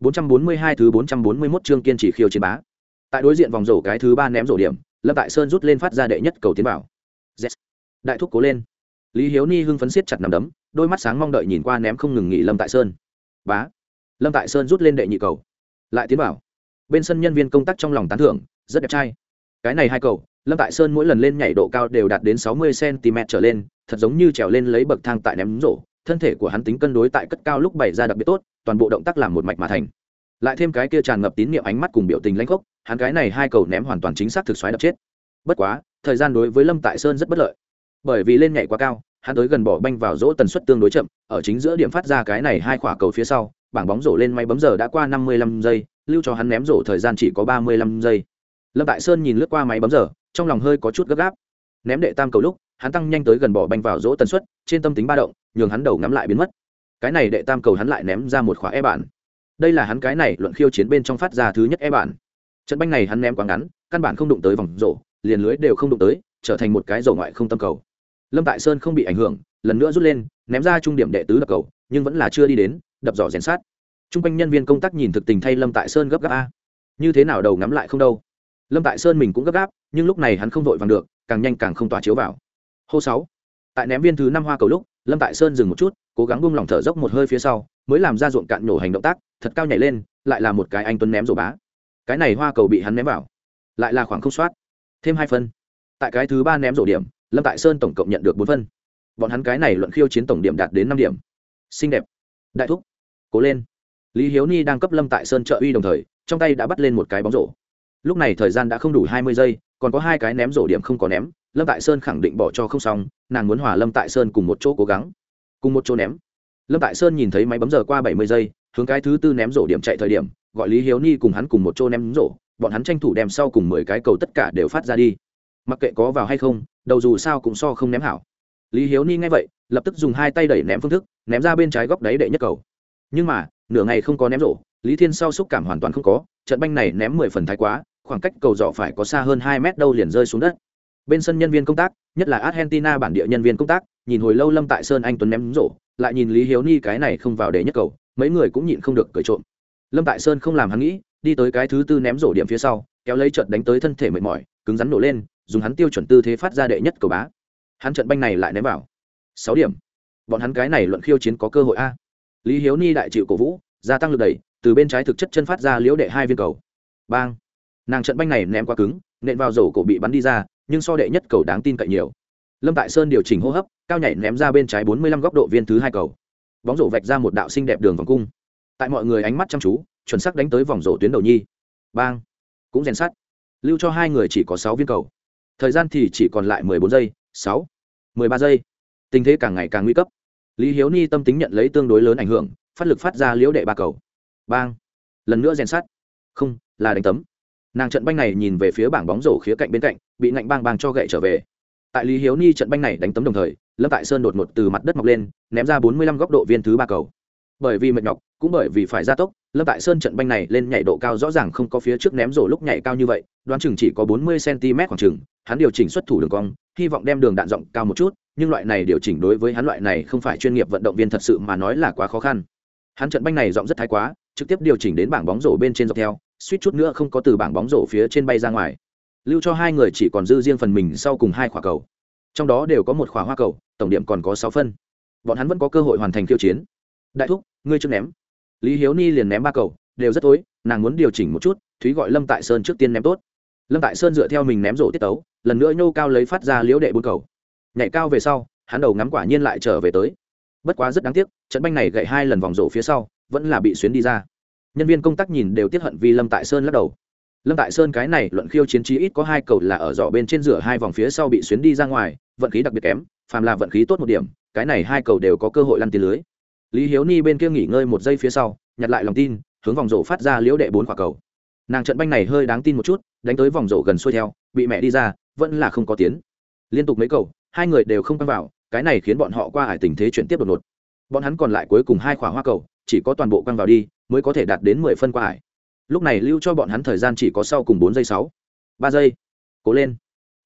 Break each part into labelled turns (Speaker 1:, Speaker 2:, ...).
Speaker 1: 442 thứ 441 chương kiên trì khiêu chiến bá. Tại đối diện vòng rổ cái thứ ba ném rổ điểm, Lâm Tại Sơn rút lên phát ra đệ nhất cầu tiến vào. Yes. Đại thúc cố lên. Lý Hiếu Ni hưng phấn siết chặt nắm đấm, đôi mắt sáng mong đợi nhìn qua ném không ngừng nghỉ Lâm Tại Sơn. Bá. Lâm Tại Sơn rút lên đệ nhị cầu. Lại tiến vào. Bên sân nhân viên công tác trong lòng tán thưởng, rất đẹp trai. Cái này hai cầu, Lâm Tại Sơn mỗi lần lên nhảy độ cao đều đạt đến 60 cm trở lên, thật giống như trèo lên lấy bậc thang tại ném rổ, thân thể của hắn tính cân đối tại cất cao lúc bày ra đặc biệt tốt, toàn bộ động tác làm một mạch mà thành. Lại thêm cái kia tràn ngập tín niệm ánh mắt cùng biểu tình lãnh khốc, hắn cái này hai cầu ném hoàn toàn chính xác thực xoáy đập chết. Bất quá, thời gian đối với lâm tại sơn rất bất lợi. Bởi vì lên nhảy quá cao, hắn tới gần bỏ banh vào rỗ tần suất tương đối chậm, ở chính giữa điểm phát ra cái này hai quả cầu phía sau, bảng bóng rổ lên máy bấm giờ đã qua năm mươi lăm giây, lưu cho hắn ném rổ thời gian chỉ có ba mươi lăm giây. Lâm tại sơn nhìn lướt qua máy bấm giờ, trong lòng hơi có chút gấp gáp. Ném đệ tam cầu lúc, hắn tăng nhanh tới gần bỏ banh vào rỗ tần suất, trên tâm tính ba động, nhường hắn đầu ngắm lại biến mất cái này đệ tam cầu hắn lại ném ra một khóa e bản. Đây là hắn cái này luận khiêu chiến bên trong phát ra thứ nhất e bản. Trận banh này hắn ném quá ngắn, căn bản không đụng tới vòng rổ, liền lưới đều không đụng tới, trở thành một cái rổ ngoại không tâm cầu. Lâm tại sơn không bị ảnh hưởng, lần nữa rút lên, ném ra trung điểm đệ tứ đập cầu, nhưng vẫn là chưa đi đến, đập giỏ rèn sát. T r u n g quanh nhân viên công tác nhìn thực tình thay lâm tại sơn gấp gáp a. Như thế nào đầu ngắm lại không đâu. Lâm tại sơn mình cũng gấp gáp, nhưng lúc này hắn không vội vàng được, càng nhanh càng không tỏa chiếu vào. Hô sáu. Tại ném viên thứ năm hoa cầu lúc lâm tại sơn dừng một chút, cố gắng bung lỏng thở dốc một hơi phía sau, mới làm ra ruộng cạn nổ hành động tác, thật cao nhảy lên, lại là một cái anh tuấn ném rổ bá. Cái này hoa cầu bị hắn ném vào, lại là khoảng không soát, thêm hai phân. Tại cái thứ ba ném rổ điểm, lâm tại sơn tổng cộng nhận được bốn phân. Bọn hắn cái này luận khiêu chiến tổng điểm đạt đến năm điểm. Xinh đẹp. Đại thúc. Cố lên. Lý hiếu ni đang cấp lâm tại sơn trợ uy đồng thời, trong tay đã bắt lên một cái bóng rổ. Lúc này thời gian đã không đủ hai mươi giây, còn có hai cái ném rổ điểm không có ném lâm tại sơn khẳng định bỏ cho không xong, nàng muốn hòa lâm tại sơn cùng một chỗ cố gắng, cùng một chỗ ném. Lâm tại sơn nhìn thấy máy bấm giờ qua bảy mươi giây, hướng cái thứ tư ném rổ điểm chạy thời điểm, gọi lý hiếu ni cùng hắn cùng một chỗ ném rổ, bọn hắn tranh thủ đem sau cùng mười cái cầu tất cả đều phát ra đi. Mặc kệ có vào hay không, đầu dù sao cũng so không ném hảo. Lý hiếu ni nghe vậy, lập tức dùng hai tay đẩy ném phương thức, ném ra bên trái góc đáy đệ nhất cầu. Nhưng mà, nửa ngày không có ném rổ, lý thiên sau xúc cảm hoàn toàn không có, trận banh này ném mười phần thái quá, khoảng cách cầu dọ phải có xa hơn hai mét đâu liền rơi xuống đất bên sân nhân viên công tác, nhất là argentina bản địa nhân viên công tác, nhìn hồi lâu lâm tại sơn anh tuấn ném rổ, lại nhìn lý hiếu ni cái này không vào để nhất cầu, mấy người cũng nhịn không được cởi trộm. Lâm tại sơn không làm hắn nghĩ, đi tới cái thứ tư ném rổ điểm phía sau, kéo lấy trận đánh tới thân thể mệt mỏi, cứng rắn nổ lên, dùng hắn tiêu chuẩn tư thế phát ra đệ nhất cầu bá. Hắn trận banh này lại ném vào. Sáu điểm. Bọn hắn cái này luận khiêu chiến có cơ hội a. Lý hiếu ni đại chịu cổ vũ, gia tăng lực đẩy, từ bên trái thực chất chân phát ra liễu đệ hai viên cầu. Bang. Nàng trận banh này ném quá cứng, nện vào rổ cổ bị bắn đi ra nhưng so đệ nhất cầu đáng tin cậy nhiều. Lâm tại sơn điều chỉnh hô hấp, cao nhảy ném ra bên trái bốn mươi lăm góc độ viên thứ hai cầu. Bóng rổ vạch ra một đạo xinh đẹp đường vòng cung. Tại mọi người ánh mắt chăm chú, chuẩn sắc đánh tới vòng rổ tuyến đầu nhi. Bang! Cũng rèn sát lưu cho hai người chỉ có sáu viên cầu. Thời gian thì chỉ còn lại mười bốn giây, sáu, mười ba giây. Tình thế càng ngày càng nguy cấp. Lý hiếu ni tâm tính nhận lấy tương đối lớn ảnh hưởng, phát lực phát ra liễu đệ ba cầu. Bang! Lần nữa rèn sát không, là đánh tấm nàng trận banh này nhìn về phía bảng bóng rổ khía cạnh bên cạnh, bị ngạnh bang bang cho gậy trở về. Tại lý hiếu ni trận banh này đánh tấm đồng thời, lâm tại sơn đột ngột từ mặt đất mọc lên, ném ra bốn mươi lăm góc độ viên thứ ba cầu. Bởi vì mệt nhọc, cũng bởi vì phải gia tốc, lâm tại sơn trận banh này lên nhảy độ cao rõ ràng không có phía trước ném rổ lúc nhảy cao như vậy, đoán chừng chỉ có bốn mươi cm khoảng chừng, hắn điều chỉnh xuất thủ đường cong, hy vọng đem đường đạn rộng cao một chút, nhưng loại này điều chỉnh đối với hắn loại này không phải chuyên nghiệp vận động viên thật sự mà nói là quá khó khăn. Hắn trận banh này rộng rất thái quá, trực tiếp điều chỉnh đến bảng bóng rổ bên trên dọc theo suýt chút nữa không có từ bảng bóng rổ phía trên bay ra ngoài. Lưu cho hai người chỉ còn dư riêng phần mình sau cùng hai quả cầu. Trong đó đều có một quả hoa cầu, tổng điểm còn có sáu phân. Bọn hắn vẫn có cơ hội hoàn thành khiêu chiến. Đại thúc, ngươi trước ném. Lý hiếu ni liền ném ba cầu, đều rất tối, nàng muốn điều chỉnh một chút, thúy gọi lâm tại sơn trước tiên ném tốt. Lâm tại sơn dựa theo mình ném rổ tiết tấu, lần nữa nhô cao lấy phát ra liễu đệ bốn cầu. Nhảy cao về sau, hắn đầu ngắm quả nhiên lại trở về tới. Bất quá rất đáng tiếc, trận banh này gậy hai lần vòng rổ phía sau, vẫn là bị xuyến đi ra nhân viên công tác nhìn đều tiếp hận vì lâm tại sơn lắc đầu. Lâm tại sơn cái này luận khiêu chiến trí ít có hai cầu là ở giỏ bên trên rửa hai vòng phía sau bị xuyến đi ra ngoài, vận khí đặc biệt kém, phàm là vận khí tốt một điểm, cái này hai cầu đều có cơ hội lăn tiền lưới. Lý hiếu ni bên kia nghỉ ngơi một giây phía sau, nhặt lại lòng tin, hướng vòng rổ phát ra liễu đệ bốn quả cầu. Nàng trận banh này hơi đáng tin một chút, đánh tới vòng rổ gần xuôi theo, bị mẹ đi ra, vẫn là không có tiến. Liên tục mấy cầu, hai người đều không băng vào, cái này khiến bọn họ qua hải tình thế chuyển tiếp đột ngột. Bọn hắn còn lại cuối cùng hai quả hoa cầu chỉ có toàn bộ quăng vào đi mới có thể đạt đến mười phân qua hải lúc này lưu cho bọn hắn thời gian chỉ có sau cùng bốn giây sáu. Ba giây. Cố lên.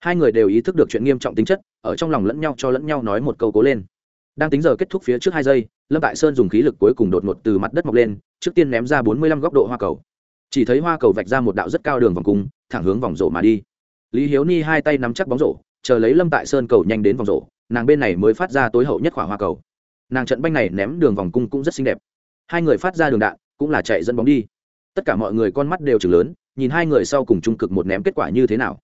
Speaker 1: Hai người đều ý thức được chuyện nghiêm trọng tính chất, ở trong lòng lẫn nhau cho lẫn nhau nói một câu cố lên. Đang tính giờ kết thúc phía trước hai giây, lâm tại sơn dùng khí lực cuối cùng đột ngột từ mặt đất mọc lên, trước tiên ném ra bốn mươi lăm góc độ hoa cầu. Chỉ thấy hoa cầu vạch ra một đạo rất cao đường vòng cung, thẳng hướng vòng rổ mà đi. Lý hiếu ni hai tay nắm chắc bóng rổ, chờ lấy lâm tại sơn cầu nhanh đến vòng rổ, nàng bên này mới phát ra tối hậu nhất khỏa hoa cầu. Nàng trận banh này ném đường vòng cung cũng rất xinh đẹp hai người phát ra đường đạn, cũng là chạy dẫn bóng đi. Tất cả mọi người con mắt đều chừng lớn, nhìn hai người sau cùng trung cực một ném kết quả như thế nào.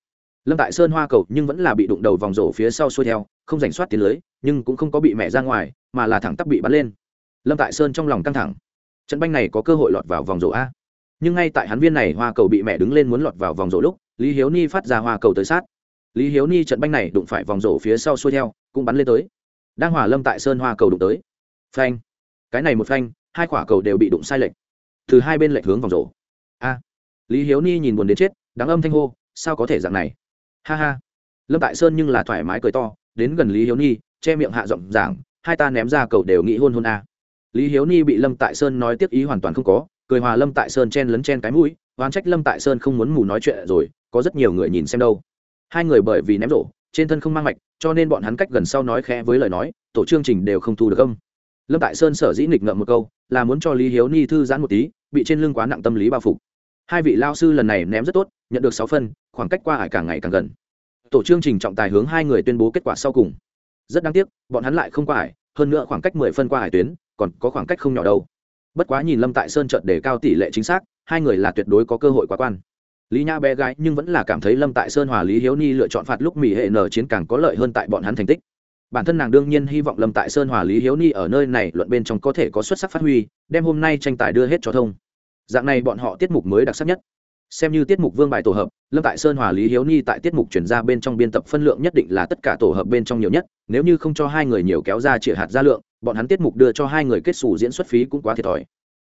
Speaker 1: Lâm tại sơn hoa cầu nhưng vẫn là bị đụng đầu vòng rổ phía sau xuôi theo, không giành soát tiến lưới, nhưng cũng không có bị mẹ ra ngoài, mà là thẳng tắp bị bắn lên. Lâm tại sơn trong lòng căng thẳng. Trận banh này có cơ hội lọt vào vòng rổ a. Nhưng ngay tại hắn viên này hoa cầu bị mẹ đứng lên muốn lọt vào vòng rổ lúc, lý hiếu ni phát ra hoa cầu tới sát. Lý hiếu ni trận banh này đụng phải vòng rổ phía sau xuôi theo, cũng bắn lên tới. Đang hỏa lâm tại sơn hoa cầu đụng tới. Phanh. Cái này một phanh hai quả cầu đều bị đụng sai lệch. Từ hai bên lệch hướng vòng rổ. A. Lý hiếu ni nhìn buồn đến chết, đáng âm thanh hô, sao có thể dạng này? Ha ha. Lâm tại sơn nhưng là thoải mái cười to, đến gần lý hiếu ni, che miệng hạ giọng giảng, hai ta ném ra cầu đều nghĩ hôn hôn a. Lý hiếu ni bị lâm tại sơn nói tiếp ý hoàn toàn không có, cười hòa lâm tại sơn chen lấn chen cái mũi, oán trách lâm tại sơn không muốn mù nói chuyện rồi, có rất nhiều người nhìn xem đâu. Hai người bởi vì ném rổ, trên thân không mang mạch, cho nên bọn hắn cách gần sau nói khẽ với lời nói, tổ chương trình đều không thu được không lâm tại sơn sở dĩ nghịch ngợm một câu, là muốn cho lý hiếu ni thư giãn một tí, bị trên lưng quá nặng tâm lý bao phục hai vị lao sư lần này ném rất tốt, nhận được sáu phân, khoảng cách qua hải càng ngày càng gần. Tổ chương trình trọng tài hướng hai người tuyên bố kết quả sau cùng. Rất đáng tiếc, bọn hắn lại không qua hải, hơn nữa khoảng cách mười phân qua hải tuyến, còn có khoảng cách không nhỏ đâu. Bất quá nhìn lâm tại sơn trận để cao tỷ lệ chính xác, hai người là tuyệt đối có cơ hội quá quan. Lý nhã bé gái nhưng vẫn là cảm thấy lâm tại sơn hòa lý hiếu ni lựa chọn phạt lúc mỹ hệ nở chiến càng có lợi hơn tại bọn hắn thành tích bản thân nàng đương nhiên hy vọng lâm tại sơn hòa lý hiếu ni ở nơi này luận bên trong có thể có xuất sắc phát huy, đem hôm nay tranh tài đưa hết cho thông. Dạng này bọn họ tiết mục mới đặc sắc nhất. Xem như tiết mục vương bài tổ hợp, lâm tại sơn hòa lý hiếu ni tại tiết mục chuyển ra bên trong biên tập phân lượng nhất định là tất cả tổ hợp bên trong nhiều nhất, nếu như không cho hai người nhiều kéo ra chĩa hạt ra lượng, bọn hắn tiết mục đưa cho hai người kết xù diễn xuất phí cũng quá thiệt thòi.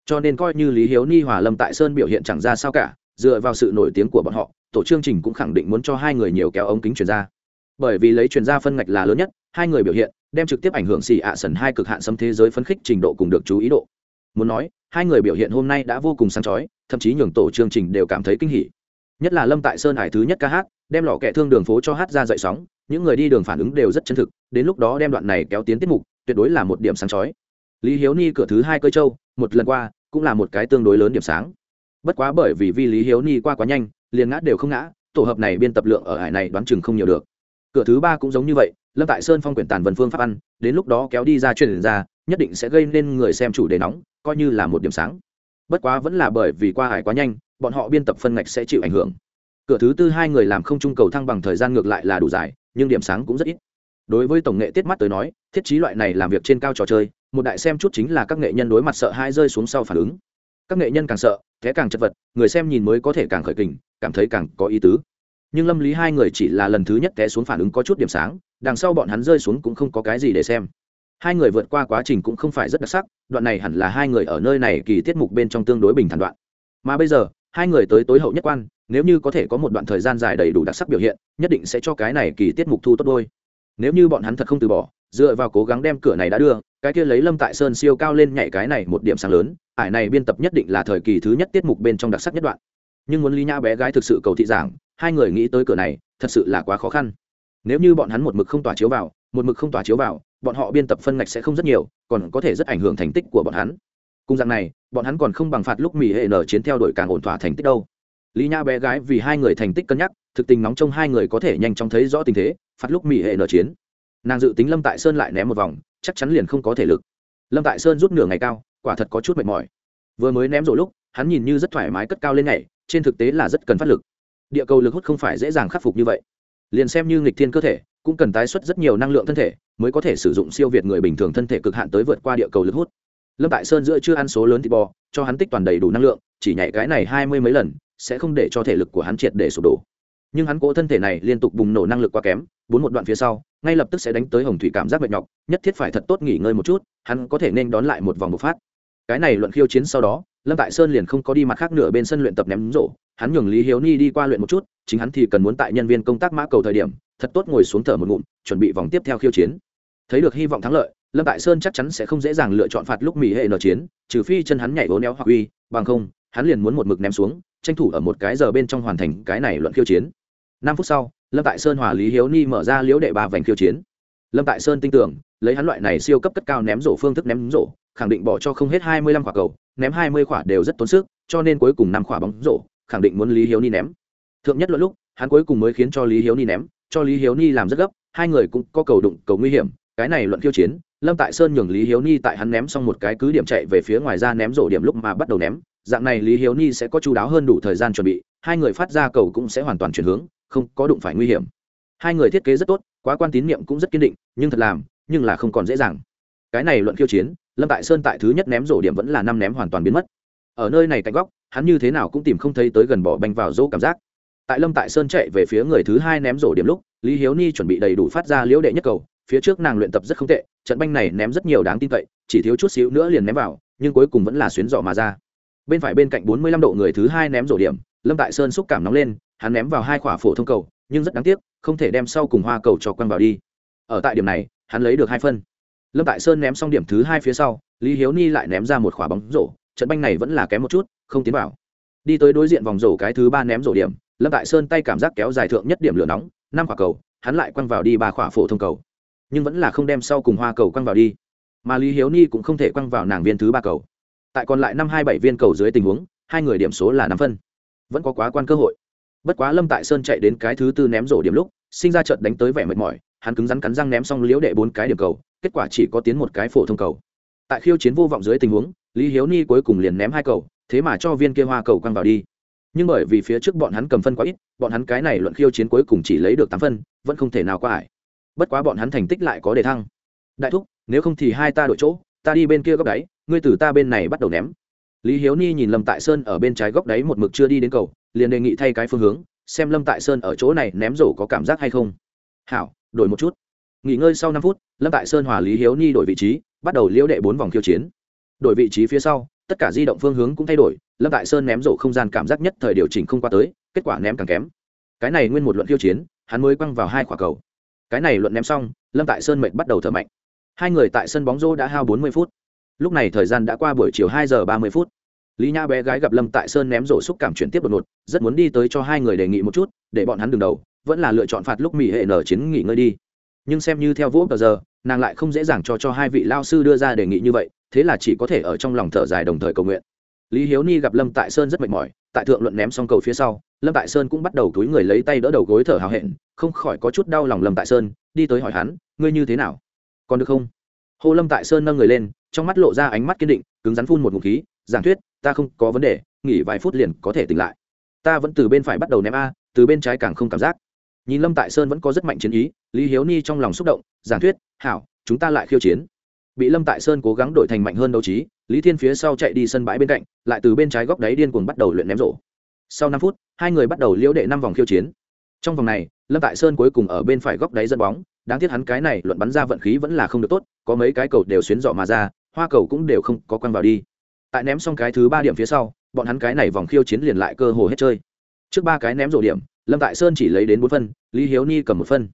Speaker 1: Cho nên coi như lý hiếu ni hòa lâm tại sơn biểu hiện chẳng ra sao cả, dựa vào sự nổi tiếng của bọn họ, tổ chương trình cũng khẳng định muốn cho hai người nhiều kéo ống kính chuyển ra. Bởi vì lấy chuyển ra phân ngạch là lớn nhất hai người biểu hiện đem trực tiếp ảnh hưởng xì ạ sần hai cực hạn xâm thế giới phấn khích trình độ cùng được chú ý độ. Muốn nói, hai người biểu hiện hôm nay đã vô cùng sáng chói, thậm chí nhường tổ chương trình đều cảm thấy kinh hỉ. Nhất là lâm tại sơn hải thứ nhất ca hát, đem lò kẻ thương đường phố cho hát ra dậy sóng, những người đi đường phản ứng đều rất chân thực, đến lúc đó đem đoạn này kéo tiến tiết mục, tuyệt đối là một điểm sáng chói. Lý hiếu ni cửa thứ hai cơ châu, một lần qua, cũng là một cái tương đối lớn điểm sáng. Bất quá bởi vì vi lý hiếu ni qua quá nhanh, liền ngã đều không ngã, tổ hợp này biên tập lượng ở hải này đoán chừng không nhiều được cửa thứ ba cũng giống như vậy, lâm tại sơn phong quyển tàn vần phương pháp ăn, đến lúc đó kéo đi ra truyền ra, nhất định sẽ gây nên người xem chủ đề nóng, coi như là một điểm sáng. Bất quá vẫn là bởi vì qua hải quá nhanh, bọn họ biên tập phân ngạch sẽ chịu ảnh hưởng. Cửa thứ tư hai người làm không trung cầu thăng bằng thời gian ngược lại là đủ dài, nhưng điểm sáng cũng rất ít. Đối với tổng nghệ tiết mắt tới nói, thiết trí loại này làm việc trên cao trò chơi, một đại xem chút chính là các nghệ nhân đối mặt sợ hai rơi xuống sau phản ứng. Các nghệ nhân càng sợ, thế càng chật vật, người xem nhìn mới có thể càng khởi kình, cảm thấy càng có ý tứ nhưng lâm lý hai người chỉ là lần thứ nhất té xuống phản ứng có chút điểm sáng, đằng sau bọn hắn rơi xuống cũng không có cái gì để xem. Hai người vượt qua quá trình cũng không phải rất đặc sắc, đoạn này hẳn là hai người ở nơi này kỳ tiết mục bên trong tương đối bình thản đoạn. Mà bây giờ, hai người tới tối hậu nhất quan, nếu như có thể có một đoạn thời gian dài đầy đủ đặc sắc biểu hiện, nhất định sẽ cho cái này kỳ tiết mục thu tốt đôi. Nếu như bọn hắn thật không từ bỏ, dựa vào cố gắng đem cửa này đã đưa, cái kia lấy lâm tại sơn siêu cao lên nhảy cái này một điểm sáng lớn, ải này biên tập nhất định là thời kỳ thứ nhất tiết mục bên trong đặc sắc nhất đoạn. Nhưng muốn lý nhã bé gái thực sự cầu thị giảng hai người nghĩ tới cửa này, thật sự là quá khó khăn. Nếu như bọn hắn một mực không tỏa chiếu vào, một mực không tỏa chiếu vào, bọn họ biên tập phân ngạch sẽ không rất nhiều, còn có thể rất ảnh hưởng thành tích của bọn hắn. Cùng dạng này, bọn hắn còn không bằng phạt lúc mỹ hệ nở chiến theo đội càng ổn thỏa thành tích đâu. Lý Nha bé gái vì hai người thành tích cân nhắc, thực tình nóng trong hai người có thể nhanh chóng thấy rõ tình thế, phạt lúc mỹ hệ nở chiến. Nàng dự tính lâm tại sơn lại ném một vòng, chắc chắn liền không có thể lực. Lâm tại sơn rút nửa ngày cao, quả thật có chút mệt mỏi. Vừa mới ném rồi lúc, hắn nhìn như rất thoải mái cất cao lên nhảy, trên thực tế là rất cần phát lực địa cầu lực hút không phải dễ dàng khắc phục như vậy. Liền xem như nghịch thiên cơ thể, cũng cần tái xuất rất nhiều năng lượng thân thể, mới có thể sử dụng siêu việt người bình thường thân thể cực hạn tới vượt qua địa cầu lực hút. Lâm tại sơn giữa chưa ăn số lớn thịt bò, cho hắn tích toàn đầy đủ năng lượng, chỉ nhảy cái này hai mươi mấy lần, sẽ không để cho thể lực của hắn triệt để sụp đổ. Nhưng hắn cố thân thể này liên tục bùng nổ năng lực quá kém, bốn một đoạn phía sau, ngay lập tức sẽ đánh tới hồng thủy cảm giác mệt nhọc, nhất thiết phải thật tốt nghỉ ngơi một chút, hắn có thể nên đón lại một vòng bộc phát. Cái này luận khiêu chiến sau đó, lâm tại sơn liền không có đi mặt khác nửa bên sân luyện tập ném rổ hắn nhường lý hiếu ni đi qua luyện một chút, chính hắn thì cần muốn tại nhân viên công tác mã cầu thời điểm, thật tốt ngồi xuống thở một ngụm, chuẩn bị vòng tiếp theo khiêu chiến. Thấy được hy vọng thắng lợi, lâm tại sơn chắc chắn sẽ không dễ dàng lựa chọn phạt lúc mỹ hệ nở chiến, trừ phi chân hắn nhảy vốn neo hoặc uy, bằng không, hắn liền muốn một mực ném xuống, tranh thủ ở một cái giờ bên trong hoàn thành cái này luận khiêu chiến. Năm phút sau, lâm tại sơn hòa lý hiếu ni mở ra liễu đệ ba vành khiêu chiến. Lâm tại sơn tin tưởng, lấy hắn loại này siêu cấp cất cao ném rổ phương thức ném rổ, khẳng định bỏ cho không hết hai mươi lăm quả cầu, ném hai mươi quả đều rất tốn sức, cho nên cuối cùng năm quả bóng rổ khẳng định muốn lý hiếu ni ném. Thượng nhất luận lúc, hắn cuối cùng mới khiến cho lý hiếu ni ném, cho lý hiếu ni làm rất gấp, hai người cũng có cầu đụng, cầu nguy hiểm, cái này luận khiêu chiến, lâm tại sơn nhường lý hiếu ni tại hắn ném xong một cái cứ điểm chạy về phía ngoài ra ném rổ điểm lúc mà bắt đầu ném. Dạng này lý hiếu ni sẽ có chú đáo hơn đủ thời gian chuẩn bị, hai người phát ra cầu cũng sẽ hoàn toàn chuyển hướng, không có đụng phải nguy hiểm. Hai người thiết kế rất tốt, quá quan tín nhiệm cũng rất kiên định, nhưng thật làm, nhưng là không còn dễ dàng. Cái này luận khiêu chiến, lâm tại sơn tại thứ nhất ném rổ điểm vẫn là năm ném hoàn toàn biến mất. Ở nơi này cạnh góc hắn như thế nào cũng tìm không thấy tới gần bỏ banh vào dỗ cảm giác. Tại lâm tại sơn chạy về phía người thứ hai ném rổ điểm lúc, lý hiếu ni chuẩn bị đầy đủ phát ra liễu đệ nhất cầu, phía trước nàng luyện tập rất không tệ, trận banh này ném rất nhiều đáng tin cậy, chỉ thiếu chút xíu nữa liền ném vào, nhưng cuối cùng vẫn là xuyến dọ mà ra. Bên phải bên cạnh bốn mươi lăm độ người thứ hai ném rổ điểm, lâm tại sơn xúc cảm nóng lên, hắn ném vào hai quả phổ thông cầu, nhưng rất đáng tiếc, không thể đem sau cùng hoa cầu cho quăng vào đi. Ở tại điểm này, hắn lấy được hai phân. Lâm tại sơn ném xong điểm thứ hai phía sau, lý hiếu ni lại ném ra một quả bóng rổ trận banh này vẫn là kém một chút, không tiến vào. Đi tới đối diện vòng rổ cái thứ ba ném rổ điểm, lâm tại sơn tay cảm giác kéo dài thượng nhất điểm lửa nóng, năm quả cầu, hắn lại quăng vào đi ba quả phổ thông cầu. Nhưng vẫn là không đem sau cùng hoa cầu quăng vào đi. Mà lý hiếu ni cũng không thể quăng vào nàng viên thứ ba cầu. Tại còn lại năm hai bảy viên cầu dưới tình huống, hai người điểm số là năm phân. Vẫn có quá quan cơ hội. Bất quá lâm tại sơn chạy đến cái thứ tư ném rổ điểm lúc, sinh ra trận đánh tới vẻ mệt mỏi, hắn cứng rắn cắn răng ném xong liễu đệ bốn cái điểm cầu, kết quả chỉ có tiến một cái phổ thông cầu. Tại khiêu chiến vô vọng dưới tình huống lý hiếu ni cuối cùng liền ném hai cầu, thế mà cho viên kia hoa cầu quăng vào đi. Nhưng bởi vì phía trước bọn hắn cầm phân quá ít, bọn hắn cái này luận khiêu chiến cuối cùng chỉ lấy được tám phân, vẫn không thể nào qua ải. Bất quá bọn hắn thành tích lại có đề thăng. Đại thúc, nếu không thì hai ta đổi chỗ, ta đi bên kia góc đáy, ngươi từ ta bên này bắt đầu ném. Lý hiếu ni nhìn lâm tại sơn ở bên trái góc đáy một mực chưa đi đến cầu, liền đề nghị thay cái phương hướng, xem lâm tại sơn ở chỗ này ném rổ có cảm giác hay không. Hảo, đổi một chút. Nghỉ ngơi sau năm phút, lâm tại sơn hòa lý hiếu ni đổi vị trí, bắt đầu liễu đệ bốn vòng khiêu chiến đổi vị trí phía sau, tất cả di động phương hướng cũng thay đổi, lâm tại sơn ném rổ không gian cảm giác nhất thời điều chỉnh không qua tới, kết quả ném càng kém. Cái này nguyên một luận khiêu chiến, hắn mới quăng vào hai quả cầu. Cái này luận ném xong, lâm tại sơn mệnh bắt đầu thở mạnh. Hai người tại sân bóng rô đã hao bốn mươi phút. Lúc này thời gian đã qua buổi chiều hai giờ ba mươi phút. Lý nhã bé gái gặp lâm tại sơn ném rổ xúc cảm chuyển tiếp đột ngột, rất muốn đi tới cho hai người đề nghị một chút, để bọn hắn đứng đầu, vẫn là lựa chọn phạt lúc mỹ hệ nở chiến nghỉ ngơi đi. Nhưng xem như theo vũ tờ giờ, nàng lại không dễ dàng cho cho hai vị lao sư đưa ra đề nghị như vậy thế là chỉ có thể ở trong lòng thở dài đồng thời cầu nguyện. Lý hiếu ni gặp lâm tại sơn rất mệt mỏi, tại thượng luận ném xong cầu phía sau, lâm tại sơn cũng bắt đầu túi người lấy tay đỡ đầu gối thở hào hẹn, không khỏi có chút đau lòng lâm tại sơn, đi tới hỏi hắn, ngươi như thế nào? Còn được không? Hồ lâm tại sơn nâng người lên, trong mắt lộ ra ánh mắt kiên định, cứng rắn phun một ngụm khí, giảng thuyết, ta không có vấn đề, nghỉ vài phút liền có thể tỉnh lại. Ta vẫn từ bên phải bắt đầu ném a, từ bên trái càng không cảm giác. Nhìn lâm tại sơn vẫn có rất mạnh chiến ý, lý hiếu ni trong lòng xúc động, giảng thuyết, hảo, chúng ta lại khiêu chiến bị lâm tại sơn cố gắng đổi thành mạnh hơn đấu trí, lý thiên phía sau chạy đi sân bãi bên cạnh, lại từ bên trái góc đáy điên cuồng bắt đầu luyện ném rổ. Sau năm phút, hai người bắt đầu liễu đệ năm vòng khiêu chiến. Trong vòng này, lâm tại sơn cuối cùng ở bên phải góc đáy dẫn bóng, đáng tiếc hắn cái này luận bắn ra vận khí vẫn là không được tốt, có mấy cái cầu đều xuyến dọ mà ra, hoa cầu cũng đều không có quăng vào đi. Tại ném xong cái thứ ba điểm phía sau, bọn hắn cái này vòng khiêu chiến liền lại cơ hồ hết chơi. Trước ba cái ném rổ điểm, lâm tại sơn chỉ lấy đến bốn phân, lý hiếu ni cầm một phân.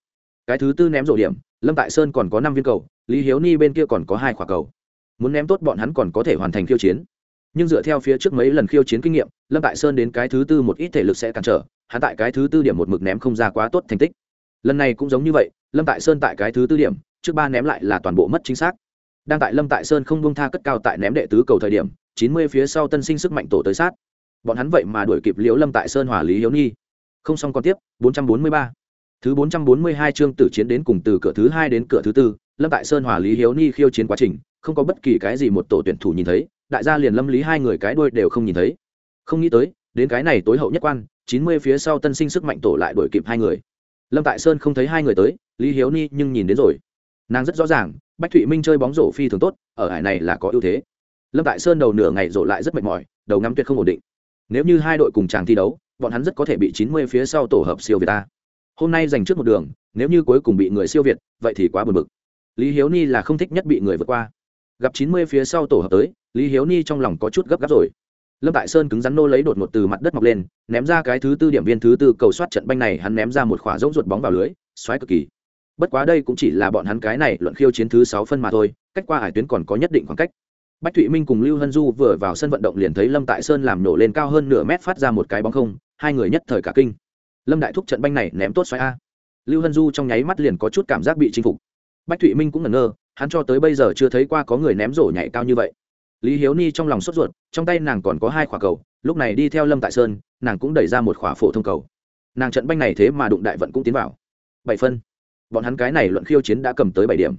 Speaker 1: Cái thứ tư ném rổ điểm lâm tại sơn còn có năm viên cầu, lý hiếu ni bên kia còn có hai quả cầu. Muốn ném tốt bọn hắn còn có thể hoàn thành khiêu chiến. Nhưng dựa theo phía trước mấy lần khiêu chiến kinh nghiệm, lâm tại sơn đến cái thứ tư một ít thể lực sẽ cản trở, hắn tại cái thứ tư điểm một mực ném không ra quá tốt thành tích. Lần này cũng giống như vậy, lâm tại sơn tại cái thứ tư điểm, trước ba ném lại là toàn bộ mất chính xác. Đang tại lâm tại sơn không bông tha cất cao tại ném đệ tứ cầu thời điểm, chín mươi phía sau tân sinh sức mạnh tổ tới sát. Bọn hắn vậy mà đuổi kịp liễu lâm tại sơn hòa lý hiếu nhi không xong còn tiếp, bốn trăm bốn mươi ba thứ bốn trăm bốn mươi hai chương tử chiến đến cùng từ cửa thứ hai đến cửa thứ tư, lâm tại sơn hòa lý hiếu ni khiêu chiến quá trình, không có bất kỳ cái gì một tổ tuyển thủ nhìn thấy, đại gia liền lâm lý hai người cái đuôi đều không nhìn thấy. Không nghĩ tới, đến cái này tối hậu nhất quan, chín mươi phía sau tân sinh sức mạnh tổ lại đuổi kịp hai người. Lâm tại sơn không thấy hai người tới, lý hiếu ni nhưng nhìn đến rồi. Nàng rất rõ ràng, bách thụy minh chơi bóng rổ phi thường tốt, ở hải này là có ưu thế. Lâm tại sơn đầu nửa ngày rổ lại rất mệt mỏi, đầu ngắm tuyệt không ổn định. Nếu như hai đội cùng chàng thi đấu, bọn hắn rất có thể bị chín mươi phía sau tổ hợp siêu việt ta hôm nay giành trước một đường, nếu như cuối cùng bị người siêu việt, vậy thì quá buồn bực. Lý hiếu ni là không thích nhất bị người vượt qua. Gặp chín mươi phía sau tổ hợp tới, lý hiếu ni trong lòng có chút gấp gáp rồi. Lâm tại sơn cứng rắn nô lấy đột ngột từ mặt đất mọc lên, ném ra cái thứ tư điểm viên thứ tư cầu soát trận banh này, hắn ném ra một khỏa rỗng ruột bóng vào lưới, xoáy cực kỳ. Bất quá đây cũng chỉ là bọn hắn cái này luận khiêu chiến thứ sáu phân mà thôi, cách qua hải tuyến còn có nhất định khoảng cách. Bách thụy minh cùng lưu hân du vừa vào sân vận động liền thấy lâm tại sơn làm nổ lên cao hơn nửa mét phát ra một cái bóng không, hai người nhất thời cả kinh lâm đại thúc trận banh này ném tốt xoáy a. Lưu hân du trong nháy mắt liền có chút cảm giác bị chinh phục. Bách thụy minh cũng ngẩn ngơ, hắn cho tới bây giờ chưa thấy qua có người ném rổ nhảy cao như vậy. Lý hiếu ni trong lòng sốt ruột, trong tay nàng còn có hai quả cầu, lúc này đi theo lâm tại sơn, nàng cũng đẩy ra một quả phổ thông cầu. Nàng trận banh này thế mà đụng đại vận cũng tiến vào. Bảy phân. Bọn hắn cái này luận khiêu chiến đã cầm tới bảy điểm.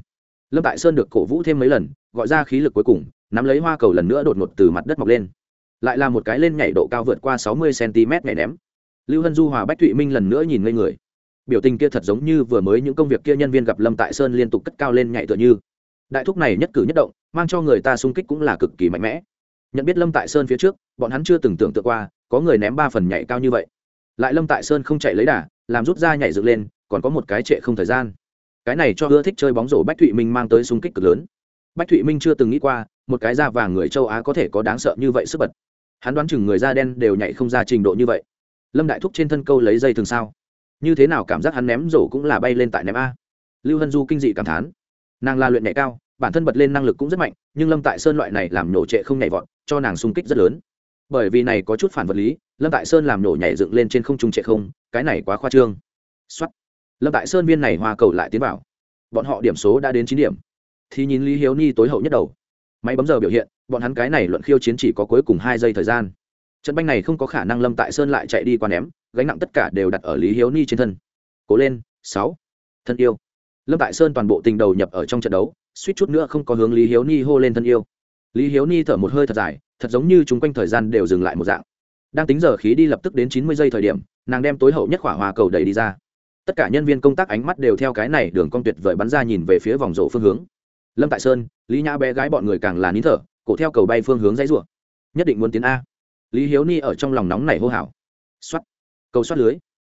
Speaker 1: Lâm tại sơn được cổ vũ thêm mấy lần, gọi ra khí lực cuối cùng, nắm lấy hoa cầu lần nữa đột ngột từ mặt đất mọc lên. Lại là một cái lên nhảy độ cao vượt qua sáu mươi cm nhảy ném lưu hân du hòa bách thụy minh lần nữa nhìn ngây người. Biểu tình kia thật giống như vừa mới những công việc kia nhân viên gặp lâm tại sơn liên tục cất cao lên nhảy tựa như. Đại thúc này nhất cử nhất động, mang cho người ta sung kích cũng là cực kỳ mạnh mẽ. Nhận biết lâm tại sơn phía trước, bọn hắn chưa từng tưởng tượng qua, có người ném ba phần nhảy cao như vậy. Lại lâm tại sơn không chạy lấy đà, làm rút ra nhảy dựng lên, còn có một cái trệ không thời gian. Cái này cho ưa thích chơi bóng rổ bách thụy minh mang tới sung kích cực lớn. Bách thụy minh chưa từng nghĩ qua, một cái da vàng người châu á có thể có đáng sợ như vậy sức bật. Hắn đoán chừng người da đen đều nhảy không ra trình độ như vậy lâm đại thúc trên thân câu lấy dây thường sao? Như thế nào cảm giác hắn ném rổ cũng là bay lên tại ném a? Lưu hân du kinh dị cảm thán. Nàng là luyện nhẹ cao, bản thân bật lên năng lực cũng rất mạnh, nhưng lâm tại sơn loại này làm nổ trệ không nhảy vọt, cho nàng sung kích rất lớn. Bởi vì này có chút phản vật lý, lâm tại sơn làm nổ nhảy dựng lên trên không trung trệ không, cái này quá khoa trương. Xuất lâm tại sơn viên này hoa cầu lại tiến vào. Bọn họ điểm số đã đến chín điểm. Thì nhìn lý hiếu ni tối hậu nhất đầu. Máy bấm giờ biểu hiện, bọn hắn cái này luận khiêu chiến chỉ có cuối cùng hai giây thời gian trận banh này không có khả năng lâm tại sơn lại chạy đi qua ném, gánh nặng tất cả đều đặt ở lý hiếu ni trên thân. Cố lên, sáu. Thân yêu. Lâm tại sơn toàn bộ tình đầu nhập ở trong trận đấu, suýt chút nữa không có hướng lý hiếu ni hô lên thân yêu. Lý hiếu ni thở một hơi thật dài, thật giống như chúng quanh thời gian đều dừng lại một dạng. Đang tính giờ khí đi lập tức đến chín mươi giây thời điểm, nàng đem tối hậu nhất khỏa hòa cầu đẩy đi ra. Tất cả nhân viên công tác ánh mắt đều theo cái này đường cong tuyệt vời bắn ra nhìn về phía vòng rổ phương hướng. Lâm tại sơn, lý nhã bé gái bọn người càng là nín thở, cổ theo cầu bay phương hướng dãy rủa. Nhất định muốn tiến a lý hiếu ni ở trong lòng nóng này hô hào. Xoát. Cầu xoát lưới.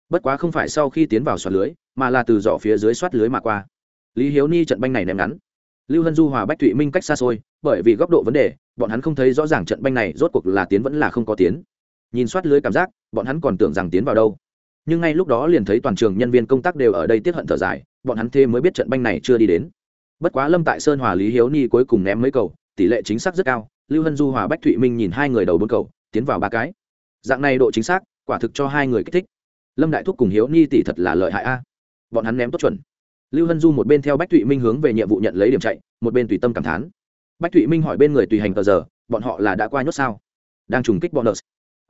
Speaker 1: Bất quá không phải sau khi tiến vào xoát lưới, mà là từ giỏ phía dưới xoát lưới mà qua. Lý hiếu ni trận banh này ném ngắn. Lưu hân du, hòa bách thụy minh cách xa xôi, bởi vì góc độ vấn đề, bọn hắn không thấy rõ ràng trận banh này rốt cuộc là tiến vẫn là không có tiến. Nhìn soát lưới cảm giác, bọn hắn còn tưởng rằng tiến vào đâu. Nhưng ngay lúc đó liền thấy toàn trường nhân viên công tác đều ở đây tiết hận thở dài, bọn hắn thêm mới biết trận banh này chưa đi đến. Bất quá lâm tại sơn hòa lý hiếu ni cuối cùng ném mấy cầu, tỷ lệ chính xác rất cao. Lưu hân du, hòa bách thụy minh nhìn hai người đầu bốn cầu tiến vào ba cái. Dạng này độ chính xác, quả thực cho hai người kích thích. Lâm đại thúc cùng hiếu ni tỷ thật là lợi hại a. Bọn hắn ném tốt chuẩn. Lưu hân du một bên theo bách thụy minh hướng về nhiệm vụ nhận lấy điểm chạy, một bên tùy tâm cảm thán. Bách thụy minh hỏi bên người tùy hành tờ giờ, bọn họ là đã qua nhốt sao? Đang trùng kích bọn nợ.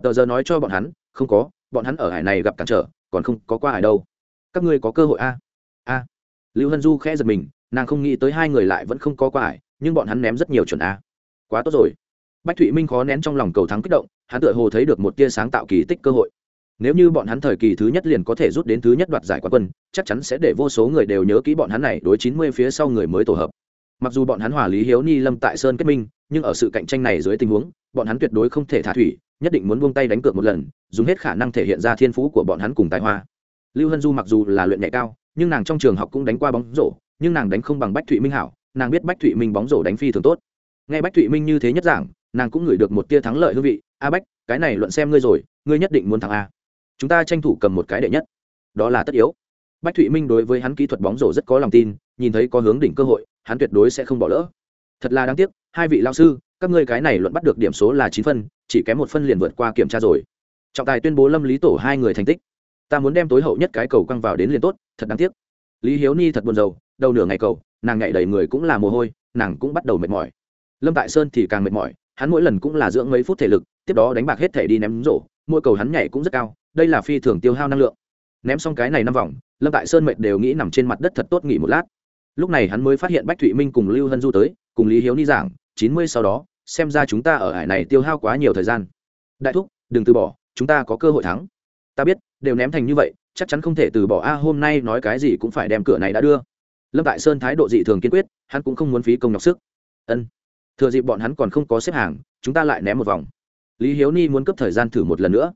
Speaker 1: Tờ giờ nói cho bọn hắn, không có, bọn hắn ở hải này gặp cản trở, còn không có qua hải đâu. Các ngươi có cơ hội a? A. Lưu hân du khẽ giật mình, nàng không nghĩ tới hai người lại vẫn không có qua hải, nhưng bọn hắn ném rất nhiều chuẩn a. Quá tốt rồi bách thụy minh khó nén trong lòng cầu thắng kích động, hắn tựa hồ thấy được một tia sáng tạo kỳ tích cơ hội. Nếu như bọn hắn thời kỳ thứ nhất liền có thể rút đến thứ nhất đoạt giải quán quân, chắc chắn sẽ để vô số người đều nhớ kỹ bọn hắn này đối chín mươi phía sau người mới tổ hợp. Mặc dù bọn hắn hòa lý hiếu ni lâm tại sơn kết minh, nhưng ở sự cạnh tranh này dưới tình huống, bọn hắn tuyệt đối không thể thả thủy, nhất định muốn buông tay đánh cược một lần, dùng hết khả năng thể hiện ra thiên phú của bọn hắn cùng tài hoa. Lưu hân du mặc dù là luyện nhạy cao, nhưng nàng trong trường học cũng đánh qua bóng rổ, nhưng nàng đánh không bằng bách thụy minh hảo, nàng biết bách thụy minh bóng rổ đánh phi thường tốt. Nghe bách thụy minh như thế nhất giảng nàng cũng ngửi được một tia thắng lợi hương vị. A bách, cái này luận xem ngươi rồi, ngươi nhất định muốn thắng a. Chúng ta tranh thủ cầm một cái đệ nhất. Đó là tất yếu. Bách thụy minh đối với hắn kỹ thuật bóng rổ rất có lòng tin, nhìn thấy có hướng đỉnh cơ hội, hắn tuyệt đối sẽ không bỏ lỡ. Thật là đáng tiếc, hai vị lao sư, các ngươi cái này luận bắt được điểm số là chín phân, chỉ kém một phân liền vượt qua kiểm tra rồi. Trọng tài tuyên bố lâm lý tổ hai người thành tích. Ta muốn đem tối hậu nhất cái cầu quăng vào đến liền tốt, thật đáng tiếc. Lý hiếu ni thật buồn rầu, đầu nửa ngày cầu, nàng nhảy đầy người cũng là mồ hôi, nàng cũng bắt đầu mệt mỏi. Lâm tại sơn thì càng mệt mỏi hắn mỗi lần cũng là dưỡng mấy phút thể lực, tiếp đó đánh bạc hết thể đi ném rổ, mỗi cầu hắn nhảy cũng rất cao, đây là phi thường tiêu hao năng lượng. Ném xong cái này năm vòng, lâm tại sơn mệt đều nghĩ nằm trên mặt đất thật tốt nghỉ một lát. Lúc này hắn mới phát hiện bách thụy minh cùng lưu hân du tới, cùng lý hiếu ni giảng, chín mươi sau đó, xem ra chúng ta ở hải này tiêu hao quá nhiều thời gian. Đại thúc, đừng từ bỏ, chúng ta có cơ hội thắng. Ta biết, đều ném thành như vậy, chắc chắn không thể từ bỏ. A, hôm nay nói cái gì cũng phải đem cửa này đã đưa. Lâm tại sơn thái độ dị thường kiên quyết, hắn cũng không muốn phí công nhọc sức. Ân thừa dịp bọn hắn còn không có xếp hàng, chúng ta lại ném một vòng. Lý hiếu ni muốn cấp thời gian thử một lần nữa.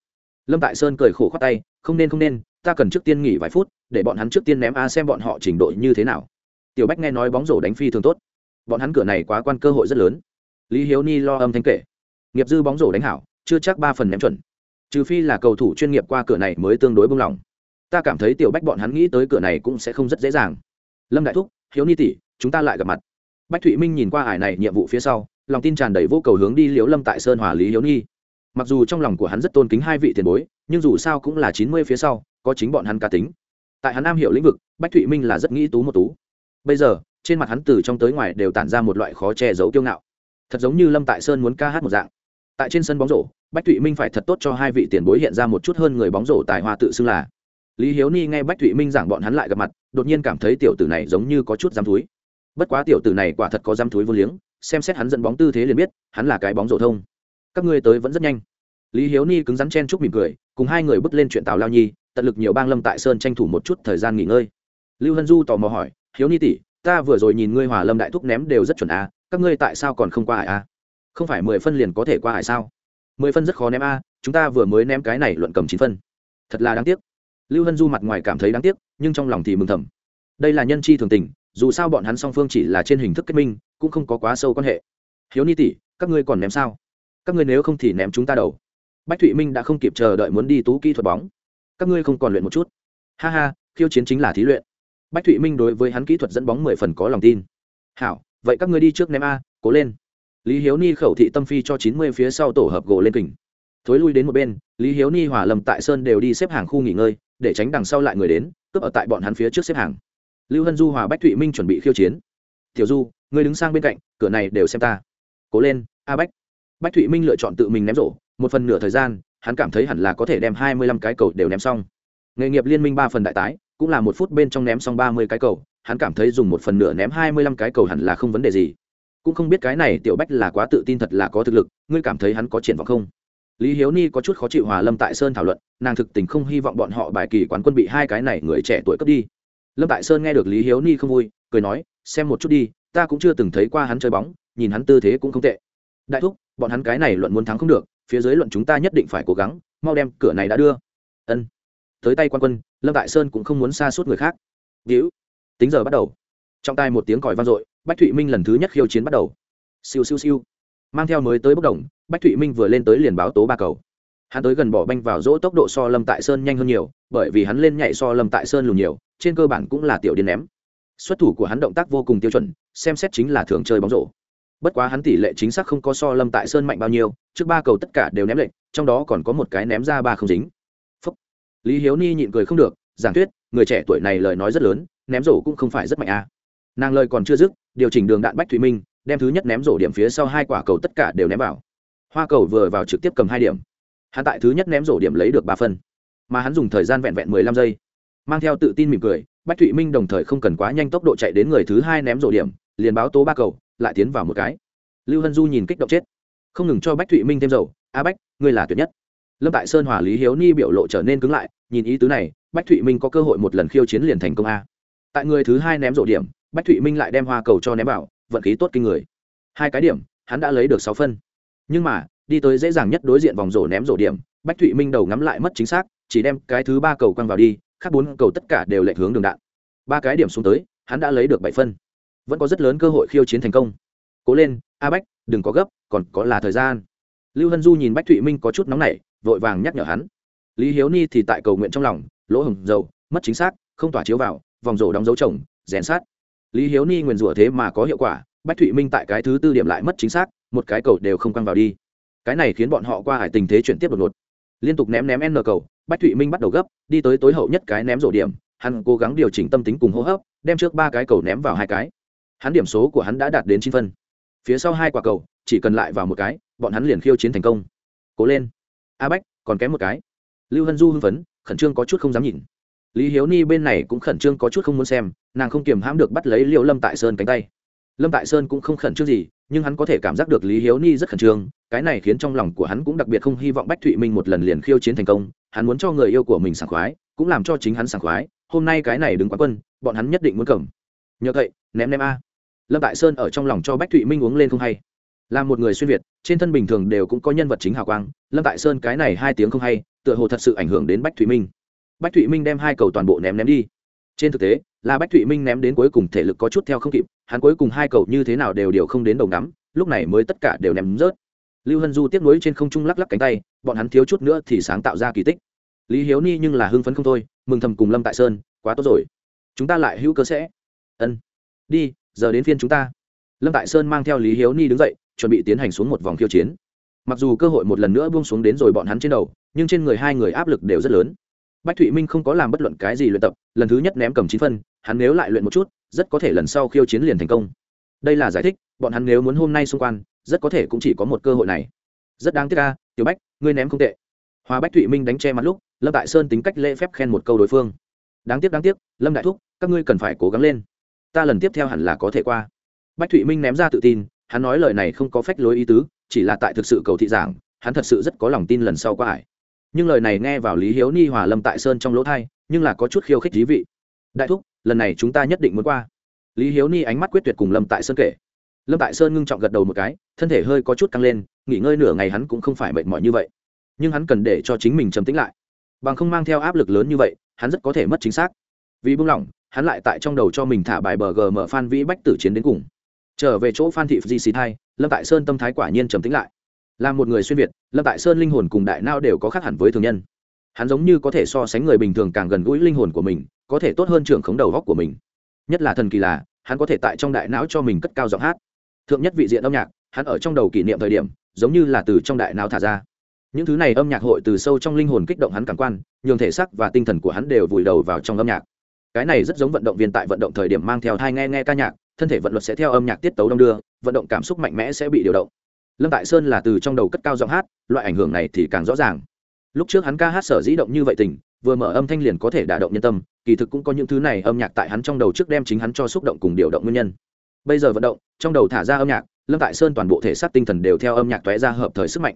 Speaker 1: Lâm tại sơn cười khổ khoát tay, không nên không nên, ta cần trước tiên nghỉ vài phút, để bọn hắn trước tiên ném a xem bọn họ trình độ như thế nào. Tiểu bách nghe nói bóng rổ đánh phi thường tốt. Bọn hắn cửa này quá quan cơ hội rất lớn. Lý hiếu ni lo âm thanh kể. Nghiệp dư bóng rổ đánh hảo, chưa chắc ba phần ném chuẩn. Trừ phi là cầu thủ chuyên nghiệp qua cửa này mới tương đối bông lòng. ta cảm thấy tiểu bách bọn hắn nghĩ tới cửa này cũng sẽ không rất dễ dàng. Lâm đại thúc, hiếu ni tỷ, chúng ta lại gặp mặt bách thụy minh nhìn qua ải này nhiệm vụ phía sau, lòng tin tràn đầy vô cầu hướng đi liễu lâm tại sơn hòa lý hiếu nghi. mặc dù trong lòng của hắn rất tôn kính hai vị tiền bối, nhưng dù sao cũng là chín mươi phía sau, có chính bọn hắn cá tính. Tại hắn am hiểu lĩnh vực, bách thụy minh là rất nghĩ tú một tú. Bây giờ, trên mặt hắn từ trong tới ngoài đều tản ra một loại khó che giấu kiêu ngạo. Thật giống như lâm tại sơn muốn ca hát một dạng. Tại trên sân bóng rổ, bách thụy minh phải thật tốt cho hai vị tiền bối hiện ra một chút hơn người bóng rổ tài hoa tự xưng là. Lý hiếu ni nghe bách thụy minh giảng bọn hắn lại gặp mặt, đột nhiên cảm thấy tiểu tử này giống như có chút dám túi bất quá tiểu tử này quả thật có dăm túi vô liếng, xem xét hắn dẫn bóng tư thế liền biết, hắn là cái bóng rổ thông. Các ngươi tới vẫn rất nhanh. Lý hiếu ni cứng rắn chen chúc mỉm cười, cùng hai người bước lên chuyện tào lao nhi, tận lực nhiều bang lâm tại sơn tranh thủ một chút thời gian nghỉ ngơi. Lưu hân du tò mò hỏi, hiếu ni tỷ, ta vừa rồi nhìn ngươi hòa lâm đại thúc ném đều rất chuẩn a, các ngươi tại sao còn không qua hải a? Không phải mười phân liền có thể qua hải sao? Mười phân rất khó ném a, chúng ta vừa mới ném cái này luận cầm chín phân. Thật là đáng tiếc. Lưu hân du mặt ngoài cảm thấy đáng tiếc, nhưng trong lòng thì mừng thầm. Đây là nhân chi thường tình dù sao bọn hắn song phương chỉ là trên hình thức kết minh, cũng không có quá sâu quan hệ. Hiếu ni tỷ, các ngươi còn ném sao? Các ngươi nếu không thì ném chúng ta đầu. Bách thụy minh đã không kịp chờ đợi muốn đi tú kỹ thuật bóng. Các ngươi không còn luyện một chút. Ha ha, khiêu chiến chính là thí luyện. Bách thụy minh đối với hắn kỹ thuật dẫn bóng mười phần có lòng tin. Hảo, vậy các ngươi đi trước ném a, cố lên. Lý hiếu ni khẩu thị tâm phi cho chín mươi phía sau tổ hợp gỗ lên kình. Thối lui đến một bên, lý hiếu ni hỏa lầm tại sơn đều đi xếp hàng khu nghỉ ngơi, để tránh đằng sau lại người đến, cướp ở tại bọn hắn phía trước xếp hàng lưu hân du hòa bách thụy minh chuẩn bị khiêu chiến. Tiểu du người đứng sang bên cạnh, cửa này đều xem ta. Cố lên, a bách. Bách thụy minh lựa chọn tự mình ném rổ, một phần nửa thời gian, hắn cảm thấy hẳn là có thể đem hai mươi lăm cái cầu đều ném xong. Nghề nghiệp liên minh ba phần đại tái, cũng là một phút bên trong ném xong ba mươi cái cầu, hắn cảm thấy dùng một phần nửa ném hai mươi lăm cái cầu hẳn là không vấn đề gì. Cũng không biết cái này tiểu bách là quá tự tin thật là có thực lực, ngươi cảm thấy hắn có triển vọng không? Lý hiếu ni có chút khó chịu hòa lâm tại sơn thảo luận, nàng thực tình không hy vọng bọn họ bài kỳ quán quân bị hai cái này người trẻ tuổi cướp đi lâm tại sơn nghe được lý hiếu ni không vui, cười nói, xem một chút đi, ta cũng chưa từng thấy qua hắn chơi bóng, nhìn hắn tư thế cũng không tệ. Đại thúc, bọn hắn cái này luận muốn thắng không được, phía dưới luận chúng ta nhất định phải cố gắng, mau đem cửa này đã đưa. Ân. Tới tay quan quân, lâm tại sơn cũng không muốn xa suốt người khác. Víu tính giờ bắt đầu. Trong tay một tiếng còi vang dội, bách thụy minh lần thứ nhất khiêu chiến bắt đầu. Siêu siêu siêu. Mang theo mới tới bốc đồng, bách thụy minh vừa lên tới liền báo tố ba cầu hắn tới gần bỏ banh vào dỗ tốc độ so lâm tại sơn nhanh hơn nhiều, bởi vì hắn lên nhảy so lâm tại sơn lùn nhiều, trên cơ bản cũng là tiểu điên ném. Xuất thủ của hắn động tác vô cùng tiêu chuẩn, xem xét chính là thường chơi bóng rổ. Bất quá hắn tỷ lệ chính xác không có so lâm tại sơn mạnh bao nhiêu, trước ba cầu tất cả đều ném lệnh trong đó còn có một cái ném ra ba không dính. Phúc. lý hiếu ni nhịn cười không được, giảng thuyết, người trẻ tuổi này lời nói rất lớn, ném rổ cũng không phải rất mạnh à. nàng lời còn chưa dứt, điều chỉnh đường đạn bách thủy minh, đem thứ nhất ném rổ điểm phía sau hai quả cầu tất cả đều ném vào. Hoa cầu vừa vào trực tiếp cầm hai điểm hắn tại thứ nhất ném rổ điểm lấy được ba phân, mà hắn dùng thời gian vẹn vẹn mười lăm giây, mang theo tự tin mỉm cười, bách thụy minh đồng thời không cần quá nhanh tốc độ chạy đến người thứ hai ném rổ điểm, liền báo tố ba cầu, lại tiến vào một cái. Lưu hân du nhìn kích động chết, không ngừng cho bách thụy minh thêm dầu, a bách, ngươi là tuyệt nhất. Lâm tại sơn hòa lý hiếu ni biểu lộ trở nên cứng lại, nhìn ý tứ này, bách thụy minh có cơ hội một lần khiêu chiến liền thành công a. Tại người thứ hai ném rổ điểm, bách thụy minh lại đem hoa cầu cho ném vào, vận khí tốt kinh người. Hai cái điểm, hắn đã lấy được sáu phân. Nhưng mà đi tới dễ dàng nhất đối diện vòng rổ ném rổ điểm, bách thụy minh đầu ngắm lại mất chính xác, chỉ đem cái thứ ba cầu quăng vào đi, khác bốn cầu tất cả đều lệch hướng đường đạn. Ba cái điểm xuống tới, hắn đã lấy được bảy phân. Vẫn có rất lớn cơ hội khiêu chiến thành công. Cố lên, a bách, đừng có gấp, còn có là thời gian. Lưu hân du nhìn bách thụy minh có chút nóng nảy, vội vàng nhắc nhở hắn. Lý hiếu ni thì tại cầu nguyện trong lòng, lỗ hồng dầu, mất chính xác, không tỏa chiếu vào, vòng rổ đóng dấu chồng, rèn sát. Lý hiếu ni nguyền rủa thế mà có hiệu quả, bách thụy minh tại cái thứ tư điểm lại mất chính xác, một cái cầu đều không quăng vào đi cái này khiến bọn họ qua hải tình thế chuyển tiếp đột ngột. Liên tục ném ném n cầu, bách thụy minh bắt đầu gấp, đi tới tối hậu nhất cái ném rổ điểm, hắn cố gắng điều chỉnh tâm tính cùng hô hấp, đem trước ba cái cầu ném vào hai cái. Hắn điểm số của hắn đã đạt đến chín phân. Phía sau hai quả cầu, chỉ cần lại vào một cái, bọn hắn liền khiêu chiến thành công. Cố lên. A bách, còn kém một cái. Lưu hân du hưng phấn, khẩn trương có chút không dám nhìn. Lý hiếu ni bên này cũng khẩn trương có chút không muốn xem, nàng không kiềm hãm được bắt lấy liệu lâm tại sơn cánh tay. Lâm tại sơn cũng không khẩn trương gì nhưng hắn có thể cảm giác được lý hiếu ni rất khẩn trương, cái này khiến trong lòng của hắn cũng đặc biệt không hy vọng bách thụy minh một lần liền khiêu chiến thành công, hắn muốn cho người yêu của mình sảng khoái, cũng làm cho chính hắn sảng khoái, hôm nay cái này đứng quá quân, bọn hắn nhất định muốn cầm. Nhờ vậy, ném ném a. Lâm tại sơn ở trong lòng cho bách thụy minh uống lên không hay. Là một người xuyên việt, trên thân bình thường đều cũng có nhân vật chính hào quang, lâm tại sơn cái này hai tiếng không hay, tựa hồ thật sự ảnh hưởng đến bách thụy minh. Bách thụy minh đem hai cầu toàn bộ ném ném đi. Trên thực tế là bách thụy minh ném đến cuối cùng thể lực có chút theo không kịp, hắn cuối cùng hai cầu như thế nào đều đều không đến đầu ngắm, lúc này mới tất cả đều ném rớt. Lưu hân du tiếp nối trên không trung lắc lắc cánh tay, bọn hắn thiếu chút nữa thì sáng tạo ra kỳ tích. Lý hiếu ni nhưng là hưng phấn không thôi, mừng thầm cùng lâm tại sơn, quá tốt rồi. Chúng ta lại hữu cơ sẽ. Ân. Đi, giờ đến phiên chúng ta. Lâm tại sơn mang theo lý hiếu ni đứng dậy, chuẩn bị tiến hành xuống một vòng khiêu chiến. Mặc dù cơ hội một lần nữa buông xuống đến rồi bọn hắn trên đầu, nhưng trên người hai người áp lực đều rất lớn. Bách thụy minh không có làm bất luận cái gì luyện tập, lần thứ nhất ném cầm chín phân hắn nếu lại luyện một chút, rất có thể lần sau khiêu chiến liền thành công. Đây là giải thích, bọn hắn nếu muốn hôm nay xung quan rất có thể cũng chỉ có một cơ hội này. Rất đáng tiếc ca tiểu bách, ngươi ném không tệ. Hoa bách thụy minh đánh che mặt lúc, lâm đại sơn tính cách lễ phép khen một câu đối phương. Đáng tiếc đáng tiếc, lâm đại thúc, các ngươi cần phải cố gắng lên. Ta lần tiếp theo hẳn là có thể qua. Bách thụy minh ném ra tự tin, hắn nói lời này không có phách lối ý tứ, chỉ là tại thực sự cầu thị giảng, hắn thật sự rất có lòng tin lần sau qua hải nhưng lời này nghe vào lý hiếu ni hòa lâm tại sơn trong lỗ thai nhưng là có chút khiêu khích dí vị. Đại thúc lần này chúng ta nhất định muốn qua. Lý hiếu ni ánh mắt quyết tuyệt cùng lâm tại sơn kể. Lâm tại sơn ngưng trọng gật đầu một cái, thân thể hơi có chút căng lên, nghỉ ngơi nửa ngày hắn cũng không phải mệt mỏi như vậy. Nhưng hắn cần để cho chính mình trầm tĩnh lại. Bằng không mang theo áp lực lớn như vậy, hắn rất có thể mất chính xác. Vì buông lỏng, hắn lại tại trong đầu cho mình thả bài bờ gờ mở phan vĩ bách tử chiến đến cùng. Trở về chỗ phan thị di xì hai lâm tại sơn tâm thái quả nhiên trầm tĩnh lại. Là một người xuyên việt, lâm tại sơn linh hồn cùng đại nao đều có khác hẳn với thường nhân hắn giống như có thể so sánh người bình thường càng gần gũi linh hồn của mình, có thể tốt hơn trưởng khống đầu góc của mình. Nhất là thần kỳ là, hắn có thể tại trong đại não cho mình cất cao giọng hát. Thượng nhất vị diện âm nhạc, hắn ở trong đầu kỷ niệm thời điểm, giống như là từ trong đại não thả ra. Những thứ này âm nhạc hội từ sâu trong linh hồn kích động hắn cảm quan, nhường thể sắc và tinh thần của hắn đều vùi đầu vào trong âm nhạc. Cái này rất giống vận động viên tại vận động thời điểm mang theo thai nghe nghe ca nhạc, thân thể vận luật sẽ theo âm nhạc tiết tấu đông đưa, vận động cảm xúc mạnh mẽ sẽ bị điều động. Lâm tại sơn là từ trong đầu cất cao giọng hát, loại ảnh hưởng này thì càng rõ ràng lúc trước hắn ca hát sở dĩ động như vậy tình, vừa mở âm thanh liền có thể đả động nhân tâm, kỳ thực cũng có những thứ này âm nhạc tại hắn trong đầu trước đem chính hắn cho xúc động cùng điều động nguyên nhân. Bây giờ vận động, trong đầu thả ra âm nhạc, lâm tại sơn toàn bộ thể xác tinh thần đều theo âm nhạc t ó é ra hợp thời sức mạnh.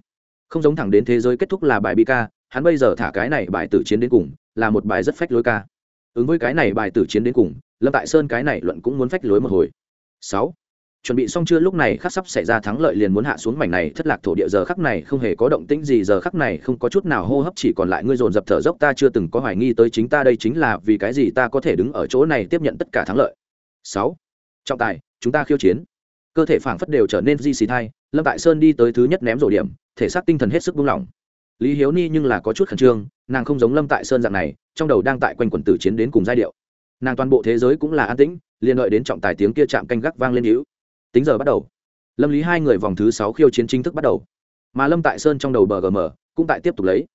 Speaker 1: Không giống thẳng đến thế giới kết thúc là bài bi ca, hắn bây giờ thả cái này bài tử chiến đến cùng, là một bài rất phách lối ca. Ứng với cái này bài tử chiến đến cùng, lâm tại sơn cái này luận cũng muốn phách lối một hồi. Sáu chuẩn bị xong chưa? Lúc này khắc sắp xảy ra thắng lợi liền muốn hạ xuống mảnh này. Thất lạc thổ địa giờ khắc này không hề có động tĩnh gì, giờ khắc này không có chút nào hô hấp, chỉ còn lại ngươi dồn dập thở dốc. Ta chưa từng có hoài nghi tới chính ta đây chính là vì cái gì ta có thể đứng ở chỗ này tiếp nhận tất cả thắng lợi. Sáu. Trọng tài, chúng ta khiêu chiến. Cơ thể phảng phất đều trở nên di xì thai. Lâm tại sơn đi tới thứ nhất ném rổ điểm, thể xác tinh thần hết sức buông lỏng. Lý hiếu ni nhưng là có chút khẩn trương, nàng không giống lâm tại sơn dạng này, trong đầu đang tại quanh quần tử chiến đến cùng giai điệu. Nàng toàn bộ thế giới cũng là an tĩnh, liền đợi đến trọng tài tiếng kia chạm canh gác vang lên hữu tính giờ bắt đầu. Lâm lý hai người vòng thứ sáu khiêu chiến chính thức bắt đầu. Mà lâm tại sơn trong đầu bờ gm cũng tại tiếp tục lấy.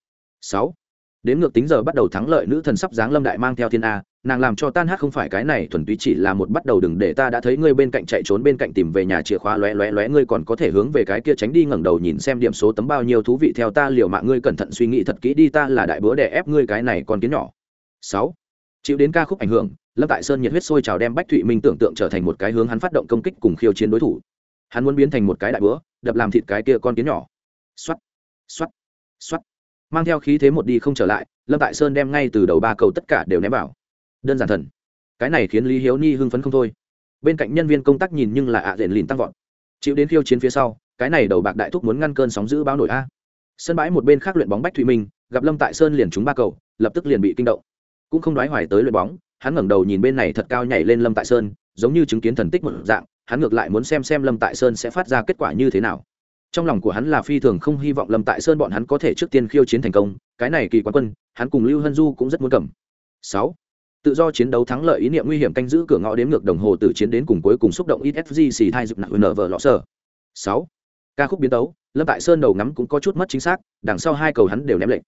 Speaker 1: Sáu. Đến ngược tính giờ bắt đầu thắng lợi nữ thần sắp dáng lâm đại mang theo thiên a, nàng làm cho tan hát không phải cái này thuần túy chỉ là một bắt đầu đừng để ta đã thấy ngươi bên cạnh chạy trốn bên cạnh tìm về nhà chìa khóa, lóe lóe lóe, ngươi còn có thể hướng về cái kia tránh đi ngẩng đầu nhìn xem điểm số tấm bao nhiêu thú vị theo ta liều mạng ngươi cẩn thận suy nghĩ thật kỹ đi, ta là đại bữa để ép ngươi cái này còn kiến nhỏ. Sáu. Chịu đến ca khúc ảnh hưởng lâm tại sơn nhiệt huyết sôi trào đem bách thụy minh tưởng tượng trở thành một cái hướng hắn phát động công kích cùng khiêu chiến đối thủ. Hắn muốn biến thành một cái đại bữa đập làm thịt cái kia con kiến nhỏ. Xoắt xoắt xoắt mang theo khí thế một đi không trở lại, lâm tại sơn đem ngay từ đầu ba cầu tất cả đều ném vào. Đơn giản thần. Cái này khiến lý hiếu ni hưng phấn không thôi. Bên cạnh nhân viên công tác nhìn nhưng là ạ à rền lìn tăng vọt. Chịu đến khiêu chiến phía sau, cái này đầu bạc đại thúc muốn ngăn cơn sóng giữ báo nổi a. Sân bãi một bên khác luyện bóng bách thụy minh, gặp lâm tại sơn liền trúng ba cầu, lập tức liền bị kinh động. Cũng không đoái hoài tới luyện bóng hắn ngẩng đầu nhìn bên này thật cao nhảy lên lâm tại sơn, giống như chứng kiến thần tích một dạng, hắn ngược lại muốn xem xem lâm tại sơn sẽ phát ra kết quả như thế nào. Trong lòng của hắn là phi thường không hy vọng lâm tại sơn bọn hắn có thể trước tiên khiêu chiến thành công, cái này kỳ quán quân, hắn cùng lưu hân du cũng rất muốn cầm. Sáu, tự do chiến đấu thắng lợi ý niệm nguy hiểm canh giữ cửa ngõ đếm ngược đồng hồ từ chiến đến cùng cuối cùng xúc động ít fg xì thai dực nặng nở vợ lọ sơ sáu, ca khúc biến tấu, lâm tại sơn đầu ngắm cũng có chút mất chính xác, đằng sau hai cầu hắn đều ném lệnh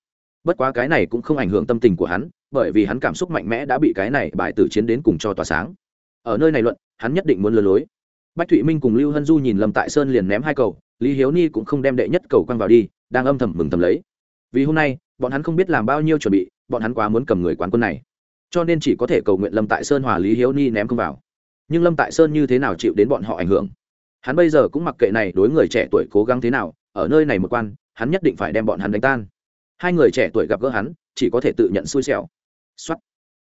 Speaker 1: bất quá cái này cũng không ảnh hưởng tâm tình của hắn, bởi vì hắn cảm xúc mạnh mẽ đã bị cái này bài tử chiến đến cùng cho tỏa sáng. Ở nơi này luận, hắn nhất định muốn lừa lối. Bách thụy minh cùng lưu hân du nhìn lâm tại sơn liền ném hai cầu, lý hiếu ni cũng không đem đệ nhất cầu quăng vào đi, đang âm thầm mừng thầm lấy. Vì hôm nay, bọn hắn không biết làm bao nhiêu chuẩn bị, bọn hắn quá muốn cầm người quán quân này. Cho nên chỉ có thể cầu nguyện lâm tại sơn hòa lý hiếu ni ném không vào. Nhưng lâm tại sơn như thế nào chịu đến bọn họ ảnh hưởng? Hắn bây giờ cũng mặc kệ này đối người trẻ tuổi cố gắng thế nào, ở nơi này một quan, hắn nhất định phải đem bọn hắn đánh tan hai người trẻ tuổi gặp gỡ hắn, chỉ có thể tự nhận xui xẻo. Xuất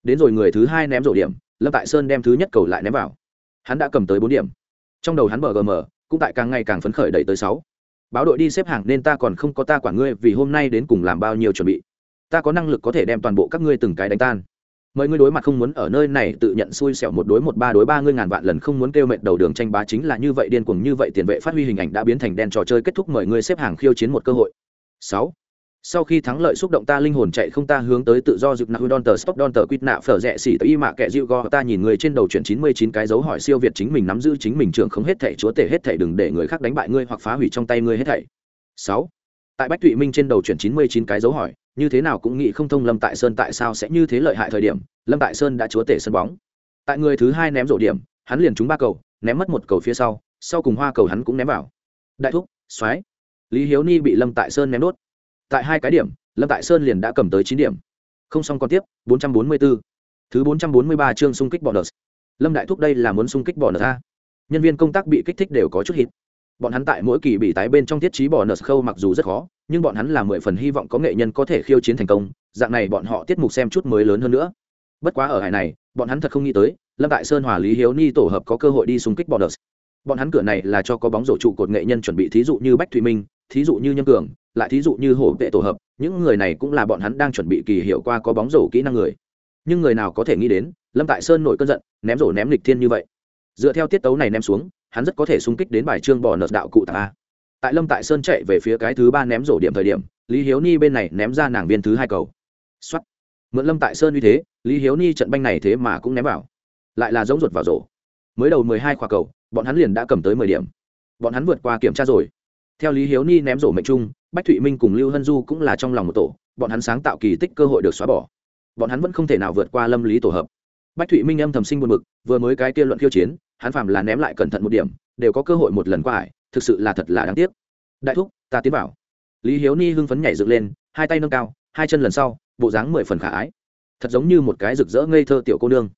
Speaker 1: đến rồi người thứ hai ném rổ điểm, lâm tại sơn đem thứ nhất cầu lại ném vào. Hắn đã cầm tới bốn điểm. Trong đầu hắn bgm cũng tại càng ngày càng phấn khởi đẩy tới sáu. Báo đội đi xếp hàng nên ta còn không có ta quản ngươi, vì hôm nay đến cùng làm bao nhiêu chuẩn bị. Ta có năng lực có thể đem toàn bộ các ngươi từng cái đánh tan. Mời ngươi đối mặt không muốn ở nơi này tự nhận xui xẻo một đối một, ba đối ba ngươi ngàn vạn lần không muốn kêu mệt đầu đường tranh bá chính là như vậy điên cuồng như vậy tiền vệ phát huy hình ảnh đã biến thành đen trò chơi kết thúc mời ngươi xếp hàng khiêu chiến một cơ hội. Sáu sau khi thắng lợi xúc động ta linh hồn chạy không ta hướng tới tự do dực nạ don tờ stop don tờ quýt nạ, phở rẽ xỉ tới y mạ kệ dịu go ta nhìn người trên đầu chuyển chín mươi chín cái dấu hỏi siêu việt chính mình nắm giữ chính mình trưởng không hết thảy chúa tể hết thảy, đừng để người khác đánh bại ngươi hoặc phá hủy trong tay ngươi hết thảy. Sáu. Tại bách thụy minh trên đầu chuyển chín mươi chín cái dấu hỏi, như thế nào cũng nghĩ không thông lâm tại sơn tại sao sẽ như thế lợi hại thời điểm, lâm tại sơn đã chúa tể sân bóng. Tại người thứ hai ném rổ điểm, hắn liền trúng ba cầu, ném mất một cầu phía sau sau cùng hoa cầu hắn cũng ném vào. Đại thúc xoáy lý hiếu ni bị lâm tại sơn ném đốt tại hai cái điểm, lâm tại sơn liền đã cầm tới chín điểm. Không xong còn tiếp 444. thứ 443 chương xung kích bonus lâm đại thúc đây là muốn xung kích bonus a. Nhân viên công tác bị kích thích đều có chút hít. Bọn hắn tại mỗi kỳ bị tái bên trong thiết trí bonus khâu mặc dù rất khó, nhưng bọn hắn là mười phần hy vọng có nghệ nhân có thể khiêu chiến thành công, dạng này bọn họ tiết mục xem chút mới lớn hơn nữa. Bất quá ở hải này, bọn hắn thật không nghĩ tới, lâm tại sơn hòa lý hiếu ni tổ hợp có cơ hội đi xung kích bonus bọn hắn cửa này là cho có bóng rổ trụ cột nghệ nhân chuẩn bị thí dụ như bách thụy minh, thí dụ như nhân cường, lại thí dụ như hổ vệ tổ hợp, những người này cũng là bọn hắn đang chuẩn bị kỳ hiệu qua có bóng rổ kỹ năng người. Nhưng người nào có thể nghĩ đến, lâm tại sơn nổi cơn giận, ném rổ ném lịch thiên như vậy. Dựa theo tiết tấu này ném xuống, hắn rất có thể xung kích đến bài trương bỏ nợt đạo cụ tạng a tại lâm tại sơn chạy về phía cái thứ ba ném rổ điểm thời điểm, lý hiếu ni bên này ném ra nàng viên thứ hai cầu. X o á t mượn lâm tại sơn như thế, lý hiếu ni trận banh này thế mà cũng ném vào. Lại là giống ruột vào rổ mới đầu mười hai khoa cầu bọn hắn liền đã cầm tới mười điểm. Bọn hắn vượt qua kiểm tra rồi. Theo lý hiếu ni ném rổ mệnh trung bách thụy minh cùng lưu hân du cũng là trong lòng một tổ bọn hắn sáng tạo kỳ tích cơ hội được xóa bỏ. Bọn hắn vẫn không thể nào vượt qua lâm lý tổ hợp. Bách thụy minh âm thầm sinh buồn bực, vừa mới cái kia luận khiêu chiến hắn phàm là ném lại cẩn thận một điểm đều có cơ hội một lần qua ải thực sự là thật là đáng tiếc. Đại thúc ta tiến vào. Lý hiếu ni hưng phấn nhảy dựng lên hai tay nâng cao hai chân lần sau bộ dáng mười phần khả ái. Thật giống như một cái rực rỡ ngây thơ tiểu cô nương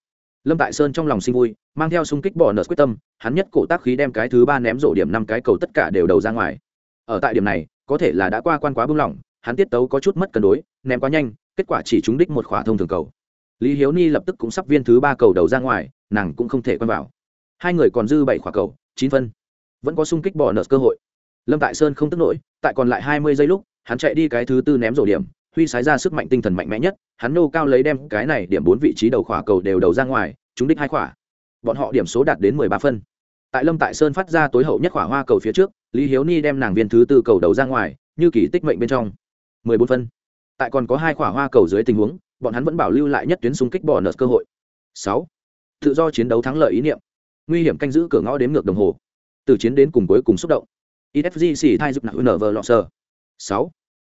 Speaker 1: lâm tại sơn trong lòng sinh vui, mang theo xung kích bỏ nợ quyết tâm, hắn nhất cổ tác khí đem cái thứ ba ném rổ điểm năm cái cầu tất cả đều đầu ra ngoài. Ở tại điểm này, có thể là đã qua quan quá bưng lỏng, hắn tiết tấu có chút mất cân đối, ném quá nhanh, kết quả chỉ trúng đích một khỏa thông thường cầu. Lý hiếu ni lập tức cũng sắp viên thứ ba cầu đầu ra ngoài, nàng cũng không thể quen vào. Hai người còn dư bảy khỏa cầu, chín phân. Vẫn có xung kích bỏ nợ cơ hội. Lâm tại sơn không tức nổi, tại còn lại hai mươi giây lúc, hắn chạy đi cái thứ tư ném rổ điểm huy sái ra sức mạnh tinh thần mạnh mẽ nhất, hắn nô cao lấy đem cái này điểm bốn vị trí đầu khỏa cầu đều đầu ra ngoài chúng đích hai khỏa. Bọn họ điểm số đạt đến mười ba phân. Tại lâm tại sơn phát ra tối hậu nhất khỏa hoa cầu phía trước, lý hiếu ni đem nàng viên thứ tư cầu đầu ra ngoài, như kỳ tích mệnh bên trong. mười bốn phân. Tại còn có hai khỏa hoa cầu dưới tình huống, bọn hắn vẫn bảo lưu lại nhất tuyến xung kích bỏ nợ cơ hội. Sáu. Tự do chiến đấu thắng lợi ý niệm. Nguy hiểm canh giữ cửa ngõ đến ngược đồng hồ. Từ chiến đến cùng cuối cùng xúc động. Ifg xỉ thai giúp nặng nở vờ lọ sơ sáu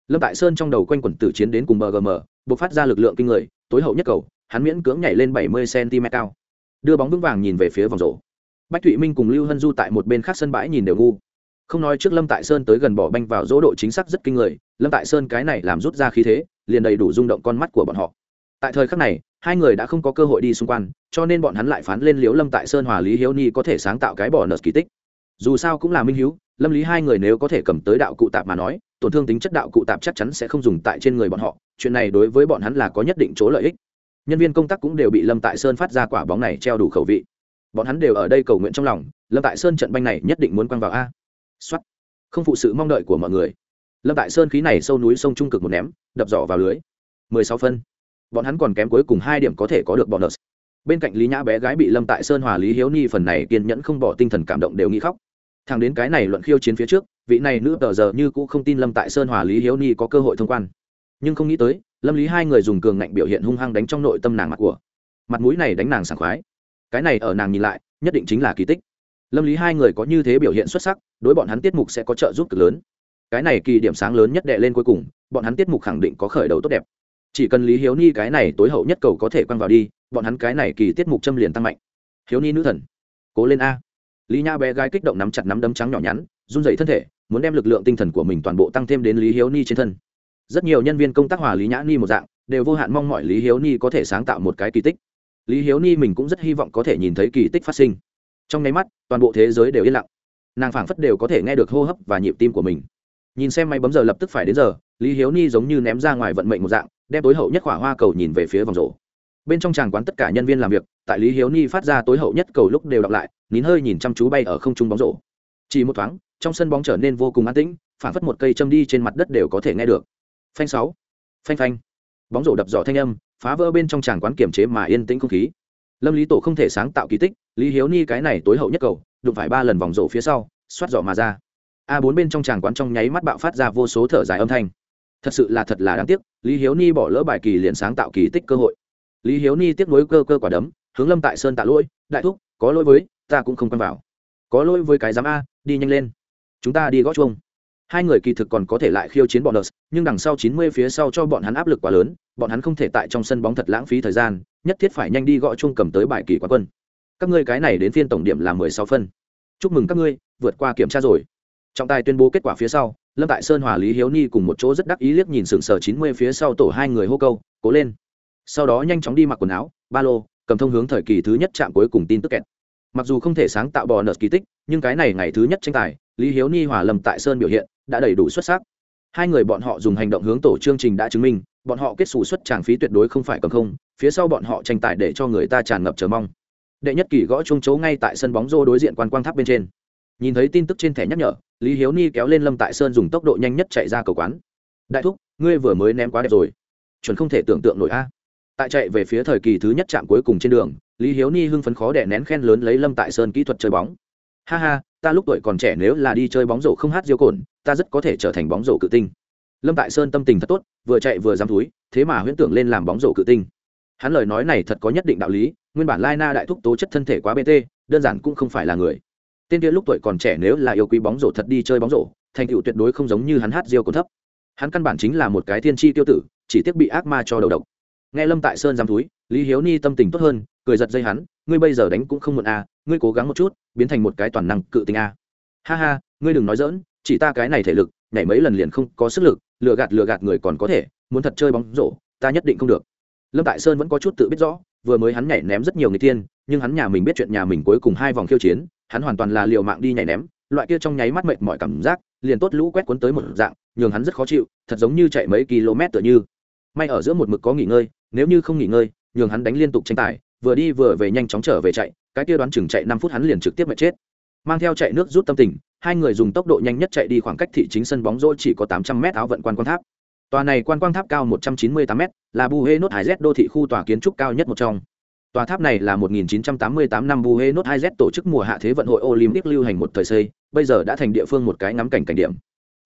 Speaker 1: lâm tại sơn trong đầu quanh quẩn tử chiến đến cùng bgm buộc phát ra lực lượng kinh người, tối hậu nhất cầu, hắn miễn cưỡng nhảy lên bảy mươi cm cao. Đưa bóng vững vàng nhìn về phía vòng rổ. Bách thụy minh cùng lưu hân du tại một bên khác sân bãi nhìn đều ngu. Không nói trước lâm tại sơn tới gần bỏ banh vào dỗ độ chính xác rất kinh người, lâm tại sơn cái này làm rút ra khí thế, liền đầy đủ rung động con mắt của bọn họ. Tại thời khắc này, hai người đã không có cơ hội đi xung quanh, cho nên bọn hắn lại phán lên liếu lâm tại sơn hòa lý hiếu ni có thể sáng tạo cái bỏ nợ kỳ tích. Dù sao cũng là minh hiếu, lâm lý hai người nếu có thể cầm tới đạo cụ tạp mà nói tổn thương tính chất đạo cụ tạp chắc chắn sẽ không dùng tại trên người bọn họ, chuyện này đối với bọn hắn là có nhất định chỗ lợi ích. Nhân viên công tác cũng đều bị lâm tại sơn phát ra quả bóng này treo đủ khẩu vị. Bọn hắn đều ở đây cầu nguyện trong lòng, lâm tại sơn trận banh này nhất định muốn quăng vào a. Xuất không phụ sự mong đợi của mọi người. Lâm tại sơn khí này sâu núi sông trung cực một ném, đập giỏ vào lưới. Mười sáu phân. Bọn hắn còn kém cuối cùng hai điểm có thể có được bonus bên cạnh lý nhã bé gái bị lâm tại sơn hòa lý hiếu ni phần này kiên nhẫn không bỏ tinh thần cảm động đều nghĩ khóc. Thằng đến cái này luận khiêu chiến phía trước vị này nữ tờ giờ như cũng không tin lâm tại sơn hòa lý hiếu ni có cơ hội thông quan. Nhưng không nghĩ tới, lâm lý hai người dùng cường ngạnh biểu hiện hung hăng đánh trong nội tâm nàng mặt của. Mặt mũi này đánh nàng sảng khoái. Cái này ở nàng nhìn lại, nhất định chính là kỳ tích. Lâm lý hai người có như thế biểu hiện xuất sắc, đối bọn hắn tiết mục sẽ có trợ giúp cực lớn. Cái này kỳ điểm sáng lớn nhất đệ lên cuối cùng, bọn hắn tiết mục khẳng định có khởi đầu tốt đẹp. Chỉ cần lý hiếu ni cái này tối hậu nhất cầu có thể quăng vào đi, bọn hắn cái này kỳ tiết mục châm liền tăng mạnh. Hiếu ni nữ thần, cố lên a. Lý nha bé gái kích động nắm chặt nắm đấm trắng nhỏ nhắn run dậy thân thể, muốn đem lực lượng tinh thần của mình toàn bộ tăng thêm đến lý hiếu ni trên thân. Rất nhiều nhân viên công tác hòa lý nhã ni một dạng, đều vô hạn mong mọi lý hiếu ni có thể sáng tạo một cái kỳ tích. Lý hiếu ni mình cũng rất hy vọng có thể nhìn thấy kỳ tích phát sinh. Trong nháy mắt, toàn bộ thế giới đều yên lặng. Nàng phảng phất đều có thể nghe được hô hấp và nhịp tim của mình. Nhìn xem máy bấm giờ lập tức phải đến giờ, lý hiếu ni giống như ném ra ngoài vận mệnh một dạng, đem tối hậu nhất khỏa hoa cầu nhìn về phía vòng rổ. Bên trong tràng quán tất cả nhân viên làm việc, tại lý hiếu ni phát ra tối hậu nhất cầu lúc đều đọc lại, nín hơi nhìn chăm chú bay ở không trung bóng rổ. Chỉ một thoáng trong sân bóng trở nên vô cùng an tĩnh phản phất một cây châm đi trên mặt đất đều có thể nghe được. Phanh sáu, phanh phanh. Bóng rổ đập giỏ thanh âm, phá vỡ bên trong tràng quán kiểm chế mà yên tĩnh không khí. Lâm lý tổ không thể sáng tạo kỳ tích, lý hiếu ni cái này tối hậu nhất cầu, đụng phải ba lần vòng rổ phía sau, xoát giỏ mà ra. A bốn bên trong tràng quán trong nháy mắt bạo phát ra vô số thở dài âm thanh. Thật sự là thật là đáng tiếc, lý hiếu ni bỏ lỡ bài kỳ liền sáng tạo kỳ tích cơ hội. Lý hiếu ni tiếp nối cơ cơ quả đấm, hướng lâm tại sơn tạ lỗi, đại thúc, có lỗi với, ta cũng không quen vào. Có lỗi với cái giám a, đi nhanh lên chúng ta đi gõ chuông. Hai người kỳ thực còn có thể lại khiêu chiến bọn đợt nhưng đằng sau chín mươi phía sau cho bọn hắn áp lực quá lớn, bọn hắn không thể tại trong sân bóng thật lãng phí thời gian, nhất thiết phải nhanh đi gõ chuông cầm tới bài kỳ quán quân. Các ngươi cái này đến phiên tổng điểm là mười sáu phân. Chúc mừng các ngươi, vượt qua kiểm tra rồi. Trọng tài tuyên bố kết quả phía sau, lâm tại sơn hòa lý hiếu ni cùng một chỗ rất đắc ý liếc nhìn sừng sờ chín mươi phía sau tổ hai người hô câu, cố lên. Sau đó nhanh chóng đi mặc quần áo, ba lô, cầm thông hướng thời kỳ thứ nhất chạm cuối cùng tin tức kẹt. Mặc dù không thể sáng tạo bò nợ kỳ tích, nhưng cái này ngày thứ nhất tranh tài lý hiếu ni hòa lâm tại sơn biểu hiện, đã đầy đủ xuất sắc. Hai người bọn họ dùng hành động hướng tổ chương trình đã chứng minh, bọn họ kết xù xuất tràng phí tuyệt đối không phải cầm không, phía sau bọn họ tranh tài để cho người ta tràn ngập chờ mong. Đệ nhất kỳ gõ chung chấu ngay tại sân bóng rô đối diện quan quang tháp bên trên. Nhìn thấy tin tức trên thẻ nhắc nhở, lý hiếu ni kéo lên lâm tại sơn dùng tốc độ nhanh nhất chạy ra cầu quán. Đại thúc, ngươi vừa mới ném quá đẹp rồi. Chuẩn không thể tưởng tượng nổi a. Tại chạy về phía thời kỳ thứ nhất chạm cuối cùng trên đường, lý hiếu ni hưng phấn khó đẻ nén khen lớn lấy lâm tại sơn kỹ thuật chơi bóng ha ha, ta lúc tuổi còn trẻ nếu là đi chơi bóng rổ không hát diêu cồn, ta rất có thể trở thành bóng rổ cự tinh. Lâm tại sơn tâm tình thật tốt, vừa chạy vừa dám túi, thế mà huyễn tưởng lên làm bóng rổ cự tinh. Hắn lời nói này thật có nhất định đạo lý, nguyên bản lai na đại thúc tố chất thân thể quá bt đơn giản cũng không phải là người. Tên kia lúc tuổi còn trẻ nếu là yêu quý bóng rổ thật đi chơi bóng rổ, thành tựu tuyệt đối không giống như hắn hát diêu cồn thấp. Hắn căn bản chính là một cái thiên tri tiêu tử, chỉ tiếc bị ác ma cho đầu độc. Nghe lâm tại sơn dám túi, lý hiếu ni tâm tình tốt hơn, cười giật dây hắn ngươi bây giờ đánh cũng không muộn a à, ngươi cố gắng một chút biến thành một cái toàn năng cự tinh a à. ha ha ngươi đừng nói dỡn chỉ ta cái này thể lực nhảy mấy lần liền không có sức lực lừa gạt lừa gạt người còn có thể muốn thật chơi bóng rổ ta nhất định không được lâm tại sơn vẫn có chút tự biết rõ vừa mới hắn nhảy ném rất nhiều người tiên nhưng hắn nhà mình biết chuyện nhà mình cuối cùng hai vòng khiêu chiến hắn hoàn toàn là liều mạng đi nhảy ném loại kia trong nháy mắt mệt mọi cảm giác liền tốt lũ quét cuốn tới một dạng nhường hắn rất khó chịu thật giống như chạy mấy km tựa như may ở giữa một mực có nghỉ ngơi nếu như không nghỉ ngơi nhường hắn đánh liên tục tranh tài vừa đi vừa về nhanh chóng trở về chạy, cái kia đoán chừng chạy năm phút hắn liền trực tiếp mệt chết. Mang theo chạy nước rút tâm tình, hai người dùng tốc độ nhanh nhất chạy đi khoảng cách thị chính sân bóng rổ chỉ có tám trăm m áo vận quan quan tháp. Tòa này quan quang tháp cao một trăm chín mươi tám m là buhe nốt z đô thị khu tòa kiến trúc cao nhất một trong. Tòa tháp này là 1988 năm buhe nốt hai z tổ chức mùa hạ thế vận hội olympic lưu hành một thời xây, bây giờ đã thành địa phương một cái ngắm cảnh cảnh điểm.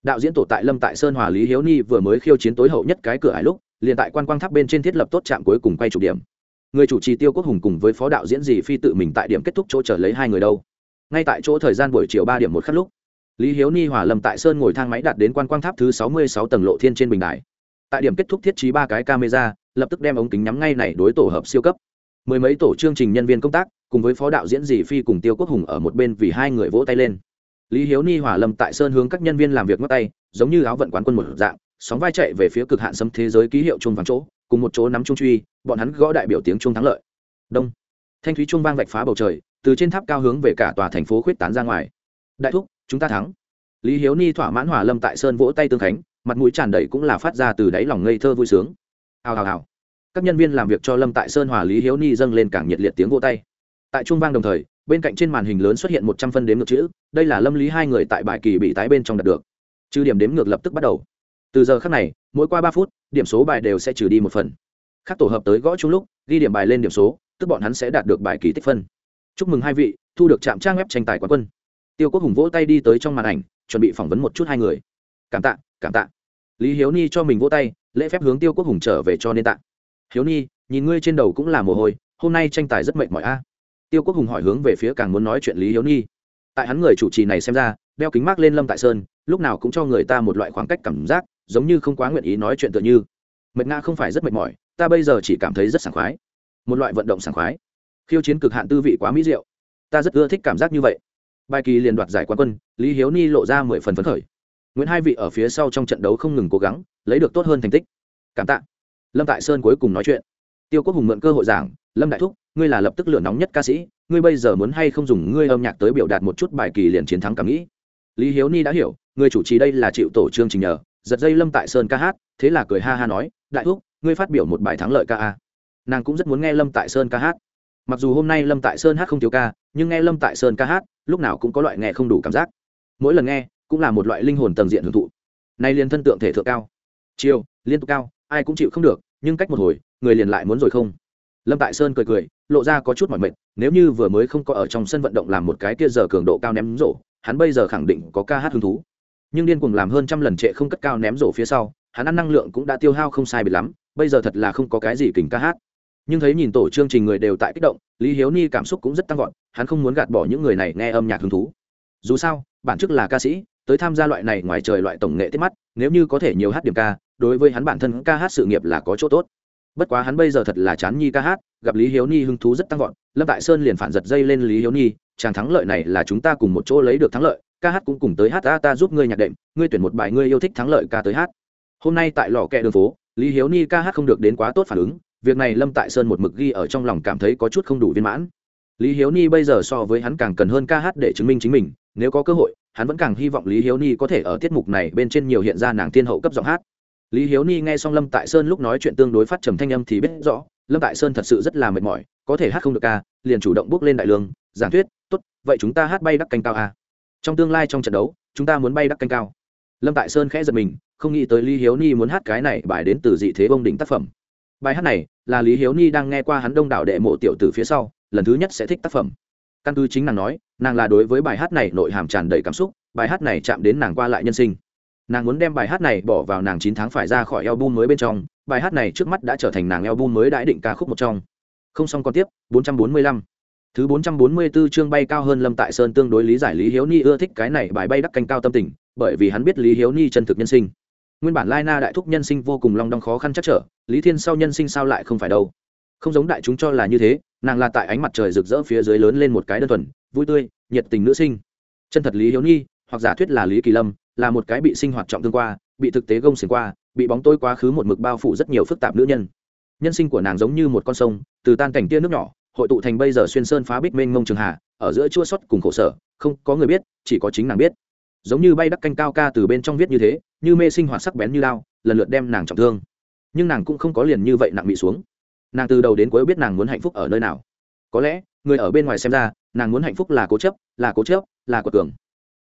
Speaker 1: Đạo diễn tổ tại lâm tại sơn hòa lý hiếu ni vừa mới khiêu chiến tối hậu nhất cái cửa hải lúc, liền tại quan quang tháp bên trên thiết lập tốt trạm cuối cùng quay chủ điểm người chủ trì tiêu quốc hùng cùng với phó đạo diễn dì phi tự mình tại điểm kết thúc chỗ chờ lấy hai người đâu. Ngay tại chỗ thời gian buổi chiều ba điểm một khắc lúc, lý hiếu ni hòa lâm tại sơn ngồi thang máy đạt đến quan quang tháp thứ sáu mươi sáu tầng lộ thiên trên bình đài. Tại điểm kết thúc thiết trí ba cái camera, lập tức đem ống kính nhắm ngay này đối tổ hợp siêu cấp. Mười mấy tổ chương trình nhân viên công tác, cùng với phó đạo diễn dì phi cùng tiêu quốc hùng ở một bên vì hai người vỗ tay lên. Lý hiếu ni hòa lâm tại sơn hướng các nhân viên làm việc ngót tay, giống như áo vận quán quân một dạng, sóng vai chạy về phía cực hạn sấm thế giới ký hiệu chung vắng chỗ, cùng một chỗ nắm trung truy bọn hắn gõ đại biểu tiếng chuông thắng lợi. Đông. Thanh thúy chuông vang vạch phá bầu trời, từ trên tháp cao hướng về cả tòa thành phố khuyết tán ra ngoài. Đại thúc, chúng ta thắng. Lý hiếu ni thỏa mãn hòa lâm tại sơn vỗ tay tương khánh, mặt mũi tràn đầy cũng là phát ra từ đáy lòng ngây thơ vui sướng. Hào hào hào. Các nhân viên làm việc cho lâm tại sơn hòa lý hiếu ni dâng lên càng nhiệt liệt tiếng vỗ tay. Tại trung vang đồng thời, bên cạnh trên màn hình lớn xuất hiện một trăm phân đếm ngược chữ, đây là lâm lý hai người tại bài kỳ bị tái bên trong đạt được. Trừ điểm đếm ngược lập tức bắt đầu. Từ giờ khác này, mỗi qua ba phút, điểm số bài đều sẽ trừ đi một phần khác tổ hợp tới gõ chung lúc, ghi điểm bài lên điểm số, tức bọn hắn sẽ đạt được bài kỳ tích phân. Chúc mừng hai vị, thu được trạm trang web tranh tài quán quân. Tiêu quốc hùng vỗ tay đi tới trong màn ảnh, chuẩn bị phỏng vấn một chút hai người. Cảm tạ cảm tạ. Lý hiếu ni cho mình vỗ tay, lễ phép hướng tiêu quốc hùng trở về cho nên tạ. Hiếu ni, nhìn ngươi trên đầu cũng là mồ hôi, hôm nay tranh tài rất mệt mỏi a. Tiêu quốc hùng hỏi hướng về phía càng muốn nói chuyện lý hiếu ni. Tại hắn người chủ trì này xem ra, đeo kính mát lên lâm tại sơn, lúc nào cũng cho người ta một loại khoảng cách cảm giác, giống như không quá nguyện ý nói chuyện tựa như. Mệt nga không phải rất mệt mỏi ta bây giờ chỉ cảm thấy rất sảng khoái. Một loại vận động sảng khoái. Khiêu chiến cực hạn tư vị quá mỹ diệu. Ta rất ưa thích cảm giác như vậy. Bài kỳ liền đoạt giải quán quân, lý hiếu ni lộ ra mười phần phấn khởi. Nguyễn hai vị ở phía sau trong trận đấu không ngừng cố gắng, lấy được tốt hơn thành tích. Cảm tạ. Lâm tại sơn cuối cùng nói chuyện. Tiêu quốc hùng mượn cơ hội giảng, lâm đại thúc, ngươi là lập tức lửa nóng nhất ca sĩ, ngươi bây giờ muốn hay không dùng ngươi âm nhạc tới biểu đạt một chút bài kỳ liền chiến thắng cảm nghĩ? Lý hiếu ni đã hiểu, người chủ trì đây là chịu tổ chương trình nhờ, giật dây lâm tại sơn ca hát, thế là cười ha ha nói, đại thúc ngươi phát biểu một bài thắng lợi ca a. Nàng cũng rất muốn nghe lâm tại sơn ca hát. Mặc dù hôm nay lâm tại sơn hát không thiếu ca, nhưng nghe lâm tại sơn ca hát, lúc nào cũng có loại nghe không đủ cảm giác. Mỗi lần nghe, cũng là một loại linh hồn tầng diện hưởng thụ. Nay liền thân tượng thể thượng cao. Chiều liên tục cao, ai cũng chịu không được, nhưng cách một hồi, người liền lại muốn rồi không? Lâm tại sơn cười cười, lộ ra có chút mỏi mệt, nếu như vừa mới không có ở trong sân vận động làm một cái kia giờ cường độ cao ném rổ, hắn bây giờ khẳng định có ca hát hứng thú. Nhưng điên cuồng làm hơn trăm lần trệ không cất cao ném rổ phía sau, hắn ăn năng lượng cũng đã tiêu hao không sai bị lắm bây giờ thật là không có cái gì kình ca hát. Nhưng thấy nhìn tổ chương trình người đều tại kích động, lý hiếu ni cảm xúc cũng rất tăng vọt, hắn không muốn gạt bỏ những người này nghe âm nhạc hứng thú. Dù sao, bản chức là ca sĩ, tới tham gia loại này ngoài trời loại tổng nghệ tiết mắt, nếu như có thể nhiều hát điểm ca, đối với hắn bản thân ca hát sự nghiệp là có chỗ tốt. Bất quá hắn bây giờ thật là chán nhi ca hát, gặp lý hiếu ni hứng thú rất tăng vọt, lâm tại sơn liền phản giật dây lên lý hiếu ni, chàng thắng lợi này là chúng ta cùng một chỗ lấy được thắng lợi, ca hát cũng cùng tới hát, ta ta giúp ngươi nhạc đệm, ngươi tuyển một bài ngươi yêu thích thắng lợi ca tới hát. Hôm nay tại lò kẹ đường phố lý hiếu ni ca hát không được đến quá tốt phản ứng, việc này lâm tại sơn một mực ghi ở trong lòng cảm thấy có chút không đủ viên mãn. Lý hiếu ni bây giờ so với hắn càng cần hơn ca hát để chứng minh chính mình, nếu có cơ hội, hắn vẫn càng hy vọng lý hiếu ni có thể ở tiết mục này bên trên nhiều hiện ra nàng tiên hậu cấp giọng hát. Lý hiếu ni nghe xong lâm tại sơn lúc nói chuyện tương đối phát trầm thanh âm thì biết rõ, lâm tại sơn thật sự rất là mệt mỏi, có thể hát không được ca, liền chủ động bước lên đại lương, giảng thuyết, tốt, vậy chúng ta hát bay đắc canh cao à. trong tương lai trong trận đấu, chúng ta muốn bay đắc canh cao lâm tại sơn khẽ giật mình, không nghĩ tới lý hiếu ni muốn hát cái này bài đến từ dị thế bông đỉnh tác phẩm. Bài hát này là lý hiếu ni đang nghe qua hắn đông đảo đệ mộ tiểu từ phía sau, lần thứ nhất sẽ thích tác phẩm. Căn cứ chính nàng nói, nàng là đối với bài hát này nội hàm tràn đầy cảm xúc, bài hát này chạm đến nàng qua lại nhân sinh. Nàng muốn đem bài hát này bỏ vào nàng chín tháng phải ra khỏi album mới bên trong, bài hát này trước mắt đã trở thành nàng album mới đãi định ca khúc một trong. Không xong còn tiếp 445 thứ 444 chương bay cao hơn lâm tại sơn tương đối lý giải lý hiếu ni ưa thích cái này bài bay đắc canh cao tâm tình, bởi vì hắn biết lý hiếu ni chân thực nhân sinh. Nguyên bản lai na đại thúc nhân sinh vô cùng long đong khó khăn chắc trở, lý thiên sau nhân sinh sao lại không phải đâu. Không giống đại chúng cho là như thế, nàng là tại ánh mặt trời rực rỡ phía dưới lớn lên một cái đơn thuần, vui tươi, nhiệt tình nữ sinh. Chân thật lý hiếu ni, hoặc giả thuyết là lý kỳ lâm, là một cái bị sinh hoạt trọng thương qua, bị thực tế gông xiềng qua, bị bóng tối quá khứ một mực bao phủ rất nhiều phức tạp nữ nhân. Nhân sinh của nàng giống như một con sông, từ tan cảnh tia nước nhỏ hội tụ thành bây giờ xuyên sơn phá bích mênh mông trường hà, ở giữa chua xuất cùng khổ sở, không có người biết, chỉ có chính nàng biết. Giống như bay đắc canh cao ca từ bên trong viết như thế, như mê sinh hoạt sắc bén như lao lần lượt đem nàng trọng thương. Nhưng nàng cũng không có liền như vậy nặng bị xuống. Nàng từ đầu đến cuối biết nàng muốn hạnh phúc ở nơi nào. Có lẽ, người ở bên ngoài xem ra, nàng muốn hạnh phúc là cố chấp, là cố chấp, là quật cường.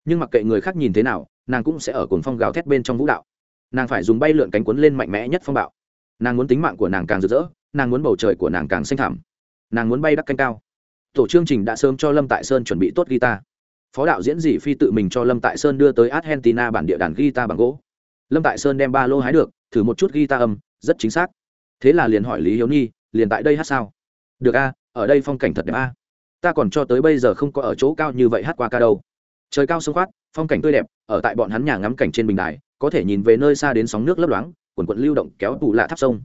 Speaker 1: Nhưng mặc kệ người khác nhìn thế nào, nàng cũng sẽ ở cồn phong gào thét bên trong vũ đạo. Nàng phải dùng bay lượn cánh quấn lên mạnh mẽ nhất phong bạo. Nàng muốn tính mạng của nàng càng rực rỡ, nàng muốn bầu trời của nàng càng xanh thảm nàng muốn bay đắc canh cao. Tổ chương trình đã sớm cho lâm tại sơn chuẩn bị tốt guitar. Phó đạo diễn dì phi tự mình cho lâm tại sơn đưa tới argentina bản địa đàn guitar bằng gỗ. Lâm tại sơn đem ba lô hái được, thử một chút guitar âm, rất chính xác. Thế là liền hỏi lý hiếu nhi, liền tại đây hát sao? Được a, ở đây phong cảnh thật đẹp a. Ta còn cho tới bây giờ không có ở chỗ cao như vậy hát qua ca đâu. Trời cao sông khoát, phong cảnh tươi đẹp, ở tại bọn hắn nhà ngắm cảnh trên bình đài, có thể nhìn về nơi xa đến sóng nước lấp loáng, quần quận lưu động kéo tù lạ tháp sông.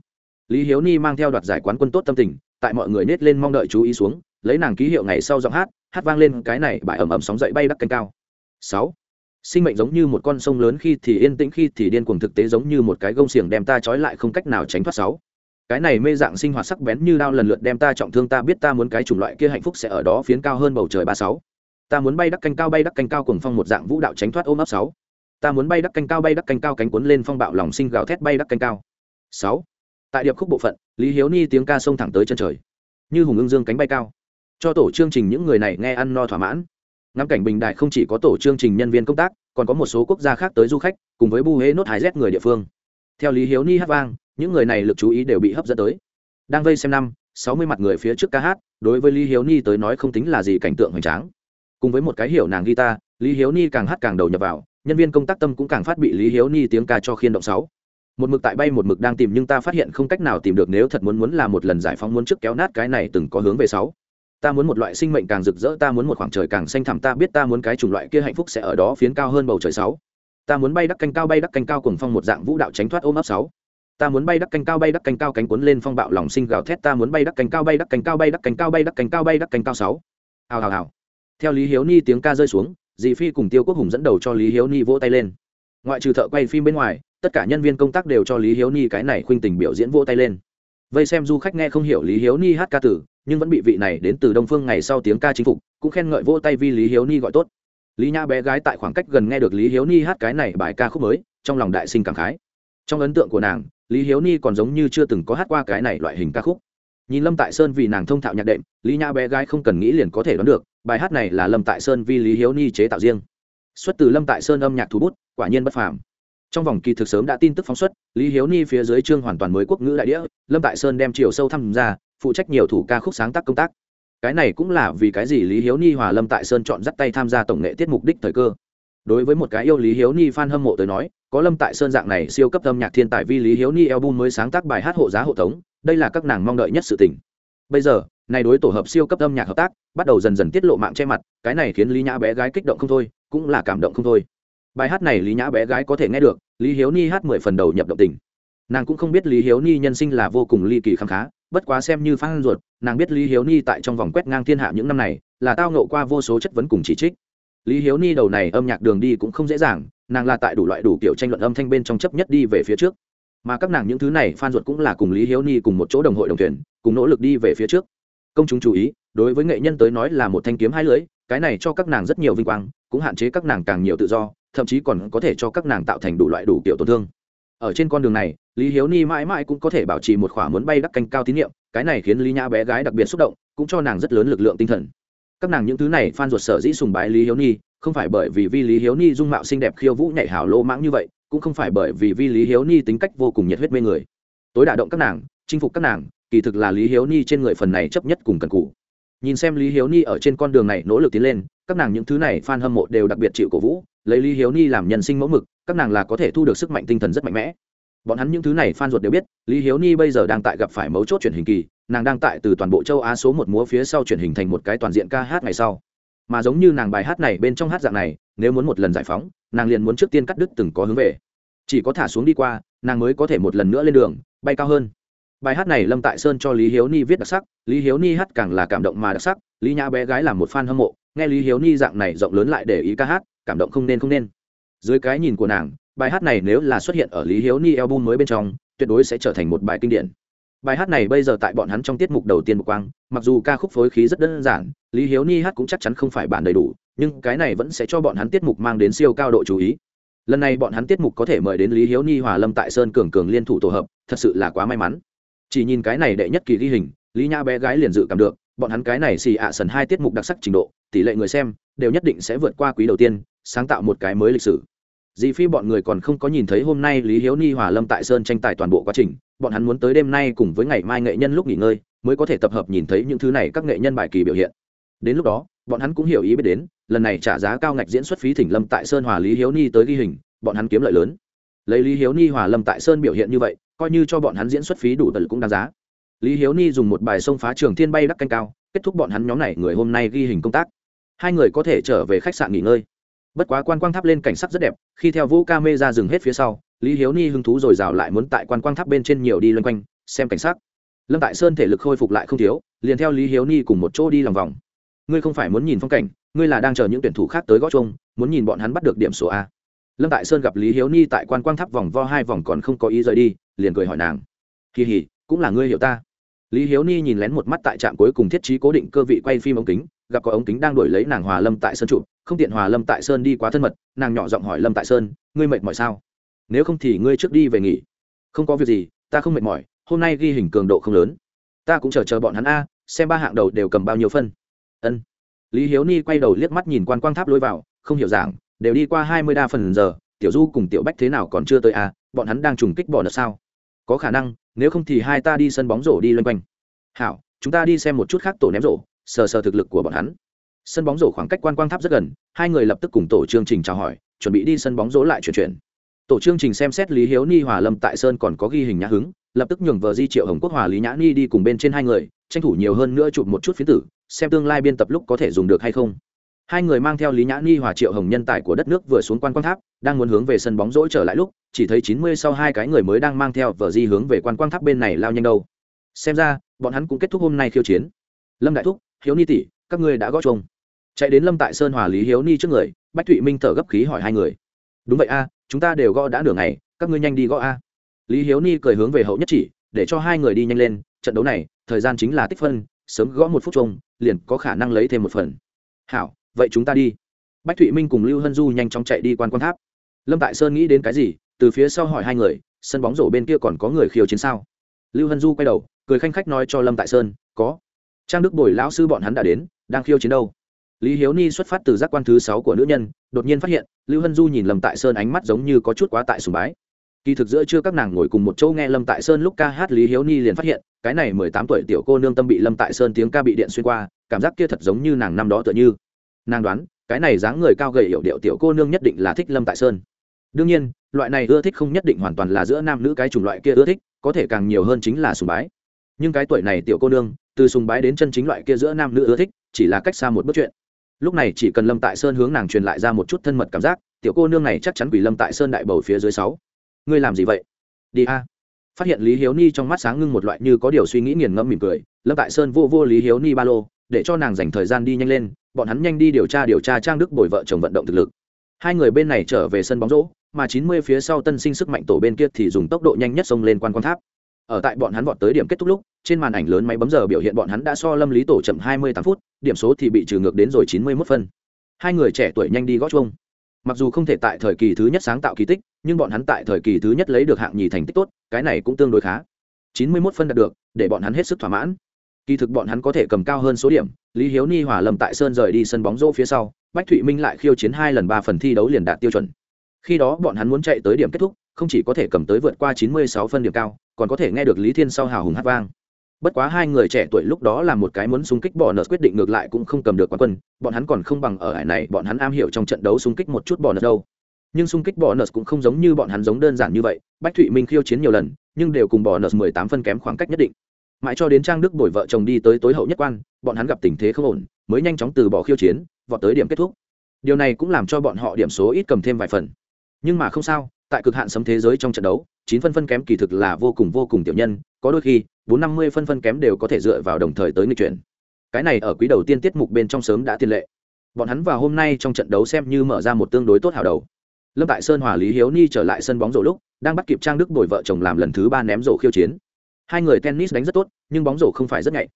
Speaker 1: Lý hiếu ni mang theo đoạt giải quán quân tốt tâm tình tại mọi người nết lên mong đợi chú ý xuống, lấy nàng ký hiệu ngày sau giọng hát hát vang lên cái này bài ẩm ẩm sóng dậy bay đắc canh cao. Sáu, sinh mệnh giống như một con sông lớn khi thì yên tĩnh, khi thì điên cuồng, thực tế giống như một cái gông xiềng đem ta trói lại không cách nào tránh thoát. Sáu, cái này mê dạng sinh hoạt sắc bén như đao lần lượt đem ta trọng thương, ta biết ta muốn cái chủng loại kia hạnh phúc sẽ ở đó phiến cao hơn bầu trời ba sáu. Ta muốn bay đắc canh cao, bay đắc canh cao cùng phong một dạng vũ đạo tránh thoát ôm ấp sáu. Ta muốn bay đắc canh cao, bay đắc canh cao, cánh cuốn lên phong bạo lòng sinh gào thét bay đắc canh cao. Sáu tại điệp khúc bộ phận, lý hiếu ni tiếng ca sông thẳng tới chân trời, như hùng ưng dương cánh bay cao. Cho tổ chương trình những người này nghe ăn no thỏa mãn. Ngắm cảnh bình đại không chỉ có tổ chương trình nhân viên công tác, còn có một số quốc gia khác tới du khách, cùng với bu hễ nốt hái rét người địa phương. Theo lý hiếu ni hát vang, những người này lực chú ý đều bị hấp dẫn tới. Đang vây xem năm, sáu mươi mặt người phía trước ca hát, đối với lý hiếu ni tới nói không tính là gì cảnh tượng hoành tráng. Cùng với một cái hiểu nàng guitar, lý hiếu ni càng hát càng đầu nhập vào, nhân viên công tác tâm cũng càng phát bị lý hiếu ni tiếng ca cho khiên động sáu một mực tại bay một mực đang tìm nhưng ta phát hiện không cách nào tìm được nếu thật muốn muốn là một lần giải phóng muốn trước kéo nát cái này từng có hướng về sáu. Ta muốn một loại sinh mệnh càng rực rỡ, ta muốn một khoảng trời càng xanh thẳm, ta biết ta muốn cái chủng loại kia hạnh phúc sẽ ở đó phiến cao hơn bầu trời sáu. Ta muốn bay đắc canh cao, bay đắc canh cao cùng phong một dạng vũ đạo tránh thoát ôm ấp sáu. Ta muốn bay đắc canh cao, bay đắc canh cao cánh cuốn lên phong bạo lòng sinh gào thét, ta muốn bay đắc canh cao, bay đắc canh cao, bay đắc canh cao, bay đắc canh cao, bay đắc canh cao sáu. Hào hào hào. Theo lý hiếu ni tiếng ca rơi xuống, dì phi cùng tiêu quốc hùng dẫn đầu cho lý hiếu ni vỗ tay lên. Ngoại trừ thợ quay phim bên ngoài tất cả nhân viên công tác đều cho lý hiếu ni cái này khuynh tình biểu diễn vỗ tay lên. Vây xem du khách nghe không hiểu lý hiếu ni hát ca tử nhưng vẫn bị vị này đến từ đông phương ngày sau tiếng ca chính phục, cũng khen ngợi vỗ tay vì lý hiếu ni gọi tốt. Lý nhã bé gái tại khoảng cách gần nghe được lý hiếu ni hát cái này bài ca khúc mới, trong lòng đại sinh cảm khái. Trong ấn tượng của nàng, lý hiếu ni còn giống như chưa từng có hát qua cái này loại hình ca khúc. Nhìn lâm tại sơn vì nàng thông thạo nhạc đệm, lý nhã bé gái không cần nghĩ liền có thể đoán được, bài hát này là lâm tại sơn vì lý hiếu ni chế tạo riêng. Xuất từ lâm tại sơn âm nhạc thú bút, quả nhiên bất phàm trong vòng kỳ thực sớm đã tin tức phóng xuất, lý hiếu ni phía dưới trương hoàn toàn mới quốc ngữ đại đĩa lâm tại sơn đem chiều sâu tham gia phụ trách nhiều thủ ca khúc sáng tác công tác. Cái này cũng là vì cái gì lý hiếu ni hòa lâm tại sơn chọn dắt tay tham gia tổng nghệ tiết mục đích thời cơ. Đối với một cái yêu lý hiếu ni fan hâm mộ tới nói, có lâm tại sơn dạng này siêu cấp âm nhạc thiên tài vi lý hiếu ni album mới sáng tác bài hát hộ giá hộ tống, đây là các nàng mong đợi nhất sự tình. Bây giờ, này đối tổ hợp siêu cấp âm nhạc hợp tác, bắt đầu dần dần tiết lộ mạng che mặt, cái này khiến lý nhã bé gái kích động không thôi, cũng là cảm động không thôi bài hát này lý nhã bé gái có thể nghe được, lý hiếu ni hát mười phần đầu nhập động tình. Nàng cũng không biết lý hiếu ni nhân sinh là vô cùng ly kỳ khám khá, bất quá xem như phan ruột, nàng biết lý hiếu ni tại trong vòng quét ngang thiên hạ những năm này, là tao nộ qua vô số chất vấn cùng chỉ trích. Lý hiếu ni đầu này âm nhạc đường đi cũng không dễ dàng, nàng là tại đủ loại đủ kiểu tranh luận âm thanh bên trong chấp nhất đi về phía trước. Mà các nàng những thứ này phan ruột cũng là cùng lý hiếu ni cùng một chỗ đồng hội đồng thuyền cùng nỗ lực đi về phía trước. Công chúng chú ý, đối với nghệ nhân tới nói là một thanh kiếm hai lưới cái này cho các nàng rất nhiều vinh quang, cũng hạn chế các nàng càng nhiều tự do thậm chí còn có thể cho các nàng tạo thành đủ loại đủ kiểu tổn thương. Ở trên con đường này, lý hiếu ni mãi mãi cũng có thể bảo trì một khỏa muốn bay đắc canh cao tín nhiệm, cái này khiến lý nhã bé gái đặc biệt xúc động, cũng cho nàng rất lớn lực lượng tinh thần. Các nàng những thứ này phan ruột sở dĩ sùng bái lý hiếu ni, không phải bởi vì vi lý hiếu ni dung mạo xinh đẹp khiêu vũ nhảy hào lô mãng như vậy, cũng không phải bởi vì vi lý hiếu ni tính cách vô cùng nhiệt huyết mê người. Tối đả động các nàng, chinh phục các nàng, kỳ thực là lý hiếu ni trên người phần này chấp nhất cùng cần cụ nhìn xem lý hiếu ni ở trên con đường này nỗ lực tiến lên, các nàng những thứ này f a n hâm mộ đều đặc biệt chịu cổ vũ lấy lý hiếu ni làm nhân sinh mẫu mực, các nàng là có thể thu được sức mạnh tinh thần rất mạnh mẽ. Bọn hắn những thứ này phan ruột đều biết, lý hiếu ni bây giờ đang tại gặp phải mấu chốt truyền hình kỳ, nàng đang tại từ toàn bộ châu á số một múa phía sau truyền hình thành một cái toàn diện ca hát ngày sau. Mà giống như nàng bài hát này bên trong hát dạng này, nếu muốn một lần giải phóng, nàng liền muốn trước tiên cắt đứt từng có hướng về. Chỉ có thả xuống đi qua, nàng mới có thể một lần nữa lên đường, bay cao hơn. Bài hát này lâm tại sơn cho lý hiếu ni viết đặc sắc, lý hiếu ni hát càng là cảm động mà đặc sắc, lý nhã bé gái là một fan hâm mộ, nghe lý hiếu ni dạng này rộng lớn lại để ý ca hát cảm động không nên không nên. Dưới cái nhìn của nàng, bài hát này nếu là xuất hiện ở lý hiếu ni album mới bên trong, tuyệt đối sẽ trở thành một bài kinh điển. Bài hát này bây giờ tại bọn hắn trong tiết mục đầu tiên một quang, mặc dù ca khúc phối khí rất đơn giản, lý hiếu ni hát cũng chắc chắn không phải bản đầy đủ, nhưng cái này vẫn sẽ cho bọn hắn tiết mục mang đến siêu cao độ chú ý. Lần này bọn hắn tiết mục có thể mời đến lý hiếu ni hòa lâm tại sơn cường cường liên thủ tổ hợp, thật sự là quá may mắn. Chỉ nhìn cái này đệ nhất kỳ ghi hình, lý nhã bé gái liền dự cảm được bọn hắn cái này xì ạ sần hai tiết mục đặc sắc trình độ, tỷ lệ người xem đều nhất định sẽ vượt qua quý đầu tiên, sáng tạo một cái mới lịch sử. Dì phi bọn người còn không có nhìn thấy hôm nay lý hiếu ni, hòa lâm tại sơn tranh tài toàn bộ quá trình, bọn hắn muốn tới đêm nay cùng với ngày mai nghệ nhân lúc nghỉ ngơi, mới có thể tập hợp nhìn thấy những thứ này các nghệ nhân bài kỳ biểu hiện. Đến lúc đó, bọn hắn cũng hiểu ý biết đến, lần này trả giá cao ngạch diễn xuất phí thỉnh lâm tại sơn hòa lý hiếu ni tới ghi hình, bọn hắn kiếm lợi lớn. Lấy lý hiếu ni, hòa lâm tại sơn biểu hiện như vậy, coi như cho bọn hắn diễn xuất phí đủ tật cũng đáng giá lý hiếu ni dùng một bài sông phá trường thiên bay đắc canh cao, kết thúc bọn hắn nhóm này người hôm nay ghi hình công tác. Hai người có thể trở về khách sạn nghỉ ngơi. Bất quá quan quang tháp lên cảnh sắc rất đẹp, khi theo vũ ca mê ra dừng hết phía sau, lý hiếu ni hứng thú r ồ i r à o lại muốn tại quan quang tháp bên trên nhiều đi loanh quanh, xem cảnh sắc. Lâm tại sơn thể lực khôi phục lại không thiếu, liền theo lý hiếu ni cùng một chỗ đi lòng vòng. Ngươi không phải muốn nhìn phong cảnh, ngươi là đang chờ những tuyển thủ khác tới gót chung, muốn nhìn bọn hắn bắt được điểm số a. Lâm tại sơn gặp lý hiếu ni tại quan quang tháp vòng vo hai vòng còn không có ý rời đi, liền cười hỏi nàng. Kỳ hỉ, cũng là ngươi hiểu ta lý hiếu ni nhìn lén một mắt tại trạm cuối cùng thiết trí cố định cơ vị quay phim ống kính, gặp có ống kính đang đổi lấy nàng hòa lâm tại sơn trụ, không tiện hòa lâm tại sơn đi quá thân mật, nàng nhỏ giọng hỏi lâm tại sơn, ngươi mệt mỏi sao? Nếu không thì ngươi trước đi về nghỉ. Không có việc gì, ta không mệt mỏi, hôm nay ghi hình cường độ không lớn. Ta cũng chờ chờ bọn hắn a, xem ba hạng đầu đều cầm bao nhiêu phân. Ân. Lý hiếu ni quay đầu liếc mắt nhìn quan quang tháp lôi vào, không hiểu giảng, đều đi qua hai mươi đa phần giờ, tiểu du cùng tiểu bách thế nào còn chưa tới a, bọn hắn đang trùng kích bỏ đợt sao? Có khả năng nếu không thì hai ta đi sân bóng rổ đi loanh quanh. Hảo, chúng ta đi xem một chút khác tổ ném rổ, sờ sờ thực lực của bọn hắn. Sân bóng rổ khoảng cách quan quang tháp rất gần, hai người lập tức cùng tổ chương trình chào hỏi, chuẩn bị đi sân bóng rổ lại chuyển chuyển. Tổ chương trình xem xét lý hiếu ni, hòa lâm tại sơn còn có ghi hình nhã hứng, lập tức nhường vợ di triệu hồng quốc hòa lý nhã ni đi cùng bên trên hai người, tranh thủ nhiều hơn nữa chụp một chút phiến tử, xem tương lai biên tập lúc có thể dùng được hay không. Hai người mang theo lý nhã ni, hòa triệu hồng nhân tài của đất nước vừa xuống quan quang tháp đang muốn hướng về sân bóng rỗi trở lại lúc, chỉ thấy chín mươi sau hai cái người mới đang mang theo vợ di hướng về quan quang tháp bên này lao nhanh đâu. Xem ra, bọn hắn cũng kết thúc hôm nay khiêu chiến. Lâm đại thúc, hiếu ni tỷ, các ngươi đã gót chung chạy đến lâm tại sơn hòa lý hiếu ni trước người, bách thụy minh thở gấp khí hỏi hai người. Đúng vậy a, chúng ta đều gõ đã nửa ngày, các ngươi nhanh đi gõ a. Lý hiếu ni cười hướng về hậu nhất chỉ, để cho hai người đi nhanh lên, trận đấu này, thời gian chính là tích phân, sớm gõ một phút chung liền có khả năng lấy thêm một phần. Hảo, vậy chúng ta đi. Bách thụy minh cùng lưu hân du nhanh chóng chạy đi quan quan tháp lâm tại sơn nghĩ đến cái gì, từ phía sau hỏi hai người, sân bóng rổ bên kia còn có người khiêu chiến sao? Lưu hân du quay đầu, cười khanh khách nói cho lâm tại sơn, có. Trang đức bồi lão sư bọn hắn đã đến, đang khiêu chiến đâu? Lý hiếu ni xuất phát từ giác quan thứ sáu của nữ nhân, đột nhiên phát hiện, lưu hân du nhìn lâm tại sơn ánh mắt giống như có chút quá tại sùng bái. Kỳ thực giữa chưa các nàng ngồi cùng một chỗ nghe lâm tại sơn lúc ca hát, lý hiếu ni liền phát hiện, cái này mười tám tuổi tiểu cô nương tâm bị lâm tại sơn tiếng ca bị điện xuyên qua, cảm giác kia thật giống như nàng năm đó tựa như. Nàng đoán cái này dáng người cao gầy hiểu điệu tiểu cô nương nhất định là thích lâm tại sơn. đương nhiên, loại này ưa thích không nhất định hoàn toàn là giữa nam nữ cái chủng loại kia ưa thích, có thể càng nhiều hơn chính là sùng bái. nhưng cái tuổi này tiểu cô nương, từ sùng bái đến chân chính loại kia giữa nam nữ ưa thích, chỉ là cách xa một bước chuyện. lúc này chỉ cần lâm tại sơn hướng nàng truyền lại ra một chút thân mật cảm giác, tiểu cô nương này chắc chắn quỷ lâm tại sơn đại bầu phía dưới sáu. ngươi làm gì vậy? đi a. phát hiện lý hiếu ni trong mắt sáng ngưng một loại như có điều suy nghĩ nghiền ngẫm mỉm cười, lâm tại sơn vô vô lý hiếu ni ba lô, để cho nàng dành thời gian đi nhanh lên bọn hắn nhanh đi điều tra điều tra trang đức bồi vợ chồng vận động thực lực. Hai người bên này trở về sân bóng rổ, mà chín mươi phía sau tân sinh sức mạnh tổ bên kia thì dùng tốc độ nhanh nhất xông lên quan quan tháp. Ở tại bọn hắn vọt tới điểm kết thúc lúc, trên màn ảnh lớn máy bấm giờ biểu hiện bọn hắn đã so lâm lý tổ chậm hai mươi tám phút, điểm số thì bị trừ ngược đến rồi chín mươi mốt phân. Hai người trẻ tuổi nhanh đi gót chuông. Mặc dù không thể tại thời kỳ thứ nhất sáng tạo kỳ tích, nhưng bọn hắn tại thời kỳ thứ nhất lấy được hạng nhì thành tích tốt, cái này cũng tương đối khá. Chín mươi mốt phân đạt được, để bọn hắn hết sức thỏa mãn kỳ thực bọn hắn có thể cầm cao hơn số điểm, lý hiếu ni hòa lầm tại sơn rời đi sân bóng rổ phía sau, bách thụy minh lại khiêu chiến hai lần ba phần thi đấu liền đạt tiêu chuẩn. Khi đó bọn hắn muốn chạy tới điểm kết thúc, không chỉ có thể cầm tới vượt qua chín mươi sáu phân điểm cao, còn có thể nghe được lý thiên sau hào hùng hát vang. Bất quá hai người trẻ tuổi lúc đó là một cái muốn xung kích bỏ nợ quyết định ngược lại cũng không cầm được quán quân, bọn hắn còn không bằng ở hải này bọn hắn am hiểu trong trận đấu xung kích một chút bỏ nợ đâu. Nhưng xung kích bỏ nợ cũng không giống như bọn hắn giống đơn giản như vậy, bách thụy minh khiêu chiến nhiều lần, nhưng đều cùng bỏ nợ mười tám phân kém khoảng cách nhất định mãi cho đến trang đức bồi vợ chồng đi tới tối hậu nhất quan, bọn hắn gặp tình thế không ổn, mới nhanh chóng từ bỏ khiêu chiến, vọt tới điểm kết thúc. Điều này cũng làm cho bọn họ điểm số ít cầm thêm vài phần. Nhưng mà không sao, tại cực hạn sấm thế giới trong trận đấu, chín phân phân kém kỳ thực là vô cùng vô cùng tiểu nhân, có đôi khi, bốn năm mươi phân phân kém đều có thể dựa vào đồng thời tới nghịch chuyển. Cái này ở quý đầu tiên tiết mục bên trong sớm đã tiên lệ. Bọn hắn vào hôm nay trong trận đấu xem như mở ra một tương đối tốt hào đầu. Lâm tại sơn, hòa lý hiếu ni trở lại sân bóng rổ lúc, đang bắt kịp trang đức đổi vợ chồng làm lần thứ ba ném rổ khiêu chiến hai người tennis đánh rất tốt, nhưng bóng rổ không phải rất nhạy.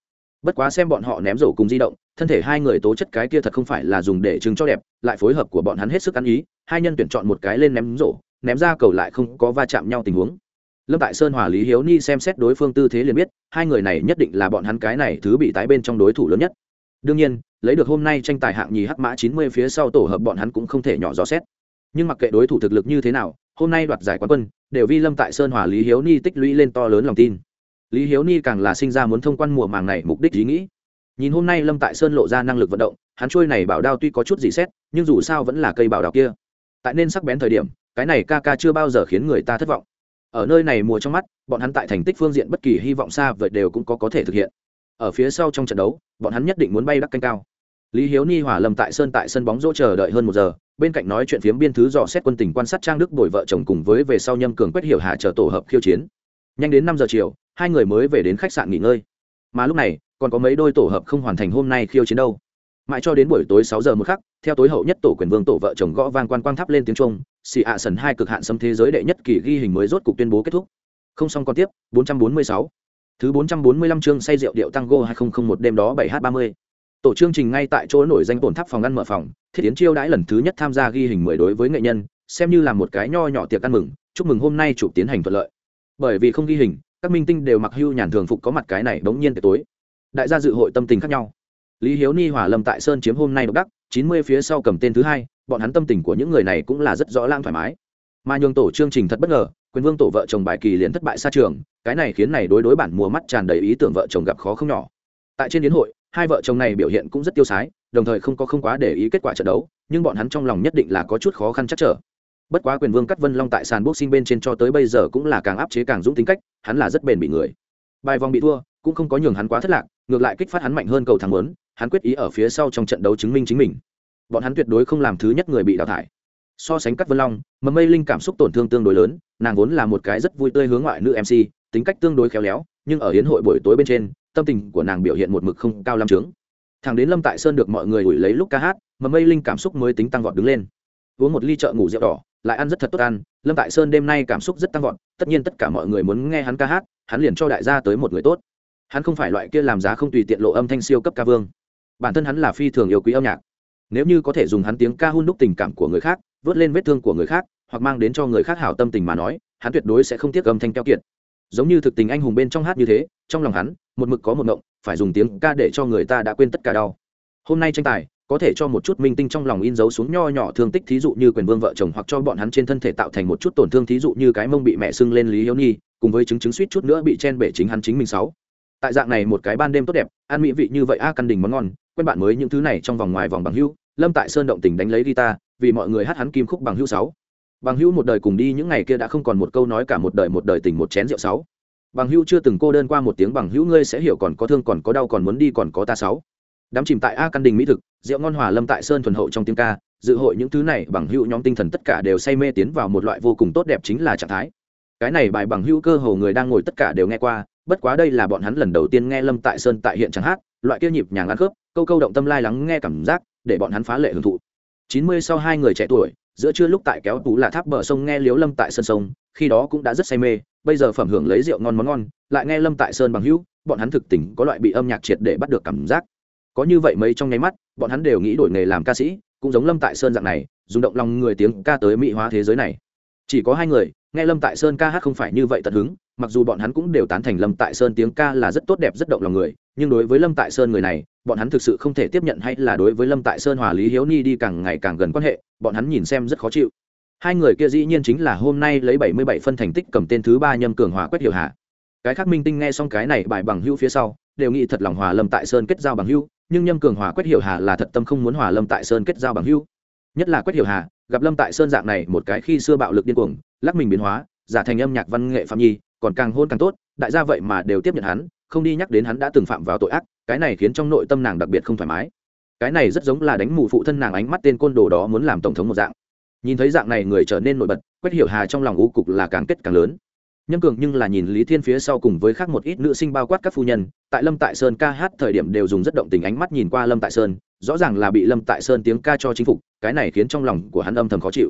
Speaker 1: Bất quá xem bọn họ ném rổ cùng di động, thân thể hai người tố chất cái kia thật không phải là dùng để chứng cho đẹp, lại phối hợp của bọn hắn hết sức ăn ý, hai nhân tuyển chọn một cái lên ném rổ, ném ra cầu lại không có va chạm nhau tình huống. Lâm tại sơn hòa lý hiếu ni xem xét đối phương tư thế liền biết, hai người này nhất định là bọn hắn cái này thứ bị tái bên trong đối thủ lớn nhất. Đương nhiên, lấy được hôm nay tranh tài hạng nhì hắc mã chín mươi phía sau tổ hợp bọn hắn cũng không thể nhỏ rõ xét. Nhưng mặc kệ đối thủ thực lực như thế nào, hôm nay đoạt giải quán quân, đều vi lâm tại sơn hòa lý hiếu ni tích lũy lên to lớn lòng tin lý hiếu ni càng là sinh ra muốn thông quan mùa màng này mục đích ý nghĩ. Nhìn hôm nay lâm tại sơn lộ ra năng lực vận động, hắn trôi này bảo đao tuy có chút gì xét, nhưng dù sao vẫn là cây bảo đao kia. Tại nên sắc bén thời điểm, cái này ca ca chưa bao giờ khiến người ta thất vọng. Ở nơi này mùa trong mắt, bọn hắn tại thành tích phương diện bất kỳ hy vọng xa vời đều cũng có có thể thực hiện. Ở phía sau trong trận đấu, bọn hắn nhất định muốn bay đắc canh cao. Lý hiếu ni hỏa lâm tại sơn tại sân bóng rỗ chờ đợi hơn một giờ, bên cạnh nói chuyện phiếm biên thứ dò xét quân tình quan sát trang đức đổi vợ chồng cùng với về sau nhâm cường quét hiểu hạ chờ tổ hợp khiêu chiến. Nhanh đến năm giờ chiều hai người mới về đến khách sạn nghỉ ngơi. Mà lúc này, còn có mấy đôi tổ hợp không hoàn thành hôm nay khiêu chiến đâu. Mãi cho đến buổi tối sáu giờ một khắc, theo tối hậu nhất tổ quyền vương tổ vợ chồng gõ vang quan quang tháp lên tiếng trung, xì ạ sần hai cực hạn xâm thế giới đệ nhất kỳ ghi hình mới rốt cục tuyên bố kết thúc. Không xong còn tiếp 446. thứ 445 chương say rượu điệu tango 2001 đêm đó 7 h 30 tổ chương trình ngay tại chỗ nổi danh tổn tháp phòng ăn mở phòng, thiết yến chiêu đãi lần thứ nhất tham gia ghi hình mười đối với nghệ nhân, xem như là một cái nho nhỏ tiệc ăn mừng, chúc mừng hôm nay chủ tiến hành thuận lợi. Bởi vì không ghi hình các minh tinh đều mặc hưu nhàn thường phục có mặt cái này bỗng nhiên tối. Đại gia dự hội tâm tình khác nhau. Lý hiếu ni hỏa lâm tại sơn chiếm hôm nay độc đắc, chín mươi phía sau cầm tên thứ hai, bọn hắn tâm tình của những người này cũng là rất rõ lang thoải mái. Mà nhường tổ chương trình thật bất ngờ, quyền vương tổ vợ chồng bài kỳ liền thất bại xa trường, cái này khiến này đối đối bản mùa mắt tràn đầy ý tưởng vợ chồng gặp khó không nhỏ. Tại trên đến hội, hai vợ chồng này biểu hiện cũng rất tiêu sái, đồng thời không có không quá để ý kết quả trận đấu, nhưng bọn hắn trong lòng nhất định là có chút khó khăn chắc trở bất quá quyền vương cắt vân long tại sàn boxing bên trên cho tới bây giờ cũng là càng áp chế càng dũng tính cách, hắn là rất bền bị người. Bài vòng bị thua, cũng không có nhường hắn quá thất lạc, ngược lại kích phát hắn mạnh hơn cầu thắng lớn hắn quyết ý ở phía sau trong trận đấu chứng minh chính mình. Bọn hắn tuyệt đối không làm thứ nhất người bị đào thải. So sánh cắt vân long mầm mây linh cảm xúc tổn thương tương đối lớn, nàng vốn là một cái rất vui tươi hướng ngoại nữ mc tính cách tương đối khéo léo, nhưng ở hiến hội buổi tối bên trên, tâm tình của nàng biểu hiện một mực không cao lắm trướng thằng đến lâm tại sơn được mọi người ủi lấy lúc ca hát mầm mây linh cảm xúc mới tính tăng vọt đứng lên. Uống một ly chợ ngủ rượu đỏ lại ăn rất thật tốt ăn. Lâm tại sơn đêm nay cảm xúc rất tăng vọt, tất nhiên tất cả mọi người muốn nghe hắn ca hát, hắn liền cho đại gia tới một người tốt. Hắn không phải loại kia làm giá không tùy tiện lộ âm thanh siêu cấp ca vương. Bản thân hắn là phi thường yêu quý âm nhạc. Nếu như có thể dùng hắn tiếng ca hôn đúc tình cảm của người khác, vớt lên vết thương của người khác, hoặc mang đến cho người khác hảo tâm tình mà nói, hắn tuyệt đối sẽ không tiếc âm thanh keo kiệt. Giống như thực tình anh hùng bên trong hát như thế, trong lòng hắn, một mực có một ngộng, phải dùng tiếng ca để cho người ta đã quên tất cả đau. Hôm nay tranh tài có thể cho một chút minh tinh trong lòng in dấu xuống nho nhỏ thương tích, thí dụ như quyền vương vợ chồng hoặc cho bọn hắn trên thân thể tạo thành một chút tổn thương, thí dụ như cái mông bị mẹ sưng lên lý hiếu nhi, cùng với chứng chứng suýt chút nữa bị chen bể chính hắn chính mình sáu. Tại dạng này một cái ban đêm tốt đẹp, ăn mỹ vị như vậy, a, căn đình món ngon, quen bạn mới những thứ này trong vòng ngoài vòng bằng hữu. Lâm tại sơn động tình đánh lấy guitar, vì mọi người hát hắn kim khúc bằng hữu sáu. Bằng hữu một đời cùng đi, những ngày kia đã không còn một câu nói cả một đời một đời tình một chén rượu sáu. Bằng hữu chưa từng cô đơn qua một tiếng, bằng hữu ngươi sẽ hiểu còn có thương, còn có đau, còn muốn đi, còn có ta sáu đám chìm tại a căn đình mỹ thực, rượu ngon hòa lâm tại sơn thuần hậu trong tiếng ca, dự hội những thứ này bằng hữu nhóm tinh thần tất cả đều say mê tiến vào một loại vô cùng tốt đẹp chính là trạng thái. Cái này bài bằng hữu cơ hồ người đang ngồi tất cả đều nghe qua, bất quá đây là bọn hắn lần đầu tiên nghe lâm tại sơn tại hiện chẳng hát, loại kia nhịp nhàng ăn khớp, câu câu động tâm lai lắng nghe cảm giác, để bọn hắn phá lệ hưởng thụ. Chín mươi sau hai người trẻ tuổi, giữa trưa lúc tại kéo tú là tháp bờ sông nghe liếu lâm tại sơn sông, khi đó cũng đã rất say mê, bây giờ phẩm hưởng lấy rượu ngon món ngon, lại nghe lâm tại sơn bằng hữu, bọn hắn thực tình có loại bị âm nhạc triệt để bắt được cảm giác có như vậy mấy trong nháy mắt, bọn hắn đều nghĩ đổi nghề làm ca sĩ, cũng giống lâm tại sơn dạng này, dùng động lòng người tiếng ca tới mỹ hóa thế giới này. Chỉ có hai người, nghe lâm tại sơn ca hát không phải như vậy tận hứng, mặc dù bọn hắn cũng đều tán thành lâm tại sơn tiếng ca là rất tốt đẹp, rất động lòng người, nhưng đối với lâm tại sơn người này, bọn hắn thực sự không thể tiếp nhận hay là đối với lâm tại sơn hòa lý hiếu ni đi càng ngày càng gần quan hệ, bọn hắn nhìn xem rất khó chịu. Hai người kia dĩ nhiên chính là hôm nay lấy bảy mươi bảy phân thành tích cầm tên thứ ba nhâm cường hòa quét hiệu hạ cái khác minh tinh nghe xong cái này bài bằng hữu phía sau, đều nghĩ thật lòng hòa lâm tại sơn kết giao bằng hữu nhưng nhâm cường hòa quét hiểu hà là thật tâm không muốn hòa lâm tại sơn kết giao bằng hữu. Nhất là quét hiểu hà, gặp lâm tại sơn dạng này một cái khi xưa bạo lực điên cuồng, lắc mình biến hóa, giả thành âm nhạc văn nghệ phạm nhi, còn càng hôn càng tốt, đại gia vậy mà đều tiếp nhận hắn, không đi nhắc đến hắn đã từng phạm vào tội ác, cái này khiến trong nội tâm nàng đặc biệt không thoải mái. Cái này rất giống là đánh mù phụ thân nàng ánh mắt tên côn đồ đó muốn làm tổng thống một dạng. Nhìn thấy dạng này người trở nên nổi bật quét hiểu hà trong lòng u cục là càng kết càng lớn nhâm cường nhưng là nhìn lý thiên phía sau cùng với khác một ít nữ sinh bao quát các phu nhân, tại lâm tại sơn ca hát thời điểm đều dùng rất động tình ánh mắt nhìn qua lâm tại sơn, rõ ràng là bị lâm tại sơn tiếng ca cho chính phục, cái này khiến trong lòng của hắn âm thầm khó chịu.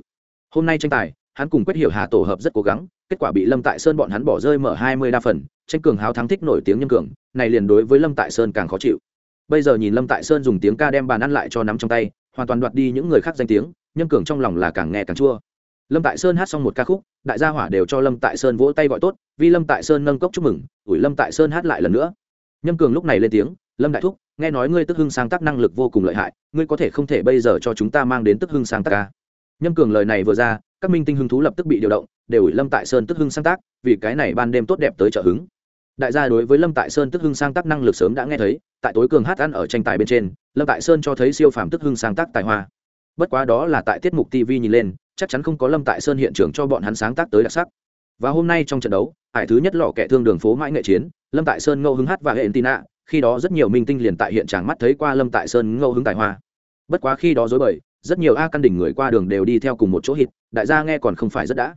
Speaker 1: Hôm nay tranh tài, hắn cùng quét hiểu hà tổ hợp rất cố gắng, kết quả bị lâm tại sơn bọn hắn bỏ rơi mở hai mươi đa phần, tranh cường háo thắng thích nổi tiếng nhâm cường, này liền đối với lâm tại sơn càng khó chịu. Bây giờ nhìn lâm tại sơn dùng tiếng ca đem bàn ăn lại cho nắm trong tay, hoàn toàn đoạt đi những người khác danh tiếng, nhâm cường trong lòng là càng nghe càng chua lâm tại sơn hát xong một ca khúc, đại gia hỏa đều cho lâm tại sơn vỗ tay gọi tốt, vì lâm tại sơn nâng cốc chúc mừng, ủi lâm tại sơn hát lại lần nữa. Nhâm cường lúc này lên tiếng, lâm đại thúc, nghe nói ngươi tức hưng sáng tác năng lực vô cùng lợi hại, ngươi có thể không thể bây giờ cho chúng ta mang đến tức hưng sáng tác ca? Nhâm cường lời này vừa ra, các minh tinh hưng thú lập tức bị điều động, đều ủi lâm tại sơn tức hưng sáng tác, vì cái này ban đêm tốt đẹp tới trợ hứng. Đại gia đối với lâm tại sơn tức hưng sáng tác năng lực sớm đã nghe thấy, tại tối cường hát ăn ở tranh tài bên trên, lâm tại sơn cho thấy siêu phàm tức hưng sáng tác tài hoa. Bất quá đó là tại tiết mục tv nhìn lên chắc chắn không có lâm tại sơn hiện trường cho bọn hắn sáng tác tới đặc sắc. Và hôm nay trong trận đấu hải thứ nhất lọ kẻ thương đường phố mãi nghệ chiến, lâm tại sơn ngẫu hứng hát và hệ tina khi đó rất nhiều minh tinh liền tại hiện tràng mắt thấy qua lâm tại sơn ngẫu hứng tài hoa. Bất quá khi đó dối bời, rất nhiều a căn đỉnh người qua đường đều đi theo cùng một chỗ hít đại gia nghe còn không phải rất đã.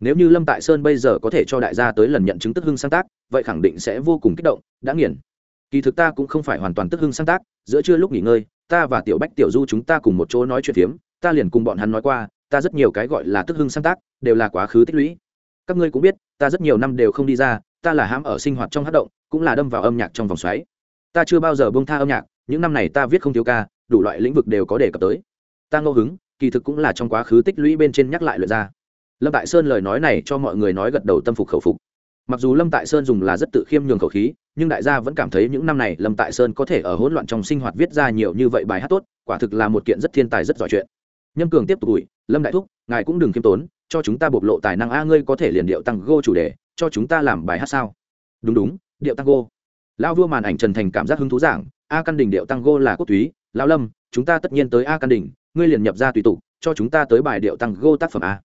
Speaker 1: Nếu như lâm tại sơn bây giờ có thể cho đại gia tới lần nhận chứng tức hưng sáng tác, vậy khẳng định sẽ vô cùng kích động, đã nghiền. Kỳ thực ta cũng không phải hoàn toàn tức hưng sáng tác, giữa trưa lúc nghỉ ngơi, ta và tiểu bách tiểu du chúng ta cùng một chỗ nói chuyện phiếm, ta liền cùng bọn hắn nói qua ta rất nhiều cái gọi là tức hưng sáng tác, đều là quá khứ tích lũy. Các ngươi cũng biết, ta rất nhiều năm đều không đi ra, ta là hãm ở sinh hoạt trong hát động, cũng là đâm vào âm nhạc trong vòng xoáy. Ta chưa bao giờ bông tha âm nhạc, những năm này ta viết không thiếu ca, đủ loại lĩnh vực đều có đề cập tới. Ta ngẫu hứng, kỳ thực cũng là trong quá khứ tích lũy bên trên nhắc lại lượt ra. Lâm tại sơn lời nói này cho mọi người nói gật đầu tâm phục khẩu phục. Mặc dù lâm tại sơn dùng là rất tự khiêm nhường khẩu khí, nhưng đại gia vẫn cảm thấy những năm này lâm tại sơn có thể ở hỗn loạn trong sinh hoạt viết ra nhiều như vậy bài hát tốt, quả thực là một kiện rất thiên tài rất giỏi chuyện nhâm cường tiếp tục ủi, lâm đại thúc, ngài cũng đừng khiêm tốn, cho chúng ta bộc lộ tài năng a, ngươi có thể liền điệu tăng go chủ đề, cho chúng ta làm bài hát sao? Đúng đúng, điệu tăng go lao vua màn ảnh trần thành cảm giác hứng thú giảng, a căn đình điệu tăng go là quốc túy lao lâm, chúng ta tất nhiên tới a căn đình, ngươi liền nhập ra tùy tục, cho chúng ta tới bài điệu tăng go tác phẩm a.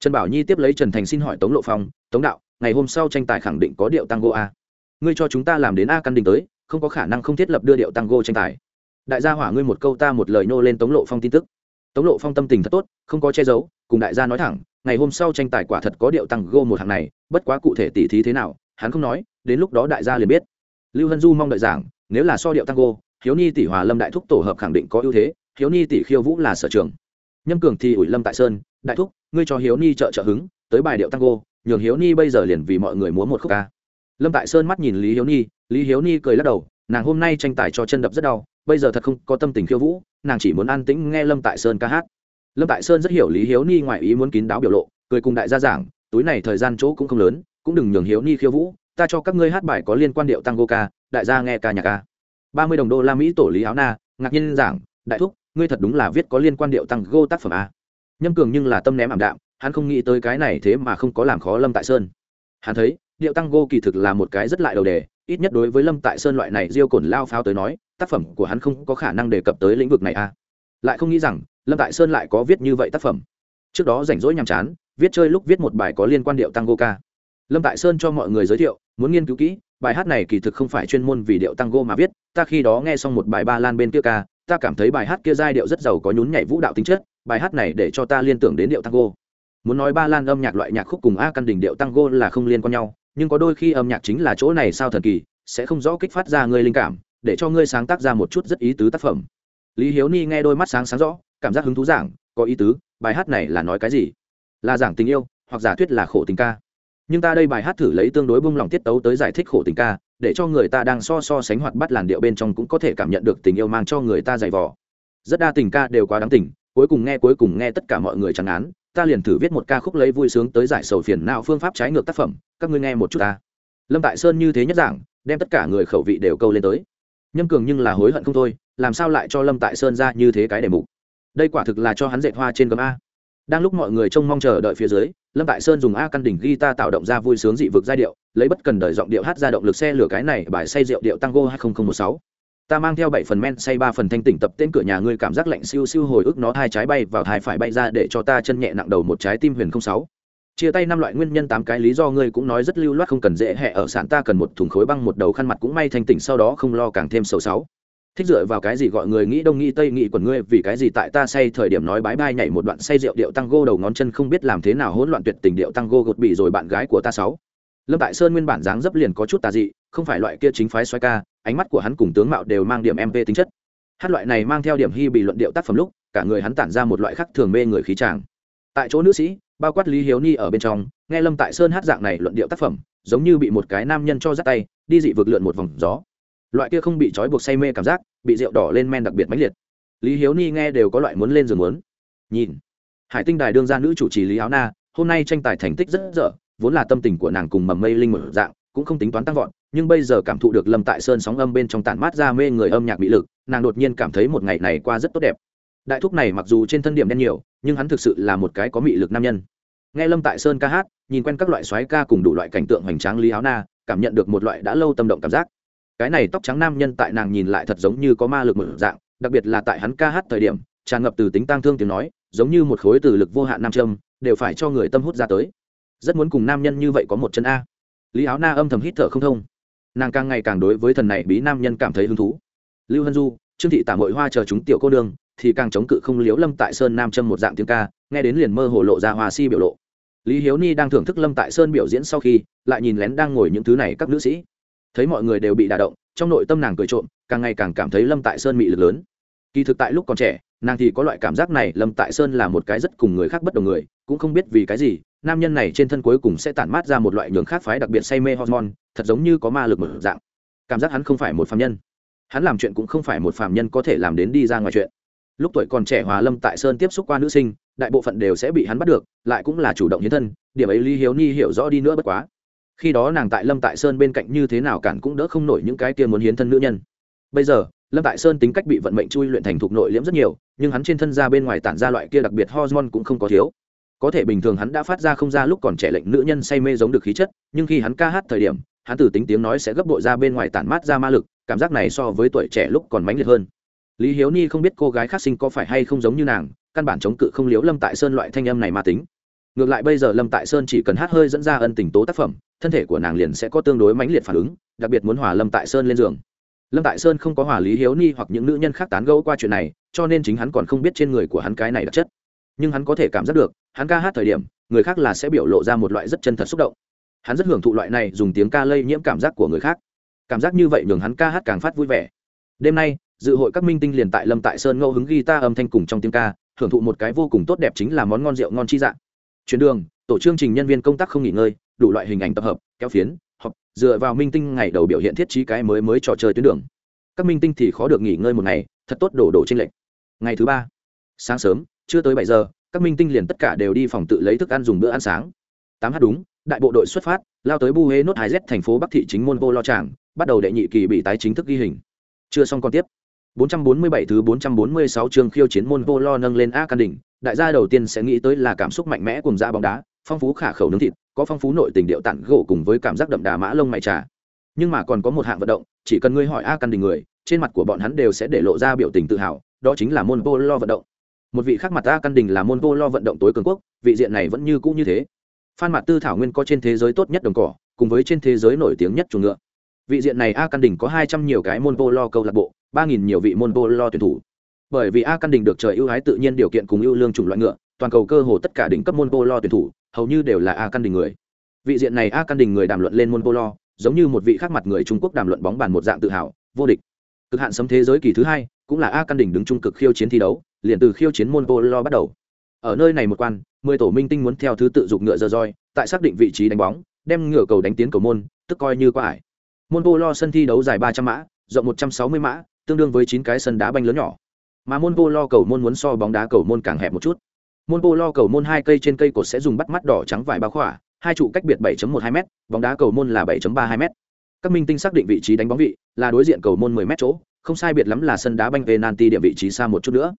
Speaker 1: Trần bảo nhi tiếp lấy trần thành xin hỏi tống lộ phong, tống đạo, ngày hôm sau tranh tài khẳng định có điệu tăng go a. Ngươi cho chúng ta làm đến a căn đình tới, không có khả năng không thiết lập đưa điệu tăng go tranh tài. Đại gia hỏa ngươi một câu ta một lời nô lên tống lộ phong tin tức tống lộ phong tâm tình thật tốt, không có che giấu, cùng đại gia nói thẳng, ngày hôm sau tranh tài quả thật có điệu tăng go một hàng này, bất quá cụ thể tỉ thí thế nào, hắn không nói, đến lúc đó đại gia liền biết. Lưu hân du mong đợi giảng, nếu là so điệu tăng go hiếu ni tỷ hòa lâm đại thúc tổ hợp khẳng định có ưu thế, hiếu ni tỷ khiêu vũ là sở trường. Nhâm cường thì ủi lâm tại sơn, đại thúc, ngươi cho hiếu ni trợ trợ hứng, tới bài điệu tăng go nhường hiếu ni bây giờ liền vì mọi người múa một khúc ca. Lâm tại sơn mắt nhìn lý hiếu ni lý hiếu ni cười lắc đầu, nàng hôm nay tranh tài cho chân đập rất đau, bây giờ thật không có tâm tình khiêu vũ nàng chỉ muốn an tĩnh nghe lâm tại sơn ca hát. Lâm tại sơn rất hiểu lý hiếu ni ngoại ý muốn kín đáo biểu lộ, cười cùng đại gia giảng, túi này thời gian chỗ cũng không lớn, cũng đừng nhường hiếu ni khiêu vũ, ta cho các ngươi hát bài có liên quan điệu tango ca, đại gia nghe ca nhạc ca. Ba mươi đồng đô la mỹ tổ lý áo na, ngạc nhiên giảng, đại thúc, ngươi thật đúng là viết có liên quan điệu tango tác phẩm a. Nhâm cường nhưng là tâm ném ảm đạm, hắn không nghĩ tới cái này thế mà không có làm khó lâm tại sơn. Hắn thấy, điệu tango kỳ thực là một cái rất lại đầu đề ít nhất đối với lâm tại sơn loại này diêu cồn lao pháo tới nói, tác phẩm của hắn không có khả năng đề cập tới lĩnh vực này a lại không nghĩ rằng, lâm tại sơn lại có viết như vậy tác phẩm. Trước đó rảnh rỗi nhàm chán, viết chơi lúc viết một bài có liên quan điệu tango ca. Lâm tại sơn cho mọi người giới thiệu, muốn nghiên cứu kỹ, bài hát này kỳ thực không phải chuyên môn vì điệu tango mà viết, ta khi đó nghe xong một bài ba lan bên kia ca, ta cảm thấy bài hát kia giai điệu rất giàu có nhún nhảy vũ đạo tính chất, bài hát này để cho ta liên tưởng đến điệu tango muốn nói ba lan âm nhạc loại nhạc khúc cùng a căn đỉnh điệu tango là không liên quan nhau nhưng có đôi khi âm nhạc chính là chỗ này sao thần kỳ, sẽ không rõ kích phát ra ngươi linh cảm, để cho ngươi sáng tác ra một chút rất ý tứ tác phẩm. Lý hiếu ni nghe đôi mắt sáng sáng rõ, cảm giác hứng thú giảng, có ý tứ, bài hát này là nói cái gì? Là giảng tình yêu, hoặc giả thuyết là khổ tình ca. Nhưng ta đây bài hát thử lấy tương đối bung lòng tiết tấu tới giải thích khổ tình ca, để cho người ta đang so so sánh hoặc bắt làn điệu bên trong cũng có thể cảm nhận được tình yêu mang cho người ta dày vò. Rất đa tình ca đều quá đáng tình, cuối cùng nghe cuối cùng nghe tất cả mọi người chẳng án ta liền thử viết một ca khúc lấy vui sướng tới giải sầu phiền nào phương pháp trái ngược tác phẩm, các ngươi nghe một chút ta. Lâm tại sơn như thế nhất giảng đem tất cả người khẩu vị đều câu lên tới. Nhâm cường nhưng là hối hận không thôi, làm sao lại cho lâm tại sơn ra như thế cái đề mục? Đây quả thực là cho hắn dệt hoa trên gấm a. Đang lúc mọi người trông mong chờ đợi phía dưới, lâm tại sơn dùng a căn đỉnh guitar tạo động ra vui sướng dị vực giai điệu, lấy bất cần đợi giọng điệu hát ra động lực xe lửa cái này, bài say rượu điệu tango hai nghìn một sáu ta mang theo bảy phần men say ba phần thanh tỉnh tập tên cửa nhà ngươi cảm giác lạnh siêu siêu hồi ức nó hai trái bay vào hai phải bay ra để cho ta chân nhẹ nặng đầu một trái tim huyền không sáu. Chia tay năm loại nguyên nhân tám cái lý do ngươi cũng nói rất lưu loát không cần dễ hẹ ở sản ta cần một thùng khối băng một đầu khăn mặt cũng may thanh tỉnh sau đó không lo càng thêm sầu sáu. Thích dựa vào cái gì gọi người nghĩ đông nghĩ tây nghĩ quần ngươi, vì cái gì tại ta say thời điểm nói bái bai nhảy một đoạn say rượu điệu tăng gô đầu ngón chân không biết làm thế nào hỗn loạn tuyệt tình điệu tăng gô gột bị rồi bạn gái của ta sáu. Lâm tại sơn nguyên bản dáng dấp liền có chút tà dị không phải loại kia chính phái xoay ca, ánh mắt của hắn cùng tướng mạo đều mang điểm mv tính chất. Hát loại này mang theo điểm hy bị luận điệu tác phẩm lúc, cả người hắn tản ra một loại khắc thường mê người khí tràng. Tại chỗ nữ sĩ, bao quát lý hiếu ni ở bên trong, nghe lâm tại sơn hát dạng này luận điệu tác phẩm, giống như bị một cái nam nhân cho dắt tay, đi dị vực lượn một vòng gió. Loại kia không bị trói buộc say mê cảm giác, bị rượu đỏ lên men đặc biệt mãnh liệt. Lý hiếu ni nghe đều có loại muốn lên giường muốn. Nhìn, hải tinh đài đương ra nữ chủ trì lý áo na, hôm nay tranh tài thành tích rất dở, vốn là tâm tình của nàng cùng mầm mây linh một dạng cũng không tính toán tăng vọt, nhưng bây giờ cảm thụ được lâm tại sơn sóng âm bên trong tản mát ra mê người âm nhạc mỹ lực, nàng đột nhiên cảm thấy một ngày này qua rất tốt đẹp. Đại thúc này mặc dù trên thân điểm đen nhiều, nhưng hắn thực sự là một cái có mị lực nam nhân. Nghe lâm tại sơn ca hát, nhìn quen các loại xoáy ca cùng đủ loại cảnh tượng hoành tráng lý áo na, cảm nhận được một loại đã lâu tâm động cảm giác. Cái này tóc trắng nam nhân tại nàng nhìn lại thật giống như có ma lực một dạng, đặc biệt là tại hắn ca hát thời điểm, tràn ngập từ tính tang thương tiếng nói, giống như một khối từ lực vô hạn nam châm, đều phải cho người tâm hút ra tới. Rất muốn cùng nam nhân như vậy có một chân a lý áo na âm thầm hít thở không thông. Nàng càng ngày càng đối với thần này bí nam nhân cảm thấy hứng thú. Lưu hân du trương thị tả mội hoa chờ chúng tiểu cô đường, thì càng chống cự không liếu lâm tại sơn nam châm một dạng tiếng ca nghe đến liền mơ hồ lộ ra hòa si biểu lộ. Lý hiếu ni đang thưởng thức lâm tại sơn biểu diễn sau khi lại nhìn lén đang ngồi những thứ này các nữ sĩ. Thấy mọi người đều bị đả động trong nội tâm nàng cười trộm càng ngày càng cảm thấy lâm tại sơn mị lực lớn. Kỳ thực tại lúc còn trẻ nàng thì có loại cảm giác này lâm tại sơn là một cái rất cùng người khác bất đồng người cũng không biết vì cái gì nam nhân này trên thân cuối cùng sẽ tản mát ra một loại nhường khác phái đặc biệt say mê hormone, thật giống như có ma lực mở dạng. Cảm giác hắn không phải một phạm nhân. Hắn làm chuyện cũng không phải một phạm nhân có thể làm đến đi ra ngoài chuyện. Lúc tuổi còn trẻ hòa lâm tại sơn tiếp xúc qua nữ sinh, đại bộ phận đều sẽ bị hắn bắt được, lại cũng là chủ động hiến thân, điểm ấy lý hiếu ni hiểu rõ đi nữa bất quá. Khi đó nàng tại lâm tại sơn bên cạnh như thế nào cản cũng đỡ không nổi những cái kia muốn hiến thân nữ nhân. Bây giờ, lâm tại sơn tính cách bị vận mệnh chui luyện thành thục nội liễm rất nhiều, nhưng hắn trên thân ra bên ngoài tản ra loại kia đặc biệt hormone cũng không có thiếu có thể bình thường hắn đã phát ra không ra lúc còn trẻ lệnh nữ nhân say mê giống được khí chất, nhưng khi hắn ca hát thời điểm, hắn từ tính tiếng nói sẽ gấp bội ra bên ngoài tản mát ra ma lực, cảm giác này so với tuổi trẻ lúc còn mãnh liệt hơn. Lý hiếu ni không biết cô gái khác sinh có phải hay không giống như nàng, căn bản chống cự không liếu lâm tại sơn loại thanh âm này ma tính. Ngược lại bây giờ lâm tại sơn chỉ cần hát hơi dẫn ra ân tình tố tác phẩm, thân thể của nàng liền sẽ có tương đối mãnh liệt phản ứng, đặc biệt muốn hòa lâm tại sơn lên giường. Lâm tại sơn không có hòa lý hiếu ni hoặc những nữ nhân khác tán gẫu qua chuyện này, cho nên chính hắn còn không biết trên người của hắn cái này đặc chất nhưng hắn có thể cảm giác được hắn ca hát thời điểm người khác là sẽ biểu lộ ra một loại rất chân thật xúc động. Hắn rất hưởng thụ loại này dùng tiếng ca lây nhiễm cảm giác của người khác. Cảm giác như vậy nhường hắn ca hát càng phát vui vẻ. Đêm nay dự hội các minh tinh liền tại lâm tại sơn ngẫu hứng ghi ta âm thanh cùng trong tiếng ca hưởng thụ một cái vô cùng tốt đẹp chính là món ngon rượu ngon chi dạng. Chuyến đường tổ chương trình nhân viên công tác không nghỉ ngơi đủ loại hình ảnh tập hợp kéo phiến họp, dựa vào minh tinh ngày đầu biểu hiện thiết trí cái mới mới trò chơi tuyến đường. Các minh tinh thì khó được nghỉ ngơi một ngày thật tốt đổ đổ trên lệnh ngày thứ ba sáng sớm chưa tới bảy giờ các minh tinh liền tất cả đều đi phòng tự lấy thức ăn dùng bữa ăn sáng tám h đúng đại bộ đội xuất phát lao tới bu hê nốt hai z thành phố bắc thị chính môn vô lo tràng bắt đầu đệ nhị kỳ bị tái chính thức ghi hình chưa xong còn tiếp 447 thứ 446 chương khiêu chiến môn vô lo nâng lên A Can đỉnh, đại gia đầu tiên sẽ nghĩ tới là cảm xúc mạnh mẽ cùng dã bóng đá, phong phú khả khẩu nướng thịt, có phong phú nội tình điệu tản gỗ cùng với cảm giác đậm đà mã lông mày trà. Nhưng mà còn có một hạng vận động, chỉ cần ngươi hỏi A Can đỉnh người, trên mặt của bọn hắn đều sẽ để lộ ra biểu tình tự hào, đó chính là môn vô lo vận động. Một vị khác mặt ta căn đỉnh là môn vô lo vận động tối cường quốc, vị diện này vẫn như cũ như thế. Phan mạc Tư thảo nguyên có trên thế giới tốt nhất đồng cỏ, cùng với trên thế giới nổi tiếng nhất chuồng ngựa. Vị diện này A căn đỉnh có 200 nhiều cái môn vô lo câu lạc bộ, ba nghìn nhiều vị môn vô lo tuyển thủ bởi vì a căn đình được trời ưu ái tự nhiên điều kiện cùng ưu lương chủng loại ngựa toàn cầu cơ hồ tất cả đỉnh cấp môn polo tuyển thủ hầu như đều là a căn đình người vị diện này a căn đình người đàm luận lên môn polo giống như một vị khác mặt người trung quốc đàm luận bóng bàn một dạng tự hào vô địch cực hạn sấm thế giới kỳ thứ hai cũng là a căn đỉnh đứng trung cực khiêu chiến thi đấu, liền từ khiêu chiến môn polo bắt đầu. Ở nơi này một quan, mười tổ minh tinh muốn theo thứ tự dục ngựa dơ roi, tại xác định vị trí đánh bóng, đem ngựa cầu đánh tiến cầu môn, tức coi như quá ải. Môn polo sân thi đấu dài ba trăm mã, rộng một trăm sáu mươi mã, tương đương với chín cái sân đá banh lớn nhỏ. Mà môn polo cầu môn muốn so bóng đá cầu môn càng hẹp một chút. Môn polo cầu môn hai cây trên cây cột sẽ dùng bắt mắt đỏ trắng vải bao khỏa, hai trụ cách biệt 7.12 m bóng đá cầu môn là 7.32 m các minh tinh xác định vị trí đánh bóng vị, là đối diện cầu môn 10 m chỗ không sai biệt lắm là sân đá banh penalty điểm vị trí xa một chút nữa.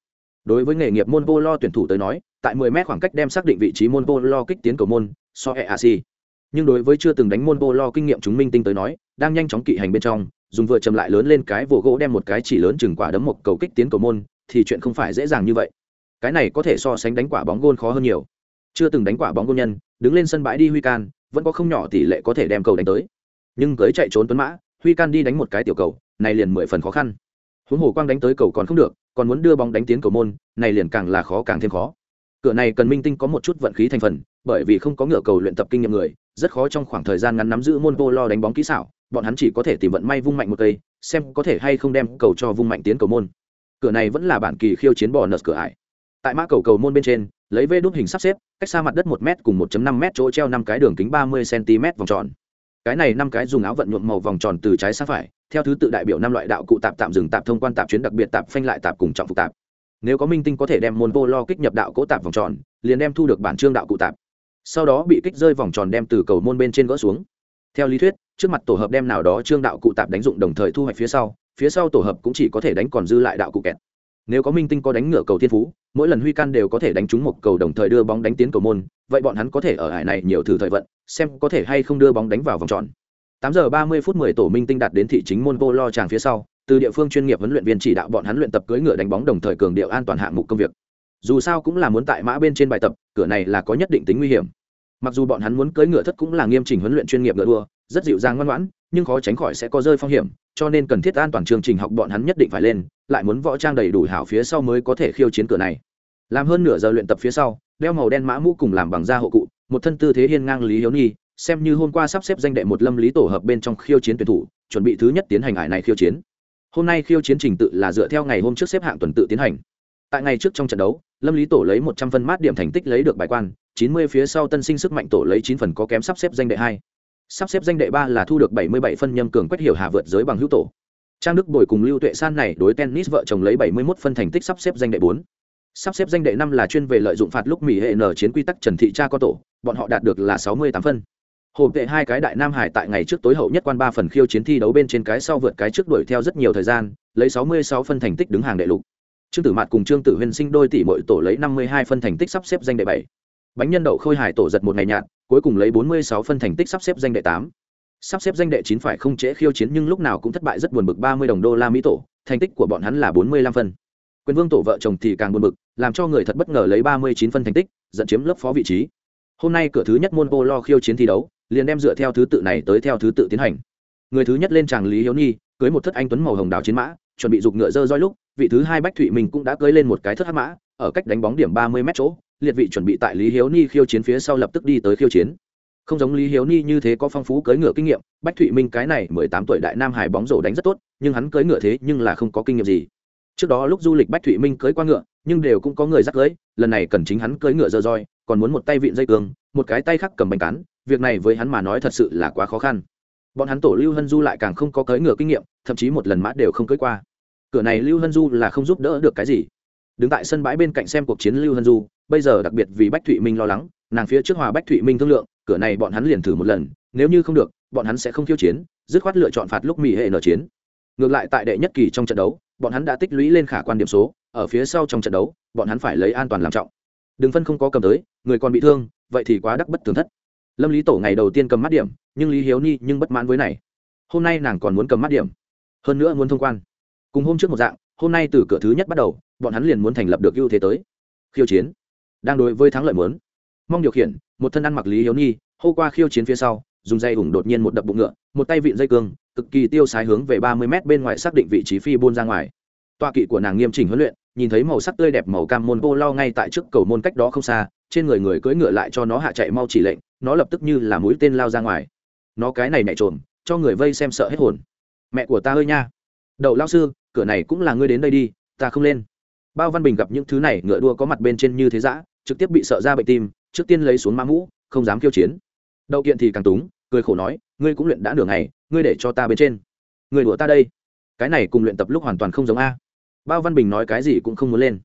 Speaker 1: Đối với nghề nghiệp môn polo tuyển thủ tới nói, tại 10 mét khoảng cách đem xác định vị trí môn polo kích tiến cầu môn, so EAC nhưng đối với chưa từng đánh môn polo kinh nghiệm chúng minh tinh tới nói, đang nhanh chóng kỵ hành bên trong, dùng vừa chầm lại lớn lên cái vồ gỗ đem một cái chỉ lớn chừng quả đấm một cầu kích tiến cầu môn, thì chuyện không phải dễ dàng như vậy. Cái này có thể so sánh đánh quả bóng gôn khó hơn nhiều. Chưa từng đánh quả bóng gôn nhân, đứng lên sân bãi đi huy can, vẫn có không nhỏ tỷ lệ có thể đem cầu đánh tới. Nhưng cưới chạy trốn tuấn mã, huy can đi đánh một cái tiểu cầu này liền mười phần khó khăn. Huống hồ quang đánh tới cầu còn không được, còn muốn đưa bóng đánh tiến cầu môn, này liền càng là khó càng thêm khó. Cửa này cần minh tinh có một chút vận khí thành phần, bởi vì không có ngựa cầu luyện tập kinh nghiệm người, rất khó trong khoảng thời gian ngắn nắm giữ môn vô lo đánh bóng kỹ xảo, bọn hắn chỉ có thể tìm vận may vung mạnh một cây, xem có thể hay không đem cầu cho vung mạnh tiến cầu môn. Cửa này vẫn là bản kỳ khiêu chiến bò nợt cửa ải. Tại mã cầu cầu môn bên trên, lấy vê đốt hình sắp xếp, cách xa mặt đất một m cùng một năm m chỗ treo năm cái đường kính ba mươi cm vòng tròn. Cái này năm cái dùng áo vận nhuộm màu vòng tròn từ trái sang phải theo thứ tự đại biểu năm loại đạo cụ tạp tạm dừng tạp thông quan tạp chuyến đặc biệt tạp phanh lại tạp cùng trọng phục tạp. Nếu có minh tinh có thể đem môn vô lo kích nhập đạo cỗ tạp vòng tròn, liền đem thu được bản trương đạo cụ tạp. Sau đó bị kích rơi vòng tròn đem từ cầu môn bên trên gỡ xuống. Theo lý thuyết, trước mặt tổ hợp đem nào đó trương đạo cụ tạp đánh dụng đồng thời thu hoạch phía sau phía sau tổ hợp cũng chỉ có thể đánh còn dư lại đạo cụ kẹt. Nếu có minh tinh có đánh ngựa cầu thiên phú, mỗi lần huy can đều có thể đánh trúng một cầu đồng thời đưa bóng đánh tiến cầu môn, vậy bọn hắn có thể ở hải này nhiều thử thời vận, xem có thể hay không đưa bóng đánh vào vòng tròn tám giờ ba mươi phút mười tổ minh tinh đạt đến thị chính môn polo lo tràng phía sau, từ địa phương chuyên nghiệp huấn luyện viên chỉ đạo bọn hắn luyện tập cưỡi ngựa đánh bóng đồng thời cường điệu an toàn hạng mục công việc. Dù sao cũng là muốn tại mã bên trên bài tập, cửa này là có nhất định tính nguy hiểm. Mặc dù bọn hắn muốn cưỡi ngựa thất cũng là nghiêm chỉnh huấn luyện chuyên nghiệp ngựa đua, rất dịu dàng ngoan ngoãn, nhưng khó tránh khỏi sẽ có rơi phong hiểm, cho nên cần thiết an toàn chương trình học bọn hắn nhất định phải lên, lại muốn võ trang đầy đủ hảo phía sau mới có thể khiêu chiến cửa này. Làm hơn nửa giờ luyện tập phía sau, đeo màu đen mã mũ cùng làm bằng da hộ cụ, một thân tư thế hiên ngang lý hiếu nhi xem như hôm qua sắp xếp danh đệ một lâm lý tổ hợp bên trong khiêu chiến tuyển thủ, chuẩn bị thứ nhất tiến hành ải này khiêu chiến. Hôm nay khiêu chiến trình tự là dựa theo ngày hôm trước xếp hạng tuần tự tiến hành. Tại ngày trước trong trận đấu, lâm lý tổ lấy một trăm phân mát điểm thành tích lấy được bài quan, chín mươi phía sau tân sinh sức mạnh tổ lấy chín phần có kém sắp xếp danh đệ hai. Sắp xếp danh đệ ba là thu được bảy mươi bảy phân nhâm cường quét hiểu hà vượt giới bằng hữu tổ. Trang đức bồi cùng lưu tuệ san này đối tennis vợ chồng lấy bảy mươi mốt phân thành tích sắp xếp danh đệ bốn. Sắp xếp danh đệ năm là chuyên về lợi dụng phạt lúc mỹ hệ n chiến quy tắc trần thị cha có tổ, bọn họ đạt được là sáu mươi tám phân hồ tệ hai cái đại nam hải tại ngày trước tối hậu nhất quan ba phần khiêu chiến thi đấu bên trên cái sau vượt cái trước đuổi theo rất nhiều thời gian, lấy sáu mươi sáu phân thành tích đứng hàng đệ lục. Trương tử mạt cùng trương tử huyên sinh đôi tỷ mỗi tổ lấy năm mươi hai phân thành tích sắp xếp danh đệ bảy. Bánh nhân đậu khôi hải tổ giật một ngày nhạt, cuối cùng lấy bốn mươi sáu phân thành tích sắp xếp danh đệ tám. Sắp xếp danh đệ chín phải không trễ khiêu chiến nhưng lúc nào cũng thất bại rất buồn bực ba mươi đồng đô la mỹ tổ, thành tích của bọn hắn là bốn mươi lăm phân. Quyền vương tổ vợ chồng thì càng buồn bực, làm cho người thật bất ngờ lấy ba mươi chín phân thành tích dẫn chiếm lớp phó vị trí hôm nay cửa thứ nhất môn polo khiêu chiến thi đấu, liền đem dựa theo thứ tự này tới theo thứ tự tiến hành. Người thứ nhất lên tràng lý hiếu nhi, cưới một thất anh tuấn màu hồng đào chiến mã, chuẩn bị giục ngựa dơ roi lúc, vị thứ hai bách thụy mình cũng đã cưới lên một cái thất hát mã, ở cách đánh bóng điểm ba mươi mét chỗ, liệt vị chuẩn bị tại lý hiếu ni khiêu chiến phía sau lập tức đi tới khiêu chiến. Không giống lý hiếu ni như thế có phong phú cưỡi ngựa kinh nghiệm, bách thụy minh cái này mười tám tuổi đại nam hải bóng rổ đánh rất tốt, nhưng hắn cưỡi ngựa thế nhưng là không có kinh nghiệm gì. Trước đó lúc du lịch bách thụy minh cưỡi qua ngựa, nhưng đều cũng có người dắt cưỡi lần này cần chính hắn cưỡi ngựa dơ roi còn muốn một tay vịn dây cương, một cái tay khác cầm bánh cán, việc này với hắn mà nói thật sự là quá khó khăn. Bọn hắn tổ lưu hân du lại càng không có cưỡi ngựa kinh nghiệm, thậm chí một lần mã đều không cưỡi qua. Cửa này lưu hân du là không giúp đỡ được cái gì. Đứng tại sân bãi bên cạnh xem cuộc chiến lưu hân du, bây giờ đặc biệt vì bách thụy minh lo lắng, nàng phía trước hòa bách thụy minh thương lượng, cửa này bọn hắn liền thử một lần, nếu như không được, bọn hắn sẽ không khiêu chiến, dứt khoát lựa chọn phạt lúc mỹ hệ nở chiến. Ngược lại tại đệ nhất kỳ trong trận đấu, bọn hắn đã tích lũy lên khả quan điểm số, ở phía sau trong trận đấu, bọn hắn phải lấy an toàn làm trọng đừng phân không có cầm tới, người còn bị thương, vậy thì quá đắc bất thường thất. Lâm lý tổ ngày đầu tiên cầm mắt điểm, nhưng lý hiếu ni nhưng bất mãn với này. Hôm nay nàng còn muốn cầm mắt điểm. Hơn nữa muốn thông quan. Cùng hôm trước một dạng, hôm nay từ cửa thứ nhất bắt đầu, bọn hắn liền muốn thành lập được ưu thế tới. Khiêu chiến. Đang đối với thắng lợi muốn. Mong điều khiển, một thân ăn mặc lý hiếu nhi hô qua khiêu chiến phía sau, dùng dây ủng đột nhiên một đập bụng ngựa, một tay vịn dây cương, cực kỳ tiêu sái hướng về ba mươi m bên ngoài xác định vị trí phi buôn ra ngoài. Tọa kỵ của nàng nghiêm chỉnh huấn luyện nhìn thấy màu sắc tươi đẹp màu cam môn polo ngay tại trước cầu môn cách đó không xa, trên người người cưỡi ngựa lại cho nó hạ chạy mau chỉ lệnh, nó lập tức như là mũi tên lao ra ngoài. Nó cái này nhảy trộm, cho người vây xem sợ hết hồn. Mẹ của ta ơi nha. Đậu lao sư, cửa này cũng là ngươi đến đây đi, ta không lên. Bao văn bình gặp những thứ này, ngựa đua có mặt bên trên như thế giã trực tiếp bị sợ ra bệnh tim, trước tiên lấy xuống mã mũ, không dám kiêu chiến. Đậu kiện thì càng túng, cười khổ nói, ngươi cũng luyện đã nửa ngày, ngươi để cho ta bên trên. Người đùa ta đây. Cái này cùng luyện tập lúc hoàn toàn không giống a bao văn bình nói cái gì cũng không muốn lên.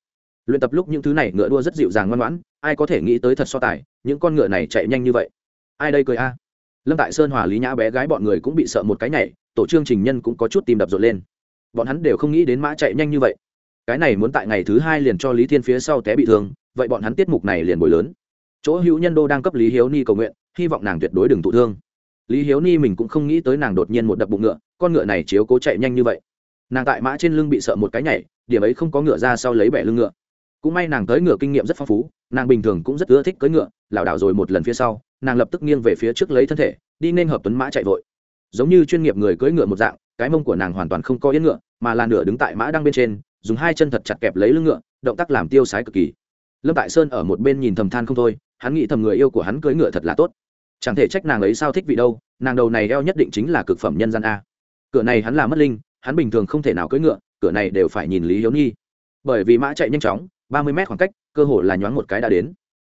Speaker 1: Luyện tập lúc những thứ này ngựa đua rất dịu dàng ngoan ngoãn, ai có thể nghĩ tới thật so tài, những con ngựa này chạy nhanh như vậy. Ai đây cười a? Lâm tại sơn hòa lý nhã bé gái bọn người cũng bị sợ một cái nhảy, tổ chương trình nhân cũng có chút tìm đập rộn lên. Bọn hắn đều không nghĩ đến mã chạy nhanh như vậy. Cái này muốn tại ngày thứ hai liền cho lý thiên phía sau té bị thương, vậy bọn hắn tiết mục này liền bồi lớn. Chỗ hữu nhân đô đang cấp lý hiếu ni cầu nguyện, hy vọng nàng tuyệt đối đừng thụ thương. Lý hiếu ni mình cũng không nghĩ tới nàng đột nhiên một đập bụng ngựa, con ngựa này chiếu cố chạy nhanh như vậy. Nàng tại mã trên lưng bị sợ một cái nhảy điểm ấy không có ngựa ra sau lấy bẻ lưng ngựa. Cũng may nàng tới ngựa kinh nghiệm rất phong phú, nàng bình thường cũng rất ưa thích cưỡi ngựa, lảo đảo rồi một lần phía sau, nàng lập tức nghiêng về phía trước lấy thân thể, đi nên hợp tuấn mã chạy vội. Giống như chuyên nghiệp người cưỡi ngựa một dạng, cái mông của nàng hoàn toàn không có yên ngựa, mà là nửa đứng tại mã đang bên trên, dùng hai chân thật chặt kẹp lấy lưng ngựa, động tác làm tiêu sái cực kỳ. Lâm tại sơn ở một bên nhìn thầm than không thôi, hắn nghĩ thầm người yêu của hắn cưỡi ngựa thật là tốt. Chẳng thể trách nàng ấy sao thích vị đâu, nàng đầu này eo nhất định chính là cực phẩm nhân gian a. Cửa này hắn là mất linh, hắn bình thường không thể nào cưỡi ngựa cửa này đều phải nhìn lý hiếu nhi. Bởi vì mã chạy nhanh chóng, ba mươi mét khoảng cách, cơ hồ là nhoáng một cái đã đến.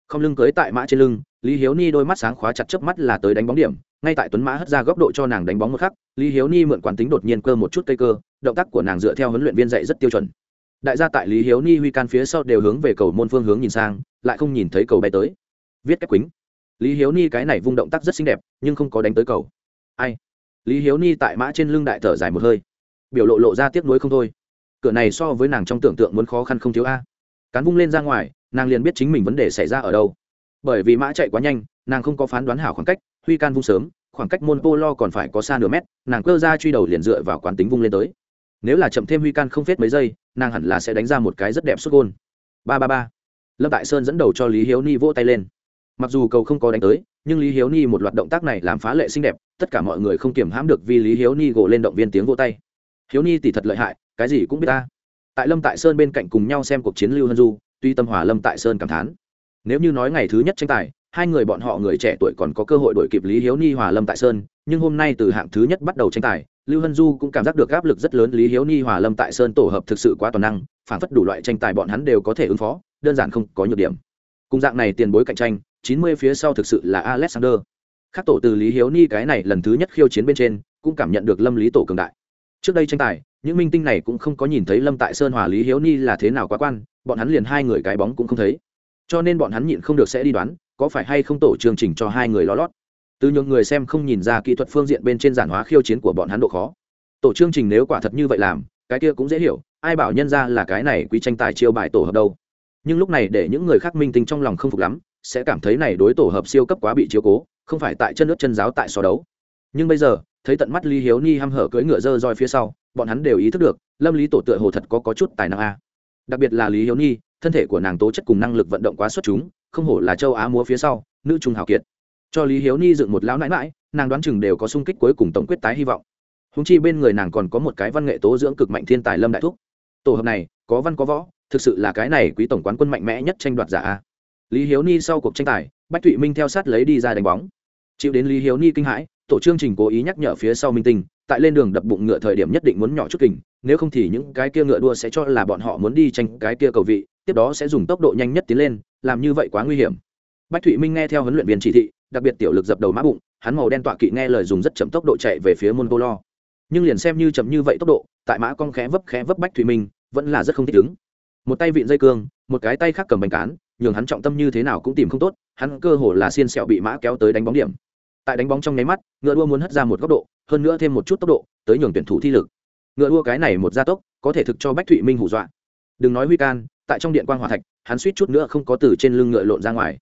Speaker 1: Không lưng cưới tại mã trên lưng, lý hiếu ni đôi mắt sáng khóa chặt chớp mắt là tới đánh bóng điểm. Ngay tại tuấn mã hất ra góc độ cho nàng đánh bóng một khắc, lý hiếu ni mượn quán tính đột nhiên cơ một chút cây cơ, động tác của nàng dựa theo huấn luyện viên dạy rất tiêu chuẩn. Đại gia tại lý hiếu ni huy can phía sau đều hướng về cầu môn phương hướng nhìn sang, lại không nhìn thấy cầu bay tới. Viết cách quýnh lý hiếu ni cái này vung động tác rất xinh đẹp, nhưng không có đánh tới cầu. Ai? Lý hiếu ni tại mã trên lưng đại thở dài một hơi biểu lộ lộ ra tiếc nuối không thôi. Cửa này so với nàng trong tưởng tượng muốn khó khăn không thiếu a. Cán vung lên ra ngoài, nàng liền biết chính mình vấn đề xảy ra ở đâu. Bởi vì mã chạy quá nhanh, nàng không có phán đoán hảo khoảng cách, huy can vung sớm, khoảng cách môn polo còn phải có xa nửa mét, nàng cơ ra truy đầu liền dựa vào quán tính vung lên tới. Nếu là chậm thêm huy can không phết mấy giây, nàng hẳn là sẽ đánh ra một cái rất đẹp xuất gôn. Ba ba ba. Lâm tại sơn dẫn đầu cho lý hiếu ni vỗ tay lên. Mặc dù cầu không có đánh tới, nhưng lý hiếu ni một loạt động tác này làm phá lệ xinh đẹp, tất cả mọi người không kiểm hãm được vì lý hiếu ni gộ lên động viên tiếng vỗ tay hiếu ni tỷ thật lợi hại, cái gì cũng biết ta. Tại lâm tại sơn bên cạnh cùng nhau xem cuộc chiến lưu hân du, tuy tâm hòa lâm tại sơn cảm thán. Nếu như nói ngày thứ nhất tranh tài, hai người bọn họ người trẻ tuổi còn có cơ hội đổi kịp lý hiếu ni hòa lâm tại sơn, nhưng hôm nay từ hạng thứ nhất bắt đầu tranh tài, lưu hân du cũng cảm giác được áp lực rất lớn lý hiếu ni hòa lâm tại sơn tổ hợp thực sự quá toàn năng, phản phất đủ loại tranh tài bọn hắn đều có thể ứng phó, đơn giản không có nhược điểm. Cùng dạng này tiền bối cạnh tranh, chín mươi phía sau thực sự là alexander. Khắc tổ từ lý hiếu ni cái này lần thứ nhất khiêu chiến bên trên, cũng cảm nhận được lâm lý tổ cường đại trước đây tranh tài, những minh tinh này cũng không có nhìn thấy lâm tại sơn hòa lý hiếu ni là thế nào quá quan, bọn hắn liền hai người cái bóng cũng không thấy. Cho nên bọn hắn nhịn không được sẽ đi đoán, có phải hay không tổ chương trình cho hai người lo lót. Từ những người xem không nhìn ra kỹ thuật phương diện bên trên giản hóa khiêu chiến của bọn hắn độ khó. Tổ chương trình nếu quả thật như vậy làm, cái kia cũng dễ hiểu, ai bảo nhân ra là cái này quý tranh tài chiêu bài tổ hợp đâu. Nhưng lúc này để những người khác minh tinh trong lòng không phục lắm, sẽ cảm thấy này đối tổ hợp siêu cấp quá bị chiếu cố, không phải tại chân nước chân giáo tại so đấu. Nhưng bây giờ thấy tận mắt lý hiếu ni hăm hở cưỡi ngựa dơ roi phía sau bọn hắn đều ý thức được lâm lý tổ tựa hồ thật có, có chút tài năng a. Đặc biệt là lý hiếu ni thân thể của nàng tố chất cùng năng lực vận động quá xuất chúng không hổ là châu á múa phía sau nữ trung hào kiệt. Cho lý hiếu ni dựng một lão nãi mãi nàng đoán chừng đều có sung kích cuối cùng tổng quyết tái hy vọng. Húng chi bên người nàng còn có một cái văn nghệ tố dưỡng cực mạnh thiên tài lâm đại thúc. Tổ hợp này có văn có võ thực sự là cái này quý tổng quán quân mạnh mẽ nhất tranh đoạt giả a. Lý hiếu ni sau cuộc tranh tài bách thụy minh theo sát lấy đi ra đánh bóng. Chịu đến lý hiếu ni kinh hãi tổ chương trình cố ý nhắc nhở phía sau minh tinh, tại lên đường đập bụng ngựa thời điểm nhất định muốn nhỏ chút kình, nếu không thì những cái kia ngựa đua sẽ cho là bọn họ muốn đi tranh cái kia cầu vị, tiếp đó sẽ dùng tốc độ nhanh nhất tiến lên, làm như vậy quá nguy hiểm. Bách thụy minh nghe theo huấn luyện viên chỉ thị, đặc biệt tiểu lực dập đầu mã bụng, hắn màu đen tọa kỵ nghe lời dùng rất chậm tốc độ chạy về phía môn cô lo. Nhưng liền xem như chậm như vậy tốc độ, tại mã con khẽ vấp khẽ vấp bách thụy minh, vẫn là rất không thích ứng. Một tay vịn dây cương, một cái tay khác cầm bánh cán, nhường hắn trọng tâm như thế nào cũng tìm không tốt, hắn cơ hồ là xiên sẹo bị mã kéo tới đánh bóng điểm tại đánh bóng trong nháy mắt, ngựa đua muốn hất ra một góc độ, hơn nữa thêm một chút tốc độ, tới nhường tuyển thủ thi lực. Ngựa đua cái này một gia tốc, có thể thực cho bách thụy minh hủ dọa. Đừng nói huy can, tại trong điện quan hòa thạch, hắn suýt chút nữa không có từ trên lưng ngựa lộn ra ngoài.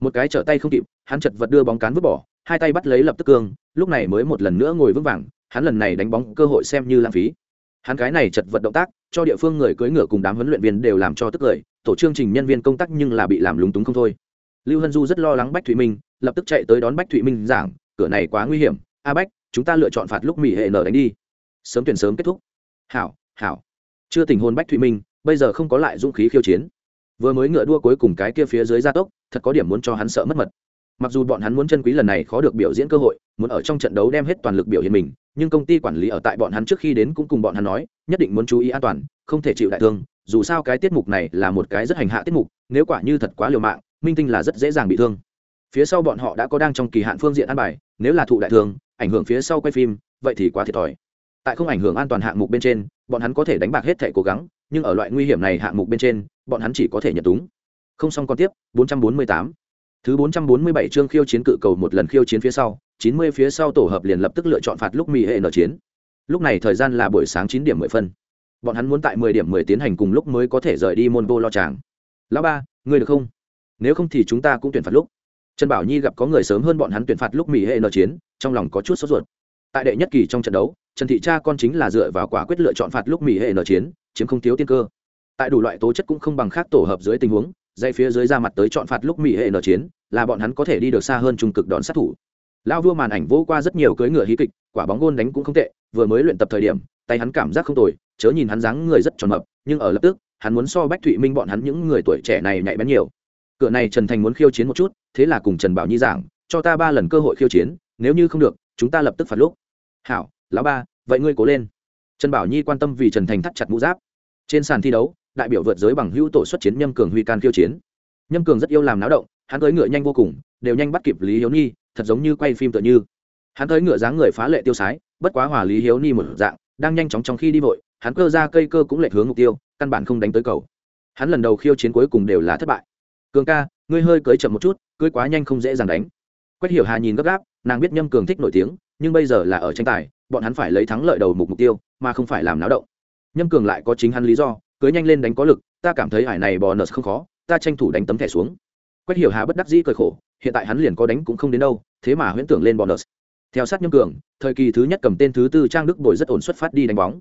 Speaker 1: Một cái trở tay không kịp, hắn chật vật đưa bóng cán vứt bỏ, hai tay bắt lấy lập tức cương, lúc này mới một lần nữa ngồi vững vàng, hắn lần này đánh bóng cơ hội xem như lãng phí. Hắn cái này chật vật động tác, cho địa phương người cưỡi ngựa cùng đám huấn luyện viên đều làm cho tức cười, tổ chương trình nhân viên công tác nhưng là bị làm lúng túng không thôi. Lưu hân du rất lo lắng bách thụy minh lập tức chạy tới đón bách thụy minh giảng, cửa này quá nguy hiểm. A bách, chúng ta lựa chọn phạt lúc mỹ hệ nở đánh đi. Sớm tuyển sớm kết thúc. Hảo hảo. Chưa tình hôn bách thụy minh, bây giờ không có lại dũng khí khiêu chiến. Vừa mới ngựa đua cuối cùng cái kia phía dưới gia tốc, thật có điểm muốn cho hắn sợ mất mật. Mặc dù bọn hắn muốn chân quý lần này khó được biểu diễn cơ hội, muốn ở trong trận đấu đem hết toàn lực biểu hiện mình, nhưng công ty quản lý ở tại bọn hắn trước khi đến cũng cùng bọn hắn nói, nhất định muốn chú ý an toàn, không thể chịu đại thương, dù sao cái tiết mục này là một cái rất hành hạ tiết mục, nếu quả như thật quá liều mạng, minh tinh là rất dễ dàng bị thương phía sau bọn họ đã có đang trong kỳ hạn phương diện an bài, nếu là thụ đại thương ảnh hưởng phía sau quay phim, vậy thì quá thiệt thòi. Tại không ảnh hưởng an toàn hạng mục bên trên, bọn hắn có thể đánh bạc hết thể cố gắng, nhưng ở loại nguy hiểm này hạng mục bên trên, bọn hắn chỉ có thể nhận túng không xong còn tiếp 448. thứ 447 chương khiêu chiến cự cầu một lần khiêu chiến phía sau 90 phía sau tổ hợp liền lập tức lựa chọn phạt lúc mỹ hệ nở chiến. Lúc này thời gian là buổi sáng 9 điểm 10 phân. Bọn hắn muốn tại 10 điểm 10 tiến hành cùng lúc mới có thể rời đi môn vô lo tràng. Lão ba, ngươi được không? Nếu không thì chúng ta cũng tuyển phạt lúc trần bảo nhi gặp có người sớm hơn bọn hắn tuyển phạt lúc mỹ hệ nợ chiến, trong lòng có chút sốt ruột. Tại đệ nhất kỳ trong trận đấu, trần thị cha con chính là dựa vào quả quyết lựa chọn phạt lúc mỹ hệ nợ chiến, chiếm không thiếu tiên cơ. Tại đủ loại tố chất cũng không bằng khác tổ hợp dưới tình huống dây phía dưới ra mặt tới chọn phạt lúc mỹ hệ nợ chiến, là bọn hắn có thể đi được xa hơn trung cực đòn sát thủ. Lao vua màn ảnh vô qua rất nhiều cưỡi ngựa hí kịch, quả bóng gôn đánh cũng không tệ, vừa mới luyện tập thời điểm, tay hắn cảm giác không tồi, chớ nhìn hắn dáng người rất tròn mập, nhưng ở lập tức, hắn muốn so bách thụy minh bọn hắn những người tuổi trẻ này nhạy bén nhiều cửa này trần thành muốn khiêu chiến một chút, thế là cùng trần bảo nhi giảng, cho ta ba lần cơ hội khiêu chiến, nếu như không được, chúng ta lập tức phạt lúc. Hảo, lão ba, vậy ngươi cố lên. Trần bảo nhi quan tâm vì trần thành thắt chặt mũ giáp. Trên sàn thi đấu, đại biểu vượt giới bằng hữu tổ xuất chiến nhâm cường huy can khiêu chiến. Nhâm cường rất yêu làm náo động, hắn tới ngựa nhanh vô cùng, đều nhanh bắt kịp lý hiếu ni thật giống như quay phim tựa như. Hắn tới ngựa dáng người phá lệ tiêu sái, bất quá hòa lý hiếu ni một dạng, đang nhanh chóng trong khi đi vội, hắn cơ ra cây cơ cũng lệch hướng mục tiêu, căn bản không đánh tới cầu. Hắn lần đầu khiêu chiến cuối cùng đều là thất bại cường ca, ngươi hơi cưới chậm một chút, cưới quá nhanh không dễ dàng đánh. Quách hiểu hà nhìn gấp gáp, nàng biết nhâm cường thích nổi tiếng, nhưng bây giờ là ở tranh tài, bọn hắn phải lấy thắng lợi đầu mục mục tiêu, mà không phải làm náo động. Nhâm cường lại có chính hắn lý do, cưới nhanh lên đánh có lực, ta cảm thấy hải này bò nợ không khó, ta tranh thủ đánh tấm thẻ xuống. Quách hiểu hà bất đắc dĩ cười khổ, hiện tại hắn liền có đánh cũng không đến đâu, thế mà huyễn tưởng lên bò nợ. Theo sát nhâm cường, thời kỳ thứ nhất cầm tên thứ tư trang đức bồi rất ổn xuất phát đi đánh bóng.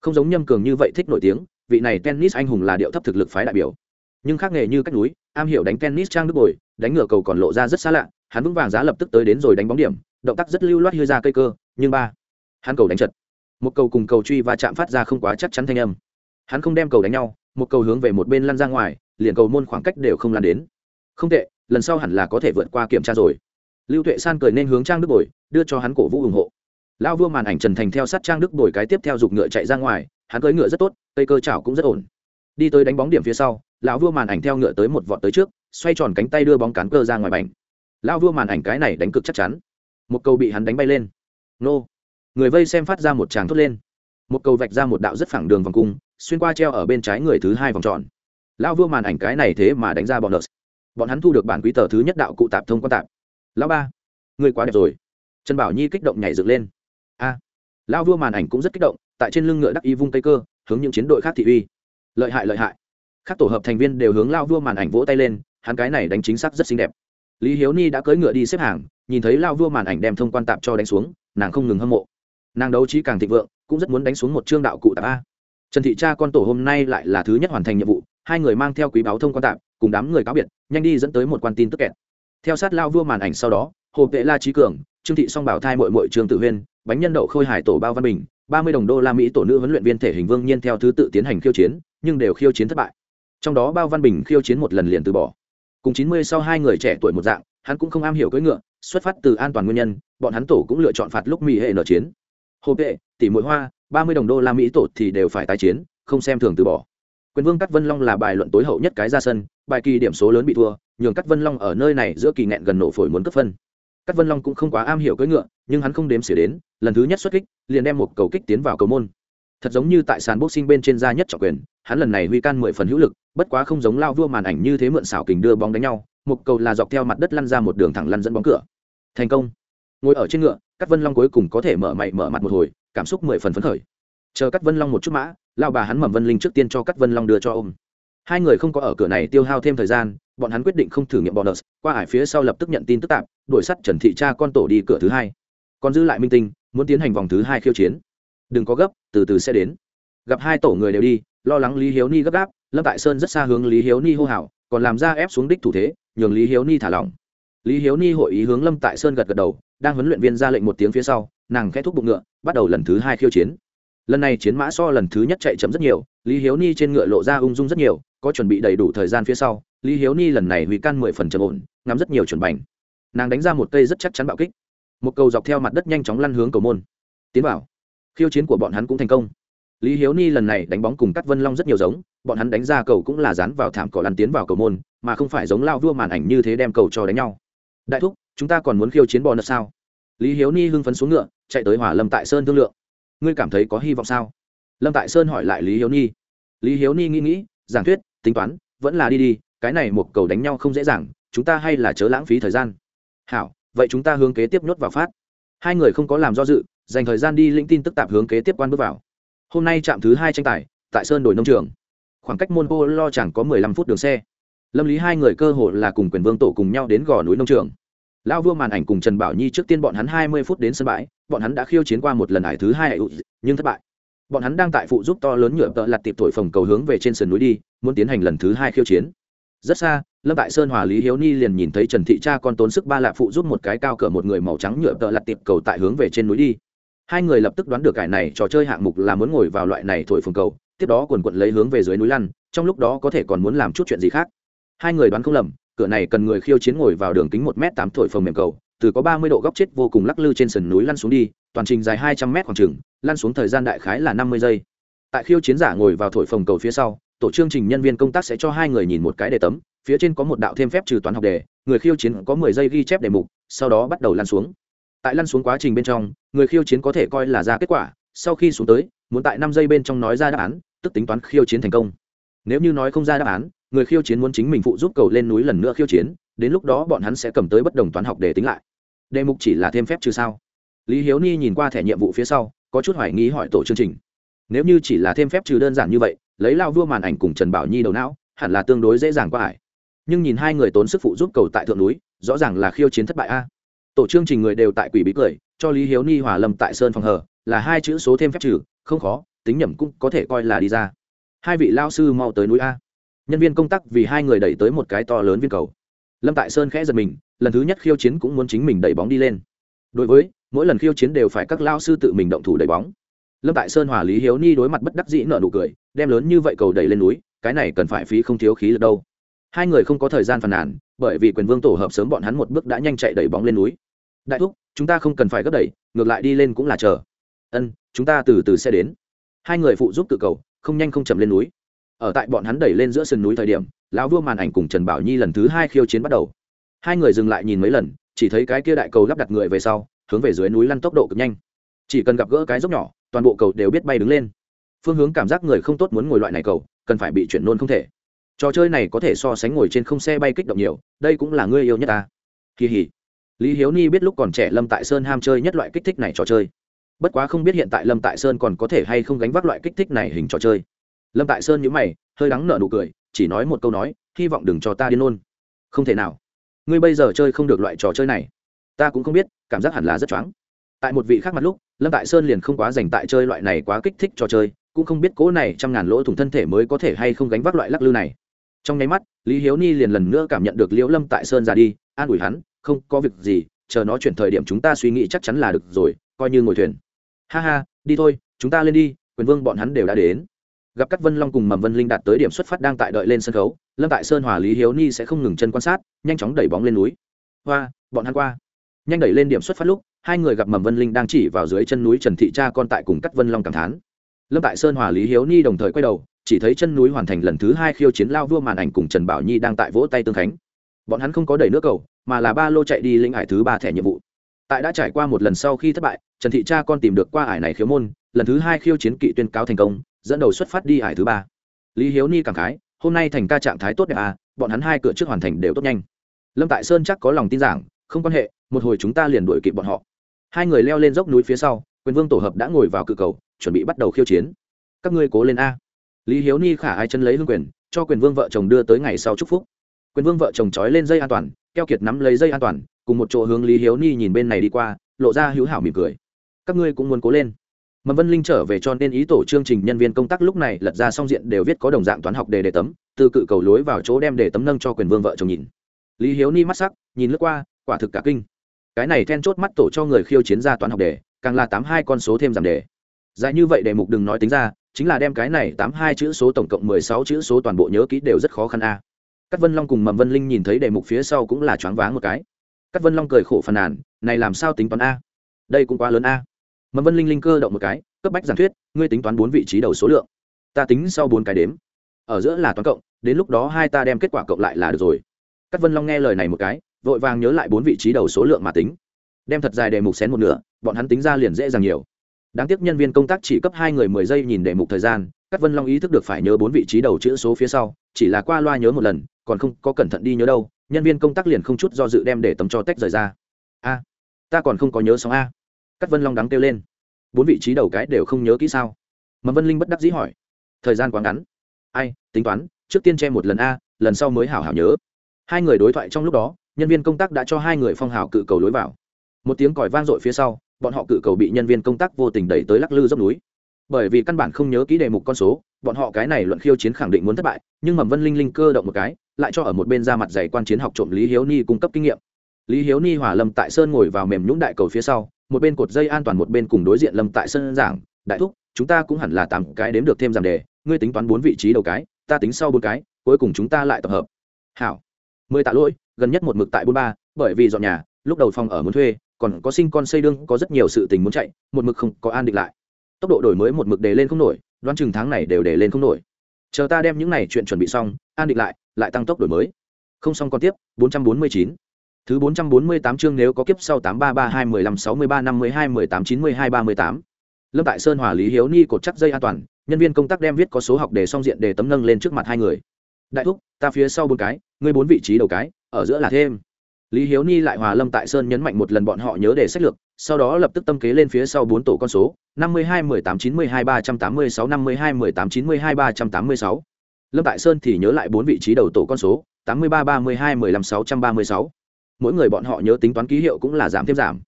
Speaker 1: Không giống nhâm cường như vậy thích nổi tiếng, vị này tennis anh hùng là điệu thấp thực lực phái đại biểu. Nhưng khác nghề như cách núi am hiểu đánh tennis trang đức bồi, đánh ngựa cầu còn lộ ra rất xa lạ, hắn vững vàng giá lập tức tới đến rồi đánh bóng điểm, động tác rất lưu loát hơi ra cây cơ, nhưng ba, hắn cầu đánh chật. Một cầu cùng cầu truy và chạm phát ra không quá chắc chắn thanh âm. Hắn không đem cầu đánh nhau, một cầu hướng về một bên lăn ra ngoài, liền cầu môn khoảng cách đều không lan đến. Không tệ, lần sau hẳn là có thể vượt qua kiểm tra rồi. Lưu tuệ san cười nên hướng trang đức bồi, đưa cho hắn cổ vũ ủng hộ. Lao vua màn ảnh trần thành theo sát trang đức bồi cái tiếp theo giục ngựa chạy ra ngoài, hắn cưỡi ngựa rất tốt, cây cơ chảo cũng rất ổn. Đi tới đánh bóng điểm phía sau lão vua màn ảnh theo ngựa tới một vọt tới trước, xoay tròn cánh tay đưa bóng cán cơ ra ngoài bành. Lão vua màn ảnh cái này đánh cực chắc chắn. Một cầu bị hắn đánh bay lên. Nô. Người vây xem phát ra một tràng thốt lên. Một cầu vạch ra một đạo rất phẳng đường vòng cung, xuyên qua treo ở bên trái người thứ hai vòng tròn. Lão vua màn ảnh cái này thế mà đánh ra bọn lợt. Bọn hắn thu được bản quý tờ thứ nhất đạo cụ tạp thông quan tạp. Lão ba, người quá đẹp rồi. Trần bảo nhi kích động nhảy dựng lên. A. Lão vua màn ảnh cũng rất kích động, tại trên lưng ngựa đắc y vung cây cơ, hướng những chiến đội khác thị uy. Lợi hại lợi hại các tổ hợp thành viên đều hướng lao vua màn ảnh vỗ tay lên, hắn cái này đánh chính xác rất xinh đẹp. Lý hiếu ni đã cưỡi ngựa đi xếp hàng, nhìn thấy lao vua màn ảnh đem thông quan tạp cho đánh xuống, nàng không ngừng hâm mộ. Nàng đấu trí càng thịnh vượng, cũng rất muốn đánh xuống một chương đạo cụ tạp a. Trần thị cha con tổ hôm nay lại là thứ nhất hoàn thành nhiệm vụ, hai người mang theo quý báo thông quan tạp, cùng đám người cáo biệt, nhanh đi dẫn tới một quan tin tức kẹt. Theo sát lao vua màn ảnh sau đó, hồ vệ la trí cường, trương thị song bảo thai mội mội trương Tử huyên, bánh nhân đậu khôi hải tổ bao văn bình, ba mươi đồng đô la mỹ tổ nữ huấn luyện viên thể hình vương nhiên theo thứ tự tiến hành khiêu chiến, nhưng đều khiêu chiến thất bại trong đó bao văn bình khiêu chiến một lần liền từ bỏ. Cùng chín mươi sau hai người trẻ tuổi một dạng, hắn cũng không am hiểu cưỡi ngựa, xuất phát từ an toàn nguyên nhân, bọn hắn tổ cũng lựa chọn phạt lúc mỹ hệ nở chiến. Hồ hệ tỷ mũi hoa, ba mươi đồng đô la mỹ tổ thì đều phải tái chiến, không xem thường từ bỏ. Quyền vương cắt vân long là bài luận tối hậu nhất cái ra sân, bài kỳ điểm số lớn bị thua, nhường cắt vân long ở nơi này giữa kỳ nghẹn gần nổ phổi muốn cấp phân. Cắt vân long cũng không quá am hiểu cưỡi ngựa, nhưng hắn không đếm xỉa đến, lần thứ nhất xuất kích, liền đem một cầu kích tiến vào cầu môn. Thật giống như tại sàn boxing bên trên da nhất trọng quyền hắn lần này huy can mười phần hữu lực, bất quá không giống lao vua màn ảnh như thế mượn xảo kình đưa bóng đánh nhau, một cầu là dọc theo mặt đất lăn ra một đường thẳng lăn dẫn bóng cửa. Thành công. Ngồi ở trên ngựa cắt vân long cuối cùng có thể mở mày mở mặt một hồi, cảm xúc mười phần phấn khởi. Chờ cắt vân long một chút mã lao bà hắn mầm vân linh trước tiên cho cắt vân long đưa cho ôm. Hai người không có ở cửa này tiêu hao thêm thời gian, bọn hắn quyết định không thử nghiệm bonus qua ải phía sau lập tức nhận tin tức tạp đuổi sắt trần thị cha con tổ đi cửa thứ hai. Còn giữ lại minh tinh, muốn tiến hành vòng thứ hai khiêu chiến. Đừng có gấp, từ từ sẽ đến. Gặp hai tổ người đều đi lo lắng lý hiếu ni gấp gáp, lâm tại sơn rất xa hướng lý hiếu ni hô hào, còn làm ra ép xuống đích thủ thế, nhường lý hiếu ni thả lỏng. Lý hiếu ni hội ý hướng lâm tại sơn gật gật đầu, đang huấn luyện viên ra lệnh một tiếng phía sau, nàng khẽ thúc bụng ngựa, bắt đầu lần thứ hai khiêu chiến. Lần này chiến mã so lần thứ nhất chạy chậm rất nhiều, lý hiếu ni trên ngựa lộ ra ung dung rất nhiều, có chuẩn bị đầy đủ thời gian phía sau, lý hiếu ni lần này hủy căn mười phần trầm ổn, ngắm rất nhiều chuẩn bành. Nàng đánh ra một cây rất chắc chắn bạo kích. Một cầu dọc theo mặt đất nhanh chóng lăn hướng cầu môn. Tiến vào. Khiêu chiến của bọn hắn cũng thành công lý hiếu ni lần này đánh bóng cùng cắt vân long rất nhiều giống, bọn hắn đánh ra cầu cũng là dán vào thảm cỏ lăn tiến vào cầu môn, mà không phải giống lao vua màn ảnh như thế đem cầu cho đánh nhau. Đại thúc, chúng ta còn muốn khiêu chiến bò nợ sao? Lý hiếu ni hưng phấn xuống ngựa, chạy tới hỏa lâm tại sơn thương lượng. Ngươi cảm thấy có hy vọng sao? Lâm tại sơn hỏi lại lý hiếu ni. Lý hiếu ni nghĩ nghĩ, giảng thuyết, tính toán, vẫn là đi đi, cái này một cầu đánh nhau không dễ dàng, chúng ta hay là chớ lãng phí thời gian. Hảo, vậy chúng ta hướng kế tiếp nhốt vào phát. Hai người không có làm do dự, dành thời gian đi lĩnh tin tức tạp hướng kế tiếp quan bước vào hôm nay trạm thứ hai tranh tài, tại sơn đồi nông trường. Khoảng cách môn hô lo chẳng có mười lăm phút đường xe. Lâm lý hai người cơ hội là cùng quyền vương tổ cùng nhau đến gò núi nông trường. Lão vua màn ảnh cùng trần bảo nhi trước tiên bọn hắn hai mươi phút đến sân bãi, bọn hắn đã khiêu chiến qua một lần ải thứ hai nhưng thất bại. Bọn hắn đang tại phụ giúp to lớn nhựa tợ lặt tiệp thổi phồng cầu hướng về trên sườn núi đi, muốn tiến hành lần thứ hai khiêu chiến. Rất xa, lâm tại sơn hòa lý hiếu ni liền nhìn thấy trần thị cha con tốn sức ba lạ phụ giúp một cái cao cỡ một người màu trắng nhựa tợ lặt tiệp cầu tại hướng về trên núi đi hai người lập tức đoán được cải này trò chơi hạng mục là muốn ngồi vào loại này thổi phồng cầu, tiếp đó quần quận lấy hướng về dưới núi lăn, trong lúc đó có thể còn muốn làm chút chuyện gì khác. Hai người đoán không lầm, cửa này cần người khiêu chiến ngồi vào đường kính một m tám thổi phồng mềm cầu, từ có ba mươi độ góc chết vô cùng lắc lư trên sườn núi lăn xuống đi, toàn trình dài hai trăm m khoảng trừng lăn xuống thời gian đại khái là năm mươi giây. Tại khiêu chiến giả ngồi vào thổi phồng cầu phía sau, tổ chương trình nhân viên công tác sẽ cho hai người nhìn một cái đề tấm, phía trên có một đạo thêm phép trừ toán học đề, người khiêu chiến có mười giây ghi chép đề mục, sau đó bắt đầu lăn xuống tại lăn xuống quá trình bên trong, người khiêu chiến có thể coi là ra kết quả, sau khi xuống tới, muốn tại năm giây bên trong nói ra đáp án, tức tính toán khiêu chiến thành công. Nếu như nói không ra đáp án, người khiêu chiến muốn chính mình phụ giúp cầu lên núi lần nữa khiêu chiến, đến lúc đó bọn hắn sẽ cầm tới bất đồng toán học để tính lại. Đề mục chỉ là thêm phép trừ sao. Lý hiếu ni nhìn qua thẻ nhiệm vụ phía sau, có chút hoài nghi hỏi tổ chương trình. Nếu như chỉ là thêm phép trừ đơn giản như vậy, lấy lao vua màn ảnh cùng trần bảo nhi đầu não, hẳn là tương đối dễ dàng qua ải. Nhưng nhìn hai người tốn sức phụ giúp cầu tại thượng núi, rõ ràng là khiêu chiến thất bại a tổ chương trình người đều tại quỷ bí cười, cho lý hiếu ni hòa lâm tại sơn phòng hờ, là hai chữ số thêm phép trừ, không khó, tính nhẩm cũng có thể coi là đi ra. Hai vị lao sư mau tới núi a. Nhân viên công tác vì hai người đẩy tới một cái to lớn viên cầu. Lâm tại sơn khẽ giật mình, lần thứ nhất khiêu chiến cũng muốn chính mình đẩy bóng đi lên. Đối với, mỗi lần khiêu chiến đều phải các lao sư tự mình động thủ đẩy bóng. Lâm tại sơn hòa lý hiếu ni đối mặt bất đắc dĩ nợ nụ cười, đem lớn như vậy cầu đẩy lên núi, cái này cần phải phí không thiếu khí được đâu. Hai người không có thời gian phàn nàn bởi vì quyền vương tổ hợp sớm bọn hắn một bước đã nhanh chạy đẩy bóng lên núi. Đại thúc, chúng ta không cần phải gấp đẩy, ngược lại đi lên cũng là chờ. Ân, chúng ta từ từ sẽ đến. Hai người phụ giúp tự cầu, không nhanh không chậm lên núi. Ở tại bọn hắn đẩy lên giữa sườn núi thời điểm, lão vua màn ảnh cùng trần bảo nhi lần thứ hai khiêu chiến bắt đầu. Hai người dừng lại nhìn mấy lần, chỉ thấy cái kia đại cầu lắp đặt người về sau, hướng về dưới núi lăn tốc độ cực nhanh. Chỉ cần gặp gỡ cái dốc nhỏ, toàn bộ cầu đều biết bay đứng lên. Phương hướng cảm giác người không tốt muốn ngồi loại này cầu, cần phải bị chuyển nôn không thể trò chơi này có thể so sánh ngồi trên không xe bay kích động nhiều, đây cũng là người yêu nhất ta. Kỳ hỉ. Lý hiếu ni biết lúc còn trẻ lâm tại sơn ham chơi nhất loại kích thích này trò chơi. Bất quá không biết hiện tại lâm tại sơn còn có thể hay không gánh vác loại kích thích này hình trò chơi. Lâm tại sơn nhữ mày, hơi đắng nở nụ cười, chỉ nói một câu nói, hy vọng đừng cho ta điên ôn không thể nào. Ngươi bây giờ chơi không được loại trò chơi này. Ta cũng không biết, cảm giác hẳn là rất choáng. Tại một vị khác mặt lúc, lâm tại sơn liền không quá dành tại chơi loại này quá kích thích trò chơi, cũng không biết cố này trăm ngàn lỗ thủng thân thể mới có thể hay không gánh vác loại lắc lư này trong nháy mắt, lý hiếu ni liền lần nữa cảm nhận được liễu lâm tại sơn ra đi, an ủi hắn, không, có việc gì, chờ nó chuyển thời điểm chúng ta suy nghĩ chắc chắn là được rồi, coi như ngồi thuyền. Ha ha, đi thôi, chúng ta lên đi, quyền vương bọn hắn đều đã đến. Gặp các vân long cùng mầm vân linh đạt tới điểm xuất phát đang tại đợi lên sân khấu, lâm tại sơn hòa lý hiếu ni sẽ không ngừng chân quan sát, nhanh chóng đẩy bóng lên núi. Hoa, bọn hắn qua. Nhanh đẩy lên điểm xuất phát lúc, hai người gặp mầm vân linh đang chỉ vào dưới chân núi trần thị cha con tại cùng cắt vân long cảm thán. Lâm tại sơn hòa lý hiếu ni đồng thời quay đầu chỉ thấy chân núi hoàn thành lần thứ hai khiêu chiến lao vua màn ảnh cùng trần bảo nhi đang tại vỗ tay tương khánh. Bọn hắn không có đẩy nước cầu, mà là ba lô chạy đi lĩnh ải thứ ba thẻ nhiệm vụ. Tại đã trải qua một lần sau khi thất bại, trần thị cha con tìm được qua ải này khiếu môn, lần thứ hai khiêu chiến kỵ tuyên cáo thành công, dẫn đầu xuất phát đi ải thứ ba. Lý hiếu ni cảm khái, hôm nay thành ca trạng thái tốt đẹp à bọn hắn hai cửa trước hoàn thành đều tốt nhanh. Lâm tại sơn chắc có lòng tin giảng, không quan hệ, một hồi chúng ta liền đuổi kịp bọn họ. Hai người leo lên dốc núi phía sau, quyền vương tổ hợp đã ngồi vào cự cầu, chuẩn bị bắt đầu khiêu chiến. Các ngươi cố lên a lý hiếu ni khả ai chân lấy hương quyền, cho quyền vương vợ chồng đưa tới ngày sau chúc phúc. Quyền vương vợ chồng trói lên dây an toàn, keo kiệt nắm lấy dây an toàn, cùng một chỗ hướng lý hiếu ni nhìn bên này đi qua, lộ ra hữu hảo mỉm cười. Các ngươi cũng muốn cố lên. Mầm vân linh trở về cho nên ý tổ chương trình nhân viên công tác lúc này lật ra xong diện đều viết có đồng dạng toán học đề đề tấm, từ cự cầu lối vào chỗ đem đề tấm nâng cho quyền vương vợ chồng nhìn. Lý hiếu ni mắt sắc, nhìn lướt qua, quả thực cả kinh. Cái này then chốt mắt tổ cho người khiêu chiến ra toán học đề, càng là tám hai con số thêm giảm đề. Dài như vậy đề mục đừng nói tính ra chính là đem cái này tám hai chữ số tổng cộng mười sáu chữ số toàn bộ nhớ kỹ đều rất khó khăn a à. Cát Vân Long cùng Mầm Vân Linh nhìn thấy đề mục phía sau cũng là choáng váng một cái. Cát Vân Long cười khổ phàn nàn, này làm sao tính toán a? Đây cũng quá lớn a. Mầm Vân Linh linh cơ động một cái, cấp bách giảng thuyết, ngươi tính toán bốn vị trí đầu số lượng. Ta tính sau bốn cái đếm. Ở giữa là toán cộng, đến lúc đó hai ta đem kết quả cộng lại là được rồi. Cát Vân Long nghe lời này một cái, vội vàng nhớ lại bốn vị trí đầu số lượng mà tính. Đem thật dài đề mục xén một nửa, bọn hắn tính ra liền dễ dàng nhiều. Đáng tiếc nhân viên công tác chỉ cấp hai người mười giây nhìn đề mục thời gian, Cát Vân Long ý thức được phải nhớ bốn vị trí đầu chữ số phía sau, chỉ là qua loa nhớ một lần, còn không có cẩn thận đi nhớ đâu nhân viên công tác liền không chút do dự đem để tấm cho tách rời ra. A ta còn không có nhớ xong a. Các vân long đắng kêu lên. Bốn vị trí đầu cái đều không nhớ kỹ sao? Mà vân linh bất đắc dĩ hỏi. Thời gian quá ngắn. Ai tính toán trước tiên che một lần a lần sau mới hảo hảo nhớ. Hai người đối thoại trong lúc đó nhân viên công tác đã cho hai người phong hào cự cầu lối vào. Một tiếng còi vang dội phía sau bọn họ cự cầu bị nhân viên công tác vô tình đẩy tới lắc lư dốc núi. Bởi vì căn bản không nhớ kỹ đề mục con số, bọn họ cái này luận khiêu chiến khẳng định muốn thất bại, nhưng mầm vân linh linh cơ động một cái, lại cho ở một bên ra mặt dày quan chiến học trộm lý hiếu ni cung cấp kinh nghiệm. Lý hiếu ni hòa lâm tại sơn ngồi vào mềm nhũng đại cầu phía sau, một bên cột dây an toàn một bên cùng đối diện lâm tại sơn giảng, đại thúc, chúng ta cũng hẳn là tám cái đếm được thêm giảm đề, ngươi tính toán bốn vị trí đầu cái, ta tính sau bốn cái, cuối cùng chúng ta lại tập hợp. Hảo. Mười tạ lỗi, gần nhất một mực tại bốn ba, bởi vì dọn nhà, lúc đầu phòng ở muốn thuê còn có sinh con xây đương có rất nhiều sự tình muốn chạy, một mực không có an định lại. Tốc độ đổi mới một mực để lên không nổi, đoán chừng tháng này đều để lên không nổi. Chờ ta đem những này chuyện chuẩn bị xong, an định lại lại tăng tốc đổi mới. Không xong còn tiếp 449. thứ 448 chương nếu có kiếp sau 8332 15 63 52 18 92 38. lâm tại sơn hòa lý hiếu ni cột chắc dây an toàn, nhân viên công tác đem viết có số học để xong diện để tấm nâng lên trước mặt hai người. Đại thúc, ta phía sau bốn cái, ngươi bốn vị trí đầu cái, ở giữa là thêm lý hiếu ni lại hòa lâm tại sơn nhấn mạnh một lần bọn họ nhớ để sách lược, sau đó lập tức tâm kế lên phía sau bốn tổ con số, năm mươi hai, mười tám, chín mươi hai, ba trăm tám mươi sáu, năm mươi hai, mười tám, chín mươi hai, ba trăm tám mươi sáu. Lâm tại sơn thì nhớ lại bốn vị trí đầu tổ con số, tám mươi ba ba mươi hai, mười lăm, sáu trăm ba mươi sáu. Mỗi người bọn họ nhớ tính toán ký hiệu cũng là giảm thêm giảm.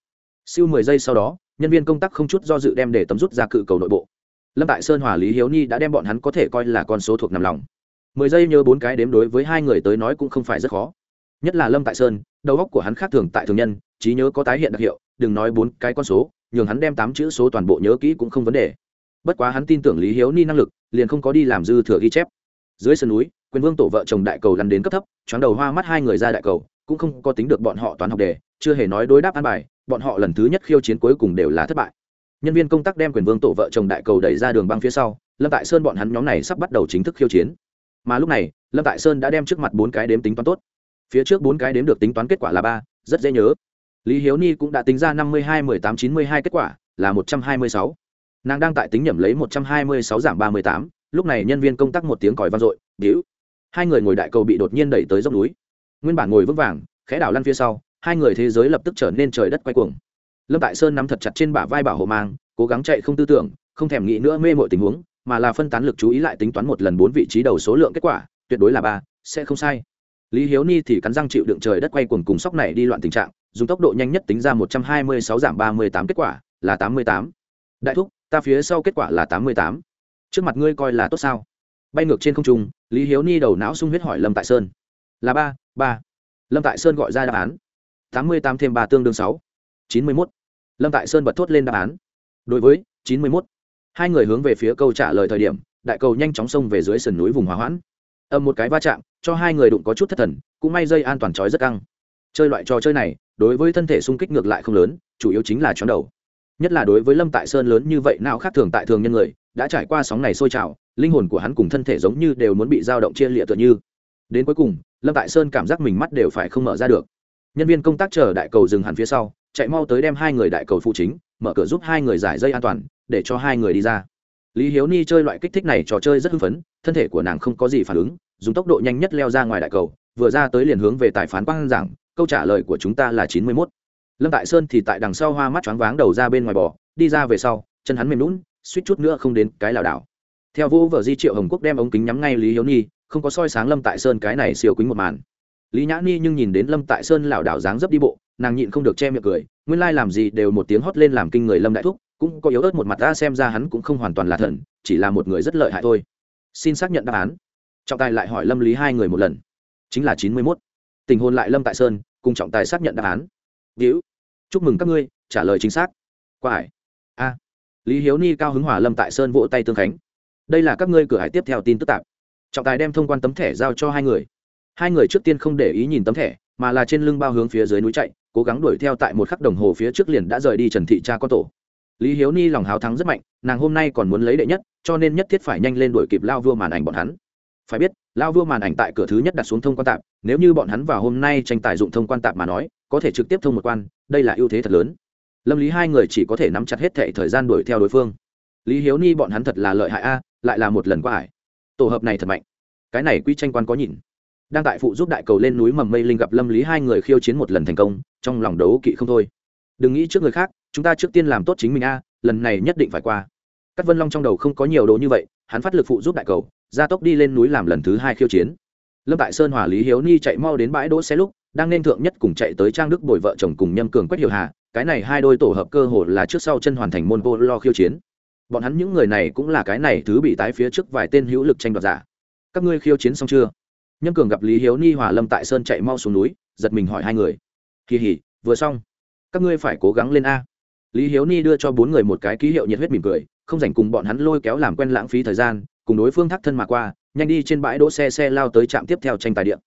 Speaker 1: Siêu mười giây sau đó, nhân viên công tác không chút do dự đem để tấm rút ra cự cầu nội bộ. Lâm tại sơn hòa lý hiếu ni đã đem bọn hắn có thể coi là con số thuộc nằm lòng. mười giây nhớ bốn cái đếm đối với hai người tới nói cũng không phải rất khó nhất là lâm tại sơn, đầu óc của hắn khác thường tại thường nhân, trí nhớ có tái hiện đặc hiệu, đừng nói bốn cái con số, nhường hắn đem tám chữ số toàn bộ nhớ kỹ cũng không vấn đề. Bất quá hắn tin tưởng lý hiếu ni năng lực, liền không có đi làm dư thừa ghi chép. Dưới sân núi, quyền vương tổ vợ chồng đại cầu lăn đến cấp thấp, choáng đầu hoa mắt hai người ra đại cầu, cũng không có tính được bọn họ toán học đề, chưa hề nói đối đáp an bài, bọn họ lần thứ nhất khiêu chiến cuối cùng đều là thất bại. Nhân viên công tác đem quyền vương tổ vợ chồng đại cầu đẩy ra đường băng phía sau, lâm tại sơn bọn hắn nhóm này sắp bắt đầu chính thức khiêu chiến. Mà lúc này, lâm tại sơn đã đem trước mặt bốn cái đếm tính toán tốt phía trước bốn cái đếm được tính toán kết quả là ba, rất dễ nhớ. Lý hiếu ni cũng đã tính ra năm mươi hai mười tám chín mươi hai kết quả, là một trăm hai mươi sáu. Nàng đang tại tính nhẩm lấy một trăm hai mươi sáu giảm ba mươi tám, lúc này nhân viên công tác một tiếng còi vang dội đĩu hai người ngồi đại cầu bị đột nhiên đẩy tới dốc núi. Nguyên bản ngồi vững vàng, khẽ đảo lăn phía sau, hai người thế giới lập tức trở nên trời đất quay cuồng. Lâm tại sơn nắm thật chặt trên bả vai bảo hộ mang, cố gắng chạy không tư tưởng, không thèm nghĩ nữa mê mọi tình huống, mà là phân tán lực chú ý lại tính toán một lần bốn vị trí đầu số lượng kết quả, tuyệt đối là ba, sẽ không sai lý hiếu ni thì cắn răng chịu đựng trời đất quay cuồng cùng sóc này đi loạn tình trạng, dùng tốc độ nhanh nhất tính ra một trăm hai mươi sáu giảm ba mươi tám kết quả là tám mươi tám. Đại thúc, ta phía sau kết quả là tám mươi tám. Trước mặt ngươi coi là tốt sao? Bay ngược trên không trung, lý hiếu ni đầu não sung huyết hỏi lâm tại sơn. Là ba ba. Lâm tại sơn gọi ra đáp án. tám mươi tám thêm ba tương đương sáu. chín mươi mốt. Lâm tại sơn bật thốt lên đáp án. Đối với chín mươi mốt. Hai người hướng về phía câu trả lời thời điểm, đại cầu nhanh chóng xông về dưới sườn núi vùng hòa hoãn. Âm một cái va chạm cho hai người đụng có chút thất thần, cũng may dây an toàn trói rất căng. Chơi loại trò chơi này, đối với thân thể sung kích ngược lại không lớn, chủ yếu chính là chóng đầu. Nhất là đối với lâm tại sơn lớn như vậy, nào khác thường tại thường nhân người, đã trải qua sóng này sôi trào, linh hồn của hắn cùng thân thể giống như đều muốn bị dao động chia lịa tựa như. Đến cuối cùng, lâm tại sơn cảm giác mình mắt đều phải không mở ra được. Nhân viên công tác chờ đại cầu dừng hẳn phía sau, chạy mau tới đem hai người đại cầu phụ chính, mở cửa giúp hai người giải dây an toàn, để cho hai người đi ra lý hiếu ni chơi loại kích thích này trò chơi rất hưng phấn, thân thể của nàng không có gì phản ứng, dùng tốc độ nhanh nhất leo ra ngoài đại cầu, vừa ra tới liền hướng về tài phán quang giảng, câu trả lời của chúng ta là chín mươi mốt. Lâm tại sơn thì tại đằng sau hoa mắt choáng váng đầu ra bên ngoài bò, đi ra về sau, chân hắn mềm lún suýt chút nữa không đến cái lảo đảo. Theo vô vợ di, triệu hồng quốc đem ống kính nhắm ngay lý hiếu ni, không có soi sáng lâm tại sơn cái này siêu quýnh một màn. Lý nhã ni nhưng nhìn đến lâm tại sơn lảo đảo dáng dấp đi bộ, nàng nhịn không được che miệng cười, nguyên lai làm gì đều một tiếng hót lên làm kinh người lâm đại thúc cũng có yếu ớt một mặt ta xem ra hắn cũng không hoàn toàn là thần, chỉ là một người rất lợi hại thôi. Xin xác nhận đáp án. Trọng tài lại hỏi lâm lý hai người một lần. Chính là chín mươi mốt. Tình hôn lại lâm tại sơn, cùng trọng tài xác nhận đáp án. Víu chúc mừng các ngươi, trả lời chính xác. Qua hải a. Lý hiếu ni cao hứng hòa lâm tại sơn vỗ tay tương khánh. Đây là các ngươi cửa hải tiếp theo tin tức tạp trọng tài đem thông quan tấm thẻ giao cho hai người. Hai người trước tiên không để ý nhìn tấm thẻ, mà là trên lưng bao hướng phía dưới núi chạy, cố gắng đuổi theo tại một khắc đồng hồ phía trước liền đã rời đi trần thị cha con tổ lý hiếu ni lòng háo thắng rất mạnh, nàng hôm nay còn muốn lấy đệ nhất, cho nên nhất thiết phải nhanh lên đuổi kịp lao vua màn ảnh bọn hắn. Phải biết, lao vua màn ảnh tại cửa thứ nhất đặt xuống thông quan tạp nếu như bọn hắn vào hôm nay tranh tài dụng thông quan tạp mà nói, có thể trực tiếp thông một quan, đây là ưu thế thật lớn. Lâm lý hai người chỉ có thể nắm chặt hết thệ thời gian đuổi theo đối phương. Lý hiếu ni bọn hắn thật là lợi hại a, lại là một lần qua ải. Tổ hợp này thật mạnh. Cái này quy tranh quan có nhìn. Đang tại phụ giúp đại cầu lên núi mầm mây linh gặp lâm lý hai người khiêu chiến một lần thành công, trong lòng đấu kỵ không thôi. Đừng nghĩ trước người khác chúng ta trước tiên làm tốt chính mình a, lần này nhất định phải qua. Các vân long trong đầu không có nhiều đồ như vậy, hắn phát lực phụ giúp đại cầu, gia tốc đi lên núi làm lần thứ hai khiêu chiến. Lâm tại sơn hòa lý hiếu ni chạy mau đến bãi đỗ xe lúc, đang nên thượng nhất cùng chạy tới trang đức bồi vợ chồng cùng nhâm cường quách hiểu hà, cái này hai đôi tổ hợp cơ hồ là trước sau chân hoàn thành môn vô lo khiêu chiến. Bọn hắn những người này cũng là cái này thứ bị tái phía trước vài tên hữu lực tranh đoạt giả. Các ngươi khiêu chiến xong chưa? Nhâm cường gặp lý hiếu ni hòa lâm tại sơn chạy mau xuống núi, giật mình hỏi hai người. Kỳ hỉ, vừa xong. Các ngươi phải cố gắng lên a lý hiếu ni đưa cho bốn người một cái ký hiệu nhiệt huyết mỉm cười, không dành cùng bọn hắn lôi kéo làm quen lãng phí thời gian, cùng đối phương thắt thân mà qua, nhanh đi trên bãi đỗ xe xe lao tới trạm tiếp theo tranh tài điện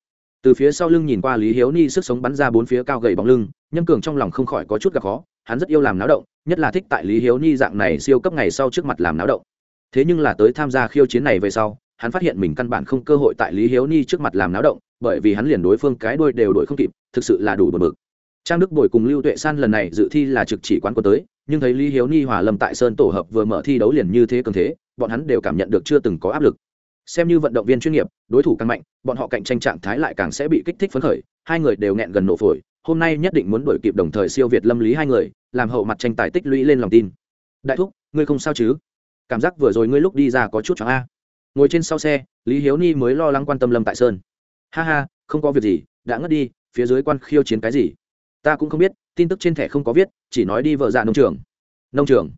Speaker 1: từ phía sau lưng nhìn qua lý hiếu ni sức sống bắn ra bốn phía cao gầy bóng lưng nhâm cường trong lòng không khỏi có chút gặp khó, hắn rất yêu làm náo động, nhất là thích tại lý hiếu ni dạng này siêu cấp ngày sau trước mặt làm náo động. Thế nhưng là tới tham gia khiêu chiến này về sau, hắn phát hiện mình căn bản không cơ hội tại lý hiếu ni trước mặt làm náo động, bởi vì hắn liền đối phương cái đuôi đều đổi không kịp, thực sự là đủ bật mực trang đức bồi cùng lưu tuệ san lần này dự thi là trực chỉ quán quân tới, nhưng thấy lý hiếu ni hòa lâm tại sơn tổ hợp vừa mở thi đấu liền như thế cường thế, bọn hắn đều cảm nhận được chưa từng có áp lực. Xem như vận động viên chuyên nghiệp, đối thủ càng mạnh, bọn họ cạnh tranh trạng thái lại càng sẽ bị kích thích phấn khởi, hai người đều nghẹn gần nổ phổi, hôm nay nhất định muốn đuổi kịp đồng thời siêu việt lâm lý hai người, làm hậu mặt tranh tài tích lũy lên lòng tin. Đại thúc, ngươi không sao chứ? Cảm giác vừa rồi ngươi lúc đi ra có chút choáng a. Ngồi trên sau xe, lý hiếu ni mới lo lắng quan tâm lâm tại sơn. Ha ha, không có việc gì, đã ngất đi, phía dưới quan khiêu chiến cái gì? Ta cũng không biết, tin tức trên thẻ không có viết, chỉ nói đi vợ dạ nông trường. Nông trường.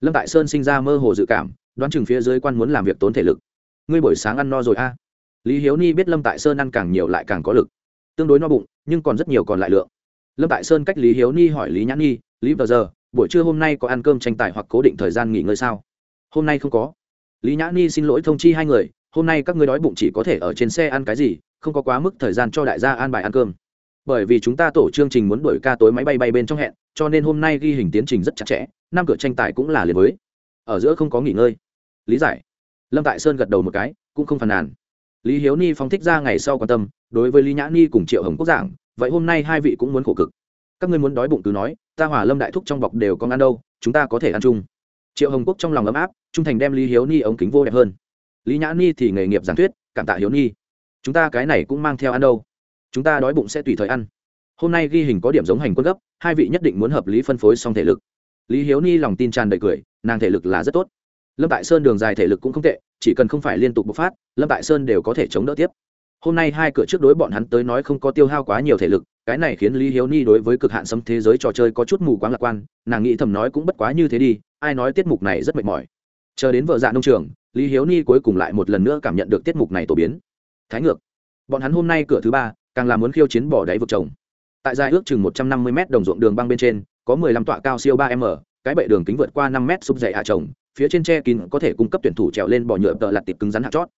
Speaker 1: Lâm tại sơn sinh ra mơ hồ dự cảm, đoán chừng phía dưới quan muốn làm việc tốn thể lực. Ngươi buổi sáng ăn no rồi a lý hiếu ni biết lâm tại sơn ăn càng nhiều lại càng có lực. Tương đối no bụng, nhưng còn rất nhiều còn lại lượng. Lâm tại sơn cách lý hiếu ni hỏi lý nhãn ni, lý vào giờ, buổi trưa hôm nay có ăn cơm tranh tài hoặc cố định thời gian nghỉ ngơi sao? Hôm nay không có. Lý nhã ni xin lỗi thông chi hai người, hôm nay các ngươi đói bụng chỉ có thể ở trên xe ăn cái gì, không có quá mức thời gian cho đại gia an bài ăn cơm bởi vì chúng ta tổ chương trình muốn đổi ca tối máy bay bay bên trong hẹn, cho nên hôm nay ghi hình tiến trình rất chặt chẽ, năm cửa tranh tài cũng là liền với. Ở giữa không có nghỉ ngơi. Lý giải. Lâm tại sơn gật đầu một cái, cũng không phàn nàn. Lý hiếu ni phóng thích ra ngày sau quan tâm, đối với lý nhã ni cùng triệu hồng quốc giảng, vậy hôm nay hai vị cũng muốn khổ cực. Các ngươi muốn đói bụng cứ nói, ta hỏa lâm đại thúc trong bọc đều có ăn đâu, chúng ta có thể ăn chung. Triệu hồng quốc trong lòng ấm áp, trung thành đem lý hiếu ni ống kính vô đẹp hơn. Lý nhã ni thì nghề nghiệp giảng thuyết, cảm tạ hiếu ni. Chúng ta cái này cũng mang theo ăn đâu chúng ta đói bụng sẽ tùy thời ăn. Hôm nay ghi hình có điểm giống hành quân gấp, hai vị nhất định muốn hợp lý phân phối xong thể lực. Lý hiếu ni lòng tin tràn đầy cười, nàng thể lực là rất tốt. Lâm tại sơn đường dài thể lực cũng không tệ, chỉ cần không phải liên tục bộc phát, lâm tại sơn đều có thể chống đỡ tiếp. Hôm nay hai cửa trước đối bọn hắn tới nói không có tiêu hao quá nhiều thể lực, cái này khiến lý hiếu ni đối với cực hạn xâm thế giới trò chơi có chút mù quáng lạc quan, nàng nghĩ thầm nói cũng bất quá như thế đi, ai nói tiết mục này rất mệt mỏi. Chờ đến vợ dạ nông trường, lý hiếu ni cuối cùng lại một lần nữa cảm nhận được tiết mục này tổ biến. Thái ngược. Bọn hắn hôm nay cửa thứ ba càng là muốn khiêu chiến bỏ đáy vực trồng. Tại dài ước chừng một trăm năm mươi m đồng ruộng đường băng bên trên, có mười lăm tọa cao siêu ba m, cái bệ đường kính vượt qua năm m sụp dậy hạ trồng, phía trên tre kín có thể cung cấp tuyển thủ trèo lên bỏ nhựa tợ lặt tiệp cứng rắn hạ chót.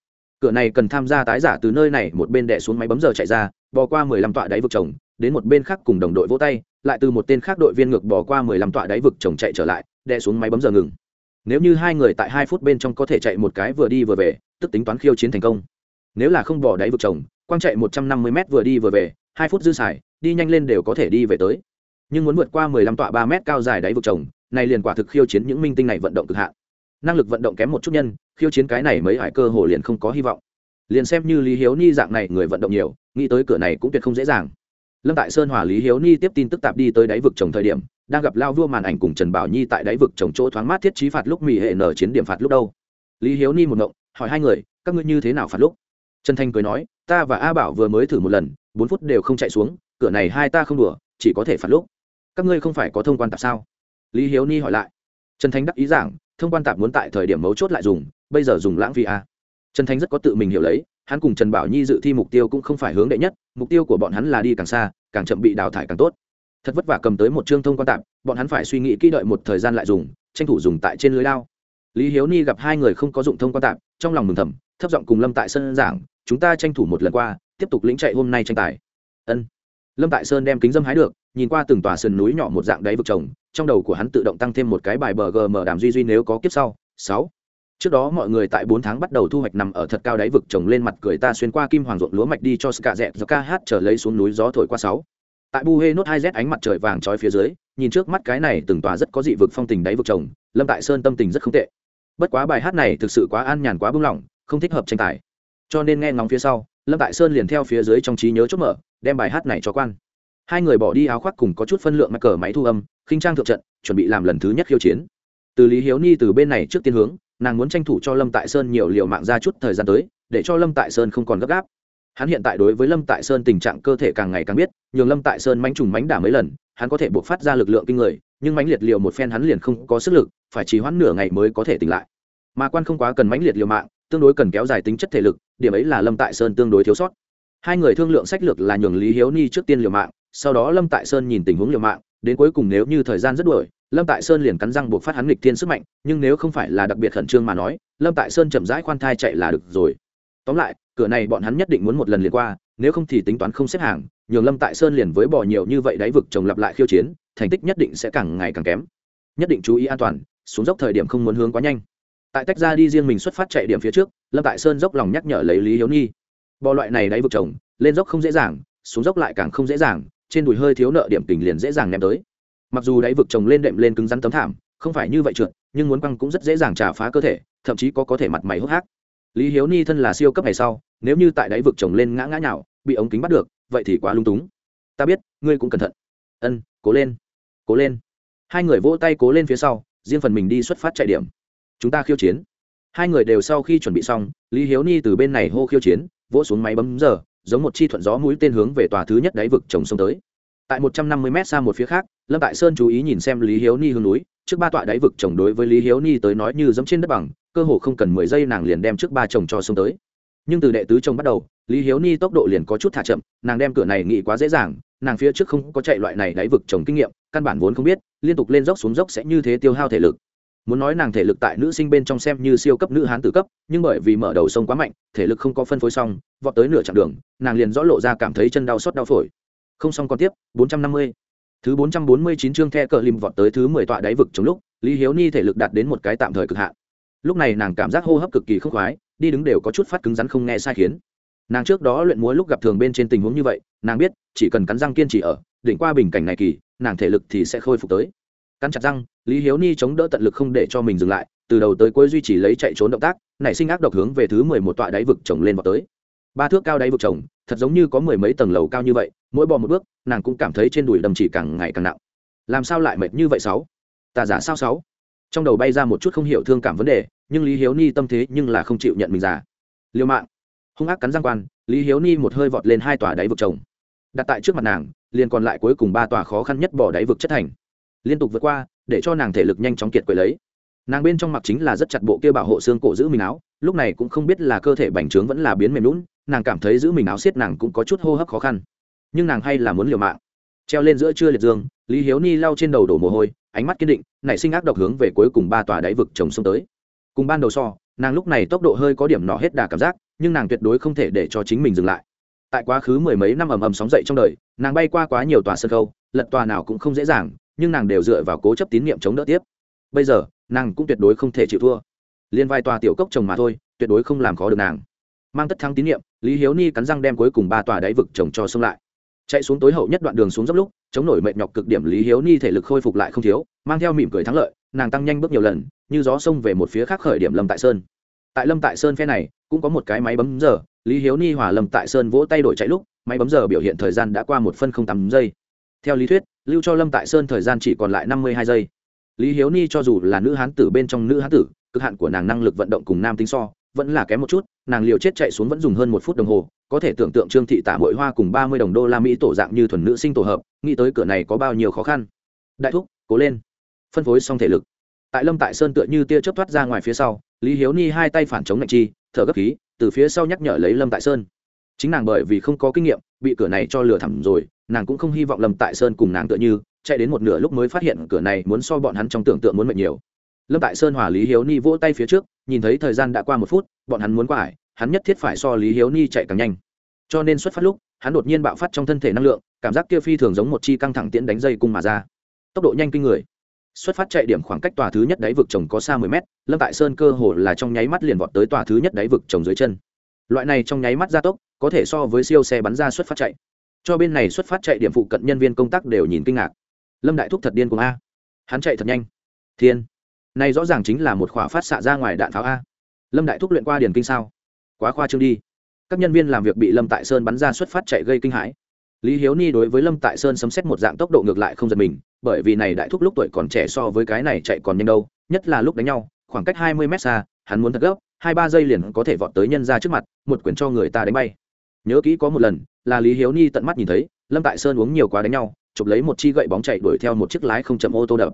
Speaker 1: Cửa này cần tham gia tái giả từ nơi này, một bên đẻ xuống máy bấm giờ chạy ra, bò qua mười lăm tọa đáy vực trồng, đến một bên khác cùng đồng đội vỗ tay, lại từ một tên khác đội viên ngược bò qua mười lăm tọa đáy vực trồng chạy trở lại, đè xuống máy bấm giờ ngừng. Nếu như hai người tại hai phút bên trong có thể chạy một cái vừa đi vừa về, tức tính toán khiêu chiến thành công. Nếu là không bỏ đáy vực trồng quang chạy một trăm năm mươi m vừa đi vừa về, hai phút dư xài, đi nhanh lên đều có thể đi về tới. Nhưng muốn vượt qua mười lăm tọa ba m cao dài đáy vực trồng, này liền quả thực khiêu chiến những minh tinh này vận động cực hạn. Năng lực vận động kém một chút nhân, khiêu chiến cái này mấy hải cơ hồ liền không có hy vọng. Liền xem như lý hiếu ni dạng này người vận động nhiều, nghĩ tới cửa này cũng tuyệt không dễ dàng. Lâm tại sơn hòa lý hiếu ni tiếp tin tức tạp đi tới đáy vực trồng thời điểm, đang gặp lao vua màn ảnh cùng trần bảo nhi tại đáy vực trồng chỗ thoáng mát thiết trí phạt lúc mỹ hệ nở chiến điểm phạt lúc đâu. Lý hiếu ni một ngộng, hỏi hai người, các ngươi như thế nào phạt lúc? Trần thanh cười nói ta và a bảo vừa mới thử một lần, bốn phút đều không chạy xuống, cửa này hai ta không đùa, chỉ có thể phạt lúc. Các ngươi không phải có thông quan tạp sao? Lý hiếu ni hỏi lại. Trần Thánh đắc ý giảng, thông quan tạp muốn tại thời điểm mấu chốt lại dùng, bây giờ dùng lãng phí a. Trần Thánh rất có tự mình hiểu lấy, hắn cùng trần bảo nhi dự thi mục tiêu cũng không phải hướng đệ nhất, mục tiêu của bọn hắn là đi càng xa, càng chậm bị đào thải càng tốt. Thật vất vả cầm tới một chương thông quan tạp, bọn hắn phải suy nghĩ kỹ đợi một thời gian lại dùng, tranh thủ dùng tại trên lưới lao lý hiếu ni gặp hai người không có dụng thông quan tạp, trong lòng mừng thầm thấp giọng cùng lâm tại sơn giảng, chúng ta tranh thủ một lần qua, tiếp tục lĩnh chạy hôm nay tranh tài. Ân. Lâm tại sơn đem kính dâm hái được, nhìn qua từng tòa sườn núi nhỏ một dạng đáy vực trồng, trong đầu của hắn tự động tăng thêm một cái bài bờ gm đàm duy duy nếu có kiếp sau. Sáu. Trước đó mọi người tại bốn tháng bắt đầu thu hoạch nằm ở thật cao đáy vực trồng lên mặt cười ta xuyên qua kim hoàng ruộng lúa mạch đi cho ska dẹp do ca hát trở lấy xuống núi gió thổi qua sáu. Tại bu hê nốt hai z ánh mặt trời vàng trói phía dưới, nhìn trước mắt cái này từng tòa rất có dị vực phong tình đáy vực trồng, lâm tại sơn tâm tình rất không tệ. Bất quá bài hát này thực sự quá an nhàn quá bưng lỏng không thích hợp tranh tài. Cho nên nghe ngóng phía sau, lâm tại sơn liền theo phía dưới trong trí nhớ chốt mở, đem bài hát này cho quan. Hai người bỏ đi áo khoác cùng có chút phân lượng mắc cờ máy thu âm, khinh trang thượng trận, chuẩn bị làm lần thứ nhất khiêu chiến. Từ lý hiếu ni từ bên này trước tiên hướng, nàng muốn tranh thủ cho lâm tại sơn nhiều liều mạng ra chút thời gian tới, để cho lâm tại sơn không còn gấp gáp. Hắn hiện tại đối với lâm tại sơn tình trạng cơ thể càng ngày càng biết, nhường lâm tại sơn mánh trùng mánh đả mấy lần, hắn có thể buộc phát ra lực lượng kinh người, nhưng mánh liệt liều một phen hắn liền không có sức lực, phải trì hoãn nửa ngày mới có thể tỉnh lại. Mà quan không quá cần mánh liệt liều mạng tương đối cần kéo dài tính chất thể lực, điểm ấy là lâm tại sơn tương đối thiếu sót. Hai người thương lượng sách lược là nhường lý hiếu ni trước tiên liều mạng, sau đó lâm tại sơn nhìn tình huống liều mạng, đến cuối cùng nếu như thời gian rất đuổi, lâm tại sơn liền cắn răng buộc phát hắn nghịch thiên sức mạnh, nhưng nếu không phải là đặc biệt khẩn trương mà nói, lâm tại sơn chậm rãi khoan thai chạy là được rồi. Tóm lại, cửa này bọn hắn nhất định muốn một lần liền qua, nếu không thì tính toán không xếp hàng, nhường lâm tại sơn liền với bỏ nhiều như vậy đáy vực chồng lặp lại khiêu chiến, thành tích nhất định sẽ càng ngày càng kém. Nhất định chú ý an toàn, xuống dốc thời điểm không muốn hướng quá nhanh tại tách ra đi riêng mình xuất phát chạy điểm phía trước, lâm tại sơn dốc lòng nhắc nhở lấy lý hiếu nhi. Bò loại này đáy vực trồng, lên dốc không dễ dàng, xuống dốc lại càng không dễ dàng, trên đùi hơi thiếu nợ điểm tình liền dễ dàng ném tới. Mặc dù đáy vực trồng lên đệm lên cứng rắn tấm thảm, không phải như vậy trượt, nhưng muốn quăng cũng rất dễ dàng trả phá cơ thể, thậm chí có có thể mặt mày hốc hác. Lý hiếu ni thân là siêu cấp ngày sau, nếu như tại đáy vực trồng lên ngã ngã nhào, bị ống kính bắt được, vậy thì quá lung túng. Ta biết, ngươi cũng cẩn thận. Ân, cố lên cố lên. Hai người vỗ tay cố lên phía sau, riêng phần mình đi xuất phát chạy điểm chúng ta khiêu chiến. Hai người đều sau khi chuẩn bị xong, lý hiếu ni từ bên này hô khiêu chiến, vỗ xuống máy bấm giờ, giống một chi thuận gió mũi tên hướng về tòa thứ nhất đáy vực trồng sông tới. Tại một trăm năm mươi m xa một phía khác, lâm tại sơn chú ý nhìn xem lý hiếu ni hướng núi, trước ba tọa đáy vực trồng đối với lý hiếu ni tới nói như giống trên đất bằng, cơ hồ không cần mười giây nàng liền đem trước ba chồng cho sông tới. Nhưng từ đệ tứ chồng bắt đầu, lý hiếu ni tốc độ liền có chút thả chậm, nàng đem cửa này nghĩ quá dễ dàng, nàng phía trước không có chạy loại này đáy vực trồng kinh nghiệm, căn bản vốn không biết, liên tục lên dốc xuống dốc sẽ như thế tiêu hao thể lực muốn nói nàng thể lực tại nữ sinh bên trong xem như siêu cấp nữ hán tử cấp, nhưng bởi vì mở đầu sông quá mạnh, thể lực không có phân phối xong, vọt tới nửa chặng đường, nàng liền rõ lộ ra cảm thấy chân đau xót đau phổi. Không xong còn tiếp 450. thứ 449 chương the cờ lim vọt tới thứ 10 tọa đáy vực trong lúc, lý hiếu ni thể lực đạt đến một cái tạm thời cực hạn. Lúc này nàng cảm giác hô hấp cực kỳ không khoái, đi đứng đều có chút phát cứng rắn không nghe sai khiến. Nàng trước đó luyện múa lúc gặp thường bên trên tình huống như vậy, nàng biết, chỉ cần cắn răng kiên trì ở, đỉnh qua bình cảnh này kỳ, nàng thể lực thì sẽ khôi phục tới cắn chặt răng, lý hiếu ni chống đỡ tận lực không để cho mình dừng lại, từ đầu tới cuối duy trì lấy chạy trốn động tác, nảy sinh ác độc hướng về thứ mười một tọa đáy vực trồng lên vào tới. Ba thước cao đáy vực trồng thật giống như có mười mấy tầng lầu cao như vậy, mỗi bò một bước, nàng cũng cảm thấy trên đùi đầm chỉ càng ngày càng nặng. Làm sao lại mệt như vậy sáu? Tà giả sao sáu? Trong đầu bay ra một chút không hiểu thương cảm vấn đề, nhưng lý hiếu ni tâm thế nhưng là không chịu nhận mình già. Liêu mạng. Hung ác cắn răng quan, lý hiếu ni một hơi vọt lên hai tòa đáy vực trồng đặt tại trước mặt nàng, liền còn lại cuối cùng ba tòa khó khăn nhất bỏ đáy vực chất thành liên tục vượt qua, để cho nàng thể lực nhanh chóng kiệt quệ lấy. Nàng bên trong mặc chính là rất chặt bộ kia bảo hộ xương cổ giữ mình áo, lúc này cũng không biết là cơ thể bành trướng vẫn là biến mềm lún nàng cảm thấy giữ mình áo xiết nàng cũng có chút hô hấp khó khăn. Nhưng nàng hay là muốn liều mạng. Treo lên giữa trưa liệt dương, lý hiếu ni lau trên đầu đổ mồ hôi, ánh mắt kiên định, nảy sinh ác độc hướng về cuối cùng ba tòa đáy vực trồng sông tới. Cùng ban đầu so, nàng lúc này tốc độ hơi có điểm nọ hết đà cảm giác, nhưng nàng tuyệt đối không thể để cho chính mình dừng lại. Tại quá khứ mười mấy năm ầm ầm sóng dậy trong đời, nàng bay qua quá nhiều tòa sân khâu, lật tòa nào cũng không dễ dàng nhưng nàng đều dựa vào cố chấp tín nhiệm chống đỡ tiếp. Bây giờ, nàng cũng tuyệt đối không thể chịu thua. Liên vai tòa tiểu cốc chồng mà thôi, tuyệt đối không làm khó được nàng. Mang tất thắng tín nhiệm, lý hiếu ni cắn răng đem cuối cùng ba tòa đáy vực chồng cho xông lại. Chạy xuống tối hậu nhất đoạn đường xuống dốc lúc, chống nổi mệt nhọc cực điểm lý hiếu ni thể lực khôi phục lại không thiếu, mang theo mỉm cười thắng lợi, nàng tăng nhanh bước nhiều lần, như gió xông về một phía khác khởi điểm lâm tại sơn. Tại lâm tại sơn phe này, cũng có một cái máy bấm giờ, lý hiếu ni hòa lâm tại sơn vỗ tay đổi chạy lúc, máy bấm giờ biểu hiện thời gian đã qua một phân không tám giây theo lý thuyết, lưu cho lâm tại sơn thời gian chỉ còn lại năm mươi hai giây. Lý hiếu ni cho dù là nữ hán tử bên trong nữ hán tử, cực hạn của nàng năng lực vận động cùng nam tính so, vẫn là kém một chút, nàng liều chết chạy xuống vẫn dùng hơn một phút đồng hồ, có thể tưởng tượng trương thị tả mội hoa cùng ba mươi đồng đô la mỹ tổ dạng như thuần nữ sinh tổ hợp, nghĩ tới cửa này có bao nhiêu khó khăn. Đại thúc, cố lên. Phân phối xong thể lực. Tại lâm tại sơn tựa như tia chớp thoát ra ngoài phía sau, lý hiếu ni hai tay phản chống lạnh chi, thở gấp khí, từ phía sau nhắc nhở lấy lâm tại sơn chính nàng bởi vì không có kinh nghiệm, bị cửa này cho lừa thẳm rồi, nàng cũng không hy vọng lâm tại sơn cùng nàng tựa như, chạy đến một nửa lúc mới phát hiện cửa này muốn so bọn hắn trong tưởng tượng muốn mệt nhiều. Lâm tại sơn hòa lý hiếu ni vỗ tay phía trước, nhìn thấy thời gian đã qua một phút, bọn hắn muốn qua ải, hắn nhất thiết phải so lý hiếu ni chạy càng nhanh. Cho nên xuất phát lúc, hắn đột nhiên bạo phát trong thân thể năng lượng, cảm giác kia phi thường giống một chi căng thẳng tiễn đánh dây cung mà ra. Tốc độ nhanh kinh người. Xuất phát chạy điểm khoảng cách tòa thứ nhất đáy vực trồng có xa 10 mét, lâm tại sơn cơ hồ là trong nháy mắt liền vọt tới tòa thứ nhất đáy vực trồng dưới chân. Loại này trong nháy mắt gia tốc có thể so với siêu xe bắn ra xuất phát chạy. Cho bên này xuất phát chạy điểm phụ cận nhân viên công tác đều nhìn kinh ngạc. Lâm đại thúc thật điên cùng a. Hắn chạy thật nhanh. Thiên. Này rõ ràng chính là một khỏa phát xạ ra ngoài đạn pháo a. Lâm đại thúc luyện qua điền kinh sao? Quá khoa trương đi. Các nhân viên làm việc bị lâm tại sơn bắn ra xuất phát chạy gây kinh hãi. Lý hiếu ni đối với lâm tại sơn sấm xét một dạng tốc độ ngược lại không giật mình, bởi vì này đại thúc lúc tuổi còn trẻ so với cái này chạy còn nhanh đâu, nhất là lúc đánh nhau, khoảng cách hai mươi mét xa, hắn muốn thật gấp, hai ba giây liền có thể vọt tới nhân ra trước mặt, một quyển cho người ta đánh bay nhớ kỹ có một lần, là lý hiếu ni tận mắt nhìn thấy, lâm tại sơn uống nhiều quá đánh nhau, chụp lấy một chi gậy bóng chạy đuổi theo một chiếc lái không chậm ô tô đập.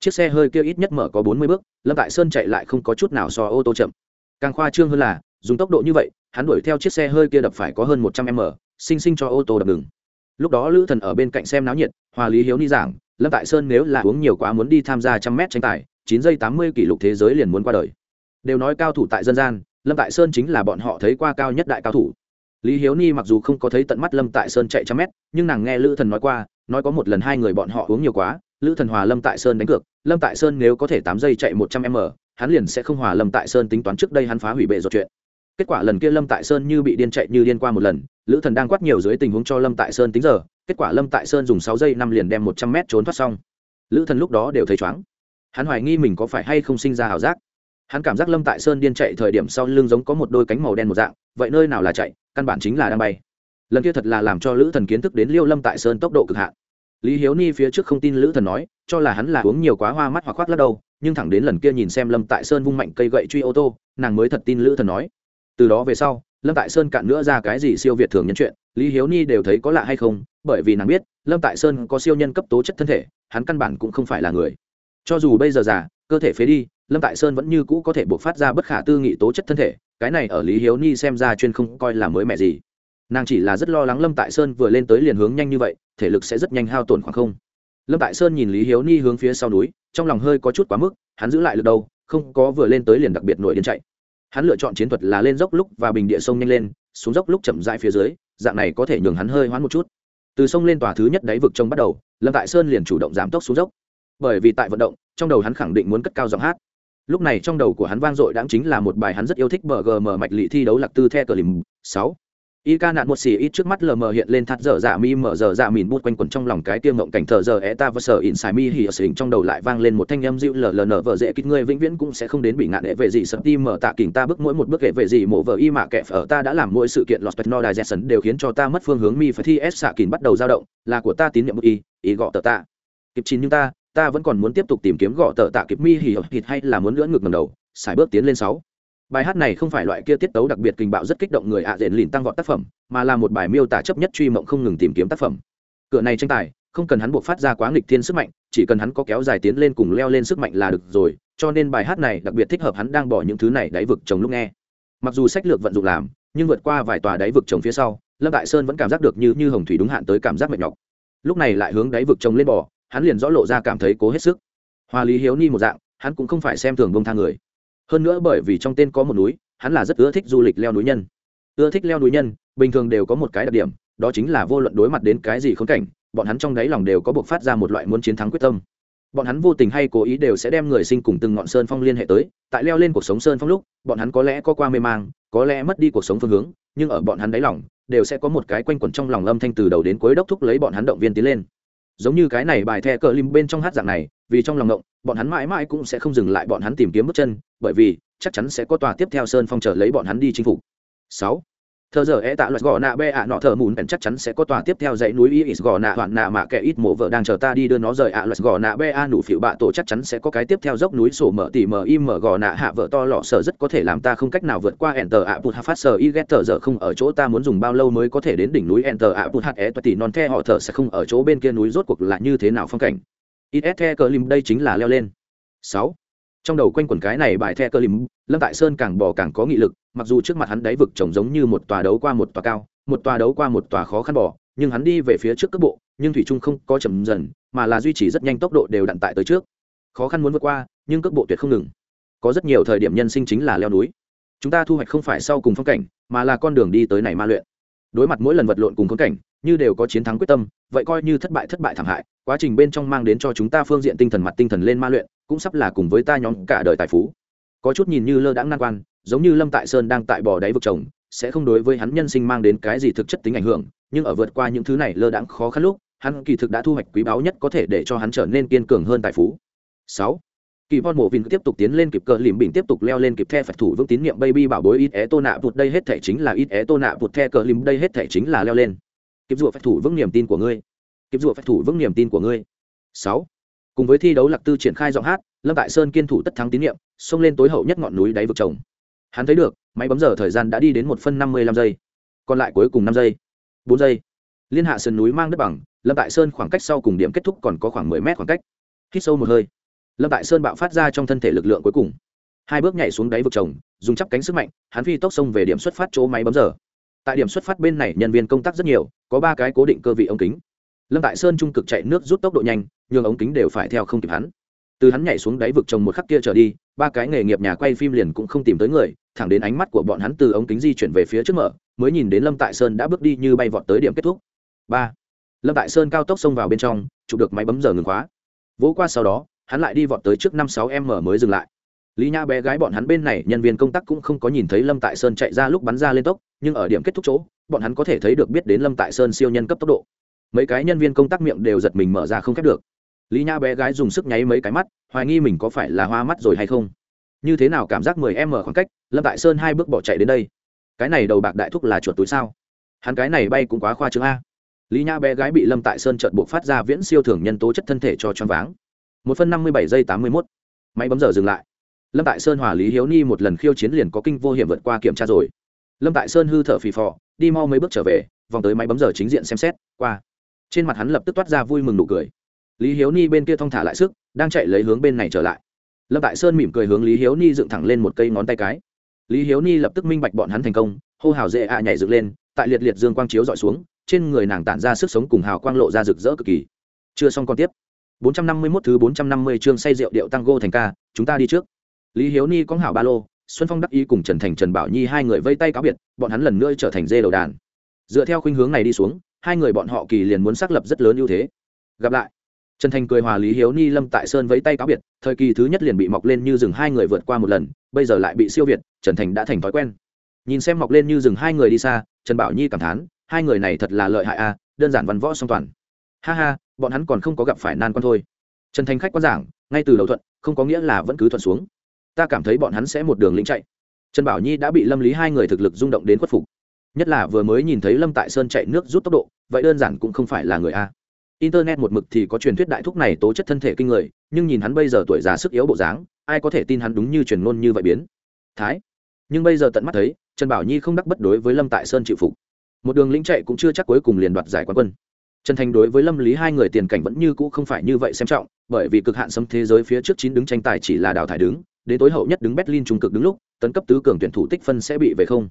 Speaker 1: Chiếc xe hơi kia ít nhất mở có bốn mươi bước, lâm tại sơn chạy lại không có chút nào so ô tô chậm. Càng khoa trương hơn là, dùng tốc độ như vậy, hắn đuổi theo chiếc xe hơi kia đập phải có hơn một trăm m, sinh sinh cho ô tô đập ngừng. Lúc đó lữ thần ở bên cạnh xem náo nhiệt, hòa lý hiếu ni giảng, lâm tại sơn nếu là uống nhiều quá muốn đi tham gia trăm mét tranh tài, chín giây tám mươi kỷ lục thế giới liền muốn qua đời. Đều nói cao thủ tại dân gian, lâm tại sơn chính là bọn họ thấy qua cao nhất đại cao thủ lý hiếu ni mặc dù không có thấy tận mắt lâm tại sơn chạy trăm mét, nhưng nàng nghe lữ thần nói qua, nói có một lần hai người bọn họ uống nhiều quá, lữ thần hòa lâm tại sơn đánh cược, lâm tại sơn nếu có thể tám giây chạy một trăm m, hắn liền sẽ không hòa lâm tại sơn tính toán trước đây hắn phá hủy bệ rột chuyện. Kết quả lần kia lâm tại sơn như bị điên chạy như điên qua một lần, lữ thần đang quát nhiều dưới tình huống cho lâm tại sơn tính giờ, kết quả lâm tại sơn dùng sáu giây năm liền đem một trăm mét trốn thoát xong. Lữ thần lúc đó đều thấy chóng hắn hoài nghi mình có phải hay không sinh ra ảo giác. Hắn cảm giác lâm tại sơn điên chạy thời điểm sau lưng giống có một đôi cánh màu đen một dạng, vậy nơi nào là chạy? Căn bản chính là đang bay. Lần kia thật là làm cho lữ thần kiến thức đến liêu lâm tại sơn tốc độ cực hạn. Lý hiếu ni phía trước không tin lữ thần nói, cho là hắn là uống nhiều quá hoa mắt hoặc khoác lắc đầu nhưng thẳng đến lần kia nhìn xem lâm tại sơn vung mạnh cây gậy truy ô tô, nàng mới thật tin lữ thần nói. Từ đó về sau, lâm tại sơn cạn nữa ra cái gì siêu việt thường nhân chuyện, lý hiếu ni đều thấy có lạ hay không, bởi vì nàng biết, lâm tại sơn có siêu nhân cấp tố chất thân thể, hắn căn bản cũng không phải là người. Cho dù bây giờ già, cơ thể phế đi, lâm tại sơn vẫn như cũ có thể buộc phát ra bất khả tư nghị tố chất thân thể cái này ở lý hiếu ni xem ra chuyên không coi là mới mẹ gì. Nàng chỉ là rất lo lắng lâm tại sơn vừa lên tới liền hướng nhanh như vậy, thể lực sẽ rất nhanh hao tổn khoảng không. Lâm tại sơn nhìn lý hiếu ni hướng phía sau núi, trong lòng hơi có chút quá mức, hắn giữ lại lực đâu, không có vừa lên tới liền đặc biệt nổi điên chạy. Hắn lựa chọn chiến thuật là lên dốc lúc và bình địa sông nhanh lên, xuống dốc lúc chậm rãi phía dưới, dạng này có thể nhường hắn hơi hoãn một chút. Từ sông lên tòa thứ nhất đáy vực trông bắt đầu, lâm tại sơn liền chủ động giảm tốc xuống dốc. Bởi vì tại vận động, trong đầu hắn khẳng định muốn cất cao giọng hát lúc này trong đầu của hắn vang dội đáng chính là một bài hắn rất yêu thích bờ gm mạch lị thi đấu lạc tư the cờ lìm sáu. Y ca nạn một xì ít trước mắt lờ mờ hiện lên thắt dở dạ mi, mở dở dạ mìn bút quanh quẩn trong lòng cái tiêm ngộng cảnh thờ giờ e ta và sở in xài mi hì xình trong đầu lại vang lên một thanh âm dịu lờ lờ nở vợ dễ kích ngươi vĩnh viễn cũng sẽ không đến bị ngạn hệ về gì sợ ti mở tạ kình ta bước mỗi một bước kể về gì mổ vợ y mạ kẹp ở ta đã làm mỗi sự kiện lost no digestion đều khiến cho ta mất phương hướng mi phải thi s xạ kình bắt đầu dao động, là của ta tín nhiệm y y gọ tờ ta kịp chín nhưng ta ta vẫn còn muốn tiếp tục tìm kiếm gõ tờ tạ kịp mi hì hít hay là muốn lưỡn ngược ngầm đầu xài bước tiến lên sáu. Bài hát này không phải loại kia tiết tấu đặc biệt kinh bạo rất kích động người ạ à lìn tăng vọt tác phẩm, mà là một bài miêu tả chấp nhất truy mộng không ngừng tìm kiếm tác phẩm. Cửa này tranh tài, không cần hắn buộc phát ra quá nghịch thiên sức mạnh, chỉ cần hắn có kéo dài tiến lên cùng leo lên sức mạnh là được rồi, cho nên bài hát này đặc biệt thích hợp hắn đang bỏ những thứ này đáy vực trồng lúc nghe. Mặc dù sách lược vận dụng làm, nhưng vượt qua vài tòa đáy vực trồng phía sau, lâm đại sơn vẫn cảm giác được như như hồng thủy đúng hạn tới cảm giác mệt nhọc. Lúc này lại hướng đáy vực trồng lên bò hắn liền rõ lộ ra cảm thấy cố hết sức. Hoa lý hiếu ni một dạng, hắn cũng không phải xem thường bông tha người. Hơn nữa bởi vì trong tên có một núi, hắn là rất ưa thích du lịch leo núi nhân. Ưa thích leo núi nhân, bình thường đều có một cái đặc điểm, đó chính là vô luận đối mặt đến cái gì khốn cảnh, bọn hắn trong đáy lòng đều có buộc phát ra một loại muốn chiến thắng quyết tâm. Bọn hắn vô tình hay cố ý đều sẽ đem người sinh cùng từng ngọn sơn phong liên hệ tới, tại leo lên cuộc sống sơn phong lúc, bọn hắn có lẽ có qua mê mang, có lẽ mất đi cuộc sống phương hướng, nhưng ở bọn hắn đáy lòng, đều sẽ có một cái quanh quẩn trong lòng âm thanh từ đầu đến cuối đốc thúc lấy bọn hắn động viên tiến lên giống như cái này bài the cờ lim bên trong hát dạng này, vì trong lòng động bọn hắn mãi mãi cũng sẽ không dừng lại bọn hắn tìm kiếm bước chân, bởi vì chắc chắn sẽ có tòa tiếp theo sơn phong trở lấy bọn hắn đi chinh phục. Sáu thờ giờ e tạ luật gò nạ bê ạ nọ thờ mùn bèn chắc chắn sẽ có tòa tiếp theo dãy núi is gò nạ hoạn nạ mà kẻ ít mộ vợ đang chờ ta đi đưa nó rời ạ. Luật gò nạ bê a nụ phiệu bạ tổ chắc chắn sẽ có cái tiếp theo dốc núi sổ mở tỉ mở im mở gò nạ hạ vợ to lọ sở rất có thể làm ta không cách nào vượt qua enter ạ bụt phát sở y ghét thờ giờ không ở chỗ ta muốn dùng bao lâu mới có thể đến đỉnh núi enter ạ bụt hạ é tỉ non the họ thở sẽ không ở chỗ bên kia núi rốt cuộc là như thế nào phong cảnh. Ít the cờ lim đây chính là leo lên. Sáu trong đầu quanh quần cái này bài the cơ lim lâm tại sơn càng bò càng có nghị lực, mặc dù trước mặt hắn đáy vực trồng giống như một tòa đấu qua một tòa cao, một tòa đấu qua một tòa khó khăn bỏ nhưng hắn đi về phía trước cước bộ, nhưng thủy trung không có chậm dần, mà là duy trì rất nhanh tốc độ đều đặn tại tới trước. Khó khăn muốn vượt qua, nhưng cước bộ tuyệt không ngừng. Có rất nhiều thời điểm nhân sinh chính là leo núi. Chúng ta thu hoạch không phải sau cùng phong cảnh, mà là con đường đi tới này ma luyện đối mặt mỗi lần vật lộn cùng khốn cảnh, như đều có chiến thắng quyết tâm, vậy coi như thất bại thất bại thảm hại, quá trình bên trong mang đến cho chúng ta phương diện tinh thần mặt tinh thần lên ma luyện, cũng sắp là cùng với ta nhóm cả đời tài phú. Có chút nhìn như lơ đãng nan quan, giống như lâm tại sơn đang tại bò đáy vực chồng sẽ không đối với hắn nhân sinh mang đến cái gì thực chất tính ảnh hưởng, nhưng ở vượt qua những thứ này lơ đãng khó khăn lúc, hắn kỳ thực đã thu hoạch quý báu nhất có thể để cho hắn trở nên kiên cường hơn tài phú. Sáu kỳ von mộ vin tiếp tục tiến lên kịp cờ lìm bình tiếp tục leo lên kịp the phải thủ vững tín nhiệm baby bảo bối ít é tô nạ vụt. Đây hết thể chính là ít é tô nạ vụt the cờ lìm đây hết thể chính là leo lên. Kịp dụa phải thủ vững niềm tin của ngươi. Kịp dụa phải thủ vững niềm tin của ngươi. Sáu. Cùng với thi đấu lạc tư triển khai giọng hát, lâm tại sơn kiên thủ tất thắng tín nhiệm, xông lên tối hậu nhất ngọn núi đáy vực chồng hắn thấy được, máy bấm giờ thời gian đã đi đến một phân năm mươi lăm giây. Còn lại cuối cùng năm giây, bốn giây. Liên hạ sườn núi mang đất bằng, lâm tại sơn khoảng cách sau cùng điểm kết thúc còn có khoảng mười mét khoảng cách. Hít sâu một hơi lâm tại sơn bạo phát ra trong thân thể lực lượng cuối cùng. Hai bước nhảy xuống đáy vực chồng dùng chắp cánh sức mạnh, hắn phi tốc xông về điểm xuất phát chỗ máy bấm giờ. Tại điểm xuất phát bên này, nhân viên công tác rất nhiều, có ba cái cố định cơ vị ống kính. Lâm tại sơn trung cực chạy nước rút tốc độ nhanh, nhường ống kính đều phải theo không kịp hắn. Từ hắn nhảy xuống đáy vực chồng một khắc kia trở đi, ba cái nghề nghiệp nhà quay phim liền cũng không tìm tới người, thẳng đến ánh mắt của bọn hắn từ ống kính di chuyển về phía trước mở, mới nhìn đến lâm tại sơn đã bước đi như bay vọt tới điểm kết thúc. Ba. Lâm tại sơn cao tốc xông vào bên trong, chụp được máy bấm giờ ngừng khóa. Vỗ qua sau đó hắn lại đi vọt tới trước năm sáu m mới dừng lại. Lý nhã bé gái bọn hắn bên này nhân viên công tác cũng không có nhìn thấy lâm tại sơn chạy ra lúc bắn ra lên tốc, nhưng ở điểm kết thúc chỗ, bọn hắn có thể thấy được biết đến lâm tại sơn siêu nhân cấp tốc độ. Mấy cái nhân viên công tác miệng đều giật mình mở ra không khép được. Lý nhã bé gái dùng sức nháy mấy cái mắt, hoài nghi mình có phải là hoa mắt rồi hay không. Như thế nào cảm giác mười m khoảng cách, lâm tại sơn hai bước bỏ chạy đến đây. Cái này đầu bạc đại thúc là chuột túi sao? Hắn cái này bay cũng quá khoa trương a. Lý nhã bé gái bị lâm tại sơn trợt buộc phát ra viễn siêu thường nhân tố chất thân thể cho choáng váng một phân năm mươi bảy giây tám mươi mốt. Máy bấm giờ dừng lại. Lâm tại sơn hòa lý hiếu ni một lần khiêu chiến liền có kinh vô hiểm vượt qua kiểm tra rồi. Lâm tại sơn hư thở phì phò, đi mau mấy bước trở về, vòng tới máy bấm giờ chính diện xem xét, qua. Trên mặt hắn lập tức toát ra vui mừng nụ cười. Lý hiếu ni bên kia thong thả lại sức, đang chạy lấy hướng bên này trở lại. Lâm tại sơn mỉm cười hướng lý hiếu ni dựng thẳng lên một cây ngón tay cái. Lý hiếu ni lập tức minh bạch bọn hắn thành công, hô hào dễ ạ nhảy dựng lên, tại liệt liệt dương quang chiếu dọi xuống, trên người nàng tản ra sức sống cùng hào quang lộ ra rực rỡ cực kỳ. Chưa xong còn tiếp. 451 thứ 450 chương say rượu điệu tango thành ca, chúng ta đi trước. Lý hiếu ni có hảo ba lô, xuân phong, đắc ý cùng trần thành, trần bảo nhi hai người vây tay cáo biệt, bọn hắn lần nữa trở thành dê đầu đàn. Dựa theo khuynh hướng này đi xuống, hai người bọn họ kỳ liền muốn xác lập rất lớn ưu thế. Gặp lại, trần thành cười hòa lý hiếu ni lâm tại sơn vẫy tay cáo biệt, thời kỳ thứ nhất liền bị mọc lên như rừng hai người vượt qua một lần, bây giờ lại bị siêu việt, trần thành đã thành thói quen. Nhìn xem mọc lên như rừng hai người đi xa, trần bảo nhi cảm thán, hai người này thật là lợi hại a, đơn giản văn võ song toàn. Ha ha bọn hắn còn không có gặp phải nan quan thôi. Trần thành khách quan giảng, ngay từ đầu thuận, không có nghĩa là vẫn cứ thuận xuống. Ta cảm thấy bọn hắn sẽ một đường lĩnh chạy. Trần bảo nhi đã bị lâm lý hai người thực lực rung động đến khuất phục. Nhất là vừa mới nhìn thấy lâm tại sơn chạy nước rút tốc độ, vậy đơn giản cũng không phải là người a. Internet một mực thì có truyền thuyết đại thúc này tố chất thân thể kinh người, nhưng nhìn hắn bây giờ tuổi già sức yếu bộ dáng, ai có thể tin hắn đúng như truyền ngôn như vậy biến? Thái. Nhưng bây giờ tận mắt thấy, trần bảo nhi không đắc bất đối với lâm tại sơn chịu phục. Một đường lĩnh chạy cũng chưa chắc cuối cùng liền đoạt giải quán quân trần thành đối với lâm lý hai người tiền cảnh vẫn như cũ không phải như vậy xem trọng, bởi vì cực hạn xâm thế giới phía trước chín đứng tranh tài chỉ là đào thải đứng, đến tối hậu nhất đứng berlin trung cực đứng lúc, tấn cấp tứ cường tuyển thủ tích phân sẽ bị về không.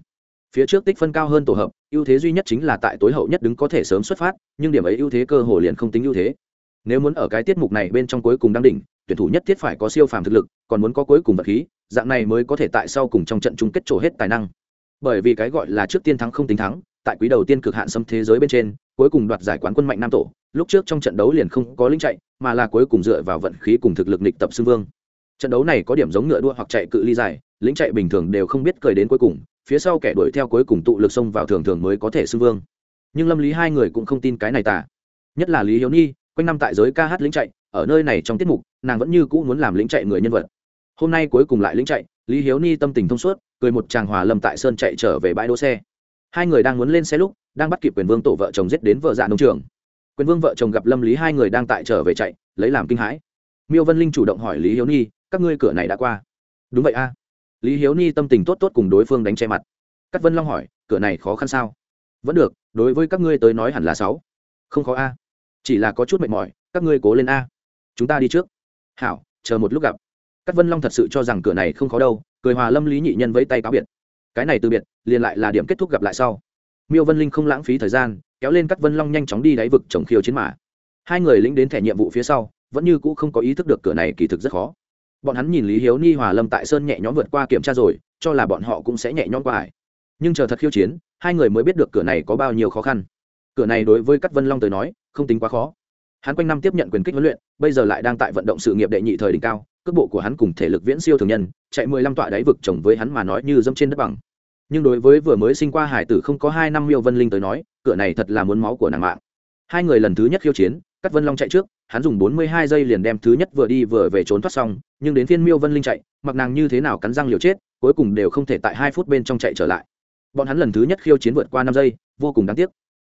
Speaker 1: Phía trước tích phân cao hơn tổ hợp, ưu thế duy nhất chính là tại tối hậu nhất đứng có thể sớm xuất phát, nhưng điểm ấy ưu thế cơ hồ liền không tính ưu thế. Nếu muốn ở cái tiết mục này bên trong cuối cùng đăng đỉnh, tuyển thủ nhất thiết phải có siêu phàm thực lực, còn muốn có cuối cùng vật khí, dạng này mới có thể tại sau cùng trong trận chung kết trổ hết tài năng. Bởi vì cái gọi là trước tiên thắng không tính thắng tại quý đầu tiên cực hạn xâm thế giới bên trên, cuối cùng đoạt giải quán quân mạnh nam tổ, lúc trước trong trận đấu liền không có lính chạy, mà là cuối cùng dựa vào vận khí cùng thực lực nịch tập xưng vương. Trận đấu này có điểm giống ngựa đua hoặc chạy cự ly dài, lính chạy bình thường đều không biết cười đến cuối cùng, phía sau kẻ đuổi theo cuối cùng tụ lực xông vào thường thường mới có thể xưng vương. Nhưng lâm lý hai người cũng không tin cái này tả nhất là lý hiếu nhi, quanh năm tại giới ca hát lính chạy, ở nơi này trong tiết mục, nàng vẫn như cũ muốn làm lính chạy người nhân vật. Hôm nay cuối cùng lại lính chạy, lý hiếu ni tâm tình thông suốt, cười một chàng hòa lâm tại sơn chạy trở về bãi đỗ xe hai người đang muốn lên xe lúc, đang bắt kịp quyền vương tổ vợ chồng giết đến vợ dạ nông trường. Quyền vương vợ chồng gặp lâm lý hai người đang tại trở về chạy, lấy làm kinh hãi. Miêu vân linh chủ động hỏi lý hiếu ni các ngươi cửa này đã qua? Đúng vậy a. Lý hiếu ni tâm tình tốt tốt cùng đối phương đánh che mặt. Cắt vân long hỏi, cửa này khó khăn sao? Vẫn được, đối với các ngươi tới nói hẳn là sáu. Không khó a. Chỉ là có chút mệt mỏi, các ngươi cố lên a. Chúng ta đi trước. Hảo, chờ một lúc gặp. Cắt vân long thật sự cho rằng cửa này không khó đâu, cười hòa lâm lý nhị nhân vẫy tay cáo biệt cái này từ biệt, liền lại là điểm kết thúc gặp lại sau. Miêu vân linh không lãng phí thời gian, kéo lên cắt vân long nhanh chóng đi đáy vực chống khiêu chiến mã hai người lĩnh đến thẻ nhiệm vụ phía sau, vẫn như cũ không có ý thức được cửa này kỳ thực rất khó. Bọn hắn nhìn lý hiếu ni hòa lâm tại sơn nhẹ nhõm vượt qua kiểm tra rồi, cho là bọn họ cũng sẽ nhẹ nhõm qua hải nhưng chờ thật khiêu chiến, hai người mới biết được cửa này có bao nhiêu khó khăn. Cửa này đối với các vân long tới nói, không tính quá khó hắn quanh năm tiếp nhận quyền kích huấn luyện, bây giờ lại đang tại vận động sự nghiệp đệ nhị thời đỉnh cao, cước bộ của hắn cùng thể lực viễn siêu thường nhân, chạy mười lăm tọa đáy vực chồng với hắn mà nói như dâm trên đất bằng. Nhưng đối với vừa mới sinh qua hải tử không có hai năm miêu vân linh tới nói, cửa này thật là muốn máu của nàng mạng. Hai người lần thứ nhất khiêu chiến cắt vân long chạy trước, hắn dùng bốn mươi hai giây liền đem thứ nhất vừa đi vừa về trốn thoát xong, nhưng đến phiên miêu vân linh chạy, mặc nàng như thế nào cắn răng liều chết, cuối cùng đều không thể tại hai phút bên trong chạy trở lại. Bọn hắn lần thứ nhất khiêu chiến vượt qua năm giây, vô cùng đáng tiếc.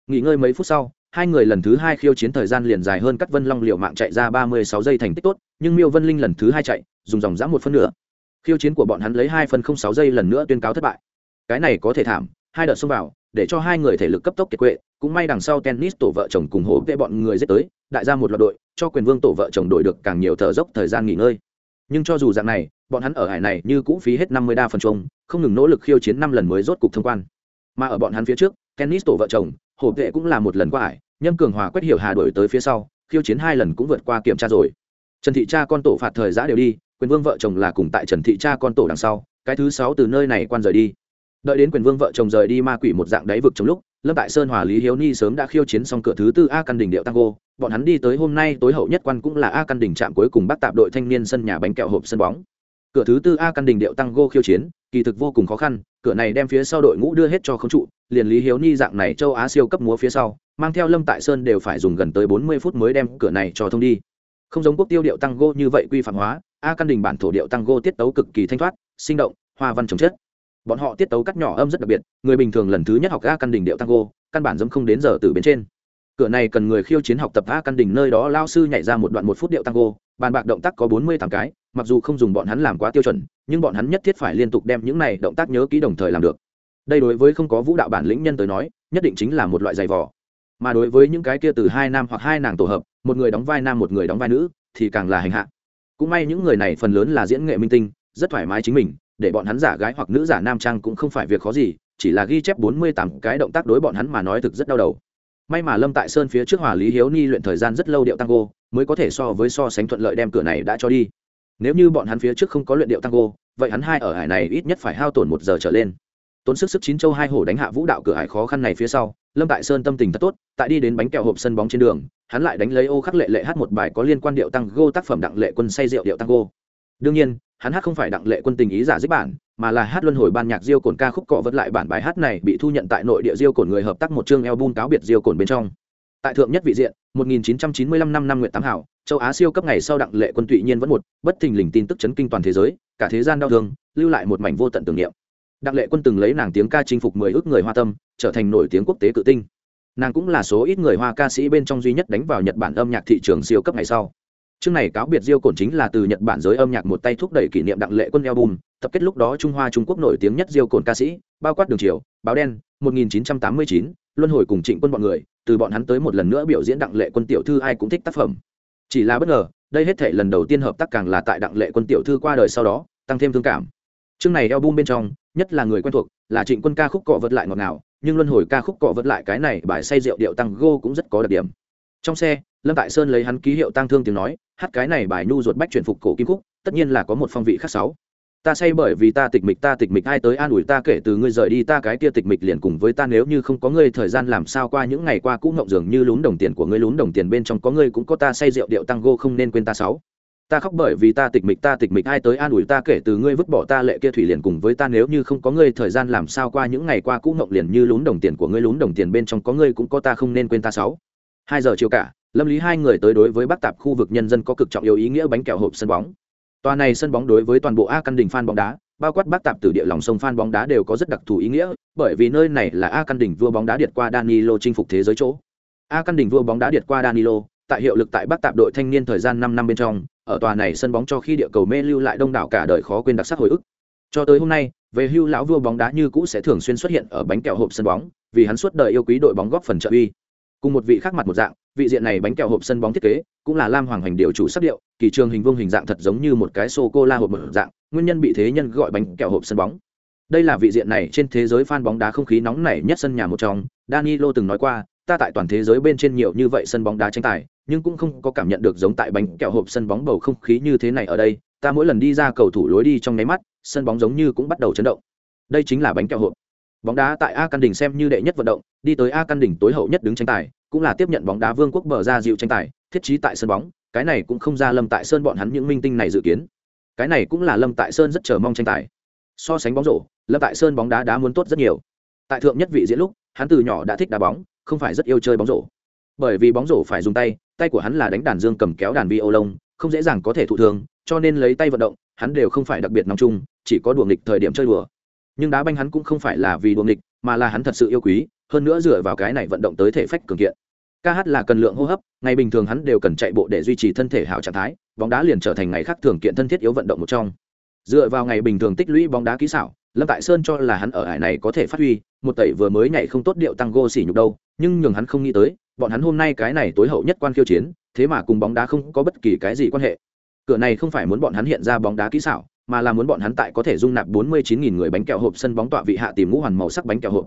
Speaker 1: Nghỉ ngơi mấy phút sau hai người lần thứ hai khiêu chiến thời gian liền dài hơn cắt vân long liệu mạng chạy ra ba mươi sáu giây thành tích tốt, nhưng miêu vân linh lần thứ hai chạy, dùng dòng dã một phân nửa. Khiêu chiến của bọn hắn lấy hai phân không sáu giây lần nữa tuyên cáo thất bại. Cái này có thể thảm, hai đợt xông vào, để cho hai người thể lực cấp tốc kiệt quệ, cũng may đằng sau tennis tổ vợ chồng cùng hố vệ bọn người giết tới, đại ra một loạt đội, cho quyền vương tổ vợ chồng đội được càng nhiều thở dốc thời gian nghỉ ngơi. Nhưng cho dù dạng này, bọn hắn ở hải này như cũ phí hết năm mươi đa phần chung, không ngừng nỗ lực khiêu chiến năm lần mới rốt cục thông quan. Mà ở bọn hắn phía trước tennis tổ vợ chồng hổ vệ cũng là một lần qua hải nhâm cường hòa quét hiểu hà đổi tới phía sau, khiêu chiến hai lần cũng vượt qua kiểm tra rồi. Trần thị cha con tổ phạt thời giã đều đi, quyền vương vợ chồng là cùng tại trần thị cha con tổ đằng sau, cái thứ sáu từ nơi này quan rời đi. Đợi đến quyền vương vợ chồng rời đi ma quỷ một dạng đáy vực trong lúc, lâm tại sơn hòa lý hiếu ni sớm đã khiêu chiến xong cửa thứ tư a căn đỉnh điệu tango, bọn hắn đi tới hôm nay tối hậu nhất quan cũng là a căn đỉnh trạm cuối cùng bắt tạp đội thanh niên sân nhà bánh kẹo hộp sân bóng. Cửa thứ tư a căn đỉnh điệu tango khiêu chiến, kỳ thực vô cùng khó khăn cửa này đem phía sau đội ngũ đưa hết cho khống trụ, liền lý hiếu ni dạng này châu á siêu cấp múa phía sau, mang theo lâm tại sơn đều phải dùng gần tới bốn mươi phút mới đem cửa này cho thông đi. Không giống quốc tiêu điệu tango như vậy quy phạm hóa, a căn đình bản thổ điệu tango tiết tấu cực kỳ thanh thoát, sinh động, hoa văn trồng chất. Bọn họ tiết tấu cắt nhỏ âm rất đặc biệt, người bình thường lần thứ nhất học a căn đình điệu tango căn bản dẫm không đến giờ từ bên trên. Cửa này cần người khiêu chiến học tập a căn đình nơi đó lao sư nhảy ra một đoạn một phút điệu tango bàn bạc động tác có bốn mươi tám cái mặc dù không dùng bọn hắn làm quá tiêu chuẩn, nhưng bọn hắn nhất thiết phải liên tục đem những này động tác nhớ kỹ đồng thời làm được. Đây đối với không có vũ đạo bản lĩnh nhân tới nói, nhất định chính là một loại giày vò. Mà đối với những cái kia từ hai nam hoặc hai nàng tổ hợp, một người đóng vai nam một người đóng vai nữ, thì càng là hành hạ. Cũng may những người này phần lớn là diễn nghệ minh tinh, rất thoải mái chính mình, để bọn hắn giả gái hoặc nữ giả nam trang cũng không phải việc khó gì, chỉ là ghi chép bốn mươi tám cái động tác đối bọn hắn mà nói thực rất đau đầu. May mà lâm tại sơn phía trước hòa lý hiếu ni luyện thời gian rất lâu điệu tango, mới có thể so với so sánh thuận lợi đem cửa này đã cho đi nếu như bọn hắn phía trước không có luyện điệu tango, vậy hắn hai ở hải này ít nhất phải hao tổn một giờ trở lên. Tốn sức sức chín châu hai hổ đánh hạ vũ đạo cửa hải khó khăn này phía sau, lâm tại sơn tâm tình thật tốt, tại đi đến bánh kẹo hộp sân bóng trên đường, hắn lại đánh lấy ô khắc lệ lệ hát một bài có liên quan điệu tăng gô tác phẩm đặng lệ quân say rượu điệu tăng gô đương nhiên, hắn hát không phải đặng lệ quân tình ý giả dích bản, mà là hát luân hồi ban nhạc diêu cồn ca khúc cọ vật lại bản bài hát này bị thu nhận tại nội địa diêu cồn người hợp tác một chương album cáo biệt diêu cồn bên trong tại thượng nhất vị diện 1995 năm năm nguyện tám hảo châu á siêu cấp ngày sau đặng lệ quân tụy nhiên vẫn một bất thình lình tin tức chấn kinh toàn thế giới cả thế gian đau thương lưu lại một mảnh vô tận tưởng niệm. Đặng lệ quân từng lấy nàng tiếng ca chinh phục mười ước người hoa tâm trở thành nổi tiếng quốc tế cự tinh. Nàng cũng là số ít người hoa ca sĩ bên trong duy nhất đánh vào nhật bản âm nhạc thị trường siêu cấp ngày sau. Chương này cáo biệt diêu cổn chính là từ nhật bản giới âm nhạc một tay thúc đẩy kỷ niệm đặng lệ quân album tập kết lúc đó trung hoa trung quốc nổi tiếng nhất diêu cổn ca sĩ bao quát đường triều báo đen 1989, luân hồi cùng trịnh quân bọn người, từ bọn hắn tới một lần nữa biểu diễn đặng lệ quân tiểu thư ai cũng thích tác phẩm. Chỉ là bất ngờ, đây hết thể lần đầu tiên hợp tác càng là tại đặng lệ quân tiểu thư qua đời sau đó, tăng thêm thương cảm. Chương này album bên trong, nhất là người quen thuộc, là trịnh quân ca khúc cọ vật lại ngọt ngào, nhưng luân hồi ca khúc cọ vật lại cái này bài say rượu điệu tăng go cũng rất có đặc điểm. Trong xe, lâm tại sơn lấy hắn ký hiệu tăng thương tiếng nói, hát cái này bài nhu ruột bách chuyển phục cổ kim khúc, tất nhiên là có một phong vị khác sáu ta say bởi vì ta tịch mịch, ta tịch mịch, ai tới an ủi ta kể từ ngươi rời đi, ta cái kia tịch mịch liền cùng với ta, nếu như không có ngươi, thời gian làm sao qua, những ngày qua cũng ngộng dường như lún đồng tiền của ngươi, lún đồng tiền bên trong có ngươi cũng có ta, say rượu điệu tăng go không nên quên ta sáu. Ta khóc bởi vì ta tịch mịch, ta tịch mịch, ai tới an ủi ta kể từ ngươi, vứt bỏ ta, lệ kia thủy liền cùng với ta, nếu như không có ngươi, thời gian làm sao qua, những ngày qua cũng ngộng liền như lún đồng tiền của ngươi, lún đồng tiền bên trong có ngươi cũng có ta, không nên quên ta sáu. Hai giờ chiều cả, lâm lý hai người tới đối với bắc tạp khu vực nhân dân có cực trọng yếu ý nghĩa bánh kẹo hộp sân bóng. Toàn này sân bóng đối với toàn bộ a căn đình fan bóng đá, bao quát bác tạp từ địa lòng sông fan bóng đá đều có rất đặc thù ý nghĩa, bởi vì nơi này là a căn đình vua bóng đá điệt qua danilo chinh phục thế giới chỗ. A căn đình vua bóng đá điệt qua danilo, tại hiệu lực tại bác tạp đội thanh niên thời gian năm năm bên trong, ở tòa này sân bóng cho khi địa cầu mê lưu lại đông đảo cả đời khó quên đặc sắc hồi ức. Cho tới hôm nay, về hưu lão vua bóng đá như cũ sẽ thường xuyên xuất hiện ở bánh kẹo hộp sân bóng, vì hắn suốt đời yêu quý đội bóng góp phần trợ uy. Cùng một vị khác mặt một dạng vị diện này bánh kẹo hộp sân bóng thiết kế, cũng là lam hoàng hành điều chủ sắc điệu, kỳ trường hình vuông hình dạng thật giống như một cái sô cô la hộp mở dạng, nguyên nhân bị thế nhân gọi bánh kẹo hộp sân bóng. Đây là vị diện này trên thế giới fan bóng đá không khí nóng nảy nhất sân nhà một trong, danilo từng nói qua, ta tại toàn thế giới bên trên nhiều như vậy sân bóng đá tranh tài, nhưng cũng không có cảm nhận được giống tại bánh kẹo hộp sân bóng bầu không khí như thế này ở đây, ta mỗi lần đi ra cầu thủ lối đi trong nháy mắt, sân bóng giống như cũng bắt đầu chấn động. Đây chính là bánh kẹo hộp bóng đá tại a căn đỉnh xem như đệ nhất vận động đi tới a căn đỉnh tối hậu nhất đứng tranh tài cũng là tiếp nhận bóng đá vương quốc bờ ra dịu tranh tài thiết trí tại sân bóng cái này cũng không ra lâm tại sơn bọn hắn những minh tinh này dự kiến. Cái này cũng là lâm tại sơn rất chờ mong tranh tài. So sánh bóng rổ lâm tại sơn bóng đá đá muốn tốt rất nhiều. Tại thượng nhất vị diễn lúc hắn từ nhỏ đã thích đá bóng không phải rất yêu chơi bóng rổ. Bởi vì bóng rổ phải dùng tay tay của hắn là đánh đàn dương cầm kéo đàn violon, lông không dễ dàng có thể thụ thường cho nên lấy tay vận động hắn đều không phải đặc biệt nóng chung chỉ có đùa nghịch thời điểm chơi đùa nhưng đá banh hắn cũng không phải là vì đùa nghịch, mà là hắn thật sự yêu quý, hơn nữa dựa vào cái này vận động tới thể phách cường kiện. Ca hát là cần lượng hô hấp, ngày bình thường hắn đều cần chạy bộ để duy trì thân thể hảo trạng thái, bóng đá liền trở thành ngày khác thường kiện thân thiết yếu vận động một trong. Dựa vào ngày bình thường tích lũy bóng đá kỹ xảo, lâm tại sơn cho là hắn ở ải này có thể phát huy, một tẩy vừa mới nhảy không tốt điệu tăng gô xỉ nhục đâu, nhưng nhường hắn không nghĩ tới, bọn hắn hôm nay cái này tối hậu nhất quan khiêu chiến, thế mà cùng bóng đá không có bất kỳ cái gì quan hệ. Cửa này không phải muốn bọn hắn hiện ra bóng đá kỹ xảo mà là muốn bọn hắn tại có thể dung nạp 49.000 người bánh kẹo hộp sân bóng tọa vị hạ tìm ngũ hoàn màu sắc bánh kẹo hộp.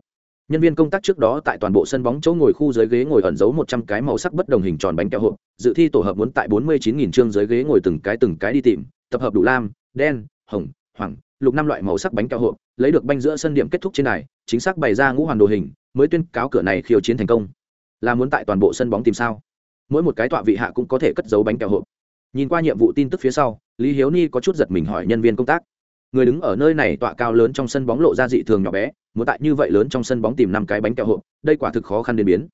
Speaker 1: Nhân viên công tác trước đó tại toàn bộ sân bóng chỗ ngồi khu dưới ghế ngồi ẩn giấu 100 cái màu sắc bất đồng hình tròn bánh kẹo hộp, dự thi tổ hợp muốn tại 49.000 chương dưới ghế ngồi từng cái từng cái đi tìm, tập hợp đủ lam, đen, hồng, hoàng, lục năm loại màu sắc bánh kẹo hộp, lấy được banh giữa sân điểm kết thúc trên này chính xác bày ra ngũ hoàn đồ hình, mới tuyên cáo cửa này khiêu chiến thành công. Là muốn tại toàn bộ sân bóng tìm sao? Mỗi một cái tọa vị hạ cũng có thể cất giấu bánh kẹo hộp. Nhìn qua nhiệm vụ tin tức phía sau lý hiếu ni có chút giật mình hỏi nhân viên công tác. Người đứng ở nơi này tọa cao lớn trong sân bóng lộ ra dị thường nhỏ bé, muốn tại như vậy lớn trong sân bóng tìm năm cái bánh kẹo hộp, đây quả thực khó khăn đến biến.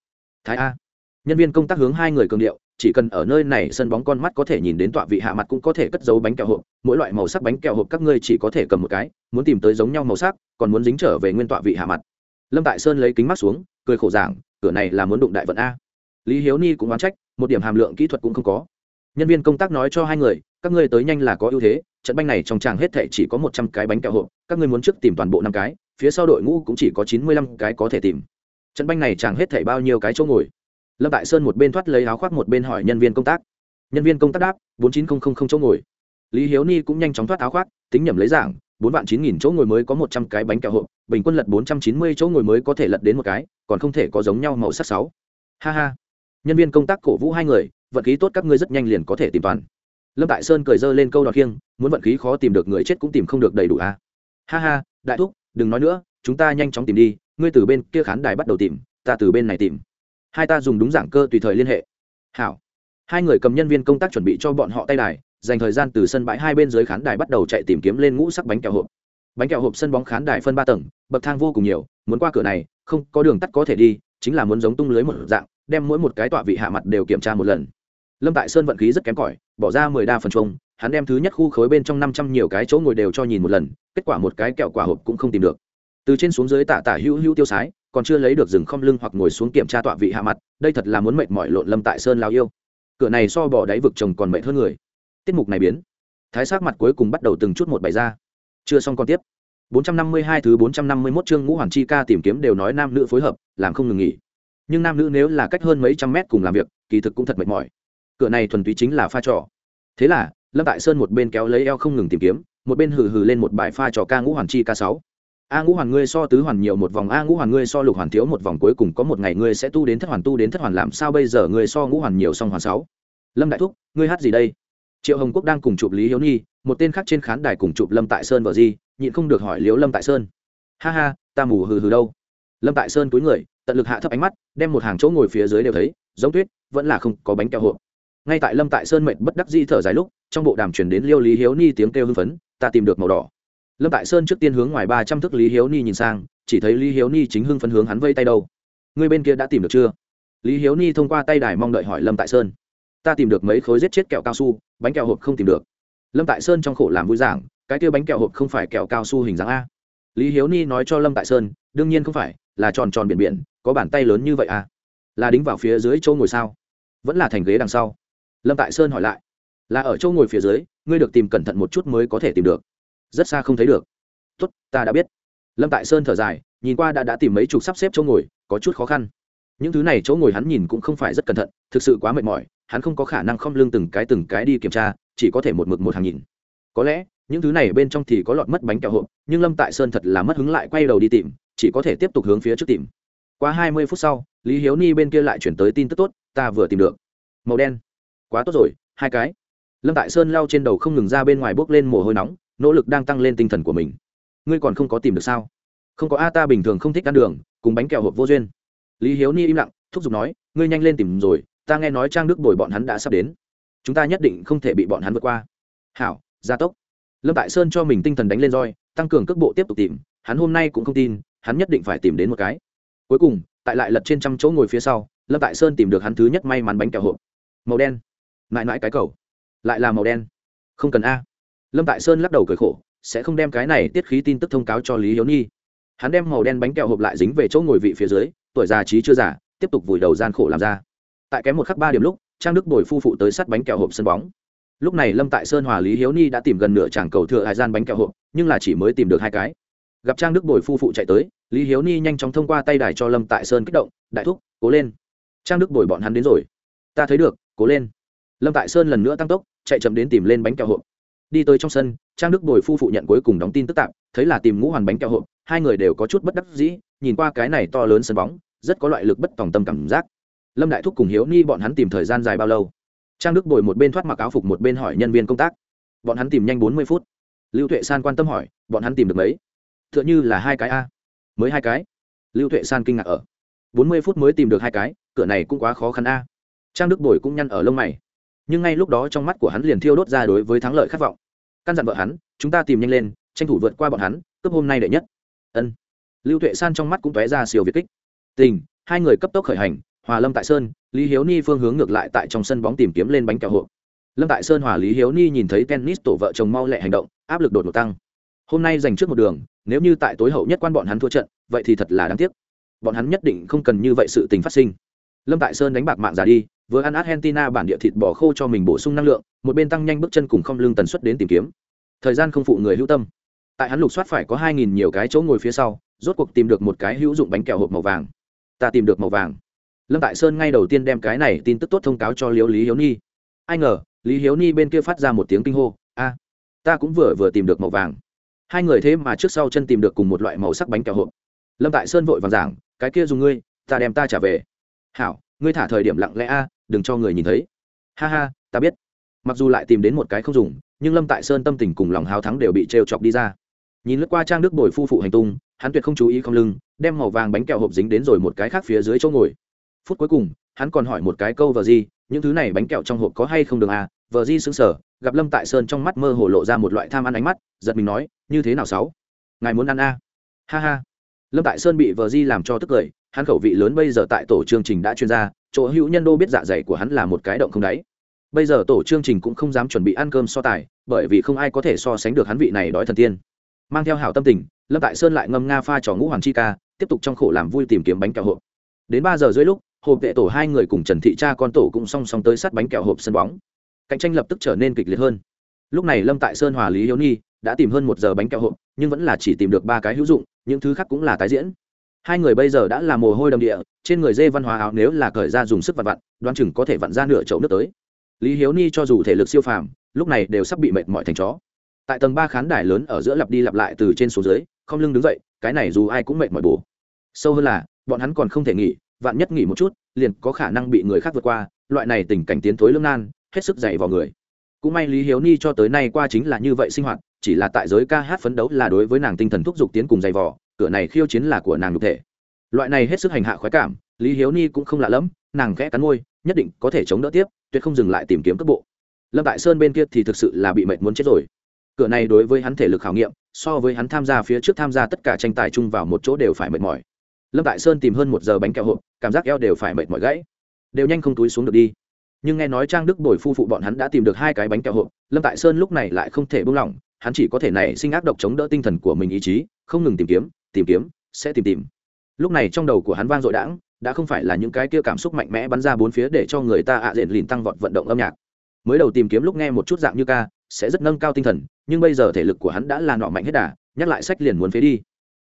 Speaker 1: Thái a. Nhân viên công tác hướng hai người cường điệu, chỉ cần ở nơi này sân bóng con mắt có thể nhìn đến tọa vị hạ mặt cũng có thể cất giấu bánh kẹo hộp, mỗi loại màu sắc bánh kẹo hộp các ngươi chỉ có thể cầm một cái, muốn tìm tới giống nhau màu sắc, còn muốn dính trở về nguyên tọa vị hạ mặt. Lâm tại sơn lấy kính mắt xuống, cười khổ giảng, cửa này là muốn đụng đại vận a. Lý hiếu ni cũng oán trách, một điểm hàm lượng kỹ thuật cũng không có. Nhân viên công tác nói cho hai người các ngươi tới nhanh là có ưu thế, trận banh này trong tràng hết thệ chỉ có một trăm cái bánh kẹo hộp, các ngươi muốn trước tìm toàn bộ năm cái, phía sau đội ngũ cũng chỉ có chín mươi lăm cái có thể tìm. Trận banh này chẳng hết thảy bao nhiêu cái chỗ ngồi? Lâm tại sơn một bên thoát lấy áo khoác một bên hỏi nhân viên công tác. Nhân viên công tác đáp, bốn chín không không không chỗ ngồi. Lý hiếu ni cũng nhanh chóng thoát áo khoác, tính nhầm lấy giảng, bốn vạn chín nghìn chỗ ngồi mới có một trăm cái bánh kẹo hộp, bình quân lật bốn trăm chín mươi chỗ ngồi mới có thể lật đến một cái, còn không thể có giống nhau màu sắc sáu. Ha ha. Nhân viên công tác cổ vũ hai người vận khí tốt các ngươi rất nhanh liền có thể tìm toàn lâm tại sơn cười dơ lên câu đọt khiêng, muốn vận khí khó tìm được người chết cũng tìm không được đầy đủ à. ha ha, đại thúc, đừng nói nữa, chúng ta nhanh chóng tìm đi, ngươi từ bên kia khán đài bắt đầu tìm, ta từ bên này tìm. Hai ta dùng đúng giảng cơ tùy thời liên hệ. Hảo. Hai người cầm nhân viên công tác chuẩn bị cho bọn họ tay đài, dành thời gian từ sân bãi hai bên dưới khán đài bắt đầu chạy tìm kiếm lên ngũ sắc bánh kẹo hộp. Bánh kẹo hộp sân bóng khán đài phân ba tầng, bậc thang vô cùng nhiều, muốn qua cửa này, không có đường tắt có thể đi, chính là muốn giống tung lưới một dạng, đem mỗi một cái tọa vị hạ mặt đều kiểm tra một lần lâm tại sơn vận khí rất kém cỏi, bỏ ra mười đa phần chung hắn đem thứ nhất khu khối bên trong năm trăm nhiều cái chỗ ngồi đều cho nhìn một lần, kết quả một cái kẹo quả hộp cũng không tìm được. Từ trên xuống dưới tạ tả hữu hữu tiêu sái, còn chưa lấy được rừng không lưng hoặc ngồi xuống kiểm tra tọa vị hạ mặt, đây thật là muốn mệt mỏi lộn lâm tại sơn lao yêu. Cửa này so bỏ đáy vực chồng còn mệt hơn người. Tiết mục này biến. Thái sát mặt cuối cùng bắt đầu từng chút một bày ra. Chưa xong còn tiếp. 452 thứ 451 chương ngũ hoàn chi ca tìm kiếm đều nói nam nữ phối hợp, làm không ngừng nghỉ. Nhưng nam nữ nếu là cách hơn mấy trăm mét cùng làm việc, kỳ thực cũng thật mệt mỏi cửa này thuần túy chính là pha trò. Thế là, lâm tại sơn một bên kéo lấy eo không ngừng tìm kiếm, một bên hừ hừ lên một bài pha trò ca ngũ hoàn chi ca sáu. A ngũ hoàn ngươi so tứ hoàn nhiều một vòng, a ngũ hoàn ngươi so lục hoàn thiếu một vòng, cuối cùng có một ngày ngươi sẽ tu đến thất hoàn, tu đến thất hoàn làm sao bây giờ ngươi so ngũ hoàn nhiều song hoàn sáu? Lâm đại thúc, ngươi hát gì đây? Triệu hồng quốc đang cùng chụp lý hiếu nhi, một tên khác trên khán đài cùng chụp lâm tại sơn vợ di nhịn không được hỏi liếu lâm tại sơn. Ha ha, ta mù hừ hừ đâu? Lâm tại sơn cúi người, tận lực hạ thấp ánh mắt, đem một hàng chỗ ngồi phía dưới đều thấy, giống tuyết, vẫn là không có bánh kẹo hộp ngay tại lâm tại sơn mệnh bất đắc di thở dài lúc, trong bộ đàm chuyển đến liêu lý hiếu ni tiếng kêu hưng phấn, ta tìm được màu đỏ. Lâm tại sơn trước tiên hướng ngoài ba trăm thước lý hiếu ni nhìn sang, chỉ thấy lý hiếu ni chính hưng phấn hướng hắn vây tay đâu. Người bên kia đã tìm được chưa? Lý hiếu ni thông qua tay đài mong đợi hỏi lâm tại sơn. Ta tìm được mấy khối giết chết kẹo cao su, bánh kẹo hộp không tìm được. Lâm tại sơn trong khổ làm vui giảng, cái kia bánh kẹo hộp không phải kẹo cao su hình dáng a. Lý hiếu ni nói cho lâm tại sơn, đương nhiên không phải, là tròn tròn biển biển, có bàn tay lớn như vậy à là đính vào phía dưới chỗ ngồi sao? Vẫn là thành ghế đằng sau lâm tại sơn hỏi lại, là ở chỗ ngồi phía dưới, ngươi được tìm cẩn thận một chút mới có thể tìm được. Rất xa không thấy được. Tốt, ta đã biết. Lâm tại sơn thở dài, nhìn qua đã đã tìm mấy chục sắp xếp chỗ ngồi, có chút khó khăn. Những thứ này chỗ ngồi hắn nhìn cũng không phải rất cẩn thận, thực sự quá mệt mỏi, hắn không có khả năng không lương từng cái từng cái đi kiểm tra, chỉ có thể một mực một hàng nhìn. Có lẽ, những thứ này bên trong thì có lọt mất bánh kẹo hộp, nhưng lâm tại sơn thật là mất hứng lại quay đầu đi tìm, chỉ có thể tiếp tục hướng phía trước tìm. Qua hai mươi phút sau, lý hiếu ni bên kia lại chuyển tới tin tức tốt, ta vừa tìm được. Màu đen quá tốt rồi, hai cái. Lâm tại sơn lao trên đầu không ngừng ra bên ngoài bốc lên mồ hôi nóng, nỗ lực đang tăng lên tinh thần của mình. Ngươi còn không có tìm được sao? Không có a ta bình thường không thích ăn đường, cùng bánh kẹo hộp vô duyên. Lý hiếu ni im lặng, thúc giục nói, ngươi nhanh lên tìm rồi, ta nghe nói trang đức bồi bọn hắn đã sắp đến. Chúng ta nhất định không thể bị bọn hắn vượt qua. Hảo, gia tốc. Lâm tại sơn cho mình tinh thần đánh lên roi, tăng cường cước bộ tiếp tục tìm, hắn hôm nay cũng không tin, hắn nhất định phải tìm đến một cái. Cuối cùng, tại lại lật trên trăm chỗ ngồi phía sau, lâm tại sơn tìm được hắn thứ nhất may mắn bánh kẹo hộp. Màu đen mãi mãi cái cầu. Lại là màu đen. Không cần a. Lâm tại sơn lắc đầu cười khổ, sẽ không đem cái này tiết khí tin tức thông cáo cho lý hiếu nhi. Hắn đem màu đen bánh kẹo hộp lại dính về chỗ ngồi vị phía dưới, tuổi già trí chưa già, tiếp tục vùi đầu gian khổ làm ra. Tại kém một khắc ba điểm lúc, trang đức bồi phu phụ tới sắt bánh kẹo hộp sân bóng. Lúc này lâm tại sơn hòa lý hiếu ni đã tìm gần nửa tràng cầu thừa hải gian bánh kẹo hộp, nhưng là chỉ mới tìm được hai cái. Gặp trang đức bồi phu phụ chạy tới, lý hiếu ni nhanh chóng thông qua tay đài cho lâm tại sơn kích động, đại thúc, cố lên. Trang đức bồi bọn hắn đến rồi. Ta thấy được, cố lên lâm tại sơn lần nữa tăng tốc, chạy chậm đến tìm lên bánh kẹo hộp. Đi tới trong sân, trang đức bồi phu phụ nhận cuối cùng đóng tin tức tạm, thấy là tìm ngũ hoàn bánh kẹo hộp, hai người đều có chút bất đắc dĩ, nhìn qua cái này to lớn sân bóng, rất có loại lực bất tòng tâm cảm giác. Lâm đại thúc cùng hiếu ni bọn hắn tìm thời gian dài bao lâu? Trang đức bồi một bên thoát mặc áo phục một bên hỏi nhân viên công tác. Bọn hắn tìm nhanh bốn mươi phút. Lưu tuệ san quan tâm hỏi, bọn hắn tìm được mấy? T h ư ợ n h ư là hai cái a. Mới hai cái. Lưu tuệ san kinh ngạc ở. Bốn mươi phút mới tìm được hai cái, cửa này cũng quá khó khăn a. Trang đức bồi cũng nhăn ở lông mày nhưng ngay lúc đó trong mắt của hắn liền thiêu đốt ra đối với thắng lợi khát vọng. Căn dặn vợ hắn, chúng ta tìm nhanh lên, tranh thủ vượt qua bọn hắn, cướp hôm nay đệ nhất. Ân. Lưu tuệ san trong mắt cũng tóe ra siêu việt kích. Tình, hai người cấp tốc khởi hành, hòa lâm tại sơn, lý hiếu ni phương hướng ngược lại tại trong sân bóng tìm kiếm lên bánh kẹo hộ lâm tại sơn hòa lý hiếu ni nhìn thấy tennis tổ vợ chồng mau lẹ hành động, áp lực đột ngột tăng. Hôm nay giành trước một đường, nếu như tại tối hậu nhất quan bọn hắn thua trận, vậy thì thật là đáng tiếc. Bọn hắn nhất định không cần như vậy sự tình phát sinh. Lâm tại sơn đánh bạc mạng giả đi vừa ăn argentina bản địa thịt bò khô cho mình bổ sung năng lượng, một bên tăng nhanh bước chân cùng không lương tần suất đến tìm kiếm. Thời gian không phụ người hữu tâm. Tại hắn lục soát phải có hai nghìn nhiều cái chỗ ngồi phía sau, rốt cuộc tìm được một cái hữu dụng bánh kẹo hộp màu vàng. Ta tìm được màu vàng. Lâm tại sơn ngay đầu tiên đem cái này tin tức tốt thông cáo cho liễu lý hiếu ni ai ngờ, lý hiếu ni bên kia phát ra một tiếng kinh hô, a, ta cũng vừa vừa tìm được màu vàng. Hai người thế mà trước sau chân tìm được cùng một loại màu sắc bánh kẹo hộp. Lâm tại sơn vội vàng giảng, cái kia dùng ngươi, ta đem ta trả về. Hảo, ngươi thả thời điểm lặng lẽ a đừng cho người nhìn thấy. Ha ha, ta biết. Mặc dù lại tìm đến một cái không dùng, nhưng lâm tại sơn tâm tình cùng lòng hào thắng đều bị trêu chọc đi ra. Nhìn lướt qua trang đức bồi phu phụ hành tung, hắn tuyệt không chú ý không lưng, đem màu vàng bánh kẹo hộp dính đến rồi một cái khác phía dưới chỗ ngồi. Phút cuối cùng, hắn còn hỏi một cái câu vờ di những thứ này bánh kẹo trong hộp có hay không đường à? Vờ di xứng sở gặp lâm tại sơn trong mắt mơ hồ lộ ra một loại tham ăn ánh mắt, giật mình nói, như thế nào sáu? Ngài muốn ăn a à? ha ha. Lâm tại sơn bị vờ di làm cho tức cười, hắn khẩu vị lớn bây giờ tại tổ chương trình đã chuyên gia chỗ hữu nhân đô biết dạ dày của hắn là một cái động không đáy. Bây giờ tổ chương trình cũng không dám chuẩn bị ăn cơm so tài, bởi vì không ai có thể so sánh được hắn vị này đói thần tiên. Mang theo hảo tâm tình, lâm tại sơn lại ngâm nga pha trò ngũ hoàng chi ca, tiếp tục trong khổ làm vui tìm kiếm bánh kẹo hộp. Đến ba giờ dưới lúc, hộp vệ tổ hai người cùng trần thị cha con tổ cũng song song tới sát bánh kẹo hộp sân bóng. Cạnh tranh lập tức trở nên kịch liệt hơn. Lúc này lâm tại sơn hòa lý hiếu nhi đã tìm hơn một giờ bánh kẹo hộp, nhưng vẫn là chỉ tìm được ba cái hữu dụng, những thứ khác cũng là tái diễn hai người bây giờ đã là mồ hôi đầm địa, trên người dê văn hóa áo nếu là cởi ra dùng sức vặn vặn đoán chừng có thể vặn ra nửa chậu nước tới. Lý hiếu ni cho dù thể lực siêu phàm, lúc này đều sắp bị mệt mỏi thành chó. Tại tầng ba khán đài lớn ở giữa lặp đi lặp lại từ trên xuống dưới, không lưng đứng dậy, cái này dù ai cũng mệt mỏi bù. Sâu hơn là, bọn hắn còn không thể nghỉ, vạn nhất nghỉ một chút, liền có khả năng bị người khác vượt qua, loại này tình cảnh tiến thối lương nan, hết sức dày vào người. Cũng may lý hiếu ni cho tới nay qua chính là như vậy sinh hoạt, chỉ là tại giới ca hát phấn đấu là đối với nàng tinh thần thúc giục tiến cùng dày vò cửa này khiêu chiến là của nàng nhục thể. Loại này hết sức hành hạ khoái cảm, lý hiếu ni cũng không lạ lẫm, nàng khẽ cắn môi, nhất định có thể chống đỡ tiếp, tuyệt không dừng lại tìm kiếm cấp bộ. Lâm tại sơn bên kia thì thực sự là bị mệt muốn chết rồi. Cửa này đối với hắn thể lực khảo nghiệm, so với hắn tham gia phía trước tham gia tất cả tranh tài chung vào một chỗ đều phải mệt mỏi. Lâm tại sơn tìm hơn một giờ bánh kẹo hộp, cảm giác eo đều phải mệt mỏi gãy. Đều nhanh không túi xuống được đi. Nhưng nghe nói trang đức bồi phu phụ bọn hắn đã tìm được hai cái bánh kẹo hộp, lâm tại sơn lúc này lại không thể buông lỏng hắn chỉ có thể này sinh ác độc chống đỡ tinh thần của mình ý chí, không ngừng tìm kiếm tìm kiếm, sẽ tìm tìm. Lúc này trong đầu của hắn vang dội đãng, đã không phải là những cái kia cảm xúc mạnh mẽ bắn ra bốn phía để cho người ta ạ à diện lìn tăng vọt vận động âm nhạc. Mới đầu tìm kiếm lúc nghe một chút dạng như ca, sẽ rất nâng cao tinh thần, nhưng bây giờ thể lực của hắn đã là nọ mạnh hết đà, nhắc lại sách liền muốn phế đi.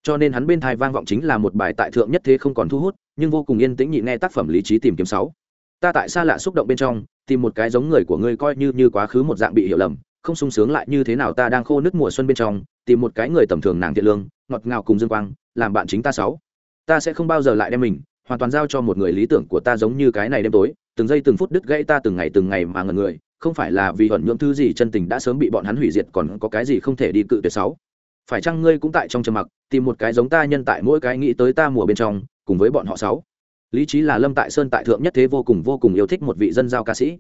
Speaker 1: Cho nên hắn bên thai vang vọng chính là một bài tại thượng nhất thế không còn thu hút, nhưng vô cùng yên tĩnh nhị nghe tác phẩm lý trí tìm kiếm sáu. Ta tại xa lạ xúc động bên trong, tìm một cái giống người của ngươi coi như như quá khứ một dạng bị hiểu lầm không sung sướng lại như thế nào ta đang khô nước mùa xuân bên trong, tìm một cái người tầm thường nàng thiện lương, ngọt ngào cùng dương quang, làm bạn chính ta sáu. Ta sẽ không bao giờ lại đem mình, hoàn toàn giao cho một người lý tưởng của ta giống như cái này đêm tối, từng giây từng phút đứt gãy ta từng ngày từng ngày mà ngần người, không phải là vì hận nhượng thứ gì chân tình đã sớm bị bọn hắn hủy diệt còn có cái gì không thể đi cự tuyệt sáu. Phải chăng ngươi cũng tại trong trầm mặc, tìm một cái giống ta nhân tại mỗi cái nghĩ tới ta mùa bên trong, cùng với bọn họ sáu? Lý trí là lâm tại sơn tại thượng nhất thế vô cùng vô cùng yêu thích một vị dân giao ca sĩ.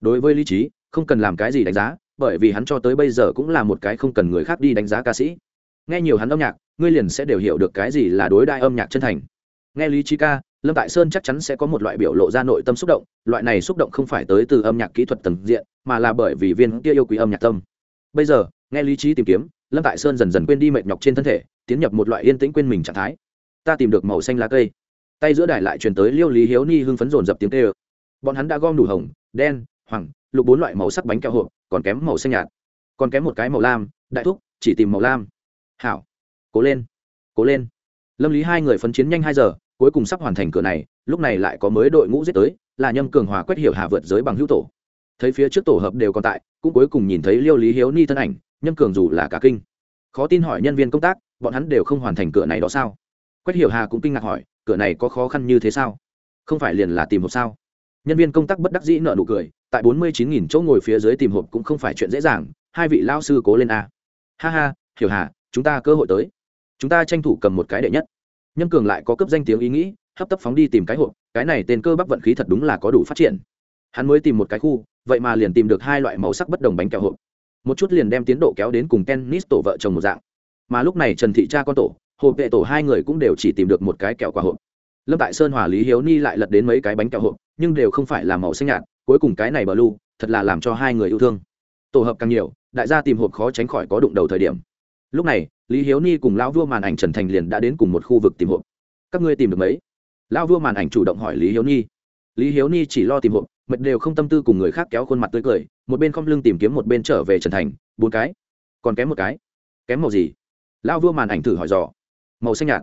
Speaker 1: Đối với lý trí, không cần làm cái gì đánh giá bởi vì hắn cho tới bây giờ cũng là một cái không cần người khác đi đánh giá ca sĩ. Nghe nhiều hắn âm nhạc, ngươi liền sẽ đều hiểu được cái gì là đối đại âm nhạc chân thành. Nghe lý trí ca, lâm tại sơn chắc chắn sẽ có một loại biểu lộ ra nội tâm xúc động, loại này xúc động không phải tới từ âm nhạc kỹ thuật tầng diện, mà là bởi vì viên kia yêu quý âm nhạc tâm. Bây giờ, nghe lý trí tìm kiếm, lâm tại sơn dần dần quên đi mệt nhọc trên thân thể, tiến nhập một loại yên tĩnh quên mình trạng thái. Ta tìm được màu xanh lá cây. Tay giữa đài lại truyền tới liêu lý hiếu ni hưng phấn rồn dập tiếng tê ơ bọn hắn đã gom đủ hồng, đen, hoàng lục bốn loại màu sắc bánh kẹo hộp, còn kém màu xanh nhạt, còn kém một cái màu lam, đại thúc, chỉ tìm màu lam. Hảo, cố lên cố lên. Lâm lý hai người phấn chiến nhanh hai giờ, cuối cùng sắp hoàn thành cửa này, lúc này lại có mới đội ngũ giết tới, là nhâm cường hòa quét hiểu hà vượt giới bằng hữu tổ. Thấy phía trước tổ hợp đều còn tại, cũng cuối cùng nhìn thấy liêu lý hiếu ni thân ảnh, nhâm cường dù là cả kinh. Khó tin hỏi nhân viên công tác, bọn hắn đều không hoàn thành cửa này đó sao? Quét hiểu hà cũng kinh ngạc hỏi, cửa này có khó khăn như thế sao? Không phải liền là tìm hộp sao? Nhân viên công tác bất đắc dĩ nợ nụ cười, tại bốn mươi chín nghìn chỗ ngồi phía dưới tìm hộp cũng không phải chuyện dễ dàng, hai vị lao sư cố lên a. Ha ha, hiểu hà chúng ta cơ hội tới. Chúng ta tranh thủ cầm một cái đệ nhất. Nhân cường lại có cấp danh tiếng ý nghĩ, hấp tấp phóng đi tìm cái hộp, cái này tên cơ bắp vận khí thật đúng là có đủ phát triển. Hắn mới tìm một cái khu, vậy mà liền tìm được hai loại màu sắc bất đồng bánh kẹo hộp. Một chút liền đem tiến độ kéo đến cùng tennis tổ vợ chồng một dạng. Mà lúc này trần thị cha con tổ, hộp vệ tổ hai người cũng đều chỉ tìm được một cái kẹo quả hộp lâm tại sơn hòa lý hiếu ni lại lật đến mấy cái bánh kẹo hộp, nhưng đều không phải là màu xanh nhạt, cuối cùng cái này bờ lu thật là làm cho hai người yêu thương. Tổ hợp càng nhiều, đại gia tìm hộp khó tránh khỏi có đụng đầu thời điểm. Lúc này, lý hiếu ni cùng lão vua màn ảnh trần thành liền đã đến cùng một khu vực tìm hộp. Các ngươi tìm được mấy? Lão vua màn ảnh chủ động hỏi lý hiếu ni. Lý hiếu ni chỉ lo tìm hộp mật đều không tâm tư cùng người khác kéo khuôn mặt tươi cười, một bên không lưng tìm kiếm một bên trở về trần thành, bốn cái. Còn kém một cái. Kém màu gì? Lão vua màn ảnh thử hỏi dò. Màu xanh nhạt.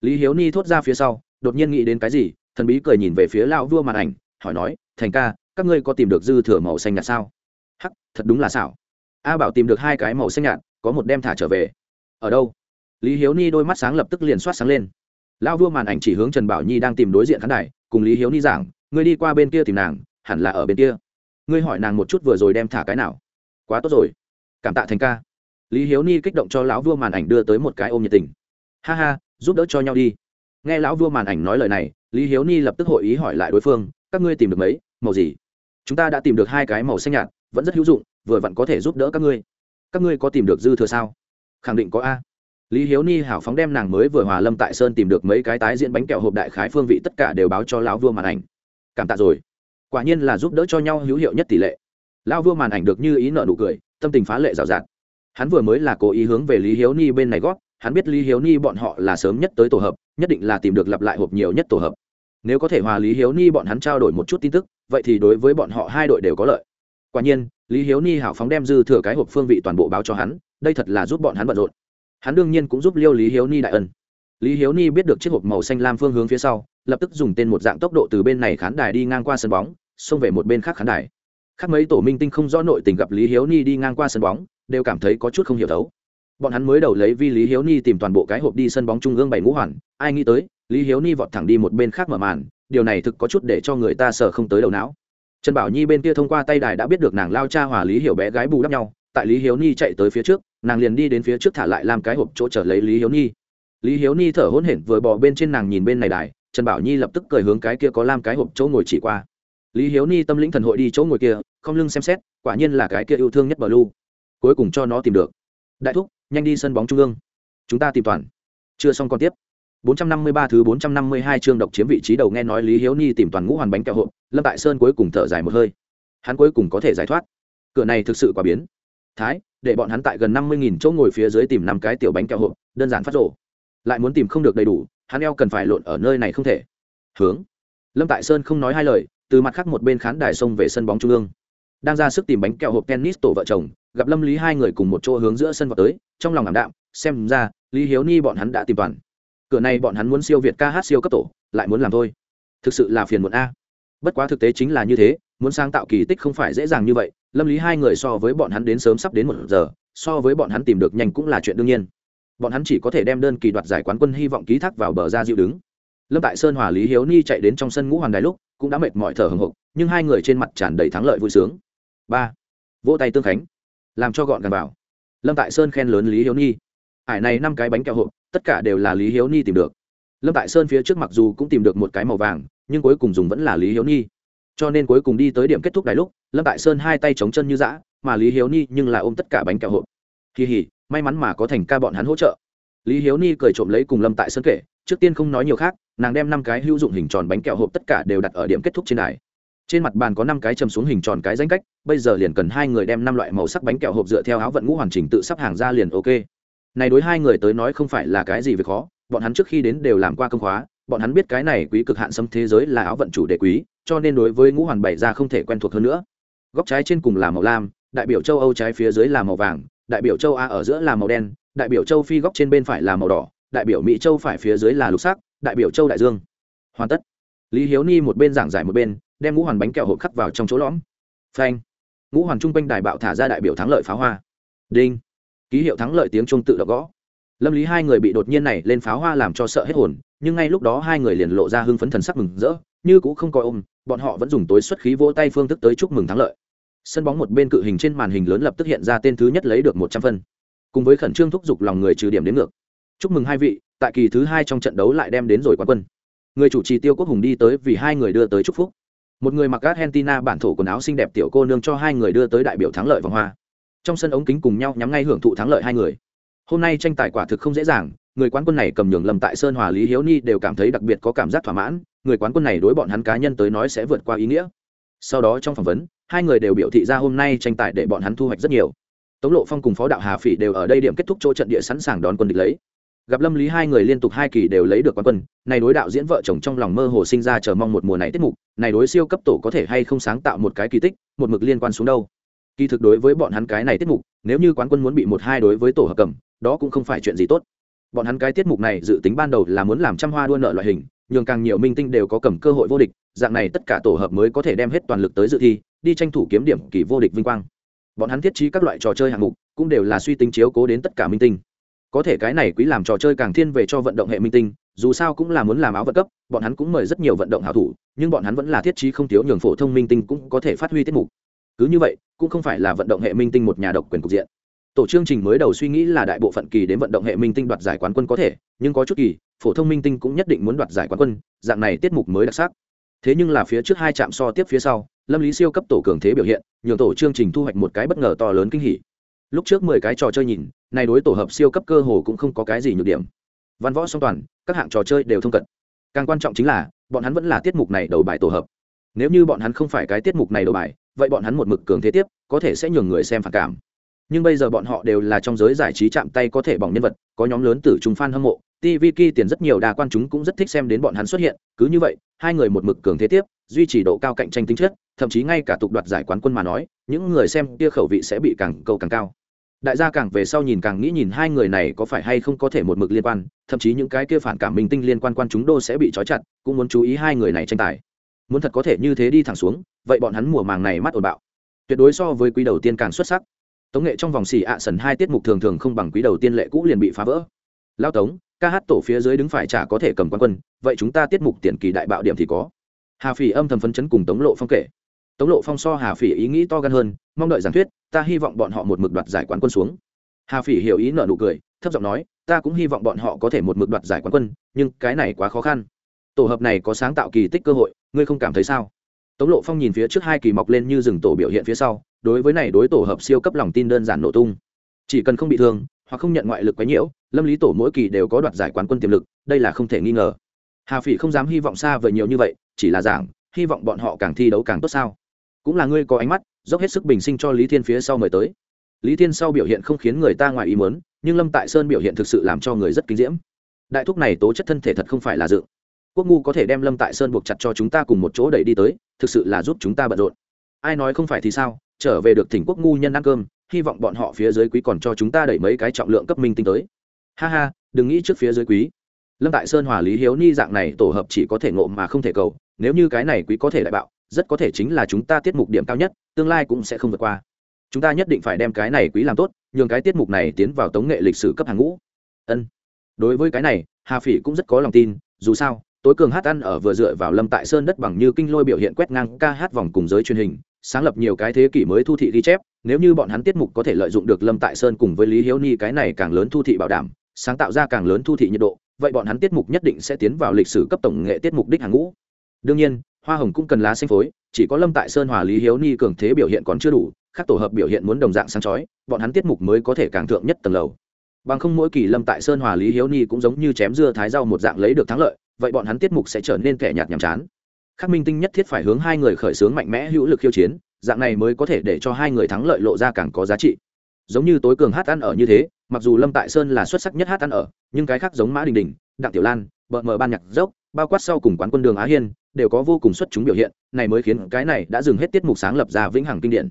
Speaker 1: Lý hiếu ni thốt ra phía sau đột nhiên nghĩ đến cái gì, thần bí cười nhìn về phía lão vua màn ảnh, hỏi nói, thành ca, các ngươi có tìm được dư thừa màu xanh nhạt sao? Hắc, thật đúng là xảo. A bảo tìm được hai cái màu xanh nhạt, có một đem thả trở về. Ở đâu? Lý hiếu ni đôi mắt sáng lập tức liền soát sáng lên. Lão vua màn ảnh chỉ hướng trần bảo nhi đang tìm đối diện khán đài, cùng lý hiếu ni giảng, ngươi đi qua bên kia tìm nàng, hẳn là ở bên kia. Ngươi hỏi nàng một chút vừa rồi đem thả cái nào. Quá tốt rồi. Cảm tạ thành ca. Lý hiếu ni kích động cho lão vua màn ảnh đưa tới một cái ôm nhiệt tình. Ha ha, giúp đỡ cho nhau đi nghe lão vua màn ảnh nói lời này, lý hiếu ni lập tức hội ý hỏi lại đối phương, các ngươi tìm được mấy? Màu gì? Chúng ta đã tìm được hai cái màu xanh nhạt, vẫn rất hữu dụng, vừa vặn có thể giúp đỡ các ngươi. Các ngươi có tìm được dư thừa sao? Khẳng định có a. Lý hiếu ni hảo phóng đem nàng mới vừa hòa lâm tại sơn tìm được mấy cái tái diễn bánh kẹo hộp đại khái phương vị tất cả đều báo cho lão vua màn ảnh. Cảm tạ rồi. Quả nhiên là giúp đỡ cho nhau hữu hiệu nhất tỷ lệ. Lão vua màn ảnh được như ý nợ nụ cười, tâm tình phá lệ rào rạt. Hắn vừa mới là cố ý hướng về lý hiếu ni bên này gót hắn biết lý hiếu ni bọn họ là sớm nhất tới tổ hợp, nhất định là tìm được lặp lại hộp nhiều nhất tổ hợp. Nếu có thể hòa lý hiếu ni bọn hắn trao đổi một chút tin tức, vậy thì đối với bọn họ hai đội đều có lợi. Quả nhiên, lý hiếu ni hảo phóng đem dư thừa cái hộp phương vị toàn bộ báo cho hắn, đây thật là giúp bọn hắn bận rộn. Hắn đương nhiên cũng giúp liêu lý hiếu ni đại ân. Lý hiếu ni biết được chiếc hộp màu xanh lam phương hướng phía sau, lập tức dùng tên một dạng tốc độ từ bên này khán đài đi ngang qua sân bóng, xông về một bên khác khán đài. Khác mấy tổ minh tinh không rõ nội tình gặp lý hiếu ni đi ngang qua sân bóng, đều cảm thấy có chút không hiểu thấu bọn hắn mới đầu lấy vi lý hiếu ni tìm toàn bộ cái hộp đi sân bóng trung ương bảy ngũ hoàn. Ai nghĩ tới, lý hiếu ni vọt thẳng đi một bên khác mở màn, điều này thực có chút để cho người ta sợ không tới đầu não. Trần bảo nhi bên kia thông qua tay đài đã biết được nàng lao cha hòa lý hiểu bé gái bù đắp nhau, tại lý hiếu ni chạy tới phía trước, nàng liền đi đến phía trước thả lại làm cái hộp chỗ trở lấy lý hiếu ni. Lý hiếu ni thở hôn hển vừa bỏ bên trên nàng nhìn bên này đài, trần bảo nhi lập tức cười hướng cái kia có làm cái hộp chỗ ngồi chỉ qua. Lý hiếu ni tâm lĩnh thần hội đi chỗ ngồi kia, không lưng xem xét, quả nhiên là cái kia yêu thương nhất bờ lu cuối cùng cho nó tìm được. Đại thúc nhanh đi sân bóng trung ương chúng ta tìm toàn chưa xong còn tiếp 453 thứ 452 chương độc chiếm vị trí đầu nghe nói Lý Hiếu Ni tìm toàn ngũ hoàn bánh kẹo hộp, Lâm Tại Sơn cuối cùng thở dài một hơi. Hắn cuối cùng có thể giải thoát. Cửa này thực sự quá biến. Thái, để bọn hắn tại gần 50.000 chỗ ngồi phía dưới tìm năm cái tiểu bánh kẹo hộp, đơn giản phát rồ. Lại muốn tìm không được đầy đủ, hắn eo cần phải lộn ở nơi này không thể. Hướng. Lâm Tại Sơn không nói hai lời, từ mặt khác một bên khán đài sông về sân bóng trung ương. Đang ra sức tìm bánh kẹo hộp tennis tổ vợ chồng, gặp Lâm Lý hai người cùng một chỗ hướng giữa sân vào tới, trong lòng ảm đạm, xem ra, Lý Hiếu Ni bọn hắn đã tìm toàn. Cửa này bọn hắn muốn siêu việt ca hát siêu cấp tổ lại muốn làm thôi. Thực sự là phiền muộn a. Bất quá thực tế chính là như thế muốn sáng tạo kỳ tích không phải dễ dàng như vậy lâm lý hai người so với bọn hắn đến sớm sắp đến một giờ so với bọn hắn tìm được nhanh cũng là chuyện đương nhiên. Bọn hắn chỉ có thể đem đơn kỳ đoạt giải quán quân hy vọng ký thác vào bờ ra dịu đứng. Lâm tại sơn hòa lý hiếu ni chạy đến trong sân ngũ hoàng đài lúc cũng đã mệt mỏi thở hồng hộc nhưng hai người trên mặt tràn đầy thắng lợi vui sướng. Ba. Vỗ tay tương khánh làm cho gọn gàng vào. Lâm tại sơn khen lớn lý hiếu ni ải này năm cái bánh kẹo hộp, tất cả đều là lý hiếu ni tìm được. Lâm tại sơn phía trước mặc dù cũng tìm được một cái màu vàng, nhưng cuối cùng dùng vẫn là lý hiếu ni cho nên cuối cùng đi tới điểm kết thúc đài lúc, lâm tại sơn hai tay chống chân như dã, mà lý hiếu ni nhưng lại ôm tất cả bánh kẹo hộp. Kỳ hỉ, may mắn mà có thành ca bọn hắn hỗ trợ. Lý hiếu ni cười trộm lấy cùng lâm tại sơn kể, trước tiên không nói nhiều khác, nàng đem năm cái hữu dụng hình tròn bánh kẹo hộp tất cả đều đặt ở điểm kết thúc trên đài trên mặt bàn có năm cái chầm xuống hình tròn cái danh cách, bây giờ liền cần hai người đem năm loại màu sắc bánh kẹo hộp dựa theo áo vận ngũ hoàn chỉnh tự sắp hàng ra liền ok. Này đối hai người tới nói không phải là cái gì việc khó, bọn hắn trước khi đến đều làm qua công khóa, bọn hắn biết cái này quý cực hạn xâm thế giới là áo vận chủ đề quý, cho nên đối với ngũ hoàn bảy ra không thể quen thuộc hơn nữa. Góc trái trên cùng là màu lam, đại biểu châu âu trái phía dưới là màu vàng, đại biểu châu a ở giữa là màu đen, đại biểu châu phi góc trên bên phải là màu đỏ, đại biểu mỹ châu phải phía dưới là lục sắc, đại biểu châu đại dương. Hoàn tất. Lý hiếu ni một bên giảng giải một bên đem ngũ hoàn bánh kẹo hộp khắc vào trong chỗ lõm. Phanh. Ngũ hoàn trung quanh đài bạo thả ra đại biểu thắng lợi pháo hoa. Đinh. Ký hiệu thắng lợi tiếng trung tự đọc gõ. Lâm lý hai người bị đột nhiên này lên pháo hoa làm cho sợ hết hồn, nhưng ngay lúc đó hai người liền lộ ra hưng phấn thần sắc mừng rỡ, như cũng không coi ôm, bọn họ vẫn dùng tối xuất khí vỗ tay phương thức tới chúc mừng thắng lợi. Sân bóng một bên cự hình trên màn hình lớn lập tức hiện ra tên thứ nhất lấy được một trăm phân. Cùng với khẩn trương thúc giục lòng người trừ điểm đến ngược. Chúc mừng hai vị, tại kỳ thứ hai trong trận đấu lại đem đến rồi quán quân. Người chủ trì tiêu quốc hùng đi tới vì hai người đưa tới chúc phúc một người mặc argentina bản thổ quần áo xinh đẹp tiểu cô nương cho hai người đưa tới đại biểu thắng lợi vòng hoa. Trong sân ống kính cùng nhau nhắm ngay hưởng thụ thắng lợi hai người. Hôm nay tranh tài quả thực không dễ dàng, người quán quân này cầm nhường lầm tại sơn hòa lý hiếu ni đều cảm thấy đặc biệt có cảm giác thỏa mãn, người quán quân này đối bọn hắn cá nhân tới nói sẽ vượt qua ý nghĩa. Sau đó trong phỏng vấn, hai người đều biểu thị ra hôm nay tranh tài để bọn hắn thu hoạch rất nhiều. Tống lộ phong cùng phó đạo hà phỉ đều ở đây điểm kết thúc chỗ trận địa sẵn sàng đón quân địch lấy gặp lâm lý hai người liên tục hai kỳ đều lấy được quán quân, này đối đạo diễn vợ chồng trong lòng mơ hồ sinh ra chờ mong một mùa này tiết mục, này đối siêu cấp tổ có thể hay không sáng tạo một cái kỳ tích, một mực liên quan xuống đâu. Kỳ thực đối với bọn hắn cái này tiết mục, nếu như quán quân muốn bị một hai đối với tổ hợp cầm, đó cũng không phải chuyện gì tốt. Bọn hắn cái tiết mục này dự tính ban đầu là muốn làm trăm hoa đua nợ loại hình, nhường càng nhiều minh tinh đều có cầm cơ hội vô địch, dạng này tất cả tổ hợp mới có thể đem hết toàn lực tới dự thi, đi tranh thủ kiếm điểm kỳ vô địch vinh quang. Bọn hắn thiết trí các loại trò chơi hạng mục, cũng đều là suy tính chiếu cố đến tất cả minh tinh có thể cái này quý làm trò chơi càng thiên về cho vận động hệ minh tinh, dù sao cũng là muốn làm áo vận cấp, bọn hắn cũng mời rất nhiều vận động hảo thủ, nhưng bọn hắn vẫn là thiết trí không thiếu nhường phổ thông minh tinh cũng có thể phát huy tiết mục. Cứ như vậy, cũng không phải là vận động hệ minh tinh một nhà độc quyền cục diện. Tổ chương trình mới đầu suy nghĩ là đại bộ phận kỳ đến vận động hệ minh tinh đoạt giải quán quân có thể, nhưng có chút kỳ, phổ thông minh tinh cũng nhất định muốn đoạt giải quán quân, dạng này tiết mục mới đặc sắc. Thế nhưng là phía trước hai trạm so tiếp phía sau, lâm lý siêu cấp tổ cường thế biểu hiện, nhường tổ chương trình thu hoạch một cái bất ngờ to lớn kinh hỉ lúc trước mười cái trò chơi nhìn này đối tổ hợp siêu cấp cơ hồ cũng không có cái gì nhược điểm. Văn võ song toàn, các hạng trò chơi đều thông cận. Càng quan trọng chính là, bọn hắn vẫn là tiết mục này đầu bài tổ hợp. Nếu như bọn hắn không phải cái tiết mục này đầu bài, vậy bọn hắn một mực cường thế tiếp, có thể sẽ nhường người xem phản cảm. Nhưng bây giờ bọn họ đều là trong giới giải trí chạm tay có thể bỏng nhân vật, có nhóm lớn từ trung fan hâm mộ tv ki tiền rất nhiều đa quan chúng cũng rất thích xem đến bọn hắn xuất hiện, cứ như vậy, hai người một mực cường thế tiếp, duy trì độ cao cạnh tranh tính chất, thậm chí ngay cả tục đoạt giải quán quân mà nói, những người xem kia khẩu vị sẽ bị càng câu càng cao đại gia càng về sau nhìn càng nghĩ nhìn hai người này có phải hay không có thể một mực liên quan, thậm chí những cái kia phản cảm minh tinh liên quan quan chúng đô sẽ bị trói chặt, cũng muốn chú ý hai người này tranh tài. Muốn thật có thể như thế đi thẳng xuống, vậy bọn hắn mùa màng này mắt ồn bạo. Tuyệt đối so với quý đầu tiên càng xuất sắc. Tống nghệ trong vòng xì ạ sần hai tiết mục thường thường không bằng quý đầu tiên lệ cũ liền bị phá vỡ. Lao tống, ca hát tổ phía dưới đứng phải chả có thể cầm quan quân, vậy chúng ta tiết mục tiền kỳ đại bạo điểm thì có. Hà phỉ âm thầm phấn chấn cùng tống lộ phong kể tống lộ phong so hà phỉ ý nghĩ to gan hơn, mong đợi giảng thuyết, ta hy vọng bọn họ một mực đoạt giải quán quân xuống. Hà phỉ hiểu ý nợ nụ cười, thấp giọng nói, ta cũng hy vọng bọn họ có thể một mực đoạt giải quán quân, nhưng cái này quá khó khăn. Tổ hợp này có sáng tạo kỳ tích cơ hội, ngươi không cảm thấy sao? Tống lộ phong nhìn phía trước hai kỳ mọc lên như rừng tổ biểu hiện phía sau, đối với này đối tổ hợp siêu cấp lòng tin đơn giản nổ tung. Chỉ cần không bị thương, hoặc không nhận ngoại lực quấy nhiễu, lâm lý tổ mỗi kỳ đều có đoạt giải quán quân tiềm lực, đây là không thể nghi ngờ. Hà phỉ không dám hy vọng xa vời nhiều như vậy, chỉ là giảng, hy vọng bọn họ càng thi đấu càng tốt sao? Cũng là ngươi có ánh mắt, dốc hết sức bình sinh cho lý thiên phía sau mời tới. Lý thiên sau biểu hiện không khiến người ta ngoài ý muốn, nhưng lâm tại sơn biểu hiện thực sự làm cho người rất kinh diễm. Đại thúc này tố chất thân thể thật không phải là dự. Quốc ngu có thể đem lâm tại sơn buộc chặt cho chúng ta cùng một chỗ đẩy đi tới, thực sự là giúp chúng ta bận rộn. Ai nói không phải thì sao, trở về được thỉnh quốc ngu nhân ăn cơm, hy vọng bọn họ phía dưới quý còn cho chúng ta đẩy mấy cái trọng lượng cấp minh tinh tới. Ha ha, đừng nghĩ trước phía dưới quý. Lâm tại sơn hòa lý hiếu ni dạng này tổ hợp chỉ có thể ngộ mà không thể cầu, nếu như cái này quý có thể đại bạo rất có thể chính là chúng ta tiết mục điểm cao nhất, tương lai cũng sẽ không vượt qua. Chúng ta nhất định phải đem cái này quý làm tốt, nhường cái tiết mục này tiến vào tống nghệ lịch sử cấp hàng ngũ. Ân. Đối với cái này, hà phỉ cũng rất có lòng tin, dù sao, tối cường hát ăn ở vừa dựa vào lâm tại sơn đất bằng như kinh lôi biểu hiện quét ngang ca hát vòng cùng giới truyền hình, sáng lập nhiều cái thế kỷ mới thu thị ghi chép, nếu như bọn hắn tiết mục có thể lợi dụng được lâm tại sơn cùng với lý hiếu ni cái này càng lớn thu thị bảo đảm, sáng tạo ra càng lớn thu thị nhiệt độ, vậy bọn hắn tiết mục nhất định sẽ tiến vào lịch sử cấp tổng nghệ tiết mục đích hàng ngũ. Đương nhiên hoa hồng cũng cần lá xanh phối, chỉ có lâm tại sơn hòa lý hiếu ni cường thế biểu hiện còn chưa đủ các tổ hợp biểu hiện muốn đồng dạng sáng chói, bọn hắn tiết mục mới có thể càng thượng nhất tầng lầu. Bằng không mỗi kỳ lâm tại sơn hòa lý hiếu ni cũng giống như chém dưa thái rau một dạng lấy được thắng lợi, vậy bọn hắn tiết mục sẽ trở nên kẻ nhạt nhàm chán. Khắc minh tinh nhất thiết phải hướng hai người khởi xướng mạnh mẽ hữu lực khiêu chiến, dạng này mới có thể để cho hai người thắng lợi lộ ra càng có giá trị. Giống như tối cường hát ăn ở như thế, mặc dù lâm tại sơn là xuất sắc nhất hát ăn ở, nhưng cái khác giống mã đình đình, đặng tiểu lan, bợ mờ ban nhạc dốc, bao quát sau cùng quán quân đường á hiên đều có vô cùng xuất chúng biểu hiện, này mới khiến cái này đã dừng hết tiết mục sáng lập ra vĩnh hằng kinh điển.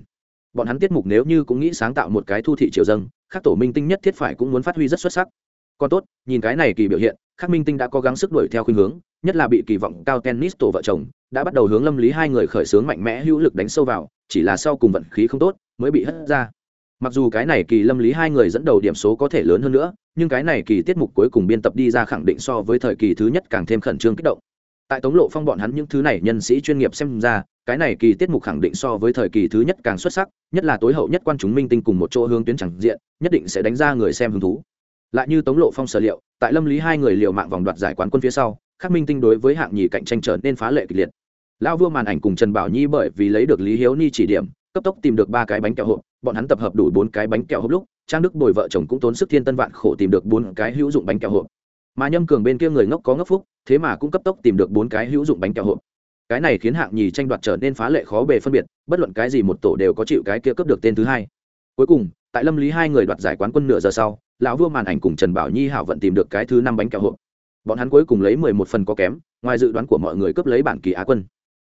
Speaker 1: Bọn hắn tiết mục nếu như cũng nghĩ sáng tạo một cái thu thị triều dâng khác tổ minh tinh nhất thiết phải cũng muốn phát huy rất xuất sắc. Còn tốt, nhìn cái này kỳ biểu hiện khác minh tinh đã cố gắng sức đuổi theo khuynh hướng, nhất là bị kỳ vọng cao tennis tổ vợ chồng, đã bắt đầu hướng lâm lý hai người khởi xướng mạnh mẽ hữu lực đánh sâu vào, chỉ là sau cùng vận khí không tốt, mới bị hất ra. Mặc dù cái này kỳ lâm lý hai người dẫn đầu điểm số có thể lớn hơn nữa, nhưng cái này kỳ tiết mục cuối cùng biên tập đi ra khẳng định so với thời kỳ thứ nhất càng thêm khẩn trương kích động tại tống lộ phong bọn hắn những thứ này nhân sĩ chuyên nghiệp xem ra, cái này kỳ tiết mục khẳng định so với thời kỳ thứ nhất càng xuất sắc, nhất là tối hậu nhất quan chúng minh tinh cùng một chỗ hướng tuyến chẳng diện, nhất định sẽ đánh ra người xem hứng thú. Lại như tống lộ phong sở liệu, tại lâm lý hai người liều mạng vòng đoạt giải quán quân phía sau khắc minh tinh đối với hạng nhì cạnh tranh trở nên phá lệ kịch liệt. Lão vua màn ảnh cùng trần bảo nhi bởi vì lấy được lý hiếu ni chỉ điểm, cấp tốc tìm được ba cái bánh kẹo hộp, bọn hắn tập hợp đủ bốn cái bánh kẹo hộp lúc, trang đức bồi vợ chồng cũng tốn sức thiên tân vạn khổ tìm được bốn cái hữu dụng bánh kẹo hộp mà nhâm cường bên kia người ngốc có ngốc phúc, thế mà cũng cấp tốc tìm được bốn cái hữu dụng bánh kẹo hộp. Cái này khiến hạng nhì tranh đoạt trở nên phá lệ khó bề phân biệt, bất luận cái gì một tổ đều có chịu cái kia cấp được tên thứ hai. Cuối cùng, tại lâm lý hai người đoạt giải quán quân nửa giờ sau, lão vua màn ảnh cùng trần bảo nhi hảo vận tìm được cái thứ năm bánh kẹo hộp. Bọn hắn cuối cùng lấy mười một phần có kém, ngoài dự đoán của mọi người cướp lấy bản kỳ á quân.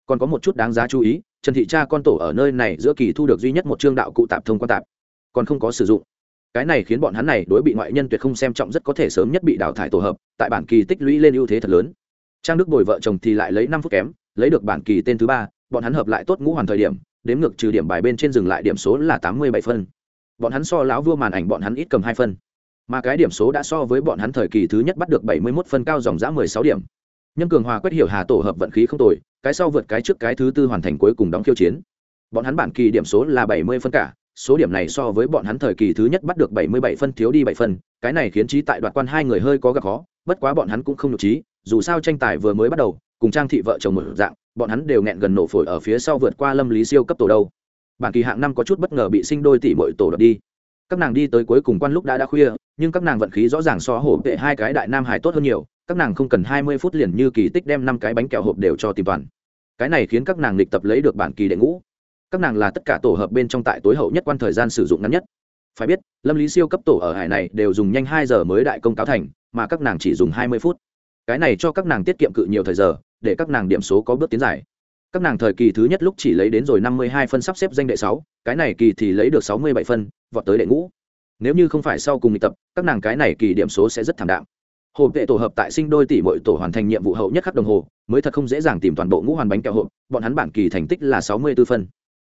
Speaker 1: Còn có một chút đáng giá chú ý, trần thị cha con tổ ở nơi này giữa kỳ thu được duy nhất một chương đạo cụ tạp thông quan tạp, còn không có sử dụng cái này khiến bọn hắn này đối bị ngoại nhân tuyệt không xem trọng rất có thể sớm nhất bị đào thải tổ hợp, tại bản kỳ tích lũy lên ưu thế thật lớn. Trang đức bồi vợ chồng thì lại lấy năm phút kém, lấy được bản kỳ tên thứ ba, bọn hắn hợp lại tốt ngũ hoàn thời điểm, đếm ngược trừ điểm bài bên trên dừng lại điểm số là tám mươi bảy phân. Bọn hắn so láo vua màn ảnh bọn hắn ít cầm hai phân. Mà cái điểm số đã so với bọn hắn thời kỳ thứ nhất bắt được bảy mươi 71 phân cao dòng giã mười sáu điểm. Nhân cường hòa quyết hiểu hà tổ hợp vận khí không tồi, cái sau vượt cái trước cái thứ tư hoàn thành cuối cùng đóng khiêu chiến. Bọn hắn bản kỳ điểm số là bảy mươi phân cả số điểm này so với bọn hắn thời kỳ thứ nhất bắt được bảy mươi bảy phân thiếu đi bảy phân, cái này khiến trí tại đoạt quan hai người hơi có gặp khó, bất quá bọn hắn cũng không nhục trí, dù sao tranh tài vừa mới bắt đầu, cùng trang thị vợ chồng mở dạng, bọn hắn đều nghẹn gần nổ phổi ở phía sau vượt qua lâm lý siêu cấp tổ đâu. Bản kỳ hạng năm có chút bất ngờ bị sinh đôi tỷ muội tổ đợt đi. Các nàng đi tới cuối cùng quan lúc đã đã khuya, nhưng các nàng vận khí rõ ràng so hổ tệ hai cái đại nam hải tốt hơn nhiều, các nàng không cần hai mươi phút liền như kỳ tích đem năm cái bánh kẹo hộp đều cho tìm toàn. Cái này khiến các nàng lịch tập lấy được bản kỳ đệ ngũ các nàng là tất cả tổ hợp bên trong tại tối hậu nhất quan thời gian sử dụng ngắn nhất. Phải biết, lâm lý siêu cấp tổ ở hải này đều dùng nhanh hai giờ mới đại công cáo thành, mà các nàng chỉ dùng hai mươi phút. Cái này cho các nàng tiết kiệm cự nhiều thời giờ, để các nàng điểm số có bước tiến dài. Các nàng thời kỳ thứ nhất lúc chỉ lấy đến rồi năm mươi hai phân sắp xếp danh đệ sáu, cái này kỳ thì lấy được sáu mươi bảy phân, vọt tới đệ ngũ. Nếu như không phải sau cùng tập, các nàng cái này kỳ điểm số sẽ rất thảm đạm. Hồ vệ tổ hợp tại sinh đôi tỷ mọi tổ hoàn thành nhiệm vụ hậu nhất khắc đồng hồ, mới thật không dễ dàng tìm toàn bộ ngũ hoàn bánh kẹo hộp, bọn hắn bản kỳ thành tích là sáu mươi 64 phân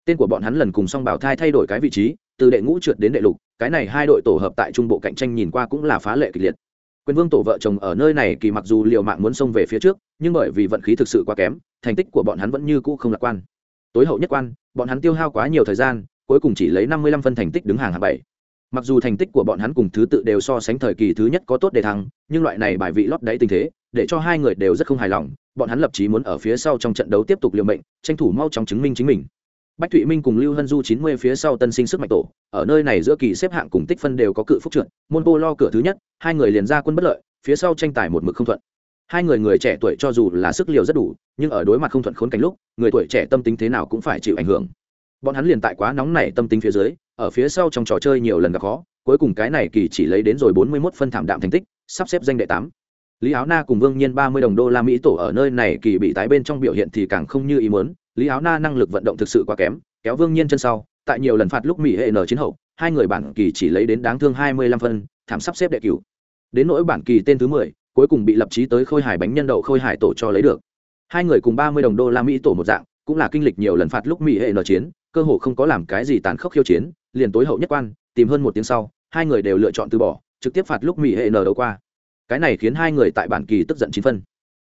Speaker 1: tên của bọn hắn lần cùng song bảo thai thay đổi cái vị trí, từ đệ ngũ trượt đến đệ lục, cái này hai đội tổ hợp tại trung bộ cạnh tranh nhìn qua cũng là phá lệ kịch liệt. Quyền vương tổ vợ chồng ở nơi này kỳ mặc dù liều mạng muốn xông về phía trước, nhưng bởi vì vận khí thực sự quá kém, thành tích của bọn hắn vẫn như cũ không lạc quan. Tối hậu nhất quan, bọn hắn tiêu hao quá nhiều thời gian, cuối cùng chỉ lấy năm mươi lăm phân thành tích đứng hàng hạng bảy. Mặc dù thành tích của bọn hắn cùng thứ tự đều so sánh thời kỳ thứ nhất có tốt để thắng, nhưng loại này bài vị lót đáy tình thế, để cho hai người đều rất không hài lòng, bọn hắn lập chí muốn ở phía sau trong trận đấu tiếp tục liều mệnh, tranh thủ mau chóng chứng minh chính mình bách thụy minh cùng lưu hân du chín mươi phía sau tân sinh sức mạnh tổ, ở nơi này giữa kỳ xếp hạng cùng tích phân đều có cự phúc trượt, môn pô lo cửa thứ nhất, hai người liền ra quân bất lợi, phía sau tranh tài một mực không thuận. Hai người người trẻ tuổi cho dù là sức liều rất đủ, nhưng ở đối mặt không thuận khốn cảnh lúc, người tuổi trẻ tâm tính thế nào cũng phải chịu ảnh hưởng. Bọn hắn liền tại quá nóng này tâm tính phía dưới, ở phía sau trong trò chơi nhiều lần gặp khó, cuối cùng cái này kỳ chỉ lấy đến rồi bốn mươi 41 phân thảm đạm thành tích, sắp xếp danh đệ tám. Lý áo na cùng vương nhiên ba mươi đồng đô la mỹ tổ ở nơi này kỳ bị tái bên trong biểu hiện thì càng không như ý muốn lý áo na năng lực vận động thực sự quá kém, kéo vương nhiên chân sau, tại nhiều lần phạt lúc mỹ hệ n chiến hậu, hai người bản kỳ chỉ lấy đến đáng thương hai mươi lăm phân, thảm sắp xếp đệ cửu. Đến nỗi bản kỳ tên thứ mười, cuối cùng bị lập trí tới khôi hải bánh nhân đậu khôi hải tổ cho lấy được. Hai người cùng ba mươi đồng đô la mỹ tổ một dạng, cũng là kinh lịch nhiều lần phạt lúc mỹ hệ n chiến, cơ hồ không có làm cái gì tàn khốc khiêu chiến, liền tối hậu nhất quan, tìm hơn một tiếng sau, hai người đều lựa chọn từ bỏ, trực tiếp phạt lúc mỹ hệ n đấu qua. Cái này khiến hai người tại bản kỳ tức giận chín phân.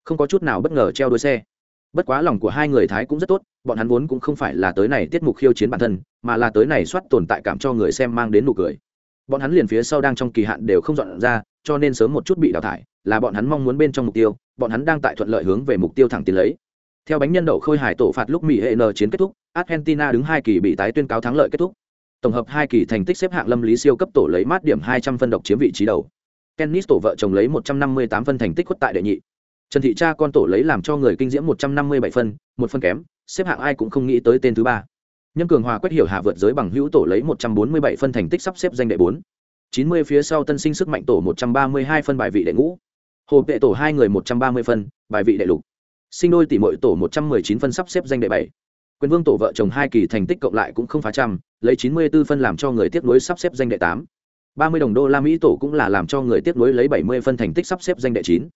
Speaker 1: Không có chút nào bất ngờ treo đuôi xe bất quá lòng của hai người thái cũng rất tốt, bọn hắn vốn cũng không phải là tới này tiết mục khiêu chiến bản thân, mà là tới này soát tồn tại cảm cho người xem mang đến nụ cười. Bọn hắn liền phía sau đang trong kỳ hạn đều không dọn ra, cho nên sớm một chút bị đào thải, là bọn hắn mong muốn bên trong mục tiêu, bọn hắn đang tại thuận lợi hướng về mục tiêu thẳng tiến lấy. Theo bánh nhân đậu khôi hải tổ phạt lúc mỹ hệ n chiến kết thúc, argentina đứng hai kỳ bị tái tuyên cáo thắng lợi kết thúc. Tổng hợp hai kỳ thành tích xếp hạng lâm lý siêu cấp tổ lấy mát điểm hai trăm phân độc chiếm vị trí đầu. Kennis tổ vợ chồng lấy một trăm năm mươi tám phân thành tích khuất tại đệ nhị trần thị cha con tổ lấy làm cho người kinh diễm một trăm năm mươi bảy phân, một phân kém, xếp hạng ai cũng không nghĩ tới tên thứ ba. Nhân cường hòa quét hiểu hạ vượt giới bằng hữu tổ lấy một trăm bốn mươi bảy phân thành tích sắp xếp danh đệ bốn. chín mươi phía sau tân sinh sức mạnh tổ một trăm ba mươi hai phân bài vị đệ ngũ. Hồ vệ tổ hai người một trăm ba mươi phân, bài vị đệ lục. Sinh đôi tỷ mội tổ một trăm mười chín phân sắp xếp danh đệ bảy. Quyền vương tổ vợ chồng hai kỳ thành tích cộng lại cũng không phá trăm, lấy chín mươi 94 phân làm cho người tiếp nối sắp xếp danh đệ tám. ba mươi đồng đô la mỹ tổ cũng là làm cho người tiếp nối lấy bảy mươi phân thành tích sắp xếp danh đệ chín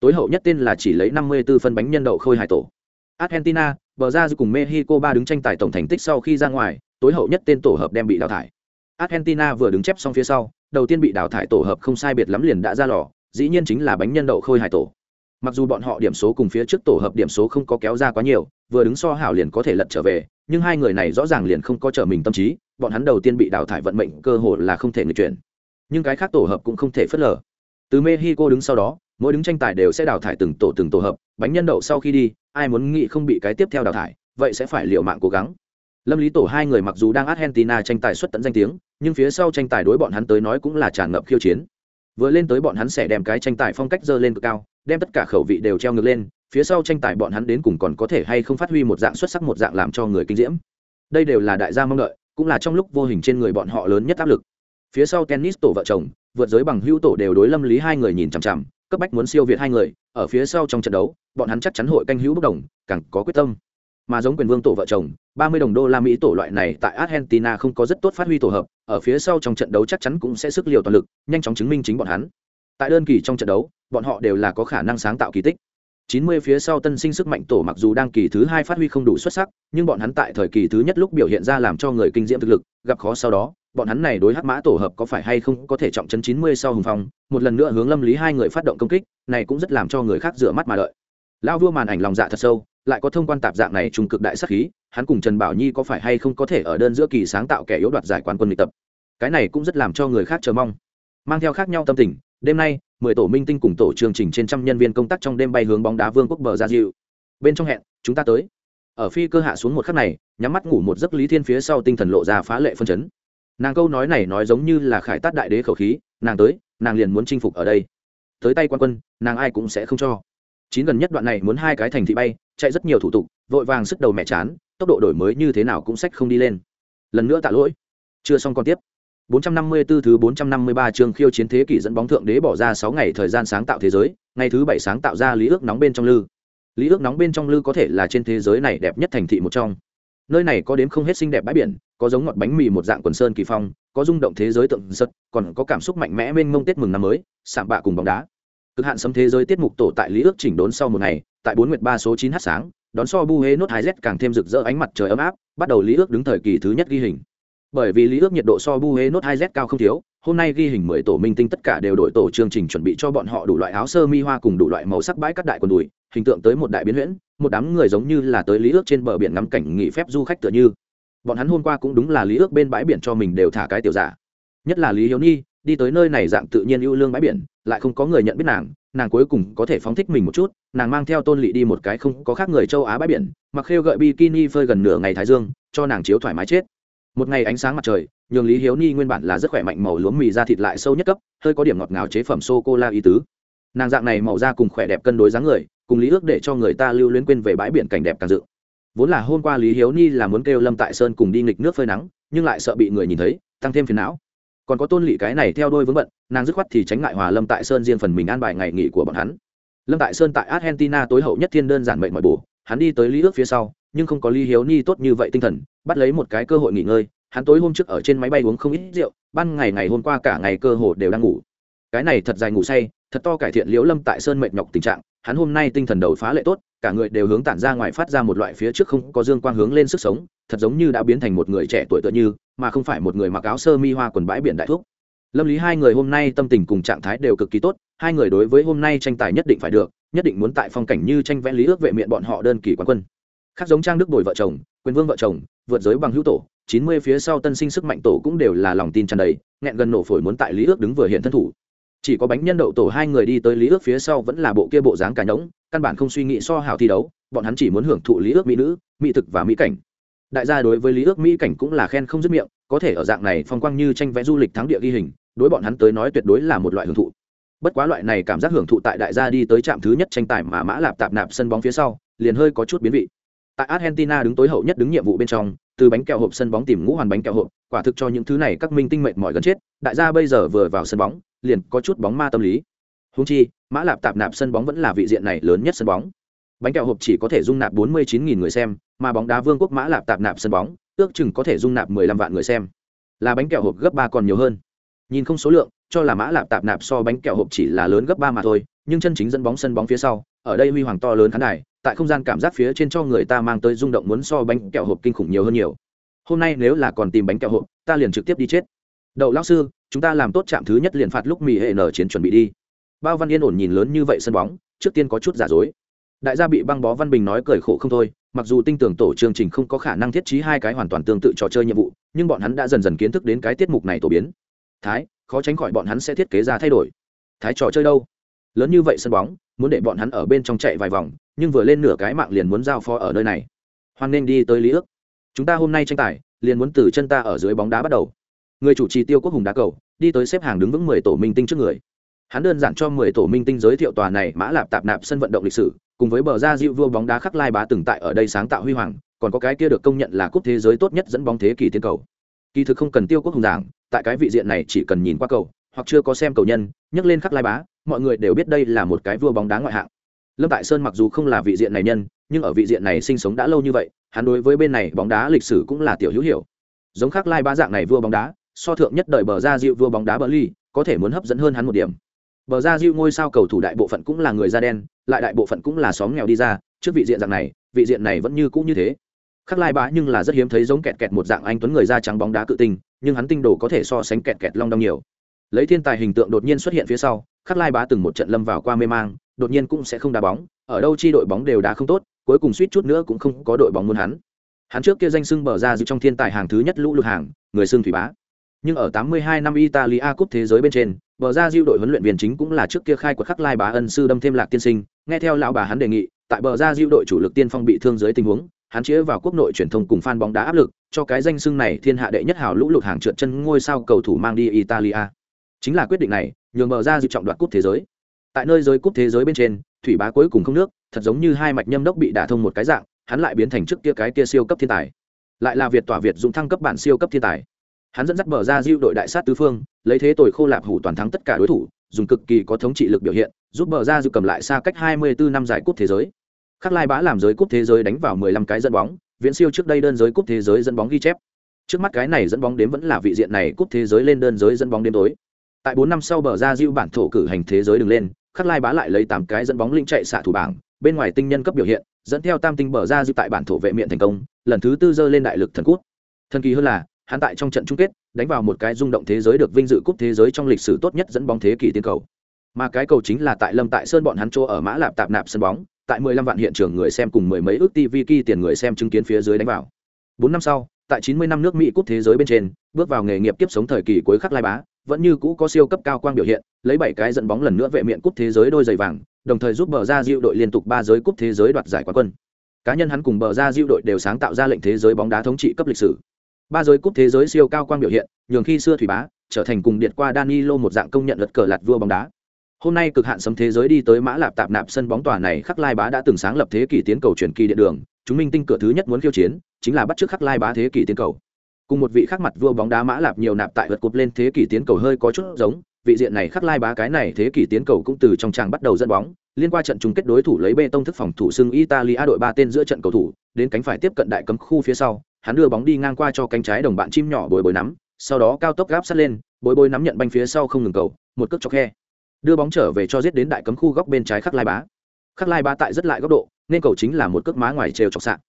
Speaker 1: tối hậu nhất tên là chỉ lấy năm mươi 54 phân bánh nhân đậu khôi hải tổ. Argentina, bờ ra cùng mexico ba đứng tranh tài tổng thành tích sau khi ra ngoài, tối hậu nhất tên tổ hợp đem bị đào thải. Argentina vừa đứng chép xong phía sau, đầu tiên bị đào thải tổ hợp không sai biệt lắm liền đã ra lò, dĩ nhiên chính là bánh nhân đậu khôi hải tổ. Mặc dù bọn họ điểm số cùng phía trước tổ hợp điểm số không có kéo ra quá nhiều, vừa đứng so hảo liền có thể lật trở về, nhưng hai người này rõ ràng liền không có trở mình tâm trí, bọn hắn đầu tiên bị đào thải vận mệnh cơ hội là không thể người chuyển. Nhưng cái khác tổ hợp cũng không thể phớt lờ từ mexico đứng sau đó, mỗi đứng tranh tài đều sẽ đào thải từng tổ từng tổ hợp, bánh nhân đậu sau khi đi, ai muốn nghĩ không bị cái tiếp theo đào thải, vậy sẽ phải liệu mạng cố gắng. Lâm lý tổ hai người mặc dù đang argentina tranh tài xuất tận danh tiếng, nhưng phía sau tranh tài đối bọn hắn tới nói cũng là tràn ngập khiêu chiến. Vừa lên tới bọn hắn sẽ đem cái tranh tài phong cách dơ lên cực cao, đem tất cả khẩu vị đều treo ngược lên, phía sau tranh tài bọn hắn đến cùng còn có thể hay không phát huy một dạng xuất sắc một dạng làm cho người kinh diễm. Đây đều là đại gia mong đợi, cũng là trong lúc vô hình trên người bọn họ lớn nhất áp lực. Phía sau tennis tổ vợ chồng vượt giới bằng hữu tổ đều đối lâm lý hai người nhìn chằm chằm, cấp bách muốn siêu việt hai người, ở phía sau trong trận đấu, bọn hắn chắc chắn hội canh hữu bất đồng, càng có quyết tâm. Mà giống quyền vương tổ vợ chồng, ba mươi đồng đô la mỹ tổ loại này tại argentina không có rất tốt phát huy tổ hợp, ở phía sau trong trận đấu chắc chắn cũng sẽ sức liều toàn lực, nhanh chóng chứng minh chính bọn hắn. Tại đơn kỳ trong trận đấu, bọn họ đều là có khả năng sáng tạo kỳ tích. 90 phía sau tân sinh sức mạnh tổ mặc dù đang kỳ thứ hai phát huy không đủ xuất sắc, nhưng bọn hắn tại thời kỳ thứ nhất lúc biểu hiện ra làm cho người kinh diễm thực lực, gặp khó sau đó bọn hắn này đối hắc mã tổ hợp có phải hay không có thể trọng chấn 90 sau hùng phong, một lần nữa hướng lâm lý hai người phát động công kích, này cũng rất làm cho người khác rửa mắt mà đợi. Lao vua màn ảnh lòng dạ thật sâu, lại có thông quan tạp dạng này trùng cực đại sắc khí, hắn cùng trần bảo nhi có phải hay không có thể ở đơn giữa kỳ sáng tạo kẻ yếu đoạt giải quán quân luyện tập? Cái này cũng rất làm cho người khác chờ mong. Mang theo khác nhau tâm tình, đêm nay, mười tổ minh tinh cùng tổ chương trình trên trăm nhân viên công tác trong đêm bay hướng bóng đá vương quốc bờ ra dịu bên trong hẹn, chúng ta tới. Ở phi cơ hạ xuống một khắc này, nhắm mắt ngủ một giấc lý thiên phía sau tinh thần lộ ra phá lệ phân chấn nàng câu nói này nói giống như là khải tát đại đế khẩu khí nàng tới nàng liền muốn chinh phục ở đây. Tới tay quan quân nàng ai cũng sẽ không cho. Chín gần nhất đoạn này muốn hai cái thành thị bay chạy rất nhiều thủ tục vội vàng sức đầu mẹ chán tốc độ đổi mới như thế nào cũng sách không đi lên. Lần nữa tạ lỗi. Chưa xong còn tiếp. 454 thứ 453 chương khiêu chiến thế kỷ dẫn bóng thượng đế bỏ ra 6 ngày thời gian sáng tạo thế giới, ngày thứ 7 sáng tạo ra lý ước nóng bên trong lư. Lý ước nóng bên trong lư có thể là trên thế giới này đẹp nhất thành thị một trong. Nơi này có đến không hết xinh đẹp bãi biển, có giống ngọt bánh mì một dạng quần sơn kỳ phong, có rung động thế giới tượng giật còn có cảm xúc mạnh mẽ mênh mông Tết mừng năm mới, sạm bạ cùng bóng đá. Cực hạn sấm thế giới tiết mục tổ tại Lý ước chỉnh đốn sau một ngày, tại bốn nguyệt ba số chín h sáng, đón so bu hê nốt hai z càng thêm rực rỡ ánh mặt trời ấm áp, bắt đầu Lý ước đứng thời kỳ thứ nhất ghi hình bởi vì lý ước nhiệt độ so bu hê nốt hai z cao không thiếu hôm nay ghi hình mười tổ minh tinh tất cả đều đổi tổ chương trình chuẩn bị cho bọn họ đủ loại áo sơ mi hoa cùng đủ loại màu sắc bãi các đại quần đùi hình tượng tới một đại biến huyễn một đám người giống như là tới lý ước trên bờ biển ngắm cảnh nghỉ phép du khách tựa như bọn hắn hôm qua cũng đúng là lý ước bên bãi biển cho mình đều thả cái tiểu giả. Nhất là lý hiếu ni đi tới nơi này dạng tự nhiên ưu lương bãi biển, lại không có người nhận biết nàng nàng cuối cùng có thể phóng thích mình một chút, nàng mang theo tôn lỵ đi một cái không có khác người châu á bãi biển, mặc khêu gợi bikini phơi gần nửa ngày thái dương, cho nàng chiếu thoải mái chết. Một ngày ánh sáng mặt trời, nhường lý hiếu ni nguyên bản là rất khỏe mạnh màu lúa mì da thịt lại sâu nhất cấp, hơi có điểm ngọt ngào chế phẩm sô cô la y tứ. Nàng dạng này màu da cùng khỏe đẹp cân đối dáng người, cùng lý ước để cho người ta lưu luyến quên về bãi biển cảnh đẹp càng dự vốn là hôm qua lý hiếu ni là muốn kêu lâm tại sơn cùng đi nghịch nước phơi nắng nhưng lại sợ bị người nhìn thấy tăng thêm phiền não. Còn có tôn lỵ cái này theo đôi vướng bận nàng dứt khoát thì tránh ngại hòa lâm tại sơn riêng phần mình an bài ngày nghỉ của bọn hắn. Lâm tại sơn tại argentina tối hậu nhất thiên đơn giản mệnh mọi bù, hắn đi tới lý ước phía sau nhưng không có lý hiếu ni tốt như vậy tinh thần bắt lấy một cái cơ hội nghỉ ngơi hắn tối hôm trước ở trên máy bay uống không ít rượu ban ngày ngày hôm qua cả ngày cơ hồ đều đang ngủ. Cái này thật dài ngủ say thật to cải thiện liễu lâm tại sơn mệt nhọc tình trạng hắn hôm nay tinh thần đầu phá lệ tốt cả người đều hướng tản ra ngoài phát ra một loại phía trước không có dương quang hướng lên sức sống, thật giống như đã biến thành một người trẻ tuổi tựa như, mà không phải một người mặc áo sơ mi hoa quần bãi biển đại thuốc lâm lý hai người hôm nay tâm tình cùng trạng thái đều cực kỳ tốt, hai người đối với hôm nay tranh tài nhất định phải được, nhất định muốn tại phong cảnh như tranh vẽ lý ước vệ miệng bọn họ đơn kỳ quán quân. Khác giống trang đức bồi vợ chồng, quyền vương vợ chồng, vượt giới bằng hữu tổ, chín mươi phía sau tân sinh sức mạnh tổ cũng đều là lòng tin tràn đầy, nghẹn gần nổ phổi muốn tại lý ước đứng vừa hiện thân thủ chỉ có bánh nhân đậu tổ hai người đi tới lý ước phía sau vẫn là bộ kia bộ dáng cả nhỗng căn bản không suy nghĩ so hào thi đấu, bọn hắn chỉ muốn hưởng thụ lý ước mỹ nữ, mỹ thực và mỹ cảnh. Đại gia đối với lý ước mỹ cảnh cũng là khen không dứt miệng, có thể ở dạng này phong quang như tranh vẽ du lịch thắng địa ghi hình, đối bọn hắn tới nói tuyệt đối là một loại hưởng thụ. Bất quá loại này cảm giác hưởng thụ tại đại gia đi tới trạm thứ nhất tranh tài mà mã lạp tạp nạp sân bóng phía sau, liền hơi có chút biến vị. Tại argentina đứng tối hậu nhất đứng nhiệm vụ bên trong, từ bánh kẹo hộp sân bóng tìm ngũ hoàn bánh kẹo hộp, quả thực cho những thứ này các minh tinh mệnh mỏi gần chết, đại gia bây giờ vừa vào sân bóng liền có chút bóng ma tâm lý. Húng chi, mã lạp tạp nạp sân bóng vẫn là vị diện này lớn nhất sân bóng. Bánh kẹo hộp chỉ có thể dung nạp 49.000 người xem, mà bóng đá vương quốc mã lạp tạp nạp sân bóng, ước chừng có thể dung nạp 15 vạn người xem. Là bánh kẹo hộp gấp ba còn nhiều hơn. Nhìn không số lượng, cho là mã lạp tạp nạp so bánh kẹo hộp chỉ là lớn gấp ba mà thôi, nhưng chân chính dẫn bóng sân bóng phía sau, ở đây huy hoàng to lớn khán đài, tại không gian cảm giác phía trên cho người ta mang tới rung động muốn so bánh kẹo hộp kinh khủng nhiều hơn nhiều. Hôm nay nếu là còn tìm bánh kẹo hộp, ta liền trực tiếp đi chết. Đậu lão sư chúng ta làm tốt chạm thứ nhất liền phạt lúc mỹ hệ nở chiến chuẩn bị đi. Bao văn yên ổn nhìn lớn như vậy sân bóng, trước tiên có chút giả dối. Đại gia bị băng bó văn bình nói cười khổ không thôi, mặc dù tinh tưởng tổ chương trình không có khả năng thiết trí hai cái hoàn toàn tương tự trò chơi nhiệm vụ, nhưng bọn hắn đã dần dần kiến thức đến cái tiết mục này tổ biến. Thái, khó tránh khỏi bọn hắn sẽ thiết kế ra thay đổi. Thái trò chơi đâu? Lớn như vậy sân bóng, muốn để bọn hắn ở bên trong chạy vài vòng, nhưng vừa lên nửa cái mạng liền muốn giao phó ở nơi này. Hoan nên đi tới lý ước. Chúng ta hôm nay tranh tài, liền muốn từ chân ta ở dưới bóng đá bắt đầu người chủ trì tiêu quốc hùng đá cầu, đi tới xếp hàng đứng vững mười tổ minh tinh trước người. Hắn đơn giản cho mười tổ minh tinh giới thiệu tòa này mã lạp tạp nạp sân vận động lịch sử, cùng với bờ ra dịu vua bóng đá khắc lai bá từng tại ở đây sáng tạo huy hoàng, còn có cái kia được công nhận là cúp thế giới tốt nhất dẫn bóng thế kỷ tiên cầu. Kỳ thực không cần tiêu quốc hùng giảng, tại cái vị diện này chỉ cần nhìn qua cầu, hoặc chưa có xem cầu nhân, nhắc lên khắc lai bá, mọi người đều biết đây là một cái vua bóng đá ngoại hạng. Lâm tại sơn mặc dù không là vị diện này nhân, nhưng ở vị diện này sinh sống đã lâu như vậy, hắn đối với bên này bóng đá lịch sử cũng là tiểu hữu hiểu. Giống khắc lai bá dạng này vua bóng đá so thượng nhất đời bờ ra dịu vua bóng đá bờ ly, có thể muốn hấp dẫn hơn hắn một điểm. Bờ ra dịu ngôi sao cầu thủ đại bộ phận cũng là người da đen, lại đại bộ phận cũng là xóm nghèo đi ra, trước vị diện dạng này, vị diện này vẫn như cũ như thế. Khắc lai bá nhưng là rất hiếm thấy giống kẹt kẹt một dạng anh tuấn người da trắng bóng đá cự tinh, nhưng hắn tinh đồ có thể so sánh kẹt kẹt long đong nhiều. Lấy thiên tài hình tượng đột nhiên xuất hiện phía sau, khắc lai bá từng một trận lâm vào qua mê mang, đột nhiên cũng sẽ không đá bóng, ở đâu chi đội bóng đều đá không tốt, cuối cùng suýt chút nữa cũng không có đội bóng muốn hắn. Hắn trước kia danh sưng bờ ra giữ trong thiên tài hàng thứ nhất lũ lụt hàng, người xưng thủy bá nhưng ở 82 năm Italia Cup thế giới bên trên bờ ra Diu đội huấn luyện viên chính cũng là trước kia khai của khắc lai bá ân sư đâm thêm lạc tiên sinh. Nghe theo lão bà hắn đề nghị, tại bờ ra Diu đội chủ lực tiên phong bị thương dưới tình huống, hắn chĩa vào quốc nội truyền thông cùng fan bóng đá áp lực, cho cái danh xưng này thiên hạ đệ nhất hào lũ lụt hàng trượt chân ngôi sao cầu thủ mang đi Italia. Chính là quyết định này, nhường bờ ra Diu trọng đoạt cúp thế giới. Tại nơi giới cúp thế giới bên trên, thủy bá cuối cùng không nước, thật giống như hai mạch nhâm đốc bị đả thông một cái dạng, hắn lại biến thành trước kia cái kia siêu cấp thiên tài. Lại là việt tỏa việt dùng thăng cấp bản siêu cấp thiên tài hắn dẫn dắt bờ ra diêu đội đại sát tứ phương, lấy thế tội khô lạp hủ toàn thắng tất cả đối thủ, dùng cực kỳ có thống trị lực biểu hiện, giúp bờ ra diêu cầm lại xa cách 24 năm giải cúp thế giới. Khắc lai bá làm giới cúp thế giới đánh vào 15 cái dẫn bóng, viễn siêu trước đây đơn giới cúp thế giới dẫn bóng ghi chép. Trước mắt cái này dẫn bóng đến vẫn là vị diện này cúp thế giới lên đơn giới dẫn bóng đêm tối. Tại 4 năm sau bờ ra diêu bản thổ cử hành thế giới đứng lên, khắc lai bá lại lấy 8 cái dẫn bóng linh chạy xạ thủ bảng, bên ngoài tinh nhân cấp biểu hiện, dẫn theo tam tinh bờ ra diêu tại bản thổ vệ miệng thành công, lần thứ tư dơ lên đại lực thần cút. Thần kỳ hơn là hắn tại trong trận chung kết, đánh vào một cái rung động thế giới được vinh dự cúp thế giới trong lịch sử tốt nhất dẫn bóng thế kỷ tiên cầu. Mà cái cầu chính là tại lâm tại sơn bọn hắn chỗ ở mã lạp tạp nạp sân bóng, tại 15 vạn hiện trường người xem cùng mười mấy ước tv kỳ tiền người xem chứng kiến phía dưới đánh vào. Bốn năm sau, tại 90 năm nước mỹ cúp thế giới bên trên, bước vào nghề nghiệp tiếp sống thời kỳ cuối khắc lai bá, vẫn như cũ có siêu cấp cao quang biểu hiện, lấy bảy cái dẫn bóng lần nữa vệ miệng cúp thế giới đôi giày vàng, đồng thời giúp bờ ra diệu đội liên tục ba giới cúp thế giới đoạt giải quán quân. Cá nhân hắn cùng bờ ra diệu đội đều sáng tạo ra lệnh thế giới bóng đá thống trị cấp lịch sử ba giới cúp thế giới siêu cao quang biểu hiện, nhường khi xưa thủy bá, trở thành cùng điện qua danilo một dạng công nhận lật cờ lạt vua bóng đá. Hôm nay cực hạn sấm thế giới đi tới mã lạp tạp nạp sân bóng tòa này, khắc lai bá đã từng sáng lập thế kỷ tiến cầu truyền kỳ điện đường, chúng minh tinh cửa thứ nhất muốn khiêu chiến, chính là bắt trước khắc lai bá thế kỷ tiến cầu. Cùng một vị khắc mặt vua bóng đá mã lạp nhiều nạp tại vật cúp lên thế kỷ tiến cầu hơi có chút giống, vị diện này khắc lai bá cái này thế kỷ tiến cầu cũng từ trong tràng bắt đầu dẫn bóng, liên qua trận chung kết đối thủ lấy bê tông thức phòng thủ xưng italia đội ba tên giữa trận cầu thủ, đến cánh phải tiếp cận đại cấm khu phía sau hắn đưa bóng đi ngang qua cho cánh trái đồng bạn chim nhỏ bồi bồi nắm, sau đó cao tốc gáp sát lên, bồi bồi nắm nhận banh phía sau không ngừng cầu, một cước cho khe. Đưa bóng trở về cho giết đến đại cấm khu góc bên trái khắc lai bá. Khắc lai bá tại rất lại góc độ, nên cầu chính là một cước má ngoài trêu chọc sạn.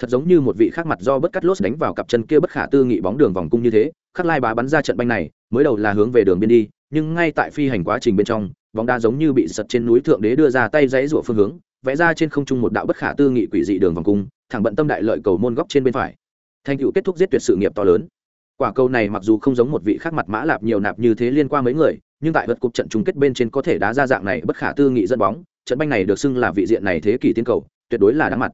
Speaker 1: Thật giống như một vị khác mặt do bất cắt lốt đánh vào cặp chân kia bất khả tư nghị bóng đường vòng cung như thế, khắc lai bá bắn ra trận banh này, mới đầu là hướng về đường biên đi, nhưng ngay tại phi hành quá trình bên trong, bóng đá giống như bị sật trên núi thượng đế đưa ra tay dãy rủa phương hướng, vẽ ra trên không trung một đạo bất khả tư nghị quỷ dị đường vòng cung, thẳng bận tâm đại lợi cầu môn góc trên bên phải thành tựu kết thúc giết tuyệt sự nghiệp to lớn. Quả cầu này mặc dù không giống một vị khác mặt mã lạp nhiều nạp như thế liên qua mấy người, nhưng tại vật cục trận chung kết bên trên có thể đá ra dạng này bất khả tư nghị dẫn bóng, trận banh này được xưng là vị diện này thế kỷ tiến cầu, tuyệt đối là đáng mặt.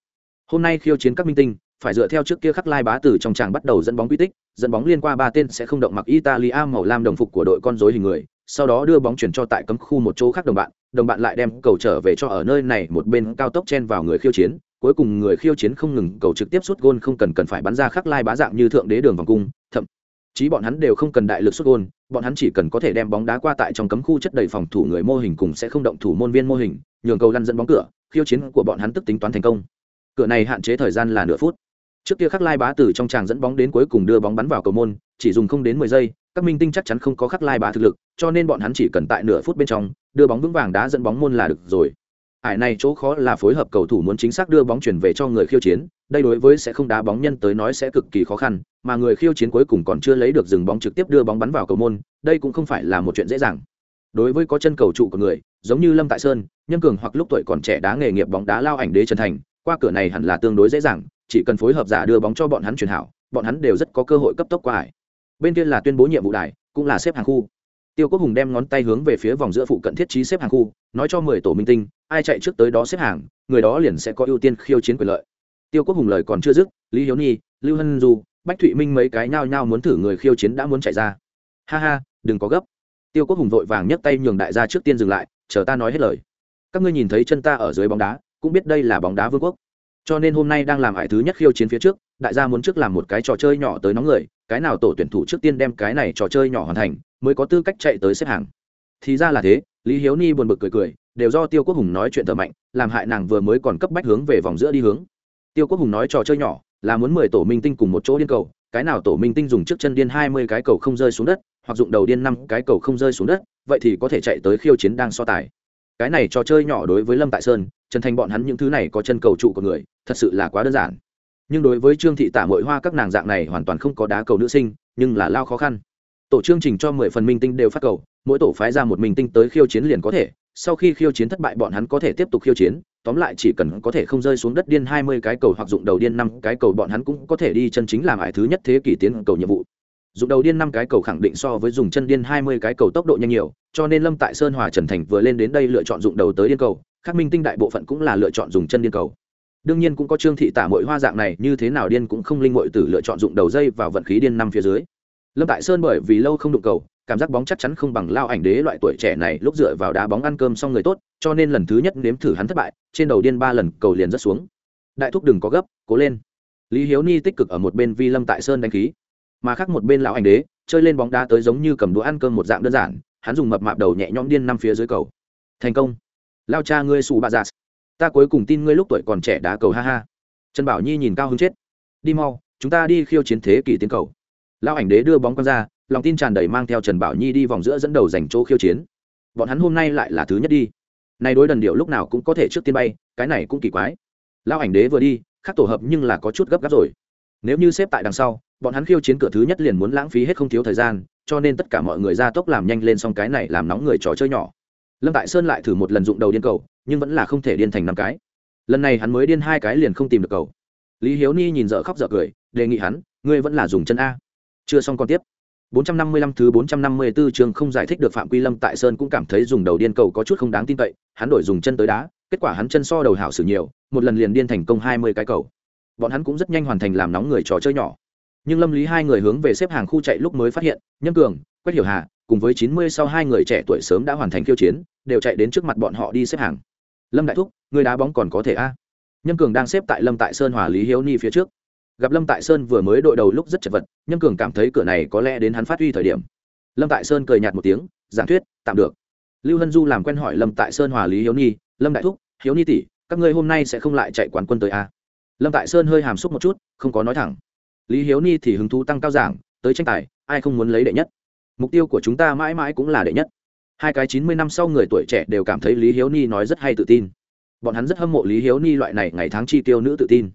Speaker 1: Hôm nay khiêu chiến các minh tinh, phải dựa theo trước kia khắc lai bá tử trong tràng bắt đầu dẫn bóng quy tích, dẫn bóng liên qua ba tên sẽ không động mặc italia màu lam đồng phục của đội con dối hình người, sau đó đưa bóng chuyển cho tại cấm khu một chỗ khác đồng bạn đồng bạn lại đem cầu trở về cho ở nơi này một bên cao tốc chen vào người khiêu chiến cuối cùng người khiêu chiến không ngừng cầu trực tiếp xuất gôn không cần cần phải bắn ra khắc lai bá dạng như thượng đế đường vòng cung, thậm chí bọn hắn đều không cần đại lực xuất gôn, bọn hắn chỉ cần có thể đem bóng đá qua tại trong cấm khu chất đầy phòng thủ người mô hình cùng sẽ không động thủ môn viên mô hình, nhường cầu lăn dẫn bóng cửa, khiêu chiến của bọn hắn tức tính toán thành công. Cửa này hạn chế thời gian là nửa phút. Trước kia khắc lai bá từ trong tràng dẫn bóng đến cuối cùng đưa bóng bắn vào cầu môn, chỉ dùng không đến mười giây, các minh tinh chắc chắn không có khắc lai bá thực lực, cho nên bọn hắn chỉ cần tại nửa phút bên trong, đưa bóng vững vàng đá dẫn bóng môn là được rồi ải này chỗ khó là phối hợp cầu thủ muốn chính xác đưa bóng chuyển về cho người khiêu chiến, đây đối với sẽ không đá bóng nhân tới nói sẽ cực kỳ khó khăn, mà người khiêu chiến cuối cùng còn chưa lấy được dừng bóng trực tiếp đưa bóng bắn vào cầu môn, đây cũng không phải là một chuyện dễ dàng. Đối với có chân cầu trụ của người, giống như lâm tại sơn nhân cường hoặc lúc tuổi còn trẻ đá nghề nghiệp bóng đá lao ảnh đế trần thành, qua cửa này hẳn là tương đối dễ dàng, chỉ cần phối hợp giả đưa bóng cho bọn hắn truyền hảo, bọn hắn đều rất có cơ hội cấp tốc qua ải. Bên kia là tuyên bố nhiệm vụ đài, cũng là xếp hàng khu. Tiêu quốc hùng đem ngón tay hướng về phía vòng giữa phụ cận thiết trí xếp hàng khu, nói cho mười tổ minh tinh ai chạy trước tới đó xếp hàng, người đó liền sẽ có ưu tiên khiêu chiến quyền lợi. Tiêu quốc hùng lời còn chưa dứt, lý hiếu nhi, lưu hân du, bách thụy minh mấy cái nhao nhao muốn thử người khiêu chiến đã muốn chạy ra. Ha ha, đừng có gấp. Tiêu quốc hùng vội vàng nhấc tay nhường đại gia trước tiên dừng lại, chờ ta nói hết lời. Các ngươi nhìn thấy chân ta ở dưới bóng đá, cũng biết đây là bóng đá vương quốc. Cho nên hôm nay đang làm ải thứ nhất khiêu chiến phía trước, đại gia muốn trước làm một cái trò chơi nhỏ tới nóng người, cái nào tổ tuyển thủ trước tiên đem cái này trò chơi nhỏ hoàn thành, mới có tư cách chạy tới xếp hàng. Thì ra là thế, lý hiếu ni buồn bực cười cười đều do tiêu quốc hùng nói chuyện thờ mạnh, làm hại nàng vừa mới còn cấp bách hướng về vòng giữa đi hướng. Tiêu quốc hùng nói trò chơi nhỏ, là muốn mười tổ minh tinh cùng một chỗ điên cầu, cái nào tổ minh tinh dùng trước chân điên hai mươi cái cầu không rơi xuống đất, hoặc dụng đầu điên năm cái cầu không rơi xuống đất, vậy thì có thể chạy tới khiêu chiến đang so tài. Cái này trò chơi nhỏ đối với lâm tại sơn, trần thành bọn hắn những thứ này có chân cầu trụ của người, thật sự là quá đơn giản. Nhưng đối với trương thị tả mội hoa các nàng dạng này hoàn toàn không có đá cầu nữ sinh, nhưng là lao khó khăn tổ chương trình cho mười phần minh tinh đều phát cầu, mỗi tổ phái ra một minh tinh tới khiêu chiến liền có thể, sau khi khiêu chiến thất bại bọn hắn có thể tiếp tục khiêu chiến, tóm lại chỉ cần có thể không rơi xuống đất điên hai mươi cái cầu hoặc dụng đầu điên năm cái cầu bọn hắn cũng có thể đi chân chính làm ải thứ nhất thế kỷ tiến cầu nhiệm vụ. Dùng đầu điên năm cái cầu khẳng định so với dùng chân điên hai mươi cái cầu tốc độ nhanh nhiều, cho nên lâm tại sơn hòa trần thành vừa lên đến đây lựa chọn dụng đầu tới điên cầu các minh tinh đại bộ phận cũng là lựa chọn dùng chân điên cầu. Đương nhiên cũng có trương thị tả mỗi hoa dạng này, như thế nào điên cũng không linh mội tử lựa chọn dụng đầu dây vào vận khí điên năm phía dưới lâm tại sơn bởi vì lâu không đụng cầu, cảm giác bóng chắc chắn không bằng lao ảnh đế loại tuổi trẻ này lúc dựa vào đá bóng ăn cơm xong người tốt, cho nên lần thứ nhất nếm thử hắn thất bại, trên đầu điên ba lần, cầu liền rất xuống. Đại thúc đừng có gấp, cố lên. Lý hiếu ni tích cực ở một bên vi lâm tại sơn đánh khí. Mà khác một bên lão ảnh đế, chơi lên bóng đá tới giống như cầm đũa ăn cơm một dạng đơn giản, hắn dùng mập mạp đầu nhẹ nhõm điên năm phía dưới cầu. Thành công. Lao cha ngươi xù bà già ta cuối cùng tin ngươi lúc tuổi còn trẻ đá cầu, ha ha. Trần bảo nhi nhìn cao hứng chết. Đi mau, chúng ta đi khiêu chiến thế kỷ tiến cầu. Lão ảnh đế đưa bóng con ra, lòng tin tràn đầy mang theo trần bảo nhi đi vòng giữa dẫn đầu dành chỗ khiêu chiến. Bọn hắn hôm nay lại là thứ nhất đi. Nay đối đần điệu lúc nào cũng có thể trước tiên bay, cái này cũng kỳ quái. Lão ảnh đế vừa đi khác tổ hợp nhưng là có chút gấp gáp rồi. Nếu như xếp tại đằng sau, bọn hắn khiêu chiến cửa thứ nhất liền muốn lãng phí hết không thiếu thời gian, cho nên tất cả mọi người ra tốc làm nhanh lên xong cái này làm nóng người trò chơi nhỏ. Lâm tại sơn lại thử một lần dụng đầu điên cầu, nhưng vẫn là không thể điên thành năm cái. Lần này hắn mới điên hai cái liền không tìm được cầu. Lý hiếu ni nhìn dở khóc dở cười, đề nghị hắn, ngươi vẫn là dùng chân a chưa xong còn tiếp 455 thứ 454 chương không giải thích được Phạm Quy Lâm tại Sơn cũng cảm thấy dùng đầu điên cầu có chút không đáng tin cậy, hắn đổi dùng chân tới đá, kết quả hắn chân so đầu hảo sử nhiều, một lần liền điên thành công 20 cái cầu. Bọn hắn cũng rất nhanh hoàn thành làm nóng người trò chơi nhỏ. Nhưng Lâm Lý hai người hướng về xếp hàng khu chạy lúc mới phát hiện, Nhâm Cường, Quách Hiểu Hà, cùng với 90 sau hai người trẻ tuổi sớm đã hoàn thành khiêu chiến, đều chạy đến trước mặt bọn họ đi xếp hàng. Lâm đại thúc, người đá bóng còn có thể a? Nhâm Cường đang xếp tại Lâm tại Sơn Hòa Lý Hiếu Ni phía trước gặp lâm tại sơn vừa mới đội đầu lúc rất chật vật, nhâm cường cảm thấy cửa này có lẽ đến hắn phát huy thời điểm. Lâm tại sơn cười nhạt một tiếng, giảng thuyết, tạm được. Lưu hân du làm quen hỏi lâm tại sơn hòa lý hiếu nhi, lâm đại thúc, hiếu nhi tỷ, các ngươi hôm nay sẽ không lại chạy quán quân tới a lâm tại sơn hơi hàm xúc một chút, không có nói thẳng. Lý hiếu ni thì hứng thú tăng cao giảng, tới tranh tài, ai không muốn lấy đệ nhất? Mục tiêu của chúng ta mãi mãi cũng là đệ nhất. Hai cái chín mươi năm sau người tuổi trẻ đều cảm thấy lý hiếu ni nói rất hay tự tin. Bọn hắn rất hâm mộ lý hiếu ni loại này ngày tháng chi tiêu nữ tự tin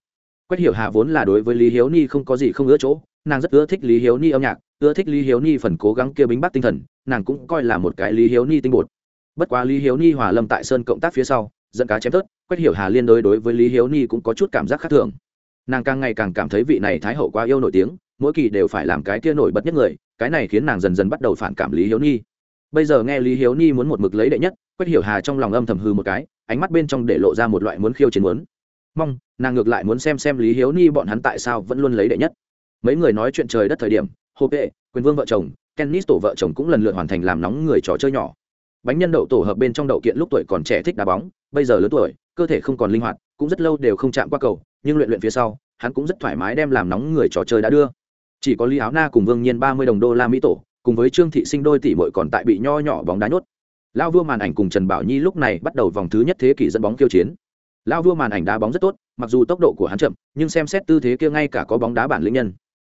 Speaker 1: quách hiểu hà vốn là đối với lý hiếu ni không có gì không ưa chỗ, nàng rất ưa thích lý hiếu ni âm nhạc, ưa thích lý hiếu ni phần cố gắng kia bính bát tinh thần, nàng cũng coi là một cái lý hiếu ni tinh bột. Bất quá lý hiếu ni hòa lâm tại sơn cộng tác phía sau, dẫn cá chém tớt quách hiểu hà liên đối đối với lý hiếu ni cũng có chút cảm giác khác thường. Nàng càng ngày càng cảm thấy vị này thái hậu quá yêu nổi tiếng, mỗi kỳ đều phải làm cái kia nổi bật nhất người, cái này khiến nàng dần dần bắt đầu phản cảm lý hiếu ni bây giờ nghe lý hiếu ni muốn một mực lấy đệ nhất, Quách hiểu hà trong lòng âm thầm hư một cái, ánh mắt bên trong để lộ ra một loại muốn khiêu chiến muốn mong, nàng ngược lại muốn xem xem lý hiếu ni bọn hắn tại sao vẫn luôn lấy đệ nhất. Mấy người nói chuyện trời đất thời điểm hô vệ, quyền vương vợ chồng, kennis tổ vợ chồng cũng lần lượt hoàn thành làm nóng người trò chơi nhỏ. Bánh nhân đậu tổ hợp bên trong đậu kiện lúc tuổi còn trẻ thích đá bóng, bây giờ lớn tuổi, cơ thể không còn linh hoạt, cũng rất lâu đều không chạm qua cầu, nhưng luyện luyện phía sau, hắn cũng rất thoải mái đem làm nóng người trò chơi đã đưa. Chỉ có lý áo na cùng vương nhiên ba mươi đồng đô la mỹ tổ, cùng với trương thị sinh đôi tỷ mội còn tại bị nho nhỏ bóng đá nhốt. Lao vua màn ảnh cùng trần bảo nhi lúc này bắt đầu vòng thứ nhất thế kỷ dẫn bóng khiêu chiến lao vua màn ảnh đá bóng rất tốt, mặc dù tốc độ của hắn chậm, nhưng xem xét tư thế kia ngay cả có bóng đá bản lĩnh nhân.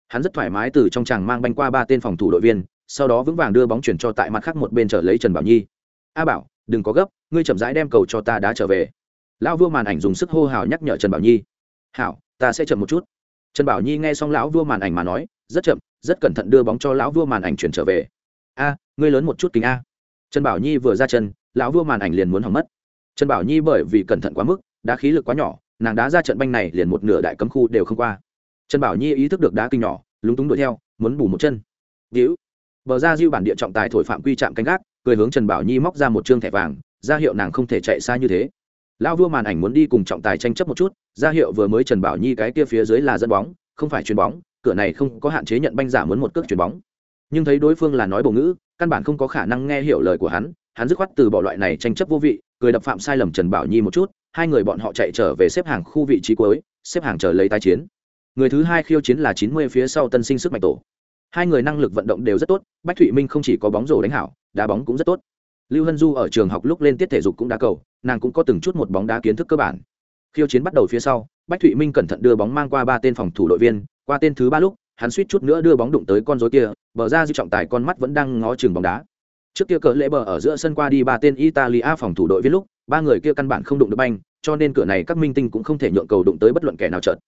Speaker 1: Hắn rất thoải mái từ trong tràng mang banh qua ba tên phòng thủ đội viên, sau đó vững vàng đưa bóng chuyển cho tại mặt khác một bên trở lấy trần bảo nhi. A bảo, đừng có gấp, ngươi chậm rãi đem cầu cho ta đá trở về. Lão vua màn ảnh dùng sức hô hào nhắc nhở trần bảo nhi. Hảo, ta sẽ chậm một chút. Trần bảo nhi nghe xong lão vua màn ảnh mà nói, rất chậm, rất cẩn thận đưa bóng cho lão vua màn ảnh chuyển trở về. A, ngươi lớn một chút kính a. Trần bảo nhi vừa ra chân, lão vua màn ảnh liền muốn hỏng mất. Trần bảo nhi bởi vì cẩn thận quá mức đá khí lực quá nhỏ, nàng đá ra trận banh này liền một nửa đại cấm khu đều không qua. Trần bảo nhi ý thức được đá kinh nhỏ, lúng túng đuổi theo, muốn bù một chân. Víu bờ ra diêu bản địa trọng tài thổi phạm quy trạm canh gác, cười hướng trần bảo nhi móc ra một trương thẻ vàng, ra hiệu nàng không thể chạy xa như thế. Lão vua màn ảnh muốn đi cùng trọng tài tranh chấp một chút, ra hiệu vừa mới trần bảo nhi cái kia phía dưới là dẫn bóng, không phải chuyền bóng, cửa này không có hạn chế nhận banh giả muốn một cước chuyền bóng. Nhưng thấy đối phương là nói bổ ngữ, căn bản không có khả năng nghe hiểu lời của hắn hắn dứt khoát từ bỏ loại này tranh chấp vô vị, cười đập phạm sai lầm trần bảo nhi một chút hai người bọn họ chạy trở về xếp hàng khu vị trí cuối, xếp hàng chờ lấy tái chiến. Người thứ hai khiêu chiến là chín mươi phía sau tân sinh sức mạnh tổ. Hai người năng lực vận động đều rất tốt, bách thụy minh không chỉ có bóng rổ đánh hảo, đá bóng cũng rất tốt. Lưu hân du ở trường học lúc lên tiết thể dục cũng đá cầu, nàng cũng có từng chút một bóng đá kiến thức cơ bản. Khiêu chiến bắt đầu phía sau, bách thụy minh cẩn thận đưa bóng mang qua ba tên phòng thủ đội viên, qua tên thứ ba lúc, hắn suýt chút nữa đưa bóng đụng tới con dối kia, bờ ra dư trọng tài con mắt vẫn đang ngó chừng bóng đá. Trước kia cỡ lễ bờ ở giữa sân qua đi ba tên italia phòng thủ đội viên lúc ba người kia căn bản không đụng được banh, cho nên cửa này các minh tinh cũng không thể nhượng cầu đụng tới bất luận kẻ nào trợt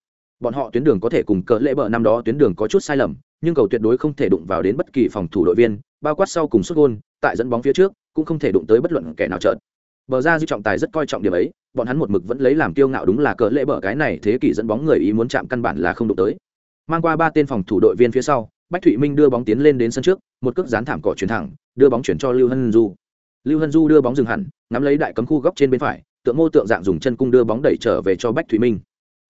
Speaker 1: bọn họ tuyến đường có thể cùng cỡ lễ bờ năm đó tuyến đường có chút sai lầm, nhưng cầu tuyệt đối không thể đụng vào đến bất kỳ phòng thủ đội viên, bao quát sau cùng xuất gôn, tại dẫn bóng phía trước, cũng không thể đụng tới bất luận kẻ nào trợn bờ ra dư trọng tài rất coi trọng điểm ấy, bọn hắn một mực vẫn lấy làm kiêu ngạo đúng là cỡ lễ bờ cái này thế kỷ dẫn bóng người ý muốn chạm căn bản là không đụng tới. Mang qua ba tên phòng thủ đội viên phía sau, bách thụy minh đưa bóng tiến lên đến sân trước, một cước dán thảm cỏ chuyển thẳng, đưa bóng chuyển cho lưu hân du lưu hân du đưa bóng dừng hẳn, ngắm lấy đại cấm khu góc trên bên phải, tượng mô tượng dạng dùng chân cung đưa bóng đẩy trở về cho bách Thủy minh.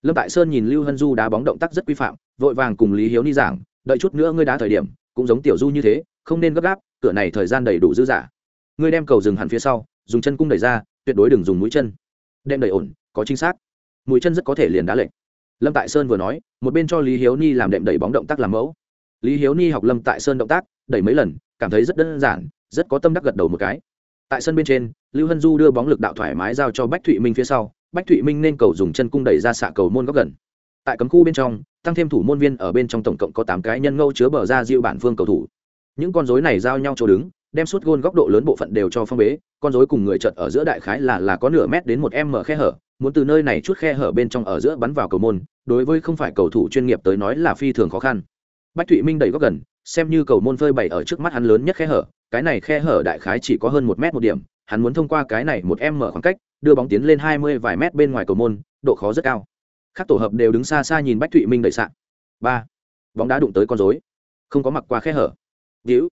Speaker 1: Lâm tại sơn nhìn lưu hân du đá bóng động tác rất quy phạm, vội vàng cùng lý hiếu ni giảng, đợi chút nữa ngươi đá thời điểm, cũng giống tiểu du như thế, không nên gấp gáp, cửa này thời gian đầy đủ dư dả. Ngươi đem cầu dừng hẳn phía sau, dùng chân cung đẩy ra, tuyệt đối đừng dùng mũi chân. Đem đẩy ổn, có chính xác. Mũi chân rất có thể liền đá lệnh lâm tại sơn vừa nói, một bên cho lý hiếu ni làm đệm đẩy bóng động tác làm mẫu. Lý hiếu ni học lâm tại sơn động tác, đẩy mấy lần, cảm thấy rất đơn giản, rất có tâm đắc gật đầu một cái tại sân bên trên, lưu hân du đưa bóng lực đạo thoải mái giao cho bách thụy minh phía sau, bách thụy minh nên cầu dùng chân cung đẩy ra xạ cầu môn góc gần. Tại cấm khu bên trong, tăng thêm thủ môn viên ở bên trong tổng cộng có tám cái nhân ngâu chứa bờ ra diệu bản phương cầu thủ. Những con rối này giao nhau chỗ đứng, đem suốt gôn góc độ lớn bộ phận đều cho phong bế, con rối cùng người chợt ở giữa đại khái là là có nửa mét đến một m khe hở, muốn từ nơi này chút khe hở bên trong ở giữa bắn vào cầu môn, đối với không phải cầu thủ chuyên nghiệp tới nói là phi thường khó khăn. Bách thụy minh đẩy góc gần xem như cầu môn phơi bày ở trước mắt hắn lớn nhất khe hở, cái này khe hở đại khái chỉ có hơn một mét một điểm, hắn muốn thông qua cái này một em mở khoảng cách, đưa bóng tiến lên hai mươi vài mét bên ngoài cầu môn, độ khó rất cao. Các tổ hợp đều đứng xa xa nhìn bách thụy minh đẩy sạn. Ba. Bóng đá đụng tới con dối không có mặc qua khe hở. Víu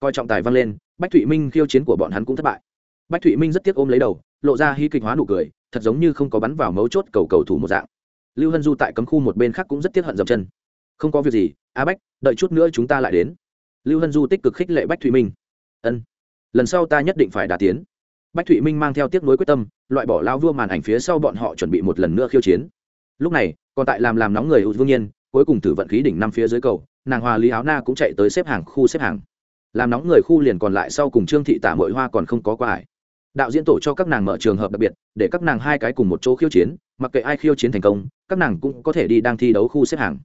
Speaker 1: coi trọng tài văng lên, bách thụy minh khiêu chiến của bọn hắn cũng thất bại. Bách thụy minh rất tiếc ôm lấy đầu, lộ ra hy kịch hóa nụ cười, thật giống như không có bắn vào mấu chốt cầu cầu thủ một dạng. Lưu hân du tại cấm khu một bên khác cũng rất tiếc hận dập chân. Không có việc gì a bách, đợi chút nữa chúng ta lại đến. Lưu hân du tích cực khích lệ bách thụy minh. Ân, lần sau ta nhất định phải đà tiến. Bách thụy minh mang theo tiếc nuối quyết tâm, loại bỏ lao vua màn ảnh phía sau bọn họ chuẩn bị một lần nữa khiêu chiến. Lúc này, còn tại làm làm nóng người ưu vương nhiên, cuối cùng thử vận khí đỉnh năm phía dưới cầu, nàng hòa lý áo na cũng chạy tới xếp hàng khu xếp hàng. Làm nóng người khu liền còn lại sau cùng trương thị tả mội hoa còn không có qua ải đạo diễn tổ cho các nàng mở trường hợp đặc biệt, để các nàng hai cái cùng một chỗ khiêu chiến, mặc kệ ai khiêu chiến thành công, các nàng cũng có thể đi đang thi đấu khu xếp hàng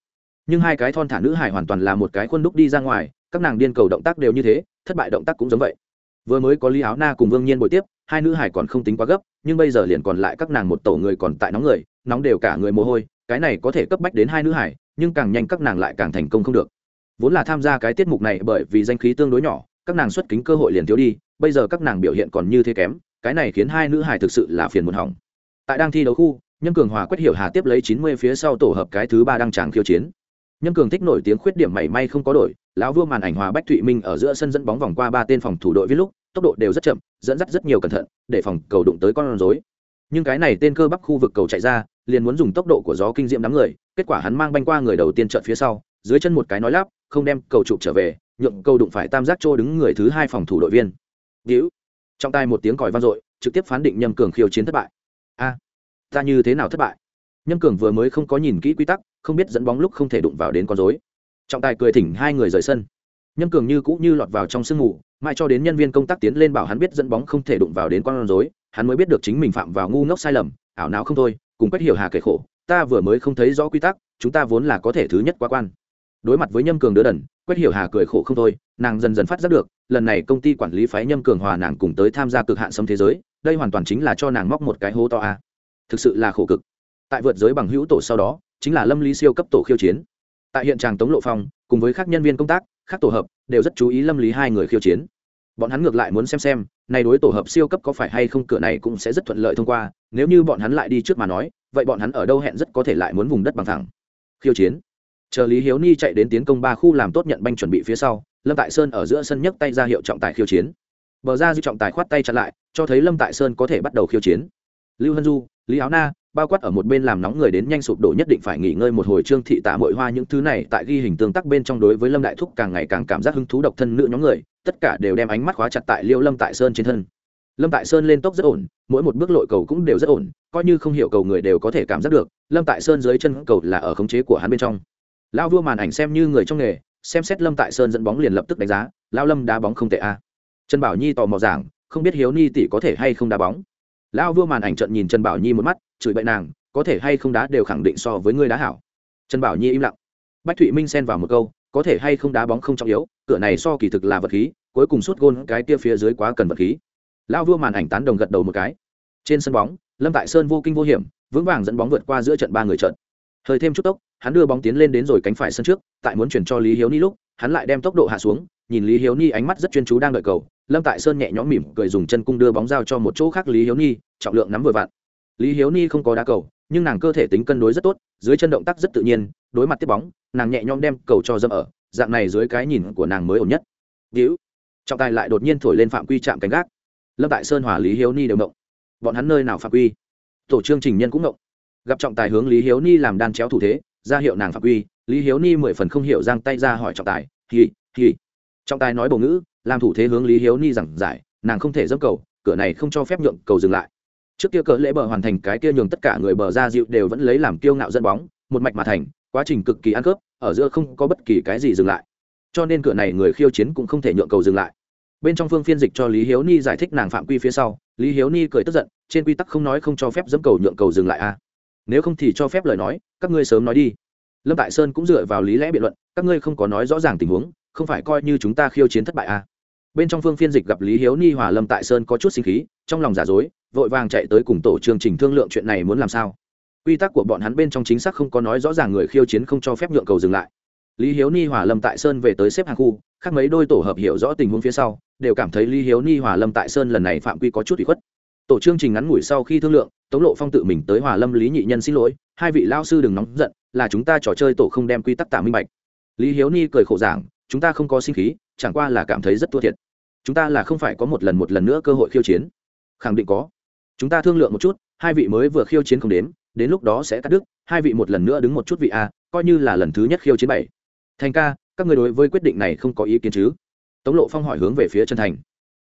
Speaker 1: nhưng hai cái thon thả nữ hải hoàn toàn là một cái khuôn đúc đi ra ngoài, các nàng điên cầu động tác đều như thế, thất bại động tác cũng giống vậy. Vừa mới có lý áo na cùng vương nhiên bồi tiếp, hai nữ hải còn không tính quá gấp, nhưng bây giờ liền còn lại các nàng một tổ người còn tại nóng người, nóng đều cả người mồ hôi, cái này có thể cấp bách đến hai nữ hải nhưng càng nhanh các nàng lại càng thành công không được. Vốn là tham gia cái tiết mục này bởi vì danh khí tương đối nhỏ, các nàng xuất kính cơ hội liền thiếu đi, bây giờ các nàng biểu hiện còn như thế kém, cái này khiến hai nữ hải thực sự là phiền muộn hỏng. Tại đang thi đấu khu, nhâm cường hòa quét hiểu hà tiếp lấy chín mươi phía sau tổ hợp cái thứ ba đăng tràng khiêu chiến nhâm cường thích nổi tiếng khuyết điểm mảy may không có đổi, lão vua màn ảnh hòa bách thụy minh ở giữa sân dẫn bóng vòng qua ba tên phòng thủ đội viết lúc, tốc độ đều rất chậm, dẫn dắt rất nhiều cẩn thận, để phòng cầu đụng tới con rối. Nhưng cái này tên cơ bắp khu vực cầu chạy ra, liền muốn dùng tốc độ của gió kinh diệm đám người, kết quả hắn mang banh qua người đầu tiên trận phía sau, dưới chân một cái nói lắp, không đem cầu trụ trở về, nhượng cầu đụng phải tam giác trô đứng người thứ hai phòng thủ đội viên. Điếu. trong tay một tiếng còi vang dội, trực tiếp phán định nhâm cường khiêu chiến thất bại. A, ta như thế nào thất bại? Nhâm cường vừa mới không có nhìn kỹ quy tắc, không biết dẫn bóng lúc không thể đụng vào đến con dối trọng tài cười thỉnh hai người rời sân. Nhâm cường như cũ như lọt vào trong sương mù, mãi cho đến nhân viên công tác tiến lên bảo hắn biết dẫn bóng không thể đụng vào đến con rối, hắn mới biết được chính mình phạm vào ngu ngốc sai lầm, ảo não không thôi, cùng quét hiểu hà kể khổ, ta vừa mới không thấy rõ quy tắc, chúng ta vốn là có thể thứ nhất quá quan. Đối mặt với nhâm cường đứa đần quét hiểu hà cười khổ không thôi, nàng dần dần phát giác được, lần này công ty quản lý phái nhâm cường hòa nàng cùng tới tham gia cực hạn sâm thế giới, đây hoàn toàn chính là cho nàng móc một cái hố to a. Thực sự là khổ cực tại vượt giới bằng hữu tổ sau đó, chính là lâm lý siêu cấp tổ khiêu chiến. Tại hiện tràng tống lộ phong, cùng với các nhân viên công tác các tổ hợp, đều rất chú ý lâm lý hai người khiêu chiến. Bọn hắn ngược lại muốn xem xem, này đối tổ hợp siêu cấp có phải hay không cửa này cũng sẽ rất thuận lợi thông qua, nếu như bọn hắn lại đi trước mà nói, vậy bọn hắn ở đâu hẹn rất có thể lại muốn vùng đất bằng thẳng. Khiêu chiến. Chờ lý hiếu ni chạy đến tiến công ba khu làm tốt nhận banh chuẩn bị phía sau, lâm tại sơn ở giữa sân nhấc tay ra hiệu trọng tài khiêu chiến. Bờ ra dư trọng tài khoát tay chặn lại, cho thấy lâm tại sơn có thể bắt đầu khiêu chiến. Lưu hân du, lý áo na bao quát ở một bên làm nóng người đến nhanh sụp đổ nhất định phải nghỉ ngơi một hồi trương thị tả mội hoa những thứ này tại ghi hình tương tác bên trong đối với lâm đại thúc càng ngày càng cảm giác hứng thú độc thân nữ nhóm người, tất cả đều đem ánh mắt khóa chặt tại liêu lâm tại sơn trên thân. Lâm tại sơn lên tốc rất ổn, mỗi một bước lội cầu cũng đều rất ổn, coi như không hiểu cầu người đều có thể cảm giác được, lâm tại sơn dưới chân cầu là ở khống chế của hắn bên trong. Lao vua màn ảnh xem như người trong nghề, xem xét lâm tại sơn dẫn bóng liền lập tức đánh giá lao lâm đá bóng không tệ a. Trần bảo nhi tò mò giảng, không biết hiếu ni tỷ có thể hay không đá bóng? Lao vua màn ảnh trận nhìn trần bảo nhi một mắt chửi bậy nàng, có thể hay không đá đều khẳng định so với ngươi đá hảo. Trần bảo nhi im lặng. Bách thụy minh xen vào một câu, có thể hay không đá bóng không trọng yếu, cửa này so kỳ thực là vật khí, cuối cùng suốt gôn cái kia phía dưới quá cần vật khí. Lao vua màn ảnh tán đồng gật đầu một cái. Trên sân bóng, lâm tại sơn vô kinh vô hiểm, vững vàng dẫn bóng vượt qua giữa trận ba người trận. Hơi thêm chút tốc, hắn đưa bóng tiến lên đến rồi cánh phải sân trước, tại muốn chuyển cho lý hiếu ni lúc, hắn lại đem tốc độ hạ xuống, nhìn lý hiếu ni ánh mắt rất chuyên chú đang đợi cầu. Lâm tại sơn nhẹ nhõm mỉm cười dùng chân cung đưa bóng giao cho một chỗ khác lý hiếu ni, trọng lượng nắm vừa vặn lý hiếu ni không có đá cầu, nhưng nàng cơ thể tính cân đối rất tốt, dưới chân động tác rất tự nhiên, đối mặt tiếp bóng, nàng nhẹ nhõm đem cầu cho dâm ở, dạng này dưới cái nhìn của nàng mới ổn nhất. Víu trọng tài lại đột nhiên thổi lên phạm quy chạm cánh gác. Lâm tại sơn hòa lý hiếu ni đều động. Bọn hắn nơi nào phạm quy? Tổ chương trình nhân cũng động. Gặp trọng tài hướng lý hiếu ni làm đan chéo thủ thế, ra hiệu nàng phạm quy, lý hiếu ni mười phần không hiểu giang tay ra hỏi trọng tài, hì hì. Trọng tài nói bầu ngữ, làm thủ thế hướng lý hiếu ni rằng giải, nàng không thể dâm cầu, cửa này không cho phép nhượng cầu dừng lại trước kia cỡ lễ bờ hoàn thành, cái kia nhường tất cả người bờ ra dịu đều vẫn lấy làm kiêu ngạo dẫn bóng, một mạch mà thành, quá trình cực kỳ ăn cướp ở giữa không có bất kỳ cái gì dừng lại cho nên cửa này người khiêu chiến cũng không thể nhượng cầu dừng lại bên trong phương phiên dịch cho lý hiếu ni giải thích nàng phạm quy phía sau, lý hiếu ni cười tức giận, trên quy tắc không nói không cho phép dẫm cầu nhượng cầu dừng lại a à. nếu không thì cho phép lời nói, các ngươi sớm nói đi lâm tại sơn cũng dựa vào lý lẽ biện luận, các ngươi không có nói rõ ràng tình huống, không phải coi như chúng ta khiêu chiến thất bại a à bên trong phương phiên dịch gặp lý hiếu ni hòa lâm tại sơn có chút sinh khí, trong lòng giả dối, vội vàng chạy tới cùng tổ chương trình thương lượng chuyện này muốn làm sao. Quy tắc của bọn hắn bên trong chính xác không có nói rõ ràng người khiêu chiến không cho phép nhượng cầu dừng lại. Lý hiếu ni hòa lâm tại sơn về tới xếp hàng khu, khác mấy đôi tổ hợp hiểu rõ tình huống phía sau, đều cảm thấy lý hiếu ni hòa lâm tại sơn lần này phạm quy có chút bị khuất. Tổ chương trình ngắn ngủi sau khi thương lượng, tống lộ phong tự mình tới hòa lâm lý nhị nhân xin lỗi, hai vị lao sư đừng nóng giận, là chúng ta trò chơi tổ không đem quy tắc tả minh bạch. Lý hiếu ni cười khổ giảng, chúng ta không có sinh khí chẳng qua là cảm thấy rất thua thiệt. Chúng ta là không phải có một lần một lần nữa cơ hội khiêu chiến. Khẳng định có. Chúng ta thương lượng một chút, hai vị mới vừa khiêu chiến không đến đến lúc đó sẽ cắt đứt, hai vị một lần nữa đứng một chút vị a, coi như là lần thứ nhất khiêu chiến bảy. Thành ca, các người đối với quyết định này không có ý kiến chứ? Tống lộ phong hỏi hướng về phía chân thành.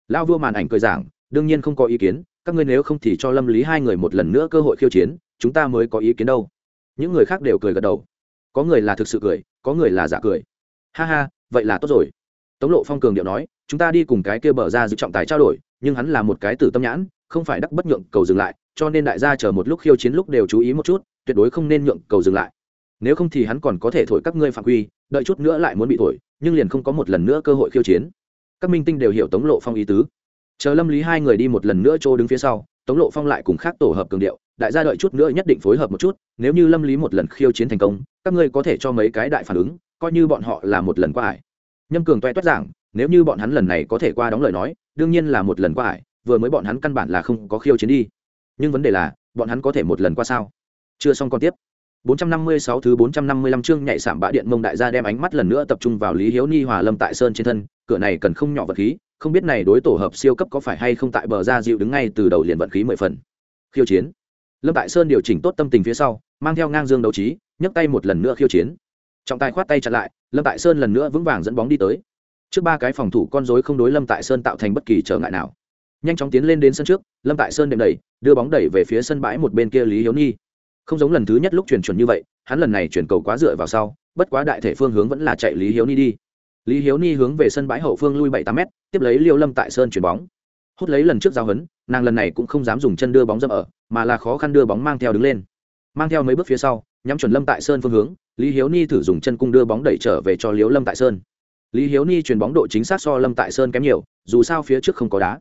Speaker 1: Lao vua màn ảnh cười giảng, đương nhiên không có ý kiến, các ngươi nếu không thì cho lâm lý hai người một lần nữa cơ hội khiêu chiến, chúng ta mới có ý kiến đâu. Những người khác đều cười gật đầu. Có người là thực sự cười, có người là giả cười. Ha ha, vậy là tốt rồi tống lộ phong cường điệu nói, chúng ta đi cùng cái kia bờ ra giữ trọng tài trao đổi, nhưng hắn là một cái tử tâm nhãn, không phải đắc bất nhượng cầu dừng lại, cho nên đại gia chờ một lúc khiêu chiến lúc đều chú ý một chút, tuyệt đối không nên nhượng cầu dừng lại. Nếu không thì hắn còn có thể thổi các ngươi phạm quy, đợi chút nữa lại muốn bị thổi, nhưng liền không có một lần nữa cơ hội khiêu chiến. Các minh tinh đều hiểu tống lộ phong ý tứ. Chờ lâm lý hai người đi một lần nữa chỗ đứng phía sau, tống lộ phong lại cùng khác tổ hợp cường điệu, đại gia đợi chút nữa nhất định phối hợp một chút, nếu như lâm lý một lần khiêu chiến thành công, các ngươi có thể cho mấy cái đại phản ứng, coi như bọn họ là một lần qua ải nhâm cường toe toét giảng nếu như bọn hắn lần này có thể qua đóng lời nói đương nhiên là một lần qua ải vừa mới bọn hắn căn bản là không có khiêu chiến đi nhưng vấn đề là bọn hắn có thể một lần qua sao chưa xong còn tiếp 456 thứ 455 chương nhảy sảm bạ điện mông đại gia đem ánh mắt lần nữa tập trung vào Lý Hiếu Ni Hòa Lâm tại Sơn trên thân, cửa này cần không nhỏ vật khí, không biết này đối tổ hợp siêu cấp có phải hay không tại bờ ra dịu đứng ngay từ đầu liền vận khí mười phần. Khiêu chiến. Lâm tại Sơn điều chỉnh tốt tâm tình phía sau, mang theo ngang dương đấu trí, nhấc tay một lần nữa khiêu chiến. Trọng tài khoát tay chặn lại, Lâm tại Sơn lần nữa vững vàng dẫn bóng đi tới. Trước ba cái phòng thủ con rối không đối Lâm tại Sơn tạo thành bất kỳ trở ngại nào. Nhanh chóng tiến lên đến sân trước, Lâm tại Sơn đệm đẩy, đưa bóng đẩy về phía sân bãi một bên kia Lý Hiếu Ni không giống lần thứ nhất lúc chuyển chuẩn như vậy hắn lần này chuyển cầu quá dựa vào sau bất quá đại thể phương hướng vẫn là chạy lý hiếu ni đi lý hiếu ni hướng về sân bãi hậu phương lui bảy tám m tiếp lấy liêu lâm tại sơn chuyển bóng hút lấy lần trước giao hấn nàng lần này cũng không dám dùng chân đưa bóng dâm ở mà là khó khăn đưa bóng mang theo đứng lên mang theo mấy bước phía sau nhắm chuẩn lâm tại sơn phương hướng lý hiếu ni thử dùng chân cung đưa bóng đẩy trở về cho liếu lâm tại sơn. Lý hiếu ni chuyền bóng độ chính xác so lâm tại sơn kém nhiều, dù sao phía trước không có đá.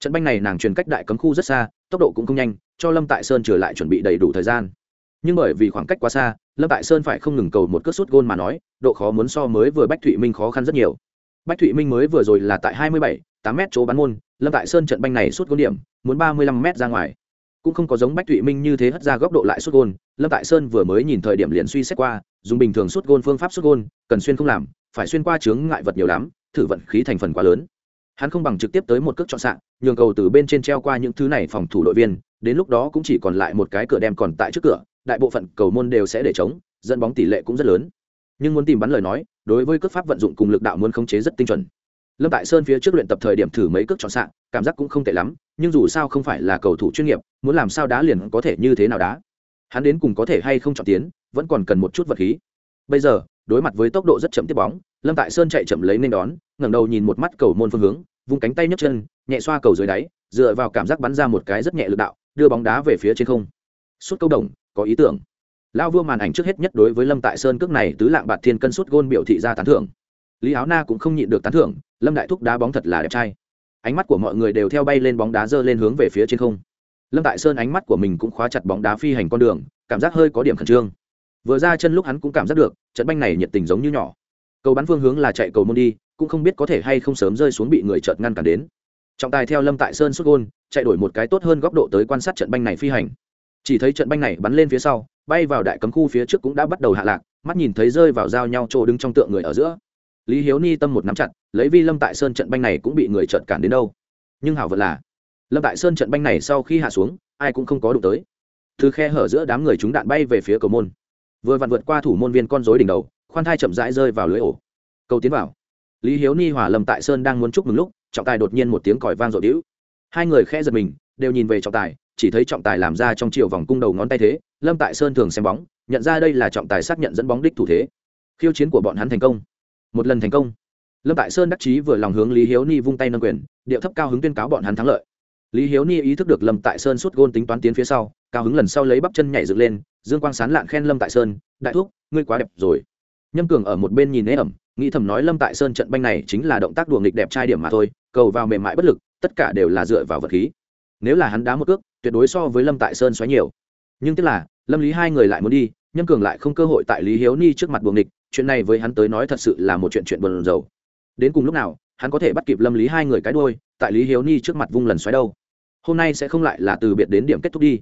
Speaker 1: Trận banh này nàng truyền cách đại cấm khu rất xa, tốc độ cũng không nhanh, cho lâm tại sơn trở lại chuẩn bị đầy đủ thời gian. Nhưng bởi vì khoảng cách quá xa, lâm tại sơn phải không ngừng cầu một cất sút gôn mà nói, độ khó muốn so mới vừa bách thụy minh khó khăn rất nhiều. Bách thụy minh mới vừa rồi là tại hai mươi bảy, tám m chỗ bắn môn, lâm tại sơn trận banh này sút gôn điểm, muốn ba mươi lăm m ra ngoài cũng không có giống bách thụy minh như thế hất ra góc độ lại sút gôn. Lâm tại sơn vừa mới nhìn thời điểm liền suy xét qua, dùng bình thường sút gôn phương pháp sút gôn, cần xuyên không làm, phải xuyên qua chướng ngại vật nhiều lắm, thử vận khí thành phần quá lớn. Hắn không bằng trực tiếp tới một cước chọn sạn nhường cầu từ bên trên treo qua những thứ này phòng thủ đội viên, đến lúc đó cũng chỉ còn lại một cái cửa đem còn tại trước cửa, đại bộ phận cầu môn đều sẽ để chống dẫn bóng tỷ lệ cũng rất lớn. Nhưng muốn tìm bắn lời nói, đối với cước pháp vận dụng cùng lực đạo muốn khống chế rất tinh chuẩn. Lâm tại sơn phía trước luyện tập thời điểm thử mấy cước chọn sạn cảm giác cũng không tệ lắm nhưng dù sao không phải là cầu thủ chuyên nghiệp, muốn làm sao đá liền có thể như thế nào đá. Hắn đến cùng có thể hay không chọn tiến, vẫn còn cần một chút vật khí. Bây giờ, đối mặt với tốc độ rất chậm tiếp bóng, lâm tại sơn chạy chậm lấy nên đón, ngẩng đầu nhìn một mắt cầu môn phương hướng, vung cánh tay nhấc chân, nhẹ xoa cầu dưới đáy, dựa vào cảm giác bắn ra một cái rất nhẹ lực đạo, đưa bóng đá về phía trên không. Suốt câu đồng, có ý tưởng. Lao vua màn ảnh trước hết nhất đối với lâm tại sơn cước này tứ lạng bạt thiên cân suốt gôn biểu thị ra tán thưởng. Lý áo na cũng không nhịn được tán thưởng, lâm đại thúc đá bóng thật là đẹp trai ánh mắt của mọi người đều theo bay lên bóng đá dơ lên hướng về phía trên không. Lâm tại sơn ánh mắt của mình cũng khóa chặt bóng đá phi hành con đường, cảm giác hơi có điểm khẩn trương. Vừa ra chân lúc hắn cũng cảm giác được, trận banh này nhiệt tình giống như nhỏ. Cầu bắn phương hướng là chạy cầu môn đi, cũng không biết có thể hay không sớm rơi xuống bị người chợt ngăn cản đến. Trọng tài theo lâm tại sơn xuất gôn, chạy đổi một cái tốt hơn góc độ tới quan sát trận banh này phi hành. Chỉ thấy trận banh này bắn lên phía sau, bay vào đại cấm khu phía trước cũng đã bắt đầu hạ lạc, mắt nhìn thấy rơi vào giao nhau chỗ đứng trong tượng người ở giữa lý hiếu ni tâm một nắm chặt, lấy vi lâm tại sơn trận banh này cũng bị người trợt cản đến đâu. Nhưng hảo vật là, lâm tại sơn trận banh này sau khi hạ xuống, ai cũng không có đụng tới. Thứ khe hở giữa đám người chúng đạn bay về phía cầu môn. Vừa vặn vượt qua thủ môn viên con dối đỉnh đầu, khoan thai chậm rãi rơi vào lưới ổ. Cầu tiến vào. Lý hiếu ni hỏa lâm tại sơn đang muốn chúc mừng lúc, trọng tài đột nhiên một tiếng còi vang rộn đĩu hai người khe giật mình, đều nhìn về trọng tài, chỉ thấy trọng tài làm ra trong chiều vòng cung đầu ngón tay thế, lâm tại sơn thường xem bóng, nhận ra đây là trọng tài xác nhận dẫn bóng đích thủ thế. Khiêu chiến của bọn hắn thành công một lần thành công. Lâm tại sơn đắc chí vừa lòng hướng lý hiếu ni vung tay nâng quyền, điệu thấp cao hứng tuyên cáo bọn hắn thắng lợi. Lý hiếu ni ý thức được lâm tại sơn suốt gôn tính toán tiến phía sau, cao hứng lần sau lấy bắp chân nhảy dựng lên, dương quang sán lạn khen lâm tại sơn, đại thúc, ngươi quá đẹp rồi. Nhâm cường ở một bên nhìn ế ẩm, nghĩ thầm nói lâm tại sơn trận banh này chính là động tác đùa nghịch đẹp trai điểm mà thôi, cầu vào mềm mại bất lực, tất cả đều là dựa vào vật khí. Nếu là hắn đá một cước, tuyệt đối so với lâm tại sơn xoáy nhiều. Nhưng tức là, lâm lý hai người lại muốn đi, nhâm cường lại không cơ hội tại lý hiếu ni trước mặt buồng địch chuyện này với hắn tới nói thật sự là một chuyện chuyện buồn rầu. Đến cùng lúc nào, hắn có thể bắt kịp lâm lý hai người cái đôi tại lý hiếu ni trước mặt vung lần xoáy đâu. Hôm nay sẽ không lại là từ biệt đến điểm kết thúc đi.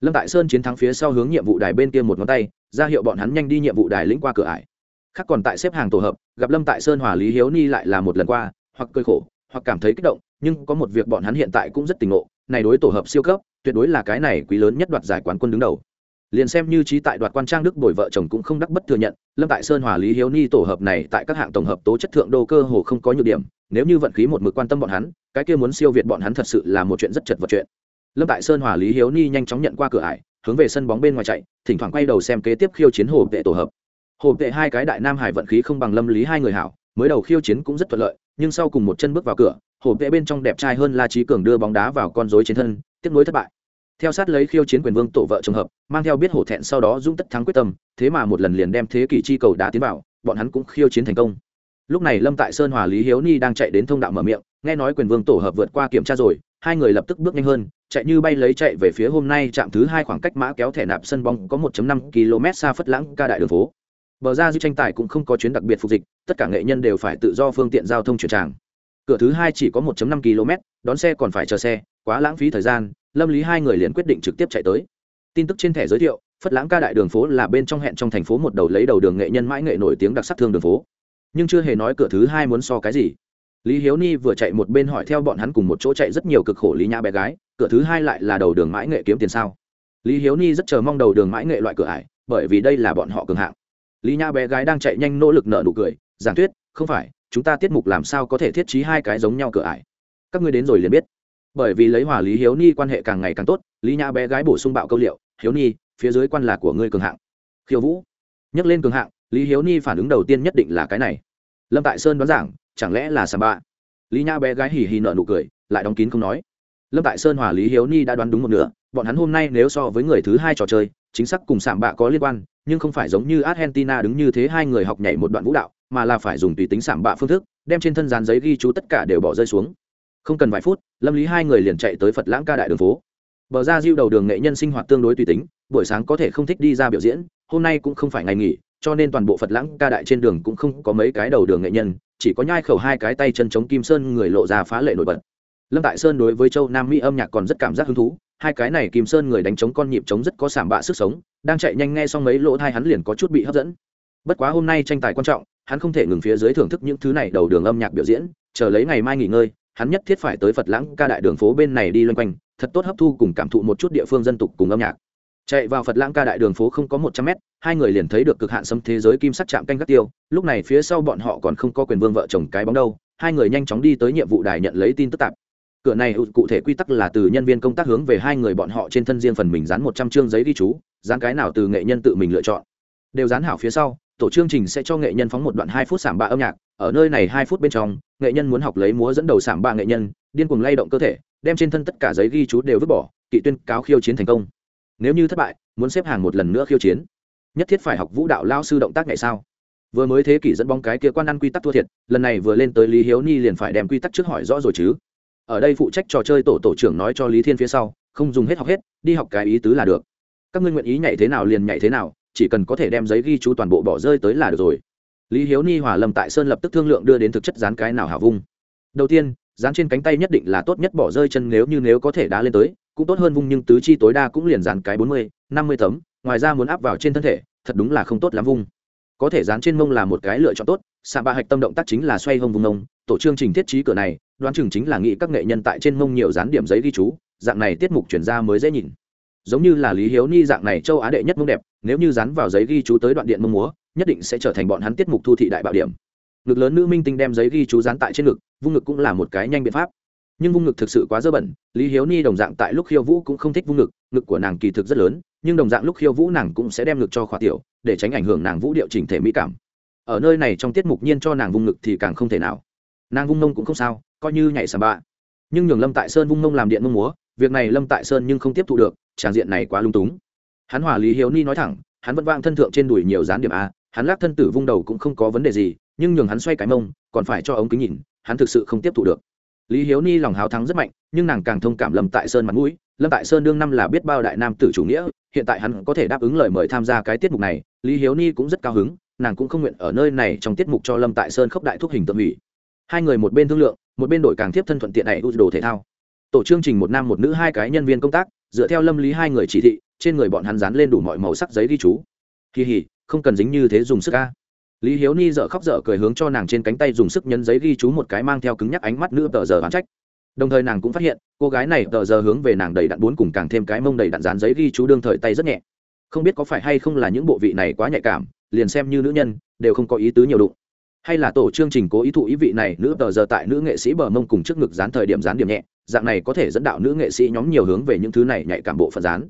Speaker 1: Lâm tại sơn chiến thắng phía sau hướng nhiệm vụ đài bên kia một ngón tay, ra hiệu bọn hắn nhanh đi nhiệm vụ đài lĩnh qua cửa ải. Khác còn tại xếp hàng tổ hợp, gặp lâm tại sơn hòa lý hiếu ni lại là một lần qua, hoặc cơi khổ, hoặc cảm thấy kích động, nhưng có một việc bọn hắn hiện tại cũng rất tình ngộ, này đối tổ hợp siêu cấp, tuyệt đối là cái này quý lớn nhất đoạt giải quán quân đứng đầu liền xem như trí tại đoạt quan trang đức bồi vợ chồng cũng không đắc bất thừa nhận, lâm tại sơn hòa lý hiếu ni tổ hợp này tại các hạng tổng hợp tố chất thượng đô cơ hồ không có nhược điểm, nếu như vận khí một mực quan tâm bọn hắn, cái kia muốn siêu việt bọn hắn thật sự là một chuyện rất chật vật chuyện. Lâm tại sơn hòa lý hiếu ni nhanh chóng nhận qua cửa ải, hướng về sân bóng bên ngoài chạy, thỉnh thoảng quay đầu xem kế tiếp khiêu chiến hồ vệ tổ hợp. Hồ vệ hai cái đại nam hải vận khí không bằng lâm lý hai người hảo, mới đầu khiêu chiến cũng rất thuận lợi, nhưng sau cùng một chân bước vào cửa, hồ vệ bên trong đẹp trai hơn la trí cường đưa bóng đá vào con rối trên thân tiếp nối thất bại theo sát lấy khiêu chiến quyền vương tổ vợ trường hợp, mang theo biết hổ thẹn sau đó dũng tất thắng quyết tâm, thế mà một lần liền đem thế kỷ chi cầu đá tiến vào, bọn hắn cũng khiêu chiến thành công. Lúc này lâm tại sơn hòa lý hiếu ni đang chạy đến thông đạo mở miệng, nghe nói quyền vương tổ hợp vượt qua kiểm tra rồi, hai người lập tức bước nhanh hơn, chạy như bay lấy chạy về phía hôm nay trạm thứ hai khoảng cách mã kéo thẻ nạp sân bóng có 1.5 km xa phất lãng ca đại đường phố. Bờ ra dư tranh tài cũng không có chuyến đặc biệt phục dịch, tất cả nghệ nhân đều phải tự do phương tiện giao thông chuyển tràng. Cửa thứ hai chỉ có 1.5 km, đón xe còn phải chờ xe quá lãng phí thời gian, lâm lý hai người liền quyết định trực tiếp chạy tới. Tin tức trên thẻ giới thiệu, phất lãng ca đại đường phố là bên trong hẹn trong thành phố một đầu lấy đầu đường nghệ nhân mãi nghệ nổi tiếng đặc sắc thương đường phố. Nhưng chưa hề nói cửa thứ hai muốn so cái gì. Lý hiếu ni vừa chạy một bên hỏi theo bọn hắn cùng một chỗ chạy rất nhiều cực khổ lý nhã bé gái, cửa thứ hai lại là đầu đường mãi nghệ kiếm tiền sao? Lý hiếu ni rất chờ mong đầu đường mãi nghệ loại cửa ải, bởi vì đây là bọn họ cường hạng. Lý nhã bé gái đang chạy nhanh nỗ lực nợ nụ cười, giảng thuyết, không phải, chúng ta tiết mục làm sao có thể thiết trí hai cái giống nhau cửa ải? Các ngươi đến rồi liền biết bởi vì lấy hòa lý hiếu ni quan hệ càng ngày càng tốt, lý nhã bé gái bổ sung bạo câu liệu, hiếu ni, phía dưới quan là của ngươi cường hạng. Khiêu vũ nhắc lên cường hạng, lý hiếu ni phản ứng đầu tiên nhất định là cái này. Lâm tại sơn đoán giảng chẳng lẽ là sàm bạ? Lý nhã bé gái hì hì nợ nụ cười, lại đóng kín không nói. Lâm tại sơn hòa lý hiếu ni đã đoán đúng một nửa, bọn hắn hôm nay nếu so với người thứ hai trò chơi, chính xác cùng sàm bạ có liên quan, nhưng không phải giống như argentina đứng như thế hai người học nhảy một đoạn vũ đạo, mà là phải dùng tùy tính sàm bạ phương thức, đem trên thân dán giấy ghi chú tất cả đều bỏ rơi xuống không cần vài phút, lâm lý hai người liền chạy tới phật lãng ca đại đường phố. Bờ ra diêu đầu đường nghệ nhân sinh hoạt tương đối tùy tính, buổi sáng có thể không thích đi ra biểu diễn, hôm nay cũng không phải ngày nghỉ, cho nên toàn bộ phật lãng ca đại trên đường cũng không có mấy cái đầu đường nghệ nhân, chỉ có nhai khẩu hai cái tay chân chống kim sơn người lộ ra phá lệ nổi bật. Lâm tại sơn đối với châu nam mỹ âm nhạc còn rất cảm giác hứng thú, hai cái này kim sơn người đánh chống con nhịp chống rất có sảm bạ sức sống, đang chạy nhanh nghe xong mấy lỗ thai hắn liền có chút bị hấp dẫn. Bất quá hôm nay tranh tài quan trọng, hắn không thể ngừng phía dưới thưởng thức những thứ này đầu đường âm nhạc biểu diễn, chờ lấy ngày mai nghỉ ngơi hắn nhất thiết phải tới phật lãng ca đại đường phố bên này đi loanh quanh, thật tốt hấp thu cùng cảm thụ một chút địa phương dân tục cùng âm nhạc. Chạy vào phật lãng ca đại đường phố không có một trăm mét, hai người liền thấy được cực hạn xâm thế giới kim sắc chạm canh các tiêu, lúc này phía sau bọn họ còn không có quyền vương vợ chồng cái bóng đâu, hai người nhanh chóng đi tới nhiệm vụ đài nhận lấy tin tức tạp cửa này cụ thể quy tắc là từ nhân viên công tác hướng về hai người bọn họ trên thân riêng phần mình dán một trăm chương giấy ghi chú, dán cái nào từ nghệ nhân tự mình lựa chọn. Đều dán hảo phía sau, tổ chương trình sẽ cho nghệ nhân phóng một đoạn hai phút sảm bạ âm nhạc ở nơi này hai phút bên trong, nghệ nhân muốn học lấy múa dẫn đầu sảm ba nghệ nhân, điên cuồng lay động cơ thể, đem trên thân tất cả giấy ghi chú đều vứt bỏ, kỵ tuyên cáo khiêu chiến thành công. Nếu như thất bại, muốn xếp hàng một lần nữa khiêu chiến. Nhất thiết phải học vũ đạo lao sư động tác ngày sao vừa mới thế kỷ dẫn bóng cái kia quan ăn quy tắc thua thiệt, lần này vừa lên tới lý hiếu ni liền phải đem quy tắc trước hỏi rõ rồi chứ. Ở đây phụ trách trò chơi tổ tổ trưởng nói cho lý thiên phía sau, không dùng hết học hết, đi học cái ý tứ là được. Các ngươi nguyện ý nhảy thế nào liền nhảy thế nào, chỉ cần có thể đem giấy ghi chú toàn bộ bỏ rơi tới là được rồi lý hiếu ni hòa lâm tại sơn lập tức thương lượng đưa đến thực chất dán cái nào hảo vung. Đầu tiên, dán trên cánh tay nhất định là tốt nhất bỏ rơi chân nếu như nếu có thể đá lên tới, cũng tốt hơn vung nhưng tứ chi tối đa cũng liền dán cái bốn mươi, năm mươi tấm, ngoài ra muốn áp vào trên thân thể, thật đúng là không tốt lắm vung. Có thể dán trên mông là một cái lựa chọn tốt xạ ba hạch tâm động tác chính là xoay hông vùng mông, tổ chương trình thiết trí cửa này, đoán chừng chính là nghĩ các nghệ nhân tại trên mông nhiều dán điểm giấy ghi chú, dạng này tiết mục chuyển ra mới dễ nhìn giống như là lý hiếu ni dạng này châu á đệ nhất mông đẹp, nếu như dán vào giấy ghi chú tới đoạn điện mông múa, nhất định sẽ trở thành bọn hắn tiết mục thu thị đại bạo điểm. Ngực lớn nữ minh tinh đem giấy ghi chú dán tại trên ngực, vung ngực cũng là một cái nhanh biện pháp. Nhưng vung ngực thực sự quá dơ bẩn, lý hiếu ni đồng dạng tại lúc khiêu vũ cũng không thích vung ngực ngực của nàng kỳ thực rất lớn, nhưng đồng dạng lúc khiêu vũ nàng cũng sẽ đem ngực cho khỏa tiểu, để tránh ảnh hưởng nàng vũ điệu chỉnh thể mỹ cảm. Ở nơi này trong tiết mục nhiên cho nàng vung ngực thì càng không thể nào. Nàng vung mông cũng không sao, coi như nhảy sầm bạ. Nhưng nhường lâm tại sơn vung mông làm điện mông múa, việc này lâm tại sơn nhưng không tiếp thu được tràng diện này quá lung túng. Hắn hòa lý hiếu ni nói thẳng, hắn vẫn vang thân thượng trên đùi nhiều dán điểm a, hắn lắc thân tử vung đầu cũng không có vấn đề gì, nhưng nhường hắn xoay cái mông, còn phải cho ống kính nhìn, hắn thực sự không tiếp thu được. Lý hiếu ni lòng háo thắng rất mạnh, nhưng nàng càng thông cảm lâm tại sơn mặt mũi. Lâm tại sơn đương năm là biết bao đại nam tử chủ nghĩa, hiện tại hắn có thể đáp ứng lời mời tham gia cái tiết mục này, lý hiếu ni cũng rất cao hứng, nàng cũng không nguyện ở nơi này trong tiết mục cho lâm tại sơn khốc đại thúc hình tự hủy. Hai người một bên thương lượng, một bên đổi càng tiếp thân thuận tiện này đồ thể thao. Tổ chương trình một nam một nữ hai cái nhân viên công tác dựa theo lâm lý hai người chỉ thị, trên người bọn hắn dán lên đủ mọi màu sắc giấy ghi chú. Kỳ hỉ, không cần dính như thế dùng sức ca lý hiếu ni dợ khóc dở cười hướng cho nàng trên cánh tay dùng sức nhấn giấy ghi chú một cái mang theo cứng nhắc ánh mắt nữ tờ giờ bán trách. Đồng thời nàng cũng phát hiện, cô gái này tờ giờ hướng về nàng đầy đặn bốn cùng càng thêm cái mông đầy đặn dán giấy ghi chú đương thời tay rất nhẹ. Không biết có phải hay không là những bộ vị này quá nhạy cảm, liền xem như nữ nhân, đều không có ý tứ nhiều đụng hay là tổ chương trình cố ý thụ ý vị này, nữ tờ giờ tại nữ nghệ sĩ bờ mông cùng trước ngực dán thời điểm dán điểm nhẹ, dạng này có thể dẫn đạo nữ nghệ sĩ nhóm nhiều hướng về những thứ này nhạy cảm bộ phận dán.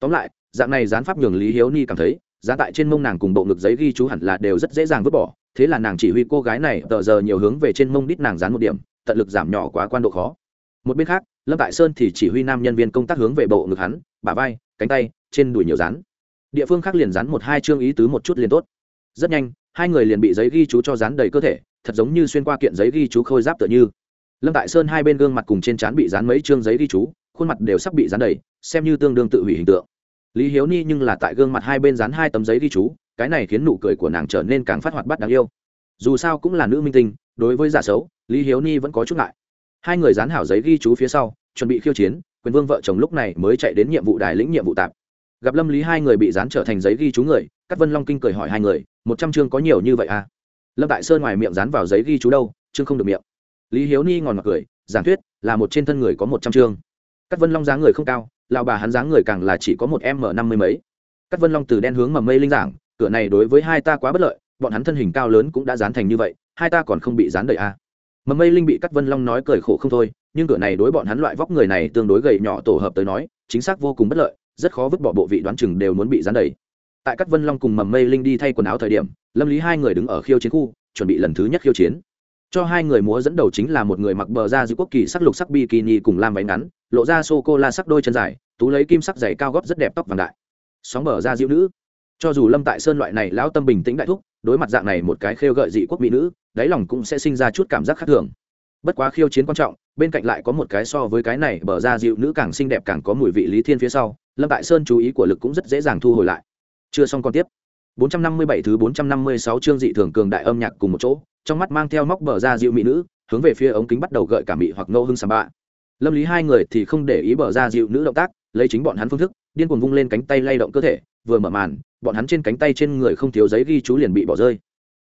Speaker 1: Tóm lại, dạng này dán pháp nhường lý hiếu ni cảm thấy, dán tại trên mông nàng cùng bộ ngực giấy ghi chú hẳn là đều rất dễ dàng vứt bỏ, thế là nàng chỉ huy cô gái này tờ giờ nhiều hướng về trên mông đít nàng dán một điểm, tận lực giảm nhỏ quá quan độ khó. Một bên khác, lâm tại sơn thì chỉ huy nam nhân viên công tác hướng về bộ ngực hắn, bả vai, cánh tay, trên đùi nhiều rán địa phương khác liền rán một hai chương ý tứ một chút liền tốt. Rất nhanh hai người liền bị giấy ghi chú cho dán đầy cơ thể, thật giống như xuyên qua kiện giấy ghi chú khôi giáp tựa như. Lâm tại sơn hai bên gương mặt cùng trên trán bị dán mấy chương giấy ghi chú, khuôn mặt đều sắp bị dán đầy, xem như tương đương tự hủy hình tượng. Lý hiếu ni nhưng là tại gương mặt hai bên dán hai tấm giấy ghi chú, cái này khiến nụ cười của nàng trở nên càng phát hoạt bắt đáng yêu. Dù sao cũng là nữ minh tinh, đối với giả xấu, lý hiếu ni vẫn có chút ngại. Hai người dán hảo giấy ghi chú phía sau, chuẩn bị khiêu chiến, quyền vương vợ chồng lúc này mới chạy đến nhiệm vụ đài lĩnh nhiệm vụ tạp gặp lâm lý hai người bị dán trở thành giấy ghi chú người Cát vân long kinh cười hỏi hai người, một trăm chương có nhiều như vậy à? Lâm tại sơn ngoài miệng dán vào giấy ghi chú đâu, chương không được miệng. Lý hiếu ni ngòn mặt cười, giảng thuyết, là một trên thân người có một trăm chương. Cát vân long dáng người không cao, lão bà hắn dáng người càng là chỉ có một m năm mươi mấy. Cát vân long từ đen hướng mầm mây linh giảng, cửa này đối với hai ta quá bất lợi, bọn hắn thân hình cao lớn cũng đã dán thành như vậy, hai ta còn không bị dán đầy à. mầm mây linh bị Cát vân long nói cười khổ không thôi, nhưng cửa này đối bọn hắn loại vóc người này tương đối gầy nhỏ tổ hợp tới nói, chính xác vô cùng bất lợi, rất khó vứt bỏ bộ vị đoán chừng đều muốn bị dán đầy tại các vân long cùng mầm mây linh đi thay quần áo thời điểm, lâm lý hai người đứng ở khiêu chiến khu, chuẩn bị lần thứ nhất khiêu chiến. Cho hai người múa dẫn đầu chính là một người mặc bờ ra giữ quốc kỳ sắc lục sắc bikini cùng lam váy ngắn, lộ ra sô cô la sắc đôi chân dài, tú lấy kim sắc dày cao góp rất đẹp tóc vàng đại. Sóng bờ ra diễu nữ. Cho dù lâm tại sơn loại này lão tâm bình tĩnh đại thúc, đối mặt dạng này một cái khêu gợi dị quốc mỹ nữ, đáy lòng cũng sẽ sinh ra chút cảm giác khác thường. Bất quá khiêu chiến quan trọng, bên cạnh lại có một cái so với cái này bờ ra dịu nữ càng xinh đẹp càng có mùi vị lý thiên phía sau, lâm tại sơn chú ý của lực cũng rất dễ dàng thu hồi lại chưa xong còn tiếp. 457 thứ 456 chương dị thường cường đại âm nhạc cùng một chỗ, trong mắt mang theo móc bờ ra dịu mỹ nữ, hướng về phía ống kính bắt đầu gợi cả mị hoặc ngâu hưng sàm bạ. Lâm lý hai người thì không để ý bờ ra dịu nữ động tác, lấy chính bọn hắn phương thức, điên cuồng vung lên cánh tay lay động cơ thể, vừa mở màn, bọn hắn trên cánh tay trên người không thiếu giấy ghi chú liền bị bỏ rơi.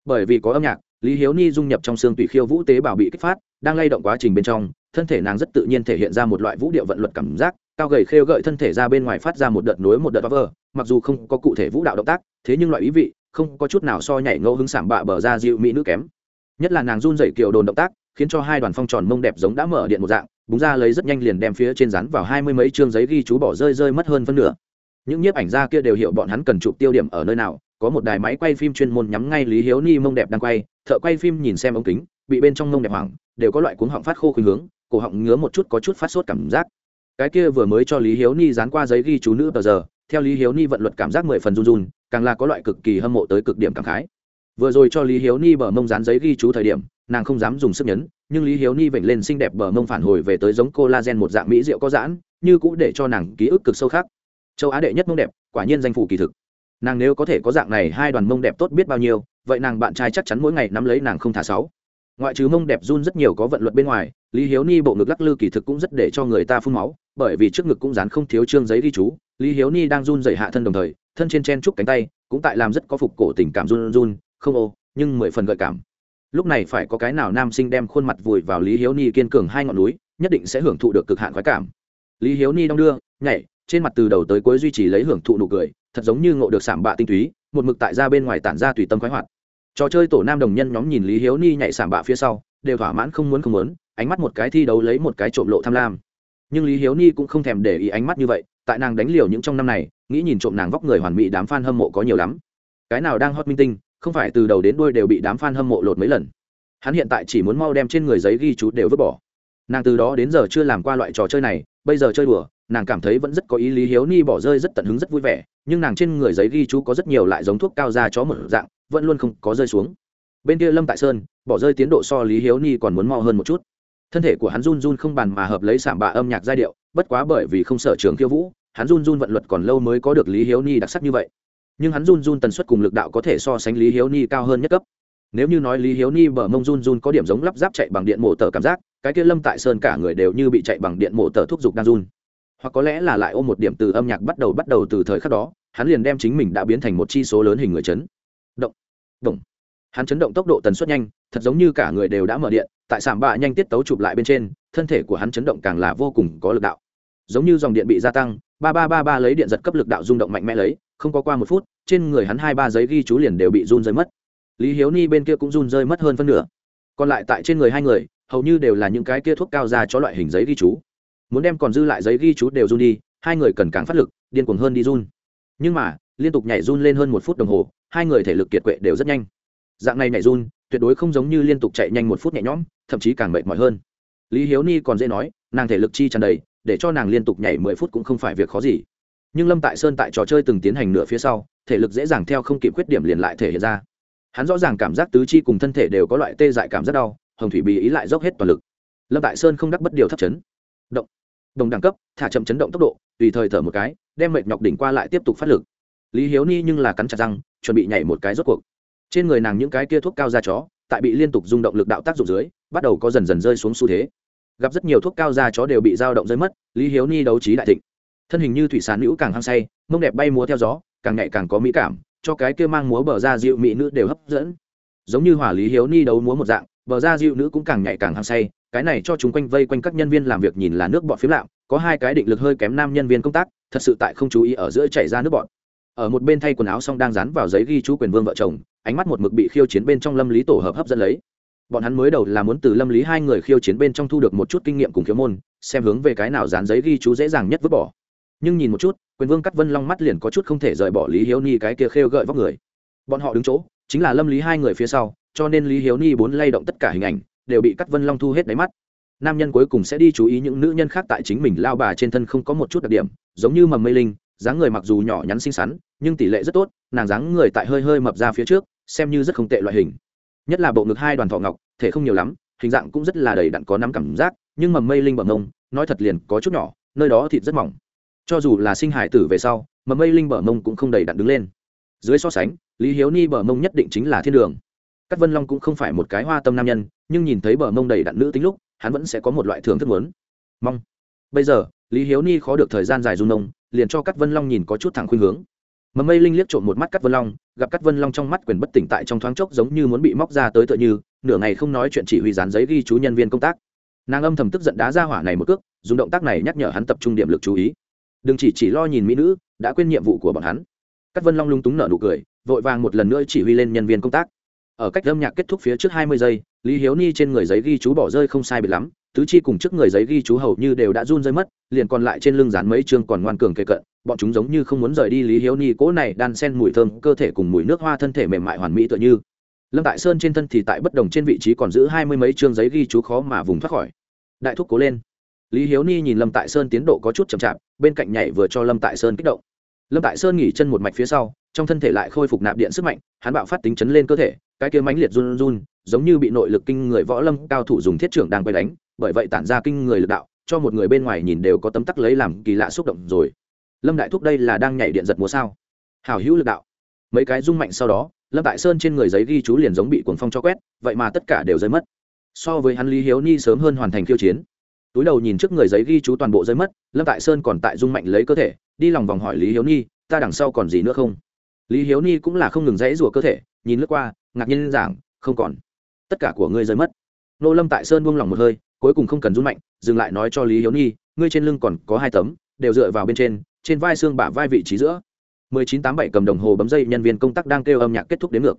Speaker 1: Bởi vì có âm nhạc, lý hiếu ni dung nhập trong xương tùy khiêu vũ tế bào bị kích phát, đang lay động quá trình bên trong, thân thể nàng rất tự nhiên thể hiện ra một loại vũ điệu vận luật cảm giác cao gầy khêu gợi thân thể ra bên ngoài phát ra một đợt nối một đợt vơ mặc dù không có cụ thể vũ đạo động tác, thế nhưng loại ý vị, không có chút nào so nhảy ngẫu hứng sảm bạ bờ ra dịu mỹ nữ kém. Nhất là nàng run dậy kiểu đồn động tác, khiến cho hai đoàn phong tròn mông đẹp giống đã mở điện một dạng, búng ra lấy rất nhanh liền đem phía trên rắn vào hai mươi mấy chương giấy ghi chú bỏ rơi rơi mất hơn phân nửa. Những nhiếp ảnh gia kia đều hiểu bọn hắn cần chụp tiêu điểm ở nơi nào, có một đài máy quay phim chuyên môn nhắm ngay lý hiếu ni mông đẹp đang quay, thợ quay phim nhìn xem ống kính, bị bên trong mông đẹp hoảng, đều có loại cuống họng phát khô khuynh hướng, cổ họng ngứa một chút có chút phát sốt cảm giác cái kia vừa mới cho lý hiếu ni dán qua giấy ghi chú nữ tờ giờ, theo lý hiếu ni vận luật cảm giác mười phần run run, càng là có loại cực kỳ hâm mộ tới cực điểm cảm khái. Vừa rồi cho lý hiếu ni bờ mông dán giấy ghi chú thời điểm, nàng không dám dùng sức nhấn, nhưng lý hiếu ni vểnh lên xinh đẹp bờ mông phản hồi về tới giống collagen một dạng mỹ rượu có giãn, như cũ để cho nàng ký ức cực sâu khác. Châu á đệ nhất mông đẹp, quả nhiên danh phủ kỳ thực. Nàng nếu có thể có dạng này hai đoàn mông đẹp tốt biết bao nhiêu, vậy nàng bạn trai chắc chắn mỗi ngày nắm lấy nàng không thả sáu. Ngoại trừ mông đẹp run rất nhiều có vận luật bên ngoài, lý hiếu ni bộ ngực lắc lư kỳ thực cũng rất để cho người ta phun máu bởi vì trước ngực cũng dán không thiếu trương giấy ghi chú, lý hiếu ni đang run dậy hạ thân đồng thời, thân trên chen chúc cánh tay, cũng tại làm rất có phục cổ tình cảm run run, không ô, nhưng mười phần gợi cảm. Lúc này phải có cái nào nam sinh đem khuôn mặt vùi vào lý hiếu ni kiên cường hai ngọn núi, nhất định sẽ hưởng thụ được cực hạn khoái cảm. Lý hiếu ni đong đưa, nhảy, trên mặt từ đầu tới cuối duy trì lấy hưởng thụ nụ cười, thật giống như ngộ được sảm bạ tinh túy, một mực tại ra bên ngoài tản ra tùy tâm khoái hoạt. Trò chơi tổ nam đồng nhân nhóm nhìn lý hiếu ni nhảy sảm bạ phía sau, đều thỏa mãn không muốn không muốn, ánh mắt một cái thi đấu lấy một cái trộm lộ tham lam nhưng lý hiếu ni cũng không thèm để ý ánh mắt như vậy, tại nàng đánh liều những trong năm này, nghĩ nhìn trộm nàng vóc người hoàn mỹ đám f a n hâm mộ có nhiều lắm. Cái nào đang hot minh tinh, không phải từ đầu đến đuôi đều bị đám f a n hâm mộ lột mấy lần. Hắn hiện tại chỉ muốn mau đem trên người giấy ghi chú đều vứt bỏ. Nàng từ đó đến giờ chưa làm qua loại trò chơi này, bây giờ chơi đùa, nàng cảm thấy vẫn rất có ý lý hiếu ni bỏ rơi rất tận hứng rất vui vẻ, nhưng nàng trên người giấy ghi chú có rất nhiều lại giống thuốc cao ra chó một dạng, vẫn luôn không có rơi xuống. Bên kia lâm tại sơn, bỏ rơi tiến độ so lý hiếu ni còn muốn mo hơn một chút thân thể của hắn run run không bàn mà hợp lấy sảm bạ âm nhạc giai điệu, bất quá bởi vì không sở trường khiêu vũ, hắn run run vận luật còn lâu mới có được lý hiếu ni đặc sắc như vậy. Nhưng hắn run run tần suất cùng lực đạo có thể so sánh lý hiếu ni cao hơn nhất cấp. Nếu như nói lý hiếu ni bờ mông run run có điểm giống lắp ráp chạy bằng điện mổ tờ cảm giác, cái kia lâm tại sơn cả người đều như bị chạy bằng điện mổ tờ thúc giục đang run. Hoặc có lẽ là lại ôm một điểm từ âm nhạc bắt đầu bắt đầu từ thời khắc đó, hắn liền đem chính mình đã biến thành một chi số lớn hình người chấn. Động. Động. Hắn chấn động tốc độ tần suất nhanh, thật giống như cả người đều đã mở điện tại sảm bạ nhanh tiết tấu chụp lại bên trên, thân thể của hắn chấn động càng là vô cùng có lực đạo. Giống như dòng điện bị gia tăng, ba ba ba ba lấy điện giật cấp lực đạo rung động mạnh mẽ lấy, không có qua một phút, trên người hắn hai ba giấy ghi chú liền đều bị run rơi mất. Lý hiếu ni bên kia cũng run rơi mất hơn phân nửa. Còn lại tại trên người hai người, hầu như đều là những cái kia thuốc cao ra cho loại hình giấy ghi chú. Muốn đem còn dư lại giấy ghi chú đều run đi, hai người cần càng phát lực, điên cuồng hơn đi run. Nhưng mà, liên tục nhảy run lên hơn một phút đồng hồ, hai người thể lực kiệt quệ đều rất nhanh. Dạng này nhảy run tuyệt đối không giống như liên tục chạy nhanh một phút nhẹ nhõm, thậm chí càng mệt mỏi hơn. Lý hiếu ni còn dễ nói, nàng thể lực chi tràn đầy, để cho nàng liên tục nhảy mười phút cũng không phải việc khó gì. Nhưng lâm tại sơn tại trò chơi từng tiến hành nửa phía sau, thể lực dễ dàng theo không kịp khuyết điểm liền lại thể hiện ra. Hắn rõ ràng cảm giác tứ chi cùng thân thể đều có loại tê dại cảm rất đau, hồng thủy bì ý lại dốc hết toàn lực. Lâm tại sơn không đắc bất điều thấp chấn. Động. Đồng đẳng cấp, thả chậm chấn động tốc độ, tùy thời thở một cái, đem mệt nhọc đỉnh qua lại tiếp tục phát lực. Lý hiếu ni nhưng là cắn chặt răng, chuẩn bị nhảy một cái rốt cuộc trên người nàng những cái kia thuốc cao da chó, tại bị liên tục rung động lực đạo tác dụng dưới, bắt đầu có dần dần rơi xuống xu thế. Gặp rất nhiều thuốc cao da chó đều bị dao động rơi mất, lý hiếu ni đấu trí đại thịnh. Thân hình như thủy sản nữ càng hăng say, mông đẹp bay múa theo gió, càng ngày càng có mỹ cảm, cho cái kia mang múa bờ ra dịu mỹ nữ đều hấp dẫn. Giống như hỏa lý hiếu ni đấu múa một dạng, bờ ra dịu nữ cũng càng nhạy càng hăng say, cái này cho chúng quanh vây quanh các nhân viên làm việc nhìn là nước bọt phiếm lạm, có hai cái định lực hơi kém nam nhân viên công tác, thật sự tại không chú ý ở giữa chảy ra nước bọt. Ở một bên thay quần áo xong đang dán vào giấy ghi chú quyền vương vợ chồng ánh mắt một mực bị khiêu chiến bên trong lâm lý tổ hợp hấp dẫn lấy. Bọn hắn mới đầu là muốn từ lâm lý hai người khiêu chiến bên trong thu được một chút kinh nghiệm cùng khiếu môn, xem hướng về cái nào dán giấy ghi chú dễ dàng nhất vứt bỏ. Nhưng nhìn một chút, quyền vương cắt vân long mắt liền có chút không thể rời bỏ lý hiếu ni cái kia khêu gợi vóc người. Bọn họ đứng chỗ, chính là lâm lý hai người phía sau, cho nên lý hiếu ni bốn lay động tất cả hình ảnh, đều bị cắt vân long thu hết đáy mắt. Nam nhân cuối cùng sẽ đi chú ý những nữ nhân khác tại chính mình lao bà trên thân không có một chút đặc điểm, giống như mầm mây linh, dáng người mặc dù nhỏ nhắn xinh xắn, nhưng tỷ lệ rất tốt, nàng dáng người tại hơi hơi mập ra phía trước xem như rất không tệ loại hình nhất là bộ ngực hai đoàn thọ ngọc thể không nhiều lắm hình dạng cũng rất là đầy đặn có nắm cảm giác nhưng mầm mây linh bờ mông nói thật liền có chút nhỏ nơi đó thịt rất mỏng cho dù là sinh hải tử về sau mầm mây linh bờ mông cũng không đầy đặn đứng lên dưới so sánh lý hiếu ni bờ mông nhất định chính là thiên đường Cát Vân Long cũng không phải một cái hoa tâm nam nhân, nhưng nhìn thấy bờ mông đầy đặn nữ tính lúc, hắn vẫn sẽ có một loại thưởng thức muốn. Mong. Bây giờ, Lý Hiếu Ni khó được thời gian dài run nông, liền cho Cát Vân Long nhìn có chút thẳng khuynh hướng. Mầm Mây Linh liếc trộm một mắt Cát Vân Long, gặp Cát Vân Long trong mắt quyền bất tỉnh tại trong thoáng chốc giống như muốn bị móc ra tới tựa như, nửa ngày không nói chuyện chỉ huy dán giấy ghi chú nhân viên công tác. Nàng âm thầm tức giận đá ra hỏa này một cước, dùng động tác này nhắc nhở hắn tập trung điểm lực chú ý. Đừng chỉ chỉ lo nhìn mỹ nữ, đã quên nhiệm vụ của bọn hắn. Cát Vân Long lung túng nở nụ cười, vội vàng một lần nữa chỉ huy lên nhân viên công tác ở cách âm nhạc kết thúc phía trước hai mươi giây lý hiếu ni trên người giấy ghi chú bỏ rơi không sai biệt lắm tứ chi cùng trước người giấy ghi chú hầu như đều đã run rơi mất, liền còn lại trên lưng dán mấy chương còn ngoan cường kề cận, bọn chúng giống như không muốn rời đi lý hiếu ni cỗ này đan sen mùi thơm, cơ thể cùng mùi nước hoa thân thể mềm mại hoàn mỹ tựa như. Lâm tại sơn trên thân thì tại bất đồng trên vị trí còn giữ hai mươi mấy chương giấy ghi chú khó mà vùng thoát khỏi. Đại thúc cố lên. Lý hiếu ni nhìn lâm tại sơn tiến độ có chút chậm chạp, bên cạnh nhảy vừa cho lâm tại sơn kích động. Lâm tại sơn nghỉ chân một mạch phía sau, trong thân thể lại khôi phục nạp điện sức mạnh, hắn bạo phát tính chấn lên cơ thể, cái kia mãnh liệt run run giống như bị nội lực kinh người võ lâm cao thủ dùng thiết trưởng đang quay đánh, bởi vậy tản ra kinh người lực đạo, cho một người bên ngoài nhìn đều có tấm tắc lấy làm kỳ lạ xúc động rồi. Lâm đại thúc đây là đang nhảy điện giật múa sao? Hào hữu lực đạo. Mấy cái rung mạnh sau đó, lâm tại sơn trên người giấy ghi chú liền giống bị cuồng phong cho quét, vậy mà tất cả đều rơi mất. So với hắn lý hiếu ni sớm hơn hoàn thành khiêu chiến. Túi đầu nhìn trước người giấy ghi chú toàn bộ rơi mất, lâm tại sơn còn tại rung mạnh lấy cơ thể, đi lòng vòng hỏi lý hiếu ni, ta đằng sau còn gì nữa không? Lý hiếu ni cũng là không ngừng dãy rủa cơ thể, nhìn lướt qua, ngạc nhiên giảng, không còn tất cả của ngươi rơi mất. Nô lâm tại sơn buông lỏng một hơi cuối cùng không cần run mạnh dừng lại nói cho lý hiếu Nhi, ngươi trên lưng còn có hai tấm đều dựa vào bên trên trên vai xương bả vai vị trí giữa. mười chín tám bảy cầm đồng hồ bấm dây nhân viên công tác đang kêu âm nhạc kết thúc đến ngược.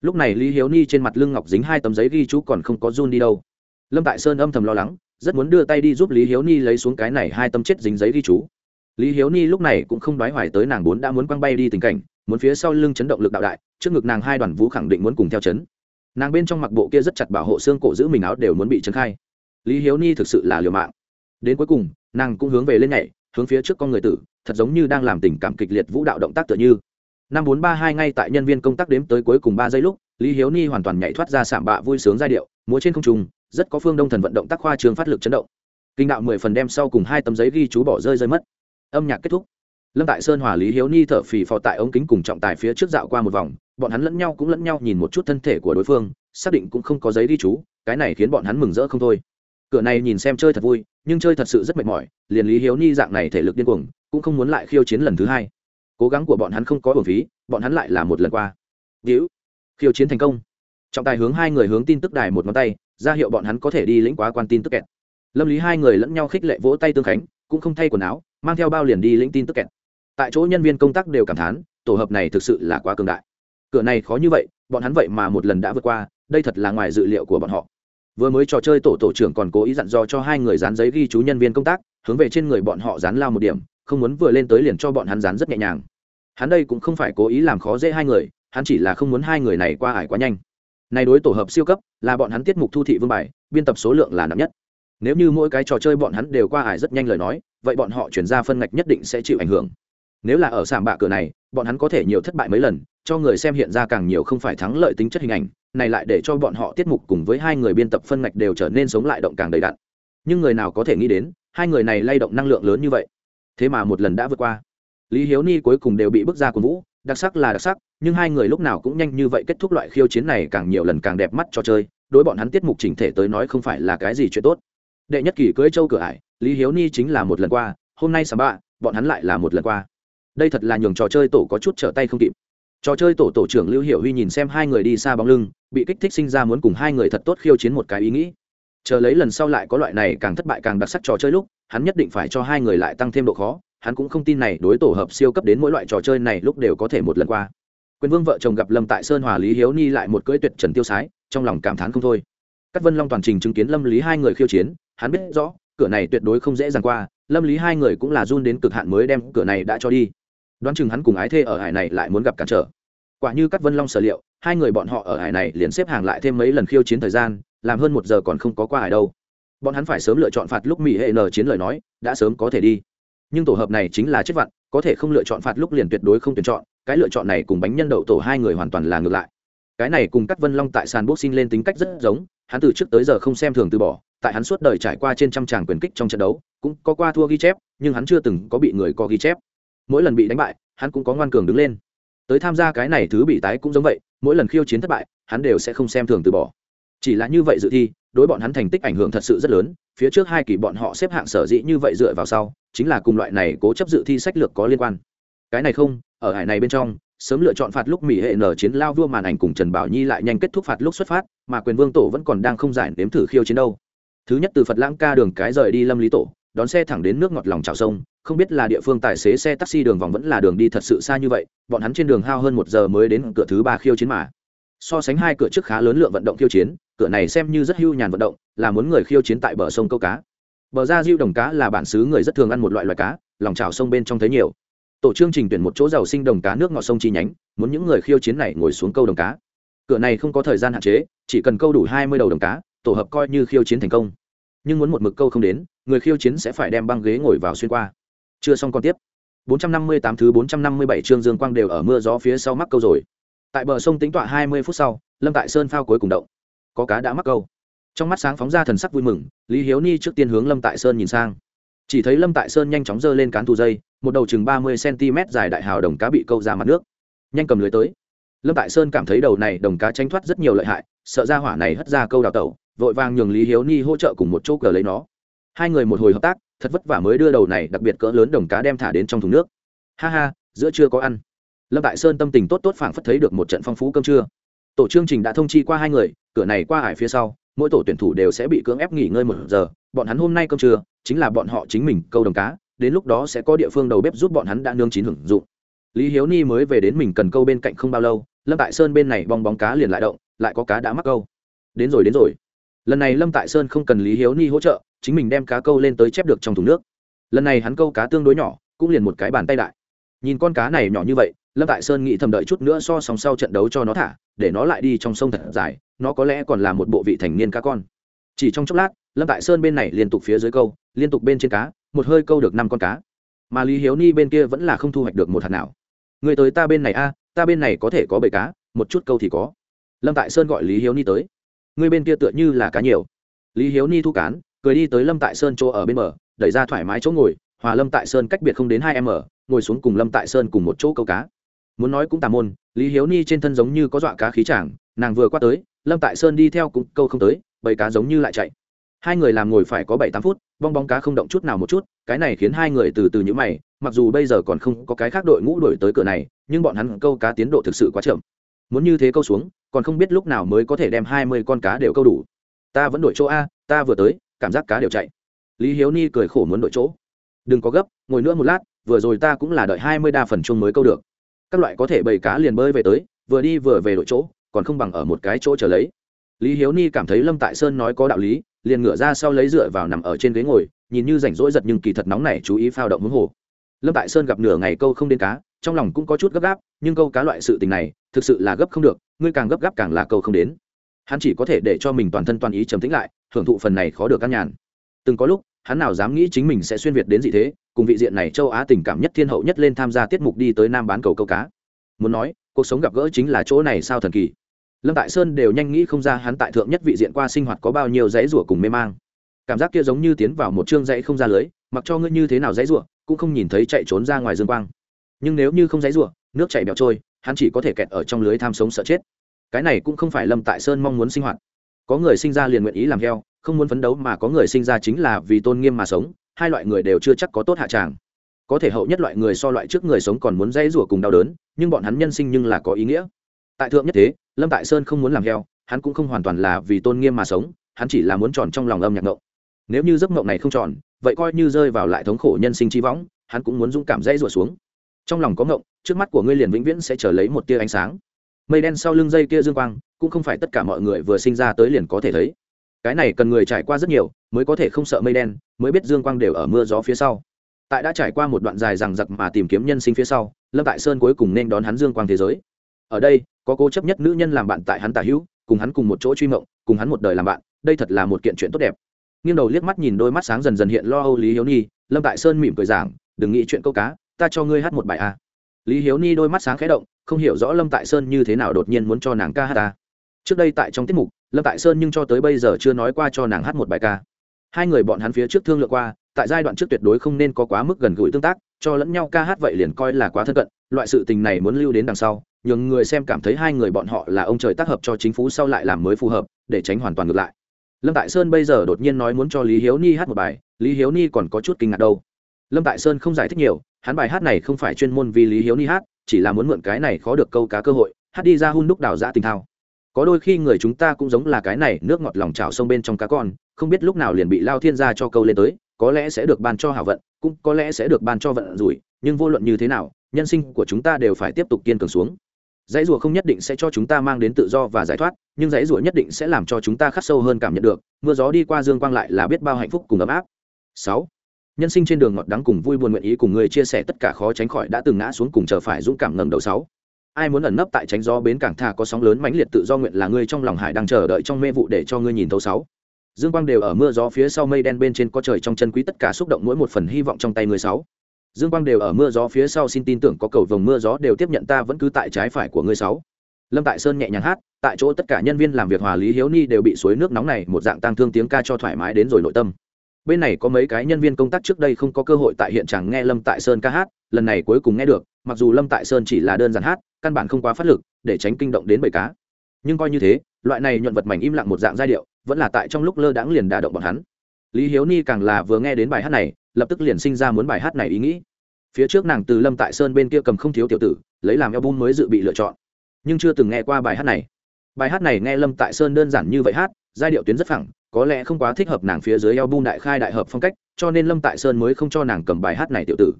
Speaker 1: Lúc này lý hiếu ni trên mặt lưng ngọc dính hai tấm giấy ghi chú còn không có run đi đâu. Lâm tại sơn âm thầm lo lắng rất muốn đưa tay đi giúp lý hiếu ni lấy xuống cái này hai tấm chết dính giấy ghi chú. Lý hiếu ni lúc này cũng không đoái hoài tới nàng bốn đã muốn quăng bay đi tình cảnh muốn phía sau lưng chấn động lực đạo đại trước ngực nàng hai đoàn vũ khẳng định muốn cùng theo chấn nàng bên trong mặc bộ kia rất chặt bảo hộ xương cổ giữ mình áo đều muốn bị trấn khai. Lý hiếu ni thực sự là liều mạng. Đến cuối cùng, nàng cũng hướng về lên nhảy, hướng phía trước con người tử, thật giống như đang làm tình cảm kịch liệt vũ đạo động tác tựa như. Năm bốn ba hai ngay tại nhân viên công tác đếm tới cuối cùng ba giây lúc, lý hiếu ni hoàn toàn nhảy thoát ra sạm bạ vui sướng giai điệu, múa trên không trung, rất có phương đông thần vận động tác khoa trường phát lực chấn động. Kinh đạo mười phần đem sau cùng hai tấm giấy ghi chú bỏ rơi rơi mất. Âm nhạc kết thúc. Lâm tại sơn hòa lý hiếu ni thở phì phò tại ống kính cùng trọng tài phía trước dạo qua một vòng bọn hắn lẫn nhau cũng lẫn nhau nhìn một chút thân thể của đối phương, xác định cũng không có giấy ghi chú, cái này khiến bọn hắn mừng rỡ không thôi. Cửa này nhìn xem chơi thật vui, nhưng chơi thật sự rất mệt mỏi, liền lý hiếu ni dạng này thể lực điên cuồng, cũng không muốn lại khiêu chiến lần thứ hai. Cố gắng của bọn hắn không có bổn phí, bọn hắn lại là một lần qua. Víu khiêu chiến thành công. Trọng tài hướng hai người hướng tin tức đài một ngón tay, ra hiệu bọn hắn có thể đi lĩnh quá quan tin tức kẹt. Lâm lý hai người lẫn nhau khích lệ vỗ tay tương khánh, cũng không thay quần áo, mang theo bao liền đi lĩnh tin tức kẹt. Tại chỗ nhân viên công tác đều cảm thán, tổ hợp này thực sự là quá cường đại cửa này khó như vậy, bọn hắn vậy mà một lần đã vượt qua, đây thật là ngoài dự liệu của bọn họ. Vừa mới trò chơi tổ tổ trưởng còn cố ý dặn dò cho hai người dán giấy ghi chú nhân viên công tác, hướng về trên người bọn họ dán lao một điểm, không muốn vừa lên tới liền cho bọn hắn dán rất nhẹ nhàng. Hắn đây cũng không phải cố ý làm khó dễ hai người, hắn chỉ là không muốn hai người này qua ải quá nhanh. Này đối tổ hợp siêu cấp, là bọn hắn tiết mục thu thị vương bài, biên tập số lượng là nặng nhất. Nếu như mỗi cái trò chơi bọn hắn đều qua ải rất nhanh lời nói, vậy bọn họ chuyển ra phân ngạch nhất định sẽ chịu ảnh hưởng nếu là ở sảm bạ cửa này, bọn hắn có thể nhiều thất bại mấy lần, cho người xem hiện ra càng nhiều không phải thắng lợi tính chất hình ảnh, này lại để cho bọn họ tiết mục cùng với hai người biên tập phân ngạch đều trở nên sống lại động càng đầy đặn. Nhưng người nào có thể nghĩ đến, hai người này lay động năng lượng lớn như vậy. Thế mà một lần đã vượt qua. Lý hiếu ni cuối cùng đều bị bước ra của vũ, đặc sắc là đặc sắc, nhưng hai người lúc nào cũng nhanh như vậy kết thúc loại khiêu chiến này càng nhiều lần càng đẹp mắt cho chơi, đối bọn hắn tiết mục chỉnh thể tới nói không phải là cái gì chuyện tốt. Đệ nhất kỳ cưới châu cửa ải, lý hiếu ni chính là một lần qua, hôm nay sắm bạ, bọn hắn lại là một lần qua đây thật là nhường trò chơi tổ có chút trở tay không kịp. Trò chơi tổ tổ trưởng lưu hiểu huy nhìn xem hai người đi xa bóng lưng, bị kích thích sinh ra muốn cùng hai người thật tốt khiêu chiến một cái ý nghĩ. Chờ lấy lần sau lại có loại này càng thất bại càng đặc sắc trò chơi lúc, hắn nhất định phải cho hai người lại tăng thêm độ khó, hắn cũng không tin này đối tổ hợp siêu cấp đến mỗi loại trò chơi này lúc đều có thể một lần qua. Quyền vương vợ chồng gặp lâm tại sơn hòa lý hiếu ni lại một cưỡi tuyệt trần tiêu sái, trong lòng cảm thán không thôi. Các vân long toàn trình chứng kiến lâm lý hai người khiêu chiến, hắn biết rõ, cửa này tuyệt đối không dễ dàng qua, lâm lý hai người cũng là run đến cực hạn mới đem cửa này đã cho đi đoán chừng hắn cùng ái thê ở hải này lại muốn gặp cản trở. Quả như các vân long sở liệu, hai người bọn họ ở hải này liền xếp hàng lại thêm mấy lần khiêu chiến thời gian, làm hơn một giờ còn không có qua hải đâu. Bọn hắn phải sớm lựa chọn phạt lúc mỹ hệ n chiến lời nói, đã sớm có thể đi. Nhưng tổ hợp này chính là chết vặn có thể không lựa chọn phạt lúc liền tuyệt đối không tuyển chọn, cái lựa chọn này cùng bánh nhân đậu tổ hai người hoàn toàn là ngược lại. Cái này cùng các vân long tại sàn boxing lên tính cách rất giống, hắn từ trước tới giờ không xem thường từ bỏ, tại hắn suốt đời trải qua trên trăm tràng quyền kích trong trận đấu, cũng có qua thua ghi chép, nhưng hắn chưa từng có bị người có ghi chép mỗi lần bị đánh bại, hắn cũng có ngoan cường đứng lên. Tới tham gia cái này thứ bị tái cũng giống vậy, mỗi lần khiêu chiến thất bại, hắn đều sẽ không xem thường từ bỏ. Chỉ là như vậy dự thi, đối bọn hắn thành tích ảnh hưởng thật sự rất lớn, phía trước hai kỳ bọn họ xếp hạng sở dĩ như vậy dựa vào sau, chính là cùng loại này cố chấp dự thi sách lược có liên quan. Cái này không, ở hải này bên trong, sớm lựa chọn phạt lúc mỹ hệ nở chiến lao vua màn ảnh cùng trần bảo nhi lại nhanh kết thúc phạt lúc xuất phát, mà quyền vương tổ vẫn còn đang không giải nếm thử khiêu chiến đâu. Thứ nhất từ phật lãng ca đường cái rời đi lâm lý tổ đón xe thẳng đến nước ngọt lòng trào sông, không biết là địa phương tài xế xe taxi đường vòng vẫn là đường đi thật sự xa như vậy, bọn hắn trên đường hao hơn một giờ mới đến cửa thứ ba khiêu chiến mà. So sánh hai cửa trước khá lớn lượng vận động khiêu chiến, cửa này xem như rất hưu nhàn vận động, là muốn người khiêu chiến tại bờ sông câu cá. Bờ ra diêu đồng cá là bản xứ người rất thường ăn một loại loài cá, lòng trào sông bên trong thấy nhiều. Tổ chương trình tuyển một chỗ giàu sinh đồng cá nước ngọt sông chi nhánh, muốn những người khiêu chiến này ngồi xuống câu đồng cá. Cửa này không có thời gian hạn chế, chỉ cần câu đủ hai mươi đầu đồng cá, tổ hợp coi như khiêu chiến thành công nhưng muốn một mực câu không đến người khiêu chiến sẽ phải đem băng ghế ngồi vào xuyên qua chưa xong còn tiếp 458 thứ 457 chương Dương Quang đều ở mưa gió phía sau mắc câu rồi. Tại bờ sông tính tọa 20 phút sau, Lâm Tại Sơn phao cuối cùng động. Có cá đã mắc câu. Trong mắt sáng phóng ra thần sắc vui mừng, Lý Hiếu Ni trước tiên hướng Lâm Tại Sơn nhìn sang. Chỉ thấy Lâm Tại Sơn nhanh chóng giơ lên cán thu dây, một đầu chừng 30 cm dài đại hào đồng cá bị câu ra mặt nước. Nhanh cầm lưới tới. Lâm Tại Sơn cảm thấy đầu này đồng cá tránh thoát rất nhiều lợi hại, sợ ra hỏa này hất ra câu đào tẩu, vội vàng nhường Lý Hiếu Ni hỗ trợ cùng một chỗ cờ lấy nó. Hai người một hồi hợp tác, thật vất vả mới đưa đầu này đặc biệt cỡ lớn đồng cá đem thả đến trong thùng nước. Ha ha giữa chưa có ăn. Lâm tại sơn tâm tình tốt tốt phảng phất thấy được một trận phong phú cơm trưa. Tổ chương trình đã thông chi qua hai người cửa này qua hải phía sau mỗi tổ tuyển thủ đều sẽ bị cưỡng ép nghỉ ngơi một giờ. Bọn hắn hôm nay cơm trưa chính là bọn họ chính mình câu đồng cá đến lúc đó sẽ có địa phương đầu bếp giúp bọn hắn đã nương chín hưởng dụng. Lý hiếu ni mới về đến mình cần câu bên cạnh không bao lâu lâm tại sơn bên này bong bóng cá liền lại động lại có cá đã mắc câu. Đến rồi đến rồi lần này lâm tại sơn không cần lý hiếu ni hỗ trợ, chính mình đem cá câu lên tới chép được trong thùng nước. Lần này hắn câu cá tương đối nhỏ, cũng liền một cái bàn tay đại. Nhìn con cá này nhỏ như vậy, lâm tại sơn nghĩ thầm đợi chút nữa so sóng sau trận đấu cho nó thả, để nó lại đi trong sông thật dài, nó có lẽ còn là một bộ vị thành niên cá con. Chỉ trong chốc lát, lâm tại sơn bên này liên tục phía dưới câu, liên tục bên trên cá, một hơi câu được năm con cá. Mà lý hiếu ni bên kia vẫn là không thu hoạch được một hạt nào. Người tới ta bên này a, ta bên này có thể có bầy cá, một chút câu thì có. Lâm tại sơn gọi lý hiếu ni tới người bên kia tựa như là cá nhiều. Lý hiếu ni thu cán, cười đi tới lâm tại sơn chỗ ở bên bờ, đẩy ra thoải mái chỗ ngồi, hòa lâm tại sơn cách biệt không đến hai m ngồi xuống cùng lâm tại sơn cùng một chỗ câu cá. Muốn nói cũng tà môn, lý hiếu ni trên thân giống như có dọa cá khí chàng, nàng vừa qua tới, lâm tại sơn đi theo cũng câu không tới, bầy cá giống như lại chạy. Hai người làm ngồi phải có bảy tám phút, bong bóng cá không động chút nào một chút, cái này khiến hai người từ từ nhữ mày, mặc dù bây giờ còn không có cái khác đội ngũ đổi tới cửa này, nhưng bọn hắn câu cá tiến độ thực sự quá chậm. Muốn như thế câu xuống còn không biết lúc nào mới có thể đem hai mươi con cá đều câu đủ. Ta vẫn đổi chỗ a, ta vừa tới, cảm giác cá đều chạy. Lý hiếu ni cười khổ muốn đổi chỗ. Đừng có gấp, ngồi nữa một lát, vừa rồi ta cũng là đợi hai mươi đa phần chung mới câu được. Các loại có thể bầy cá liền bơi về tới, vừa đi vừa về đội chỗ, còn không bằng ở một cái chỗ trở lấy. Lý hiếu ni cảm thấy lâm tại sơn nói có đạo lý, liền ngửa ra sau lấy dựa vào nằm ở trên ghế ngồi, nhìn như rảnh rỗi giật nhưng kỳ thật nóng này chú ý phao động hướng hồ. Lâm tại sơn gặp nửa ngày câu không đến cá trong lòng cũng có chút gấp gáp, nhưng câu cá loại sự tình này, thực sự là gấp không được, ngươi càng gấp gáp càng là câu không đến. Hắn chỉ có thể để cho mình toàn thân toàn ý trầm tĩnh lại hưởng thụ phần này khó được căn nhàn. Từng có lúc, hắn nào dám nghĩ chính mình sẽ xuyên việt đến dị thế, cùng vị diện này châu á tình cảm nhất thiên hậu nhất lên tham gia tiết mục đi tới nam bán cầu câu cá. Muốn nói, cuộc sống gặp gỡ chính là chỗ này sao thần kỳ. Lâm tại sơn đều nhanh nghĩ không ra hắn tại thượng nhất vị diện qua sinh hoạt có bao nhiêu dãy rủa cùng mê mang. Cảm giác kia giống như tiến vào một chương dãy không ra lưới, mặc cho ngươi như thế nào dãy rủa, cũng không nhìn thấy chạy trốn ra ngoài dương quang nhưng nếu như không dãy rủa, nước chảy bẹo trôi, hắn chỉ có thể kẹt ở trong lưới tham sống sợ chết. Cái này cũng không phải lâm tại sơn mong muốn sinh hoạt. Có người sinh ra liền nguyện ý làm heo, không muốn phấn đấu mà có người sinh ra chính là vì tôn nghiêm mà sống, hai loại người đều chưa chắc có tốt hạ tràng. Có thể hậu nhất loại người so loại trước người sống còn muốn dãy rủa cùng đau đớn, nhưng bọn hắn nhân sinh nhưng là có ý nghĩa. Tại thượng nhất thế, lâm tại sơn không muốn làm heo, hắn cũng không hoàn toàn là vì tôn nghiêm mà sống, hắn chỉ là muốn tròn trong lòng âm nhạc ngộng. Nếu như giấc ngộng này không tròn, vậy coi như rơi vào lại thống khổ nhân sinh chi võng, hắn cũng muốn dũng cảm dãy rủa xuống trong lòng có ngộng trước mắt của ngươi liền vĩnh viễn sẽ trở lấy một tia ánh sáng. Mây đen sau lưng dây kia dương quang cũng không phải tất cả mọi người vừa sinh ra tới liền có thể thấy. Cái này cần người trải qua rất nhiều mới có thể không sợ mây đen mới biết dương quang đều ở mưa gió phía sau. Tại đã trải qua một đoạn dài rằng giặc mà tìm kiếm nhân sinh phía sau lâm tại sơn cuối cùng nên đón hắn dương quang thế giới. Ở đây có cố chấp nhất nữ nhân làm bạn tại hắn tả hữu cùng hắn cùng một chỗ truy mộng cùng hắn một đời làm bạn đây thật là một kiện chuyện tốt đẹp. Nghiêng đầu liếc mắt nhìn đôi mắt sáng dần dần hiện lo âu lý hiếu nhi, lâm tại sơn mỉm cười giảng đừng nghĩ chuyện câu cá ta cho ngươi hát một bài a. Lý hiếu ni đôi mắt sáng khẽ động, không hiểu rõ lâm tại sơn như thế nào đột nhiên muốn cho nàng ca hát ta. Trước đây tại trong tiết mục, lâm tại sơn nhưng cho tới bây giờ chưa nói qua cho nàng hát một bài ca. Hai người bọn hắn phía trước thương lượng qua, tại giai đoạn trước tuyệt đối không nên có quá mức gần gũi tương tác, cho lẫn nhau ca hát vậy liền coi là quá thân cận, loại sự tình này muốn lưu đến đằng sau, nhường người xem cảm thấy hai người bọn họ là ông trời tác hợp cho chính phủ sau lại làm mới phù hợp, để tránh hoàn toàn ngược lại. Lâm tại sơn bây giờ đột nhiên nói muốn cho lý hiếu ni hát một bài, lý hiếu ni còn có chút kinh ngạc đâu. Lâm tại sơn không giải thích nhiều hắn bài hát này không phải chuyên môn vì lý hiếu ni hát, chỉ là muốn mượn cái này khó được câu cá cơ hội, hát đi ra hun đúc đào giã tình thao. Có đôi khi người chúng ta cũng giống là cái này, nước ngọt lòng trào sông bên trong cá con, không biết lúc nào liền bị lao thiên gia cho câu lên tới, có lẽ sẽ được ban cho hảo vận, cũng có lẽ sẽ được ban cho vận rủi, nhưng vô luận như thế nào, nhân sinh của chúng ta đều phải tiếp tục kiên cường xuống. Dãy rùa không nhất định sẽ cho chúng ta mang đến tự do và giải thoát, nhưng dãy rùa nhất định sẽ làm cho chúng ta khắc sâu hơn cảm nhận được, mưa gió đi qua dương quang lại là biết bao hạnh phúc cùng ấm áp. Sáu nhân sinh trên đường ngọt đắng cùng vui buồn nguyện ý cùng người chia sẻ tất cả khó tránh khỏi đã từng ngã xuống cùng chờ phải dũng cảm ngẩng đầu sáu. Ai muốn ẩn nấp tại tránh gió bến cảng thà có sóng lớn mãnh liệt tự do nguyện là ngươi trong lòng hải đang chờ đợi trong mê vụ để cho ngươi nhìn thấu sáu. Dương quang đều ở mưa gió phía sau mây đen bên trên có trời trong chân quý tất cả xúc động mỗi một phần hy vọng trong tay người sáu. Dương quang đều ở mưa gió phía sau xin tin tưởng có cầu vồng mưa gió đều tiếp nhận ta vẫn cứ tại trái phải của ngươi sáu. Lâm tại sơn nhẹ nhàng hát, tại chỗ tất cả nhân viên làm việc hòa lý hiếu ni đều bị suối nước nóng này một dạng tăng thương tiếng ca cho thoải mái đến rồi nội tâm bên này có mấy cái nhân viên công tác trước đây không có cơ hội tại hiện trạng nghe lâm tại sơn ca hát, lần này cuối cùng nghe được, mặc dù lâm tại sơn chỉ là đơn giản hát, căn bản không quá phát lực, để tránh kinh động đến bầy cá. Nhưng coi như thế, loại này nhuận vật mảnh im lặng một dạng giai điệu, vẫn là tại trong lúc lơ đãng liền đả động bọn hắn. Lý hiếu ni càng là vừa nghe đến bài hát này, lập tức liền sinh ra muốn bài hát này ý nghĩ. Phía trước nàng từ lâm tại sơn bên kia cầm không thiếu tiểu tử, lấy làm album mới dự bị lựa chọn. Nhưng chưa từng nghe qua bài hát này. Bài hát này nghe lâm tại sơn đơn giản như vậy hát, giai điệu tuyến rất phẳng có lẽ không quá thích hợp nàng phía dưới album đại khai đại hợp phong cách, cho nên lâm tại sơn mới không cho nàng cầm bài hát này tiểu tử.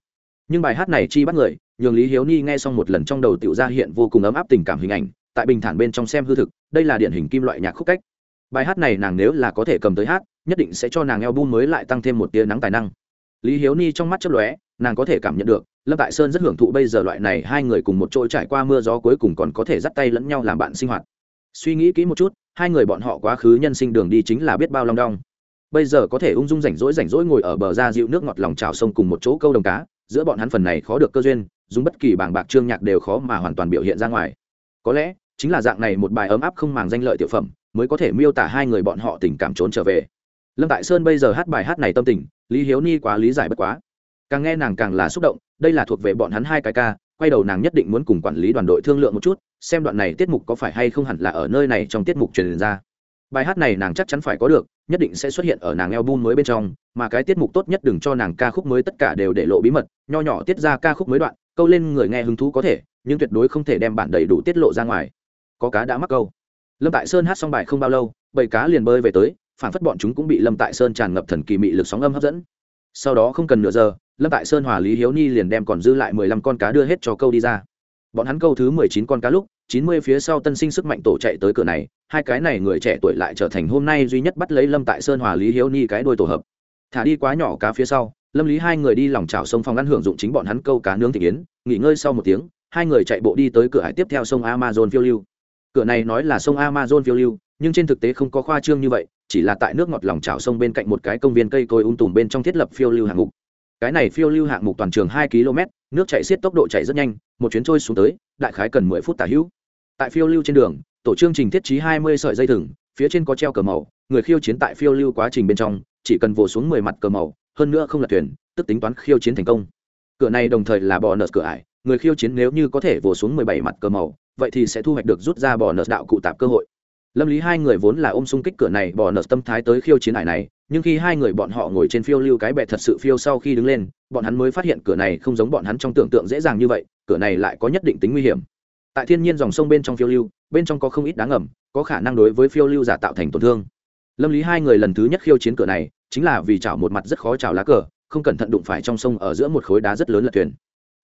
Speaker 1: Nhưng bài hát này chi bắt người, nhường lý hiếu ni nghe xong một lần trong đầu tiểu ra hiện vô cùng ấm áp tình cảm hình ảnh, tại bình thản bên trong xem hư thực, đây là điển hình kim loại nhạc khúc cách. Bài hát này nàng nếu là có thể cầm tới hát, nhất định sẽ cho nàng album mới lại tăng thêm một tia nắng tài năng. Lý hiếu ni trong mắt chất lóe, nàng có thể cảm nhận được, lâm tại sơn rất hưởng thụ bây giờ loại này hai người cùng một chỗ trải qua mưa gió cuối cùng còn có thể dắt tay lẫn nhau làm bạn sinh hoạt suy nghĩ kỹ một chút, hai người bọn họ quá khứ nhân sinh đường đi chính là biết bao long đong. Bây giờ có thể ung dung rảnh rỗi rảnh rỗi ngồi ở bờ ra dịu nước ngọt lòng trào sông cùng một chỗ câu đồng cá, giữa bọn hắn phần này khó được cơ duyên, dùng bất kỳ bảng bạc trương nhạc đều khó mà hoàn toàn biểu hiện ra ngoài. Có lẽ, chính là dạng này một bài ấm áp không màng danh lợi tiểu phẩm, mới có thể miêu tả hai người bọn họ tình cảm trốn trở về. Lâm tại sơn bây giờ hát bài hát này tâm tình, lý hiếu ni quá lý giải bất quá. Càng nghe nàng càng là xúc động, đây là thuộc về bọn hắn hai cái ca, quay đầu nàng nhất định muốn cùng quản lý đoàn đội thương lượng một chút xem đoạn này tiết mục có phải hay không hẳn là ở nơi này trong tiết mục truyền ra. Bài hát này nàng chắc chắn phải có được, nhất định sẽ xuất hiện ở nàng album mới bên trong, mà cái tiết mục tốt nhất đừng cho nàng ca khúc mới tất cả đều để lộ bí mật, nho nhỏ tiết ra ca khúc mới đoạn, câu lên người nghe hứng thú có thể, nhưng tuyệt đối không thể đem bản đầy đủ tiết lộ ra ngoài. Có cá đã mắc câu. Lâm tại sơn hát xong bài không bao lâu bầy cá liền bơi về tới, phản phất bọn chúng cũng bị lâm tại sơn tràn ngập thần kỳ mị lực sóng âm hấp dẫn. Sau đó không cần nửa giờ, lâm tại sơn hòa lý hiếu ni liền đem còn dư lại mười lăm con cá đưa hết cho câu đi ra bọn hắn câu thứ mười chín con cá lúc, chín mươi phía sau tân sinh sức mạnh tổ chạy tới cửa này, hai cái này người trẻ tuổi lại trở thành hôm nay duy nhất bắt lấy lâm tại sơn hòa lý hiếu ni cái đôi tổ hợp. Thả đi quá nhỏ cá phía sau, lâm lý hai người đi lòng trào sông phòng ăn hưởng dụng chính bọn hắn câu cá nướng thị yến, nghỉ ngơi sau một tiếng, hai người chạy bộ đi tới cửa hải tiếp theo sông amazon phiêu lưu. Cửa này nói là sông amazon phiêu lưu, nhưng trên thực tế không có khoa trương như vậy, chỉ là tại nước ngọt lòng trào sông bên cạnh một cái công viên cây cối ung tùm bên trong thiết lập phiêu lưu hạng mục cái này phiêu lưu hạng mục toàn trường hai km, nước chạy xiết tốc độ chạy rất nhanh, một chuyến trôi xuống tới, đại khái cần mười phút tả hữu. Tại phiêu lưu trên đường, tổ chương trình thiết trí hai mươi sợi dây thừng, phía trên có treo cờ màu, người khiêu chiến tại phiêu lưu quá trình bên trong, chỉ cần vồ xuống mười mặt cờ màu, hơn nữa không là thuyền, tức tính toán khiêu chiến thành công. Cửa này đồng thời là bò nợ cửa ải, người khiêu chiến nếu như có thể vồ xuống mười bảy mặt cờ màu, vậy thì sẽ thu hoạch được rút ra bò nợ đạo cụ tạp cơ hội lâm lý hai người vốn là ôm xung kích cửa này bỏ nợ tâm thái tới khiêu chiến ải này, nhưng khi hai người bọn họ ngồi trên phiêu lưu cái bẹ thật sự phiêu sau khi đứng lên, bọn hắn mới phát hiện cửa này không giống bọn hắn trong tưởng tượng dễ dàng như vậy, cửa này lại có nhất định tính nguy hiểm. Tại thiên nhiên dòng sông bên trong phiêu lưu, bên trong có không ít đá ngầm, có khả năng đối với phiêu lưu giả tạo thành tổn thương. Lâm lý hai người lần thứ nhất khiêu chiến cửa này, chính là vì chảo một mặt rất khó chảo lá cờ, không cẩn thận đụng phải trong sông ở giữa một khối đá rất lớn lật thuyền.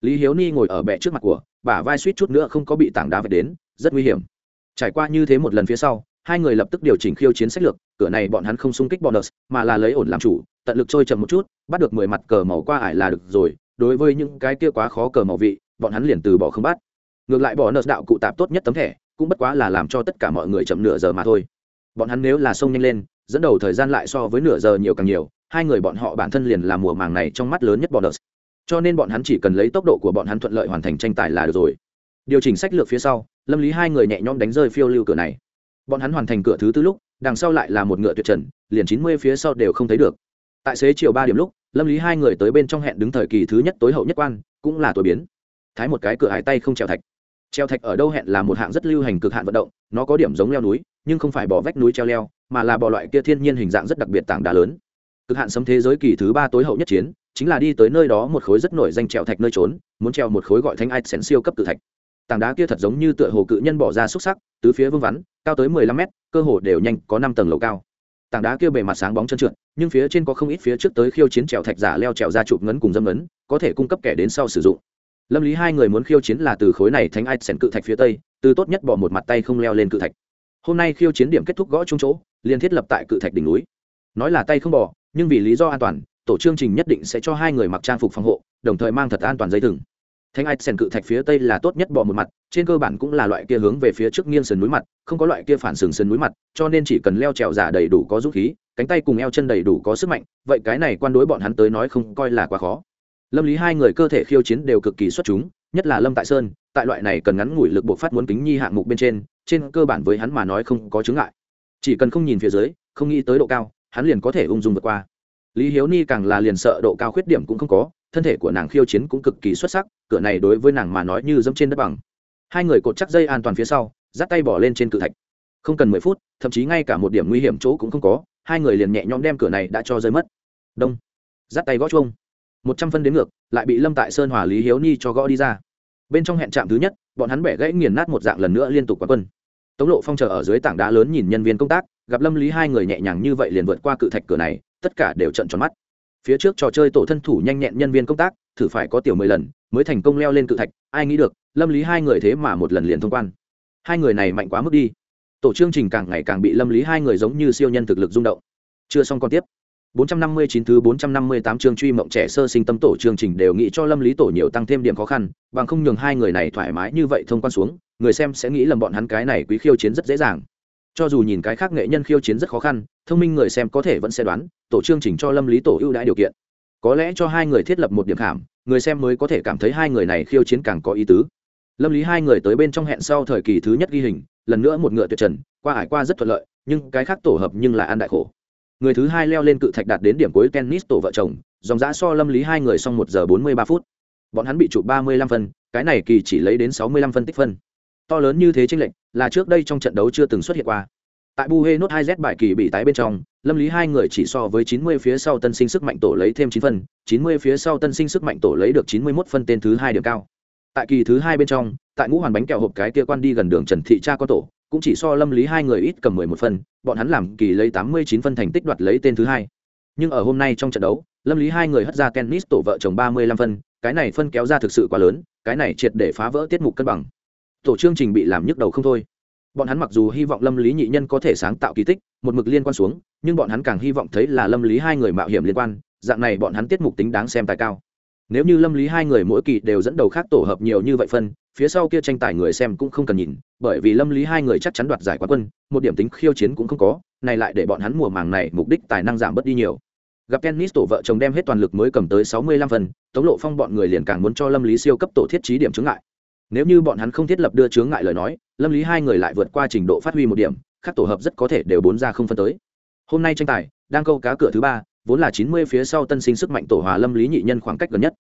Speaker 1: Lý hiếu ni ngồi ở bệ trước mặt của, bả vai suýt chút nữa không có bị tảng đá vạch đến, rất nguy hiểm trải qua như thế một lần phía sau, hai người lập tức điều chỉnh khiêu chiến sách lược, cửa này bọn hắn không xung kích bonus, mà là lấy ổn làm chủ, tận lực trôi chậm một chút, bắt được mười mặt cờ màu qua ải là được rồi, đối với những cái kia quá khó cờ màu vị, bọn hắn liền từ bỏ không bắt. Ngược lại bỏ nợ đạo cụ tạp tốt nhất tấm thẻ, cũng bất quá là làm cho tất cả mọi người chậm nửa giờ mà thôi. Bọn hắn nếu là sông nhanh lên, dẫn đầu thời gian lại so với nửa giờ nhiều càng nhiều, hai người bọn họ bản thân liền là mùa màng này trong mắt lớn nhất bonus. Cho nên bọn hắn chỉ cần lấy tốc độ của bọn hắn thuận lợi hoàn thành tranh tài là được rồi điều chỉnh sách lược phía sau, lâm lý hai người nhẹ nhõm đánh rơi phiêu lưu cửa này. Bọn hắn hoàn thành cửa thứ tư lúc, đằng sau lại là một ngựa tuyệt trần, liền chín mươi phía sau đều không thấy được. Tại xế chiều ba điểm lúc, lâm lý hai người tới bên trong hẹn đứng thời kỳ thứ nhất tối hậu nhất quan, cũng là tối biến. Thái một cái cửa hải tay không trèo thạch. Treo thạch ở đâu hẹn là một hạng rất lưu hành cực hạn vận động, nó có điểm giống leo núi, nhưng không phải bỏ vách núi treo leo, mà là bỏ loại kia thiên nhiên hình dạng rất đặc biệt tảng đá lớn. Cực hạn sấm thế giới kỳ thứ ba tối hậu nhất chiến, chính là đi tới nơi đó một khối rất nổi danh trèo thạch nơi trốn, muốn treo một khối gọi thanh ai xén siêu cấp tự thạch tảng đá kia thật giống như tựa hồ cự nhân bỏ ra xúc sắc, tứ phía vương vắn, cao tới mười lăm mét, cơ hồ đều nhanh có năm tầng lầu cao. Tảng đá kia bề mặt sáng bóng chân trượt, nhưng phía trên có không ít phía trước tới khiêu chiến trèo thạch giả leo trèo ra chụp ngấn cùng dâm ngấn, có thể cung cấp kẻ đến sau sử dụng. Lâm lý hai người muốn khiêu chiến là từ khối này thánh ai sẻn cự thạch phía tây, từ tốt nhất bỏ một mặt tay không leo lên cự thạch. Hôm nay khiêu chiến điểm kết thúc gõ chung chỗ liên thiết lập tại cự thạch đỉnh núi. Nói là tay không bỏ, nhưng vì lý do an toàn, tổ chương trình nhất định sẽ cho hai người mặc trang phục phòng hộ, đồng thời mang thật an toàn dây thừng thánh ai sèn cự thạch phía tây là tốt nhất bỏ một mặt, trên cơ bản cũng là loại kia hướng về phía trước nghiêng sườn núi mặt, không có loại kia phản sừng sườn núi mặt, cho nên chỉ cần leo trèo giả đầy đủ có dũng khí, cánh tay cùng eo chân đầy đủ có sức mạnh, vậy cái này quan đối bọn hắn tới nói không coi là quá khó. Lâm lý hai người cơ thể khiêu chiến đều cực kỳ xuất chúng, nhất là lâm tại sơn, tại loại này cần ngắn ngủi lực buộc phát muốn kính nhi hạng mục bên trên trên cơ bản với hắn mà nói không có chứng ngại. Chỉ cần không nhìn phía dưới, không nghĩ tới độ cao, hắn liền có thể ung dung vượt qua. Lý hiếu ni càng là liền sợ độ cao khuyết điểm cũng không có thân thể của nàng khiêu chiến cũng cực kỳ xuất sắc, cửa này đối với nàng mà nói như dẫm trên đất bằng. Hai người cột chắc dây an toàn phía sau, dắt tay bỏ lên trên cự thạch. Không cần mười phút, thậm chí ngay cả một điểm nguy hiểm chỗ cũng không có, hai người liền nhẹ nhõm đem cửa này đã cho rơi mất. Đông. Dắt tay gõ chuông. Một trăm phân đến ngược, lại bị lâm tại sơn hòa lý hiếu ni cho gõ đi ra. Bên trong hẹn trạm thứ nhất, bọn hắn bẻ gãy nghiền nát một dạng lần nữa liên tục quá quân. Tống lộ phong chờ ở dưới tảng đá lớn nhìn nhân viên công tác, gặp lâm lý hai người nhẹ nhàng như vậy liền vượt qua cự thạch cửa này, tất cả đều trận tròn mắt phía trước trò chơi tổ thân thủ nhanh nhẹn nhân viên công tác thử phải có tiểu mười lần mới thành công leo lên cự thạch ai nghĩ được lâm lý hai người thế mà một lần liền thông quan. Hai người này mạnh quá mức đi. Tổ chương trình càng ngày càng bị lâm lý hai người giống như siêu nhân thực lực rung động. Chưa xong còn tiếp. 459 thứ 458 chương truy mộng trẻ sơ sinh tâm tổ chương trình đều nghĩ cho Lâm Lý Tổ nhiều tăng thêm điểm khó khăn, bằng không nhường hai người này thoải mái như vậy thông quan xuống, người xem sẽ nghĩ lầm bọn hắn cái này quý khiêu chiến rất dễ dàng. Cho dù nhìn cái khác nghệ nhân khiêu chiến rất khó khăn, thông minh người xem có thể vẫn sẽ đoán, tổ chương trình cho Lâm Lý Tổ ưu đãi điều kiện. Có lẽ cho hai người thiết lập một điểm khảm, người xem mới có thể cảm thấy hai người này khiêu chiến càng có ý tứ. Lâm Lý hai người tới bên trong hẹn sau thời kỳ thứ nhất ghi hình, lần nữa một ngựa tuyệt trần, qua ải qua rất thuận lợi, nhưng cái khác tổ hợp nhưng là ăn đại khổ người thứ hai leo lên cự thạch đạt đến điểm cuối tennis tổ vợ chồng dòng giã so lâm lý hai người xong một giờ bốn mươi ba phút bọn hắn bị chụp ba mươi lăm phân cái này kỳ chỉ lấy đến sáu mươi lăm phân tích phân to lớn như thế tranh lệch, là trước đây trong trận đấu chưa từng xuất hiện qua. Tại buhe nốt hai z bài kỳ bị tái bên trong, lâm lý hai người chỉ so với chín mươi phía sau tân sinh sức mạnh tổ lấy thêm chín phân chín mươi phía sau tân sinh sức mạnh tổ lấy được chín mươi mốt phân tên thứ hai điểm cao. Tại kỳ thứ hai bên trong, tại ngũ hoàn bánh kẹo hộp cái kia quan đi gần đường trần thị cha có tổ, cũng chỉ so lâm lý hai người ít cầm mười một phân bọn hắn làm kỳ lấy tám mươi chín phân thành tích đoạt lấy tên thứ hai. Nhưng ở hôm nay trong trận đấu, lâm lý hai người hất ra tennis tổ vợ chồng ba mươi lăm phân cái này phân kéo ra thực sự quá lớn, cái này triệt để phá vỡ tiết mục cân bằng tổ chương trình bị làm nhức đầu không thôi. Bọn hắn mặc dù hy vọng lâm lý nhị nhân có thể sáng tạo kỳ tích, một mực liên quan xuống, nhưng bọn hắn càng hy vọng thấy là lâm lý hai người mạo hiểm liên quan, dạng này bọn hắn tiết mục tính đáng xem tài cao. Nếu như lâm lý hai người mỗi kỳ đều dẫn đầu khác tổ hợp nhiều như vậy phân, phía sau kia tranh tài người xem cũng không cần nhìn, bởi vì lâm lý hai người chắc chắn đoạt giải quán quân, một điểm tính khiêu chiến cũng không có, này lại để bọn hắn mùa màng này mục đích tài năng giảm bớt đi nhiều. Gặp tennis tổ vợ chồng đem hết toàn lực mới cầm tới sáu mươi lăm phần tống lộ phong bọn người liền càng muốn cho lâm lý siêu cấp tổ thiết trí điểm chứng lại nếu như bọn hắn không thiết lập đưa chướng ngại lời nói, lâm lý hai người lại vượt qua trình độ phát huy một điểm các tổ hợp rất có thể đều bốn ra không phân tới. Hôm nay tranh tài, đang câu cá cửa thứ ba, vốn là chín mươi phía sau tân sinh sức mạnh tổ hòa lâm lý nhị nhân khoảng cách gần nhất.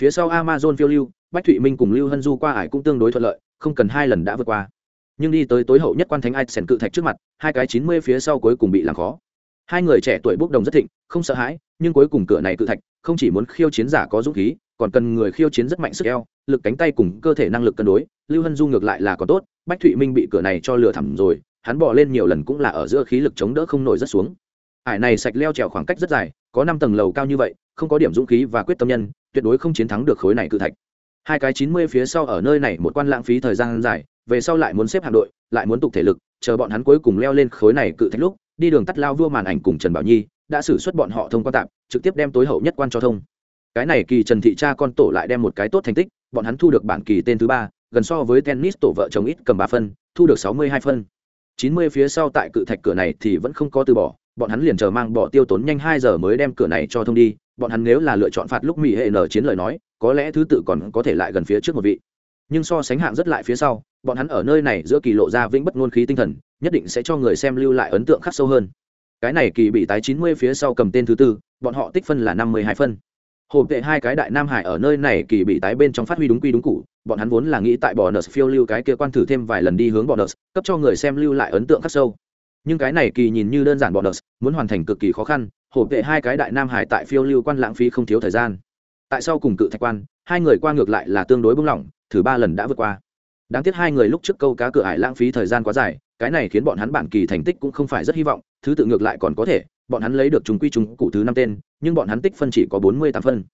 Speaker 1: Phía sau amazon phiêu lưu, bách thụy minh cùng lưu hân du qua ải cũng tương đối thuận lợi, không cần hai lần đã vượt qua. Nhưng đi tới tối hậu nhất quan thánh ai sèn cự thạch trước mặt, hai cái chín mươi phía sau cuối cùng bị làm khó. Hai người trẻ tuổi bốc đồng rất thịnh, không sợ hãi, nhưng cuối cùng cửa này cự thạch, không chỉ muốn khiêu chiến giả có dũng khí còn cần người khiêu chiến rất mạnh sức eo, lực cánh tay cùng cơ thể năng lực cân đối, lưu hân du ngược lại là còn tốt, bách thụy minh bị cửa này cho lừa thẳm rồi, hắn bỏ lên nhiều lần cũng là ở giữa khí lực chống đỡ không nổi rất xuống. Ải này sạch leo trèo khoảng cách rất dài, có năm tầng lầu cao như vậy, không có điểm dũng khí và quyết tâm nhân, tuyệt đối không chiến thắng được khối này cự thạch. Hai cái chín mươi phía sau ở nơi này một quan lãng phí thời gian dài, về sau lại muốn xếp hạm đội, lại muốn tục thể lực, chờ bọn hắn cuối cùng leo lên khối này cự thạch lúc, đi đường tắt lao vua màn ảnh cùng trần bảo nhi, đã xử suất bọn họ thông qua tạm, trực tiếp đem tối hậu nhất quan cho thông cái này kỳ trần thị cha con tổ lại đem một cái tốt thành tích, bọn hắn thu được bản kỳ tên thứ ba, gần so với tennis tổ vợ chồng ít cầm ba phân, thu được sáu mươi hai phân. chín mươi phía sau tại cự thạch cửa này thì vẫn không có từ bỏ, bọn hắn liền chờ mang bỏ tiêu tốn nhanh hai giờ mới đem cửa này cho thông đi, bọn hắn nếu là lựa chọn phạt lúc mỹ hệ nở chiến lời nói, có lẽ thứ tự còn có thể lại gần phía trước một vị. Nhưng so sánh hạng rất lại phía sau, bọn hắn ở nơi này giữa kỳ lộ ra vĩnh bất ngôn khí tinh thần, nhất định sẽ cho người xem lưu lại ấn tượng khắc sâu hơn. Cái này kỳ bị tái chín mươi phía sau cầm tên thứ tư, bọn họ tích phân là năm mươi hai phân hồ tệ hai cái đại nam hải ở nơi này kỳ bị tái bên trong phát huy đúng quy đúng cụ, bọn hắn vốn là nghĩ tại bò nợ phiêu lưu cái kia quan thử thêm vài lần đi hướng bò nợ cấp cho người xem lưu lại ấn tượng khắc sâu. Nhưng cái này kỳ nhìn như đơn giản bò nợ muốn hoàn thành cực kỳ khó khăn, hồ tệ hai cái đại nam hải tại phiêu lưu quan lãng phí không thiếu thời gian. Tại sau cùng cự thạch quan, hai người qua ngược lại là tương đối bung lỏng, thử ba lần đã vượt qua. Đáng tiếc hai người lúc trước câu cá cửa ải lãng phí thời gian quá dài, cái này khiến bọn hắn bản kỳ thành tích cũng không phải rất hy vọng, thứ tự ngược lại còn có thể bọn hắn lấy được chúng quy chúng cụ thứ năm tên, nhưng bọn hắn tích phân chỉ có bốn mươi tám phân.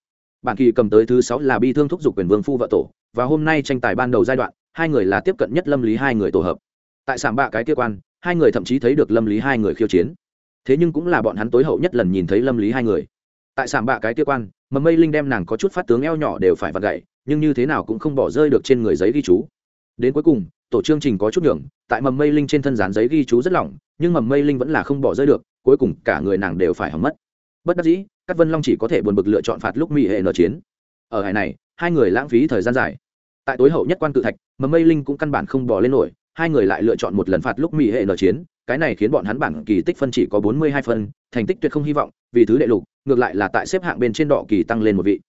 Speaker 1: Bản kỳ cầm tới thứ sáu là bi thương thúc giục quyền vương phu vợ tổ, và hôm nay tranh tài ban đầu giai đoạn, hai người là tiếp cận nhất lâm lý hai người tổ hợp. Tại sảm bạ cái kia quan, hai người thậm chí thấy được lâm lý hai người khiêu chiến. Thế nhưng cũng là bọn hắn tối hậu nhất lần nhìn thấy lâm lý hai người. Tại sảm bạ cái kia quan mầm mây linh đem nàng có chút phát tướng eo nhỏ đều phải vặt gậy, nhưng như thế nào cũng không bỏ rơi được trên người giấy ghi chú. Đến cuối cùng, tổ chương trình có chút nhường tại mầm mây linh trên thân dán giấy ghi chú rất lỏng, nhưng mầm mây linh vẫn là không bỏ rơi được cuối cùng cả người nàng đều phải hỏng mất. Bất đắc dĩ các vân long chỉ có thể buồn bực lựa chọn phạt lúc mỹ hệ nở chiến. Ở hải này, hai người lãng phí thời gian dài. Tại tối hậu nhất quan cự thạch, mà mây linh cũng căn bản không bỏ lên nổi, hai người lại lựa chọn một lần phạt lúc mỹ hệ nở chiến, cái này khiến bọn hắn bản kỳ tích phân chỉ có bốn mươi hai phân, thành tích tuyệt không hy vọng, vì thứ đệ lục, ngược lại là tại xếp hạng bên trên đỏ kỳ tăng lên một vị.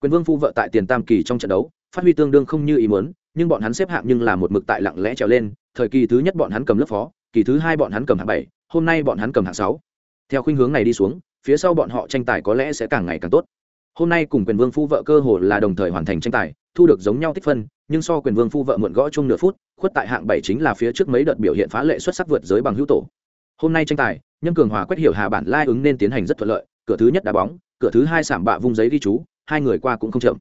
Speaker 1: Quyền vương phu vợ tại tiền tam kỳ trong trận đấu, phát huy tương đương không như ý muốn, nhưng bọn hắn xếp hạng nhưng là một mực tại lặng lẽ trèo lên, thời kỳ thứ nhất bọn hắn cầm lớp phó, kỳ thứ hai bọn hắn cầm hạng bảy hôm nay bọn hắn cầm hạng sáu. Theo khuynh hướng này đi xuống, phía sau bọn họ tranh tài có lẽ sẽ càng ngày càng tốt. Hôm nay cùng quyền vương phu vợ cơ hồ là đồng thời hoàn thành tranh tài, thu được giống nhau tích phân, nhưng so quyền vương phu vợ muộn gõ chung nửa phút, khuất tại hạng bảy chính là phía trước mấy đợt biểu hiện phá lệ xuất sắc vượt giới bằng hữu tổ. Hôm nay tranh tài nhân cường hòa quét hiểu hà bản lai ứng nên tiến hành rất thuận lợi, cửa thứ nhất đá bóng, cửa thứ hai sảm bạ vung giấy ghi chú, hai người qua cũng không chậm.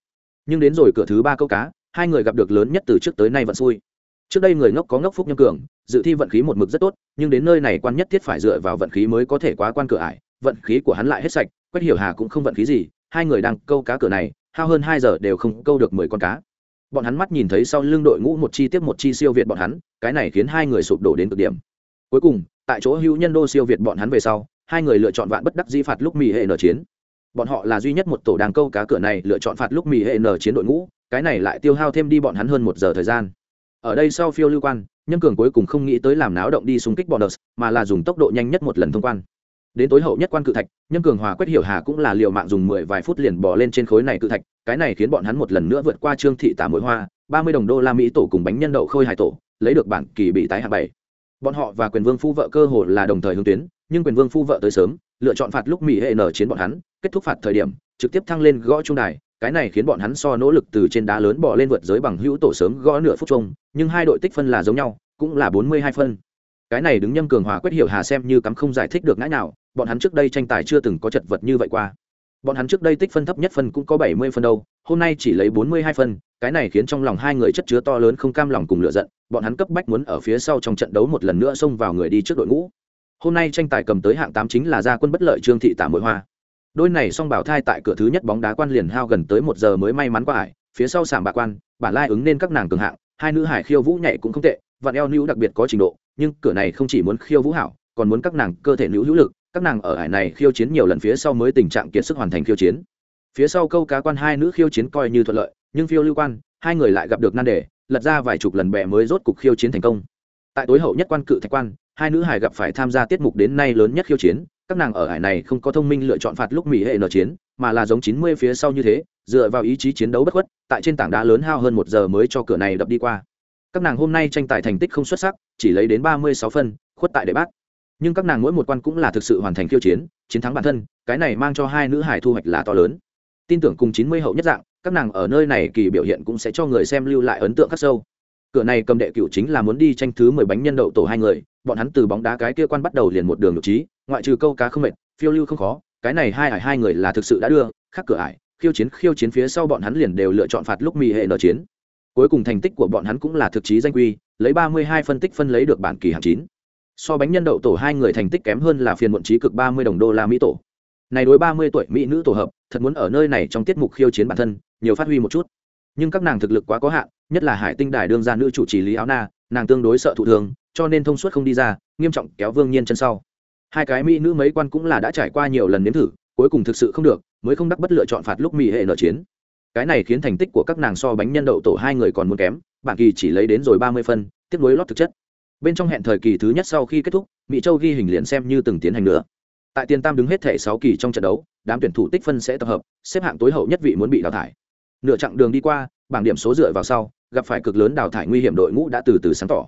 Speaker 1: Nhưng đến rồi cửa thứ ba câu cá, hai người gặp được lớn nhất từ trước tới nay vẫn xui trước đây người ngốc có ngốc phúc nhân cường, dự thi vận khí một mực rất tốt, nhưng đến nơi này quan nhất thiết phải dựa vào vận khí mới có thể quá quan cửa ải, vận khí của hắn lại hết sạch quét hiểu hà cũng không vận khí gì, hai người đang câu cá cửa này, hao hơn hai giờ đều không câu được mười con cá. Bọn hắn mắt nhìn thấy sau lưng đội ngũ một chi tiếp một chi siêu việt bọn hắn, cái này khiến hai người sụp đổ đến cực điểm. Cuối cùng, tại chỗ hữu nhân đô siêu việt bọn hắn về sau, hai người lựa chọn vạn bất đắc di phạt lúc mỹ hệ nở chiến. Bọn họ là duy nhất một tổ đàng câu cá cửa này lựa chọn phạt lúc mỹ hệ nở chiến đội ngũ, cái này lại tiêu hao thêm đi bọn hắn hơn một giờ thời gian ở đây sau phiêu lưu quan nhân cường cuối cùng không nghĩ tới làm náo động đi xung kích bọn đợt mà là dùng tốc độ nhanh nhất một lần thông quan. Đến tối hậu nhất quan cự thạch nhân cường hòa quét hiểu hà cũng là liều mạng dùng mười vài phút liền bỏ lên trên khối này cự thạch, cái này khiến bọn hắn một lần nữa vượt qua trương thị tả mũi hoa, ba mươi đồng đô la mỹ tổ cùng bánh nhân đậu khôi hải tổ, lấy được bản kỳ bị tái hạ bảy. Bọn họ và quyền vương phu vợ cơ hồ là đồng thời hướng tuyến, nhưng quyền vương phu vợ tới sớm, lựa chọn phạt lúc mỹ hệ nở chiến bọn hắn, kết thúc phạt thời điểm, trực tiếp thăng lên gõ trung đài cái này khiến bọn hắn so nỗ lực từ trên đá lớn bỏ lên vượt giới bằng hữu tổ sớm gõ nửa phút chung, nhưng hai đội tích phân là giống nhau, cũng là bốn mươi hai phân. Cái này đứng nhâm cường hòa quyết hiểu hà xem như cắm không giải thích được ngã nào, bọn hắn trước đây tranh tài chưa từng có chật vật như vậy qua. Bọn hắn trước đây tích phân thấp nhất phân cũng có bảy mươi phân đâu, hôm nay chỉ lấy bốn mươi hai phân, cái này khiến trong lòng hai người chất chứa to lớn không cam lòng cùng lựa giận, bọn hắn cấp bách muốn ở phía sau trong trận đấu một lần nữa xông vào người đi trước đội ngũ. Hôm nay tranh tài cầm tới hạng tám chính là gia quân bất lợi trương thị tả mội hoa đôi này song bảo thai tại cửa thứ nhất bóng đá quan liền hao gần tới một giờ mới may mắn qua ải phía sau sảm bà quan, bản lai ứng nên các nàng cường hạng, hai nữ hải khiêu vũ nhảy cũng không tệ, vạn eo nữ đặc biệt có trình độ, nhưng cửa này không chỉ muốn khiêu vũ hảo, còn muốn các nàng cơ thể nữ hữu lực, các nàng ở hải này khiêu chiến nhiều lần phía sau mới tình trạng kiệt sức hoàn thành khiêu chiến. Phía sau câu cá quan hai nữ khiêu chiến coi như thuận lợi, nhưng phiêu lưu quan, hai người lại gặp được nan đề, lật ra vài chục lần bè mới rốt cục khiêu chiến thành công. Tại tối hậu nhất quan cự thạch quan, hai nữ hải gặp phải tham gia tiết mục đến nay lớn nhất khiêu chiến các nàng ở hải này không có thông minh lựa chọn phạt lúc mỹ hệ nở chiến, mà là giống chín mươi phía sau như thế, dựa vào ý chí chiến đấu bất khuất, tại trên tảng đá lớn hao hơn một giờ mới cho cửa này đập đi qua. Các nàng hôm nay tranh tài thành tích không xuất sắc, chỉ lấy đến ba mươi sáu phân, khuất tại đệ bác nhưng các nàng mỗi một quan cũng là thực sự hoàn thành khiêu chiến chiến thắng bản thân, cái này mang cho hai nữ hải thu hoạch là to lớn. Tin tưởng cùng chín mươi hậu nhất dạng, các nàng ở nơi này kỳ biểu hiện cũng sẽ cho người xem lưu lại ấn tượng khắc sâu cửa này cầm đệ cựu chính là muốn đi tranh thứ mười bánh nhân đậu tổ hai người, bọn hắn từ bóng đá cái kia quan bắt đầu liền một đường nhục trí, ngoại trừ câu cá không mệt, phiêu lưu không khó, cái này hai ải hai người là thực sự đã đưa khác cửa ải, khiêu chiến khiêu chiến phía sau bọn hắn liền đều lựa chọn phạt lúc mì hệ nở chiến. Cuối cùng thành tích của bọn hắn cũng là thực chí danh quy, lấy ba mươi hai phân tích phân lấy được bản kỳ hạng chín. So bánh nhân đậu tổ hai người thành tích kém hơn là phiền muộn trí cực ba mươi đồng đô la mỹ tổ. Này đối ba mươi tuổi mỹ nữ tổ hợp, thật muốn ở nơi này trong tiết mục khiêu chiến bản thân, nhiều phát huy một chút. Nhưng các nàng thực lực quá có hạn nhất là hải tinh đài đương gia nữ chủ trì lý áo na, nàng tương đối sợ thụ thường cho nên thông suốt không đi ra, nghiêm trọng kéo vương nhiên chân sau. Hai cái mỹ nữ mấy quan cũng là đã trải qua nhiều lần nếm thử, cuối cùng thực sự không được, mới không đắc bất lựa chọn phạt lúc mỹ hệ nợ chiến. Cái này khiến thành tích của các nàng so bánh nhân đậu tổ hai người còn muốn kém bản kỳ chỉ lấy đến rồi ba mươi phân, tiếp nối lót thực chất. Bên trong hẹn thời kỳ thứ nhất sau khi kết thúc, mỹ châu ghi hình liền xem như từng tiến hành nữa. Tại tiền tam đứng hết thể sáu kỳ trong trận đấu, đám tuyển thủ tích phân sẽ tập hợp, xếp hạng tối hậu nhất vị muốn bị đào thải. Nửa chặng đường đi qua, bảng điểm số dựa vào sau gặp phải cực lớn đào thải nguy hiểm đội ngũ đã từ từ sáng tỏ.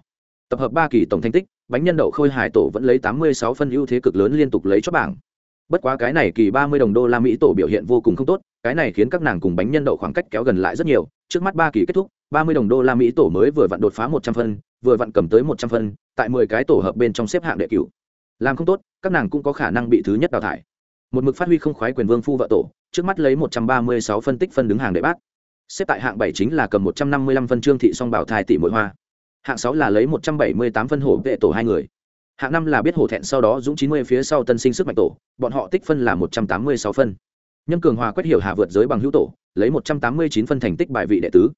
Speaker 1: Tập hợp ba kỳ tổng thành tích, bánh nhân đậu khôi hải tổ vẫn lấy tám mươi sáu phân ưu thế cực lớn liên tục lấy cho bảng. Bất quá cái này kỳ ba mươi đồng đô la mỹ tổ biểu hiện vô cùng không tốt, cái này khiến các nàng cùng bánh nhân đậu khoảng cách kéo gần lại rất nhiều. Trước mắt ba kỳ kết thúc, ba mươi đồng đô la mỹ tổ mới vừa vặn đột phá một trăm phân, vừa vặn cầm tới một trăm phân, tại mười cái tổ hợp bên trong xếp hạng đệ cửu. Làm không tốt, các nàng cũng có khả năng bị thứ nhất đào thải. Một mực phát huy không khoái quyền vương phu vợ tổ, trước mắt lấy một trăm ba mươi sáu phân tích phân đứng hàng đệ bát xếp tại hạng bảy chính là cầm một trăm năm mươi lăm phân trương thị song bảo thai tỷ mỗi hoa. Hạng sáu là lấy một trăm bảy mươi tám phân hổ vệ tổ hai người. Hạng năm là biết hổ thẹn sau đó dũng chín mươi phía sau tân sinh sức mạnh tổ, bọn họ tích phân là một trăm tám mươi sáu phân. Nhâm cường hòa quét hiểu hạ vượt giới bằng hữu tổ, lấy một trăm tám mươi chín phân thành tích bài vị đệ tứ.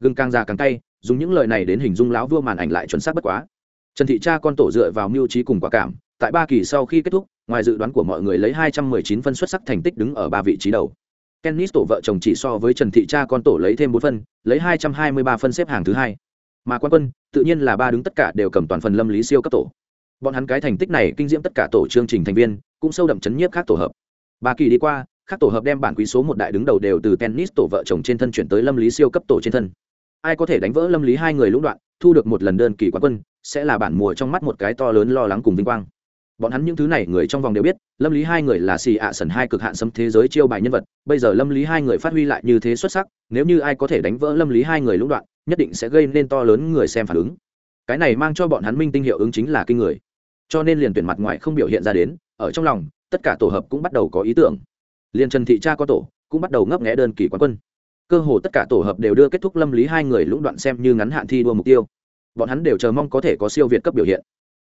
Speaker 1: Gừng càng già càng cay, dùng những lời này đến hình dung lão vua màn ảnh lại chuẩn xác bất quá. Trần thị cha con tổ dựa vào mưu trí cùng quả cảm, tại ba kỳ sau khi kết thúc, ngoài dự đoán của mọi người lấy hai trăm mười chín phân xuất sắc thành tích đứng ở ba vị trí đầu kennis tổ vợ chồng chỉ so với trần thị cha con tổ lấy thêm bốn phân, lấy hai trăm hai mươi ba phân xếp hàng thứ hai. Mà quan quân, tự nhiên là ba đứng tất cả đều cầm toàn phần lâm lý siêu cấp tổ. Bọn hắn cái thành tích này kinh diễm tất cả tổ chương trình thành viên, cũng sâu đậm chấn nhiếp các tổ hợp. Ba kỳ đi qua, các tổ hợp đem bản quý số một đại đứng đầu đều từ tennis tổ vợ chồng trên thân chuyển tới lâm lý siêu cấp tổ trên thân. Ai có thể đánh vỡ lâm lý hai người lũng đoạn, thu được một lần đơn kỳ quán quân, sẽ là bản mùa trong mắt một cái to lớn lo lắng cùng vinh quang bọn hắn những thứ này người trong vòng đều biết, lâm lý hai người là xì ạ sần hai cực hạn xâm thế giới chiêu bài nhân vật, bây giờ lâm lý hai người phát huy lại như thế xuất sắc, nếu như ai có thể đánh vỡ lâm lý hai người lũng đoạn, nhất định sẽ gây nên to lớn người xem phản ứng. Cái này mang cho bọn hắn minh tinh hiệu ứng chính là kinh người. Cho nên liền tuyển mặt ngoài không biểu hiện ra đến, ở trong lòng, tất cả tổ hợp cũng bắt đầu có ý tưởng. Liền trần thị cha có tổ, cũng bắt đầu ngấp nghẽ đơn kỳ quán quân. Cơ hồ tất cả tổ hợp đều đưa kết thúc lâm lý hai người lũng đoạn xem như ngắn hạn thi đua mục tiêu. Bọn hắn đều chờ mong có thể có siêu việt cấp biểu hiện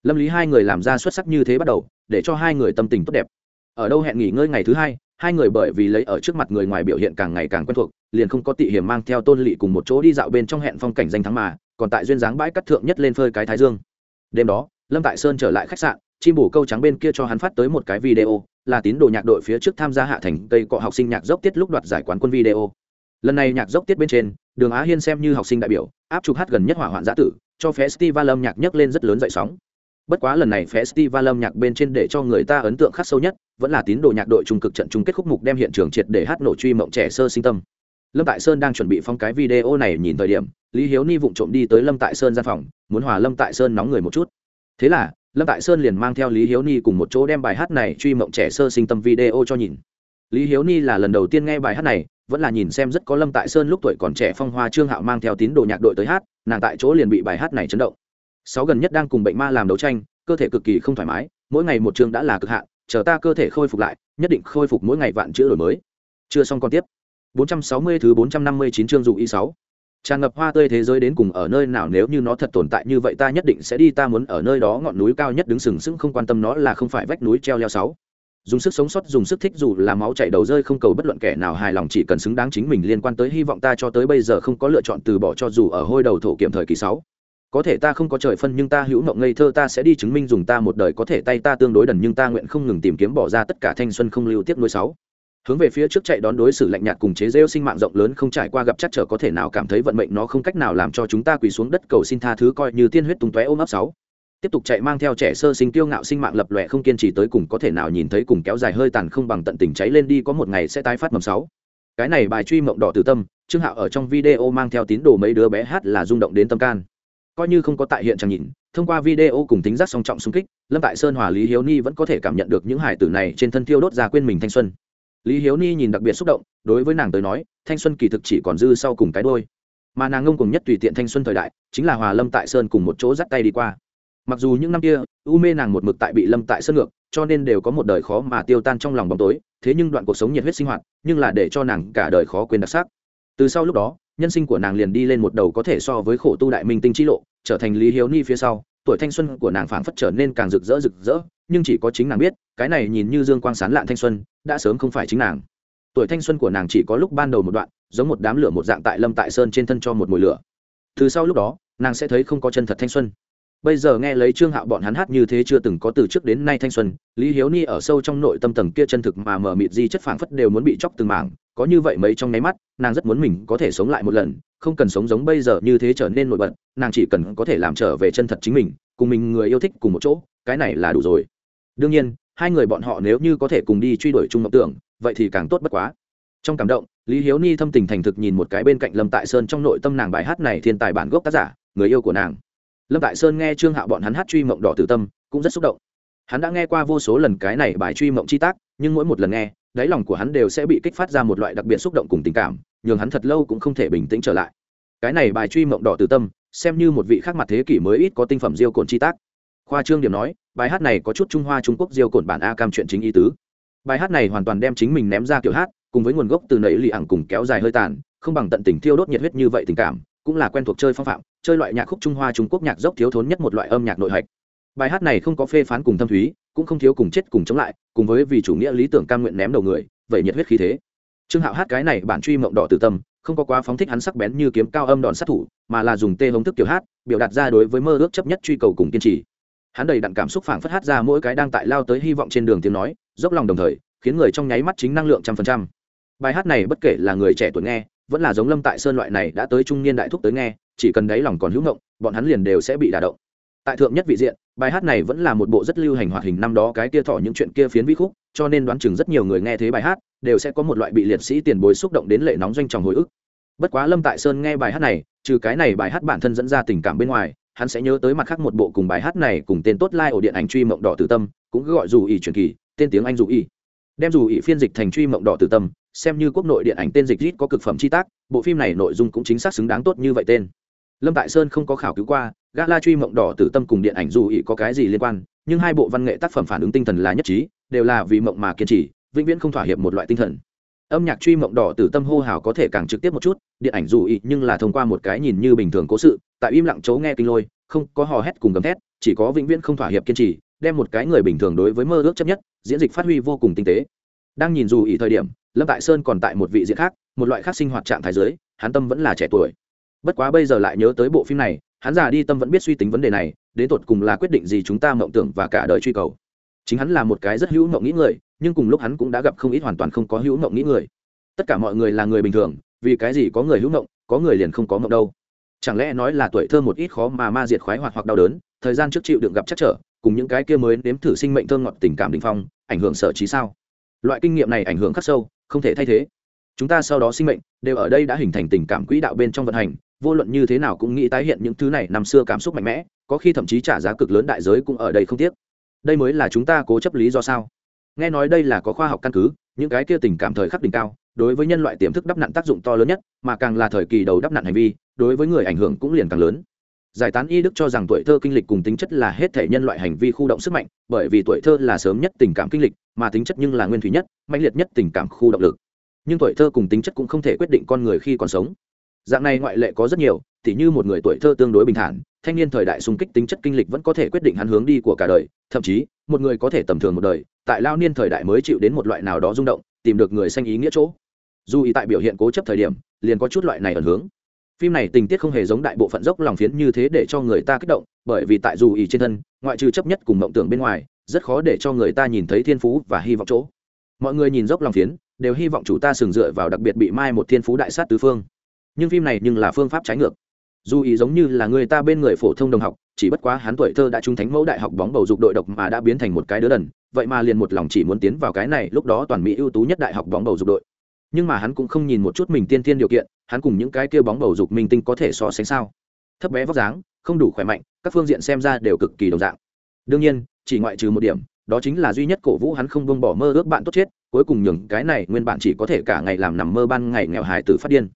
Speaker 1: lâm lý hai người làm ra xuất sắc như thế bắt đầu, để cho hai người tâm tình tốt đẹp. Ở đâu hẹn nghỉ ngơi ngày thứ hai hai người bởi vì lấy ở trước mặt người ngoài biểu hiện càng ngày càng quen thuộc, liền không có tị hiểm mang theo tôn lỵ cùng một chỗ đi dạo bên trong hẹn phong cảnh danh thắng mà, còn tại duyên dáng bãi cắt thượng nhất lên phơi cái thái dương. Đêm đó, lâm tại sơn trở lại khách sạn, chim bổ câu trắng bên kia cho hắn phát tới một cái video, là tín đồ nhạc đội phía trước tham gia hạ thành cây cọ học sinh nhạc dốc tiết lúc đoạt giải quán quân video. Lần này nhạc dốc tiết bên trên, đường á hiên xem như học sinh đại biểu, áp trục hát gần nhất hỏa hoạn giã tử, cho festival âm nhạc nhấc lên rất lớn dậy sóng bất quá lần này festival âm nhạc bên trên để cho người ta ấn tượng khắc sâu nhất, vẫn là tín đồ nhạc đội trung cực trận chung kết khúc mục đem hiện trường triệt để hát nổ truy mộng trẻ sơ sinh tâm. Lâm tại sơn đang chuẩn bị phong cái video này nhìn thời điểm, lý hiếu ni vụng trộm đi tới lâm tại sơn gian phòng, muốn hòa lâm tại sơn nóng người một chút. Thế là, lâm tại sơn liền mang theo lý hiếu ni cùng một chỗ đem bài hát này truy mộng trẻ sơ sinh tâm video cho nhìn. Lý hiếu ni là lần đầu tiên nghe bài hát này, vẫn là nhìn xem rất có lâm tại sơn lúc tuổi còn trẻ phong hoa trương hạo mang theo tín đồ nhạc đội tới hát, nàng tại chỗ liền bị bài hát này chấn động sáu gần nhất đang cùng bệnh ma làm đấu tranh, cơ thể cực kỳ không thoải mái, mỗi ngày một chương đã là cực hạn, chờ ta cơ thể khôi phục lại, nhất định khôi phục mỗi ngày vạn chữ đổi mới. Chưa xong còn tiếp. 460 thứ 459 chương dụ y 6 tràn ngập hoa tươi thế giới đến cùng ở nơi nào, nếu như nó thật tồn tại như vậy ta nhất định sẽ đi, ta muốn ở nơi đó ngọn núi cao nhất đứng sừng sững, không quan tâm nó là không phải vách núi treo leo sáu. Dùng sức sống sót, dùng sức thích dù là máu chảy đầu rơi, không cầu bất luận kẻ nào hài lòng, chỉ cần xứng đáng chính mình liên quan tới hy vọng ta cho tới bây giờ không có lựa chọn từ bỏ cho dù ở hôi đầu thổ kiểm thời kỳ sáu có thể ta không có trời phân nhưng ta hữu mộng ngây thơ, ta sẽ đi chứng minh dùng ta một đời có thể tay ta tương đối đần nhưng ta nguyện không ngừng tìm kiếm bỏ ra tất cả thanh xuân không lưu tiếp nối sáu. Hướng về phía trước chạy đón đối xử lạnh nhạt cùng chế rêu sinh mạng rộng lớn không trải qua gặp chắc trở có thể nào cảm thấy vận mệnh nó không cách nào làm cho chúng ta quỳ xuống đất cầu xin tha thứ coi như tiên huyết tung tóe ôm ấp sáu. Tiếp tục chạy mang theo trẻ sơ sinh tiêu ngạo sinh mạng lập lòe không kiên trì tới cùng có thể nào nhìn thấy cùng kéo dài hơi tàn không bằng tận tình cháy lên đi có một ngày sẽ tái phát mầm sáu. Cái này bài truy mộng đỏ từ tâm, trương hạo ở trong video mang theo tín đồ mấy đứa bé hát là rung động đến tâm can coi như không có tại hiện chẳng nhìn, thông qua video cùng tính giác song trọng xung kích, lâm tại sơn hòa lý hiếu ni vẫn có thể cảm nhận được những hải tử này trên thân thiêu đốt ra quên mình thanh xuân. Lý hiếu ni nhìn đặc biệt xúc động, đối với nàng tới nói, thanh xuân kỳ thực chỉ còn dư sau cùng cái đôi. Mà nàng ngông cùng nhất tùy tiện thanh xuân thời đại, chính là hòa lâm tại sơn cùng một chỗ dắt tay đi qua. Mặc dù những năm kia, u mê nàng một mực tại bị lâm tại sơn ngược, cho nên đều có một đời khó mà tiêu tan trong lòng bóng tối, thế nhưng đoạn cuộc sống nhiệt huyết sinh hoạt, nhưng là để cho nàng cả đời khó quên đặc sắc. Từ sau lúc đó nhân sinh của nàng liền đi lên một đầu có thể so với khổ tu đại minh tinh chi lộ, trở thành lý hiếu ni phía sau, tuổi thanh xuân của nàng phảng phất trở nên càng rực rỡ rực rỡ, nhưng chỉ có chính nàng biết, cái này nhìn như dương quang sán lạn thanh xuân, đã sớm không phải chính nàng. Tuổi thanh xuân của nàng chỉ có lúc ban đầu một đoạn, giống một đám lửa một dạng tại lâm tại sơn trên thân cho một mùi lửa. Từ sau lúc đó, nàng sẽ thấy không có chân thật thanh xuân. Bây giờ nghe lấy trương hạo bọn hắn hát như thế chưa từng có từ trước đến nay thanh xuân, lý hiếu ni ở sâu trong nội tâm tầng kia chân thực mà mờ mịt di chất phảng phất đều muốn bị chóc từng mảng có như vậy mấy trong nháy mắt, nàng rất muốn mình có thể sống lại một lần, không cần sống giống bây giờ như thế trở nên nổi bật, nàng chỉ cần có thể làm trở về chân thật chính mình, cùng mình người yêu thích cùng một chỗ, cái này là đủ rồi. Đương nhiên, hai người bọn họ nếu như có thể cùng đi truy đuổi chung mộng tưởng, vậy thì càng tốt bất quá. Trong cảm động, lý hiếu ni thâm tình thành thực nhìn một cái bên cạnh lâm tại sơn trong nội tâm nàng bài hát này thiên tài bản gốc tác giả, người yêu của nàng. Lâm tại sơn nghe trương hạo bọn hắn hát truy mộng đỏ tử tâm, cũng rất xúc động hắn đã nghe qua vô số lần cái này bài truy mộng chi tác, nhưng mỗi một lần nghe, đáy lòng của hắn đều sẽ bị kích phát ra một loại đặc biệt xúc động cùng tình cảm, nhường hắn thật lâu cũng không thể bình tĩnh trở lại. Cái này bài truy mộng đỏ từ tâm, xem như một vị khác mặt thế kỷ mới ít có tinh phẩm diêu cồn chi tác. Khoa trương điểm nói, bài hát này có chút trung hoa trung quốc diêu cồn bản a cam chuyện chính ý tứ. Bài hát này hoàn toàn đem chính mình ném ra kiểu hát, cùng với nguồn gốc từ nảy lì ẳng cùng kéo dài hơi tàn, không bằng tận tình thiêu đốt nhiệt huyết như vậy tình cảm, cũng là quen thuộc chơi phong phạm, chơi loại nhạc khúc trung hoa trung quốc nhạc dốc thiếu thốn nhất một loại âm nhạc nội hạch bài hát này không có phê phán cùng thâm thúy, cũng không thiếu cùng chết cùng chống lại, cùng với vì chủ nghĩa lý tưởng cam nguyện ném đầu người, vậy nhiệt huyết khí thế. Trương hạo hát cái này bản truy mộng đỏ từ tâm, không có quá phóng thích hắn sắc bén như kiếm cao âm đòn sát thủ, mà là dùng tê hống thức kiểu hát, biểu đạt ra đối với mơ ước chấp nhất truy cầu cùng kiên trì. Hắn đầy đặn cảm xúc phảng phất hát ra mỗi cái đang tại lao tới hy vọng trên đường tiếng nói, dốc lòng đồng thời, khiến người trong nháy mắt chính năng lượng trăm phần trăm. Bài hát này bất kể là người trẻ tuổi nghe, vẫn là giống lâm tại sơn loại này đã tới trung niên đại thúc tới nghe, chỉ cần đáy lòng còn hữu ngộng, bọn hắn liền đều sẽ bị đả động. Tại thượng nhất vị diện bài hát này vẫn là một bộ rất lưu hành hoạt hình năm đó cái kia thọ những chuyện kia phiến vi khúc, cho nên đoán chừng rất nhiều người nghe thấy bài hát đều sẽ có một loại bị liệt sĩ tiền bối xúc động đến lệ nóng doanh tròng hồi ức. Bất quá lâm tại sơn nghe bài hát này, trừ cái này bài hát bản thân dẫn ra tình cảm bên ngoài, hắn sẽ nhớ tới mặt khác một bộ cùng bài hát này cùng tên tốt lai、like、ổ điện ảnh truy mộng đỏ tử tâm, cũng gọi dù ỷ truyền kỳ, tên tiếng anh dù ỷ. Đem dù ỷ phiên dịch thành truy mộng đỏ tử tâm, xem như quốc nội điện ảnh tên dịch rít có cực phẩm chi tác, bộ phim này nội dung cũng chính xác xứng đáng tốt như vậy tên. Lâm tại sơn không có khảo cứu qua gala truy mộng đỏ tử tâm cùng điện ảnh dù ý có cái gì liên quan, nhưng hai bộ văn nghệ tác phẩm phản ứng tinh thần là nhất trí, đều là vì mộng mà kiên trì, vĩnh viễn không thỏa hiệp một loại tinh thần. Âm nhạc truy mộng đỏ tử tâm hô hào có thể càng trực tiếp một chút, điện ảnh dù ý nhưng là thông qua một cái nhìn như bình thường cố sự, tại im lặng chấu nghe kinh lôi, không có hò hét cùng gầm thét, chỉ có vĩnh viễn không thỏa hiệp kiên trì, đem một cái người bình thường đối với mơ ước chấp nhất, diễn dịch phát huy vô cùng tinh tế. Đang nhìn dù ý thời điểm, lâm tại sơn còn tại một vị diện khác, một loại khác sinh hoạt trạng thái giới hắn tâm vẫn là trẻ tuổi. Bất quá bây giờ lại nhớ tới bộ phim này hắn già đi tâm vẫn biết suy tính vấn đề này, đến tột cùng là quyết định gì chúng ta mộng tưởng và cả đời truy cầu. Chính hắn là một cái rất hữu mộng nghĩ người, nhưng cùng lúc hắn cũng đã gặp không ít hoàn toàn không có hữu mộng nghĩ người. Tất cả mọi người là người bình thường, vì cái gì có người hữu mộng, có người liền không có mộng đâu. Chẳng lẽ nói là tuổi thơ một ít khó mà ma diệt khoái hoạt hoặc đau đớn, thời gian trước chịu đựng gặp chắc trở, cùng những cái kia mới nếm thử sinh mệnh thơ ngọt tình cảm đình phong, ảnh hưởng sở trí sao? Loại kinh nghiệm này ảnh hưởng khắc sâu, không thể thay thế. Chúng ta sau đó sinh mệnh, đều ở đây đã hình thành tình cảm quỹ đạo bên trong vận hành vô luận như thế nào cũng nghĩ tái hiện những thứ này năm xưa cảm xúc mạnh mẽ, có khi thậm chí trả giá cực lớn đại giới cũng ở đây không tiếc. Đây mới là chúng ta cố chấp lý do sao? Nghe nói đây là có khoa học căn cứ, những cái kia tình cảm thời khắc đỉnh cao, đối với nhân loại tiềm thức đắp nặn tác dụng to lớn nhất, mà càng là thời kỳ đầu đắp nặn hành vi, đối với người ảnh hưởng cũng liền càng lớn. Giải tán y đức cho rằng tuổi thơ kinh lịch cùng tính chất là hết thể nhân loại hành vi khu động sức mạnh, bởi vì tuổi thơ là sớm nhất tình cảm kinh lịch, mà tính chất nhưng là nguyên thủy nhất mạnh liệt nhất tình cảm khu động lực. Nhưng tuổi thơ cùng tính chất cũng không thể quyết định con người khi còn sống dạng này ngoại lệ có rất nhiều t h như một người tuổi thơ tương đối bình thản, thanh niên thời đại xung kích tính chất kinh lịch vẫn có thể quyết định hắn hướng đi của cả đời. Thậm chí, một người có thể tầm thường một đời, tại lao niên thời đại mới chịu đến một loại nào đó rung động, tìm được người xanh ý nghĩa chỗ. Dù ý tại biểu hiện cố chấp thời điểm, liền có chút loại này ẩn hướng. Phim này tình tiết không hề giống đại bộ phận dốc lòng phiến như thế để cho người ta kích động, bởi vì tại dù ý trên thân, ngoại trừ chấp nhất cùng mộng tưởng bên ngoài, rất khó để cho người ta nhìn thấy thiên phú và hy vọng chỗ. Mọi người nhìn dốc lòng phiến, đều hy vọng chủ ta sừng dựa vào đặc biệt bị mai một thiên phú đại sát tứ phương nhưng phim này nhưng là phương pháp trái ngược. Dù ý giống như là người ta bên người phổ thông đồng học, chỉ bất quá hắn tuổi thơ đã trúng thánh mẫu đại học bóng bầu dục đội độc mà đã biến thành một cái đứa đần, vậy mà liền một lòng chỉ muốn tiến vào cái này lúc đó toàn mỹ ưu tú nhất đại học bóng bầu dục đội. Nhưng mà hắn cũng không nhìn một chút mình tiên tiên điều kiện, hắn cùng những cái kia bóng bầu dục minh tinh có thể so sánh sao? Thấp bé vóc dáng, không đủ khỏe mạnh, các phương diện xem ra đều cực kỳ đồng dạng. Đương nhiên, chỉ ngoại trừ một điểm, đó chính là duy nhất cổ vũ hắn không buông bỏ mơ ước bạn tốt chết, cuối cùng nhường cái này nguyên bạn chỉ có thể cả ngày làm nằm mơ ban ngày nghèo hài tử phát điên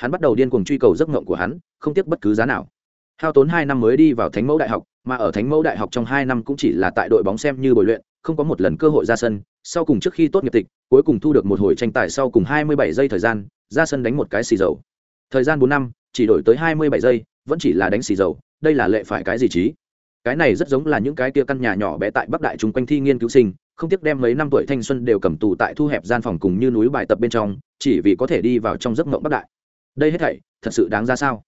Speaker 1: hắn bắt đầu điên cuồng truy cầu giấc mộng của hắn, không tiếc bất cứ giá nào. Hao tốn hai năm mới đi vào thánh mẫu đại học, mà ở thánh mẫu đại học trong hai năm cũng chỉ là tại đội bóng xem như bồi luyện, không có một lần cơ hội ra sân. Sau cùng trước khi tốt nghiệp tịch, cuối cùng thu được một hồi tranh tài sau cùng hai mươi bảy giây thời gian, ra sân đánh một cái xì dầu. Thời gian bốn năm, chỉ đổi tới hai mươi bảy giây, vẫn chỉ là đánh xì dầu, đây là lệ phải cái gì trí cái này rất giống là những cái tia căn nhà nhỏ bé tại bắc đại chung quanh thi nghiên cứu sinh, không tiếc đem mấy năm tuổi thanh xuân đều cầm tù tại thu hẹp gian phòng cùng như núi bài tập bên trong, chỉ vì có thể đi vào trong giấc mộng bắc đại đây hết thảy thật sự đáng ra sao?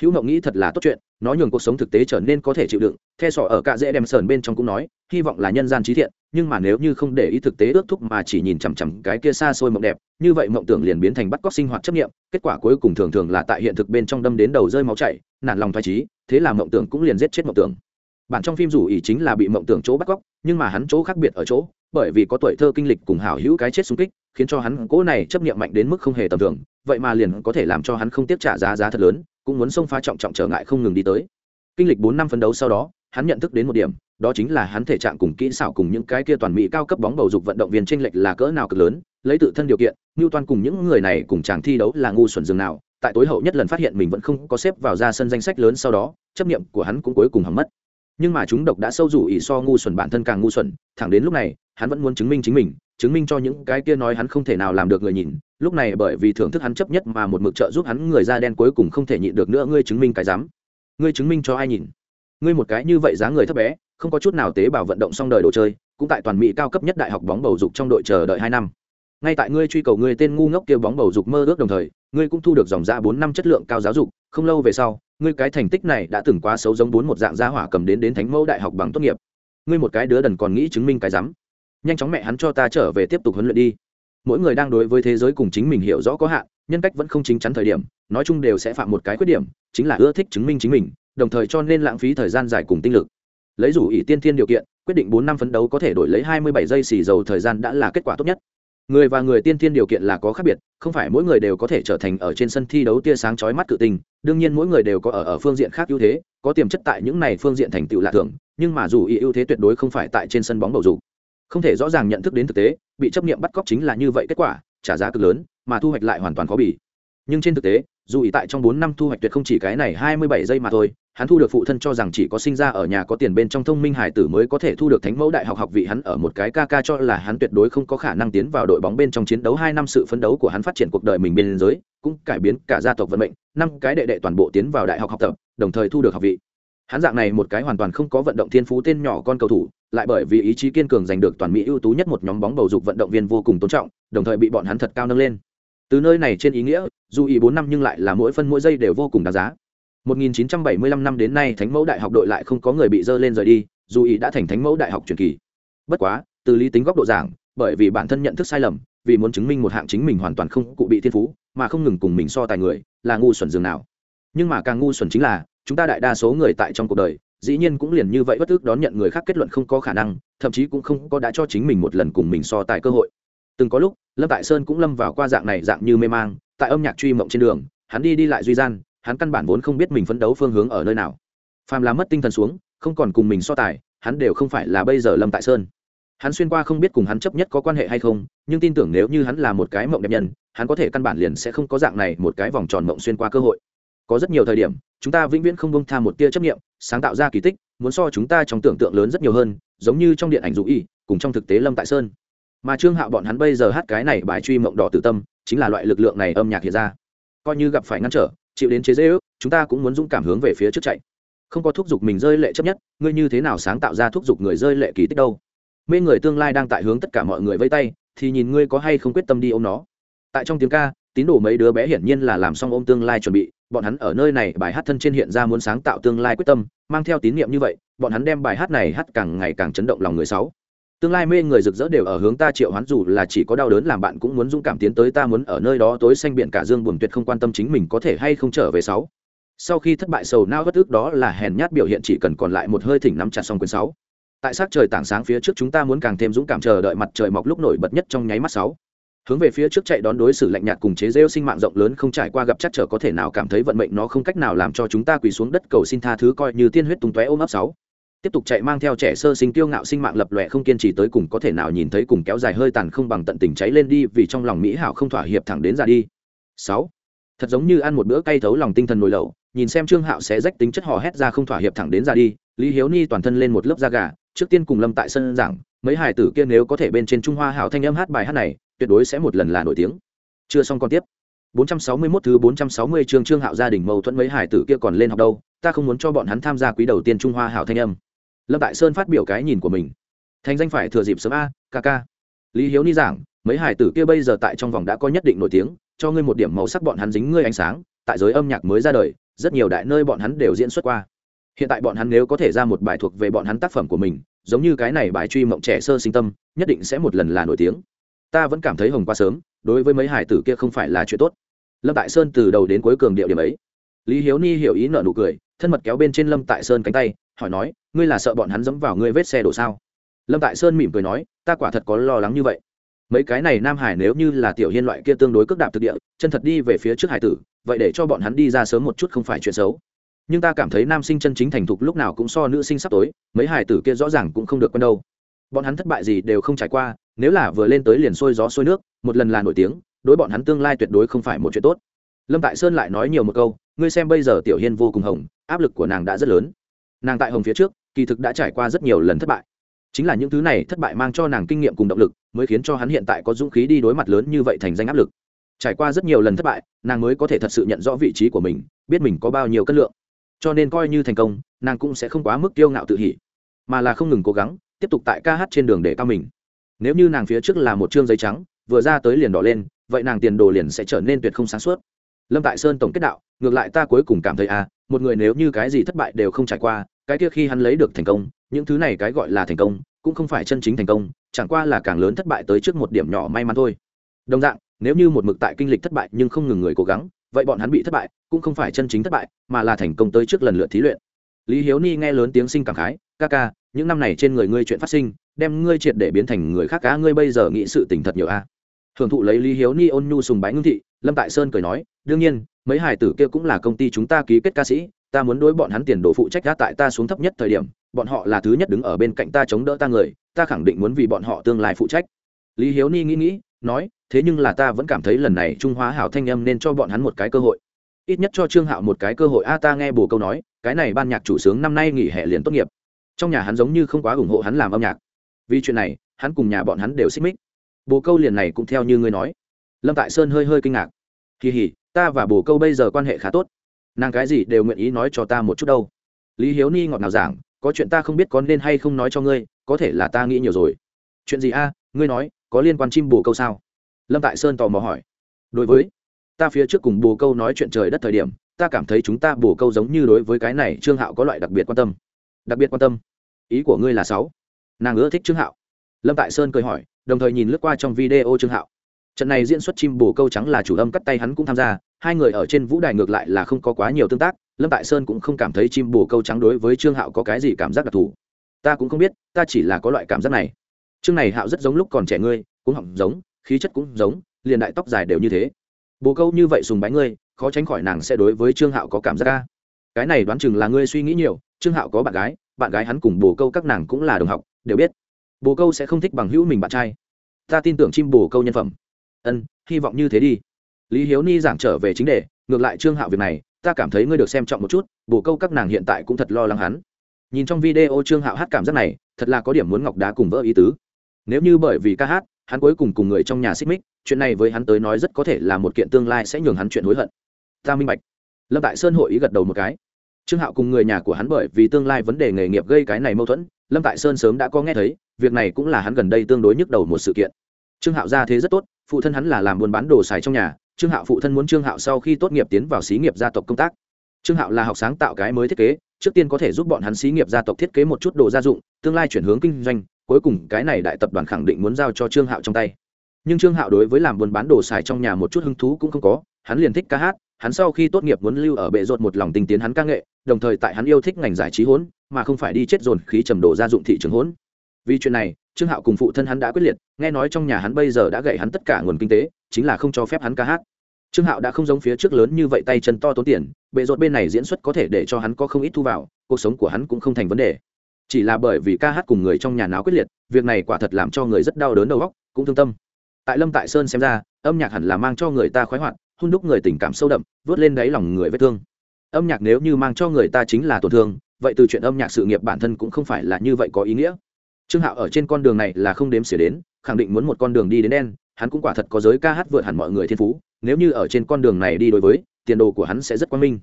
Speaker 1: Hữu mộng nghĩ thật là tốt chuyện, nó nhường cuộc sống thực tế trở nên có thể chịu đựng, the sỏ ở cạ dễ đem sờn bên trong cũng nói, hy vọng là nhân gian trí thiện, nhưng mà nếu như không để ý thực tế ước thúc mà chỉ nhìn chằm chằm cái kia xa xôi mộng đẹp, như vậy mộng tưởng liền biến thành bắt cóc sinh hoạt chấp nghiệm kết quả cuối cùng thường thường là tại hiện thực bên trong đâm đến đầu rơi máu chảy, nản lòng thoái trí thế là mộng tưởng cũng liền giết chết mộng tưởng. Bản trong phim dù ý chính là bị mộng tưởng chỗ bắt cóc, nhưng mà hắn chỗ khác biệt ở chỗ bởi vì có tuổi thơ kinh lịch cùng hảo hữu cái chết xung kích, khiến cho hắn cố này chấp niệm mạnh đến mức không hề tầm thường, vậy mà liền có thể làm cho hắn không tiếp trả giá giá thật lớn, cũng muốn xông pha trọng trọng trở ngại không ngừng đi tới. Kinh lịch bốn năm phấn đấu sau đó, hắn nhận thức đến một điểm, đó chính là hắn thể trạng cùng kỹ xảo cùng những cái kia toàn mỹ cao cấp bóng bầu dục vận động viên chênh lệch là cỡ nào cực lớn, lấy tự thân điều kiện như toàn cùng những người này cùng chàng thi đấu là ngu xuẩn dường nào, tại tối hậu nhất lần phát hiện mình vẫn không có xếp vào ra sân danh sách lớn sau đó, chấp niệm của hắn cũng cuối cùng hỏng mất nhưng mà chúng độc đã sâu rủ ỉ so ngu xuẩn bản thân càng ngu xuẩn, thẳng đến lúc này, hắn vẫn muốn chứng minh chính mình, chứng minh cho những cái kia nói hắn không thể nào làm được người nhìn. Lúc này bởi vì thưởng thức hắn chấp nhất mà một mực trợ giúp hắn người da đen cuối cùng không thể nhịn được nữa, ngươi chứng minh cái dám. Ngươi chứng minh cho ai nhìn? Ngươi một cái như vậy giá người thấp bé, không có chút nào tế bào vận động xong đời đồ chơi, cũng tại toàn mỹ cao cấp nhất đại học bóng bầu dục trong đội chờ đợi hai năm. Ngay tại ngươi truy cầu ngươi tên ngu ngốc kia bóng bầu dục mơ ước đồng thời, ngươi cũng thu được dòng ra bốn năm chất lượng cao giáo dục, không lâu về sau ngươi cái thành tích này đã từng quá xấu giống bốn một dạng gia hỏa cầm đến đến thánh mẫu đại học bằng tốt nghiệp. Ngươi một cái đứa đần còn nghĩ chứng minh cái rắm. Nhanh chóng mẹ hắn cho ta trở về tiếp tục huấn luyện đi. Mỗi người đang đối với thế giới cùng chính mình hiểu rõ có hạn, nhân cách vẫn không chính chắn thời điểm, nói chung đều sẽ phạm một cái khuyết điểm, chính là ưa thích chứng minh chính mình, đồng thời cho nên lãng phí thời gian dài cùng tinh lực. Lấy rủ ỷ tiên thiên điều kiện, quyết định bốn năm phấn đấu có thể đổi lấy hai mươi bảy giây xì dầu thời gian đã là kết quả tốt nhất. Người và người tiên thiên điều kiện là có khác biệt không phải mỗi người đều có thể trở thành ở trên sân thi đấu tia sáng chói mắt cự tình đương nhiên mỗi người đều có ở ở phương diện khác ưu thế, có tiềm chất tại những này phương diện thành tựu lạ thường, nhưng mà dù ý ưu thế tuyệt đối không phải tại trên sân bóng bầu dục. Không thể rõ ràng nhận thức đến thực tế, bị chấp nghiệm bắt cóc chính là như vậy kết quả, trả giá cực lớn, mà thu hoạch lại hoàn toàn khó bỉ nhưng trên thực tế, dù ý tại trong bốn năm thu hoạch tuyệt không chỉ cái này hai mươi bảy giây mà thôi hắn thu được phụ thân cho rằng chỉ có sinh ra ở nhà có tiền bên trong thông minh hải tử mới có thể thu được thánh mẫu đại học học vị hắn ở một cái ca ca cho là hắn tuyệt đối không có khả năng tiến vào đội bóng bên trong chiến đấu hai năm sự phấn đấu của hắn phát triển cuộc đời mình bên giới cũng cải biến cả gia tộc vận mệnh, năm cái đệ đệ toàn bộ tiến vào đại học học tập, đồng thời thu được học vị. Hắn dạng này một cái hoàn toàn không có vận động thiên phú tên nhỏ con cầu thủ, lại bởi vì ý chí kiên cường giành được toàn mỹ ưu tú nhất một nhóm bóng bầu dục vận động viên vô cùng tôn trọng, đồng thời bị bọn hắn thật cao nâng lên. Từ nơi này trên ý nghĩa, dù ý bốn năm nhưng lại là mỗi phân mỗi giây đều vô cùng đáng giá. 1975 năm đến nay thánh mẫu đại học đội lại không có người bị dơ lên rời đi, dù ý đã thành thánh mẫu đại học truyền kỳ. Bất quá, từ lý tính góc độ giảng, bởi vì bản thân nhận thức sai lầm, vì muốn chứng minh một hạng chính mình hoàn toàn không cụ bị thiên phú, mà không ngừng cùng mình so tài người, là ngu xuẩn dường nào. Nhưng mà càng ngu xuẩn chính là, chúng ta đại đa số người tại trong cuộc đời, dĩ nhiên cũng liền như vậy bất ước đón nhận người khác kết luận không có khả năng, thậm chí cũng không có đã cho chính mình một lần cùng mình so tài cơ hội. Từng có lúc, lâm tại sơn cũng lâm vào qua dạng này dạng như mê mang, tại âm nhạc truy mộng trên đường, hắn đi đi lại duy gian hắn căn bản vốn không biết mình phấn đấu phương hướng ở nơi nào. Phàm là mất tinh thần xuống, không còn cùng mình so tài, hắn đều không phải là bây giờ lâm tại sơn. Hắn xuyên qua không biết cùng hắn chấp nhất có quan hệ hay không, nhưng tin tưởng nếu như hắn là một cái mộng đẹp nhân, hắn có thể căn bản liền sẽ không có dạng này một cái vòng tròn mộng xuyên qua cơ hội. Có rất nhiều thời điểm, chúng ta vĩnh viễn không bông tha một tia chấp nghiệm sáng tạo ra kỳ tích, muốn so chúng ta trong tưởng tượng lớn rất nhiều hơn, giống như trong điện ảnh dụ y, cùng trong thực tế lâm tại sơn. Mà trương hạo bọn hắn bây giờ hát cái này bài truy mộng đỏ tự tâm, chính là loại lực lượng này âm nhạc hiện ra. Coi như gặp phải ngăn trở chịu đến chế dễ ước, chúng ta cũng muốn dũng cảm hướng về phía trước chạy. Không có thúc giục mình rơi lệ chấp nhất, ngươi như thế nào sáng tạo ra thúc giục người rơi lệ kỳ tích đâu? Mê người tương lai đang tại hướng tất cả mọi người vây tay, thì nhìn ngươi có hay không quyết tâm đi ôm nó. Tại trong tiếng ca, tín đồ mấy đứa bé hiển nhiên là làm xong ôm tương lai chuẩn bị, bọn hắn ở nơi này bài hát thân trên hiện ra muốn sáng tạo tương lai quyết tâm, mang theo tín niệm như vậy, bọn hắn đem bài hát này hát càng ngày càng chấn động lòng người sáu tương lai mê người rực rỡ đều ở hướng ta triệu hoán, dù là chỉ có đau đớn làm bạn cũng muốn dũng cảm tiến tới, ta muốn ở nơi đó tối xanh biển cả dương buồn tuyệt không quan tâm chính mình có thể hay không trở về sáu. Sau khi thất bại sầu nao bất ức đó là hèn nhát biểu hiện chỉ cần còn lại một hơi thỉnh nắm chặt xong quyển sáu. Tại sát trời tảng sáng phía trước chúng ta muốn càng thêm dũng cảm chờ đợi mặt trời mọc lúc nổi bật nhất trong nháy mắt sáu. Hướng về phía trước chạy đón đối xử lạnh nhạt cùng chế rêu sinh mạng rộng lớn không trải qua gặp chắc trở có thể nào cảm thấy vận mệnh nó không cách nào làm cho chúng ta quỳ xuống đất cầu xin tha thứ coi như tiên huyết tung tóe ôm ấp sáu tiếp tục chạy mang theo trẻ sơ sinh tiêu ngạo sinh mạng lập lòe không kiên trì tới cùng có thể nào nhìn thấy cùng kéo dài hơi tàn không bằng tận tình cháy lên đi vì trong lòng mỹ hảo không thỏa hiệp thẳng đến ra đi. Sáu, thật giống như ăn một bữa cay thấu lòng tinh thần nồi lẩu, nhìn xem trương hạo sẽ rách tính chất hò hét ra không thỏa hiệp thẳng đến ra đi, lý hiếu ni toàn thân lên một lớp da gà, trước tiên cùng lâm tại sân giảng, mấy hải tử kia nếu có thể bên trên trung hoa hảo thanh âm hát bài hát này, tuyệt đối sẽ một lần là nổi tiếng. Chưa xong còn tiếp. 461 thứ 460 chương trương hạo gia đình mâu thuẫn mấy hải tử kia còn lên học đâu, ta không muốn cho bọn hắn tham gia quý đầu tiên trung hoa hảo thanh âm lâm tại sơn phát biểu cái nhìn của mình. Thành danh phải thừa dịp sớm a kk lý hiếu ni giảng, mấy hải tử kia bây giờ tại trong vòng đã có nhất định nổi tiếng, cho ngươi một điểm màu sắc bọn hắn dính ngươi ánh sáng, tại giới âm nhạc mới ra đời, rất nhiều đại nơi bọn hắn đều diễn xuất qua. Hiện tại bọn hắn nếu có thể ra một bài thuộc về bọn hắn tác phẩm của mình, giống như cái này bài truy mộng trẻ sơ sinh tâm, nhất định sẽ một lần là nổi tiếng. Ta vẫn cảm thấy hồng qua sớm, đối với mấy hải tử kia không phải là chuyện tốt. Lâm tại sơn từ đầu đến cuối cường điệu điểm ấy. Lý hiếu ni hiểu ý nợ nụ cười, thân mật kéo bên trên lâm tại sơn cánh tay hỏi nói, ngươi là sợ bọn hắn dẫm vào ngươi vết xe đổ sao? Lâm tại sơn mỉm cười nói, ta quả thật có lo lắng như vậy. Mấy cái này nam hải nếu như là tiểu hiên loại kia tương đối cước đạp thực địa, chân thật đi về phía trước hải tử, vậy để cho bọn hắn đi ra sớm một chút không phải chuyện xấu. Nhưng ta cảm thấy nam sinh chân chính thành thục lúc nào cũng so nữ sinh sắp tối, mấy hải tử kia rõ ràng cũng không được quen đâu. Bọn hắn thất bại gì đều không trải qua, nếu là vừa lên tới liền sôi gió sôi nước, một lần là nổi tiếng, đối bọn hắn tương lai tuyệt đối không phải một chuyện tốt. Lâm tại sơn lại nói nhiều một câu, ngươi xem bây giờ tiểu hiên vô cùng hồng, áp lực của nàng đã rất lớn nàng tại hồng phía trước, kỳ thực đã trải qua rất nhiều lần thất bại. Chính là những thứ này thất bại mang cho nàng kinh nghiệm cùng động lực, mới khiến cho hắn hiện tại có dũng khí đi đối mặt lớn như vậy thành danh áp lực. Trải qua rất nhiều lần thất bại, nàng mới có thể thật sự nhận rõ vị trí của mình, biết mình có bao nhiêu cân lượng. Cho nên coi như thành công, nàng cũng sẽ không quá mức kiêu ngạo tự hỉ, mà là không ngừng cố gắng, tiếp tục tại ca hát trên đường để cao mình. Nếu như nàng phía trước là một chương giấy trắng, vừa ra tới liền đỏ lên, vậy nàng tiền đồ liền sẽ trở nên tuyệt không sáng suốt. Lâm tại sơn tổng kết đạo, ngược lại ta cuối cùng cảm thấy à một người nếu như cái gì thất bại đều không trải qua cái kia khi hắn lấy được thành công, những thứ này cái gọi là thành công, cũng không phải chân chính thành công, chẳng qua là càng lớn thất bại tới trước một điểm nhỏ may mắn thôi đồng dạng, nếu như một mực tại kinh lịch thất bại nhưng không ngừng người cố gắng, vậy bọn hắn bị thất bại, cũng không phải chân chính thất bại, mà là thành công tới trước lần lượt thí luyện lý hiếu ni nghe lớn tiếng sinh cảm khái, ca ca, những năm này trên người ngươi chuyện phát sinh, đem ngươi triệt để biến thành người khác cá ngươi bây giờ nghĩ sự tình thật nhiều a à. hưởng thụ lấy lý hiếu ni ôn nhu sùng bái ngưng thị, lâm tại sơn cười nói, đương nhiên, mấy hải tử kia cũng là công ty chúng ta ký kết ca sĩ ta muốn đối bọn hắn tiền đồ phụ trách đã tại ta xuống thấp nhất thời điểm, bọn họ là thứ nhất đứng ở bên cạnh ta chống đỡ ta người, ta khẳng định muốn vì bọn họ tương lai phụ trách. Lý hiếu ni nghĩ nghĩ, nói, thế nhưng là ta vẫn cảm thấy lần này trung hóa hảo thanh âm nên cho bọn hắn một cái cơ hội. Ít nhất cho trương hạo một cái cơ hội. A, ta nghe bồ câu nói, cái này ban nhạc chủ sướng năm nay nghỉ hè liền tốt nghiệp. Trong nhà hắn giống như không quá ủng hộ hắn làm âm nhạc. Vì chuyện này, hắn cùng nhà bọn hắn đều xích mích. Bồ câu liền này cũng theo như ngươi nói. Lâm tại sơn hơi hơi kinh ngạc. Kỳ hỉ, ta và bồ câu bây giờ quan hệ khá tốt nàng cái gì đều nguyện ý nói cho ta một chút đâu. Lý hiếu ni ngọt nào giảng, có chuyện ta không biết có nên hay không nói cho ngươi, có thể là ta nghĩ nhiều rồi. Chuyện gì a, ngươi nói, có liên quan chim bồ câu sao? Lâm tại sơn tò mò hỏi. Đối với, ta phía trước cùng bồ câu nói chuyện trời đất thời điểm, ta cảm thấy chúng ta bồ câu giống như đối với cái này trương hạo có loại đặc biệt quan tâm. Đặc biệt quan tâm? Ý của ngươi là sáu. Nàng ưa thích trương hạo. Lâm tại sơn cười hỏi, đồng thời nhìn lướt qua trong video trương hạo trận này diễn xuất chim bồ câu trắng là chủ âm cắt tay hắn cũng tham gia, hai người ở trên vũ đài ngược lại là không có quá nhiều tương tác, lâm tại sơn cũng không cảm thấy chim bồ câu trắng đối với trương hạo có cái gì cảm giác đặc thù. Ta cũng không biết, ta chỉ là có loại cảm giác này. Chương này hạo rất giống lúc còn trẻ ngươi cũng hỏng giống, khí chất cũng giống, liền đại tóc dài đều như thế. Bồ câu như vậy sùng bái ngươi, khó tránh khỏi nàng sẽ đối với trương hạo có cảm giác ca cái này đoán chừng là ngươi suy nghĩ nhiều, trương hạo có bạn gái bạn gái hắn cùng bồ câu các nàng cũng là đồng học, đều biết. Bồ câu sẽ không thích bằng hữu mình bạn trai. Ta tin tưởng chim bồ câu nhân phẩm ân, hy vọng như thế đi. Lý hiếu ni giảng trở về chính đề, ngược lại trương hạo việc này, ta cảm thấy ngươi được xem trọng một chút, Bổ câu các nàng hiện tại cũng thật lo lắng hắn. Nhìn trong video trương hạo hát cảm giác này, thật là có điểm muốn ngọc đá cùng vỡ ý tứ. Nếu như bởi vì ca hát, hắn cuối cùng cùng người trong nhà xích mích, chuyện này với hắn tới nói rất có thể là một kiện tương lai sẽ nhường hắn chuyện hối hận. Ta minh bạch. Lâm tại sơn hội ý gật đầu một cái. Trương hạo cùng người nhà của hắn bởi vì tương lai vấn đề nghề nghiệp gây cái này mâu thuẫn, lâm tại sơn sớm đã có nghe thấy, việc này cũng là hắn gần đây tương đối nhức đầu một sự kiện. Trương hạo ra thế rất tốt phụ thân hắn là làm buôn bán đồ xài trong nhà, trương hạo phụ thân muốn trương hạo sau khi tốt nghiệp tiến vào xí nghiệp gia tộc công tác. Trương hạo là học sáng tạo cái mới thiết kế, trước tiên có thể giúp bọn hắn xí nghiệp gia tộc thiết kế một chút đồ gia dụng, tương lai chuyển hướng kinh doanh, cuối cùng cái này đại tập đoàn khẳng định muốn giao cho trương hạo trong tay. Nhưng trương hạo đối với làm buôn bán đồ xài trong nhà một chút hứng thú cũng không có, hắn liền thích ca hát, hắn sau khi tốt nghiệp muốn lưu ở bệ rột một lòng tinh tiến hắn ca nghệ, đồng thời tại hắn yêu thích ngành giải trí hốn mà không phải đi chết dồn khí trầm đồ gia dụng thị trường hốn vì chuyện này trương hạo cùng phụ thân hắn đã quyết liệt, nghe nói trong nhà hắn bây giờ đã gậy hắn tất cả nguồn kinh tế, chính là không cho phép hắn ca hát. Trương hạo đã không giống phía trước lớn như vậy tay chân to tốn tiền, bệ rột bên này diễn xuất có thể để cho hắn có không ít thu vào, cuộc sống của hắn cũng không thành vấn đề. Chỉ là bởi vì ca hát cùng người trong nhà náo quyết liệt, việc này quả thật làm cho người rất đau đớn đầu óc, cũng thương tâm. Tại lâm tại sơn xem ra, âm nhạc hẳn là mang cho người ta khoái hoạt hôn đúc người tình cảm sâu đậm, vớt lên đáy lòng người vết thương. Âm nhạc nếu như mang cho người ta chính là tổn thương, vậy từ chuyện âm nhạc sự nghiệp bản thân cũng không phải là như vậy có ý nghĩa trương hạo ở trên con đường này là không đếm xỉa đến, khẳng định muốn một con đường đi đến đen, hắn cũng quả thật có giới ca hát vượt hẳn mọi người thiên phú, nếu như ở trên con đường này đi đối với, tiền đồ của hắn sẽ rất quan minh.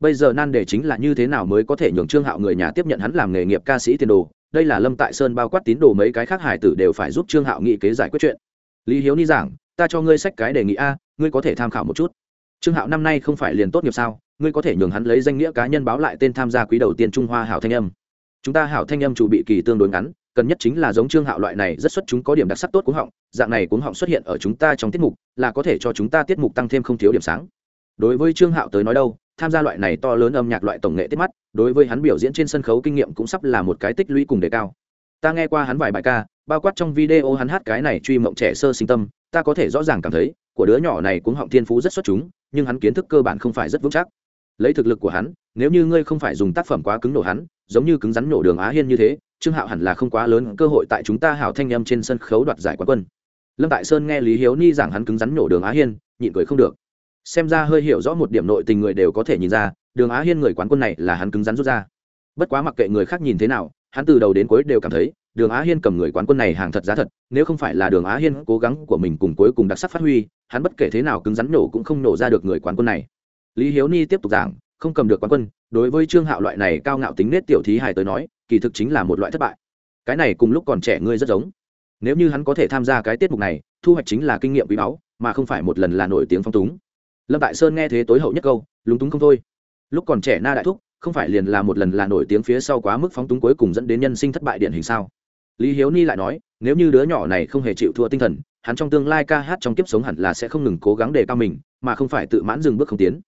Speaker 1: Bây giờ nan đề chính là như thế nào mới có thể nhường trương hạo người nhà tiếp nhận hắn làm nghề nghiệp ca sĩ tiền đồ, đây là lâm tại sơn bao quát tín đồ mấy cái khác hải tử đều phải giúp trương hạo nghị kế giải quyết chuyện. Lý hiếu ni giảng, ta cho ngươi sách cái đề nghị a, ngươi có thể tham khảo một chút. Trương hạo năm nay không phải liền tốt nghiệp sao, ngươi có thể nhường hắn lấy danh nghĩa cá nhân báo lại tên tham gia quý đầu tiên trung hoa hảo thanh âm. Chúng ta hảo thanh âm chủ bị kỳ tương đối ngắn cần nhất chính là giống trương hạo loại này, rất xuất chúng có điểm đặc sắc tốt cuống họng, dạng này cuống họng xuất hiện ở chúng ta trong tiết mục, là có thể cho chúng ta tiết mục tăng thêm không thiếu điểm sáng. Đối với trương hạo tới nói đâu, tham gia loại này to lớn âm nhạc loại tổng nghệ tiết mắt, đối với hắn biểu diễn trên sân khấu kinh nghiệm cũng sắp là một cái tích lũy cùng đề cao. Ta nghe qua hắn vài bài ca, bao quát trong video hắn hát cái này truy mộng trẻ sơ sinh tâm, ta có thể rõ ràng cảm thấy, của đứa nhỏ này cuống họng thiên phú rất xuất chúng, nhưng hắn kiến thức cơ bản không phải rất vững chắc. Lấy thực lực của hắn, nếu như ngươi không phải dùng tác phẩm quá cứng nổ hắn, giống như cứng rắn nổ đường á hiên như thế trương hạo hẳn là không quá lớn cơ hội tại chúng ta hảo thanh em trên sân khấu đoạt giải quán quân. Lâm tại sơn nghe lý hiếu ni giảng hắn cứng rắn nổ đường á hiên, nhịn cười không được. Xem ra hơi hiểu rõ một điểm nội tình người đều có thể nhìn ra, đường á hiên người quán quân này là hắn cứng rắn rút ra. Bất quá mặc kệ người khác nhìn thế nào, hắn từ đầu đến cuối đều cảm thấy, đường á hiên cầm người quán quân này hàng thật giá thật, nếu không phải là đường á hiên cố gắng của mình cùng cuối cùng đặc sắc phát huy, hắn bất kể thế nào cứng rắn nổ cũng không nổ ra được người quán quân này. Lý hiếu ni tiếp tục giảng, không cầm được quán quân, đối với trương hạo loại này cao ngạo tính nết tiểu thí hài tới nói kỳ thực chính là một loại thất bại. Cái này cùng lúc còn trẻ ngươi rất giống. Nếu như hắn có thể tham gia cái tiết mục này, thu hoạch chính là kinh nghiệm quý báu, mà không phải một lần là nổi tiếng phong túng. Lâm tại sơn nghe thế tối hậu nhất câu, lúng túng không thôi. Lúc còn trẻ na đại thúc, không phải liền là một lần là nổi tiếng phía sau quá mức phóng túng cuối cùng dẫn đến nhân sinh thất bại điển hình sao? Lý hiếu ni lại nói, nếu như đứa nhỏ này không hề chịu thua tinh thần, hắn trong tương lai ca hát trong kiếp sống hẳn là sẽ không ngừng cố gắng đề cao mình, mà không phải tự mãn dừng bước không tiến.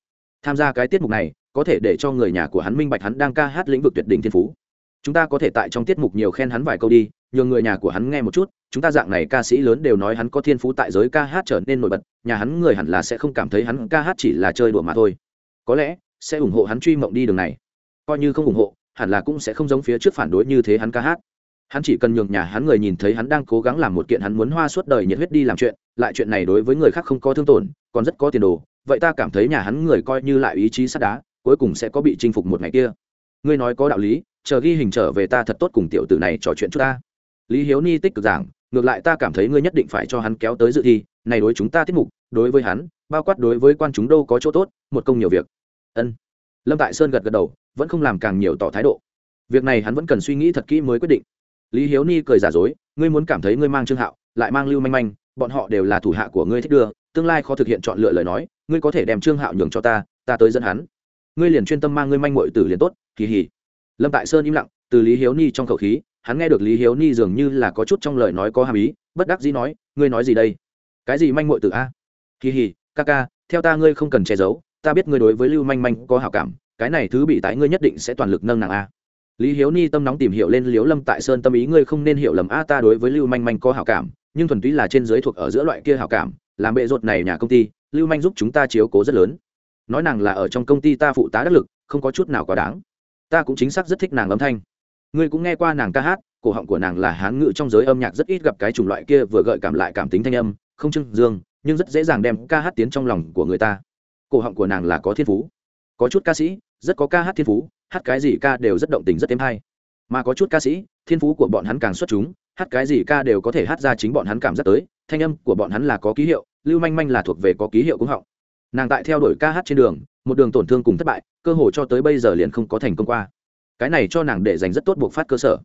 Speaker 1: Tham gia cái tiết mục này, có thể để cho người nhà của hắn minh bạch hắn đang ca hát lĩnh vực tuyệt đỉnh thiên phú chúng ta có thể tại trong tiết mục nhiều khen hắn vài câu đi, nhường người nhà của hắn nghe một chút, chúng ta dạng này ca sĩ lớn đều nói hắn có thiên phú tại giới ca hát trở nên nổi bật, nhà hắn người hẳn là sẽ không cảm thấy hắn ca hát chỉ là chơi đùa mà thôi. Có lẽ, sẽ ủng hộ hắn truy mộng đi đường này. Coi như không ủng hộ, hẳn là cũng sẽ không giống phía trước phản đối như thế hắn ca hát. Hắn chỉ cần nhường nhà hắn người nhìn thấy hắn đang cố gắng làm một kiện hắn muốn hoa suốt đời nhiệt huyết đi làm chuyện, lại chuyện này đối với người khác không có thương tổn, còn rất có tiền đồ, vậy ta cảm thấy nhà hắn người coi như lại ý chí sắt đá, cuối cùng sẽ có bị chinh phục một ngày kia. Ngươi nói có đạo lý chờ ghi hình trở về ta thật tốt cùng tiểu tử này trò chuyện chút ta. Lý hiếu ni tích cực giảng, ngược lại ta cảm thấy ngươi nhất định phải cho hắn kéo tới dự thi, này đối chúng ta tiết mục, đối với hắn, bao quát đối với quan chúng đâu có chỗ tốt, một công nhiều việc. Ân. Lâm tại sơn gật gật đầu, vẫn không làm càng nhiều tỏ thái độ. Việc này hắn vẫn cần suy nghĩ thật kỹ mới quyết định. Lý hiếu ni cười giả dối, ngươi muốn cảm thấy ngươi mang trương hạo, lại mang lưu manh manh, bọn họ đều là thủ hạ của ngươi thích đưa, tương lai khó thực hiện chọn lựa lời nói, ngươi có thể đem trương hạo nhường cho ta ta tới dẫn hắn. Ngươi liền chuyên tâm mang ngươi manh mội tử liền tốt, kỳ hỉ lâm tại sơn im lặng, từ lý hiếu ni trong khẩu khí, hắn nghe được lý hiếu ni dường như là có chút trong lời nói có hàm ý, bất đắc dĩ nói, ngươi nói gì đây? Cái gì manh mội tử a? Kỳ hì, ca ca, theo ta ngươi không cần che giấu, ta biết ngươi đối với lưu manh manh có hảo cảm, cái này thứ bị tái ngươi nhất định sẽ toàn lực nâng nàng a. Lý hiếu ni tâm nóng tìm hiểu lên liếu lâm tại sơn tâm ý, ngươi không nên hiểu lầm a, ta đối với lưu manh manh có hảo cảm, nhưng thuần túy là trên giới thuộc ở giữa loại kia hảo cảm, làm bệ rột này nhà công ty, lưu manh giúp chúng ta chiếu cố rất lớn. Nói nàng là ở trong công ty ta phụ tá đắc lực, không có chút nào quá đáng ta cũng chính xác rất thích nàng âm thanh. Ngươi cũng nghe qua nàng ca hát, cổ họng của nàng là hán ngữ trong giới âm nhạc rất ít gặp cái chủng loại kia vừa gợi cảm lại cảm tính thanh âm, không trưng dương, nhưng rất dễ dàng đem ca hát tiến trong lòng của người ta. Cổ họng của nàng là có thiên phú. Có chút ca sĩ, rất có ca hát thiên phú, hát cái gì ca đều rất động tình rất êm hay. Mà có chút ca sĩ, thiên phú của bọn hắn càng xuất chúng, hát cái gì ca đều có thể hát ra chính bọn hắn cảm giác tới, thanh âm của bọn hắn là có ký hiệu, lưu manh manh là thuộc về có ký hiệu cũng họng. Nàng tại theo đuổi ca hát trên đường một đường tổn thương cùng thất bại, cơ hội cho tới bây giờ liền không có thành công qua. Cái này cho nàng để dành rất tốt buộc phát cơ sở.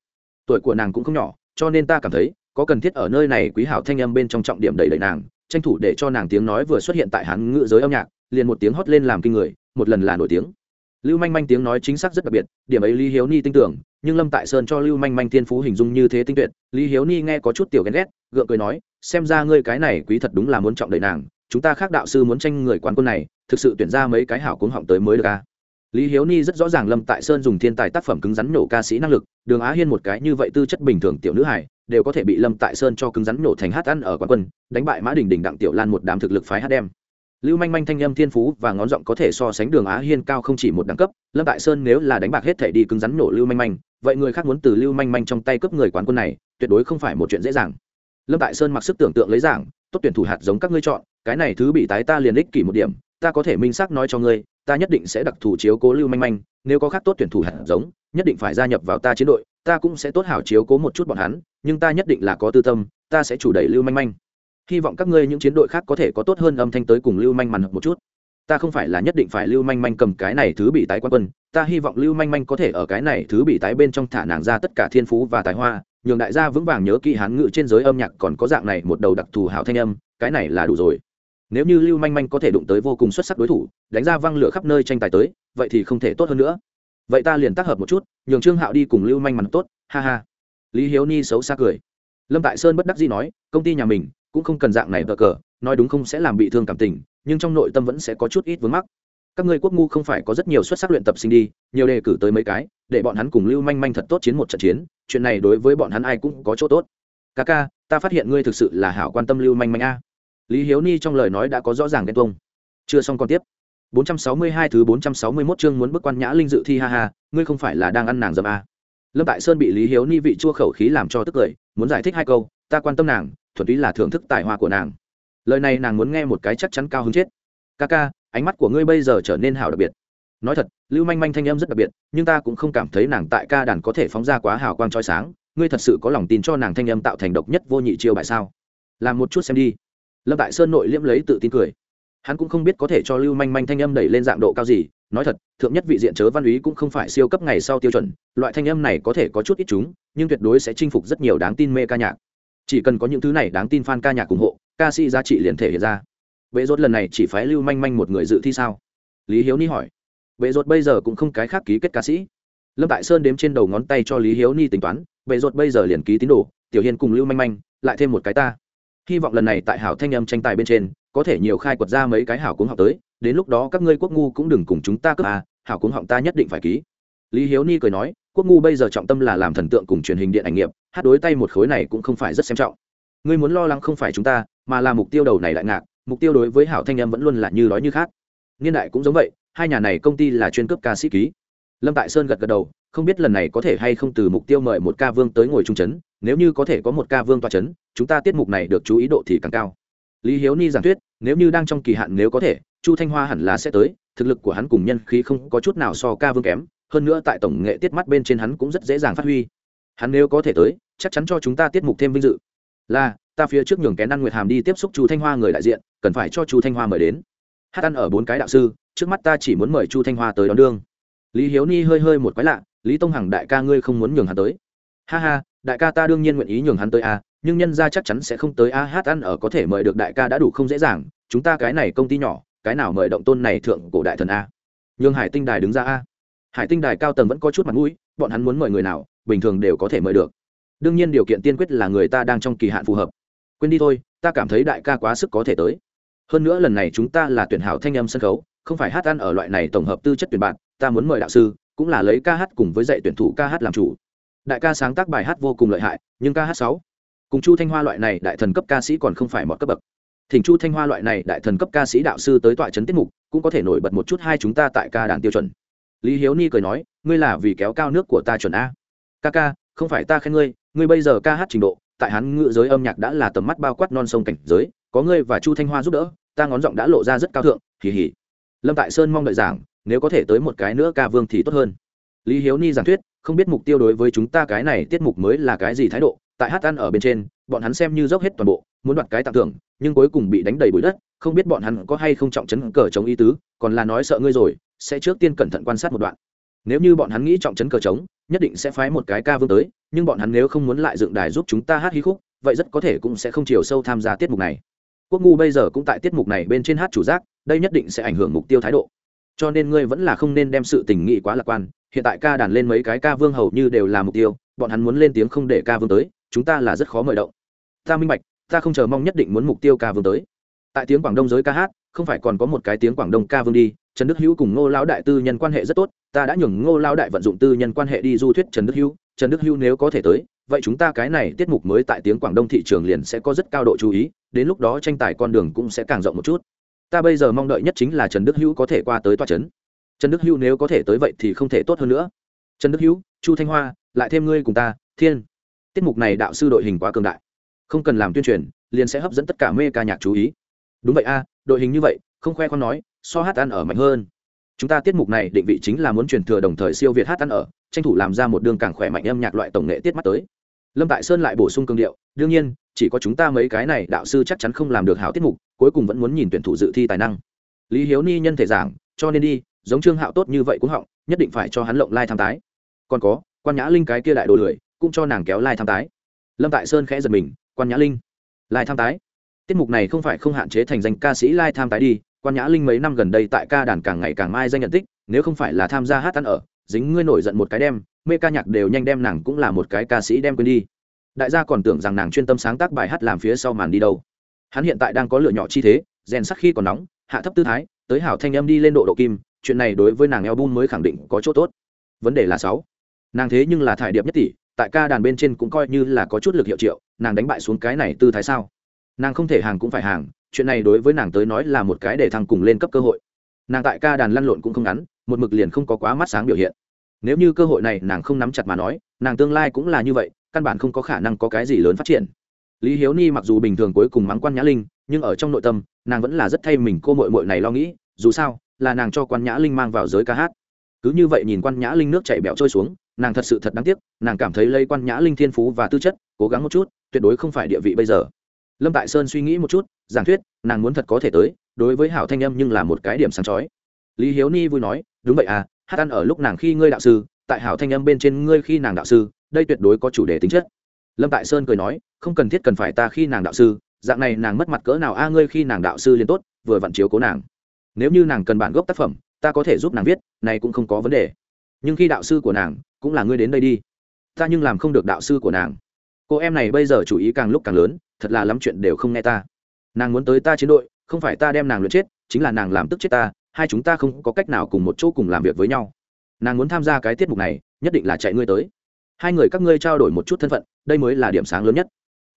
Speaker 1: Tuổi của nàng cũng không nhỏ, cho nên ta cảm thấy, có cần thiết ở nơi này quý hảo thanh âm bên trong trọng điểm đầy đầy nàng, tranh thủ để cho nàng tiếng nói vừa xuất hiện tại hắn ngữ giới âm nhạc, liền một tiếng hót lên làm kinh người, một lần là nổi tiếng. Lưu manh manh tiếng nói chính xác rất đặc biệt, điểm ấy lý hiếu ni tin tưởng, nhưng lâm tại sơn cho lưu manh manh thiên phú hình dung như thế tinh tuyệt, lý hiếu ni nghe có chút tiểu ghen ghét, gượng cười nói, xem ra ngươi cái này quý thật đúng là muốn trọng đợi nàng, chúng ta khác đạo sư muốn tranh người quán quân này thực sự tuyển ra mấy cái hảo cuống họng tới mới được ca lý hiếu ni rất rõ ràng lâm tại sơn dùng thiên tài tác phẩm cứng rắn nổ ca sĩ năng lực, đường á hiên một cái như vậy tư chất bình thường tiểu nữ hải đều có thể bị lâm tại sơn cho cứng rắn nổ thành hát ăn ở quán quân, đánh bại mã đình đình đặng tiểu lan một đám thực lực phái hát đem. Lưu manh manh thanh âm thiên phú và ngón giọng có thể so sánh đường á hiên cao không chỉ một đẳng cấp, lâm tại sơn nếu là đánh bạc hết thể đi cứng rắn nổ lưu manh manh, vậy người khác muốn từ lưu manh manh trong tay cướp người quán quân này, tuyệt đối không phải một chuyện dễ dàng. Lâm tại sơn mặc sức tưởng tượng lấy giảng, tốt tuyển thủ hạt giống các ngươi chọn, cái này thứ bị tái ta liền ích kỷ một điểm ta có thể minh xác nói cho ngươi, ta nhất định sẽ đặc thù chiếu cố lưu manh manh, nếu có khác tốt tuyển thủ hạt giống, nhất định phải gia nhập vào ta chiến đội, ta cũng sẽ tốt hảo chiếu cố một chút bọn hắn, nhưng ta nhất định là có tư tâm, ta sẽ chủ đẩy lưu manh manh. Hy vọng các ngươi những chiến đội khác có thể có tốt hơn âm thanh tới cùng lưu manh mằn một chút. Ta không phải là nhất định phải lưu manh manh cầm cái này thứ bị tái quan quân, ta hy vọng lưu manh manh có thể ở cái này thứ bị tái bên trong thả nàng ra tất cả thiên phú và tài hoa, nhường đại gia vững vàng nhớ kỹ hán ngự trên giới âm nhạc còn có dạng này một đầu đặc thù hảo thanh âm, cái này là đủ rồi nếu như lưu manh manh có thể đụng tới vô cùng xuất sắc đối thủ, đánh ra văng lửa khắp nơi tranh tài tới, vậy thì không thể tốt hơn nữa. Vậy ta liền tác hợp một chút, nhường trương hạo đi cùng lưu manh mắn tốt, ha ha. Lý hiếu ni xấu xa cười. Lâm tại sơn bất đắc dĩ nói, công ty nhà mình cũng không cần dạng này vợ cờ, nói đúng không sẽ làm bị thương cảm tình, nhưng trong nội tâm vẫn sẽ có chút ít vướng mắc. Các ngươi quốc ngu không phải có rất nhiều xuất sắc luyện tập sinh đi, nhiều đề cử tới mấy cái, để bọn hắn cùng lưu manh manh thật tốt chiến một trận chiến, chuyện này đối với bọn hắn ai cũng có chỗ tốt. Ca ca ta phát hiện ngươi thực sự là hảo quan tâm lưu manh manh a lý hiếu ni trong lời nói đã có rõ ràng ghen tuông. Chưa xong còn tiếp. 462 thứ 461 chương muốn bức quan nhã linh dự thi, ha ha, ngươi không phải là đang ăn nàng dâm à? lâm tại sơn bị lý hiếu ni vị chua khẩu khí làm cho tức cười, muốn giải thích hai câu, ta quan tâm nàng, thuần túy là thưởng thức tài hoa của nàng. Lời này nàng muốn nghe một cái chắc chắn cao hứng chết. Ca ca, ánh mắt của ngươi bây giờ trở nên hảo đặc biệt. Nói thật, lưu manh manh thanh âm rất đặc biệt, nhưng ta cũng không cảm thấy nàng tại ca đàn có thể phóng ra quá hào quang trói sáng. Ngươi thật sự có lòng tin cho nàng thanh âm tạo thành độc nhất vô nhị chiêu bại sao? Làm một chút xem đi lâm tại sơn nội liễm lấy tự tin cười. Hắn cũng không biết có thể cho lưu manh manh thanh âm đẩy lên dạng độ cao gì, nói thật, thượng nhất vị diện chớ văn úy cũng không phải siêu cấp ngày sau tiêu chuẩn, loại thanh âm này có thể có chút ít chúng, nhưng tuyệt đối sẽ chinh phục rất nhiều đáng tin mê ca nhạc. Chỉ cần có những thứ này đáng tin fan ca nhạc ủng hộ, ca sĩ giá trị liền thể hiện ra. Bệ rốt lần này chỉ phái lưu manh manh một người dự thi sao? Lý hiếu ni hỏi. Bệ rốt bây giờ cũng không cái khác ký kết ca sĩ. Lâm tại sơn đếm trên đầu ngón tay cho lý hiếu ni tính toán bệ rốt bây giờ liền ký tín đồ, tiểu hiền cùng lưu manh manh, lại thêm một cái ta hy vọng lần này tại hảo thanh âm tranh tài bên trên, có thể nhiều khai quật ra mấy cái hảo cuống họng tới, đến lúc đó các ngươi quốc ngu cũng đừng cùng chúng ta cướp à hảo cuống họng ta nhất định phải ký. Lý hiếu ni cười nói, quốc ngu bây giờ trọng tâm là làm thần tượng cùng truyền hình điện ảnh nghiệp, hát đối tay một khối này cũng không phải rất xem trọng. Ngươi muốn lo lắng không phải chúng ta, mà là mục tiêu đầu này lại ngạc, mục tiêu đối với hảo thanh em vẫn luôn là như nói như khác niên đại cũng giống vậy, hai nhà này công ty là chuyên cấp ca sĩ ký. Lâm tại sơn gật gật đầu không biết lần này có thể hay không từ mục tiêu mời một ca vương tới ngồi trung chấn, nếu như có thể có một ca vương toa chấn, chúng ta tiết mục này được chú ý độ thì càng cao. Lý hiếu ni giảng thuyết, nếu như đang trong kỳ hạn nếu có thể, chu thanh hoa hẳn là sẽ tới, thực lực của hắn cùng nhân khí không có chút nào so ca vương kém, hơn nữa tại tổng nghệ tiết mắt bên trên hắn cũng rất dễ dàng phát huy. Hắn nếu có thể tới, chắc chắn cho chúng ta tiết mục thêm vinh dự. Là, ta phía trước nhường kén ăn nguyệt hàm đi tiếp xúc chu thanh hoa người đại diện, cần phải cho chu thanh hoa mời đến. Hát ăn ở bốn cái đạo sư, trước mắt ta chỉ muốn mời chu thanh hoa tới đón đương. Lý hiếu ni hơi hơi một quái lạ lý tông hằng đại ca ngươi không muốn nhường hắn tới. Ha ha, đại ca ta đương nhiên nguyện ý nhường hắn tới a, nhưng nhân ra chắc chắn sẽ không tới a hát ăn ở có thể mời được đại ca đã đủ không dễ dàng, chúng ta cái này công ty nhỏ, cái nào mời động tôn này thượng cổ đại thần a? Nhường hải tinh đài đứng ra a. Hải tinh đài cao tầng vẫn có chút mặt mũi, bọn hắn muốn mời người nào, bình thường đều có thể mời được. Đương nhiên điều kiện tiên quyết là người ta đang trong kỳ hạn phù hợp. Quên đi thôi, ta cảm thấy đại ca quá sức có thể tới. Hơn nữa lần này chúng ta là tuyển hảo thanh âm sân khấu, không phải hát ăn ở loại này tổng hợp tư chất tuyển bạn, ta muốn mời đạo sư cũng là lấy ca hát cùng với dạy tuyển thủ ca hát làm chủ. Đại ca sáng tác bài hát vô cùng lợi hại, nhưng ca hát sáu, cùng chu thanh hoa loại này đại thần cấp ca sĩ còn không phải mọi cấp bậc. Thỉnh chu thanh hoa loại này đại thần cấp ca sĩ đạo sư tới tọa trấn tiết mục, cũng có thể nổi bật một chút hai chúng ta tại ca đàn tiêu chuẩn. Lý hiếu ni cười nói, ngươi là vì kéo cao nước của ta chuẩn a. Ca ca, không phải ta khen ngươi ngươi bây giờ ca hát trình độ, tại hắn ngự giới âm nhạc đã là tầm mắt bao quát non sông cảnh giới, có ngươi và chu thanh hoa giúp đỡ, ta ngón giọng đã lộ ra rất cao thượng hỉ hỉ lâm tại sơn mong đợi giảng nếu có thể tới một cái nữa ca vương thì tốt hơn. Lý hiếu ni giảng thuyết không biết mục tiêu đối với chúng ta cái này tiết mục mới là cái gì thái độ tại hát ăn ở bên trên bọn hắn xem như dốc hết toàn bộ muốn đoạt cái tặng thưởng nhưng cuối cùng bị đánh đầy bụi đất không biết bọn hắn có hay không trọng chấn cờ chống ý tứ còn là nói sợ ngươi rồi sẽ trước tiên cẩn thận quan sát một đoạn. Nếu như bọn hắn nghĩ trọng chấn cờ chống, nhất định sẽ phái một cái ca vương tới nhưng bọn hắn nếu không muốn lại dựng đài giúp chúng ta hát hí khúc vậy rất có thể cũng sẽ không chiều sâu tham gia tiết mục này. Quốc ngu bây giờ cũng tại tiết mục này bên trên hát chủ giác đây nhất định sẽ ảnh hưởng mục tiêu thái độ cho nên ngươi vẫn là không nên đem sự tình nghị quá lạc quan, hiện tại ca đàn lên mấy cái ca vương hầu như đều là mục tiêu, bọn hắn muốn lên tiếng không để ca vương tới, chúng ta là rất khó mời động. Ta minh bạch, ta không chờ mong nhất định muốn mục tiêu ca vương tới. Tại tiếng quảng đông giới ca hát, không phải còn có một cái tiếng quảng đông ca vương đi, trần đức hữu cùng ngô lão đại tư nhân quan hệ rất tốt, ta đã nhường ngô lão đại vận dụng tư nhân quan hệ đi du thuyết trần đức hữu, trần đức hữu nếu có thể tới, vậy chúng ta cái này tiết mục mới tại tiếng quảng đông thị trường liền sẽ có rất cao độ chú ý, đến lúc đó tranh tài con đường cũng sẽ càng rộng một chút ta bây giờ mong đợi nhất chính là trần đức hữu có thể qua tới toa trấn trần đức hữu nếu có thể tới vậy thì không thể tốt hơn nữa. Trần đức hữu, chu thanh hoa, lại thêm ngươi cùng ta, thiên. Tiết mục này đạo sư đội hình quá cường đại. Không cần làm tuyên truyền, liền sẽ hấp dẫn tất cả mê ca nhạc chú ý. Đúng vậy a, đội hình như vậy, không khoe con nói, so hát ăn ở mạnh hơn. Chúng ta tiết mục này định vị chính là muốn truyền thừa đồng thời siêu việt hát ăn ở, tranh thủ làm ra một đường càng khỏe mạnh âm nhạc loại tổng nghệ tiết mắt tới. Lâm tại sơn lại bổ sung cương điệu đương nhiên, chỉ có chúng ta mấy cái này đạo sư chắc chắn không làm được hảo tiết mục, cuối cùng vẫn muốn nhìn tuyển thủ dự thi tài năng. Lý hiếu ni nhân thể giảng, cho nên đi, giống trương hạo tốt như vậy cũng họng, nhất định phải cho hắn lộng lai tham tái. Còn có, quan nhã linh cái kia đại đồ lười, cũng cho nàng kéo lai tham tái. Lâm tại sơn khẽ giật mình, quan nhã linh, lai tham tái? Tiết mục này không phải không hạn chế thành danh ca sĩ lai tham tái đi, quan nhã linh mấy năm gần đây tại ca đàn càng ngày càng mai danh nhận tích, nếu không phải là tham gia hát ăn ở, dính ngươi nổi giận một cái đem, mê ca nhạc đều nhanh đem nàng cũng là một cái ca sĩ đem quên đi đại gia còn tưởng rằng nàng chuyên tâm sáng tác bài hát làm phía sau màn đi đâu. Hắn hiện tại đang có lựa nhỏ chi thế, rèn sắc khi còn nóng, hạ thấp tư thái, tới hảo thanh âm đi lên độ độ kim, chuyện này đối với nàng album mới khẳng định có chỗ tốt. Vấn đề là sáu. Nàng thế nhưng là thải điệp nhất tỷ, tại ca đàn bên trên cũng coi như là có chút lực hiệu triệu, nàng đánh bại xuống cái này tư thái sao? Nàng không thể hàng cũng phải hàng, chuyện này đối với nàng tới nói là một cái để thăng cùng lên cấp cơ hội. Nàng tại ca đàn lăn lộn cũng không ngắn, một mực liền không có quá mắt sáng biểu hiện. Nếu như cơ hội này nàng không nắm chặt mà nói, nàng tương lai cũng là như vậy căn bản không có khả năng có cái gì lớn phát triển. Lý hiếu ni mặc dù bình thường cuối cùng mắng quan nhã linh, nhưng ở trong nội tâm, nàng vẫn là rất thay mình cô mội mội này lo nghĩ, dù sao, là nàng cho quan nhã linh mang vào giới ca hát. Cứ như vậy nhìn quan nhã linh nước chảy bẹo trôi xuống, nàng thật sự thật đáng tiếc, nàng cảm thấy lây quan nhã linh thiên phú và tư chất, cố gắng một chút, tuyệt đối không phải địa vị bây giờ. Lâm tại sơn suy nghĩ một chút, giảng thuyết, nàng muốn thật có thể tới, đối với hảo thanh âm nhưng là một cái điểm sáng chói. Lý hiếu ni vui nói, đúng vậy à hát ăn ở lúc nàng khi ngươi đạo sư, tại hảo thanh âm bên trên ngươi khi nàng đạo sư đây tuyệt đối có chủ đề tính chất. Lâm tại sơn cười nói, không cần thiết cần phải ta khi nàng đạo sư, dạng này nàng mất mặt cỡ nào a, ngươi khi nàng đạo sư liền tốt, vừa vặn chiếu cố nàng. Nếu như nàng cần bản gốc tác phẩm, ta có thể giúp nàng viết, này cũng không có vấn đề. Nhưng khi đạo sư của nàng, cũng là ngươi đến đây đi. Ta nhưng làm không được đạo sư của nàng. Cô em này bây giờ chủ ý càng lúc càng lớn, thật là lắm chuyện đều không nghe ta. Nàng muốn tới ta chiến đội, không phải ta đem nàng luyện chết, chính là nàng làm tức chết ta, hai chúng ta không có cách nào cùng một chỗ cùng làm việc với nhau. Nàng muốn tham gia cái tiết mục này, nhất định là chạy ngươi tới hai người các ngươi trao đổi một chút thân phận, đây mới là điểm sáng lớn nhất.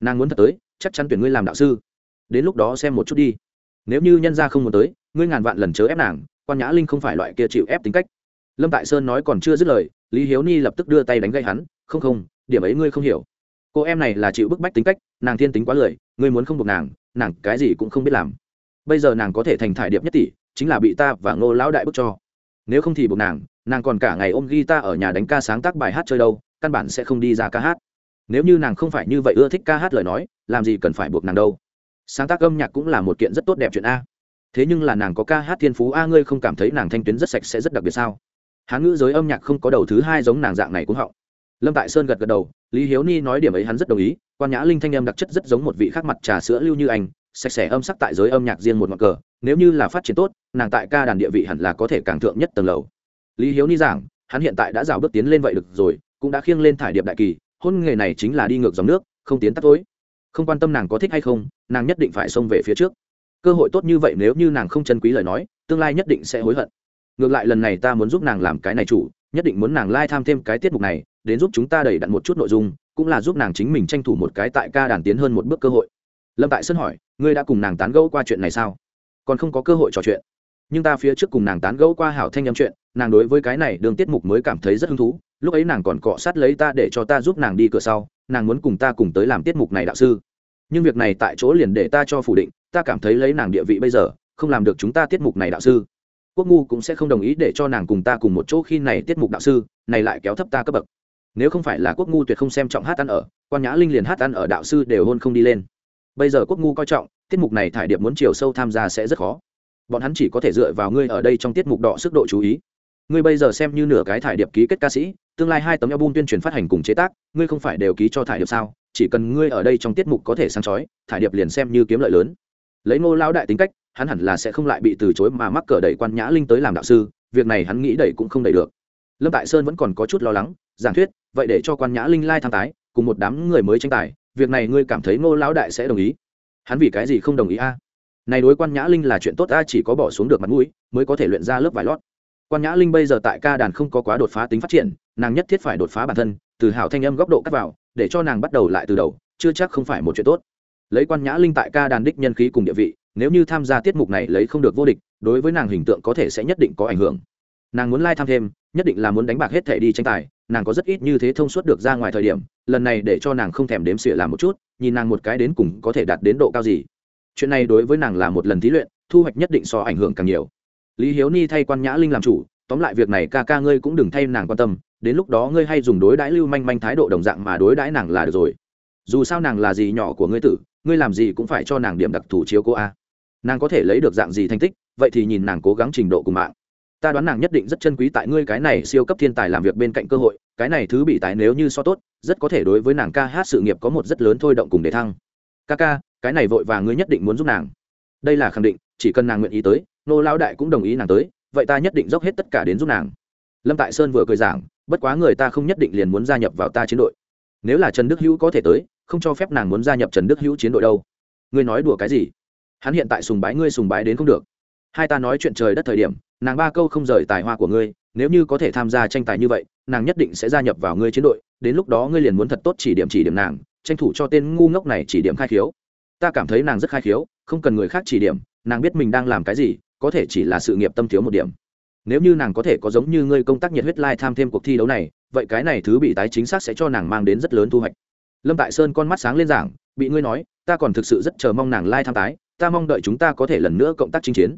Speaker 1: Nàng muốn thật tới, chắc chắn tuyển ngươi làm đạo sư. Đến lúc đó xem một chút đi. Nếu như nhân gia không muốn tới, ngươi ngàn vạn lần chớ ép nàng, quan nhã linh không phải loại kia chịu ép tính cách. Lâm tại sơn nói còn chưa dứt lời, lý hiếu ni lập tức đưa tay đánh gây hắn, không không, điểm ấy ngươi không hiểu. Cô em này là chịu bức bách tính cách, nàng thiên tính quá lười, ngươi muốn không buộc nàng nàng cái gì cũng không biết làm. Bây giờ nàng có thể thành thải điệp nhất tỷ, chính là bị ta và ngô lão đại bức cho. Nếu không thì buộc nàng nàng còn cả ngày ôm ghi ta ở nhà đánh ca sáng tác bài hát chơi đâu căn bản sẽ không đi ra ca hát. Nếu như nàng không phải như vậy ưa thích ca hát lời nói, làm gì cần phải buộc nàng đâu. Sáng tác âm nhạc cũng là một kiện rất tốt đẹp chuyện a. Thế nhưng là nàng có ca hát thiên phú a, ngươi không cảm thấy nàng thanh tuyến rất sạch sẽ rất đặc biệt sao? Hán ngữ giới âm nhạc không có đầu thứ hai giống nàng dạng này cũng họng. Lâm tại sơn gật gật đầu, lý hiếu ni nói điểm ấy hắn rất đồng ý, quan nhã linh thanh âm đặc chất rất giống một vị khác mặt trà sữa lưu như anh, sạch sẽ âm sắc tại giới âm nhạc riêng một ngọn cờ, nếu như là phát triển tốt, nàng tại ca đàn địa vị hẳn là có thể càng thượng nhất tầng lầu. Lý hiếu ni giảng, hắn hiện tại đã rào bước tiến lên vậy được rồi cũng đã khiêng lên thải điệp đại kỳ, hôn nghề này chính là đi ngược dòng nước, không tiến tắt tối không quan tâm nàng có thích hay không, nàng nhất định phải xông về phía trước. Cơ hội tốt như vậy nếu như nàng không chân quý lời nói, tương lai nhất định sẽ hối hận. Ngược lại lần này ta muốn giúp nàng làm cái này chủ, nhất định muốn nàng lai、like、tham thêm cái tiết mục này, đến giúp chúng ta đẩy đặn một chút nội dung, cũng là giúp nàng chính mình tranh thủ một cái tại ca đàn tiến hơn một bước cơ hội. Lâm tại sân hỏi, ngươi đã cùng nàng tán gẫu qua chuyện này sao? Còn không có cơ hội trò chuyện. Nhưng ta phía trước cùng nàng tán gẫu qua hảo thanh âm chuyện, nàng đối với cái này đường tiết mục mới cảm thấy rất hứng thú lúc ấy nàng còn cọ sát lấy ta để cho ta giúp nàng đi cửa sau, nàng muốn cùng ta cùng tới làm tiết mục này đạo sư. Nhưng việc này tại chỗ liền để ta cho phủ định, ta cảm thấy lấy nàng địa vị bây giờ, không làm được chúng ta tiết mục này đạo sư. Quốc ngu cũng sẽ không đồng ý để cho nàng cùng ta cùng một chỗ khi này tiết mục đạo sư, này lại kéo thấp ta cấp bậc. Nếu không phải là quốc ngu tuyệt không xem trọng hát ăn ở, quan nhã linh liền hát ăn ở đạo sư đều hôn không đi lên. Bây giờ quốc ngu coi trọng, tiết mục này thải điệp muốn chiều sâu tham gia sẽ rất khó. Bọn hắn chỉ có thể dựa vào ngươi ở đây trong tiết mục đọ sức độ chú ý ngươi bây giờ xem như nửa cái thải điệp ký kết ca sĩ, tương lai hai tấm album tuyên truyền phát hành cùng chế tác, ngươi không phải đều ký cho thải điệp sao? Chỉ cần ngươi ở đây trong tiết mục có thể sáng chói, thải điệp liền xem như kiếm lợi lớn. Lấy ngô lao đại tính cách, hắn hẳn là sẽ không lại bị từ chối mà mắc cờ đẩy quan nhã linh tới làm đạo sư, việc này hắn nghĩ đẩy cũng không đẩy được. Lâm tại sơn vẫn còn có chút lo lắng, giảng thuyết, vậy để cho quan nhã linh lai tham tái, cùng một đám người mới tranh tài, việc này ngươi cảm thấy ngô lão đại sẽ đồng ý? Hắn vì cái gì không đồng ý a? Này đối quan nhã linh là chuyện tốt ta chỉ có bỏ xuống được mặt mũi, mới có thể luyện ra lớp vải lót quan nhã linh bây giờ tại ca đàn không có quá đột phá tính phát triển, nàng nhất thiết phải đột phá bản thân, từ hảo thanh âm góc độ cắt vào, để cho nàng bắt đầu lại từ đầu, chưa chắc không phải một chuyện tốt. Lấy quan nhã linh tại ca đàn đích nhân khí cùng địa vị, nếu như tham gia tiết mục này lấy không được vô địch, đối với nàng hình tượng có thể sẽ nhất định có ảnh hưởng. Nàng muốn lai、like、tham thêm, nhất định là muốn đánh bạc hết thể đi tranh tài, nàng có rất ít như thế thông suốt được ra ngoài thời điểm, lần này để cho nàng không thèm đếm xỉa làm một chút, nhìn nàng một cái đến cùng có thể đạt đến độ cao gì. Chuyện này đối với nàng là một lần thí luyện, thu hoạch nhất định so ảnh hưởng càng nhiều lý hiếu ni thay quan nhã linh làm chủ, tóm lại việc này ca ca ngươi cũng đừng thay nàng quan tâm, đến lúc đó ngươi hay dùng đối đãi lưu manh manh thái độ đồng dạng mà đối đãi nàng là được rồi. Dù sao nàng là gì nhỏ của ngươi tử, ngươi làm gì cũng phải cho nàng điểm đặc thù chiếu cô a. Nàng có thể lấy được dạng gì thành tích, vậy thì nhìn nàng cố gắng trình độ cùng mạng. Ta đoán nàng nhất định rất chân quý tại ngươi cái này siêu cấp thiên tài làm việc bên cạnh cơ hội, cái này thứ bị tài nếu như so tốt, rất có thể đối với nàng ca hát sự nghiệp có một rất lớn thôi động cùng để thăng. Ca ca, cái này vội và ngươi nhất định muốn giúp nàng. Đây là khẳng định, chỉ cần nàng nguyện ý tới nô lão đại cũng đồng ý nàng tới, vậy ta nhất định dốc hết tất cả đến giúp nàng. Lâm tại sơn vừa cười giảng, bất quá người ta không nhất định liền muốn gia nhập vào ta chiến đội. Nếu là trần đức hữu có thể tới, không cho phép nàng muốn gia nhập trần đức hữu chiến đội đâu. Ngươi nói đùa cái gì? Hắn hiện tại sùng bái ngươi sùng bái đến không được. Hai ta nói chuyện trời đất thời điểm, nàng ba câu không rời tài hoa của ngươi, nếu như có thể tham gia tranh tài như vậy, nàng nhất định sẽ gia nhập vào ngươi chiến đội, đến lúc đó ngươi liền muốn thật tốt chỉ điểm chỉ điểm nàng, tranh thủ cho tên ngu ngốc này chỉ điểm khai khiếu. Ta cảm thấy nàng rất khai khiếu, không cần người khác chỉ điểm, nàng biết mình đang làm cái gì có thể chỉ là sự nghiệp tâm thiếu một điểm. Nếu như nàng có thể có giống như ngươi công tác nhiệt huyết lai tham thêm cuộc thi đấu này, vậy cái này thứ bị tái chính xác sẽ cho nàng mang đến rất lớn thu hoạch. Lâm tại sơn con mắt sáng lên giảng, bị ngươi nói, ta còn thực sự rất chờ mong nàng lai tham tái, ta mong đợi chúng ta có thể lần nữa cộng tác chinh chiến.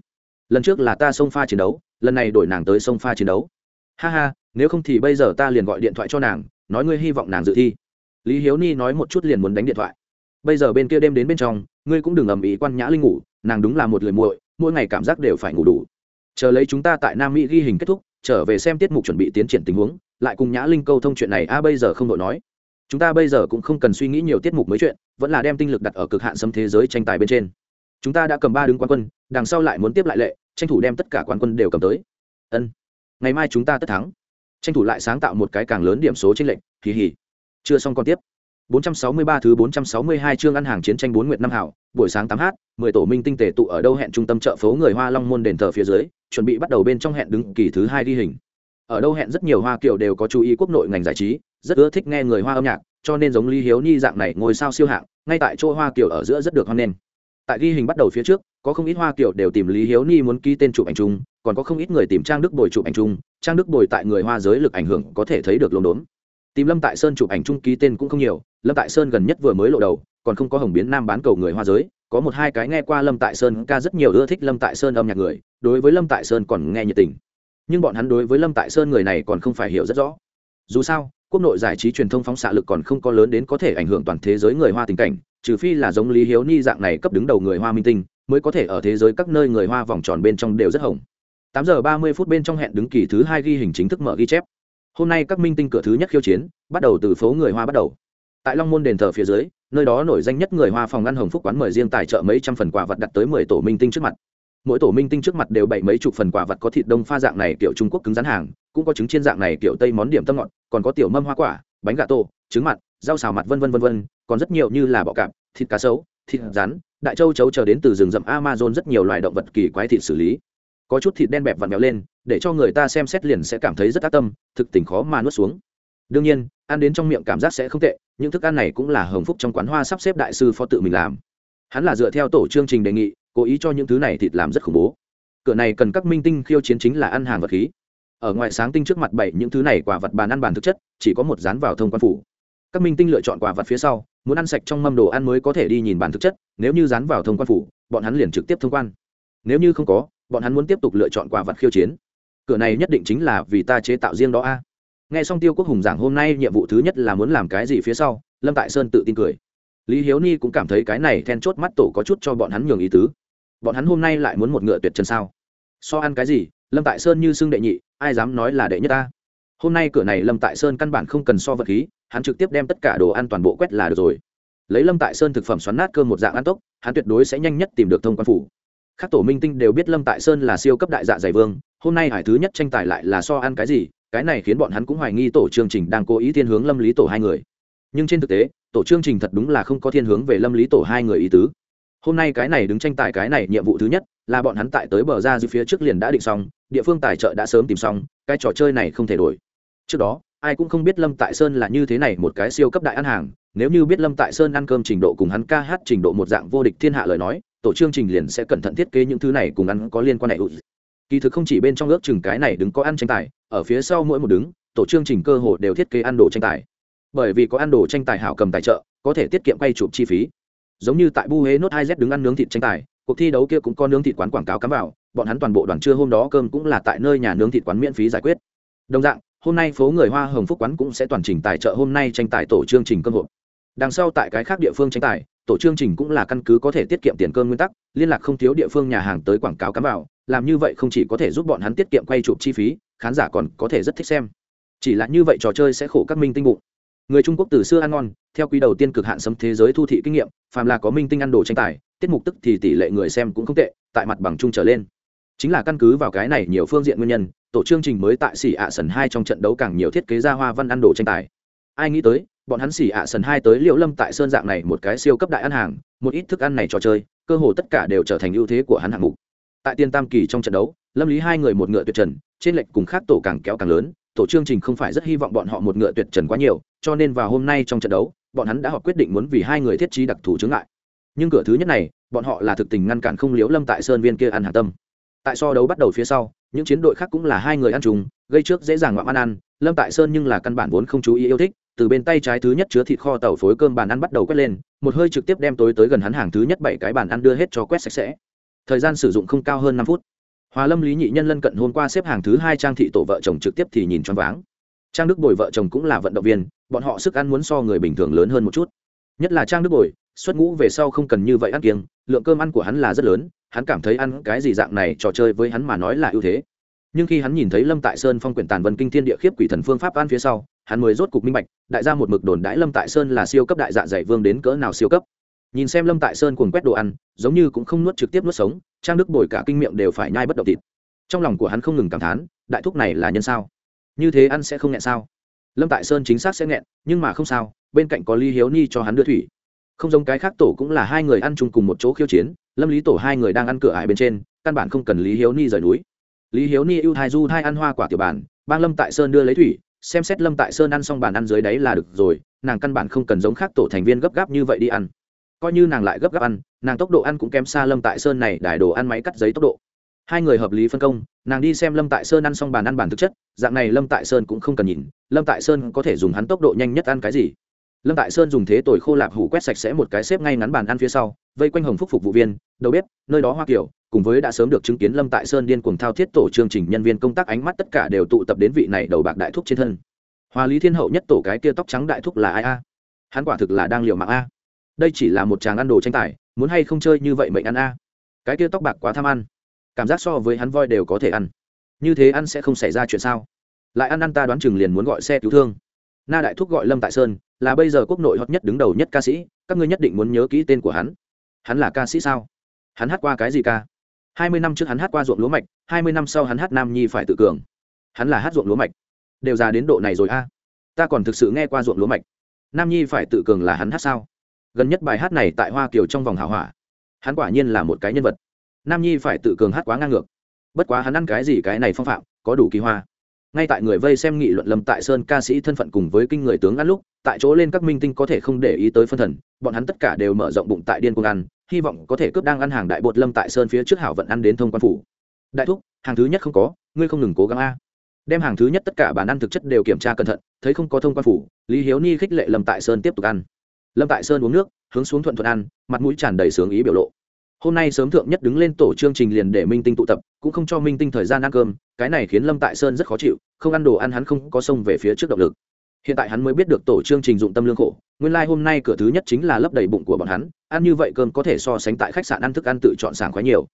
Speaker 1: Lần trước là ta xông pha chiến đấu, lần này đổi nàng tới sông pha chiến đấu. Ha ha, nếu không thì bây giờ ta liền gọi điện thoại cho nàng, nói ngươi hy vọng nàng dự thi. Lý hiếu ni nói một chút liền muốn đánh điện thoại. Bây giờ bên kia đêm đến bên trong, ngươi cũng đừng ầm ĩ quan nhã linh ngủ, nàng đúng là một người muội mỗi ngày cảm giác đều phải ngủ đủ. Chờ lấy chúng ta tại nam mỹ ghi hình kết thúc, trở về xem tiết mục chuẩn bị tiến triển tình huống, lại cùng nhã linh câu thông chuyện này, a, bây giờ không đội nói. Chúng ta bây giờ cũng không cần suy nghĩ nhiều tiết mục mới chuyện, vẫn là đem tinh lực đặt ở cực hạn xâm thế giới tranh tài bên trên. Chúng ta đã cầm ba đứng quán quân, đằng sau lại muốn tiếp lại lệ, tranh thủ đem tất cả quán quân đều cầm tới. Ân, ngày mai chúng ta tất thắng. Tranh thủ lại sáng tạo một cái càng lớn điểm số tranh lệnh kỳ hỉ chưa xong còn tiếp. 463 thứ 462 chương ăn hàng chiến tranh bốn nguyệt năm hảo, buổi sáng 8h 10 tổ minh tinh tề tụ ở đâu hẹn trung tâm chợ phố người hoa long môn đền thờ phía dưới, chuẩn bị bắt đầu bên trong hẹn đứng kỳ thứ hai đi hình. Ở đâu hẹn rất nhiều hoa kiều đều có chú ý quốc nội ngành giải trí, rất ưa thích nghe người hoa âm nhạc, cho nên giống lý hiếu ni dạng này ngồi sao siêu hạng, ngay tại chỗ hoa kiều ở giữa rất được hoan nghênh. Tại ghi hình bắt đầu phía trước, có không ít hoa kiều đều tìm lý hiếu ni muốn ký tên chụp ảnh chung, còn có không ít người tìm trang đức bồi chụp ảnh chung, trang đức bồi tại người hoa giới lực ảnh hưởng có thể thấy được luống đốn tìm lâm tại sơn chụp ảnh chung ký tên cũng không nhiều, lâm tại sơn gần nhất vừa mới lộ đầu, còn không có hồng biến nam bán cầu người hoa giới, có một hai cái nghe qua lâm tại sơn ca rất nhiều ưa thích lâm tại sơn âm nhạc người, đối với lâm tại sơn còn nghe nhiệt tình. Nhưng bọn hắn đối với lâm tại sơn người này còn không phải hiểu rất rõ. Dù sao, quốc nội giải trí truyền thông phóng xạ lực còn không có lớn đến có thể ảnh hưởng toàn thế giới người hoa tình cảnh, trừ phi là giống lý hiếu ni dạng này cấp đứng đầu người hoa minh tinh, mới có thể ở thế giới các nơi người hoa vòng tròn bên trong đều rất hồng. Tám giờ ba mươi phút bên trong hẹn đứng kỳ thứ hai ghi hình chính thức mở ghi chép hôm nay các minh tinh cửa thứ nhất khiêu chiến, bắt đầu từ phố người hoa bắt đầu. Tại long môn đền thờ phía dưới, nơi đó nổi danh nhất người hoa phòng ăn hồng phúc quán mời riêng tài trợ mấy trăm phần quà vật đặt tới mười tổ minh tinh trước mặt. Mỗi tổ minh tinh trước mặt đều bày mấy chục phần quà vật có thịt đông pha dạng này kiểu trung quốc cứng rắn hàng, cũng có trứng chiên dạng này kiểu tây món điểm tâm ngọt, còn có tiểu mâm hoa quả, bánh gà tô, trứng mặn, rau xào mặt vân vân vân vân, còn rất nhiều như là bọ cạp, thịt cá sấu, thịt rắn, đại châu chấu chờ đến từ rừng rậm amazon rất nhiều loài động vật kỳ quái thịt xử lý. Có chút thịt đen bẹp vặn vẹo lên để cho người ta xem xét liền sẽ cảm thấy rất ác tâm, thực tình khó mà nuốt xuống. Đương nhiên, ăn đến trong miệng cảm giác sẽ không tệ, những thức ăn này cũng là hồng phúc trong quán hoa sắp xếp đại sư phó tự mình làm. Hắn là dựa theo tổ chương trình đề nghị, cố ý cho những thứ này thịt làm rất khủng bố. Cửa này cần các minh tinh khiêu chiến chính là ăn hàng vật khí. Ở ngoài sáng tinh trước mặt bảy những thứ này quả vật bàn ăn bàn thực chất, chỉ có một dán vào thông quan phủ. Các minh tinh lựa chọn quả vật phía sau, muốn ăn sạch trong mâm đồ ăn mới có thể đi nhìn bàn thực chất, nếu như dán vào thông quan phủ, bọn hắn liền trực tiếp thông quan. Nếu như không có, bọn hắn muốn tiếp tục lựa chọn quả vật khiêu chiến cửa này nhất định chính là vì ta chế tạo riêng đó a. Nghe xong tiêu quốc hùng giảng hôm nay nhiệm vụ thứ nhất là muốn làm cái gì phía sau, lâm tại sơn tự tin cười. Lý hiếu ni cũng cảm thấy cái này then chốt mắt tổ có chút cho bọn hắn nhường ý tứ. Bọn hắn hôm nay lại muốn một ngựa tuyệt chân sao? So ăn cái gì, lâm tại sơn như xưng đệ nhị, ai dám nói là đệ nhất ta? Hôm nay cửa này lâm tại sơn căn bản không cần so vật khí, hắn trực tiếp đem tất cả đồ ăn toàn bộ quét là được rồi. Lấy lâm tại sơn thực phẩm xoắn nát cơm một dạng ăn tốc, hắn tuyệt đối sẽ nhanh nhất tìm được thông quan phủ. Các tổ minh tinh đều biết lâm tại sơn là siêu cấp đại dạ dày vương hôm nay hải thứ nhất tranh tài lại là so ăn cái gì, cái này khiến bọn hắn cũng hoài nghi tổ chương trình đang cố ý thiên hướng lâm lý tổ hai người. Nhưng trên thực tế, tổ chương trình thật đúng là không có thiên hướng về lâm lý tổ hai người ý tứ. Hôm nay cái này đứng tranh tài cái này nhiệm vụ thứ nhất, là bọn hắn tại tới bờ ra dưới phía trước liền đã định xong, địa phương tài trợ đã sớm tìm xong, cái trò chơi này không thể đổi. Trước đó, ai cũng không biết lâm tại sơn là như thế này một cái siêu cấp đại ăn hàng, nếu như biết lâm tại sơn ăn cơm trình độ cùng hắn ca hát trình độ một dạng vô địch thiên hạ lời nói, tổ chương trình liền sẽ cẩn thận thiết kế những thứ này cùng ăn có liên quan này kỳ thực không chỉ bên trong ước chừng cái này đứng có ăn tranh tài, ở phía sau mỗi một đứng, tổ chương trình cơ hồ đều thiết kế ăn đồ tranh tài. Bởi vì có ăn đồ tranh tài hảo cầm tài trợ, có thể tiết kiệm quay chụp chi phí. Giống như tại bu huế nốt hai z đứng ăn nướng thịt tranh tài, cuộc thi đấu kia cũng có nướng thịt quán quảng cáo cắm vào, bọn hắn toàn bộ đoàn trưa hôm đó cơm cũng là tại nơi nhà nướng thịt quán miễn phí giải quyết. Đồng dạng, hôm nay phố người hoa hồng phúc quán cũng sẽ toàn trình tài trợ hôm nay tranh tài tổ chương trình cơm hộp. Đằng sau tại cái khác địa phương tranh tài, tổ chương trình cũng là căn cứ có thể tiết kiệm tiền cơm nguyên tắc, liên lạc không thiếu địa phương nhà hàng tới quảng cáo cắm vào làm như vậy không chỉ có thể giúp bọn hắn tiết kiệm quay chụp chi phí, khán giả còn có thể rất thích xem. Chỉ là như vậy trò chơi sẽ khổ các minh tinh bụng. Người trung quốc từ xưa ăn ngon, theo quý đầu tiên cực hạn sấm thế giới thu thị kinh nghiệm, phàm là có minh tinh ăn đồ tranh tài, tiết mục tức thì tỷ lệ người xem cũng không tệ, tại mặt bằng chung trở lên. Chính là căn cứ vào cái này nhiều phương diện nguyên nhân, tổ chương trình mới tại xỉ ạ sần hai trong trận đấu càng nhiều thiết kế ra hoa văn ăn đồ tranh tài. Ai nghĩ tới, bọn hắn xỉ ạ sần hai tới liệu lâm tại sơn dạng này một cái siêu cấp đại ăn hàng, một ít thức ăn này trò chơi, cơ hồ tất cả đều trở thành ưu thế của hắn hạng mục tại tiên tam kỳ trong trận đấu, lâm lý hai người một ngựa tuyệt trần, trên lệch cùng khác tổ càng kéo càng lớn, tổ chương trình không phải rất hy vọng bọn họ một ngựa tuyệt trần quá nhiều, cho nên vào hôm nay trong trận đấu, bọn hắn đã họp quyết định muốn vì hai người thiết trí đặc thù chướng lại. nhưng cửa thứ nhất này, bọn họ là thực tình ngăn cản không liếu lâm tại sơn viên kia ăn hạ tâm tại so đấu bắt đầu phía sau, những chiến đội khác cũng là hai người ăn trùng gây trước dễ dàng ngoạm ăn ăn, lâm tại sơn nhưng là căn bản vốn không chú ý yêu thích, từ bên tay trái thứ nhất chứa thịt kho tàu phối cơm bàn ăn bắt đầu quét lên, một hơi trực tiếp đem tối tới gần hắn hàng thứ nhất bảy cái bàn ăn đưa hết cho quét sạch sẽ thời gian sử dụng không cao hơn năm phút. Hòa lâm lý nhị nhân lân cận hôm qua xếp hàng thứ hai trang thị tổ vợ chồng trực tiếp thì nhìn choáng váng. Trang đức bồi vợ chồng cũng là vận động viên, bọn họ sức ăn muốn so người bình thường lớn hơn một chút. Nhất là trang đức bồi, xuất ngũ về sau không cần như vậy ăn kiêng, lượng cơm ăn của hắn là rất lớn, hắn cảm thấy ăn cái gì dạng này trò chơi với hắn mà nói là ưu thế. Nhưng khi hắn nhìn thấy lâm tại sơn phong quyển tàn vân kinh thiên địa khiếp quỷ thần phương pháp ăn phía sau, hắn mới rốt cục minh bạch, đại gia một mực đồn đãi lâm tại sơn là siêu cấp đại dạ dày vương đến cỡ nào siêu cấp nhìn xem lâm tại sơn cuồng quét đồ ăn, giống như cũng không nuốt trực tiếp nuốt sống, trang đức bồi cả kinh miệng đều phải nhai bất động thịt. Trong lòng của hắn không ngừng cảm thán, đại thúc này là nhân sao? Như thế ăn sẽ không nghẹn sao? Lâm tại sơn chính xác sẽ nghẹn, nhưng mà không sao, bên cạnh có ly hiếu ni cho hắn đưa thủy. Không giống cái khác tổ cũng là hai người ăn chung cùng một chỗ khiêu chiến, lâm lý tổ hai người đang ăn cửa ải bên trên, căn bản không cần lý hiếu ni rời núi. Lý hiếu ni ưu thai du thai ăn hoa quả tiểu bản, bang lâm tại sơn đưa lấy thủy, xem xét lâm tại sơn ăn xong bàn ăn dưới đáy là được rồi, nàng căn bản không cần giống khác tổ thành viên gấp gáp như vậy đi ăn coi như nàng lại gấp gáp ăn, nàng tốc độ ăn cũng kém xa lâm tại sơn này, đài đồ ăn máy cắt giấy tốc độ. Hai người hợp lý phân công, nàng đi xem lâm tại sơn ăn xong bàn ăn bàn thực chất, dạng này lâm tại sơn cũng không cần nhìn, lâm tại sơn có thể dùng hắn tốc độ nhanh nhất ăn cái gì. Lâm tại sơn dùng thế tồi khô lạp hủ quét sạch sẽ một cái xếp ngay ngắn bàn ăn phía sau, vây quanh hồng phúc phục vụ viên, đầu bếp, nơi đó hoa kiểu cùng với đã sớm được chứng kiến lâm tại sơn điên cuồng thao thiết tổ chương trình nhân viên công tác ánh mắt tất cả đều tụ tập đến vị này đầu bạc đại thúc trên thân. Hoa lý thiên hậu nhất tổ cái kia tóc trắng đại thúc là ai a? Hắn quả thực là đang liều mạng a đây chỉ là một chàng ăn đồ tranh tài, muốn hay không chơi như vậy mệnh ăn a? Cái kia tóc bạc quá tham ăn. Cảm giác so với hắn voi đều có thể ăn. Như thế ăn sẽ không xảy ra chuyện sao? Lại ăn ăn ta đoán chừng liền muốn gọi xe cứu thương. Na đại thúc gọi lâm tại sơn, là bây giờ quốc nội hot nhất đứng đầu nhất ca sĩ, các ngươi nhất định muốn nhớ kỹ tên của hắn. Hắn là ca sĩ sao? Hắn hát qua cái gì ca? Hai mươi năm trước hắn hát qua ruộng lúa mạch, hai mươi năm sau hắn hát nam nhi phải tự cường. Hắn là hát ruộng lúa mạch. Đều già đến độ này rồi a. Ta còn thực sự nghe qua ruộng lúa mạch. Nam nhi phải tự cường là hắn hát sao? Gần nhất bài hát này tại hoa kiều trong vòng hảo hỏa. Hắn quả nhiên là một cái nhân vật. Nam nhi phải tự cường hát quá ngang ngược. Bất quá hắn ăn cái gì cái này phong phạm, có đủ kỳ hoa. Ngay tại người vây xem nghị luận lâm tại sơn ca sĩ thân phận cùng với kinh người tướng ăn lúc, tại chỗ lên các minh tinh có thể không để ý tới phân thần, bọn hắn tất cả đều mở rộng bụng tại điên cuồng ăn, hy vọng có thể cướp đang ăn hàng đại bột lâm tại sơn phía trước hảo vận ăn đến thông quan phủ. Đại thúc, hàng thứ nhất không có, ngươi không ngừng cố gắng a. Đem hàng thứ nhất tất cả bản ăn thực chất đều kiểm tra cẩn thận, thấy không có thông quan phủ, lý hiếu ni khích lệ lâm tại sơn tiếp tục ăn lâm tại sơn uống nước, hướng xuống thuận thuận ăn, mặt mũi tràn đầy sướng ý biểu lộ. Hôm nay sớm thượng nhất đứng lên tổ chương trình liền để minh tinh tụ tập, cũng không cho minh tinh thời gian ăn cơm, cái này khiến lâm tại sơn rất khó chịu, không ăn đồ ăn hắn không có sông về phía trước động lực. Hiện tại hắn mới biết được tổ chương trình dụng tâm lương khổ, nguyên lai、like、hôm nay cửa thứ nhất chính là lấp đầy bụng của bọn hắn, ăn như vậy cơm có thể so sánh tại khách sạn ăn thức ăn tự chọn sảng khoái nhiều.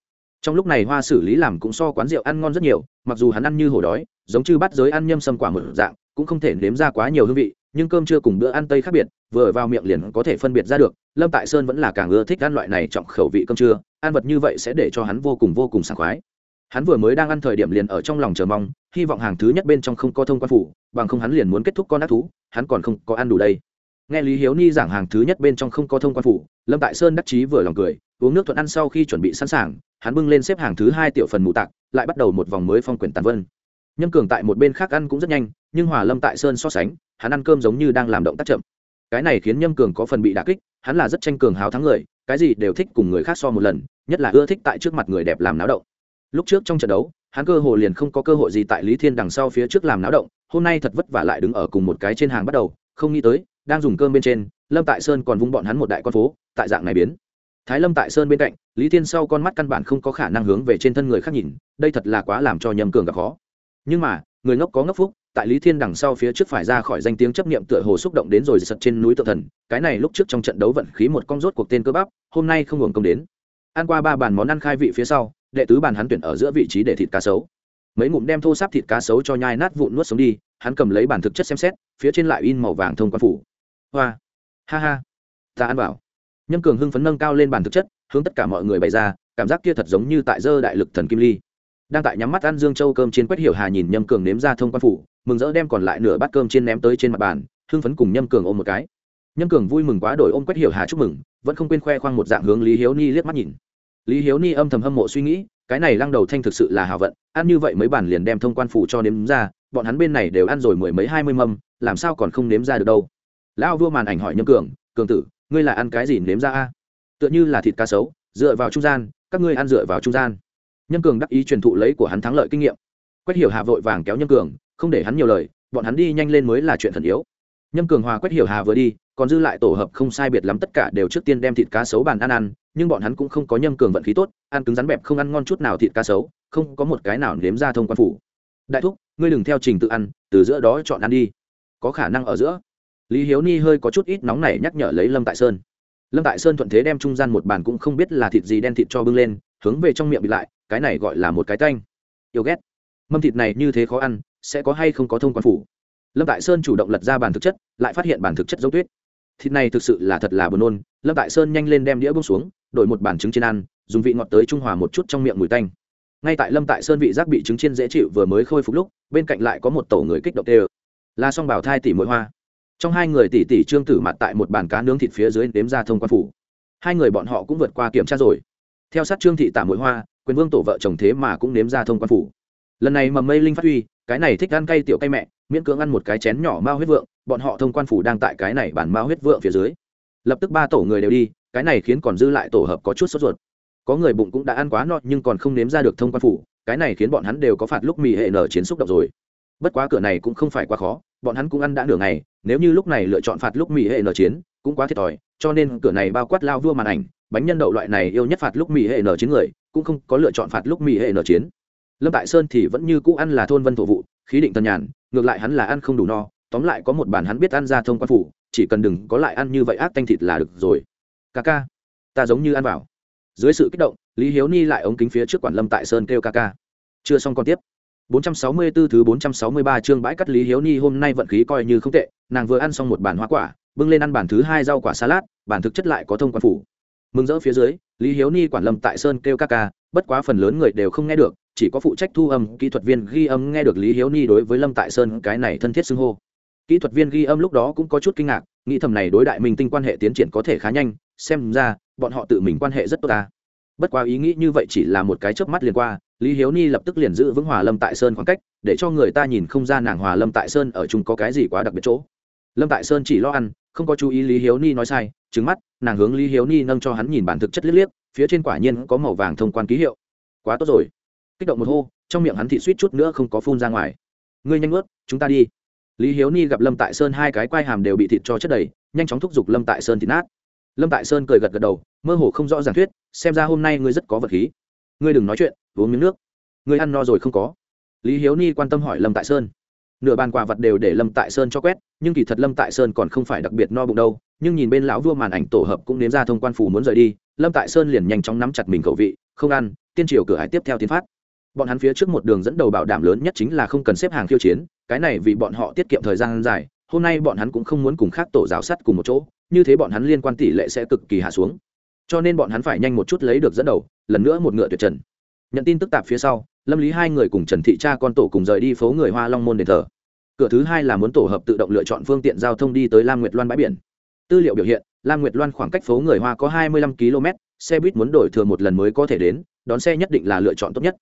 Speaker 1: Trong lúc này hoa xử lý làm cũng so quán rượu ăn ngon rất nhiều, mặc dù hắn ăn như hổ đói, giống như bắt giới ăn nhâm xâm quả một dạng, cũng không thể nếm ra quá nhiều hương vị nhưng cơm chưa cùng bữa ăn tây khác biệt, vừa vào miệng liền có thể phân biệt ra được, lâm tại sơn vẫn là càng ưa thích ăn loại này trọng khẩu vị cơm trưa, ăn vật như vậy sẽ để cho hắn vô cùng vô cùng sảng khoái. Hắn vừa mới đang ăn thời điểm liền ở trong lòng chờ mong, hy vọng hàng thứ nhất bên trong không có thông quan phủ, bằng không hắn liền muốn kết thúc con ác thú, hắn còn không có ăn đủ đây. Nghe lý hiếu ni giảng hàng thứ nhất bên trong không có thông quan phủ, lâm tại sơn đắc chí vừa lòng cười, uống nước thuận ăn sau khi chuẩn bị sẵn sàng, hắn bưng lên xếp hàng thứ hai tiểu phần mù tạc, lại bắt đầu một vòng mới phong quyển tàn vân. Nhâm cường tại một bên khác ăn cũng rất nhanh, nhưng hòa lâm tại sơn so sánh hắn ăn cơm giống như đang làm động tác chậm. Cái này khiến nhâm cường có phần bị đà kích, hắn là rất tranh cường háo thắng người, cái gì đều thích cùng người khác so một lần, nhất là ưa thích tại trước mặt người đẹp làm náo động. Lúc trước trong trận đấu, hắn cơ hội liền không có cơ hội gì tại lý thiên đằng sau phía trước làm náo động, hôm nay thật vất vả lại đứng ở cùng một cái trên hàng bắt đầu, không nghĩ tới, đang dùng cơm bên trên, lâm tại sơn còn vung bọn hắn một đại con phố, tại dạng này biến. Thái lâm tại sơn bên cạnh, lý thiên sau con mắt căn bản không có khả năng hướng về trên thân người khác nhìn, đây thật là quá làm cho nhầm cường gặp khó. Nhưng mà, người ngốc có ngốc phúc tại lý thiên đằng sau phía trước phải ra khỏi danh tiếng chấp nghiệm tựa hồ xúc động đến rồi sật trên núi tự thần, cái này lúc trước trong trận đấu vận khí một con rốt cuộc tên cơ bắp, hôm nay không hưởng công đến. Ăn qua ba bàn món ăn khai vị phía sau, đệ tứ bàn hắn tuyển ở giữa vị trí để thịt cá sấu. Mấy ngụm đem thô sáp thịt cá sấu cho nhai nát vụn nuốt sống đi, hắn cầm lấy bản thực chất xem xét, phía trên lại in màu vàng thông quan phủ. Hoa. Ha ha. Ta ăn bảo nhâm cường hưng phấn nâng cao lên bản thực chất, hướng tất cả mọi người bày ra, cảm giác kia thật giống như tại dơ đại lực thần kim ly đang tại nhắm mắt ăn dương châu cơm trên quét hiểu hà nhìn nhâm cường nếm ra thông quan phủ, mừng rỡ đem còn lại nửa bát cơm trên ném tới trên mặt bàn, hưng phấn cùng nhâm cường ôm một cái. Nhâm cường vui mừng quá đổi ôm quét hiểu hà chúc mừng, vẫn không quên khoe khoang một dạng hướng lý hiếu ni liếc mắt nhìn. Lý hiếu ni âm thầm hâm mộ suy nghĩ, cái này lăng đầu thanh thực sự là hào vận, ăn như vậy mấy bản liền đem thông quan phủ cho nếm ra, bọn hắn bên này đều ăn rồi mười mấy hai mươi mâm, làm sao còn không nếm ra được đâu. Lão vua màn ảnh hỏi nhâm cường cường tử, ngươi là ăn cái gì nếm ra a? Tựa như là thịt cá sấu, dựa vào trung gian, các ngươi ăn dựa vào trung gian nhâm cường đắc ý truyền thụ lấy của hắn thắng lợi kinh nghiệm. Quách hiểu hà vội vàng kéo nhâm cường, không để hắn nhiều lời, bọn hắn đi nhanh lên mới là chuyện thần yếu. Nhâm cường hòa Quách hiểu hà vừa đi, còn dư lại tổ hợp không sai biệt lắm tất cả đều trước tiên đem thịt cá sấu bàn ăn ăn, nhưng bọn hắn cũng không có nhâm cường vận khí tốt, ăn cứng rắn bẹp không ăn ngon chút nào thịt cá sấu, không có một cái nào nếm ra thông quan phủ. Đại thúc, ngươi đừng theo trình tự ăn, từ giữa đó chọn ăn đi. Có khả năng ở giữa. Lý hiếu ni hơi có chút ít nóng này nhắc nhở lấy lâm tại sơn. Lâm tại sơn thuận thế đem trung gian một bàn cũng không biết là thịt gì đen thịt cho bưng lên hướng về trong miệng bị lại, cái này gọi là một cái tanh. Yêu ghét. Mâm thịt này như thế khó ăn, sẽ có hay không có thông quan phủ? Lâm tại sơn chủ động lật ra bàn thực chất, lại phát hiện bàn thực chất dấu tuyết. Thịt này thực sự là thật là buồn nôn, lâm tại sơn nhanh lên đem đĩa bông xuống, đổi một bàn trứng trên ăn, dùng vị ngọt tới trung hòa một chút trong miệng mùi tanh. Ngay tại lâm tại sơn vị giác bị trứng chiên dễ chịu vừa mới khôi phục lúc, bên cạnh lại có một tổ người kích động tê ơ. Là song bảo thai tỷ mỗi hoa. Trong hai người tỷ tỷ trương tử mặt tại một bàn cá nướng thịt phía dưới đếm ra thông quan phủ. Hai người bọn họ cũng vượt qua kiểm tra rồi theo sát trương thị tả mỗi hoa, quyền vương tổ vợ chồng thế mà cũng nếm ra thông quan phủ. Lần này mầm mây linh phát huy, cái này thích ăn cay tiểu cay mẹ, miễn cưỡng ăn một cái chén nhỏ mao huyết vượng, bọn họ thông quan phủ đang tại cái này bản mao huyết vượng phía dưới. Lập tức ba tổ người đều đi, cái này khiến còn dư lại tổ hợp có chút sốt ruột. Có người bụng cũng đã ăn quá no, nhưng còn không nếm ra được thông quan phủ, cái này khiến bọn hắn đều có phạt lúc mì hệ nở chiến xúc động rồi. Bất quá cửa này cũng không phải quá khó, bọn hắn cũng ăn đã nửa ngày, nếu như lúc này lựa chọn phạt lúc mì hệ nở chiến, cũng quá thiệt thòi, cho nên cửa này bao quát lao vua màn ảnh bánh nhân đậu loại này yêu nhất phạt lúc mì hệ nở chiến người, cũng không có lựa chọn phạt lúc mì hệ nở chiến. Lâm tại sơn thì vẫn như cũ ăn là thôn vân thổ vụ, khí định tân nhàn, ngược lại hắn là ăn không đủ no, tóm lại có một bản hắn biết ăn ra thông quan phủ, chỉ cần đừng có lại ăn như vậy ác tanh thịt là được rồi. Ca ca, ta giống như ăn vào. Dưới sự kích động, lý hiếu ni lại ống kính phía trước quản lâm tại sơn kêu ca ca. Chưa xong còn tiếp. 464 thứ 463 chương bãi cắt lý hiếu ni hôm nay vận khí coi như không tệ, nàng vừa ăn xong một bản hoa quả, bưng lên ăn bản thứ hai rau quả salad, bản thực chất lại có thông quan phủ mừng rỡ phía dưới, lý hiếu ni quản lâm tại sơn kêu ca ca, bất quá phần lớn người đều không nghe được, chỉ có phụ trách thu âm, kỹ thuật viên ghi âm nghe được lý hiếu ni đối với lâm tại sơn cái này thân thiết xưng hô. Kỹ thuật viên ghi âm lúc đó cũng có chút kinh ngạc, nghĩ thầm này đối đại minh tinh quan hệ tiến triển có thể khá nhanh, xem ra, bọn họ tự mình quan hệ rất tốt ta. Bất quá ý nghĩ như vậy chỉ là một cái chớp mắt liền qua, lý hiếu ni lập tức liền giữ vững hòa lâm tại sơn khoảng cách, để cho người ta nhìn không ra nàng hòa lâm tại sơn ở chung có cái gì quá đặc biệt chỗ. Lâm tại sơn chỉ lo ăn không có chú ý lý hiếu ni nói sai trứng mắt, nàng hướng lý hiếu ni nâng cho hắn nhìn bản thực chất liếc liếc, phía trên quả nhiên có màu vàng thông quan ký hiệu. Quá tốt rồi. Kích động một hô, trong miệng hắn thị suýt chút nữa không có phun ra ngoài. Ngươi nhanh ướt chúng ta đi. Lý hiếu ni gặp lâm tại sơn hai cái quai hàm đều bị thịt cho chất đầy, nhanh chóng thúc giục lâm tại sơn thịt nát. Lâm tại sơn cười gật gật đầu, mơ hồ không rõ ràng thuyết, xem ra hôm nay ngươi rất có vật khí. Ngươi đừng nói chuyện, uống miếng nước. Ngươi ăn no rồi không có. Lý hiếu ni quan tâm hỏi lâm tại sơn nửa bàn quà vật đều để lâm tại sơn cho quét, nhưng kỳ thật lâm tại sơn còn không phải đặc biệt no bụng đâu, nhưng nhìn bên lão vua màn ảnh tổ hợp cũng nếm ra thông quan phủ muốn rời đi, lâm tại sơn liền nhanh chóng nắm chặt mình khẩu vị, không ăn, tiên triều cửa hải tiếp theo tiến phát. Bọn hắn phía trước một đường dẫn đầu bảo đảm lớn nhất chính là không cần xếp hàng khiêu chiến, cái này vì bọn họ tiết kiệm thời gian dài, hôm nay bọn hắn cũng không muốn cùng khác tổ giáo sắt cùng một chỗ, như thế bọn hắn liên quan tỷ lệ sẽ cực kỳ hạ xuống. Cho nên bọn hắn phải nhanh một chút lấy được dẫn đầu, lần nữa một ngựa tuyệt trần nhận tin tức tạp phía sau, lâm lý hai người cùng trần thị cha con tổ cùng rời đi phố người hoa long môn đền thờ. Cửa thứ hai là muốn tổ hợp tự động lựa chọn phương tiện giao thông đi tới lam nguyệt loan bãi biển. Tư liệu biểu hiện, lam nguyệt loan khoảng cách phố người hoa có hai mươi lăm km, xe buýt muốn đổi thừa một lần mới có thể đến, đón xe nhất định là lựa chọn tốt nhất.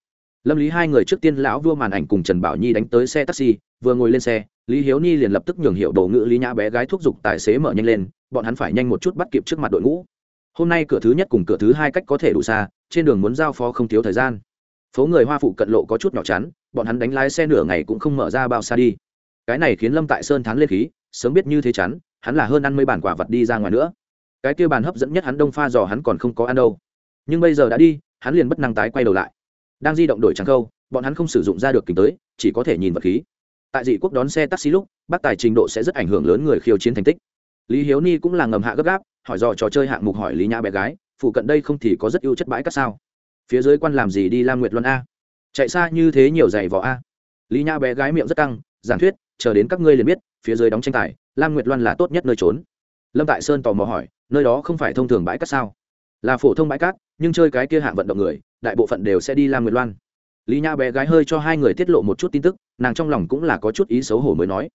Speaker 1: Lâm lý hai người trước tiên lão vua màn ảnh cùng trần bảo nhi đánh tới xe taxi, vừa ngồi lên xe, lý hiếu ni liền lập tức nhường hiệu đồ ngữ lý nhã bé gái thúc giục tài xế mở nhanh lên, bọn hắn phải nhanh một chút bắt kịp trước mặt đội ngũ hôm nay cửa thứ nhất cùng cửa thứ hai cách có thể đủ xa, trên đường muốn giao phó không thiếu thời gian. Phố người hoa phụ cận lộ có chút nhỏ chắn, bọn hắn đánh lái xe nửa ngày cũng không mở ra bao xa đi. Cái này khiến lâm tại sơn thắng lên khí, sớm biết như thế chắn, hắn là hơn ăn mấy bản quả vật đi ra ngoài nữa. Cái kia bàn hấp dẫn nhất hắn đông pha giò hắn còn không có ăn đâu. Nhưng bây giờ đã đi, hắn liền bất năng tái quay đầu lại. Đang di động đổi trắng câu, bọn hắn không sử dụng ra được kính tới, chỉ có thể nhìn vật khí. Tại dị quốc đón xe taxi lúc, bác tài trình độ sẽ rất ảnh hưởng lớn người khiêu chiến thành tích. Lý hiếu ni cũng là ngầm hạ gấp gáp hỏi dò trò chơi hạng mục hỏi lý nhã bé gái phụ cận đây không thì có rất ưu chất bãi cát sao? Phía dưới quan làm gì đi lam nguyệt luân a? Chạy xa như thế nhiều giày vỏ a? Lý nhã bé gái miệng rất căng, giảng thuyết, chờ đến các ngươi liền biết, phía dưới đóng tranh tài, lam nguyệt loan là tốt nhất nơi trốn. Lâm tại sơn tò mò hỏi, nơi đó không phải thông thường bãi cát sao? Là phổ thông bãi cát, nhưng chơi cái kia hạng vận động người, đại bộ phận đều sẽ đi lam nguyệt loan lý nhã bé gái hơi cho hai người tiết lộ một chút tin tức, nàng trong lòng cũng là có chút ý xấu hổ mới nói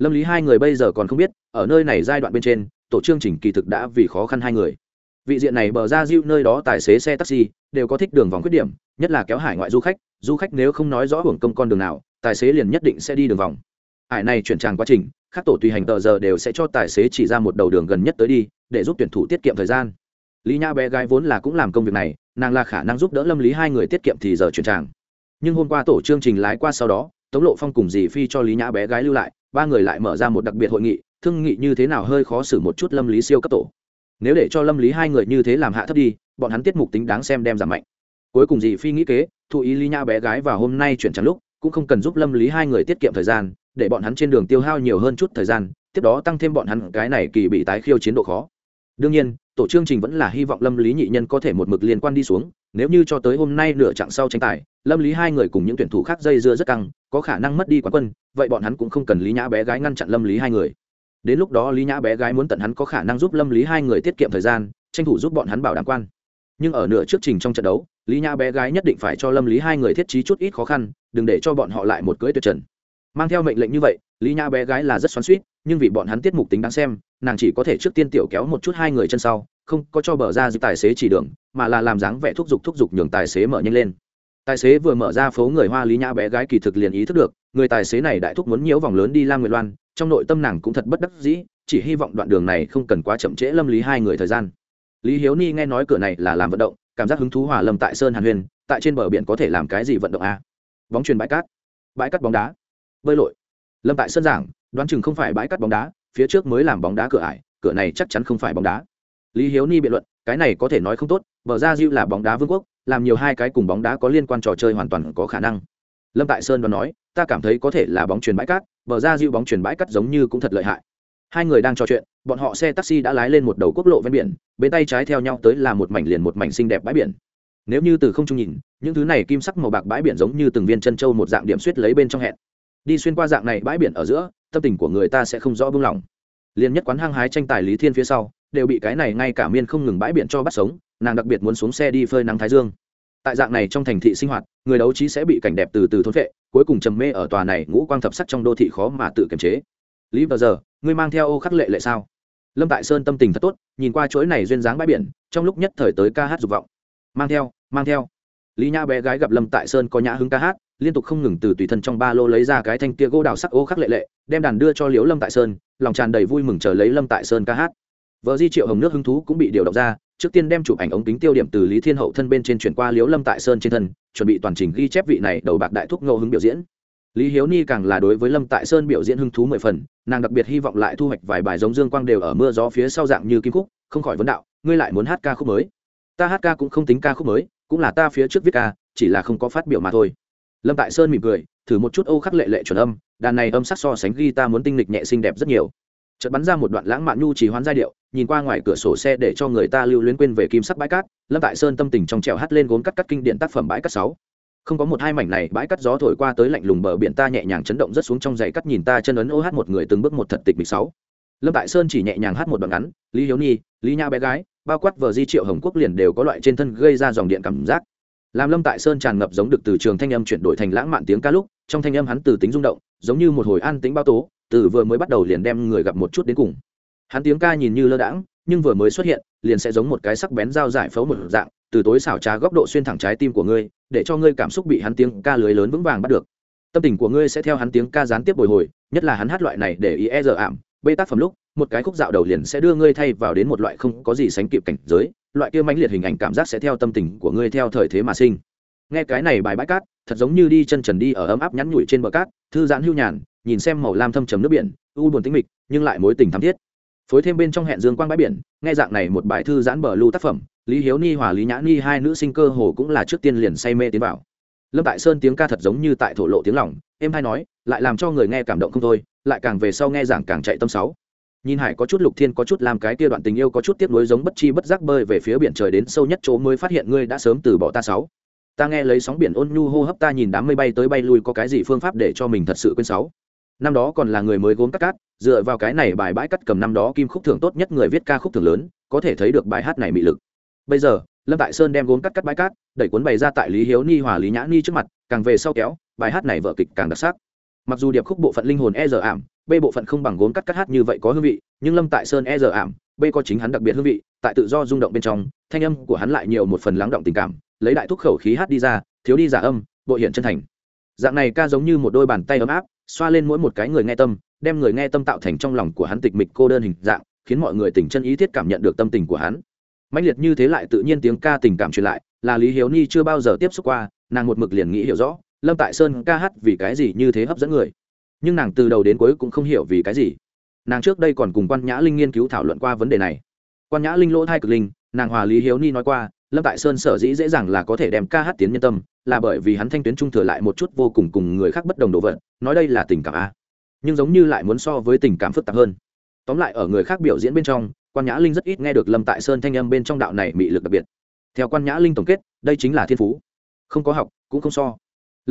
Speaker 1: lâm lý hai người bây giờ còn không biết, ở nơi này giai đoạn bên trên, tổ chương trình kỳ thực đã vì khó khăn hai người. Vị diện này bờ ra diêu nơi đó tài xế xe taxi, đều có thích đường vòng khuyết điểm, nhất là kéo hải ngoại du khách du khách nếu không nói rõ hưởng công con đường nào, tài xế liền nhất định sẽ đi đường vòng. Hải này chuyển tràng quá trình, các tổ tùy hành tờ giờ đều sẽ cho tài xế chỉ ra một đầu đường gần nhất tới đi, để giúp tuyển thủ tiết kiệm thời gian. Lý nha bé gái vốn là cũng làm công việc này, nàng là khả năng giúp đỡ lâm lý hai người tiết kiệm thì giờ chuyển tràng. Nhưng hôm qua tổ chương trình lái qua sau đó, tống lộ phong cùng dì phi cho lý nhã bé gái lưu lại ba người lại mở ra một đặc biệt hội nghị, thương nghị như thế nào hơi khó xử một chút lâm lý siêu cấp tổ. Nếu để cho lâm lý hai người như thế làm hạ thấp đi, bọn hắn tiết mục tính đáng xem đem giảm mạnh. Cuối cùng dì phi nghĩ kế thụ ý lý nhã bé gái và hôm nay chuyển trắng lúc, cũng không cần giúp lâm lý hai người tiết kiệm thời gian, để bọn hắn trên đường tiêu hao nhiều hơn chút thời gian, tiếp đó tăng thêm bọn hắn cái này kỳ bị tái khiêu chiến độ khó. Đương nhiên tổ chương trình vẫn là hy vọng lâm lý nhị nhân có thể một mực liên quan đi xuống, nếu như cho tới hôm nay nửa chặng sau tranh tài, lâm lý hai người cùng những tuyển thủ khác dây dưa rất căng, có khả năng mất đi quán quân, vậy bọn hắn cũng không cần lý nhã bé gái ngăn chặn lâm lý hai người. Đến lúc đó lý nhã bé gái muốn tận hắn có khả năng giúp lâm lý hai người tiết kiệm thời gian, tranh thủ giúp bọn hắn bảo đảm quan. Nhưng ở nửa trước trình trong trận đấu, lý nhã bé gái nhất định phải cho lâm lý hai người thiết trí chút ít khó khăn, đừng để cho bọn họ lại một cưỡi tuyệt trần. Mang theo mệnh lệnh như vậy, lý nhã bé gái là rất xoắn suýt nhưng vì bọn hắn tiết mục tính đáng xem, nàng chỉ có thể trước tiên tiểu kéo một chút hai người chân sau, không có cho bờ ra giữ tài xế chỉ đường, mà là làm dáng vẻ thúc giục thúc giục nhường tài xế mở nhanh lên. Tài xế vừa mở ra phố người hoa lý nhã bé gái kỳ thực liền ý thức được, người tài xế này đại thúc muốn nhiễu vòng lớn đi lam nguyệt loan, trong nội tâm nàng cũng thật bất đắc dĩ, chỉ hy vọng đoạn đường này không cần quá chậm trễ lâm lý hai người thời gian. Lý hiếu ni nghe nói cửa này là làm vận động, cảm giác hứng thú hòa lâm tại sơn hàn huyền, tại trên bờ biển có thể làm cái gì vận động a bóng truyền bãi cát. Bãi cát bóng đá. Bơi lội. Lâm tại sơn giảng đoán chừng không phải bãi cắt bóng đá, phía trước mới làm bóng đá cửa ải, cửa này chắc chắn không phải bóng đá. Lý hiếu ni biện luận, cái này có thể nói không tốt, bờ ra diêu là bóng đá vương quốc, làm nhiều hai cái cùng bóng đá có liên quan trò chơi hoàn toàn có khả năng. Lâm tại sơn đoán nói, ta cảm thấy có thể là bóng truyền bãi cát, bờ ra diêu bóng truyền bãi cát giống như cũng thật lợi hại. Hai người đang trò chuyện, bọn họ xe taxi đã lái lên một đầu quốc lộ ven biển, bên tay trái theo nhau tới là một mảnh liền một mảnh xinh đẹp bãi biển. Nếu như từ không trung nhìn, những thứ này kim sắc màu bạc bãi biển giống như từng viên chân trâu một dạng điểm suýt lấy bên trong hẹn đi xuyên qua dạng này bãi biển ở giữa, tâm tình của người ta sẽ không rõ buông lỏng liền nhất quán hăng hái tranh tài lý thiên phía sau, đều bị cái này ngay cả miên không ngừng bãi biển cho bắt sống, nàng đặc biệt muốn xuống xe đi phơi nắng thái dương. Tại dạng này trong thành thị sinh hoạt, người đấu trí sẽ bị cảnh đẹp từ từ thôn vệ cuối cùng trầm mê ở tòa này ngũ quang thập sắc trong đô thị khó mà tự kiềm chế. Lý vào giờ, ngươi mang theo ô khắc lệ lệ sao? Lâm tại sơn tâm tình thật tốt, nhìn qua chuỗi này duyên dáng bãi biển, trong lúc nhất thời tới ca hát dục vọng. Mang theo mang theo. Lý nha bé gái gặp lâm tại sơn có nhã hứng ca hát liên tục không ngừng từ tùy thân trong ba lô lấy ra cái thanh tia gỗ đào sắc ô khắc lệ lệ, đem đàn đưa cho liễu lâm tại sơn, lòng tràn đầy vui mừng chờ lấy lâm tại sơn ca hát. Vợ di triệu hồng nước hứng thú cũng bị điều động ra, trước tiên đem chụp ảnh ống kính tiêu điểm từ lý thiên hậu thân bên trên chuyển qua liễu lâm tại sơn trên thân, chuẩn bị toàn trình ghi chép vị này đầu bạc đại thúc ngô hứng biểu diễn. Lý hiếu ni càng là đối với lâm tại sơn biểu diễn hứng thú mười phần, nàng đặc biệt hy vọng lại thu hoạch vài bài giống dương quang đều ở mưa gió phía sau dạng như kim khúc, không khỏi vấn đạo, ngươi lại muốn hát ca khúc mới? Ta hát ca cũng không tính ca khúc mới, cũng là ta phía trước viết ca, chỉ là không có phát biểu mà thôi lâm tại sơn mỉm cười, thử một chút ô khắc lệ lệ chuẩn âm, đàn này âm sắc so sánh ghi ta muốn tinh lịch nhẹ xinh đẹp rất nhiều. Chợt bắn ra một đoạn lãng mạn nhu chỉ hoán giai điệu, nhìn qua ngoài cửa sổ xe để cho người ta lưu luyến quên về kim sắc bãi cát, lâm tại sơn tâm tình trong trèo hát lên gốm cắt cắt kinh điển tác phẩm bãi cát sáu. Không có một hai mảnh này, bãi cát gió thổi qua tới lạnh lùng bờ biển ta nhẹ nhàng chấn động rất xuống trong giày cắt nhìn ta chân ấn ô hát một người từng bước một thật tịch mịch sáu. Lâm tại sơn chỉ nhẹ nhàng hát một đoạn ngắn, lý hiếu nhi, lý nha bé gái, bao quát vờ di triệu hồng quốc liền đều có loại trên thân gây ra dòng điện cảm giác làm lâm tại sơn tràn ngập giống được từ trường thanh âm chuyển đổi thành lãng mạn tiếng ca lúc, trong thanh âm hắn từ tính rung động, giống như một hồi an tính bao tố, từ vừa mới bắt đầu liền đem người gặp một chút đến cùng. Hắn tiếng ca nhìn như lơ đãng, nhưng vừa mới xuất hiện, liền sẽ giống một cái sắc bén dao giải phẫu một dạng, từ tối xảo trá góc độ xuyên thẳng trái tim của ngươi, để cho ngươi cảm xúc bị hắn tiếng ca lưới lớn vững vàng bắt được. Tâm tình của ngươi sẽ theo hắn tiếng ca gián tiếp bồi hồi, nhất là hắn hát loại này để ý e dở ảm, bê tác phẩm lúc một cái khúc dạo đầu liền sẽ đưa ngươi thay vào đến một loại không có gì sánh kịp cảnh giới, loại kia mãnh liệt hình ảnh cảm giác sẽ theo tâm tình của ngươi theo thời thế mà sinh. Nghe cái này bài bãi cát, thật giống như đi chân trần đi ở ấm áp nhắn nhủi trên bờ cát, thư giãn hưu nhàn, nhìn xem màu lam thâm trầm nước biển, u buồn tĩnh mịch, nhưng lại mối tình thắm thiết. Phối thêm bên trong hẹn dương quang bãi biển, nghe dạng này một bài thư giãn bờ lưu tác phẩm, lý hiếu ni, hòa lý nhã ni, hai nữ sinh cơ hồ cũng là trước tiên liền say mê tiến vào. Lâm tại sơn tiếng ca thật giống như tại thổ lộ tiếng lòng em hay nói, lại làm cho người nghe cảm động không thôi, lại càng về sau nghe giảng càng chạy tâm sáu nhìn hải có chút lục thiên, có chút làm cái kia đoạn tình yêu, có chút tiếp nối giống bất chi bất giác bơi về phía biển trời đến sâu nhất chỗ mới phát hiện ngươi đã sớm từ bỏ ta sáu. Ta nghe lấy sóng biển ôn nhu hô hấp ta nhìn đám mây bay tới bay lui, có cái gì phương pháp để cho mình thật sự quên sáu? Năm đó còn là người mới gốm cắt cát, dựa vào cái này bài bãi cắt cầm năm đó kim khúc thưởng tốt nhất người viết ca khúc thưởng lớn, có thể thấy được bài hát này mị lực. Bây giờ, lâm tại sơn đem gốm cắt cắt bãi cát, đẩy cuốn bày ra tại lý hiếu ni, hòa lý nhã ni trước mặt, càng về sau kéo, bài hát này vợ kịch càng đặc sắc. Mặc dù điệp khúc bộ phận linh hồn e giờ ảm b bộ phận không bằng gốm cắt cắt hát như vậy có hương vị, nhưng lâm tại sơn e giờ ảm, b có chính hắn đặc biệt hương vị, tại tự do rung động bên trong, thanh âm của hắn lại nhiều một phần lắng động tình cảm, lấy đại thúc khẩu khí hát đi ra, thiếu đi giả âm, bội hiện chân thành. Dạng này ca giống như một đôi bàn tay ấm áp, xoa lên mỗi một cái người nghe tâm, đem người nghe tâm tạo thành trong lòng của hắn tịch mịch cô đơn hình dạng, khiến mọi người tình chân ý thiết cảm nhận được tâm tình của hắn. Mạnh liệt như thế lại tự nhiên tiếng ca tình cảm truyền lại, là lý hiếu ni chưa bao giờ tiếp xúc qua, nàng một mực liền nghĩ hiểu rõ, lâm tại sơn ca hát vì cái gì như thế hấp dẫn người nhưng nàng từ đầu đến cuối cũng không hiểu vì cái gì. Nàng trước đây còn cùng quan nhã linh nghiên cứu thảo luận qua vấn đề này. Quan nhã linh lỗ thai cực linh, nàng hòa lý hiếu ni nói qua, lâm tại sơn sở dĩ dễ dàng là có thể đem ca hát tiến nhân tâm, là bởi vì hắn thanh tuyến trung thừa lại một chút vô cùng cùng người khác bất đồng đồ vật, nói đây là tình cảm a. Nhưng giống như lại muốn so với tình cảm phức tạp hơn. Tóm lại ở người khác biểu diễn bên trong, quan nhã linh rất ít nghe được lâm tại sơn thanh âm bên trong đạo này mị lực đặc biệt. Theo quan nhã linh tổng kết, đây chính là thiên phú. Không có học, cũng không so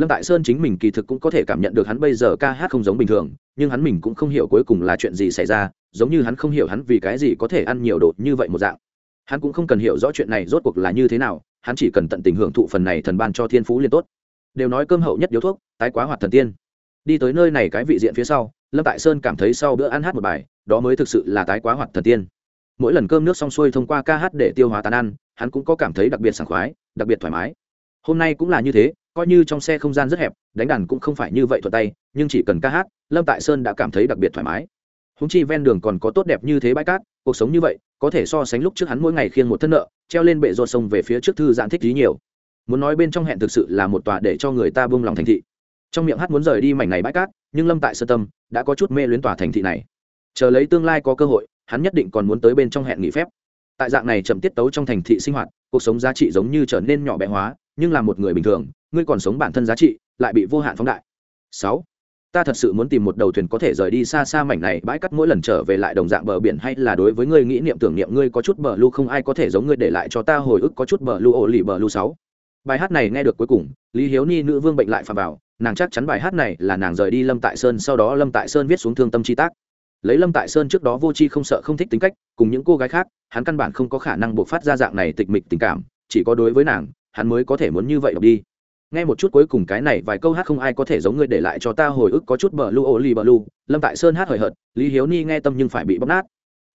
Speaker 1: lâm tại sơn chính mình kỳ thực cũng có thể cảm nhận được hắn bây giờ ca hát không giống bình thường, nhưng hắn mình cũng không hiểu cuối cùng là chuyện gì xảy ra, giống như hắn không hiểu hắn vì cái gì có thể ăn nhiều đồ như vậy một dạng. Hắn cũng không cần hiểu rõ chuyện này rốt cuộc là như thế nào, hắn chỉ cần tận tình hưởng thụ phần này thần ban cho thiên phú liên tốt. Đều nói cơm hậu nhất điếu thuốc, tái quá hoạt thần tiên. Đi tới nơi này cái vị diện phía sau, lâm tại sơn cảm thấy sau bữa ăn hát một bài, đó mới thực sự là tái quá hoạt thần tiên. Mỗi lần cơm nước xong xuôi thông qua ca hát để tiêu hóa tàn ăn, hắn cũng có cảm thấy đặc biệt sảng khoái, đặc biệt thoải mái. Hôm nay cũng là như thế coi như trong xe không gian rất hẹp, đánh đàn cũng không phải như vậy thuận tay, nhưng chỉ cần ca hát, lâm tại sơn đã cảm thấy đặc biệt thoải mái. Húng chi ven đường còn có tốt đẹp như thế bãi cát, cuộc sống như vậy, có thể so sánh lúc trước hắn mỗi ngày khiêng một thân nợ, treo lên bệ ruột sông về phía trước thư giãn thích lý nhiều. Muốn nói bên trong hẹn thực sự là một tòa để cho người ta buông lòng thành thị. Trong miệng hát muốn rời đi mảnh này bãi cát, nhưng lâm tại sơ tâm đã có chút mê luyến tòa thành thị này. Chờ lấy tương lai có cơ hội, hắn nhất định còn muốn tới bên trong hẹn nghỉ phép. Tại dạng này chậm tiết tấu trong thành thị sinh hoạt, cuộc sống giá trị giống như trở nên nhỏ bé hóa, nhưng là một người bình thường ngươi còn sống bản thân giá trị, lại bị vô hạn phóng đại. Sáu, ta thật sự muốn tìm một đầu thuyền có thể rời đi xa xa mảnh này, bãi cắt mỗi lần trở về lại đồng dạng bờ biển hay là đối với ngươi nghĩ niệm tưởng niệm ngươi có chút bờ lu không ai có thể giống ngươi để lại cho ta hồi ức có chút bờ lu ổ lì bờ lu sáu. Bài hát này nghe được cuối cùng, lý hiếu ni nữ vương bệnh lại phà vào, nàng chắc chắn bài hát này là nàng rời đi lâm tại sơn, sau đó lâm tại sơn viết xuống thương tâm chi tác. Lấy lâm tại sơn trước đó vô c h i không sợ không thích tính cách, cùng những cô gái khác, hắn căn bản không có khả năng buộc phát ra dạng này tịch mịch tình cảm, chỉ có đối với nàng, hắn mới có thể muốn như vậy đọc đi nghe một chút cuối cùng cái này vài câu hát không ai có thể giống ngươi để lại cho ta hồi ức có chút bờ lu, ô li bờ lu. Lâm tại sơn hát hời hợt, lý hiếu ni nghe tâm nhưng phải bị bóc nát.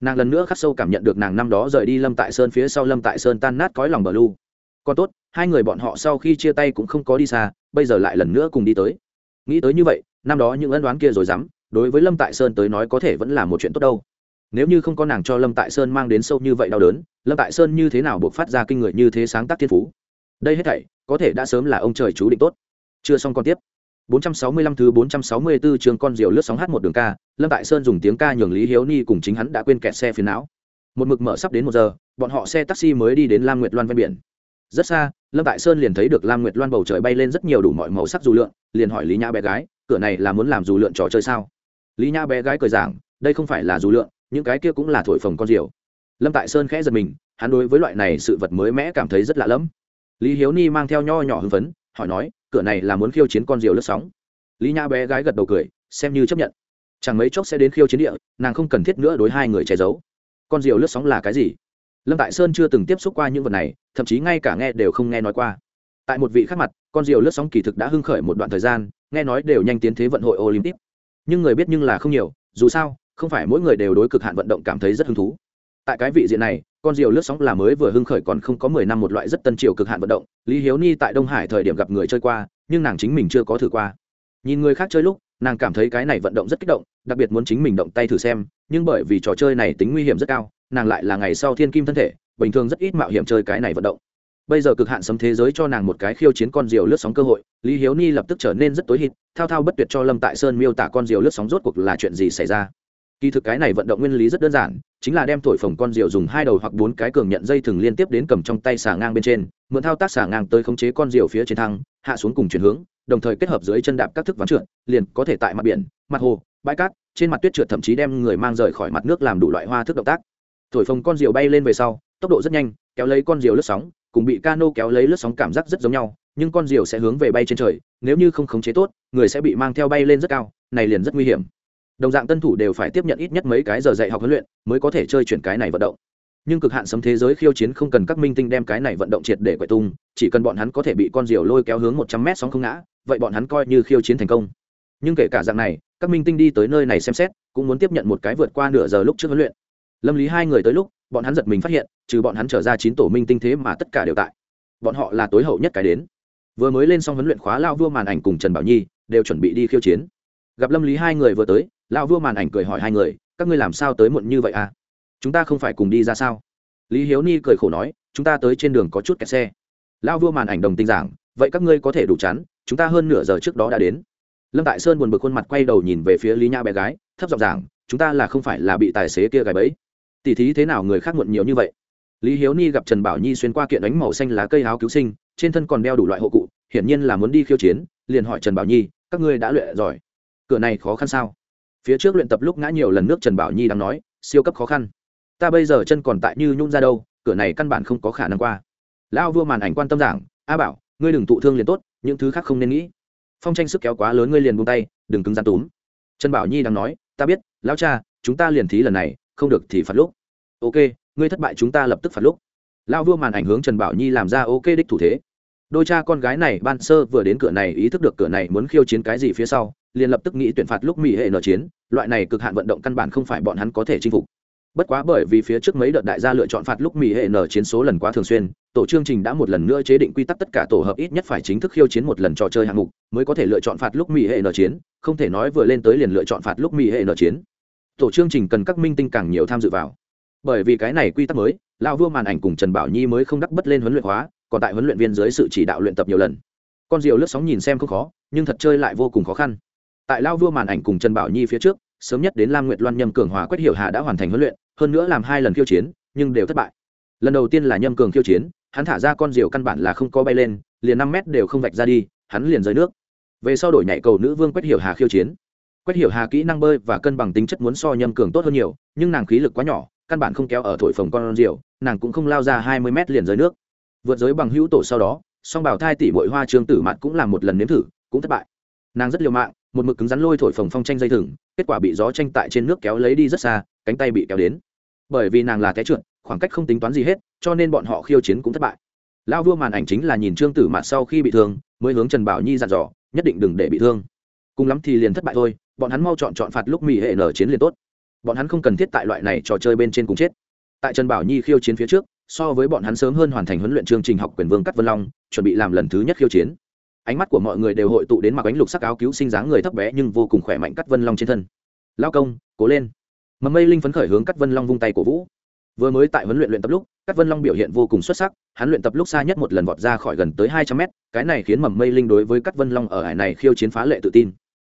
Speaker 1: Nàng lần nữa khắc sâu cảm nhận được nàng năm đó rời đi lâm tại sơn phía sau lâm tại sơn tan nát cõi lòng bờ lu. Còn tốt, hai người bọn họ sau khi chia tay cũng không có đi xa, bây giờ lại lần nữa cùng đi tới. Nghĩ tới như vậy, năm đó những ân đoán kia rồi dám, đối với lâm tại sơn tới nói có thể vẫn là một chuyện tốt đâu. Nếu như không có nàng cho lâm tại sơn mang đến sâu như vậy đau đớn, lâm tại sơn như thế nào buộc phát ra kinh người như thế sáng tác thiên phú? Đây hết thảy có thể đã sớm là ông trời chú định tốt. Chưa xong còn tiếp. 465 thứ 464 trường con diều lướt sóng hát một đường ca, lâm tại sơn dùng tiếng ca nhường lý hiếu ni cùng chính hắn đã quên kẹt xe phiền não. Một mực mở sắp đến một giờ, bọn họ xe taxi mới đi đến lam nguyệt loan ven biển. Rất xa, lâm tại sơn liền thấy được lam nguyệt loan bầu trời bay lên rất nhiều đủ mọi màu sắc dù lượn, liền hỏi lý nhã bé gái, cửa này là muốn làm dù lượn trò chơi sao? Lý nhã bé gái cười giảng, đây không phải là dù lượn, những cái kia cũng là thổi phồng con diều. Lâm tại sơn khẽ giật mình, hắn đối với loại này sự vật mới mẽ cảm thấy rất lạ lẫm lý hiếu ni mang theo nho nhỏ hưng phấn, hỏi nói, cửa này là muốn khiêu chiến con diều lướt sóng. Lý nhã bé gái gật đầu cười, xem như chấp nhận. Chẳng mấy chốc sẽ đến khiêu chiến địa, nàng không cần thiết nữa đối hai người che giấu. Con diều lướt sóng là cái gì? Lâm tại sơn chưa từng tiếp xúc qua những vật này, thậm chí ngay cả nghe đều không nghe nói qua. Tại một vị khác mặt, con diều lướt sóng kỳ thực đã hưng khởi một đoạn thời gian, nghe nói đều nhanh tiến thế vận hội olympic. Nhưng người biết nhưng là không nhiều, dù sao, không phải mỗi người đều đối cực hạn vận động cảm thấy rất hứng thú tại cái vị diện này, con diều lướt sóng là mới vừa hưng khởi còn không có mười năm một loại rất tân triều cực hạn vận động. Lý hiếu ni tại đông hải thời điểm gặp người chơi qua, nhưng nàng chính mình chưa có thử qua. Nhìn người khác chơi lúc, nàng cảm thấy cái này vận động rất kích động, đặc biệt muốn chính mình động tay thử xem, nhưng bởi vì trò chơi này tính nguy hiểm rất cao, nàng lại là ngày sau thiên kim thân thể, bình thường rất ít mạo hiểm chơi cái này vận động. Bây giờ cực hạn sấm thế giới cho nàng một cái khiêu chiến con diều lướt sóng cơ hội, lý hiếu ni lập tức trở nên rất tối hít thao thao bất tuyệt cho lâm tại sơn miêu tả con diều lướt sóng rốt cuộc là chuyện gì xảy ra kỳ thực cái này vận động nguyên lý rất đơn giản, chính là đem thổi phồng con diều dùng hai đầu hoặc bốn cái cường nhận dây thừng liên tiếp đến cầm trong tay xả ngang bên trên, mượn thao tác xả ngang tới khống chế con diều phía trên thăng, hạ xuống cùng chuyển hướng, đồng thời kết hợp dưới chân đạp các thức ván trượt, liền có thể tại mặt biển, mặt hồ, bãi cát, trên mặt tuyết trượt thậm chí đem người mang rời khỏi mặt nước làm đủ loại hoa thức động tác. Thổi phồng con diều bay lên về sau, tốc độ rất nhanh, kéo lấy con diều lướt sóng, cùng bị cano kéo lấy lướt sóng cảm giác rất giống nhau, nhưng con diều sẽ hướng về bay trên trời, nếu như không khống chế tốt, người sẽ bị mang theo bay lên rất cao, này liền rất nguy hiểm đồng dạng tân thủ đều phải tiếp nhận ít nhất mấy cái giờ dạy học huấn luyện mới có thể chơi chuyển cái này vận động. Nhưng cực hạn sấm thế giới khiêu chiến không cần các minh tinh đem cái này vận động triệt để quậy tung, chỉ cần bọn hắn có thể bị con diều lôi kéo hướng một trăm mét sóng không ngã, vậy bọn hắn coi như khiêu chiến thành công. Nhưng kể cả dạng này, các minh tinh đi tới nơi này xem xét, cũng muốn tiếp nhận một cái vượt qua nửa giờ lúc trước huấn luyện. Lâm lý hai người tới lúc, bọn hắn giật mình phát hiện, trừ bọn hắn trở ra chín tổ minh tinh thế mà tất cả đều tại. Bọn họ là tối hậu nhất cái đến. Vừa mới lên xong huấn luyện khóa lao vua màn ảnh cùng trần bảo nhi, đều chuẩn bị đi khiêu chiến gặp lâm lý hai người vừa tới, lão vua màn ảnh cười hỏi hai người, các ngươi làm sao tới muộn như vậy à? Chúng ta không phải cùng đi ra sao? Lý hiếu ni cười khổ nói, chúng ta tới trên đường có chút kẹt xe. Lão vua màn ảnh đồng tình giảng, vậy các ngươi có thể đủ chắn, chúng ta hơn nửa giờ trước đó đã đến. Lâm tại sơn buồn bực khuôn mặt quay đầu nhìn về phía lý nhã bé gái, thấp giọng giảng, chúng ta là không phải là bị tài xế kia gài bẫy. Tỉ thí thế nào người khác muộn nhiều như vậy? Lý hiếu ni gặp trần bảo nhi xuyên qua kiện đánh màu xanh lá cây áo cứu sinh, trên thân còn đeo đủ loại hộ cụ, hiển nhiên là muốn đi khiêu chiến, liền hỏi trần bảo nhi, các ngươi đã luyện giỏi cửa này khó khăn sao? Phía trước luyện tập lúc ngã nhiều lần nước trần bảo nhi đang nói, siêu cấp khó khăn. Ta bây giờ chân còn tại như nhung ra đâu, cửa này căn bản không có khả năng qua. Lão vua màn ảnh quan tâm giảng, a bảo, ngươi đừng tụ thương liền tốt, những thứ khác không nên nghĩ. Phong tranh sức kéo quá lớn ngươi liền buông tay, đừng cứng gian túm. Trần bảo nhi đang nói, ta biết, lão cha, chúng ta liền thí lần này, không được thì phạt lúc. Ok, ngươi thất bại chúng ta lập tức phạt lúc. Lão vua màn ảnh hướng trần bảo nhi làm ra ok đích thủ thế đôi cha con gái này ban sơ vừa đến cửa này ý thức được cửa này muốn khiêu chiến cái gì phía sau, liền lập tức nghĩ tuyển phạt lúc mỹ hệ nở chiến, loại này cực hạn vận động căn bản không phải bọn hắn có thể chinh phục. Bất quá bởi vì phía trước mấy đợt đại gia lựa chọn phạt lúc mỹ hệ nở chiến số lần quá thường xuyên, tổ chương trình đã một lần nữa chế định quy tắc tất cả tổ hợp ít nhất phải chính thức khiêu chiến một lần trò chơi hạng mục, mới có thể lựa chọn phạt lúc mỹ hệ nở chiến, không thể nói vừa lên tới liền lựa chọn phạt lúc mỹ hệ nở chiến. Tổ chương trình cần các minh tinh càng nhiều tham dự vào. Bởi vì cái này quy tắc mới lao vua màn ảnh cùng trần bảo nhi mới không đắc bất lên huấn luyện hóa còn tại huấn luyện viên dưới sự chỉ đạo luyện tập nhiều lần. Con diều lướt sóng nhìn xem không khó, nhưng thật chơi lại vô cùng khó khăn. Tại lao vua màn ảnh cùng trần bảo nhi phía trước, sớm nhất đến lam nguyệt loan nhâm cường hòa quét hiểu hà đã hoàn thành huấn luyện, hơn nữa làm hai lần khiêu chiến, nhưng đều thất bại. Lần đầu tiên là nhâm cường khiêu chiến, hắn thả ra con diều căn bản là không có bay lên, liền năm mét đều không vạch ra đi, hắn liền rơi nước. Về sau đổi nhảy cầu nữ vương quét hiểu hà khiêu chiến. Quét hiểu hà kỹ năng bơi và cân bằng tính chất muốn so nhâm cường tốt hơn nhiều, nhưng nàng khí lực quá nhỏ, căn bản không kéo ở thổi phồng con diều, nàng cũng không lao ra hai mươi mét liền rơi nước vượt giới bằng hữu tổ sau đó, song bảo thai tỷ bội hoa trương tử mạn cũng làm một lần nếm thử, cũng thất bại. Nàng rất liều mạng, một mực cứng rắn lôi thổi phồng phong tranh dây thừng, kết quả bị gió tranh tại trên nước kéo lấy đi rất xa, cánh tay bị kéo đến. Bởi vì nàng là té trượt, khoảng cách không tính toán gì hết, cho nên bọn họ khiêu chiến cũng thất bại. Lao vua màn ảnh chính là nhìn trương tử mạn sau khi bị thương, mới hướng trần bảo nhi dặn dò, nhất định đừng để bị thương. Cùng lắm thì liền thất bại thôi, bọn hắn mau chọn chọn phạt lúc mỹ hệ nở chiến liền tốt. Bọn hắn không cần thiết tại loại này trò chơi bên trên cùng chết. Tại trần bảo nhi khiêu chiến phía trước so với bọn hắn sớm hơn hoàn thành huấn luyện chương trình học quyền vương cắt vân long, chuẩn bị làm lần thứ nhất khiêu chiến. Ánh mắt của mọi người đều hội tụ đến mặc ánh lục sắc áo cứu sinh dáng người thấp bé nhưng vô cùng khỏe mạnh cắt vân long trên thân. Lao công, cố lên. Mầm mây linh phấn khởi hướng cắt vân long vung tay cổ vũ. Vừa mới tại huấn luyện luyện tập lúc cắt vân long biểu hiện vô cùng xuất sắc, hắn luyện tập lúc xa nhất một lần vọt ra khỏi gần tới hai trăm mét, cái này khiến mầm mây linh đối với cắt vân long ở hải này khiêu chiến phá lệ tự tin.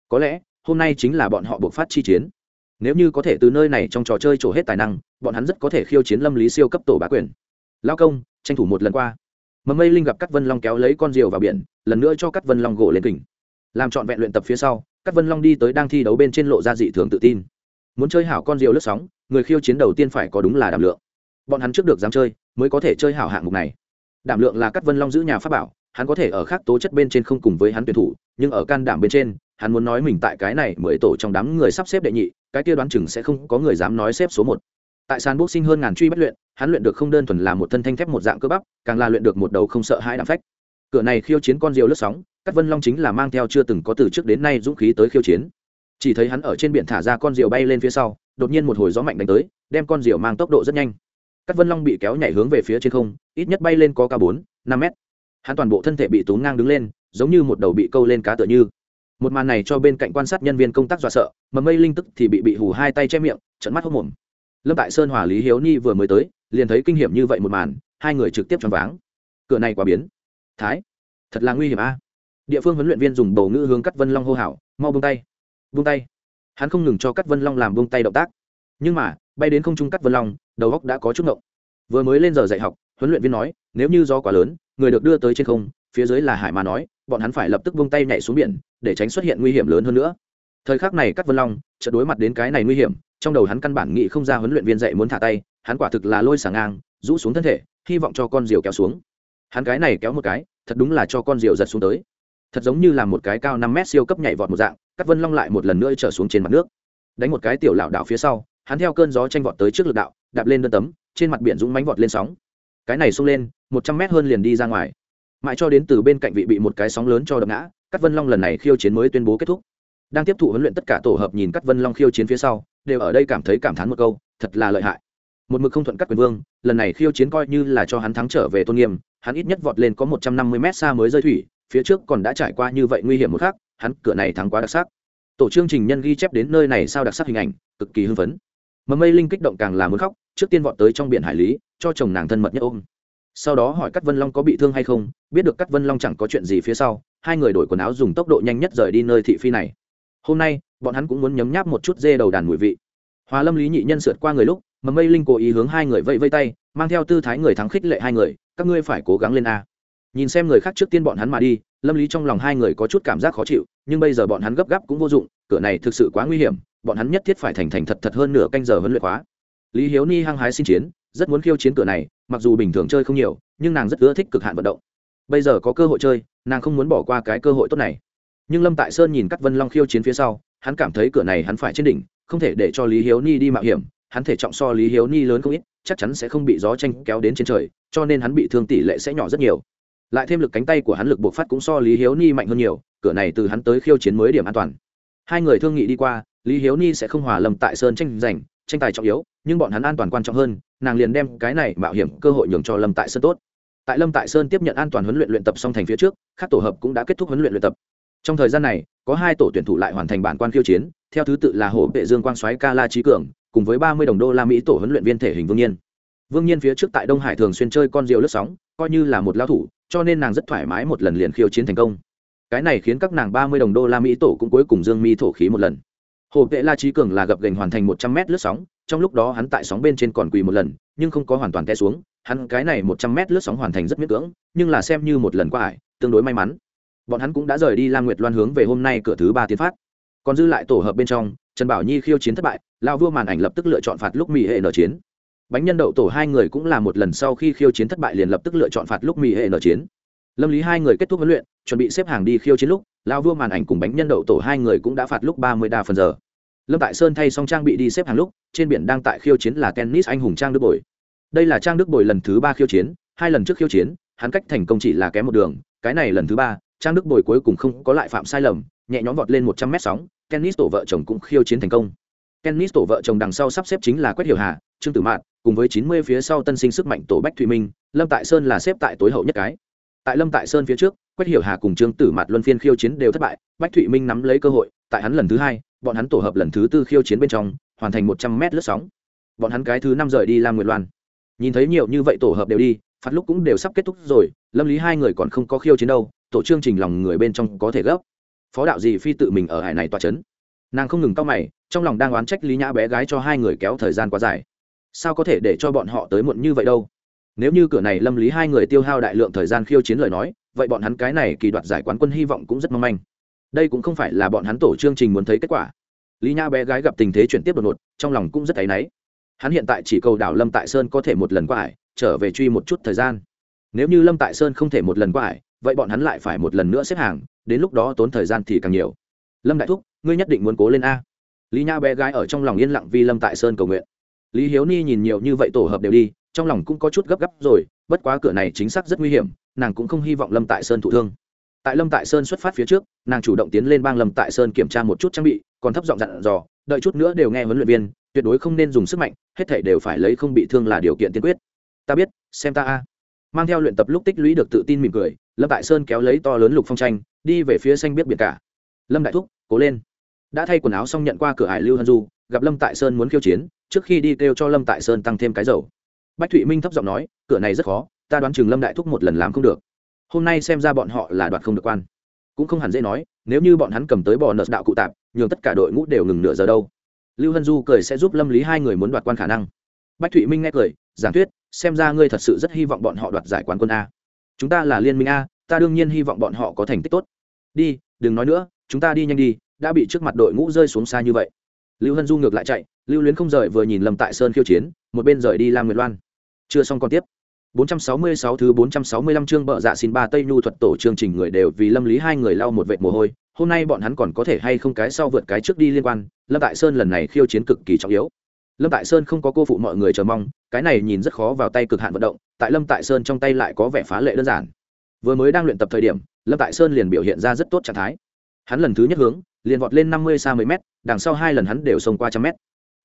Speaker 1: Có lẽ, hôm nay chính là bọn họ buộc phát chi chiến. Nếu như có thể từ nơi này trong trò chơi trổ hết tài năng bọn hắn rất có thể khiêu chiến lâm lý siêu cấp tổ bá quyền. Lao công, tranh thủ một lần qua. Mầm mây linh gặp cắt vân long kéo lấy con diều vào biển, lần nữa cho cắt vân long gỗ lên kình. Làm trọn vẹn luyện tập phía sau cắt vân long đi tới đang thi đấu bên trên lộ r a dị thường tự tin. Muốn chơi hảo con diều lướt sóng, người khiêu chiến đầu tiên phải có đúng là đảm lượng. Bọn hắn trước được dám chơi, mới có thể chơi hảo hạng mục này. Đảm lượng là cắt vân long giữ nhà pháp bảo, hắn có thể ở khác tố chất bên trên không cùng với hắn tuyển thủ, nhưng ở can đảm bên trên, hắn muốn nói mình tại cái này mới tổ trong đám người sắp xếp đệ nhị, cái kia đoán chừng sẽ không có người dám nói xếp số một tại sàn boxing hơn ngàn truy bất luyện, hắn luyện được không đơn thuần là một thân thanh thép một dạng cơ bắp, càng là luyện được một đầu không sợ hãi đạm phách. Cửa này khiêu chiến con diều lướt sóng các vân long chính là mang theo chưa từng có từ trước đến nay dũng khí tới khiêu chiến. Chỉ thấy hắn ở trên biển thả ra con diều bay lên phía sau, đột nhiên một hồi gió mạnh đánh tới, đem con diều mang tốc độ rất nhanh. Cắt vân long bị kéo nhảy hướng về phía trên không, ít nhất bay lên có cao bốn, năm mét. Hắn toàn bộ thân thể bị tốn ngang đứng lên, giống như một đầu bị câu lên cá tựa như. Một màn này cho bên cạnh quan sát nhân viên công tác dọa sợ, mà mây linh tức thì bị bị hù hai tay che miệng trận mắt hốc mồm lâm tại sơn hòa lý hiếu ni vừa mới tới, liền thấy kinh hiểm như vậy một màn, hai người trực tiếp choáng váng. Cửa này quá biến. Thái, thật là nguy hiểm a. Địa phương huấn luyện viên dùng bầu ngữ hướng cắt vân long hô hào, mau bông tay. Bông tay. Hắn không ngừng cho cắt vân long làm bông tay động tác. Nhưng mà, bay đến không trung cắt vân long, đầu góc đã có chút ngộng. Vừa mới lên giờ dạy học, huấn luyện viên nói, nếu như gió quá lớn, người được đưa tới trên không, phía dưới là hải mà nói, bọn hắn phải lập tức bông tay nhảy xuống biển, để tránh xuất hiện nguy hiểm lớn hơn nữa. Thời khắc này cắt vân long chợt đối mặt đến cái này nguy hiểm trong đầu hắn căn bản nghĩ không ra huấn luyện viên dạy muốn thả tay, hắn quả thực là lôi xả ngang, rũ xuống thân thể, hy vọng cho con diều kéo xuống. Hắn cái này kéo một cái, thật đúng là cho con diều giật xuống tới. Thật giống như là một cái cao năm mét siêu cấp nhảy vọt một dạng, cắt vân long lại một lần nữa trở xuống trên mặt nước. Đánh một cái tiểu lảo đảo phía sau, hắn theo cơn gió tranh vọt tới trước lực đạo, đạp lên đơn tấm, trên mặt biển dũng mánh vọt lên sóng. Cái này xông lên, một trăm mét hơn liền đi ra ngoài. Mãi cho đến từ bên cạnh vị bị một cái sóng lớn cho đập ngã, cắt vân long lần này khiêu chiến mới tuyên bố kết thúc. Đang tiếp thụ huấn luyện tất cả tổ hợp nhìn cắt vân long khiêu chiến phía sau đều ở đây cảm thấy cảm thán một câu, thật là lợi hại. Một mực không thuận cắt quyền vương, lần này khiêu chiến coi như là cho hắn thắng trở về tôn nghiêm, hắn ít nhất vọt lên có một trăm năm mươi mét xa mới rơi thủy, phía trước còn đã trải qua như vậy nguy hiểm một khác hắn cửa này thắng quá đặc sắc. Tổ chương trình nhân ghi chép đến nơi này sao đặc sắc hình ảnh, cực kỳ hưng phấn. Mầm mây linh kích động càng là muốn khóc, trước tiên vọt tới trong biển hải lý, cho chồng nàng thân mật nhất ôm. Sau đó hỏi cắt vân long có bị thương hay không, biết được cắt vân long chẳng có chuyện gì phía sau, hai người đổi quần áo dùng tốc độ nhanh nhất rời đi nơi thị phi này. Hôm nay bọn hắn cũng muốn nhấm nháp một chút dê đầu đàn mùi vị. Hòa lâm lý nhị nhân sượt qua người lúc, mà mây linh cố ý hướng hai người vẫy vây tay, mang theo tư thái người thắng khích lệ hai người, các ngươi phải cố gắng lên a. Nhìn xem người khác trước tiên bọn hắn mà đi, lâm lý trong lòng hai người có chút cảm giác khó chịu, nhưng bây giờ bọn hắn gấp gáp cũng vô dụng, cửa này thực sự quá nguy hiểm, bọn hắn nhất thiết phải thành thành thật thật hơn nửa canh giờ huấn luyện khóa. Lý hiếu ni hăng hái xin chiến, rất muốn khiêu chiến cửa này, mặc dù bình thường chơi không nhiều, nhưng nàng rất ưa thích cực hạn vận động. Bây giờ có cơ hội chơi, nàng không muốn bỏ qua cái cơ hội tốt này. Nhưng lâm tại sơn nhìn các vân long khiêu chiến phía sau hắn cảm thấy cửa này hắn phải trên đỉnh, không thể để cho lý hiếu ni đi mạo hiểm, hắn thể trọng so lý hiếu ni lớn không ít, chắc chắn sẽ không bị gió tranh kéo đến trên trời, cho nên hắn bị thương tỷ lệ sẽ nhỏ rất nhiều. Lại thêm lực cánh tay của hắn lực buộc phát cũng so lý hiếu ni mạnh hơn nhiều, cửa này từ hắn tới khiêu chiến mới điểm an toàn. Hai người thương nghị đi qua, lý hiếu ni sẽ không hòa lầm tại sơn tranh giành, tranh tài trọng yếu, nhưng bọn hắn an toàn quan trọng hơn, nàng liền đem cái này mạo hiểm cơ hội nhường cho lâm tại sơn tốt. Tại lâm tại sơn tiếp nhận an toàn huấn luyện luyện tập xong thành phía trước, các tổ hợp cũng đã kết thúc huấn luyện luyện tập trong thời gian này có hai tổ tuyển thủ lại hoàn thành bản quan khiêu chiến theo thứ tự là hổ vệ dương quang Xoáy, ca la trí cường cùng với ba mươi đồng đô la mỹ tổ huấn luyện viên thể hình vương nhiên. Vương nhiên phía trước tại đông hải thường xuyên chơi con rượu lướt sóng coi như là một lao thủ cho nên nàng rất thoải mái một lần liền khiêu chiến thành công. Cái này khiến các nàng ba mươi đồng đô la mỹ tổ cũng cuối cùng dương mi thổ khí một lần. Hồ vệ la trí cường là gập gành hoàn thành một trăm mét lướt sóng trong lúc đó hắn tại sóng bên trên còn quỳ một lần nhưng không có hoàn toàn té xuống. Hắn cái này một trăm mét lướt sóng hoàn thành rất miễn cưỡng nhưng là xem như một lần qua ải tương đối may mắn bọn hắn cũng đã rời đi lam nguyệt loan hướng về hôm nay cửa thứ ba tiến phát. Còn dư lại tổ hợp bên trong, trần bảo nhi khiêu chiến thất bại, lao vua màn ảnh lập tức lựa chọn phạt lúc mỹ hệ nở chiến. Bánh nhân đậu tổ hai người cũng là một lần sau khi khiêu chiến thất bại liền lập tức lựa chọn phạt lúc mỹ hệ nở chiến. Lâm lý hai người kết thúc huấn luyện, chuẩn bị xếp hàng đi khiêu chiến lúc, lao vua màn ảnh cùng bánh nhân đậu tổ hai người cũng đã phạt lúc ba mươi đa phần giờ. Lâm tại sơn thay xong trang bị đi xếp hàng lúc, trên biển đang tại khiêu chiến là tennis anh hùng trang đức bồi. Đây là trang đức bồi lần thứ ba khiêu chiến, hai lần trước khiêu chiến, hắn cách thành công chỉ là kém một đường, cái này lần thứ ba trang đức bồi cuối cùng không có lại phạm sai lầm, nhẹ nhõm vọt lên một trăm mét sóng kennis tổ vợ chồng cũng khiêu chiến thành công. Kennis tổ vợ chồng đằng sau sắp xếp chính là quách hiểu hà, trương tử mạn, cùng với chín mươi phía sau tân sinh sức mạnh tổ bách thụy minh, lâm tại sơn là xếp tại tối hậu nhất cái. Tại lâm tại sơn phía trước, quách hiểu hà cùng trương tử mạt luân phiên khiêu chiến đều thất bại, bách thụy minh nắm lấy cơ hội, tại hắn lần thứ hai, bọn hắn tổ hợp lần thứ tư khiêu chiến bên trong, hoàn thành một trăm mét lướt sóng. Bọn hắn cái thứ năm rời đi lam nguyệt loan. Nhìn thấy nhiều như vậy tổ hợp đều đi phát lúc cũng đều sắp kết thúc rồi, lâm lý hai người còn không có khiêu chiến đâu tổ chương trình lòng người bên trong có thể gấp. Phó đạo gì phi tự mình ở hải này tòa c h ấ n nàng không ngừng cau mày, trong lòng đang oán trách lý nhã bé gái cho hai người kéo thời gian quá dài. Sao có thể để cho bọn họ tới muộn như vậy đâu? Nếu như cửa này lâm lý hai người tiêu hao đại lượng thời gian khiêu chiến lời nói, vậy bọn hắn cái này kỳ đoạt giải quán quân hy vọng cũng rất mong manh. Đây cũng không phải là bọn hắn tổ chương trình muốn thấy kết quả. Lý nhã bé gái gặp tình thế chuyển tiếp đột ngột, trong lòng cũng rất áy náy. Hắn hiện tại chỉ cầu đảo lâm tại sơn có thể một lần qua ải, trở về truy một chút thời gian. Nếu như lâm tại sơn không thể một lần qua ải vậy bọn hắn lại phải một lần nữa xếp hàng, đến lúc đó tốn thời gian thì càng nhiều. Lâm đại thúc, ngươi nhất định muốn cố lên a. Lý nha bé gái ở trong lòng yên lặng vi lâm tại sơn cầu nguyện. Lý hiếu ni nhìn nhiều như vậy tổ hợp đều đi, trong lòng cũng có chút gấp gáp rồi, bất quá cửa này chính xác rất nguy hiểm, nàng cũng không hy vọng lâm tại sơn thụ thương. Tại lâm tại sơn xuất phát phía trước, nàng chủ động tiến lên bang lâm tại sơn kiểm tra một chút trang bị, còn thấp giọng dặn dò, đợi chút nữa đều nghe huấn luyện viên, tuyệt tuyệt đối không nên dùng sức mạnh, hết thể đều phải lấy không bị thương là điều kiện tiên quyết. Ta biết, xem ta a mang theo luyện tập lúc tích lũy được tự tin mỉm cười, lâm đại sơn kéo lấy to lớn lục phong tranh, đi về phía xanh biết biển cả. Lâm đại thúc, cố lên. Đã thay quần áo xong nhận qua cửa hải lưu hân du, gặp lâm tại sơn muốn khiêu chiến, trước khi đi kêu cho lâm tại sơn tăng thêm cái dầu. Bách thụy minh thấp giọng nói, cửa này rất khó, ta đoán chừng lâm đại thúc một lần làm không được. Hôm nay xem ra bọn họ là đoạt không được quan. Cũng không hẳn dễ nói, nếu như bọn hắn cầm tới bò nợ đạo cụ tạp, nhường tất cả đội ngũ đều ngừng nửa giờ đâu. Lưu hân du cười sẽ giúp lâm lý hai người muốn đoạt quan khả năng. Bách thụy minh nghe cười, giảng thuyết xem ra ngươi thật sự rất hy vọng bọn họ đoạt giải quán quân a. Chúng ta là liên minh a ta đương nhiên hy vọng bọn họ có thành tích tốt. Đi đừng nói nữa chúng ta đi nhanh đi đã bị trước mặt đội ngũ rơi xuống xa như vậy. Lưu hân du ngược lại chạy lưu luyến không rời vừa nhìn lâm tại sơn khiêu chiến một bên rời đi lam nguyệt loan. Chưa xong còn tiếp. 466 thứ 465 chương bợ dạ xin ba Tây Nhu thuật tổ chương trình người đều vì Lâm Lý hai người lau một vệt mồ hôi, hôm nay bọn hắn còn có thể hay không cái sau vượt cái trước đi liên quan, Lâm Tại Sơn lần này khiêu chiến cực kỳ trọng yếu. Lâm Tại Sơn không có cô phụ mọi người chờ mong, cái này nhìn rất khó vào tay cực hạn vận động, tại Lâm Tại Sơn trong tay lại có vẻ phá lệ đơn giản. Vừa mới đang luyện tập thời điểm, Lâm Tại Sơn liền biểu hiện ra rất tốt trạng thái. Hắn lần thứ nhất hướng, liền vọt lên 50 xa 10 mét, đằng sau hai lần hắn đều xông qua trăm mét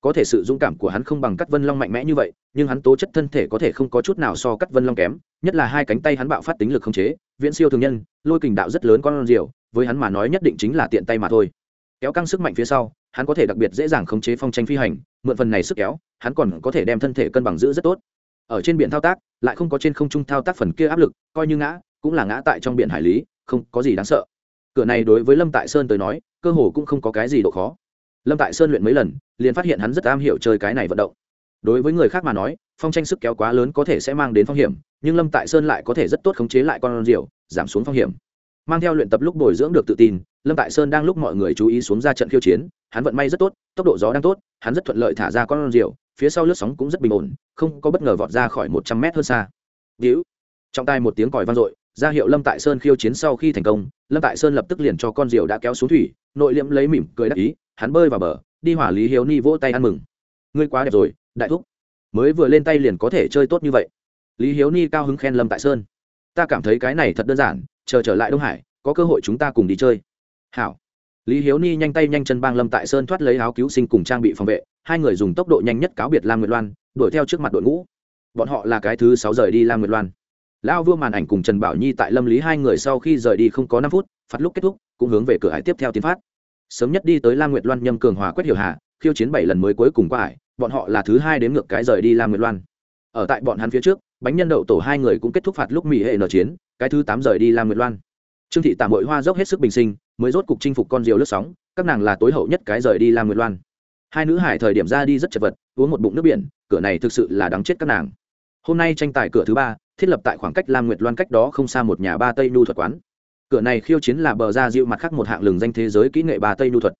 Speaker 1: có thể sự dũng cảm của hắn không bằng cắt vân long mạnh mẽ như vậy nhưng hắn tố chất thân thể có thể không có chút nào so cắt vân long kém nhất là hai cánh tay hắn bạo phát tính lực không chế viễn siêu thường nhân lôi kình đạo rất lớn con rìu với hắn mà nói nhất định chính là tiện tay mà thôi kéo căng sức mạnh phía sau hắn có thể đặc biệt dễ dàng khống chế phong tranh phi hành mượn phần này sức kéo, hắn còn có thể đem thân thể cân bằng giữ rất tốt. Ở trên biển thao tác, lại không có trên không trung thao tác phần kia áp lực, coi như ngã, cũng là ngã tại trong biển hải lý, không có gì đáng sợ. Cửa này đối với lâm tại sơn tới nói, cơ hồ cũng không có cái gì độ khó. Lâm tại sơn luyện mấy lần, liền phát hiện hắn rất am hiểu chơi cái này vận động. Đối với người khác mà nói, phong tranh sức kéo quá lớn có thể sẽ mang đến phong hiểm, nhưng lâm tại sơn lại có thể rất tốt khống chế lại con rượu, giảm xuống phong hiểm mang theo luyện tập lúc bồi dưỡng được tự tin, lâm tại sơn đang lúc mọi người chú ý xuống ra trận khiêu chiến, hắn vận may rất tốt, tốc độ gió đang tốt, hắn rất thuận lợi thả ra con rượu phía sau lướt sóng cũng rất bình ổn, không có bất ngờ vọt ra khỏi một trăm mét hơn xa. Víu trong tay một tiếng còi vang dội, ra hiệu lâm tại sơn khiêu chiến sau khi thành công, lâm tại sơn lập tức liền cho con rượu đã kéo xuống thủy, nội liễm lấy mỉm cười đắc ý, hắn bơi vào bờ, đi hỏa lý hiếu ni vỗ tay ăn mừng. Ngươi quá đẹp rồi, đại thúc. Mới vừa lên tay liền có thể chơi tốt như vậy. Lý hiếu ni cao hứng khen lâm tại sơn. Ta cảm thấy cái này thật đơn giản chờ trở lại đông hải có cơ hội chúng ta cùng đi chơi. Hảo. Lý hiếu ni nhanh tay nhanh chân bang lâm tại sơn thoát lấy áo cứu sinh cùng trang bị phòng vệ hai người dùng tốc độ nhanh nhất cáo biệt lam nguyệt loan đuổi theo trước mặt đội ngũ. Bọn họ là cái thứ sáu rời đi lam nguyệt loan. Lão vua màn ảnh cùng trần bảo nhi tại lâm lý hai người sau khi rời đi không có năm phút phạt lúc kết thúc cũng hướng về cửa hải tiếp theo tiến phát. Sớm nhất đi tới lam nguyệt loan nhâm cường hòa quét hiểu hà khiêu chiến bảy lần mới cuối cùng qua hải, bọn họ là thứ hai đến ngược cái rời đi lam nguyệt loan. Ở tại bọn hắn phía trước bánh nhân đậu tổ hai người cũng kết thúc phạt lúc mỹ hệ nở chiến, cái thứ tám rời đi lam nguyệt loan. Trương thị tạm hội hoa dốc hết sức bình sinh, mới rốt cục chinh phục con diều lướt sóng, các nàng là tối hậu nhất cái rời đi lam nguyệt loan. Hai nữ hải thời điểm ra đi rất chật vật, uống một bụng nước biển, cửa này thực sự là đáng chết các nàng. Hôm nay tranh tài cửa thứ ba, thiết lập tại khoảng cách lam nguyệt loan cách đó không xa một nhà ba tây nhu thuật quán. Cửa này khiêu chiến là bờ ra dịu mặt khác một hạng lừng danh thế giới kỹ nghệ ba tây nhu thuật.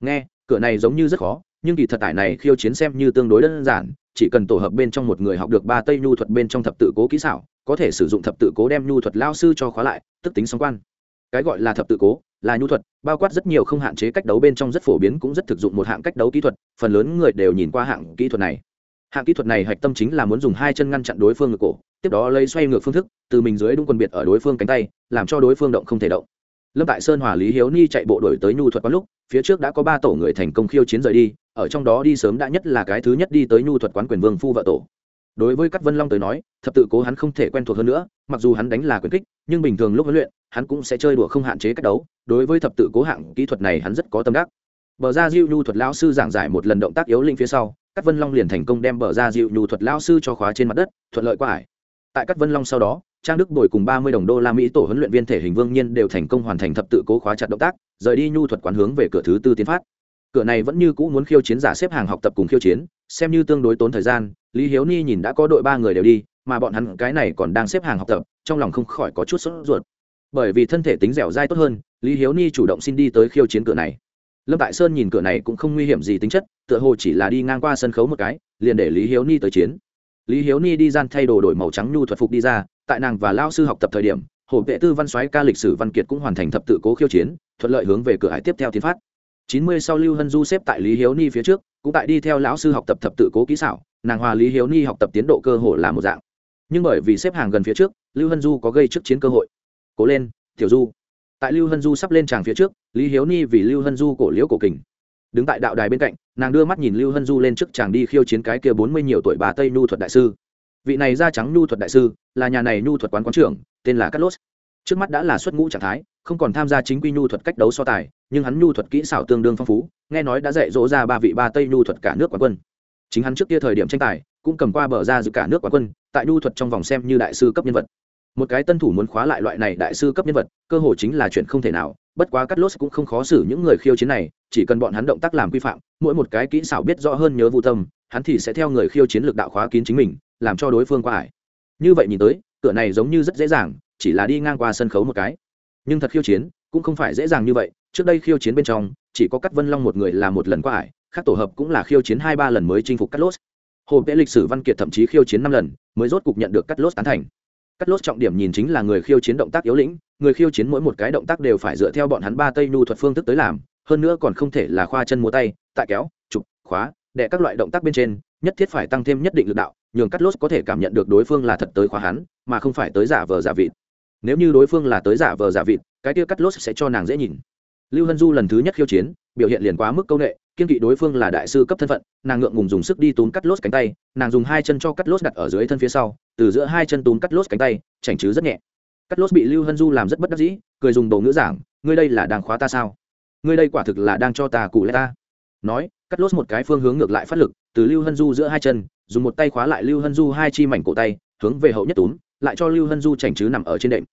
Speaker 1: Nghe, cửa này giống như rất khó, nhưng kỳ thật tải này khiêu chiến xem như tương đối đơn giản chỉ cần tổ hợp bên trong một người học được ba tây nhu thuật bên trong thập tự cố kỹ xảo, có thể sử dụng thập tự cố đem nhu thuật lao sư cho khóa lại, tức tính song quan. Cái gọi là thập tự cố, là nhu thuật, bao quát rất nhiều không hạn chế cách đấu bên trong rất phổ biến cũng rất thực dụng một hạng cách đấu kỹ thuật, phần lớn người đều nhìn qua hạng kỹ thuật này. Hạng kỹ thuật này hạch tâm chính là muốn dùng hai chân ngăn chặn đối phương ngược cổ, tiếp đó lấy xoay ngược phương thức, từ mình dưới đúng quần biệt ở đối phương cánh tay, làm cho đối phương động không thể động. Lâm tại sơn hòa lý hiếu ni chạy bộ đổi tới nhu thuật quán lúc phía trước đã có ba tổ người thành công khiêu chiến rời đi, ở trong đó đi sớm đã nhất là cái thứ nhất đi tới nhu thuật quán quyền vương phu vợ tổ. Đối với các vân long tới nói, thập tự cố hắn không thể quen thuộc hơn nữa, mặc dù hắn đánh là quyền kích, nhưng bình thường lúc huấn luyện, hắn cũng sẽ chơi đùa không hạn chế cách đấu. Đối với thập tự cố hạng kỹ thuật này hắn rất có tâm đắc. Bờ ra diệu nhu thuật lao sư giảng giải một lần động tác yếu linh phía sau các vân long liền thành công đem bờ ra diệu nhu thuật lao sư cho khóa trên mặt đất, thuận lợi qua ải. Tại các vân long sau đó, trang đức bồi cùng ba mươi đồng đô la mỹ tổ huấn luyện viên thể hình vương nhiên đều thành công hoàn thành thập tự cố khóa chặt động tác rời đi nhu thuật quán hướng về cửa thứ tư tiến phát. Cửa này vẫn như cũ muốn khiêu chiến giả xếp hàng học tập cùng khiêu chiến, xem như tương đối tốn thời gian, lý hiếu ni nhìn đã có đội ba người đều đi, mà bọn hắn cái này còn đang xếp hàng học tập, trong lòng không khỏi có chút sốt ruột. Bởi vì thân thể tính dẻo dai tốt hơn, lý hiếu ni chủ động xin đi tới khiêu chiến cửa này. Lâm tại sơn nhìn cửa này cũng không nguy hiểm gì tính chất, tựa hồ chỉ là đi ngang qua sân khấu một cái, liền để lý hiếu ni tới chiến. Lý hiếu ni đi gian thay đồ đổi màu trắng nhu thuật phục đi ra, tại nàng và lao sư học tập thời điểm Hổ vệ tư văn soái ca lịch sử văn kiệt cũng hoàn thành thập tự cố khiêu chiến, thuận lợi hướng về cửa hải tiếp theo tiến phát. Chín mươi sau lưu hân du xếp tại lý hiếu ni phía trước, cũng tại đi theo lão sư học tập thập tự cố kỹ xảo, nàng hòa lý hiếu ni học tập tiến độ cơ hồ là một dạng. Nhưng bởi vì xếp hàng gần phía trước, lưu hân du có gây trước chiến cơ hội. Cố lên, tiểu du. Tại lưu hân du sắp lên tràng phía trước, lý hiếu ni vì lưu hân du cổ liễu cổ kình. Đứng tại đạo đài bên cạnh, nàng đưa mắt nhìn lưu hân du lên trước chàng đi khiêu chiến cái kia bốn mươi nhiều tuổi bà tây nhu thuật đại sư. Vị này da trắng nhu thuật đại sư, là nhà này nhu thuật quán quán trưởng tên là Carlos. trước mắt đã là xuất ngũ trạng thái, không còn tham gia chính quy nhu thuật cách đấu so tài, nhưng hắn nhu thuật kỹ xảo tương đương phong phú, nghe nói đã dạy dỗ ra ba vị ba tây nhu thuật cả nước quán quân. Chính hắn trước kia thời điểm tranh tài, cũng cầm qua bờ ra giữ cả nước quán quân, tại nhu thuật trong vòng xem như đại sư cấp nhân vật. Một cái tân thủ muốn khóa lại loại này đại sư cấp nhân vật, cơ hội chính là chuyện không thể nào, bất quá Carlos cũng không khó xử những người khiêu chiến này, chỉ cần bọn hắn động tác làm quy phạm, mỗi một cái kỹ xảo biết rõ hơn nhớ vụ tâm, hắn thì sẽ theo người khiêu chiến lực đạo khóa kín chính mình, làm cho đối phương qua ải. Như vậy nhìn tới cửa này giống như rất dễ dàng, chỉ là đi ngang qua sân khấu một cái. Nhưng thật khiêu chiến, cũng không phải dễ dàng như vậy. Trước đây khiêu chiến bên trong, chỉ có cắt vân long một người là một lần qua ải, khác tổ hợp cũng là khiêu chiến hai ba lần mới chinh phục cắt lốt. Hồ vẽ lịch sử văn kiệt thậm chí khiêu chiến năm lần, mới rốt cục nhận được cắt lốt tán thành. Cắt lốt trọng điểm nhìn chính là người khiêu chiến động tác yếu lĩnh, người khiêu chiến mỗi một cái động tác đều phải dựa theo bọn hắn ba tây nhu thuật phương thức tới làm, hơn nữa còn không thể là khoa chân múa tay, tại kéo, chụp, khóa đẻ các loại động tác bên trên, nhất thiết phải tăng thêm nhất định lực đạo nhường cắt lốt có thể cảm nhận được đối phương là thật tới khóa hắn, mà không phải tới giả vờ giả vịt. Nếu như đối phương là tới giả vờ giả vịt, cái kia cắt lốt sẽ cho nàng dễ nhìn. Lưu hân du lần thứ nhất khiêu chiến, biểu hiện liền quá mức công nghệ kiên kỵ đối phương là đại sư cấp thân phận, nàng ngượng ngùng dùng sức đi túm cắt lốt cánh tay, nàng dùng hai chân cho cắt lốt đặt ở dưới thân phía sau, từ giữa hai chân túm cắt lốt cánh tay, chảnh chứ rất nhẹ. Cắt lốt bị lưu hân du làm rất bất đắc dĩ, cười dùng đầu ngữ giảng, ngươi đây là đang khóa ta sao? Ngươi đây quả thực là đang cho ta cụ lẽ ta. Nói cắt lốt một cái phương hướng ngược lại phát lực, từ lưu hân du giữa hai chân dùng một tay khóa lại lưu hân du hai chi mảnh cổ tay, hướng về hậu nhất túm, lại cho lưu hân du chảnh chứ nằm ở trên đệm.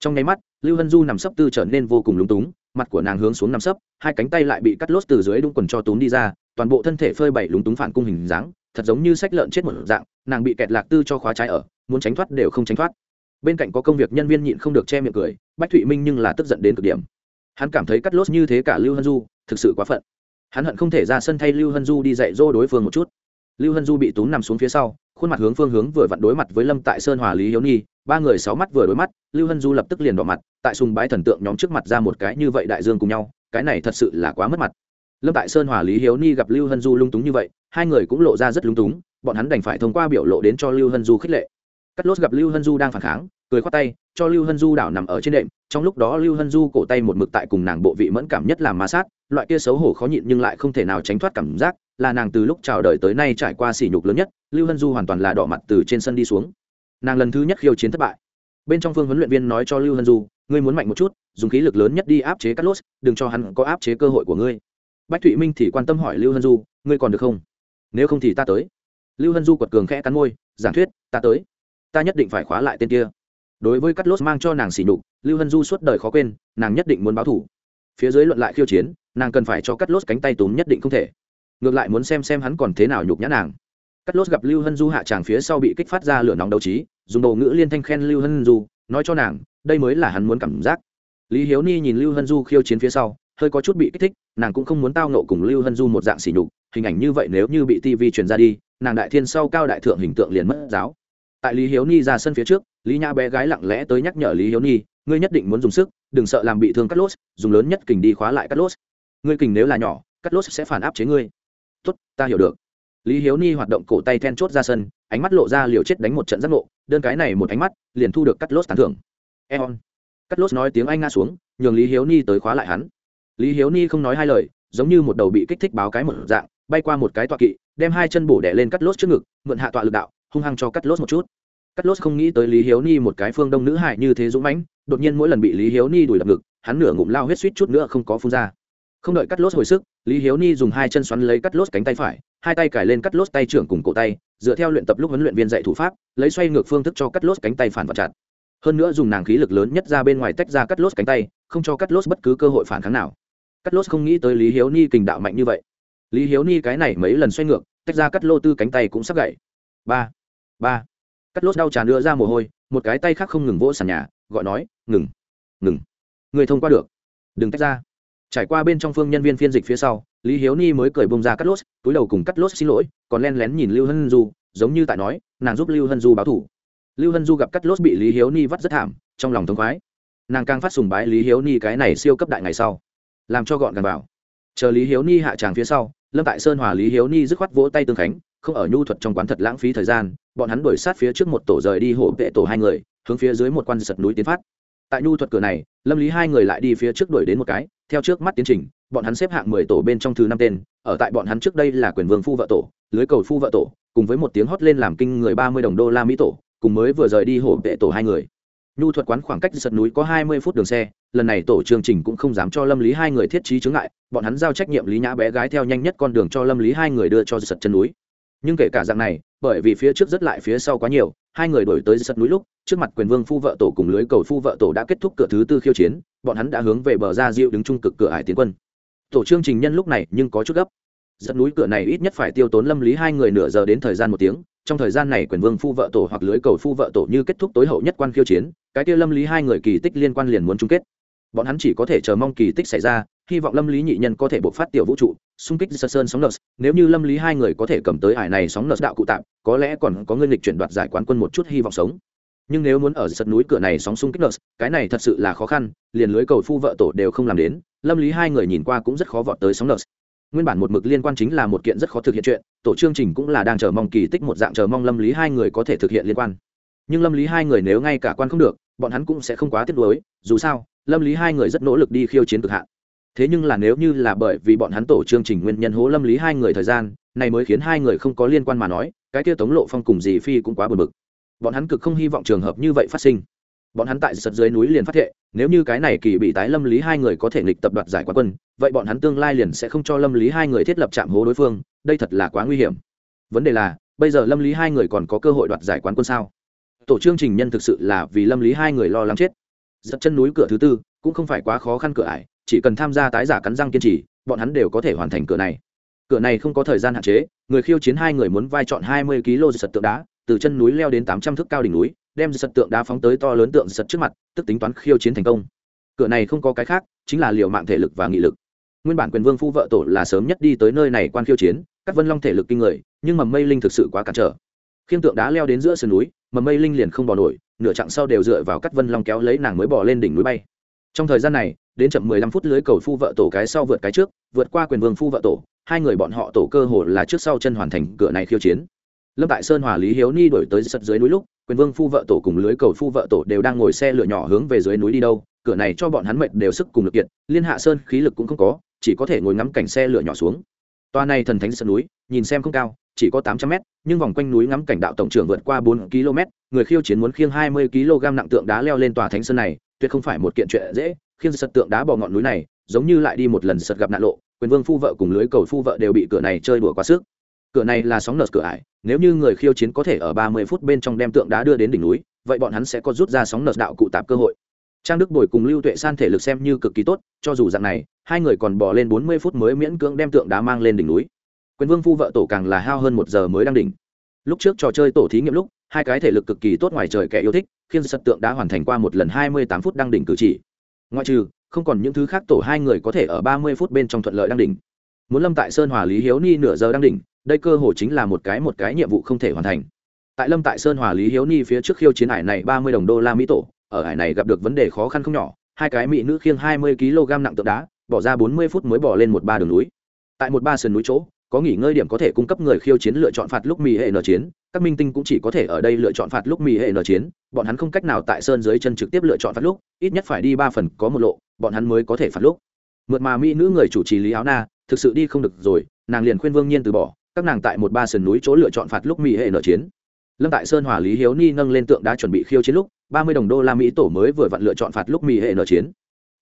Speaker 1: Trong nháy mắt, lưu hân du nằm sấp tư trở nên vô cùng lúng túng, mặt của nàng hướng xuống nằm sấp, hai cánh tay lại bị cắt lốt từ dưới đúng quần cho túm đi ra, toàn bộ thân thể phơi bày lúng túng phản cung hình dáng, thật giống như sách lợn chết một dạng, nàng bị kẹt lạc tư cho khóa trái ở, muốn tránh thoát đều không tránh thoát. Bên cạnh có công việc nhân viên nhịn không được che miệng cười, bách thụy minh nhưng là tức giận đến cực điểm. Hắn cảm thấy cắt lốt như thế cả lưu hân du thực sự quá phận. Hắn hận không thể ra sân thay lưu hân du đi dạy dỗ đối phương một chút lưu hân du bị túm nằm xuống phía sau, khuôn mặt hướng phương hướng vừa vặn đối mặt với lâm tại sơn hòa lý hiếu nhi, ba người sáu mắt vừa đối mắt, lưu hân du lập tức liền đỏ mặt, tại sùng bái thần tượng nhóm trước mặt ra một cái như vậy đại dương cùng nhau, cái này thật sự là quá mất mặt. Lâm tại sơn hòa lý hiếu ni gặp lưu hân du lung túng như vậy, hai người cũng lộ ra rất lung túng, bọn hắn đành phải thông qua biểu lộ đến cho lưu hân du khích lệ. Cắt lốt gặp lưu hân du đang phản kháng, cười khoát tay, cho lưu hân du đảo nằm ở trên đệm, trong lúc đó lưu hân du cổ tay một mực tại cùng nàng bộ vị mẫn cảm nhất làm ma sát, loại kia xấu hổ khó nhịn nhưng lại không thể nào tránh thoát cảm giác là nàng từ lúc chào đời tới nay trải qua sỉ nhục lớn nhất, lưu hân du hoàn toàn là đỏ mặt từ trên sân đi xuống. Nàng lần thứ nhất khiêu chiến thất bại. Bên trong phương huấn luyện viên nói cho lưu hân du, ngươi muốn mạnh một chút, dùng khí lực lớn nhất đi áp chế cắt lốt đừng cho hắn có áp chế cơ hội của ngươi. Bách thụy minh thì quan tâm hỏi lưu hân du, ngươi còn được không? Nếu không thì ta tới. Lưu hân du quật cường khẽ cắn môi, giảng thuyết, ta tới. Ta nhất định phải khóa lại tên kia. Đối với cắt lốt mang cho nàng xỉ nhục, lưu hân du suốt đời khó quên, nàng nhất định muốn báo thủ. Phía dưới luận lại khiêu chiến, nàng cần phải cho cắt lốt cánh tay túm nhất định không thể ngược lại muốn xem xem hắn còn thế nào nhục nhã nàng. Cắt lốt gặp lưu hân du hạ tràng phía sau bị kích phát ra lửa nóng đấu trí, dùng đầu ngữ liên thanh khen lưu hân du, nói cho nàng, đây mới là hắn muốn cảm giác. Lý hiếu ni nhìn lưu hân du khiêu chiến phía sau, hơi có chút bị kích thích, nàng cũng không muốn tao nộ cùng lưu hân du một dạng xỉ nhục, hình ảnh như vậy nếu như bị tv truyền ra đi, nàng đại thiên sau cao đại thượng hình tượng liền mất giáo. Tại lý hiếu ni ra sân phía trước, lý Nha bé gái lặng lẽ tới nhắc nhở lý hiếu ni, ngươi nhất định muốn dùng sức, đừng sợ làm bị thương cắt lốt dùng lớn nhất kình đi khóa lại cắt lốt ngươi kình nếu là nhỏ cắt lốt sẽ phản áp chế ngươi tốt, ta hiểu được. Lý hiếu ni hoạt động cổ tay then chốt ra sân, ánh mắt lộ ra liều chết đánh một trận giác ngộ, đơn cái này một ánh mắt, liền thu được cắt lốt tán thưởng. Eon. Cắt lốt nói tiếng anh nga xuống, nhường lý hiếu ni tới khóa lại hắn. Lý hiếu ni không nói hai lời, giống như một đầu bị kích thích báo cái một dạng, bay qua một cái tọa kỵ, đem hai chân bổ đẻ lên cắt lốt trước ngực, mượn hạ tọa lực đạo, hung hăng cho cắt lốt một chút. Cắt lốt không nghĩ tới lý hiếu ni một cái phương đông nữ hại như thế dũng mãnh, đột nhiên mỗi lần bị lý hiếu ni đùi đập ngực, hắn nửa ngụm lao huyết suýt chút nữa không có phun ra không đợi cắt lốt hồi sức, lý hiếu ni dùng hai chân xoắn lấy cắt lốt cánh tay phải, hai tay cải lên cắt lốt tay trưởng cùng cổ tay, dựa theo luyện tập lúc huấn luyện viên dạy thủ pháp, lấy xoay ngược phương thức cho cắt lốt cánh tay phản vật chặt. Hơn nữa dùng nàng khí lực lớn nhất ra bên ngoài tách ra cắt lốt cánh tay, không cho cắt lốt bất cứ cơ hội phản kháng nào. Cắt lốt không nghĩ tới lý hiếu ni kình đạo mạnh như vậy. Lý hiếu ni cái này mấy lần xoay ngược, tách ra cắt lô tư cánh tay cũng sắp gậy ba ba. Cắt lốt đau tràn đưa ra mồ hôi, một cái tay khác không ngừng vỗ sàn nhà, gọi nói, ngừng ngừng. Người thông qua được. Đừng tách ra trải qua bên trong phương nhân viên phiên dịch phía sau, lý hiếu ni mới cười bông ra cắt lốt, túi đầu cùng cắt lốt xin lỗi, còn len lén nhìn lưu hân du, giống như tại nói, nàng giúp lưu hân du báo thủ. Lưu hân du gặp cắt lốt bị lý hiếu ni vắt rất thảm, trong lòng thống khoái. Nàng càng phát sùng bái lý hiếu ni cái này siêu cấp đại ngày sau, làm cho gọn gàng vào. Chờ lý hiếu ni hạ tràng phía sau, lâm tại sơn hòa lý hiếu ni dứt khoát vỗ tay tương khánh, không ở nhu thuật trong quán thật lãng phí thời gian, bọn hắn đuổi sát phía trước một tổ rời đi hổ vệ tổ hai người, hướng phía dưới một quan sật núi tiến phát tại nhu thuật cửa này, lâm lý hai người lại đi phía trước đuổi đến một cái, theo trước mắt tiến trình, bọn hắn xếp hạng mười tổ bên trong thứ năm tên, ở tại bọn hắn trước đây là quyền vương phu vợ tổ, lưới cầu phu vợ tổ, cùng với một tiếng hót lên làm kinh người ba mươi đồng đô la mỹ tổ, cùng mới vừa rời đi hổ vệ tổ hai người. Nhu thuật quán khoảng cách sật núi có hai mươi phút đường xe, lần này tổ chương trình cũng không dám cho lâm lý hai người thiết trí chướng ngại, bọn hắn giao trách nhiệm lý nhã bé gái theo nhanh nhất con đường cho lâm lý hai người đưa cho sật chân núi. Nhưng kể cả dạng này bởi vì phía trước rất lại phía sau quá nhiều, hai người đổi tới sân núi lúc, trước mặt quyền vương phu vợ tổ cùng lưới cầu phu vợ tổ đã kết thúc cửa thứ tư khiêu chiến, bọn hắn đã hướng về bờ ra diệu đứng trung cực cửa hải tiến quân. Tổ chương trình nhân lúc này nhưng có chút gấp. Giật núi cửa này ít nhất phải tiêu tốn lâm lý hai người nửa giờ đến thời gian một tiếng, trong thời gian này quyền vương phu vợ tổ hoặc lưới cầu phu vợ tổ như kết thúc tối hậu nhất quan khiêu chiến, cái kia lâm lý hai người kỳ tích liên quan liền muốn chung kết. Bọn hắn chỉ có thể chờ mong kỳ tích xảy ra hy vọng lâm lý nhị nhân có thể buộc phát tiểu vũ trụ, xung kích sơ sơn sóng nợ nếu như lâm lý hai người có thể cầm tới ải này sóng nợ đạo cụ tạm, có lẽ còn có ngân lịch chuyển đoạt giải quán quân một chút hy vọng sống. Nhưng nếu muốn ở sật núi cửa này sóng xung kích nợ cái này thật sự là khó khăn, liền lưới cầu phu vợ tổ đều không làm đến, lâm lý hai người nhìn qua cũng rất khó vọt tới sóng nợ nguyên bản một mực liên quan chính là một kiện rất khó thực hiện chuyện, tổ chương trình cũng là đang chờ mong kỳ tích một dạng chờ mong lâm lý hai người có thể thực hiện liên quan. Nhưng lâm lý hai người nếu ngay cả quan không được, bọn hắn cũng sẽ không quá tiếc nuối, dù sao, lâm lý hai người rất nỗ lực đi khiêu chiến cực hạn thế nhưng là nếu như là bởi vì bọn hắn tổ chương trình nguyên nhân hố lâm lý hai người thời gian, này mới khiến hai người không có liên quan mà nói, cái kia tống lộ phong cùng dì phi cũng quá bực bực. Bọn hắn cực không hy vọng trường hợp như vậy phát sinh. Bọn hắn tại sật dưới núi liền phát thệ, nếu như cái này kỳ bị tái lâm lý hai người có thể nghịch tập đoạt giải quán quân, vậy bọn hắn tương lai liền sẽ không cho lâm lý hai người thiết lập trạm hố đối phương, đây thật là quá nguy hiểm. Vấn đề là, bây giờ lâm lý hai người còn có cơ hội đoạt giải quán quân sao? Tổ chương trình nhân thực sự là vì lâm lý hai người lo lắng chết. Giật chân núi cửa thứ tư cũng không phải quá khó khăn cửa ải, chỉ cần tham gia tái giả cắn răng kiên trì, bọn hắn đều có thể hoàn thành cửa này. Cửa này không có thời gian hạn chế, người khiêu chiến hai người muốn vai chọn hai mươi kg sật tượng đá, từ chân núi leo đến tám trăm thước cao đỉnh núi, đem sật tượng đá phóng tới to lớn tượng sật trước mặt, tức tính toán khiêu chiến thành công. Cửa này không có cái khác, chính là liều mạng thể lực và nghị lực. Nguyên bản quyền vương phu vợ tổ là sớm nhất đi tới nơi này quan khiêu chiến, các vân long thể lực kinh người, nhưng mầm mây linh thực sự quá cản trở. Khiêng tượng đá leo đến giữa sườn núi mầm mây linh liền không bỏ nổi, nửa chặng sau đều dựa vào các vân long kéo lấy nàng mới bỏ lên đỉnh núi bay trong thời gian này, đến chậm mười lăm phút lưới cầu phu vợ tổ cái sau vượt cái trước, vượt qua quyền vương phu vợ tổ, hai người bọn họ tổ cơ hồ là trước sau chân hoàn thành cửa này khiêu chiến. Lâm tại sơn hòa lý hiếu ni đổi tới sật dưới núi lúc, quyền vương phu vợ tổ cùng lưới cầu phu vợ tổ đều đang ngồi xe lửa nhỏ hướng về dưới núi đi đâu, cửa này cho bọn hắn mệt đều sức cùng lực kiện liên hạ sơn khí lực cũng không có, chỉ có thể ngồi ngắm cảnh xe lửa nhỏ xuống. Toa này thần thánh sơn núi, nhìn xem không cao, chỉ có tám trăm mét, nhưng vòng quanh núi ngắm cảnh đạo tổng trưởng vượt qua 4 km người khiêu chiến muốn khiêng hai mươi kg nặng tượng đá leo lên tòa thánh sơn này tuyệt không phải một kiện chuyện dễ khiến sật tượng đá bò ngọn núi này, giống như lại đi một lần sật gặp nạn lộ, quyền vương phu vợ cùng lưới cầu phu vợ đều bị cửa này chơi đùa quá sức. Cửa này là sóng nợt cửa ải, nếu như người khiêu chiến có thể ở ba mươi phút bên trong đem tượng đá đưa đến đỉnh núi, vậy bọn hắn sẽ có rút ra sóng nợt đạo cụ tạp cơ hội. Trang đức bồi cùng lưu tuệ san thể lực xem như cực kỳ tốt, cho dù dạng này, hai người còn bỏ lên bốn mươi phút mới miễn cưỡng đem tượng đá mang lên đỉnh núi. Quyền vương phu vợ tổ càng là hao hơn một giờ mới đang đỉnh. Lúc trước trò chơi tổ thí nghiệm lúc, hai cái thể lực cực kỳ tốt ngoài trời kẻ yêu thích khiến sật tượng đã hoàn thành qua một lần hai mươi tám phút đăng đỉnh cử chỉ. Ngoại trừ, không còn những thứ khác tổ hai người có thể ở ba mươi phút bên trong thuận lợi đăng đỉnh. Muốn lâm tại sơn hòa lý hiếu ni nửa giờ đăng đỉnh, đây cơ hội chính là một cái một cái nhiệm vụ không thể hoàn thành. Tại lâm tại sơn hòa lý hiếu ni phía trước khiêu chiến hải này ba mươi đồng đô la mỹ tổ, ở hải này gặp được vấn đề khó khăn không nhỏ, hai cái mỹ nữ khiêng hai mươi kg nặng tượng đá, bỏ ra bốn mươi phút mới bỏ lên một ba đường núi. Tại một ba sườn núi chỗ có nghỉ ngơi điểm có thể cung cấp người khiêu chiến lựa chọn phạt lúc mì hệ nở chiến, các minh tinh cũng chỉ có thể ở đây lựa chọn phạt lúc mì hệ nở chiến, bọn hắn không cách nào tại sơn dưới chân trực tiếp lựa chọn phạt lúc, ít nhất phải đi ba phần có một lộ, bọn hắn mới có thể phạt lúc. Mượt mà mỹ nữ người chủ trì lý áo na, thực sự đi không được rồi, nàng liền khuyên vương nhiên từ bỏ, các nàng tại một ba sườn núi chỗ lựa chọn phạt lúc mỹ hệ nở chiến. Lâm tại sơn hòa lý hiếu ni nâng lên tượng đá chuẩn bị khiêu chiến lúc, ba mươi đồng đô la mỹ tổ mới vừa vặn lựa chọn phạt lúc mỹ hệ nở chiến.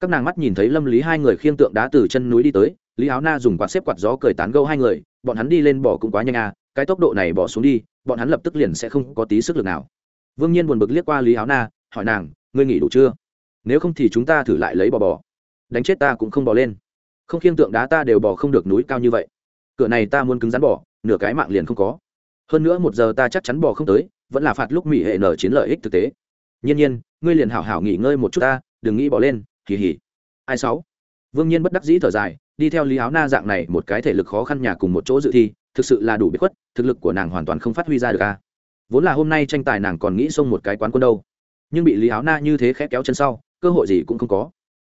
Speaker 1: Các nàng mắt nhìn thấy lâm lý hai người khiêng tượng đá từ chân núi đi tới lý áo na dùng quạt xếp quạt gió cười tán gâu hai người, bọn hắn đi lên bỏ cũng quá nhanh à cái tốc độ này bỏ xuống đi, bọn hắn lập tức liền sẽ không có tí sức lực nào. Vương nhiên buồn bực liếc qua lý áo na, hỏi nàng, ngươi nghỉ đủ chưa? Nếu không thì chúng ta thử lại lấy bò bò. Đánh chết ta cũng không bò lên. Không khiêng tượng đá ta đều bò không được núi cao như vậy. Cửa này ta muốn cứng rắn bò, nửa cái mạng liền không có. Hơn nữa một giờ ta chắc chắn bò không tới, vẫn là phạt lúc mỹ hệ nở chiến lợi ích thực tế. Nhiên nhiên, ngươi liền hảo hảo nghỉ ngơi một chút ta, đừng nghĩ bỏ lên kỳ hỉ ai sáu? Vương nhiên bất đắc dĩ thở dài đi theo lý áo na dạng này, một cái thể lực khó khăn nhà cùng một chỗ dự thi, thực sự là đủ biết khuất, thực lực của nàng hoàn toàn không phát huy ra được a. Vốn là hôm nay tranh tài nàng còn nghĩ xông một cái quán quân đâu. Nhưng bị lý áo na như thế khét kéo chân sau, cơ hội gì cũng không có.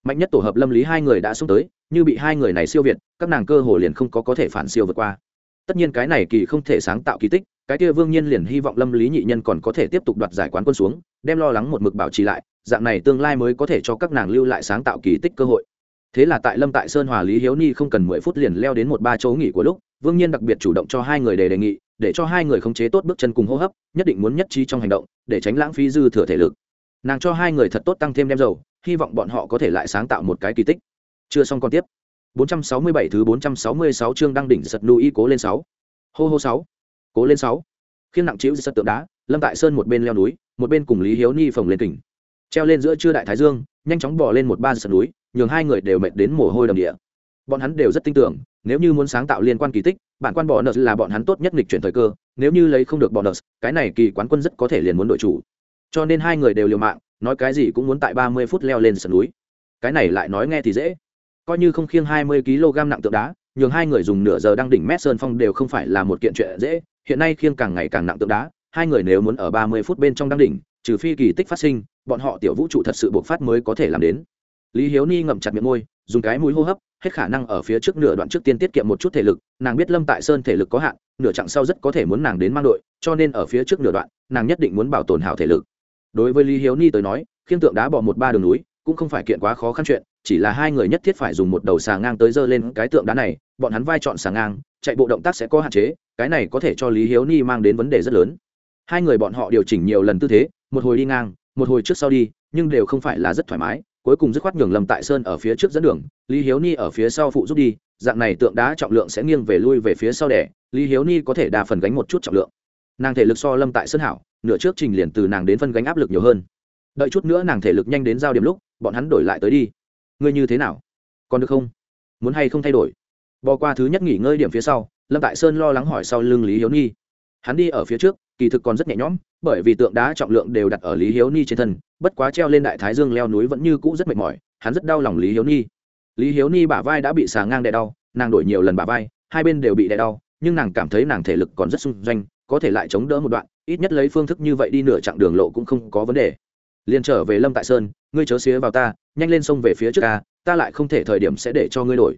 Speaker 1: Mạnh nhất tổ hợp lâm lý hai người đã xông tới, như bị hai người này siêu việt, các nàng cơ hội liền không có có thể phản siêu vượt qua. Tất nhiên cái này kỳ không thể sáng tạo kỳ tích, cái kia vương nhiên liền hy vọng lâm lý nhị nhân còn có thể tiếp tục đoạt giải quán quân xuống, đem lo lắng một mực bảo trì lại, dạng này tương lai mới có thể cho các nàng lưu lại sáng tạo kỳ tích cơ hội thế là tại lâm tại sơn hòa lý hiếu ni không cần mười phút liền leo đến một ba chỗ nghỉ của lúc vương nhiên đặc biệt chủ động cho hai người đề đề nghị để cho hai người khống chế tốt bước chân cùng hô hấp nhất định muốn nhất trí trong hành động để tránh lãng phí dư thừa thể lực nàng cho hai người thật tốt tăng thêm đem dầu hy vọng bọn họ có thể lại sáng tạo một cái kỳ tích chưa xong còn tiếp 467 thứ 466 chương đăng đỉnh giật núi cố lên 6. Hô hô 6. Cố lên 6. Khiêng nặng chiếu giật tượng đá, Lâm Tại Sơn một bên leo núi, một bên cùng Lý Hiếu Ni phồng lên kình. Treo lên giữa trưa đại thái dương, nhanh chóng bò lên một ba giật núi, nhường hai người đều mệt đến mồ hôi đầm địa. Bọn hắn đều rất tin tưởng, nếu như muốn sáng tạo liên quan kỳ tích, bản quan bỏ nợ là bọn hắn tốt nhất nghịch chuyển thời cơ, nếu như lấy không được bỏ nợ, cái này kỳ quán quân rất có thể liền muốn đội chủ. Cho nên hai người đều liều mạng, nói cái gì cũng muốn tại 30 phút leo lên sườn núi. Cái này lại nói nghe thì dễ coi như không khiêng hai mươi kg nặng tượng đá nhường hai người dùng nửa giờ đăng đỉnh mét sơn phong đều không phải là một kiện chuyện dễ hiện nay khiêng càng ngày càng nặng tượng đá hai người nếu muốn ở ba mươi phút bên trong đăng đỉnh trừ phi kỳ tích phát sinh bọn họ tiểu vũ trụ thật sự buộc phát mới có thể làm đến lý hiếu ni ngậm chặt miệng môi, dùng cái mũi hô hấp, hết khả năng ở phía trước nửa đoạn trước tiên tiết kiệm một chút thể lực, nàng biết lâm tại sơn thể lực có hạn, nửa chặng sau rất có thể muốn nàng đến mang đội, cho nên ở phía trước nửa đoạn, nàng nhất định muốn bảo tồn hảo thể lực. Đối với lý hiếu ni tới nói, khiêng tượng đá bỏ một ba đường núi, cũng không phải kiện quá khó khăn chuyện, chỉ là hai người nhất thiết phải dùng một đầu xà ngang tới dơ lên cái tượng đá này, bọn hắn vai chọn xà ngang, chạy bộ động tác sẽ có hạn chế, cái này có thể cho lý hiếu ni mang đến vấn đề rất lớn. Hai người bọn họ điều chỉnh nhiều lần tư thế, một hồi đi ngang, một hồi trước sau đi, nhưng đều không phải là rất thoải mái cuối cùng dứt khoát nhường Lâm tại sơn ở phía trước dẫn đường, lý hiếu ni ở phía sau phụ giúp đi, dạng này tượng đá trọng lượng sẽ nghiêng về lui về phía sau đẻ lý hiếu ni có thể đa phần gánh một chút trọng lượng. Nàng thể lực so lâm tại sơn hảo, nửa trước trình liền từ nàng đến phân gánh áp lực nhiều hơn. Đợi chút nữa nàng thể lực nhanh đến giao điểm lúc, bọn hắn đổi lại tới đi. Ngươi như thế nào? Còn được không? Muốn hay không thay đổi? Bỏ qua thứ nhất nghỉ ngơi điểm phía sau, lâm tại sơn lo lắng hỏi sau lưng lý hiếu ni. Hắn đi ở phía trước kỳ thực còn rất nhẹ nhõm, bởi vì tượng đá trọng lượng đều đặt ở lý hiếu ni trên thân, bất quá treo lên đại thái dương leo núi vẫn như cũ rất mệt mỏi, hắn rất đau lòng lý hiếu ni. Lý hiếu ni bả vai đã bị xà ngang đè đau, nàng đổi nhiều lần bả vai, hai bên đều bị đè đau, nhưng nàng cảm thấy nàng thể lực còn rất sung doanh, có thể lại chống đỡ một đoạn, ít nhất lấy phương thức như vậy đi nửa chặng đường lộ cũng không có vấn đề. Liền trở về lâm tại sơn, ngươi chớ xía vào ta, nhanh lên sông về phía trước ta ta lại không thể thời điểm sẽ để cho ngươi đổi.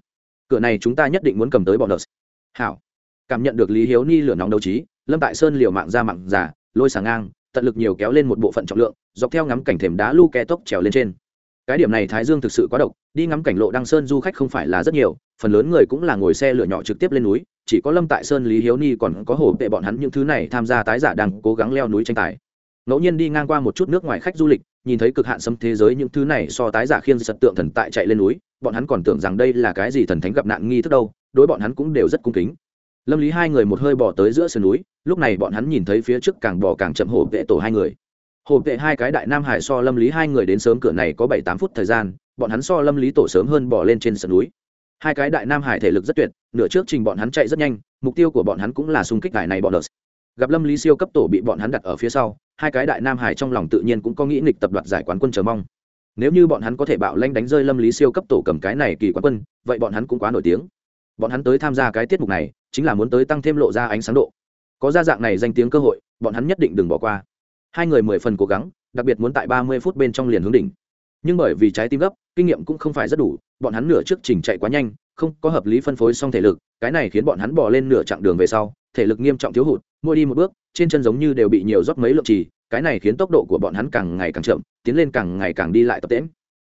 Speaker 1: Cửa này chúng ta nhất định muốn cầm tới bọn đợt hảo. Cảm nhận được lý hiếu ni lửa nóng đấu trí lâm tại sơn liều mạng ra mạng giả, lôi xà ngang, tận lực nhiều kéo lên một bộ phận trọng lượng, dọc theo ngắm cảnh thềm đá lu ke tốc trèo lên trên. Cái điểm này thái dương thực sự quá độc, đi ngắm cảnh lộ đăng sơn du khách không phải là rất nhiều, phần lớn người cũng là ngồi xe lửa nhỏ trực tiếp lên núi, chỉ có lâm tại sơn, lý hiếu ni còn có hổ vệ bọn hắn những thứ này tham gia tái giả đang cố gắng leo núi tranh tài. Ngẫu nhiên đi ngang qua một chút nước ngoài khách du lịch, nhìn thấy cực hạn xâm thế giới những thứ này so tái giả khiên sật tượng thần tại chạy lên núi, bọn hắn còn tưởng rằng đây là cái gì thần thánh gặp nạn nghi thức đâu, đối bọn hắn cũng đều rất cung kính lâm lý hai người một hơi bỏ tới giữa sườn núi, lúc này bọn hắn nhìn thấy phía trước càng bỏ càng chậm hổ vệ tổ hai người. Hổ vệ hai cái đại nam hải so lâm lý hai người đến sớm cửa này có bảy tám phút thời gian, bọn hắn so lâm lý tổ sớm hơn bỏ lên trên sườn núi. Hai cái đại nam hải thể lực rất tuyệt, nửa trước trình bọn hắn chạy rất nhanh, mục tiêu của bọn hắn cũng là xung kích đại này bọn đợt. Gặp lâm lý siêu cấp tổ bị bọn hắn đặt ở phía sau, hai cái đại nam hải trong lòng tự nhiên cũng có nghĩ nghịch tập đoạt giải quán quân chờ mong. Nếu như bọn hắn có thể bạo lanh đánh rơi lâm lý siêu cấp tổ cầm cái này kỳ quán quân, vậy bọn hắn cũng quá nổi tiếng. Bọn hắn tới tham gia cái tiết mục này chính là muốn tới tăng thêm lộ ra ánh sáng độ. Có ra dạng này danh tiếng cơ hội, bọn hắn nhất định đừng bỏ qua. Hai người mười phần cố gắng, đặc biệt muốn tại ba mươi phút bên trong liền hướng đỉnh. Nhưng bởi vì trái tim gấp, kinh nghiệm cũng không phải rất đủ, bọn hắn nửa trước trình chạy quá nhanh, không có hợp lý phân phối xong thể lực, cái này khiến bọn hắn bỏ lên nửa chặng đường về sau, thể lực nghiêm trọng thiếu hụt, mỗi đi một bước, trên chân giống như đều bị nhiều rót mấy lượng trì, cái này khiến tốc độ của bọn hắn càng ngày càng chậm, tiến lên càng ngày càng đi lại tập tễm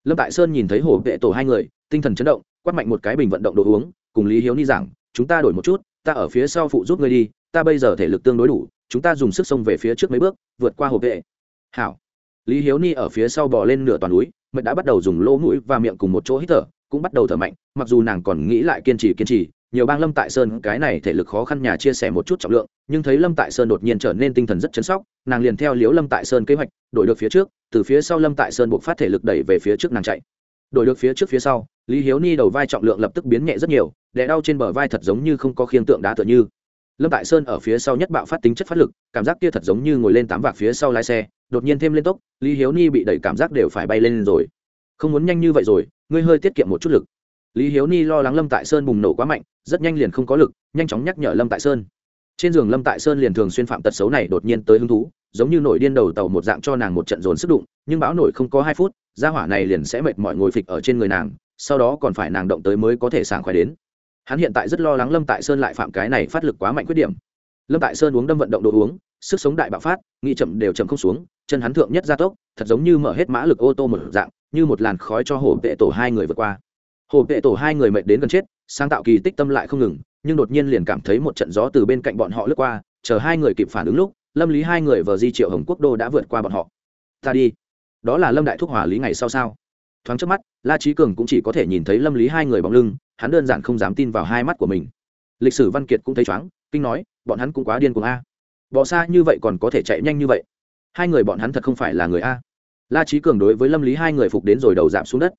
Speaker 1: lâm tại sơn nhìn thấy hồ vệ tổ hai người, tinh thần chấn động, quát mạnh một cái bình vận động đồ uống, cùng lý hiếu ni giảng chúng ta đổi một chút, ta ở phía sau phụ giúp ngươi đi, ta bây giờ thể lực tương đối đủ, chúng ta dùng sức xông về phía trước mấy bước, vượt qua hồ vệ. Hảo. Lý hiếu ni ở phía sau bò lên nửa toàn núi, mệt đã bắt đầu dùng lỗ mũi và miệng cùng một chỗ hít thở, cũng bắt đầu thở mạnh, mặc dù nàng còn nghĩ lại kiên trì kiên trì, nhiều bang lâm tại sơn cái này thể lực khó khăn nhà chia sẻ một chút trọng lượng, nhưng thấy lâm tại sơn đột nhiên trở nên tinh thần rất chấn sóc, nàng liền theo liếu lâm tại sơn kế hoạch, đổi được phía trước, từ phía sau lâm tại sơn buộc phát thể lực đẩy về phía trước nàng chạy đổi được phía trước phía sau, lý hiếu ni đầu vai trọng lượng lập tức biến nhẹ rất nhiều, đè đau trên bờ vai thật giống như không có khiên tượng đá tựa như. Lâm tại sơn ở phía sau nhất bạo phát tính chất phát lực, cảm giác kia thật giống như ngồi lên tám vạc phía sau lái xe, đột nhiên thêm lên tốc, lý hiếu ni bị đẩy cảm giác đều phải bay lên rồi. Không muốn nhanh như vậy rồi, ngươi hơi tiết kiệm một chút lực. Lý hiếu ni lo lắng lâm tại sơn bùng nổ quá mạnh, rất nhanh liền không có lực, nhanh chóng nhắc nhở lâm tại sơn. Trên giường lâm tại sơn liền thường xuyên phạm tật xấu này đột nhiên tới hứng thú, giống như nổi điên đầu tàu một dạng cho nàng một trận dồn sức đụng, nhưng bão nổi không có hai phút gia hỏa này liền sẽ mệt mỏi ngồi phịch ở trên người nàng, sau đó còn phải nàng động tới mới có thể sảng khoái đến. Hắn hiện tại rất lo lắng lâm tại sơn lại phạm cái này phát lực quá mạnh khuyết điểm. Lâm tại sơn uống đâm vận động đồ uống, sức sống đại bạo phát, nghĩ chậm đều chậm không xuống, chân hắn thượng nhất gia tốc, thật giống như mở hết mã lực ô tô một dạng, như một làn khói cho hồ vệ tổ hai người vượt qua. Hồ vệ tổ hai người mệt đến gần chết, sáng tạo kỳ tích tâm lại không ngừng, nhưng đột nhiên liền cảm thấy một trận gió từ bên cạnh bọn họ lướt qua, chờ hai người kịp phản ứng lúc, lâm lý hai người vờ di triệu hồng quốc đô đã vượt qua bọn họ. Ta đi đó là lâm đại thúc hỏa lý ngày sau sao? Thoáng trước mắt, la trí cường cũng chỉ có thể nhìn thấy lâm lý hai người bóng lưng, hắn đơn giản không dám tin vào hai mắt của mình. Lịch sử văn kiệt cũng thấy chóng kinh nói, bọn hắn cũng quá điên cuồng a. Bỏ xa như vậy còn có thể chạy nhanh như vậy? Hai người bọn hắn thật không phải là người a. La trí cường đối với lâm lý hai người phục đến rồi đầu giảm xuống đất.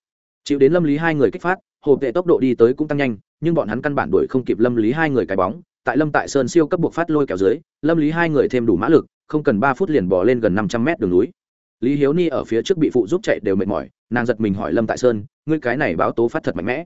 Speaker 1: Chịu đến lâm lý hai người kích phát, hồ vệ tốc độ đi tới cũng tăng nhanh, nhưng bọn hắn căn bản đuổi không kịp lâm lý hai người cái bóng. Tại lâm tại sơn siêu cấp buộc phát lôi kéo dưới, lâm lý hai người thêm đủ mã lực, không cần ba phút liền bỏ lên gần năm trăm mét đường núi lý hiếu ni ở phía trước bị phụ giúp chạy đều mệt mỏi, nàng giật mình hỏi lâm tại sơn, ngươi cái này báo tố phát thật mạnh mẽ.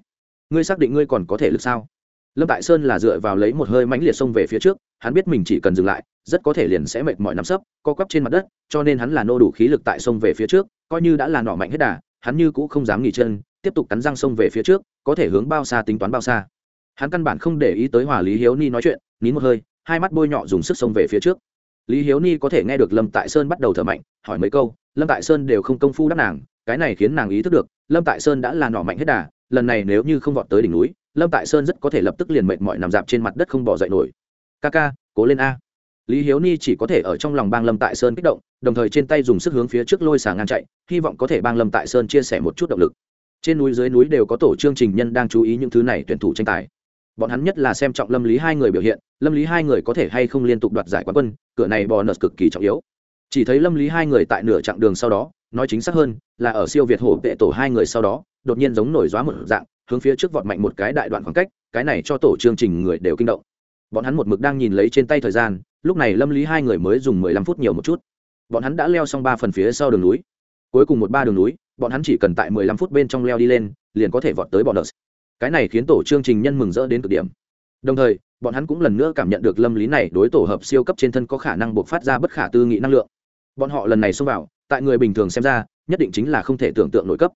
Speaker 1: Ngươi xác định ngươi còn có thể lực sao? Lâm tại sơn là dựa vào lấy một hơi mãnh liệt xông về phía trước, hắn biết mình chỉ cần dừng lại, rất có thể liền sẽ mệt mỏi nằm sấp, co quắp trên mặt đất, cho nên hắn là nô đủ khí lực tại sông về phía trước, coi như đã là nọ mạnh hết đà, hắn như cũng không dám nghỉ chân, tiếp tục cắn răng sông về phía trước, có thể hướng bao xa tính toán bao xa. Hắn căn bản không để ý tới hòa lý hiếu ni nói chuyện, nín một hơi, hai mắt bôi nhọ dùng sức sông về phía trước lý hiếu ni có thể nghe được lâm tại sơn bắt đầu thở mạnh, hỏi mấy câu, lâm tại sơn đều không công phu đáp nàng, cái này khiến nàng ý thức được, lâm tại sơn đã là nọ mạnh hết đà, lần này nếu như không vọt tới đỉnh núi, lâm tại sơn rất có thể lập tức liền mệt mỏi nằm dạp trên mặt đất không bỏ dậy nổi. Ca ca, cố lên a. Lý hiếu ni chỉ có thể ở trong lòng bang lâm tại sơn kích động, đồng thời trên tay dùng sức hướng phía trước lôi xà ngang chạy, hy vọng có thể bang lâm tại sơn chia sẻ một chút động lực. Trên núi dưới núi đều có tổ chương trình nhân đang chú ý những thứ này tuyển thủ tranh tài bọn hắn nhất là xem trọng lâm lý hai người biểu hiện, lâm lý hai người có thể hay không liên tục đoạt giải quán quân, cửa này bò nợ cực kỳ trọng yếu. Chỉ thấy lâm lý hai người tại nửa chặng đường sau đó, nói chính xác hơn, là ở siêu việt hổ vệ tổ hai người sau đó, đột nhiên giống nổi gió một dạng, hướng phía trước vọt mạnh một cái đại đoạn khoảng cách, cái này cho tổ chương trình người đều kinh động. Bọn hắn một mực đang nhìn lấy trên tay thời gian, lúc này lâm lý hai người mới dùng mười lăm phút nhiều một chút. Bọn hắn đã leo xong ba phần phía sau đường núi. Cuối cùng một ba đường núi, bọn hắn chỉ cần tại mười lăm phút bên trong leo đi lên, liền có thể vọt tới bọn đợt cái này khiến tổ chương trình nhân mừng rỡ đến cực điểm. Đồng thời, bọn hắn cũng lần nữa cảm nhận được lâm lý này đối tổ hợp siêu cấp trên thân có khả năng buộc phát ra bất khả tư nghị năng lượng. Bọn họ lần này xông vào, tại người bình thường xem ra, nhất định chính là không thể tưởng tượng nội cấp.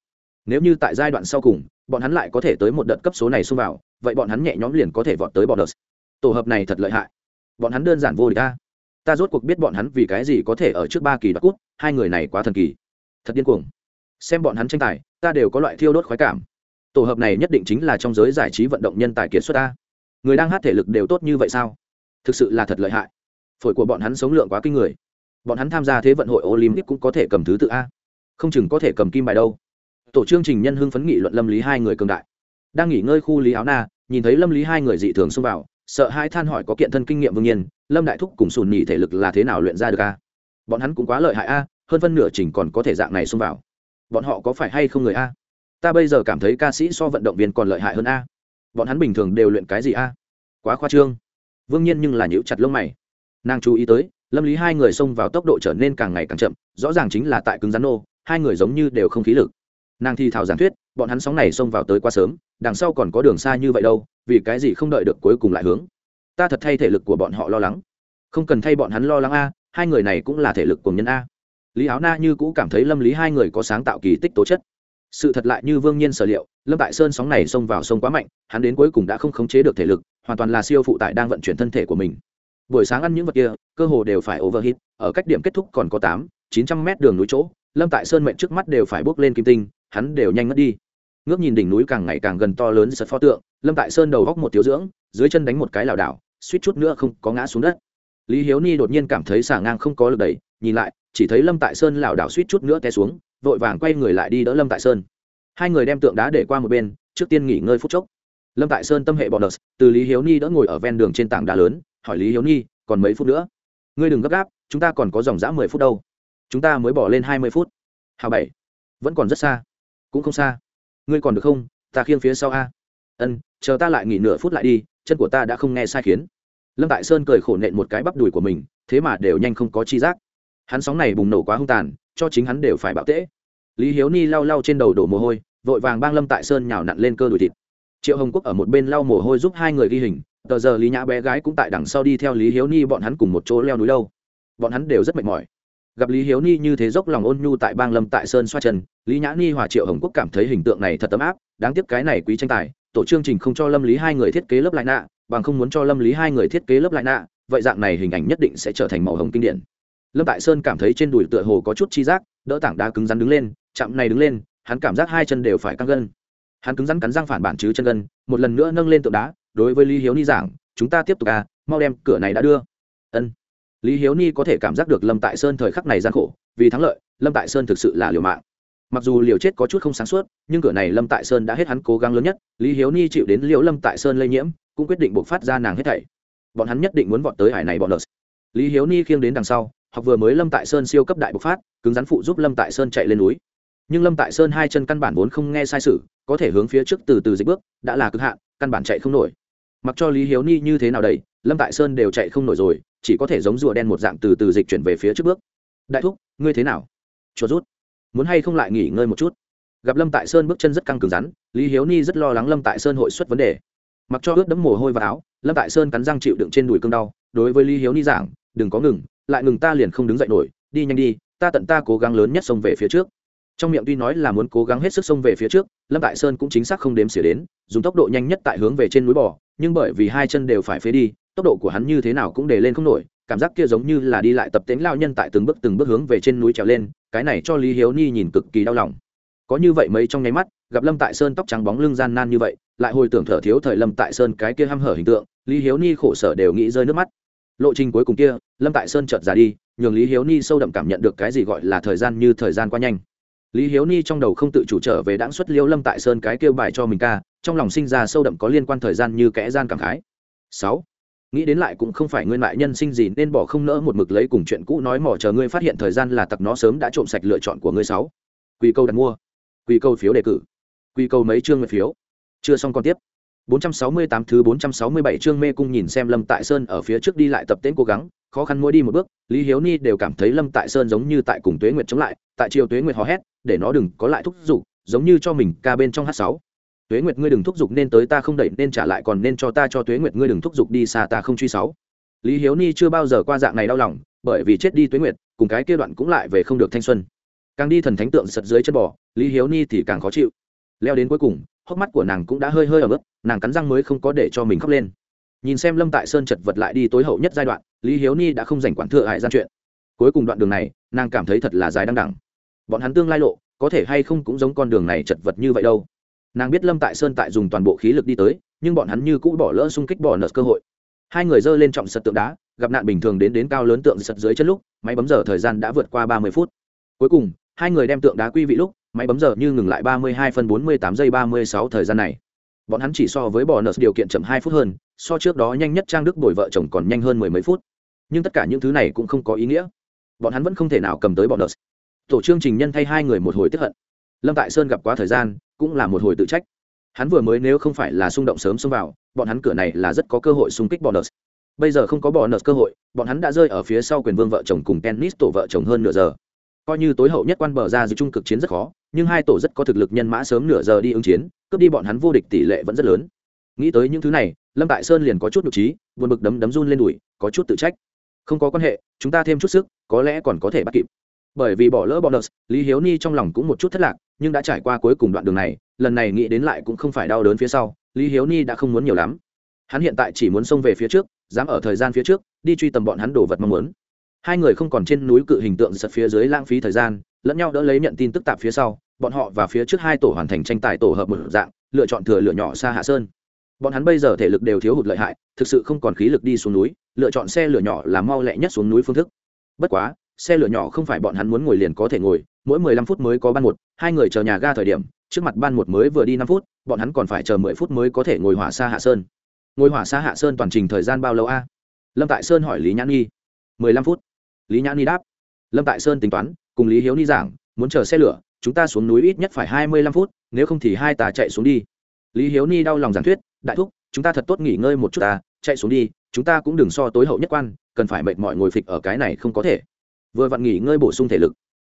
Speaker 1: Nếu như tại giai đoạn sau cùng, bọn hắn lại có thể tới một đợt cấp số này xông vào, vậy bọn hắn nhẹ nhõm liền có thể vọt tới bọn đợt tổ hợp này thật lợi hại. Bọn hắn đơn giản vô địch ta ta rốt cuộc biết bọn hắn vì cái gì có thể ở trước ba kỳ đoạt cút hai người này quá thần kỳ. Thật điên cuồng. Xem bọn hắn tranh tài, ta đều có loại thiêu đốt khoái cảm tổ hợp này nhất định chính là trong giới giải trí vận động nhân tài kiệt xuất ta. Người đang hát thể lực đều tốt như vậy sao? Thực sự là thật lợi hại. Phổi của bọn hắn sống lượng quá kinh người. Bọn hắn tham gia thế vận hội olympic cũng có thể cầm thứ tự a. Không chừng có thể cầm kim bài đâu. Tổ chương trình nhân hưng phấn nghị luận lâm lý hai người cường đại. Đang nghỉ ngơi khu lý áo na, nhìn thấy lâm lý hai người dị thường xông vào, sợ hai than hỏi có kiện thân kinh nghiệm vương nhiên, lâm đại thúc cùng sùn nhị thể lực là thế nào luyện ra được a? Bọn hắn cũng quá lợi hại a, hơn phân nửa trình còn có thể dạng này xông vào. Bọn họ có phải hay không người a? Ta bây giờ cảm thấy ca sĩ so vận động viên còn lợi hại hơn a. Bọn hắn bình thường đều luyện cái gì a? Quá khoa trương. Vương nhiên nhưng là nhữ chặt lông mày. Nàng chú ý tới, lâm lý hai người xông vào tốc độ trở nên càng ngày càng chậm, rõ ràng chính là tại cứng rắn nô, hai người giống như đều không khí lực. Nàng thi thảo giảng thuyết, bọn hắn sóng này xông vào tới quá sớm, đằng sau còn có đường xa như vậy đâu, vì cái gì không đợi được cuối cùng lại hướng? Ta thật thay thể lực của bọn họ lo lắng. Không cần thay bọn hắn lo lắng a, hai người này cũng là thể lực cùng nhân a. Lý áo na như cũ cảm thấy lâm lý hai người có sáng tạo kỳ tích tố chất sự thật lại như vương nhiên sở liệu, lâm tại sơn sóng này xông vào sông quá mạnh, hắn đến cuối cùng đã không khống chế được thể lực, hoàn toàn là siêu phụ tải đang vận chuyển thân thể của mình. Buổi sáng ăn những vật kia, cơ hồ đều phải overheat, ở cách điểm kết thúc còn có tám, chín trăm mét đường núi chỗ, lâm tại sơn mệnh trước mắt đều phải bước lên kim tinh, hắn đều nhanh ngất đi. Ngước nhìn đỉnh núi càng ngày càng gần to lớn sật pho tượng, lâm tại sơn đầu góc một thiếu dưỡng, dưới chân đánh một cái lảo đảo, suýt chút nữa không có ngã xuống đất. Lý hiếu ni đột nhiên cảm thấy xả ngang không có lực đẩy, nhìn lại, chỉ thấy lâm tại sơn lảo đảo suýt chút nữa té xuống vội vàng quay người lại đi đỡ lâm tại sơn. Hai người đem tượng đá để qua một bên, trước tiên nghỉ ngơi phút chốc. Lâm tại sơn tâm hệ bọn đợt từ lý hiếu ni đỡ ngồi ở ven đường trên tảng đá lớn, hỏi lý hiếu ni, còn mấy phút nữa? Ngươi đừng gấp gáp, chúng ta còn có dòng dã mười phút đâu. Chúng ta mới bỏ lên hai mươi phút. Hào bảy, vẫn còn rất xa. Cũng không xa. Ngươi còn được không? Ta khiêng phía sau a. Ân, chờ ta lại nghỉ nửa phút lại đi, chân của ta đã không nghe sai khiến. Lâm tại sơn cười khổ nện một cái bắp đùi của mình, thế mà đều nhanh không có chi giác. Hắn sóng này bùng nổ quá hung tàn cho chính hắn đều phải bạo tễ. Lý hiếu ni lau lau trên đầu đổ mồ hôi, vội vàng bang lâm tại sơn nhào nặn lên cơ đùi thịt. Triệu hồng quốc ở một bên lau mồ hôi giúp hai người ghi hình, tờ giờ lý nhã bé gái cũng tại đằng sau đi theo lý hiếu ni bọn hắn cùng một chỗ leo núi lâu. Bọn hắn đều rất mệt mỏi. Gặp lý hiếu ni như thế dốc lòng ôn nhu tại bang lâm tại sơn xoa chân, lý nhã ni hòa triệu hồng quốc cảm thấy hình tượng này thật ấm áp, đáng tiếc cái này quý tranh tài, tổ chương trình không cho lâm lý hai người thiết kế lớp lại nạ, bằng không muốn cho lâm lý hai người thiết kế lớp lại nạ, vậy dạng này hình ảnh nhất định sẽ trở thành màu hồng kinh điển lâm tại sơn cảm thấy trên đùi tựa hồ có chút chi giác, đỡ tảng đá cứng rắn đứng lên, chạm này đứng lên, hắn cảm giác hai chân đều phải căng gân. Hắn cứng rắn cắn răng phản bản chứ chân gân, một lần nữa nâng lên tượng đá, đối với lý hiếu ni giảng, chúng ta tiếp tục à mau đem cửa này đã đưa. Ân. Lý hiếu ni có thể cảm giác được lâm tại sơn thời khắc này gian khổ, vì thắng lợi, lâm tại sơn thực sự là liều mạng. Mặc dù liều chết có chút không sáng suốt, nhưng cửa này lâm tại sơn đã hết hắn cố gắng lớn nhất, lý hiếu ni chịu đến liễu lâm tại sơn lây nhiễm, cũng quyết định buộc phát ra nàng hết thảy. Bọn hắn nhất định muốn vọt tới hải này bọn lợt. Lý hiếu ni khiêng đến đằng sau học vừa mới lâm tại sơn siêu cấp đại bộc phát, cứng rắn phụ giúp lâm tại sơn chạy lên núi. Nhưng lâm tại sơn hai chân căn bản vốn không nghe sai sự, có thể hướng phía trước từ từ dịch bước, đã là cực hạn, căn bản chạy không nổi. Mặc cho lý hiếu ni như thế nào đây, lâm tại sơn đều chạy không nổi rồi, chỉ có thể giống rùa đen một dạng từ từ dịch chuyển về phía trước bước. Đại thúc, ngươi thế nào? Chuột rút. Muốn hay không lại nghỉ ngơi một chút? Gặp lâm tại sơn bước chân rất căng cứng rắn, lý hiếu ni rất lo lắng lâm tại sơn hội xuất vấn đề. Mặc cho ướt đẫm mồ hôi và áo, lâm tại sơn cắn răng chịu đựng trên đùi cơn đau, đối với lý hiếu ni giảng, đừng có ngừng lại ngừng ta liền không đứng dậy nổi, đi nhanh đi, ta tận ta cố gắng lớn nhất xông về phía trước. Trong miệng tuy nói là muốn cố gắng hết sức xông về phía trước, lâm tại sơn cũng chính xác không đếm xỉa đến, dùng tốc độ nhanh nhất tại hướng về trên núi bò, nhưng bởi vì hai chân đều phải phế đi, tốc độ của hắn như thế nào cũng để lên không nổi, cảm giác kia giống như là đi lại tập tễnh lao nhân tại từng bước từng bước hướng về trên núi trèo lên, cái này cho lý hiếu ni nhìn cực kỳ đau lòng. Có như vậy mấy trong nháy mắt, gặp lâm tại sơn tóc trắng bóng lưng gian nan như vậy, lại hồi tưởng thở thiếu thời lâm tại sơn cái kia h hở hình tượng, lý hiếu ni khổ sở đều nghĩ rơi nước mắt lộ trình cuối cùng kia, lâm tại sơn chợt ra đi, nhường lý hiếu ni sâu đậm cảm nhận được cái gì gọi là thời gian như thời gian qua nhanh. Lý hiếu ni trong đầu không tự chủ trở về đáng xuất liêu lâm tại sơn cái kêu bài cho mình ca, trong lòng sinh ra sâu đậm có liên quan thời gian như kẽ gian cảm khái. Sáu, nghĩ đến lại cũng không phải ngươi mại nhân sinh gì nên bỏ không nỡ một mực lấy cùng chuyện cũ nói mỏ chờ ngươi phát hiện thời gian là tặc nó sớm đã trộm sạch lựa chọn của ngươi sáu. Quy câu đặt mua. Quy câu phiếu đề cử. Quy câu mấy chương nguyện phiếu. Chưa xong còn tiếp. 468 thứ 467 chương mê cung nhìn xem Lâm Tại Sơn ở phía trước đi lại tập tễnh cố gắng, khó khăn mỗi đi một bước, Lý Hiếu Ni đều cảm thấy Lâm Tại Sơn giống như tại cùng Tuế Nguyệt chống lại, tại chiều Tuế Nguyệt hò hét, để nó đừng có lại thúc giục, giống như cho mình ca bên trong H6. Tuế Nguyệt ngươi đừng thúc giục nên tới ta không đẩy nên trả lại còn nên cho ta cho Tuế Nguyệt ngươi đừng thúc giục đi xa ta không truy sáu. Lý Hiếu Ni chưa bao giờ qua dạng này đau lòng, bởi vì chết đi Tuế Nguyệt, cùng cái kia đoạn cũng lại về không được thanh xuân. Càng đi thần thánh tượng sật dưới chân bò, Lý Hiếu Ni thì càng khó chịu. Leo đến cuối cùng, hốc mắt của nàng cũng đã hơi hơi ở mức nàng cắn răng mới không có để cho mình khóc lên. Nhìn xem lâm tại sơn chật vật lại đi tối hậu nhất giai đoạn, lý hiếu ni đã không giành quản thừa hại gian chuyện. Cuối cùng đoạn đường này, nàng cảm thấy thật là dài đăng đẳng bọn hắn tương lai lộ, có thể hay không cũng giống con đường này chật vật như vậy đâu. Nàng biết lâm tại sơn tại dùng toàn bộ khí lực đi tới, nhưng bọn hắn như cũ bỏ lỡ xung kích bỏ nợ cơ hội. Hai người giơ lên trọng sật tượng đá, gặp nạn bình thường đến đến cao lớn tượng sật dưới chân lúc, máy bấm giờ thời gian đã vượt qua ba mươi phút. Cuối cùng, hai người đem tượng đá quy vị lúc máy bấm giờ như ngừng lại ba mươi hai phân bốn mươi tám giây ba mươi sáu thời gian này. Bọn hắn chỉ so với bò điều kiện chậm hai phút hơn, so trước đó nhanh nhất trang đức đổi vợ chồng còn nhanh hơn mười mấy phút. Nhưng tất cả những thứ này cũng không có ý nghĩa. Bọn hắn vẫn không thể nào cầm tới bò tổ chương trình nhân thay hai người một hồi tức hận. Lâm tại sơn gặp quá thời gian, cũng là một hồi tự trách. Hắn vừa mới nếu không phải là xung động sớm xông vào, bọn hắn cửa này là rất có cơ hội xung kích bonus. bây giờ không có bonus cơ hội, bọn hắn đã rơi ở phía sau quyền vương vợ chồng cùng tennis tổ vợ chồng hơn nửa giờ. Coi như tối hậu nhất quan bờ ra giữa trung cực chiến rất khó nhưng hai tổ rất có thực lực nhân mã sớm nửa giờ đi ứng chiến, cướp đi bọn hắn vô địch tỷ lệ vẫn rất lớn. Nghĩ tới những thứ này, lâm tại sơn liền có chút nhục trí, buồn bực đấm đấm run lên đùi, có chút tự trách. Không có quan hệ, chúng ta thêm chút sức, có lẽ còn có thể bắt kịp. Bởi vì bỏ lỡ bonus lý hiếu ni trong lòng cũng một chút thất lạc, nhưng đã trải qua cuối cùng đoạn đường này, lần này nghĩ đến lại cũng không phải đau đớn phía sau, lý hiếu ni đã không muốn nhiều lắm. Hắn hiện tại chỉ muốn xông về phía trước, dám ở thời gian phía trước, đi truy tầm bọn hắn đồ vật mong muốn. Hai người không còn trên núi cự hình tượng sật phía dưới lãng phí thời gian, lẫn nhau đỡ lấy nhận tin tức tạp phía sau bọn họ và phía trước hai tổ hoàn thành tranh tài tổ hợp một dạng, lựa chọn thừa lựa nhỏ xa hạ sơn. Bọn hắn bây giờ thể lực đều thiếu hụt lợi hại, thực sự không còn khí lực đi xuống núi, lựa chọn xe lửa nhỏ là mau lẹ nhất xuống núi phương thức. Bất quá, xe lửa nhỏ không phải bọn hắn muốn ngồi liền có thể ngồi, mỗi mười lăm phút mới có ban một, hai người chờ nhà ga thời điểm, trước mặt ban một mới vừa đi năm phút, bọn hắn còn phải chờ mười phút mới có thể ngồi hỏa xa hạ sơn. Ngồi hỏa xa hạ sơn toàn trình thời gian bao lâu a? Lâm tại sơn hỏi lý nhãn nghi. mười lăm phút. Lý nhãn Nhi đáp. Lâm tại sơn tính toán, cùng lý hiếu ni giảng, muốn chờ xe lửa chúng ta xuống núi ít nhất phải hai mươi lăm phút, nếu không thì hai tà chạy xuống đi. Lý hiếu ni đau lòng giảng thuyết, đại thúc, chúng ta thật tốt nghỉ ngơi một chút ta, chạy xuống đi, chúng ta cũng đừng so tối hậu nhất quan, cần phải mệt mỏi ngồi phịch ở cái này không có thể. Vừa vặn nghỉ ngơi bổ sung thể lực,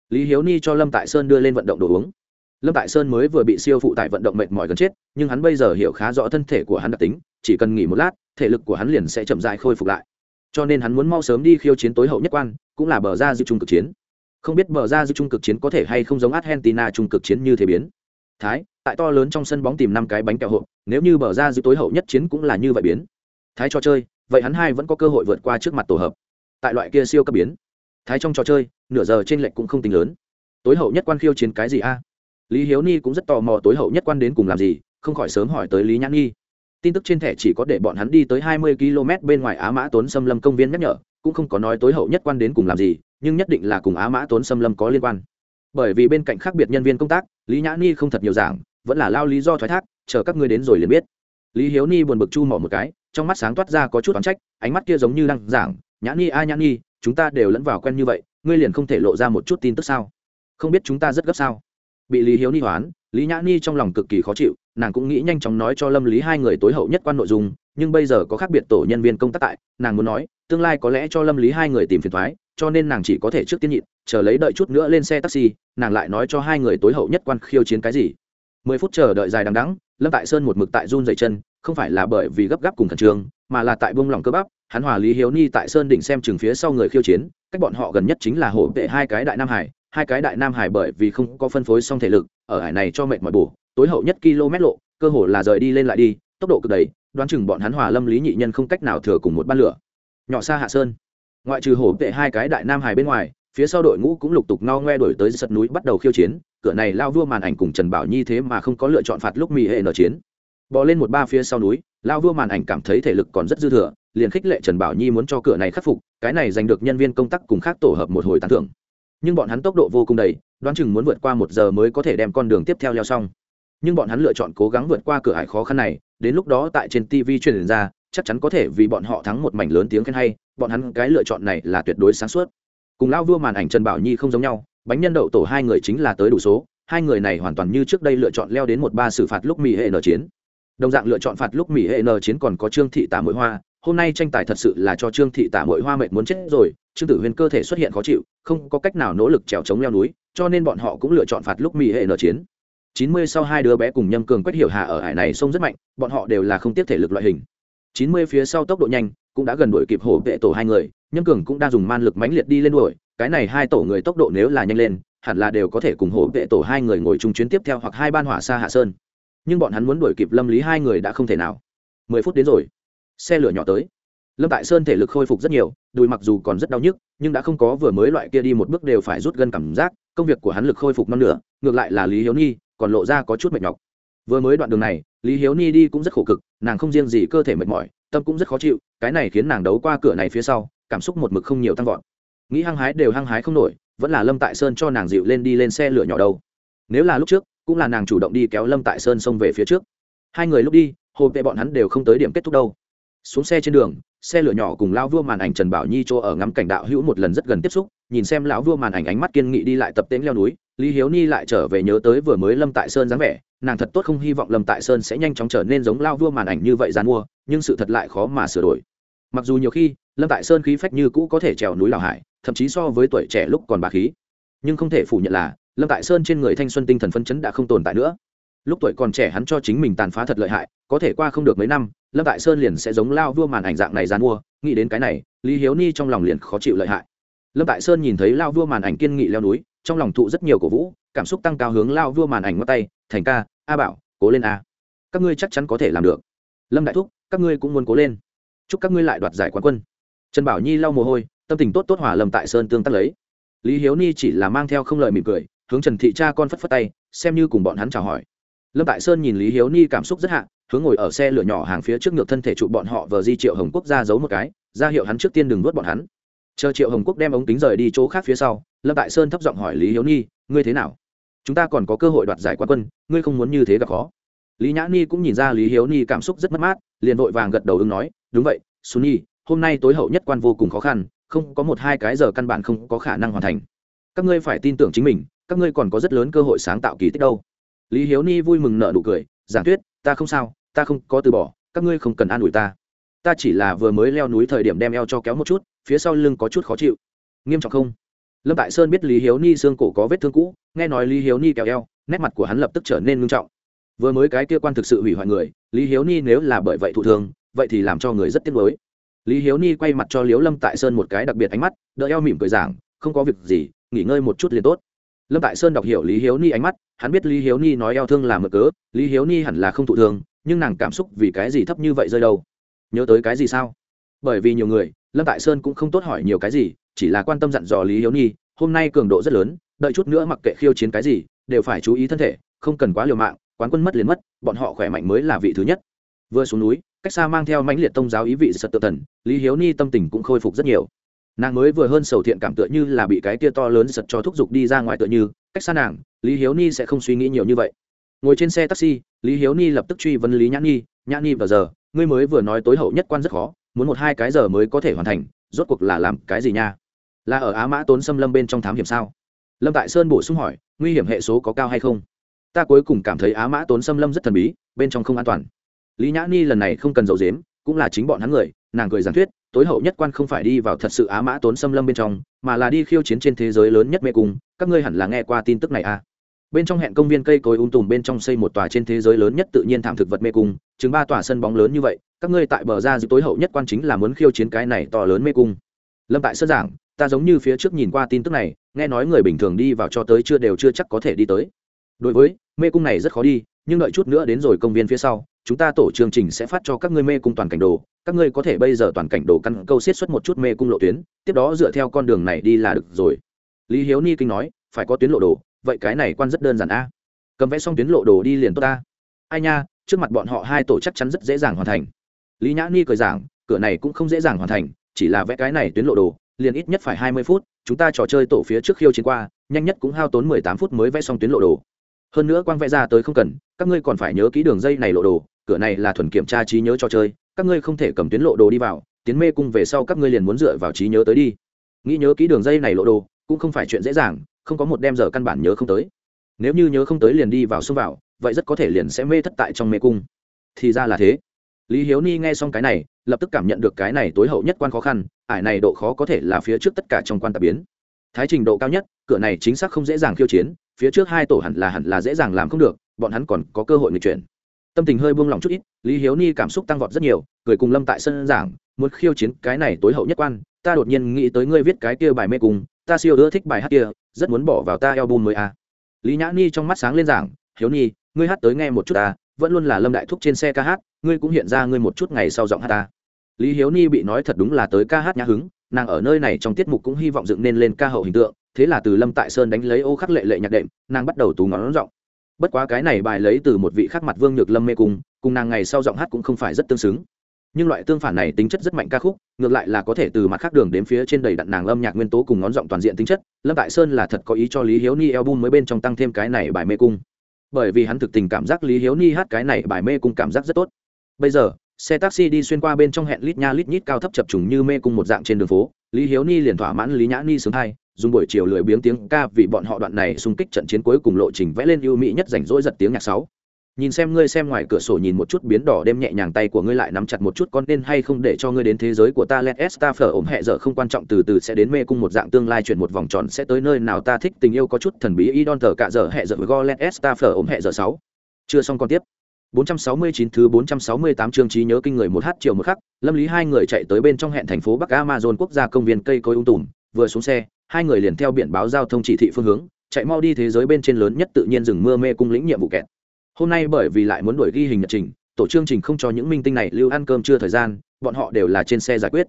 Speaker 1: lý hiếu ni cho lâm tại sơn đưa lên vận động đồ uống. Lâm tại sơn mới vừa bị siêu phụ tải vận động mệt mỏi gần chết, nhưng hắn bây giờ hiểu khá rõ thân thể của hắn đặc tính, chỉ cần nghỉ một lát, thể lực của hắn liền sẽ chậm dại khôi phục lại. Cho nên hắn muốn mau sớm đi khiêu chiến tối hậu nhất quan, cũng là bờ ra dư trung cực chiến không biết bờ ra giữa trung cực chiến có thể hay không giống argentina trung cực chiến như thế biến. Thái, tại to lớn trong sân bóng tìm năm cái bánh kẹo hộp, nếu như bờ ra giữa tối hậu nhất chiến cũng là như vậy biến. Thái cho chơi, vậy hắn hai vẫn có cơ hội vượt qua trước mặt tổ hợp. Tại loại kia siêu cấp biến. Thái trong trò chơi, nửa giờ trên lệnh cũng không tính lớn. Tối hậu nhất quan khiêu chiến cái gì a? Lý hiếu ni cũng rất tò mò tối hậu nhất quan đến cùng làm gì, không khỏi sớm hỏi tới lý nhãn nhi tin tức trên thẻ chỉ có để bọn hắn đi tới hai mươi km bên ngoài á mã tốn xâm lâm công viên nhắc nhở cũng không có nói tối hậu nhất quan đến cùng làm gì, nhưng nhất định là cùng á mã tốn xâm lâm có liên quan. Bởi vì bên cạnh khác biệt nhân viên công tác, lý nhã ni không thật nhiều giảng, vẫn là lao lý do thoái thác, chờ các ngươi đến rồi liền biết. Lý hiếu ni buồn bực chu mỏ một cái, trong mắt sáng toát ra có chút oán trách, ánh mắt kia giống như đang giảng, nhã ni, a nhã ni, chúng ta đều lẫn vào quen như vậy, ngươi liền không thể lộ ra một chút tin tức sao? Không biết chúng ta rất gấp sao? Bị lý hiếu ni hoán, lý nhã ni trong lòng cực kỳ khó chịu, nàng cũng nghĩ nhanh chóng nói cho lâm lý hai người tối hậu nhất quan nội dung nhưng bây giờ có khác biệt tổ nhân viên công tác tại, nàng muốn nói, tương lai có lẽ cho lâm lý hai người tìm phiền thoái, cho nên nàng chỉ có thể trước tiên nhịn, chờ lấy đợi chút nữa lên xe taxi, nàng lại nói cho hai người tối hậu nhất quan khiêu chiến cái gì. Mười phút chờ đợi dài đằng đắng lâm tại sơn một mực tại run dày chân, không phải là bởi vì gấp gáp cùng khẩn trương, mà là tại buông lỏng cơ bắp, hắn hòa lý hiếu ni tại sơn đỉnh xem chừng phía sau người khiêu chiến, cách bọn họ gần nhất chính là hổ vệ hai cái đại nam hải, hai cái đại nam hải bởi vì không có phân phối xong thể lực, ở hải này cho mệt mỏi bổ, tối hậu nhất km lộ, cơ hồ là rời đi lên lại đi, tốc độ cực đầy đoán chừng bọn hắn hòa lâm lý nhị nhân không cách nào thừa cùng một ban lửa. Nhỏ xa hạ sơn. Ngoại trừ hổ vệ hai cái đại nam hải bên ngoài, phía sau đội ngũ cũng lục tục no ngoe đổi tới sật núi bắt đầu khiêu chiến, cửa này lao vua màn ảnh cùng trần bảo nhi thế mà không có lựa chọn phạt lúc mì hệ nở chiến. Bò lên một ba phía sau núi, lao vua màn ảnh cảm thấy thể lực còn rất dư thừa, liền khích lệ trần bảo nhi muốn cho cửa này khắc phục, cái này giành được nhân viên công tác cùng khác tổ hợp một hồi tán thưởng. Nhưng bọn hắn tốc độ vô cùng đầy, đoán chừng muốn vượt qua một giờ mới có thể đem con đường tiếp theo leo xong. Nhưng bọn hắn lựa chọn cố gắng vượt qua cửa ải khó khăn này đến lúc đó tại trên tv truyền ra, chắc chắn có thể vì bọn họ thắng một mảnh lớn tiếng khen hay, bọn hắn cái lựa chọn này là tuyệt đối sáng suốt. Cùng lao vua màn ảnh trần bảo nhi không giống nhau, bánh nhân đậu tổ hai người chính là tới đủ số, hai người này hoàn toàn như trước đây lựa chọn leo đến một ba xử phạt lúc mỹ hệ n chiến. Đồng dạng lựa chọn phạt lúc mỹ hệ n chiến còn có trương thị tả mũi hoa, hôm nay tranh tài thật sự là cho trương thị tả mũi hoa mệt muốn chết rồi, trương tử huyền cơ thể xuất hiện khó chịu, không có cách nào nỗ lực trèo chống leo núi, cho nên bọn họ cũng lựa chọn phạt lúc mỹ hệ n chiến chín mươi sau hai đứa bé cùng nhâm cường quách hiểu hà ở hải này sông rất mạnh, bọn họ đều là không tiếp thể lực loại hình. Chín mươi phía sau tốc độ nhanh, cũng đã gần đuổi kịp hổ vệ tổ hai người, nhâm cường cũng đang dùng man lực mãnh liệt đi lên đuổi, cái này hai tổ người tốc độ nếu là nhanh lên, hẳn là đều có thể cùng hổ vệ tổ hai người ngồi chung chuyến tiếp theo hoặc hai ban hỏa xa hạ sơn. Nhưng bọn hắn muốn đuổi kịp lâm lý hai người đã không thể nào. Mười phút đến rồi. Xe lửa nhỏ tới. Lâm tại sơn thể lực khôi phục rất nhiều, đùi mặc dù còn rất đau nhức, nhưng đã không có vừa mới loại kia đi một bước đều phải rút gân cảm giác, công việc của hắn lực khôi phục non nửa, ngược lại là lý hiếu nhi còn lộ ra có chút mệt nhọc. Vừa mới đoạn đường này, lý hiếu ni đi cũng rất khổ cực, nàng không riêng gì cơ thể mệt mỏi, tâm cũng rất khó chịu, cái này khiến nàng đấu qua cửa này phía sau, cảm xúc một mực không nhiều tăng vọt. Nghĩ hăng hái đều hăng hái không nổi, vẫn là lâm tại sơn cho nàng dịu lên đi lên xe lửa nhỏ đâu. Nếu là lúc trước, cũng là nàng chủ động đi kéo lâm tại sơn xông về phía trước. Hai người lúc đi, hồ vệ bọn hắn đều không tới điểm kết thúc đâu. Xuống xe trên đường, xe lửa nhỏ cùng lão vua màn ảnh trần bảo nhi chỗ ở ngắm cảnh đạo hữu một lần rất gần tiếp xúc, nhìn xem lão vua màn ảnh ánh mắt kiên nghị đi lại tập tễnh leo núi lý hiếu ni lại trở về nhớ tới vừa mới lâm tại sơn dáng vẻ, nàng thật tốt không hy vọng lâm tại sơn sẽ nhanh chóng trở nên giống lao vua màn ảnh như vậy gian mua, nhưng sự thật lại khó mà sửa đổi. Mặc dù nhiều khi, lâm tại sơn khí phách như cũ có thể trèo núi lào hải, thậm chí so với tuổi trẻ lúc còn bà khí. Nhưng không thể phủ nhận là, lâm tại sơn trên người thanh xuân tinh thần phân chấn đã không tồn tại nữa. Lúc tuổi còn trẻ hắn cho chính mình tàn phá thật lợi hại, có thể qua không được mấy năm, lâm tại sơn liền sẽ giống lao vua màn ảnh dạng này gian mua, nghĩ đến cái này, lý hiếu ni trong lòng liền khó chịu lợi hại. Lâm tại sơn nhìn thấy lao vua màn ảnh kiên nghị leo núi trong lòng thụ rất nhiều cổ vũ, cảm xúc tăng cao hướng lao vua màn ảnh ngót tay, thành ca, a bảo, cố lên a. Các ngươi chắc chắn có thể làm được. Lâm đại thúc, các ngươi cũng muốn cố lên. Chúc các ngươi lại đoạt giải quán quân. Trần bảo nhi lau mồ hôi, tâm tình tốt tốt hòa lâm tại sơn tương tác lấy. Lý hiếu ni chỉ là mang theo không lời mỉm cười, hướng trần thị cha con phất phất tay, xem như cùng bọn hắn chào hỏi. Lâm tại sơn nhìn lý hiếu ni cảm xúc rất hạ, hướng ngồi ở xe lửa nhỏ hàng phía trước ngược thân thể trụ bọn họ vờ di triệu hồng quốc ra giấu một cái, ra hiệu hắn trước tiên đừng nuốt bọn hắn chờ triệu hồng quốc đem ống kính rời đi chỗ khác phía sau, lâm tại sơn thấp giọng hỏi lý hiếu ni, ngươi thế nào? Chúng ta còn có cơ hội đoạt giải quán quân, ngươi không muốn như thế gặp khó. Lý nhã ni cũng nhìn ra lý hiếu ni cảm xúc rất mất mát, liền vội vàng gật đầu ứng nói, đúng vậy xuân nhi hôm nay tối hậu nhất quan vô cùng khó khăn, không có một hai cái giờ căn bản không có khả năng hoàn thành. Các ngươi phải tin tưởng chính mình, các ngươi còn có rất lớn cơ hội sáng tạo kỳ tích đâu. Lý hiếu ni vui mừng nợ nụ cười, giảng tuyết ta không sao, ta không có từ bỏ, các ngươi không cần an ủi ta ta chỉ là vừa mới leo núi thời điểm đem eo cho kéo một chút, phía sau lưng có chút khó chịu. Nghiêm trọng không? Lâm tại sơn biết lý hiếu ni xương cổ có vết thương cũ, nghe nói lý hiếu ni kéo eo, nét mặt của hắn lập tức trở nên nghiêm trọng. Vừa mới cái kia quan thực sự hủy hoại người, lý hiếu ni nếu là bởi vậy thụ thương, vậy thì làm cho người rất tiếc nuối. Lý hiếu ni quay mặt cho liếu lâm tại sơn một cái đặc biệt ánh mắt, đỡ eo mỉm cười giảng, không có việc gì, nghỉ ngơi một chút liền tốt. Lâm tại sơn đọc hiểu lý hiếu ni ánh mắt, hắn biết lý hiếu ni nói eo thương là mở cớ, lý hiếu ni hẳn là không thụ thương, nhưng nàng cảm xúc vì cái gì thấp như vậy rơi đâu? Nhớ tới cái gì sao? Bởi vì nhiều người, lâm tại sơn cũng không tốt hỏi nhiều cái gì, chỉ là quan tâm dặn dò lý hiếu ni hôm nay cường độ rất lớn, đợi chút nữa mặc kệ khiêu chiến cái gì, đều phải chú ý thân thể, không cần quá liều mạng, quán quân mất liền mất, bọn họ khỏe mạnh mới là vị thứ nhất. Vừa xuống núi, cách xa mang theo mãnh liệt tông giáo ý vị sật tự thần, lý hiếu ni tâm tình cũng khôi phục rất nhiều. Nàng mới vừa hơn sầu thiện cảm tựa như là bị cái kia to lớn sật cho thúc giục đi ra ngoài tựa như, cách xa nàng, lý hiếu ni sẽ không suy nghĩ nhiều như vậy. Ngồi trên xe taxi, lý hiếu ni lập tức truy vấn lý nhã ni nhã ni vào giờ? Ngươi mới vừa nói tối hậu nhất quan rất khó, muốn một hai cái giờ mới có thể hoàn thành, rốt cuộc là làm cái gì nha? Là ở á mã tốn xâm lâm bên trong thám hiểm sao? Lâm tại sơn bổ sung hỏi, nguy hiểm hệ số có cao hay không? Ta cuối cùng cảm thấy á mã tốn xâm lâm rất thần bí, bên trong không an toàn. Lý nhã ni lần này không cần dầu dếm cũng là chính bọn hắn người, nàng cười giảng thuyết, tối hậu nhất quan không phải đi vào thật sự á mã tốn xâm lâm bên trong, mà là đi khiêu chiến trên thế giới lớn nhất mê cung, các ngươi hẳn là nghe qua tin tức này à? Bên trong hẹn công viên cây cối ung tùm, bên trong xây một tòa trên thế giới lớn nhất tự nhiên thảm thực vật mê cung chứng ba tòa sân bóng lớn như vậy, các ngươi tại bờ ra giữ tối hậu nhất quan chính là muốn khiêu chiến cái này to lớn mê cung. Lâm tại sơ giảng, ta giống như phía trước nhìn qua tin tức này, nghe nói người bình thường đi vào cho tới chưa đều chưa chắc có thể đi tới. Đối với, mê cung này rất khó đi, nhưng đợi chút nữa đến rồi công viên phía sau, chúng ta tổ chương trình sẽ phát cho các ngươi mê cung toàn cảnh đồ. Các ngươi có thể bây giờ toàn cảnh đồ căn câu xiết xuất một chút mê cung lộ tuyến, tiếp đó dựa theo con đường này đi là được rồi. Lý hiếu ni kinh nói, phải có tuyến lộ đồ vậy cái này quan rất đơn giản a. Cầm vẽ xong tuyến lộ đồ đi liền tốt ta ai nha, trước mặt bọn họ hai tổ chắc chắn rất dễ dàng hoàn thành. Lý nhã ni cười giảng, cửa này cũng không dễ dàng hoàn thành, chỉ là vẽ cái này tuyến lộ đồ, liền ít nhất phải hai mươi phút, chúng ta trò chơi tổ phía trước khiêu chiến qua, nhanh nhất cũng hao tốn mười tám phút mới vẽ xong tuyến lộ đồ. Hơn nữa quang vẽ ra tới không cần, các ngươi còn phải nhớ kỹ đường dây này lộ đồ, cửa này là thuần kiểm tra trí nhớ trò chơi, các ngươi không thể cầm tuyến lộ đồ đi vào, tiến mê cung về sau các ngươi liền muốn dựa vào trí nhớ tới đi. Nghĩ nhớ kỹ đường dây này lộ đồ, cũng không phải chuyện dễ dàng không có một đem giờ căn bản nhớ không tới. Nếu như nhớ không tới liền đi vào xông vào, vậy rất có thể liền sẽ mê thất tại trong mê cung. Thì ra là thế. Lý hiếu ni nghe xong cái này, lập tức cảm nhận được cái này tối hậu nhất quan khó khăn, ải này độ khó có thể là phía trước tất cả trong quan tạp biến. Thái trình độ cao nhất, cửa này chính xác không dễ dàng khiêu chiến, phía trước hai tổ hẳn là hẳn là dễ dàng làm không được, bọn hắn còn có cơ hội nghịch chuyển. Tâm tình hơi buông lỏng chút ít, lý hiếu ni cảm xúc tăng vọt rất nhiều, cười cùng lâm tại sân giảng, muốn khiêu chiến cái này tối hậu nhất quan, ta đột nhiên nghĩ tới ngươi viết cái kia bài mê cùng ta siêu ưa thích bài hát kia rất muốn bỏ vào ta album mới à. lý nhã ni trong mắt sáng lên giảng, hiếu ni ngươi hát tới nghe một chút ta, vẫn luôn là lâm đại thúc trên xe ca hát, ngươi cũng hiện ra ngươi một chút ngày sau giọng hát ta. Lý hiếu ni bị nói thật đúng là tới ca hát nhã hứng, nàng ở nơi này trong tiết mục cũng hy vọng dựng nên lên ca hậu hình tượng, thế là từ lâm tại sơn đánh lấy ô khắc lệ lệ nhạc đệm, nàng bắt đầu tú ngón giọng. Bất quá cái này bài lấy từ một vị khắc mặt vương nhược lâm mê cung, cùng nàng ngày sau giọng hát cũng không phải rất tương xứng nhưng loại tương phản này tính chất rất mạnh ca khúc, ngược lại là có thể từ mặt khác đường đến phía trên đầy đặn nàng âm nhạc nguyên tố cùng ngón giọng toàn diện tính chất. Lâm tại sơn là thật có ý cho lý hiếu ni album mới bên trong tăng thêm cái này bài mê cung. Bởi vì hắn thực tình cảm giác lý hiếu ni hát cái này bài mê cung cảm giác rất tốt. Bây giờ, xe taxi đi xuyên qua bên trong hẹn lít nha lít nhít cao thấp chập trùng như mê cung một dạng trên đường phố, lý hiếu ni liền thỏa mãn lý nhã ni sướng hai, dùng buổi chiều lười biếng tiếng ca vì bọn họ đoạn này xung kích trận chiến cuối cùng lộ trình vẽ lên ưu mỹ nhất rảnh rỗi giật tiếng nhạc sáu nhìn xem ngươi xem ngoài cửa sổ nhìn một chút biến đỏ đêm nhẹ nhàng tay của ngươi lại nắm chặt một chút con nên hay không để cho ngươi đến thế giới của ta? Let esta phở ốm hẹ giờ không quan trọng từ từ sẽ đến mê cung một dạng tương lai chuyển một vòng tròn sẽ tới nơi nào? Ta thích tình yêu có chút thần bí y đon thờ cả giờ hẹ giờ go let esta phở ốm hẹ giờ sáu. Chưa xong còn tiếp. 469 thứ 468 chương trí nhớ kinh người một h chiều một khắc, Lâm Lý hai người chạy tới bên trong hẹn thành phố Bắc Amazon quốc gia công viên cây cối ung tùm, vừa xuống xe, hai người liền theo biển báo giao thông chỉ thị phương hướng, chạy mau đi thế giới bên trên lớn nhất tự nhiên rừng mưa mê cung lĩnh nhiệm vụ kẹt. Hôm nay bởi vì lại muốn đuổi ghi hình nhật trình, tổ chương trình không cho những minh tinh này lưu ăn cơm trưa thời gian, bọn họ đều là trên xe giải quyết.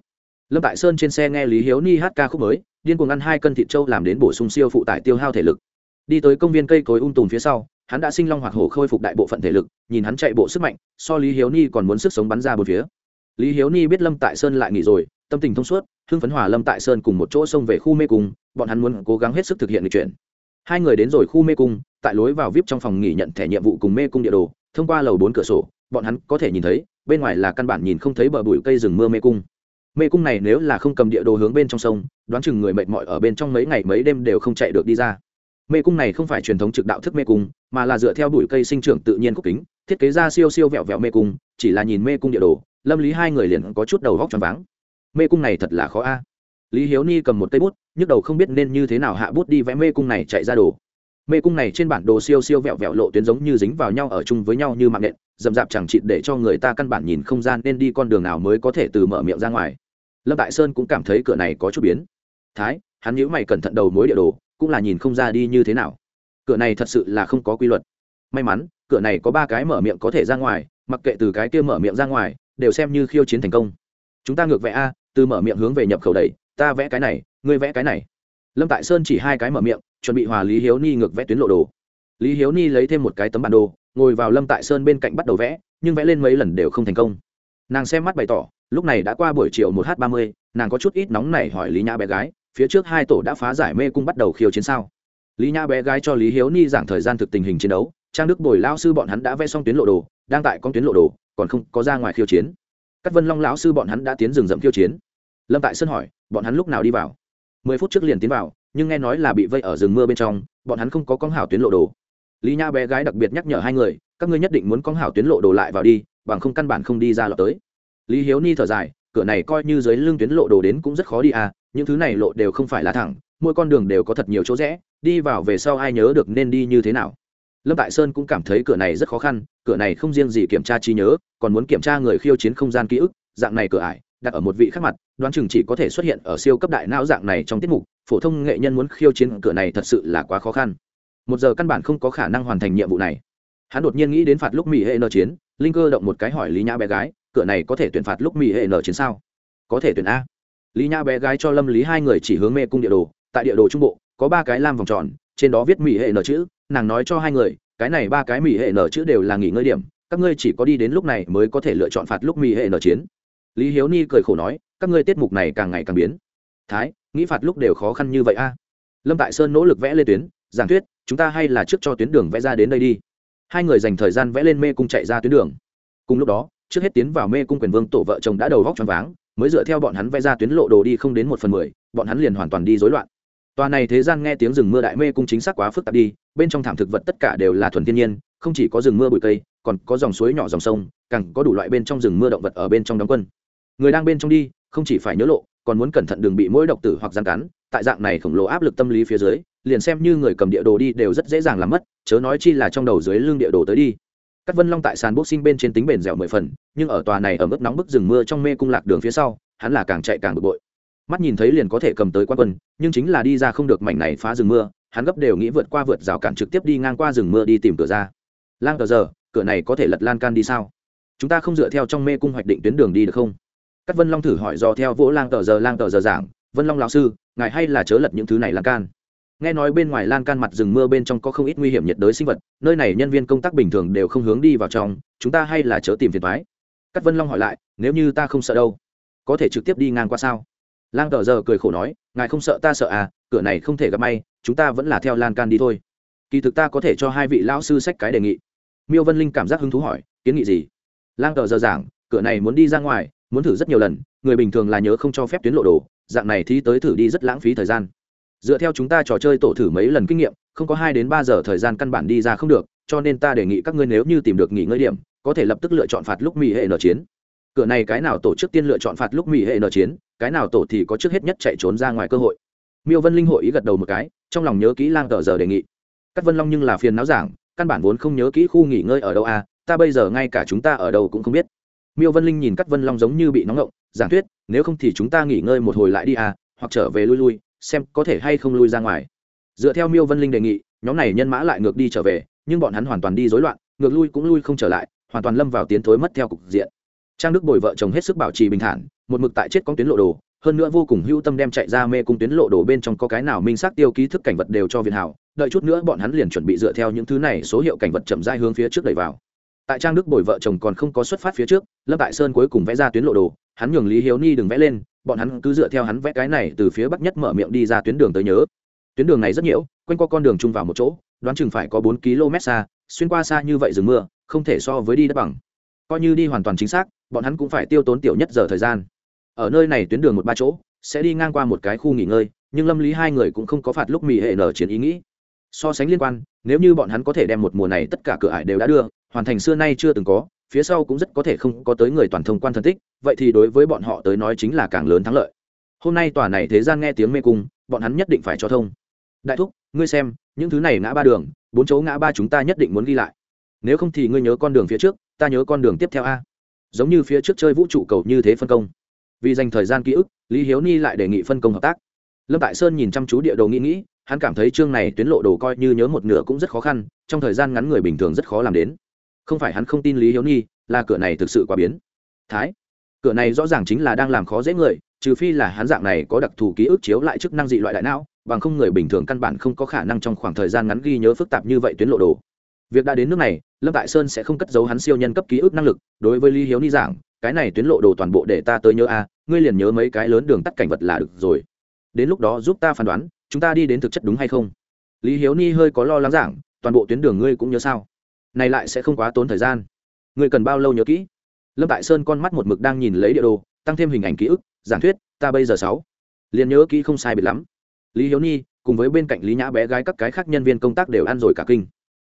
Speaker 1: Lâm Tại Sơn trên xe nghe Lý Hiếu Ni hát ca khúc mới, điên cuồng ăn hai cân thịt trâu làm đến bổ sung siêu phụ tải tiêu hao thể lực. Đi tới công viên cây cối ung tùm phía sau, hắn đã sinh long hoặc hổ khôi phục đại bộ phận thể lực nhìn hắn chạy bộ sức mạnh so lý hiếu ni còn muốn sức sống bắn ra bốn phía lý hiếu ni biết lâm tại sơn lại nghỉ rồi tâm tình thông suốt hưng phấn hòa lâm tại sơn cùng một chỗ xông về khu mê cung bọn hắn muốn cố gắng hết sức thực hiện lịch chuyển hai người đến rồi khu mê cung, tại lối vào vip trong phòng nghỉ nhận thẻ nhiệm vụ cùng mê cung địa đồ, thông qua lầu bốn cửa sổ, bọn hắn có thể nhìn thấy, bên ngoài là căn bản nhìn không thấy bờ bụi cây rừng mưa mê cung. Mê cung này nếu là không cầm địa đồ hướng bên trong sông, đoán chừng người mệt mỏi ở bên trong mấy ngày mấy đêm đều không chạy được đi ra. Mê cung này không phải truyền thống trực đạo thức mê cung, mà là dựa theo bụi cây sinh trưởng tự nhiên cúc kính, thiết kế ra siêu siêu vẹo vẹo mê cung, chỉ là nhìn mê cung địa đồ, lâm lý hai người liền có chút đầu góc t r váng. Mê cung này thật là khó a lý hiếu ni cầm một cây bút, nhức đầu không biết nên như thế nào hạ bút đi vẽ mê cung này chạy ra đồ. Mê cung này trên bản đồ siêu siêu vẹo vẹo lộ tuyến giống như dính vào nhau ở chung với nhau như mạng nện dầm dạp chẳng chịt để cho người ta căn bản nhìn không gian nên đi con đường nào mới có thể từ mở miệng ra ngoài. Lâm đại sơn cũng cảm thấy cửa này có chút biến. Thái, hắn nhíu mày cẩn thận đầu mối địa đồ, cũng là nhìn không ra đi như thế nào. Cửa này thật sự là không có quy luật. May mắn, cửa này có ba cái mở miệng có thể ra ngoài, mặc kệ từ cái kia mở miệng ra ngoài, đều xem như khiêu chiến thành công. Chúng ta ngược vẽ a, từ mở miệng hướng về nhập khẩu đẩy ta vẽ cái này, ngươi vẽ cái này. Lâm tại sơn chỉ hai cái mở miệng, chuẩn bị hòa lý hiếu ni ngược vẽ tuyến lộ đồ. Lý hiếu ni lấy thêm một cái tấm bản đồ, ngồi vào lâm tại sơn bên cạnh bắt đầu vẽ, nhưng vẽ lên mấy lần đều không thành công. Nàng xem mắt bày tỏ, lúc này đã qua buổi chiều một h ba mươi, nàng có chút ít nóng này hỏi lý nhã bé gái, phía trước hai tổ đã phá giải mê cung bắt đầu khiêu chiến sao? Lý nhã bé gái cho lý hiếu ni giảng thời gian thực tình hình chiến đấu, trang đức bồi lao sư bọn hắn đã vẽ xong tuyến lộ đồ, đang tại con tuyến lộ đồ, còn không có ra ngoài khiêu chiến. Các vân long lão sư bọn hắn đã tiến rừng rậm khiêu chiến lâm tại sơn hỏi, bọn hắn lúc nào đi vào? Mười phút trước liền tiến vào, nhưng nghe nói là bị vây ở rừng mưa bên trong, bọn hắn không có con hảo tuyến lộ đồ. Lý nha bé gái đặc biệt nhắc nhở hai người, các ngươi nhất định muốn con hảo tuyến lộ đồ lại vào đi, bằng không căn bản không đi ra lọt tới. Lý hiếu ni thở dài, cửa này coi như dưới lưng tuyến lộ đồ đến cũng rất khó đi à những thứ này lộ đều không phải là thẳng, mỗi con đường đều có thật nhiều chỗ rẽ, đi vào về sau ai nhớ được nên đi như thế nào? Lâm tại sơn cũng cảm thấy cửa này rất khó khăn, cửa này không riêng gì kiểm tra trí nhớ, còn muốn kiểm tra người khiêu chiến không gian ký ức, dạng này cửa ải đặt ở một vị khác mặt, đoán chừng chỉ có thể xuất hiện ở siêu cấp đại não dạng này trong tiết mục, phổ thông nghệ nhân muốn khiêu chiến cửa này thật sự là quá khó khăn. Một giờ căn bản không có khả năng hoàn thành nhiệm vụ này. Hắn đột nhiên nghĩ đến phạt lúc mỹ hệ n chiến, linh cơ động một cái hỏi lý nhã bé gái, cửa này có thể tuyển phạt lúc mỹ hệ n chiến sao? Có thể tuyển a. Lý nhã bé gái cho lâm lý hai người chỉ hướng mê cung địa đồ, tại địa đồ trung bộ, có ba cái lam vòng tròn, trên đó viết mỹ hệ n chữ, nàng nói cho hai người, cái này ba cái mỹ hệ n chữ đều là nghỉ ngơi điểm, các ngươi chỉ có đi đến lúc này mới có thể lựa chọn phạt lúc mỹ hệ n chiến lý hiếu ni cười khổ nói, các ngươi tiết mục này càng ngày càng biến. Thái, nghĩ phạt lúc đều khó khăn như vậy a. Lâm tại sơn nỗ lực vẽ lên tuyến, giảng thuyết, chúng ta hay là trước cho tuyến đường vẽ ra đến đây đi. Hai người dành thời gian vẽ lên mê cung chạy ra tuyến đường. Cùng lúc đó, trước hết tiến vào mê cung quyền vương tổ vợ chồng đã đầu vóc t r váng, mới dựa theo bọn hắn vẽ ra tuyến lộ đồ đi không đến một phần mười, bọn hắn liền hoàn toàn đi rối loạn. Tòa này thế gian nghe tiếng rừng mưa đại mê cung chính xác quá phức tạp đi, bên trong thảm thực vật tất cả đều là thuần thiên nhiên, không chỉ có rừng mưa bụi cây, còn có dòng suối nhỏ dòng sông, càng có đủ loại bên trong rừng mưa động vật ở bên trong đóng quân người đang bên trong đi, không chỉ phải nhớ lộ, còn muốn cẩn thận đừng bị mỗi độc tử hoặc gian cắn, tại dạng này khổng lồ áp lực tâm lý phía dưới, liền xem như người cầm địa đồ đi đều rất dễ dàng làm mất, chớ nói chi là trong đầu dưới lưng địa đồ tới đi. Các vân long tại sàn boxing bên trên tính bền dẻo mười phần, nhưng ở tòa này ở mức nóng bức rừng mưa trong mê cung lạc đường phía sau, hắn là càng chạy càng bực bội. Mắt nhìn thấy liền có thể cầm tới quan quân, nhưng chính là đi ra không được mảnh này phá rừng mưa, hắn gấp đều nghĩ vượt qua vượt rào cản trực tiếp đi ngang qua rừng mưa đi tìm cửa ra. Lang tờ giờ, cửa này có thể lật lan can đi sao? Chúng ta không dựa theo trong mê cung hoạch định tuyến đường đi được không? Các vân long thử hỏi do theo vỗ lang tờ giờ lang tờ giờ giảng, vân long lão sư, ngài hay là chớ lật những thứ này lan can? Nghe nói bên ngoài lan can mặt rừng mưa bên trong có không ít nguy hiểm nhiệt đới sinh vật, nơi này nhân viên công tác bình thường đều không hướng đi vào trong, chúng ta hay là chớ tìm phiền thoái cắt vân long hỏi lại, nếu như ta không sợ đâu, có thể trực tiếp đi ngang qua sao? Lang tờ giờ cười khổ nói, ngài không sợ ta sợ à cửa này không thể gặp may, chúng ta vẫn là theo lan can đi thôi. Kỳ thực ta có thể cho hai vị lão sư sách cái đề nghị. Miêu vân linh cảm giác hứng thú hỏi, kiến nghị gì? Lang tờ giờ giảng, cửa này muốn đi ra ngoài muốn thử rất nhiều lần, người bình thường là nhớ không cho phép tuyến lộ đồ, dạng này thì tới thử đi rất lãng phí thời gian. Dựa theo chúng ta trò chơi tổ thử mấy lần kinh nghiệm, không có hai đến ba giờ thời gian căn bản đi ra không được, cho nên ta đề nghị các ngươi nếu như tìm được nghỉ ngơi điểm, có thể lập tức lựa chọn phạt lúc mỹ hệ nở chiến. Cửa này cái nào tổ chức tiên lựa chọn phạt lúc mỹ hệ nở chiến, cái nào tổ thì có trước hết nhất chạy trốn ra ngoài cơ hội. Miêu vân linh hội ý gật đầu một cái, trong lòng nhớ kỹ lang tờ giờ đề nghị. Các vân long nhưng là phiền náo giảng, căn bản vốn không nhớ kỹ khu nghỉ ngơi ở đâu à ta bây giờ ngay cả chúng ta ở đâu cũng không biết miêu vân linh nhìn cắt vân long giống như bị nóng ngộng, giảng thuyết, nếu không thì chúng ta nghỉ ngơi một hồi lại đi à hoặc trở về lui lui, xem có thể hay không lui ra ngoài. Dựa theo miêu vân linh đề nghị, nhóm này nhân mã lại ngược đi trở về, nhưng bọn hắn hoàn toàn đi rối loạn, ngược lui cũng lui không trở lại, hoàn toàn lâm vào tiến thối mất theo cục diện. Trang đức bồi vợ chồng hết sức bảo trì bình thản, một mực tại chết con tuyến lộ đồ, hơn nữa vô cùng hữu tâm đem chạy ra mê cung tuyến lộ đồ bên trong có cái nào minh xác tiêu ký thức cảnh vật đều cho viện hảo, đợi chút nữa bọn hắn liền chuẩn bị dựa theo những thứ này số hiệu cảnh vật chậm rãi hướng phía trước đẩy vào tại trang đức bồi vợ chồng còn không có xuất phát phía trước lâm tại sơn cuối cùng vẽ ra tuyến lộ đồ hắn nhường lý hiếu ni đừng vẽ lên bọn hắn cứ dựa theo hắn vẽ cái này từ phía bắc nhất mở miệng đi ra tuyến đường tới nhớ. Tuyến đường này rất nhiễu, quanh qua con đường chung vào một chỗ đoán chừng phải có bốn km xa xuyên qua xa như vậy rừng mưa không thể so với đi đất bằng. Coi như đi hoàn toàn chính xác bọn hắn cũng phải tiêu tốn tiểu nhất giờ thời gian. Ở nơi này tuyến đường một ba chỗ sẽ đi ngang qua một cái khu nghỉ ngơi nhưng lâm lý hai người cũng không có phạt lúc mỹ hệ nở chiến ý nghĩ. So sánh liên quan nếu như bọn hắn có thể đem một mùa này tất cả cửa ải đều đã đưa hoàn thành xưa nay chưa từng có, phía sau cũng rất có thể không có tới người toàn thông quan thân tích, vậy thì đối với bọn họ tới nói chính là càng lớn thắng lợi. Hôm nay tòa này thế gian nghe tiếng mê cung, bọn hắn nhất định phải cho thông. Đại thúc, ngươi xem, những thứ này ngã ba đường, bốn chỗ ngã ba chúng ta nhất định muốn ghi lại. Nếu không thì ngươi nhớ con đường phía trước, ta nhớ con đường tiếp theo a. Giống như phía trước chơi vũ trụ cầu như thế phân công. Vì dành thời gian ký ức, lý hiếu ni lại đề nghị phân công hợp tác. Lâm tại sơn nhìn chăm chú địa đồ nghĩ nghĩ, hắn cảm thấy chương này tuyến lộ đồ coi như nhớ một nửa cũng rất khó khăn, trong thời gian ngắn người bình thường rất khó làm đến không phải hắn không tin lý hiếu Nhi, là cửa này thực sự quá biến. Thái cửa này rõ ràng chính là đang làm khó dễ người trừ phi là hắn dạng này có đặc thù ký ức chiếu lại chức năng dị loại đại não bằng không người bình thường căn bản không có khả năng trong khoảng thời gian ngắn ghi nhớ phức tạp như vậy tuyến lộ đồ. Việc đã đến nước này lâm tại sơn sẽ không cất giấu hắn siêu nhân cấp ký ức năng lực đối với lý hiếu ni giảng cái này tuyến lộ đồ toàn bộ để ta tới nhớ a ngươi liền nhớ mấy cái lớn đường tắt cảnh vật là được rồi. Đến lúc đó giúp ta phán đoán chúng ta đi đến thực chất đúng hay không? Lý hiếu ni hơi có lo lắng giảng toàn bộ tuyến đường ngươi cũng nhớ sao? Này lại sẽ không quá tốn thời gian. Người cần bao lâu nhớ kỹ. Lâm tại sơn con mắt một mực đang nhìn lấy địa đồ, tăng thêm hình ảnh ký ức, giảng thuyết, ta bây giờ sáu. Liền nhớ kỹ không sai biệt lắm. Lý hiếu ni, cùng với bên cạnh lý nhã bé gái các cái khác nhân viên công tác đều ăn rồi cả kinh.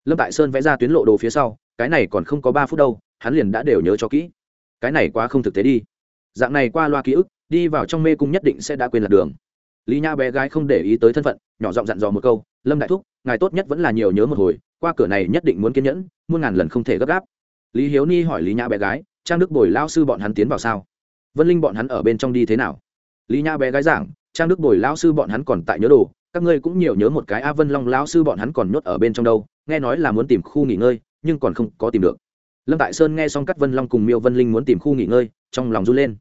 Speaker 1: Lâm tại sơn vẽ ra tuyến lộ đồ phía sau, cái này còn không có ba phút đâu, hắn liền đã đều nhớ cho kỹ. Cái này quá không thực tế đi. Dạng này qua loa ký ức, đi vào trong mê cung nhất định sẽ đã quên lạc đường lý nhã bé gái không để ý tới thân phận, nhỏ giọng dặn dò một câu, lâm đại thúc, ngài tốt nhất vẫn là nhiều nhớ một hồi, qua cửa này nhất định muốn kiên nhẫn, muôn ngàn lần không thể gấp gáp. Lý hiếu ni hỏi lý nhã bé gái, trang đức bồi lao sư bọn hắn tiến vào sao? Vân linh bọn hắn ở bên trong đi thế nào? Lý nhã bé gái giảng, trang đức bồi lao sư bọn hắn còn tại nhớ đồ, các ngươi cũng nhiều nhớ một cái a vân long lao sư bọn hắn còn nhốt ở bên trong đâu, nghe nói là muốn tìm khu nghỉ ngơi, nhưng còn không có tìm được. Lâm tại sơn nghe xong các vân long cùng miêu vân linh muốn tìm khu nghỉ ngơi, trong lòng run lên.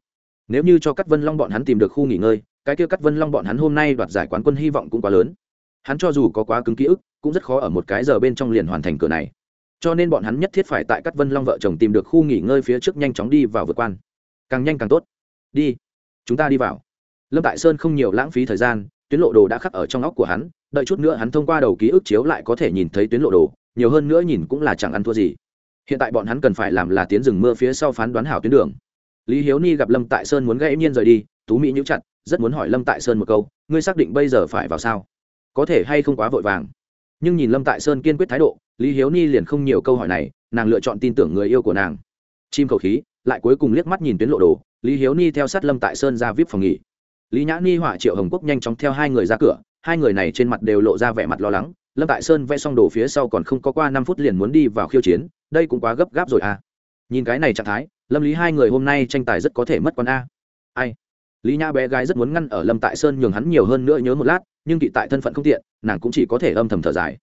Speaker 1: Nếu như cho các vân long bọn hắn tìm được khu nghỉ ngơi cái kia cắt vân long bọn hắn hôm nay đoạt giải quán quân hy vọng cũng quá lớn. Hắn cho dù có quá cứng ký ức, cũng rất khó ở một cái giờ bên trong liền hoàn thành cửa này. Cho nên bọn hắn nhất thiết phải tại cắt vân long vợ chồng tìm được khu nghỉ ngơi phía trước nhanh chóng đi vào vượt quan. Càng nhanh càng tốt. Đi. Chúng ta đi vào. Lâm tại sơn không nhiều lãng phí thời gian, tuyến lộ đồ đã khắc ở trong óc của hắn, đợi chút nữa hắn thông qua đầu ký ức chiếu lại có thể nhìn thấy tuyến lộ đồ, nhiều hơn nữa nhìn cũng là chẳng ăn thua gì. Hiện tại bọn hắn cần phải làm là tiến rừng mưa phía sau phán đoán hảo tuyến đường. Lý hiếu ni gặp lâm tại sơn muốn gãy nhiên rời đi, tú mỹ nhũ chặt rất muốn hỏi lâm tại sơn một câu, ngươi xác định bây giờ phải vào sao? Có thể hay không quá vội vàng? Nhưng nhìn lâm tại sơn kiên quyết thái độ, lý hiếu ni liền không nhiều câu hỏi này, nàng lựa chọn tin tưởng người yêu của nàng. Chim khẩu khí, lại cuối cùng liếc mắt nhìn tuyến lộ đồ, lý hiếu ni theo sát lâm tại sơn ra vip phòng nghỉ. Lý nhã ni họa triệu hồng quốc nhanh chóng theo hai người ra cửa, hai người này trên mặt đều lộ ra vẻ mặt lo lắng, lâm tại sơn vẽ xong đồ phía sau còn không có qua năm phút liền muốn đi vào khiêu chiến, đây cũng quá gấp gáp rồi à. Nhìn cái này trạng thái, lâm lý hai người hôm nay tranh tài rất có thể mất con a. Ai? Lý nhã bé gái rất muốn ngăn ở lâm tại sơn nhường hắn nhiều hơn nữa nhớ một lát, nhưng kỵ tại thân phận không tiện, nàng cũng chỉ có thể âm thầm thở dài.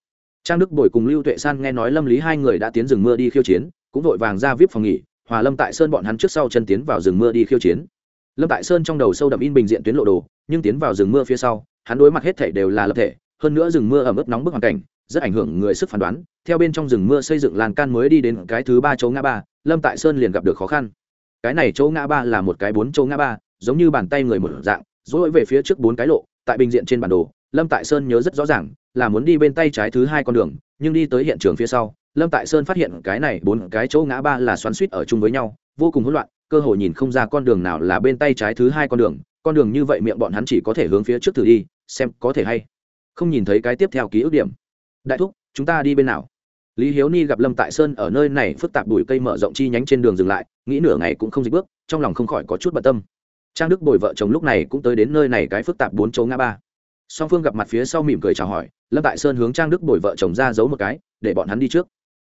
Speaker 1: Trang đức bồi cùng lưu tuệ san nghe nói lâm lý hai người đã tiến rừng mưa đi khiêu chiến, cũng vội vàng ra vip phòng nghỉ, hòa lâm tại sơn bọn hắn trước sau chân tiến vào rừng mưa đi khiêu chiến. Lâm tại sơn trong đầu sâu đậm in bình diện tuyến lộ đồ, nhưng tiến vào rừng mưa phía sau, hắn đối mặt hết thể đều là lập thể, hơn nữa rừng mưa ẩm ướt nóng bức hoàn cảnh, rất ảnh hưởng người sức phán đoán. Theo bên trong rừng mưa xây dựng làn can mới đi đến cái thứ ba chỗ ngã ba, lâm tại sơn liền gặp được khó khăn. Cái này chỗ ngã ba là một cái bốn chỗ ngã ba giống như bàn tay người một dạng dối về phía trước bốn cái lộ, tại bình diện trên bản đồ, lâm tại sơn nhớ rất rõ ràng, là muốn đi bên tay trái thứ hai con đường, nhưng đi tới hiện trường phía sau, lâm tại sơn phát hiện cái này bốn cái chỗ ngã ba là xoắn suýt ở chung với nhau, vô cùng hỗn loạn, cơ hội nhìn không ra con đường nào là bên tay trái thứ hai con đường con đường như vậy miệng bọn hắn chỉ có thể hướng phía trước thử đi, xem có thể hay không nhìn thấy cái tiếp theo ký ức điểm. Đại thúc, chúng ta đi bên nào? Lý hiếu ni gặp lâm tại sơn ở nơi này phức tạp bụi cây mở rộng chi nhánh trên đường dừng lại, nghĩ nửa ngày cũng không dịch bước, trong lòng không khỏi có chút bận tâm trang đức bồi vợ chồng lúc này cũng tới đến nơi này cái phức tạp bốn chỗ ngã ba. Song phương gặp mặt phía sau mỉm cười chào hỏi, lâm tại sơn hướng trang đức bồi vợ chồng ra giấu một cái, để bọn hắn đi trước.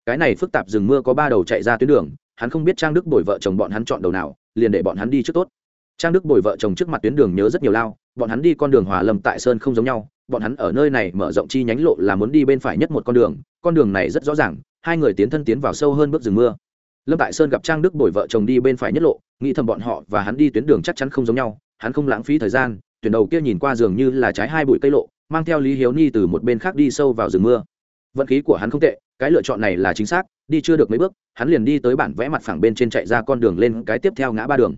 Speaker 1: Cái này phức tạp rừng mưa có ba đầu chạy ra tuyến đường, hắn không biết trang đức bồi vợ chồng bọn hắn chọn đầu nào, liền để bọn hắn đi trước tốt. Trang đức bồi vợ chồng trước mặt tuyến đường nhớ rất nhiều lao, bọn hắn đi con đường hòa lâm tại sơn không giống nhau, bọn hắn ở nơi này mở rộng chi nhánh lộ là muốn đi bên phải nhất một con đường con đường này rất rõ ràng, hai người tiến thân tiến vào sâu hơn bước rừng mưa lâm tại sơn gặp trang đức đổi vợ chồng đi bên phải nhất lộ, nghĩ thầm bọn họ và hắn đi tuyến đường chắc chắn không giống nhau, hắn không lãng phí thời gian, tuyển đầu kia nhìn qua giường như là trái hai bụi cây lộ, mang theo lý hiếu ni từ một bên khác đi sâu vào rừng mưa. Vận khí của hắn không tệ, cái lựa chọn này là chính xác, đi chưa được mấy bước, hắn liền đi tới bản vẽ mặt phẳng bên trên chạy ra con đường lên cái tiếp theo ngã ba đường.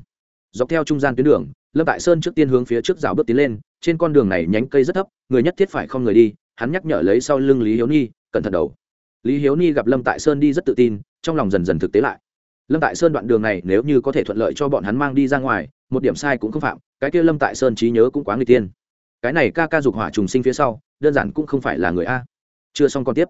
Speaker 1: Dọc theo trung gian tuyến đường, lâm tại sơn trước tiên hướng phía trước rào bước tiến lên, trên con đường này nhánh cây rất thấp, người nhất thiết phải không người đi, hắn nhắc nhở lấy sau lưng lý hiếu ni cẩn thận đầu. Lý hiếu ni gặp lâm tại sơn đi rất tự tin trong lòng dần dần thực tế lại. Lâm tại sơn đoạn đường này nếu như có thể thuận lợi cho bọn hắn mang đi ra ngoài, một điểm sai cũng không phạm, cái kia lâm tại sơn trí nhớ cũng quá người tiên. Cái này ca ca dục hỏa trùng sinh phía sau, đơn giản cũng không phải là người a. Chưa xong còn tiếp.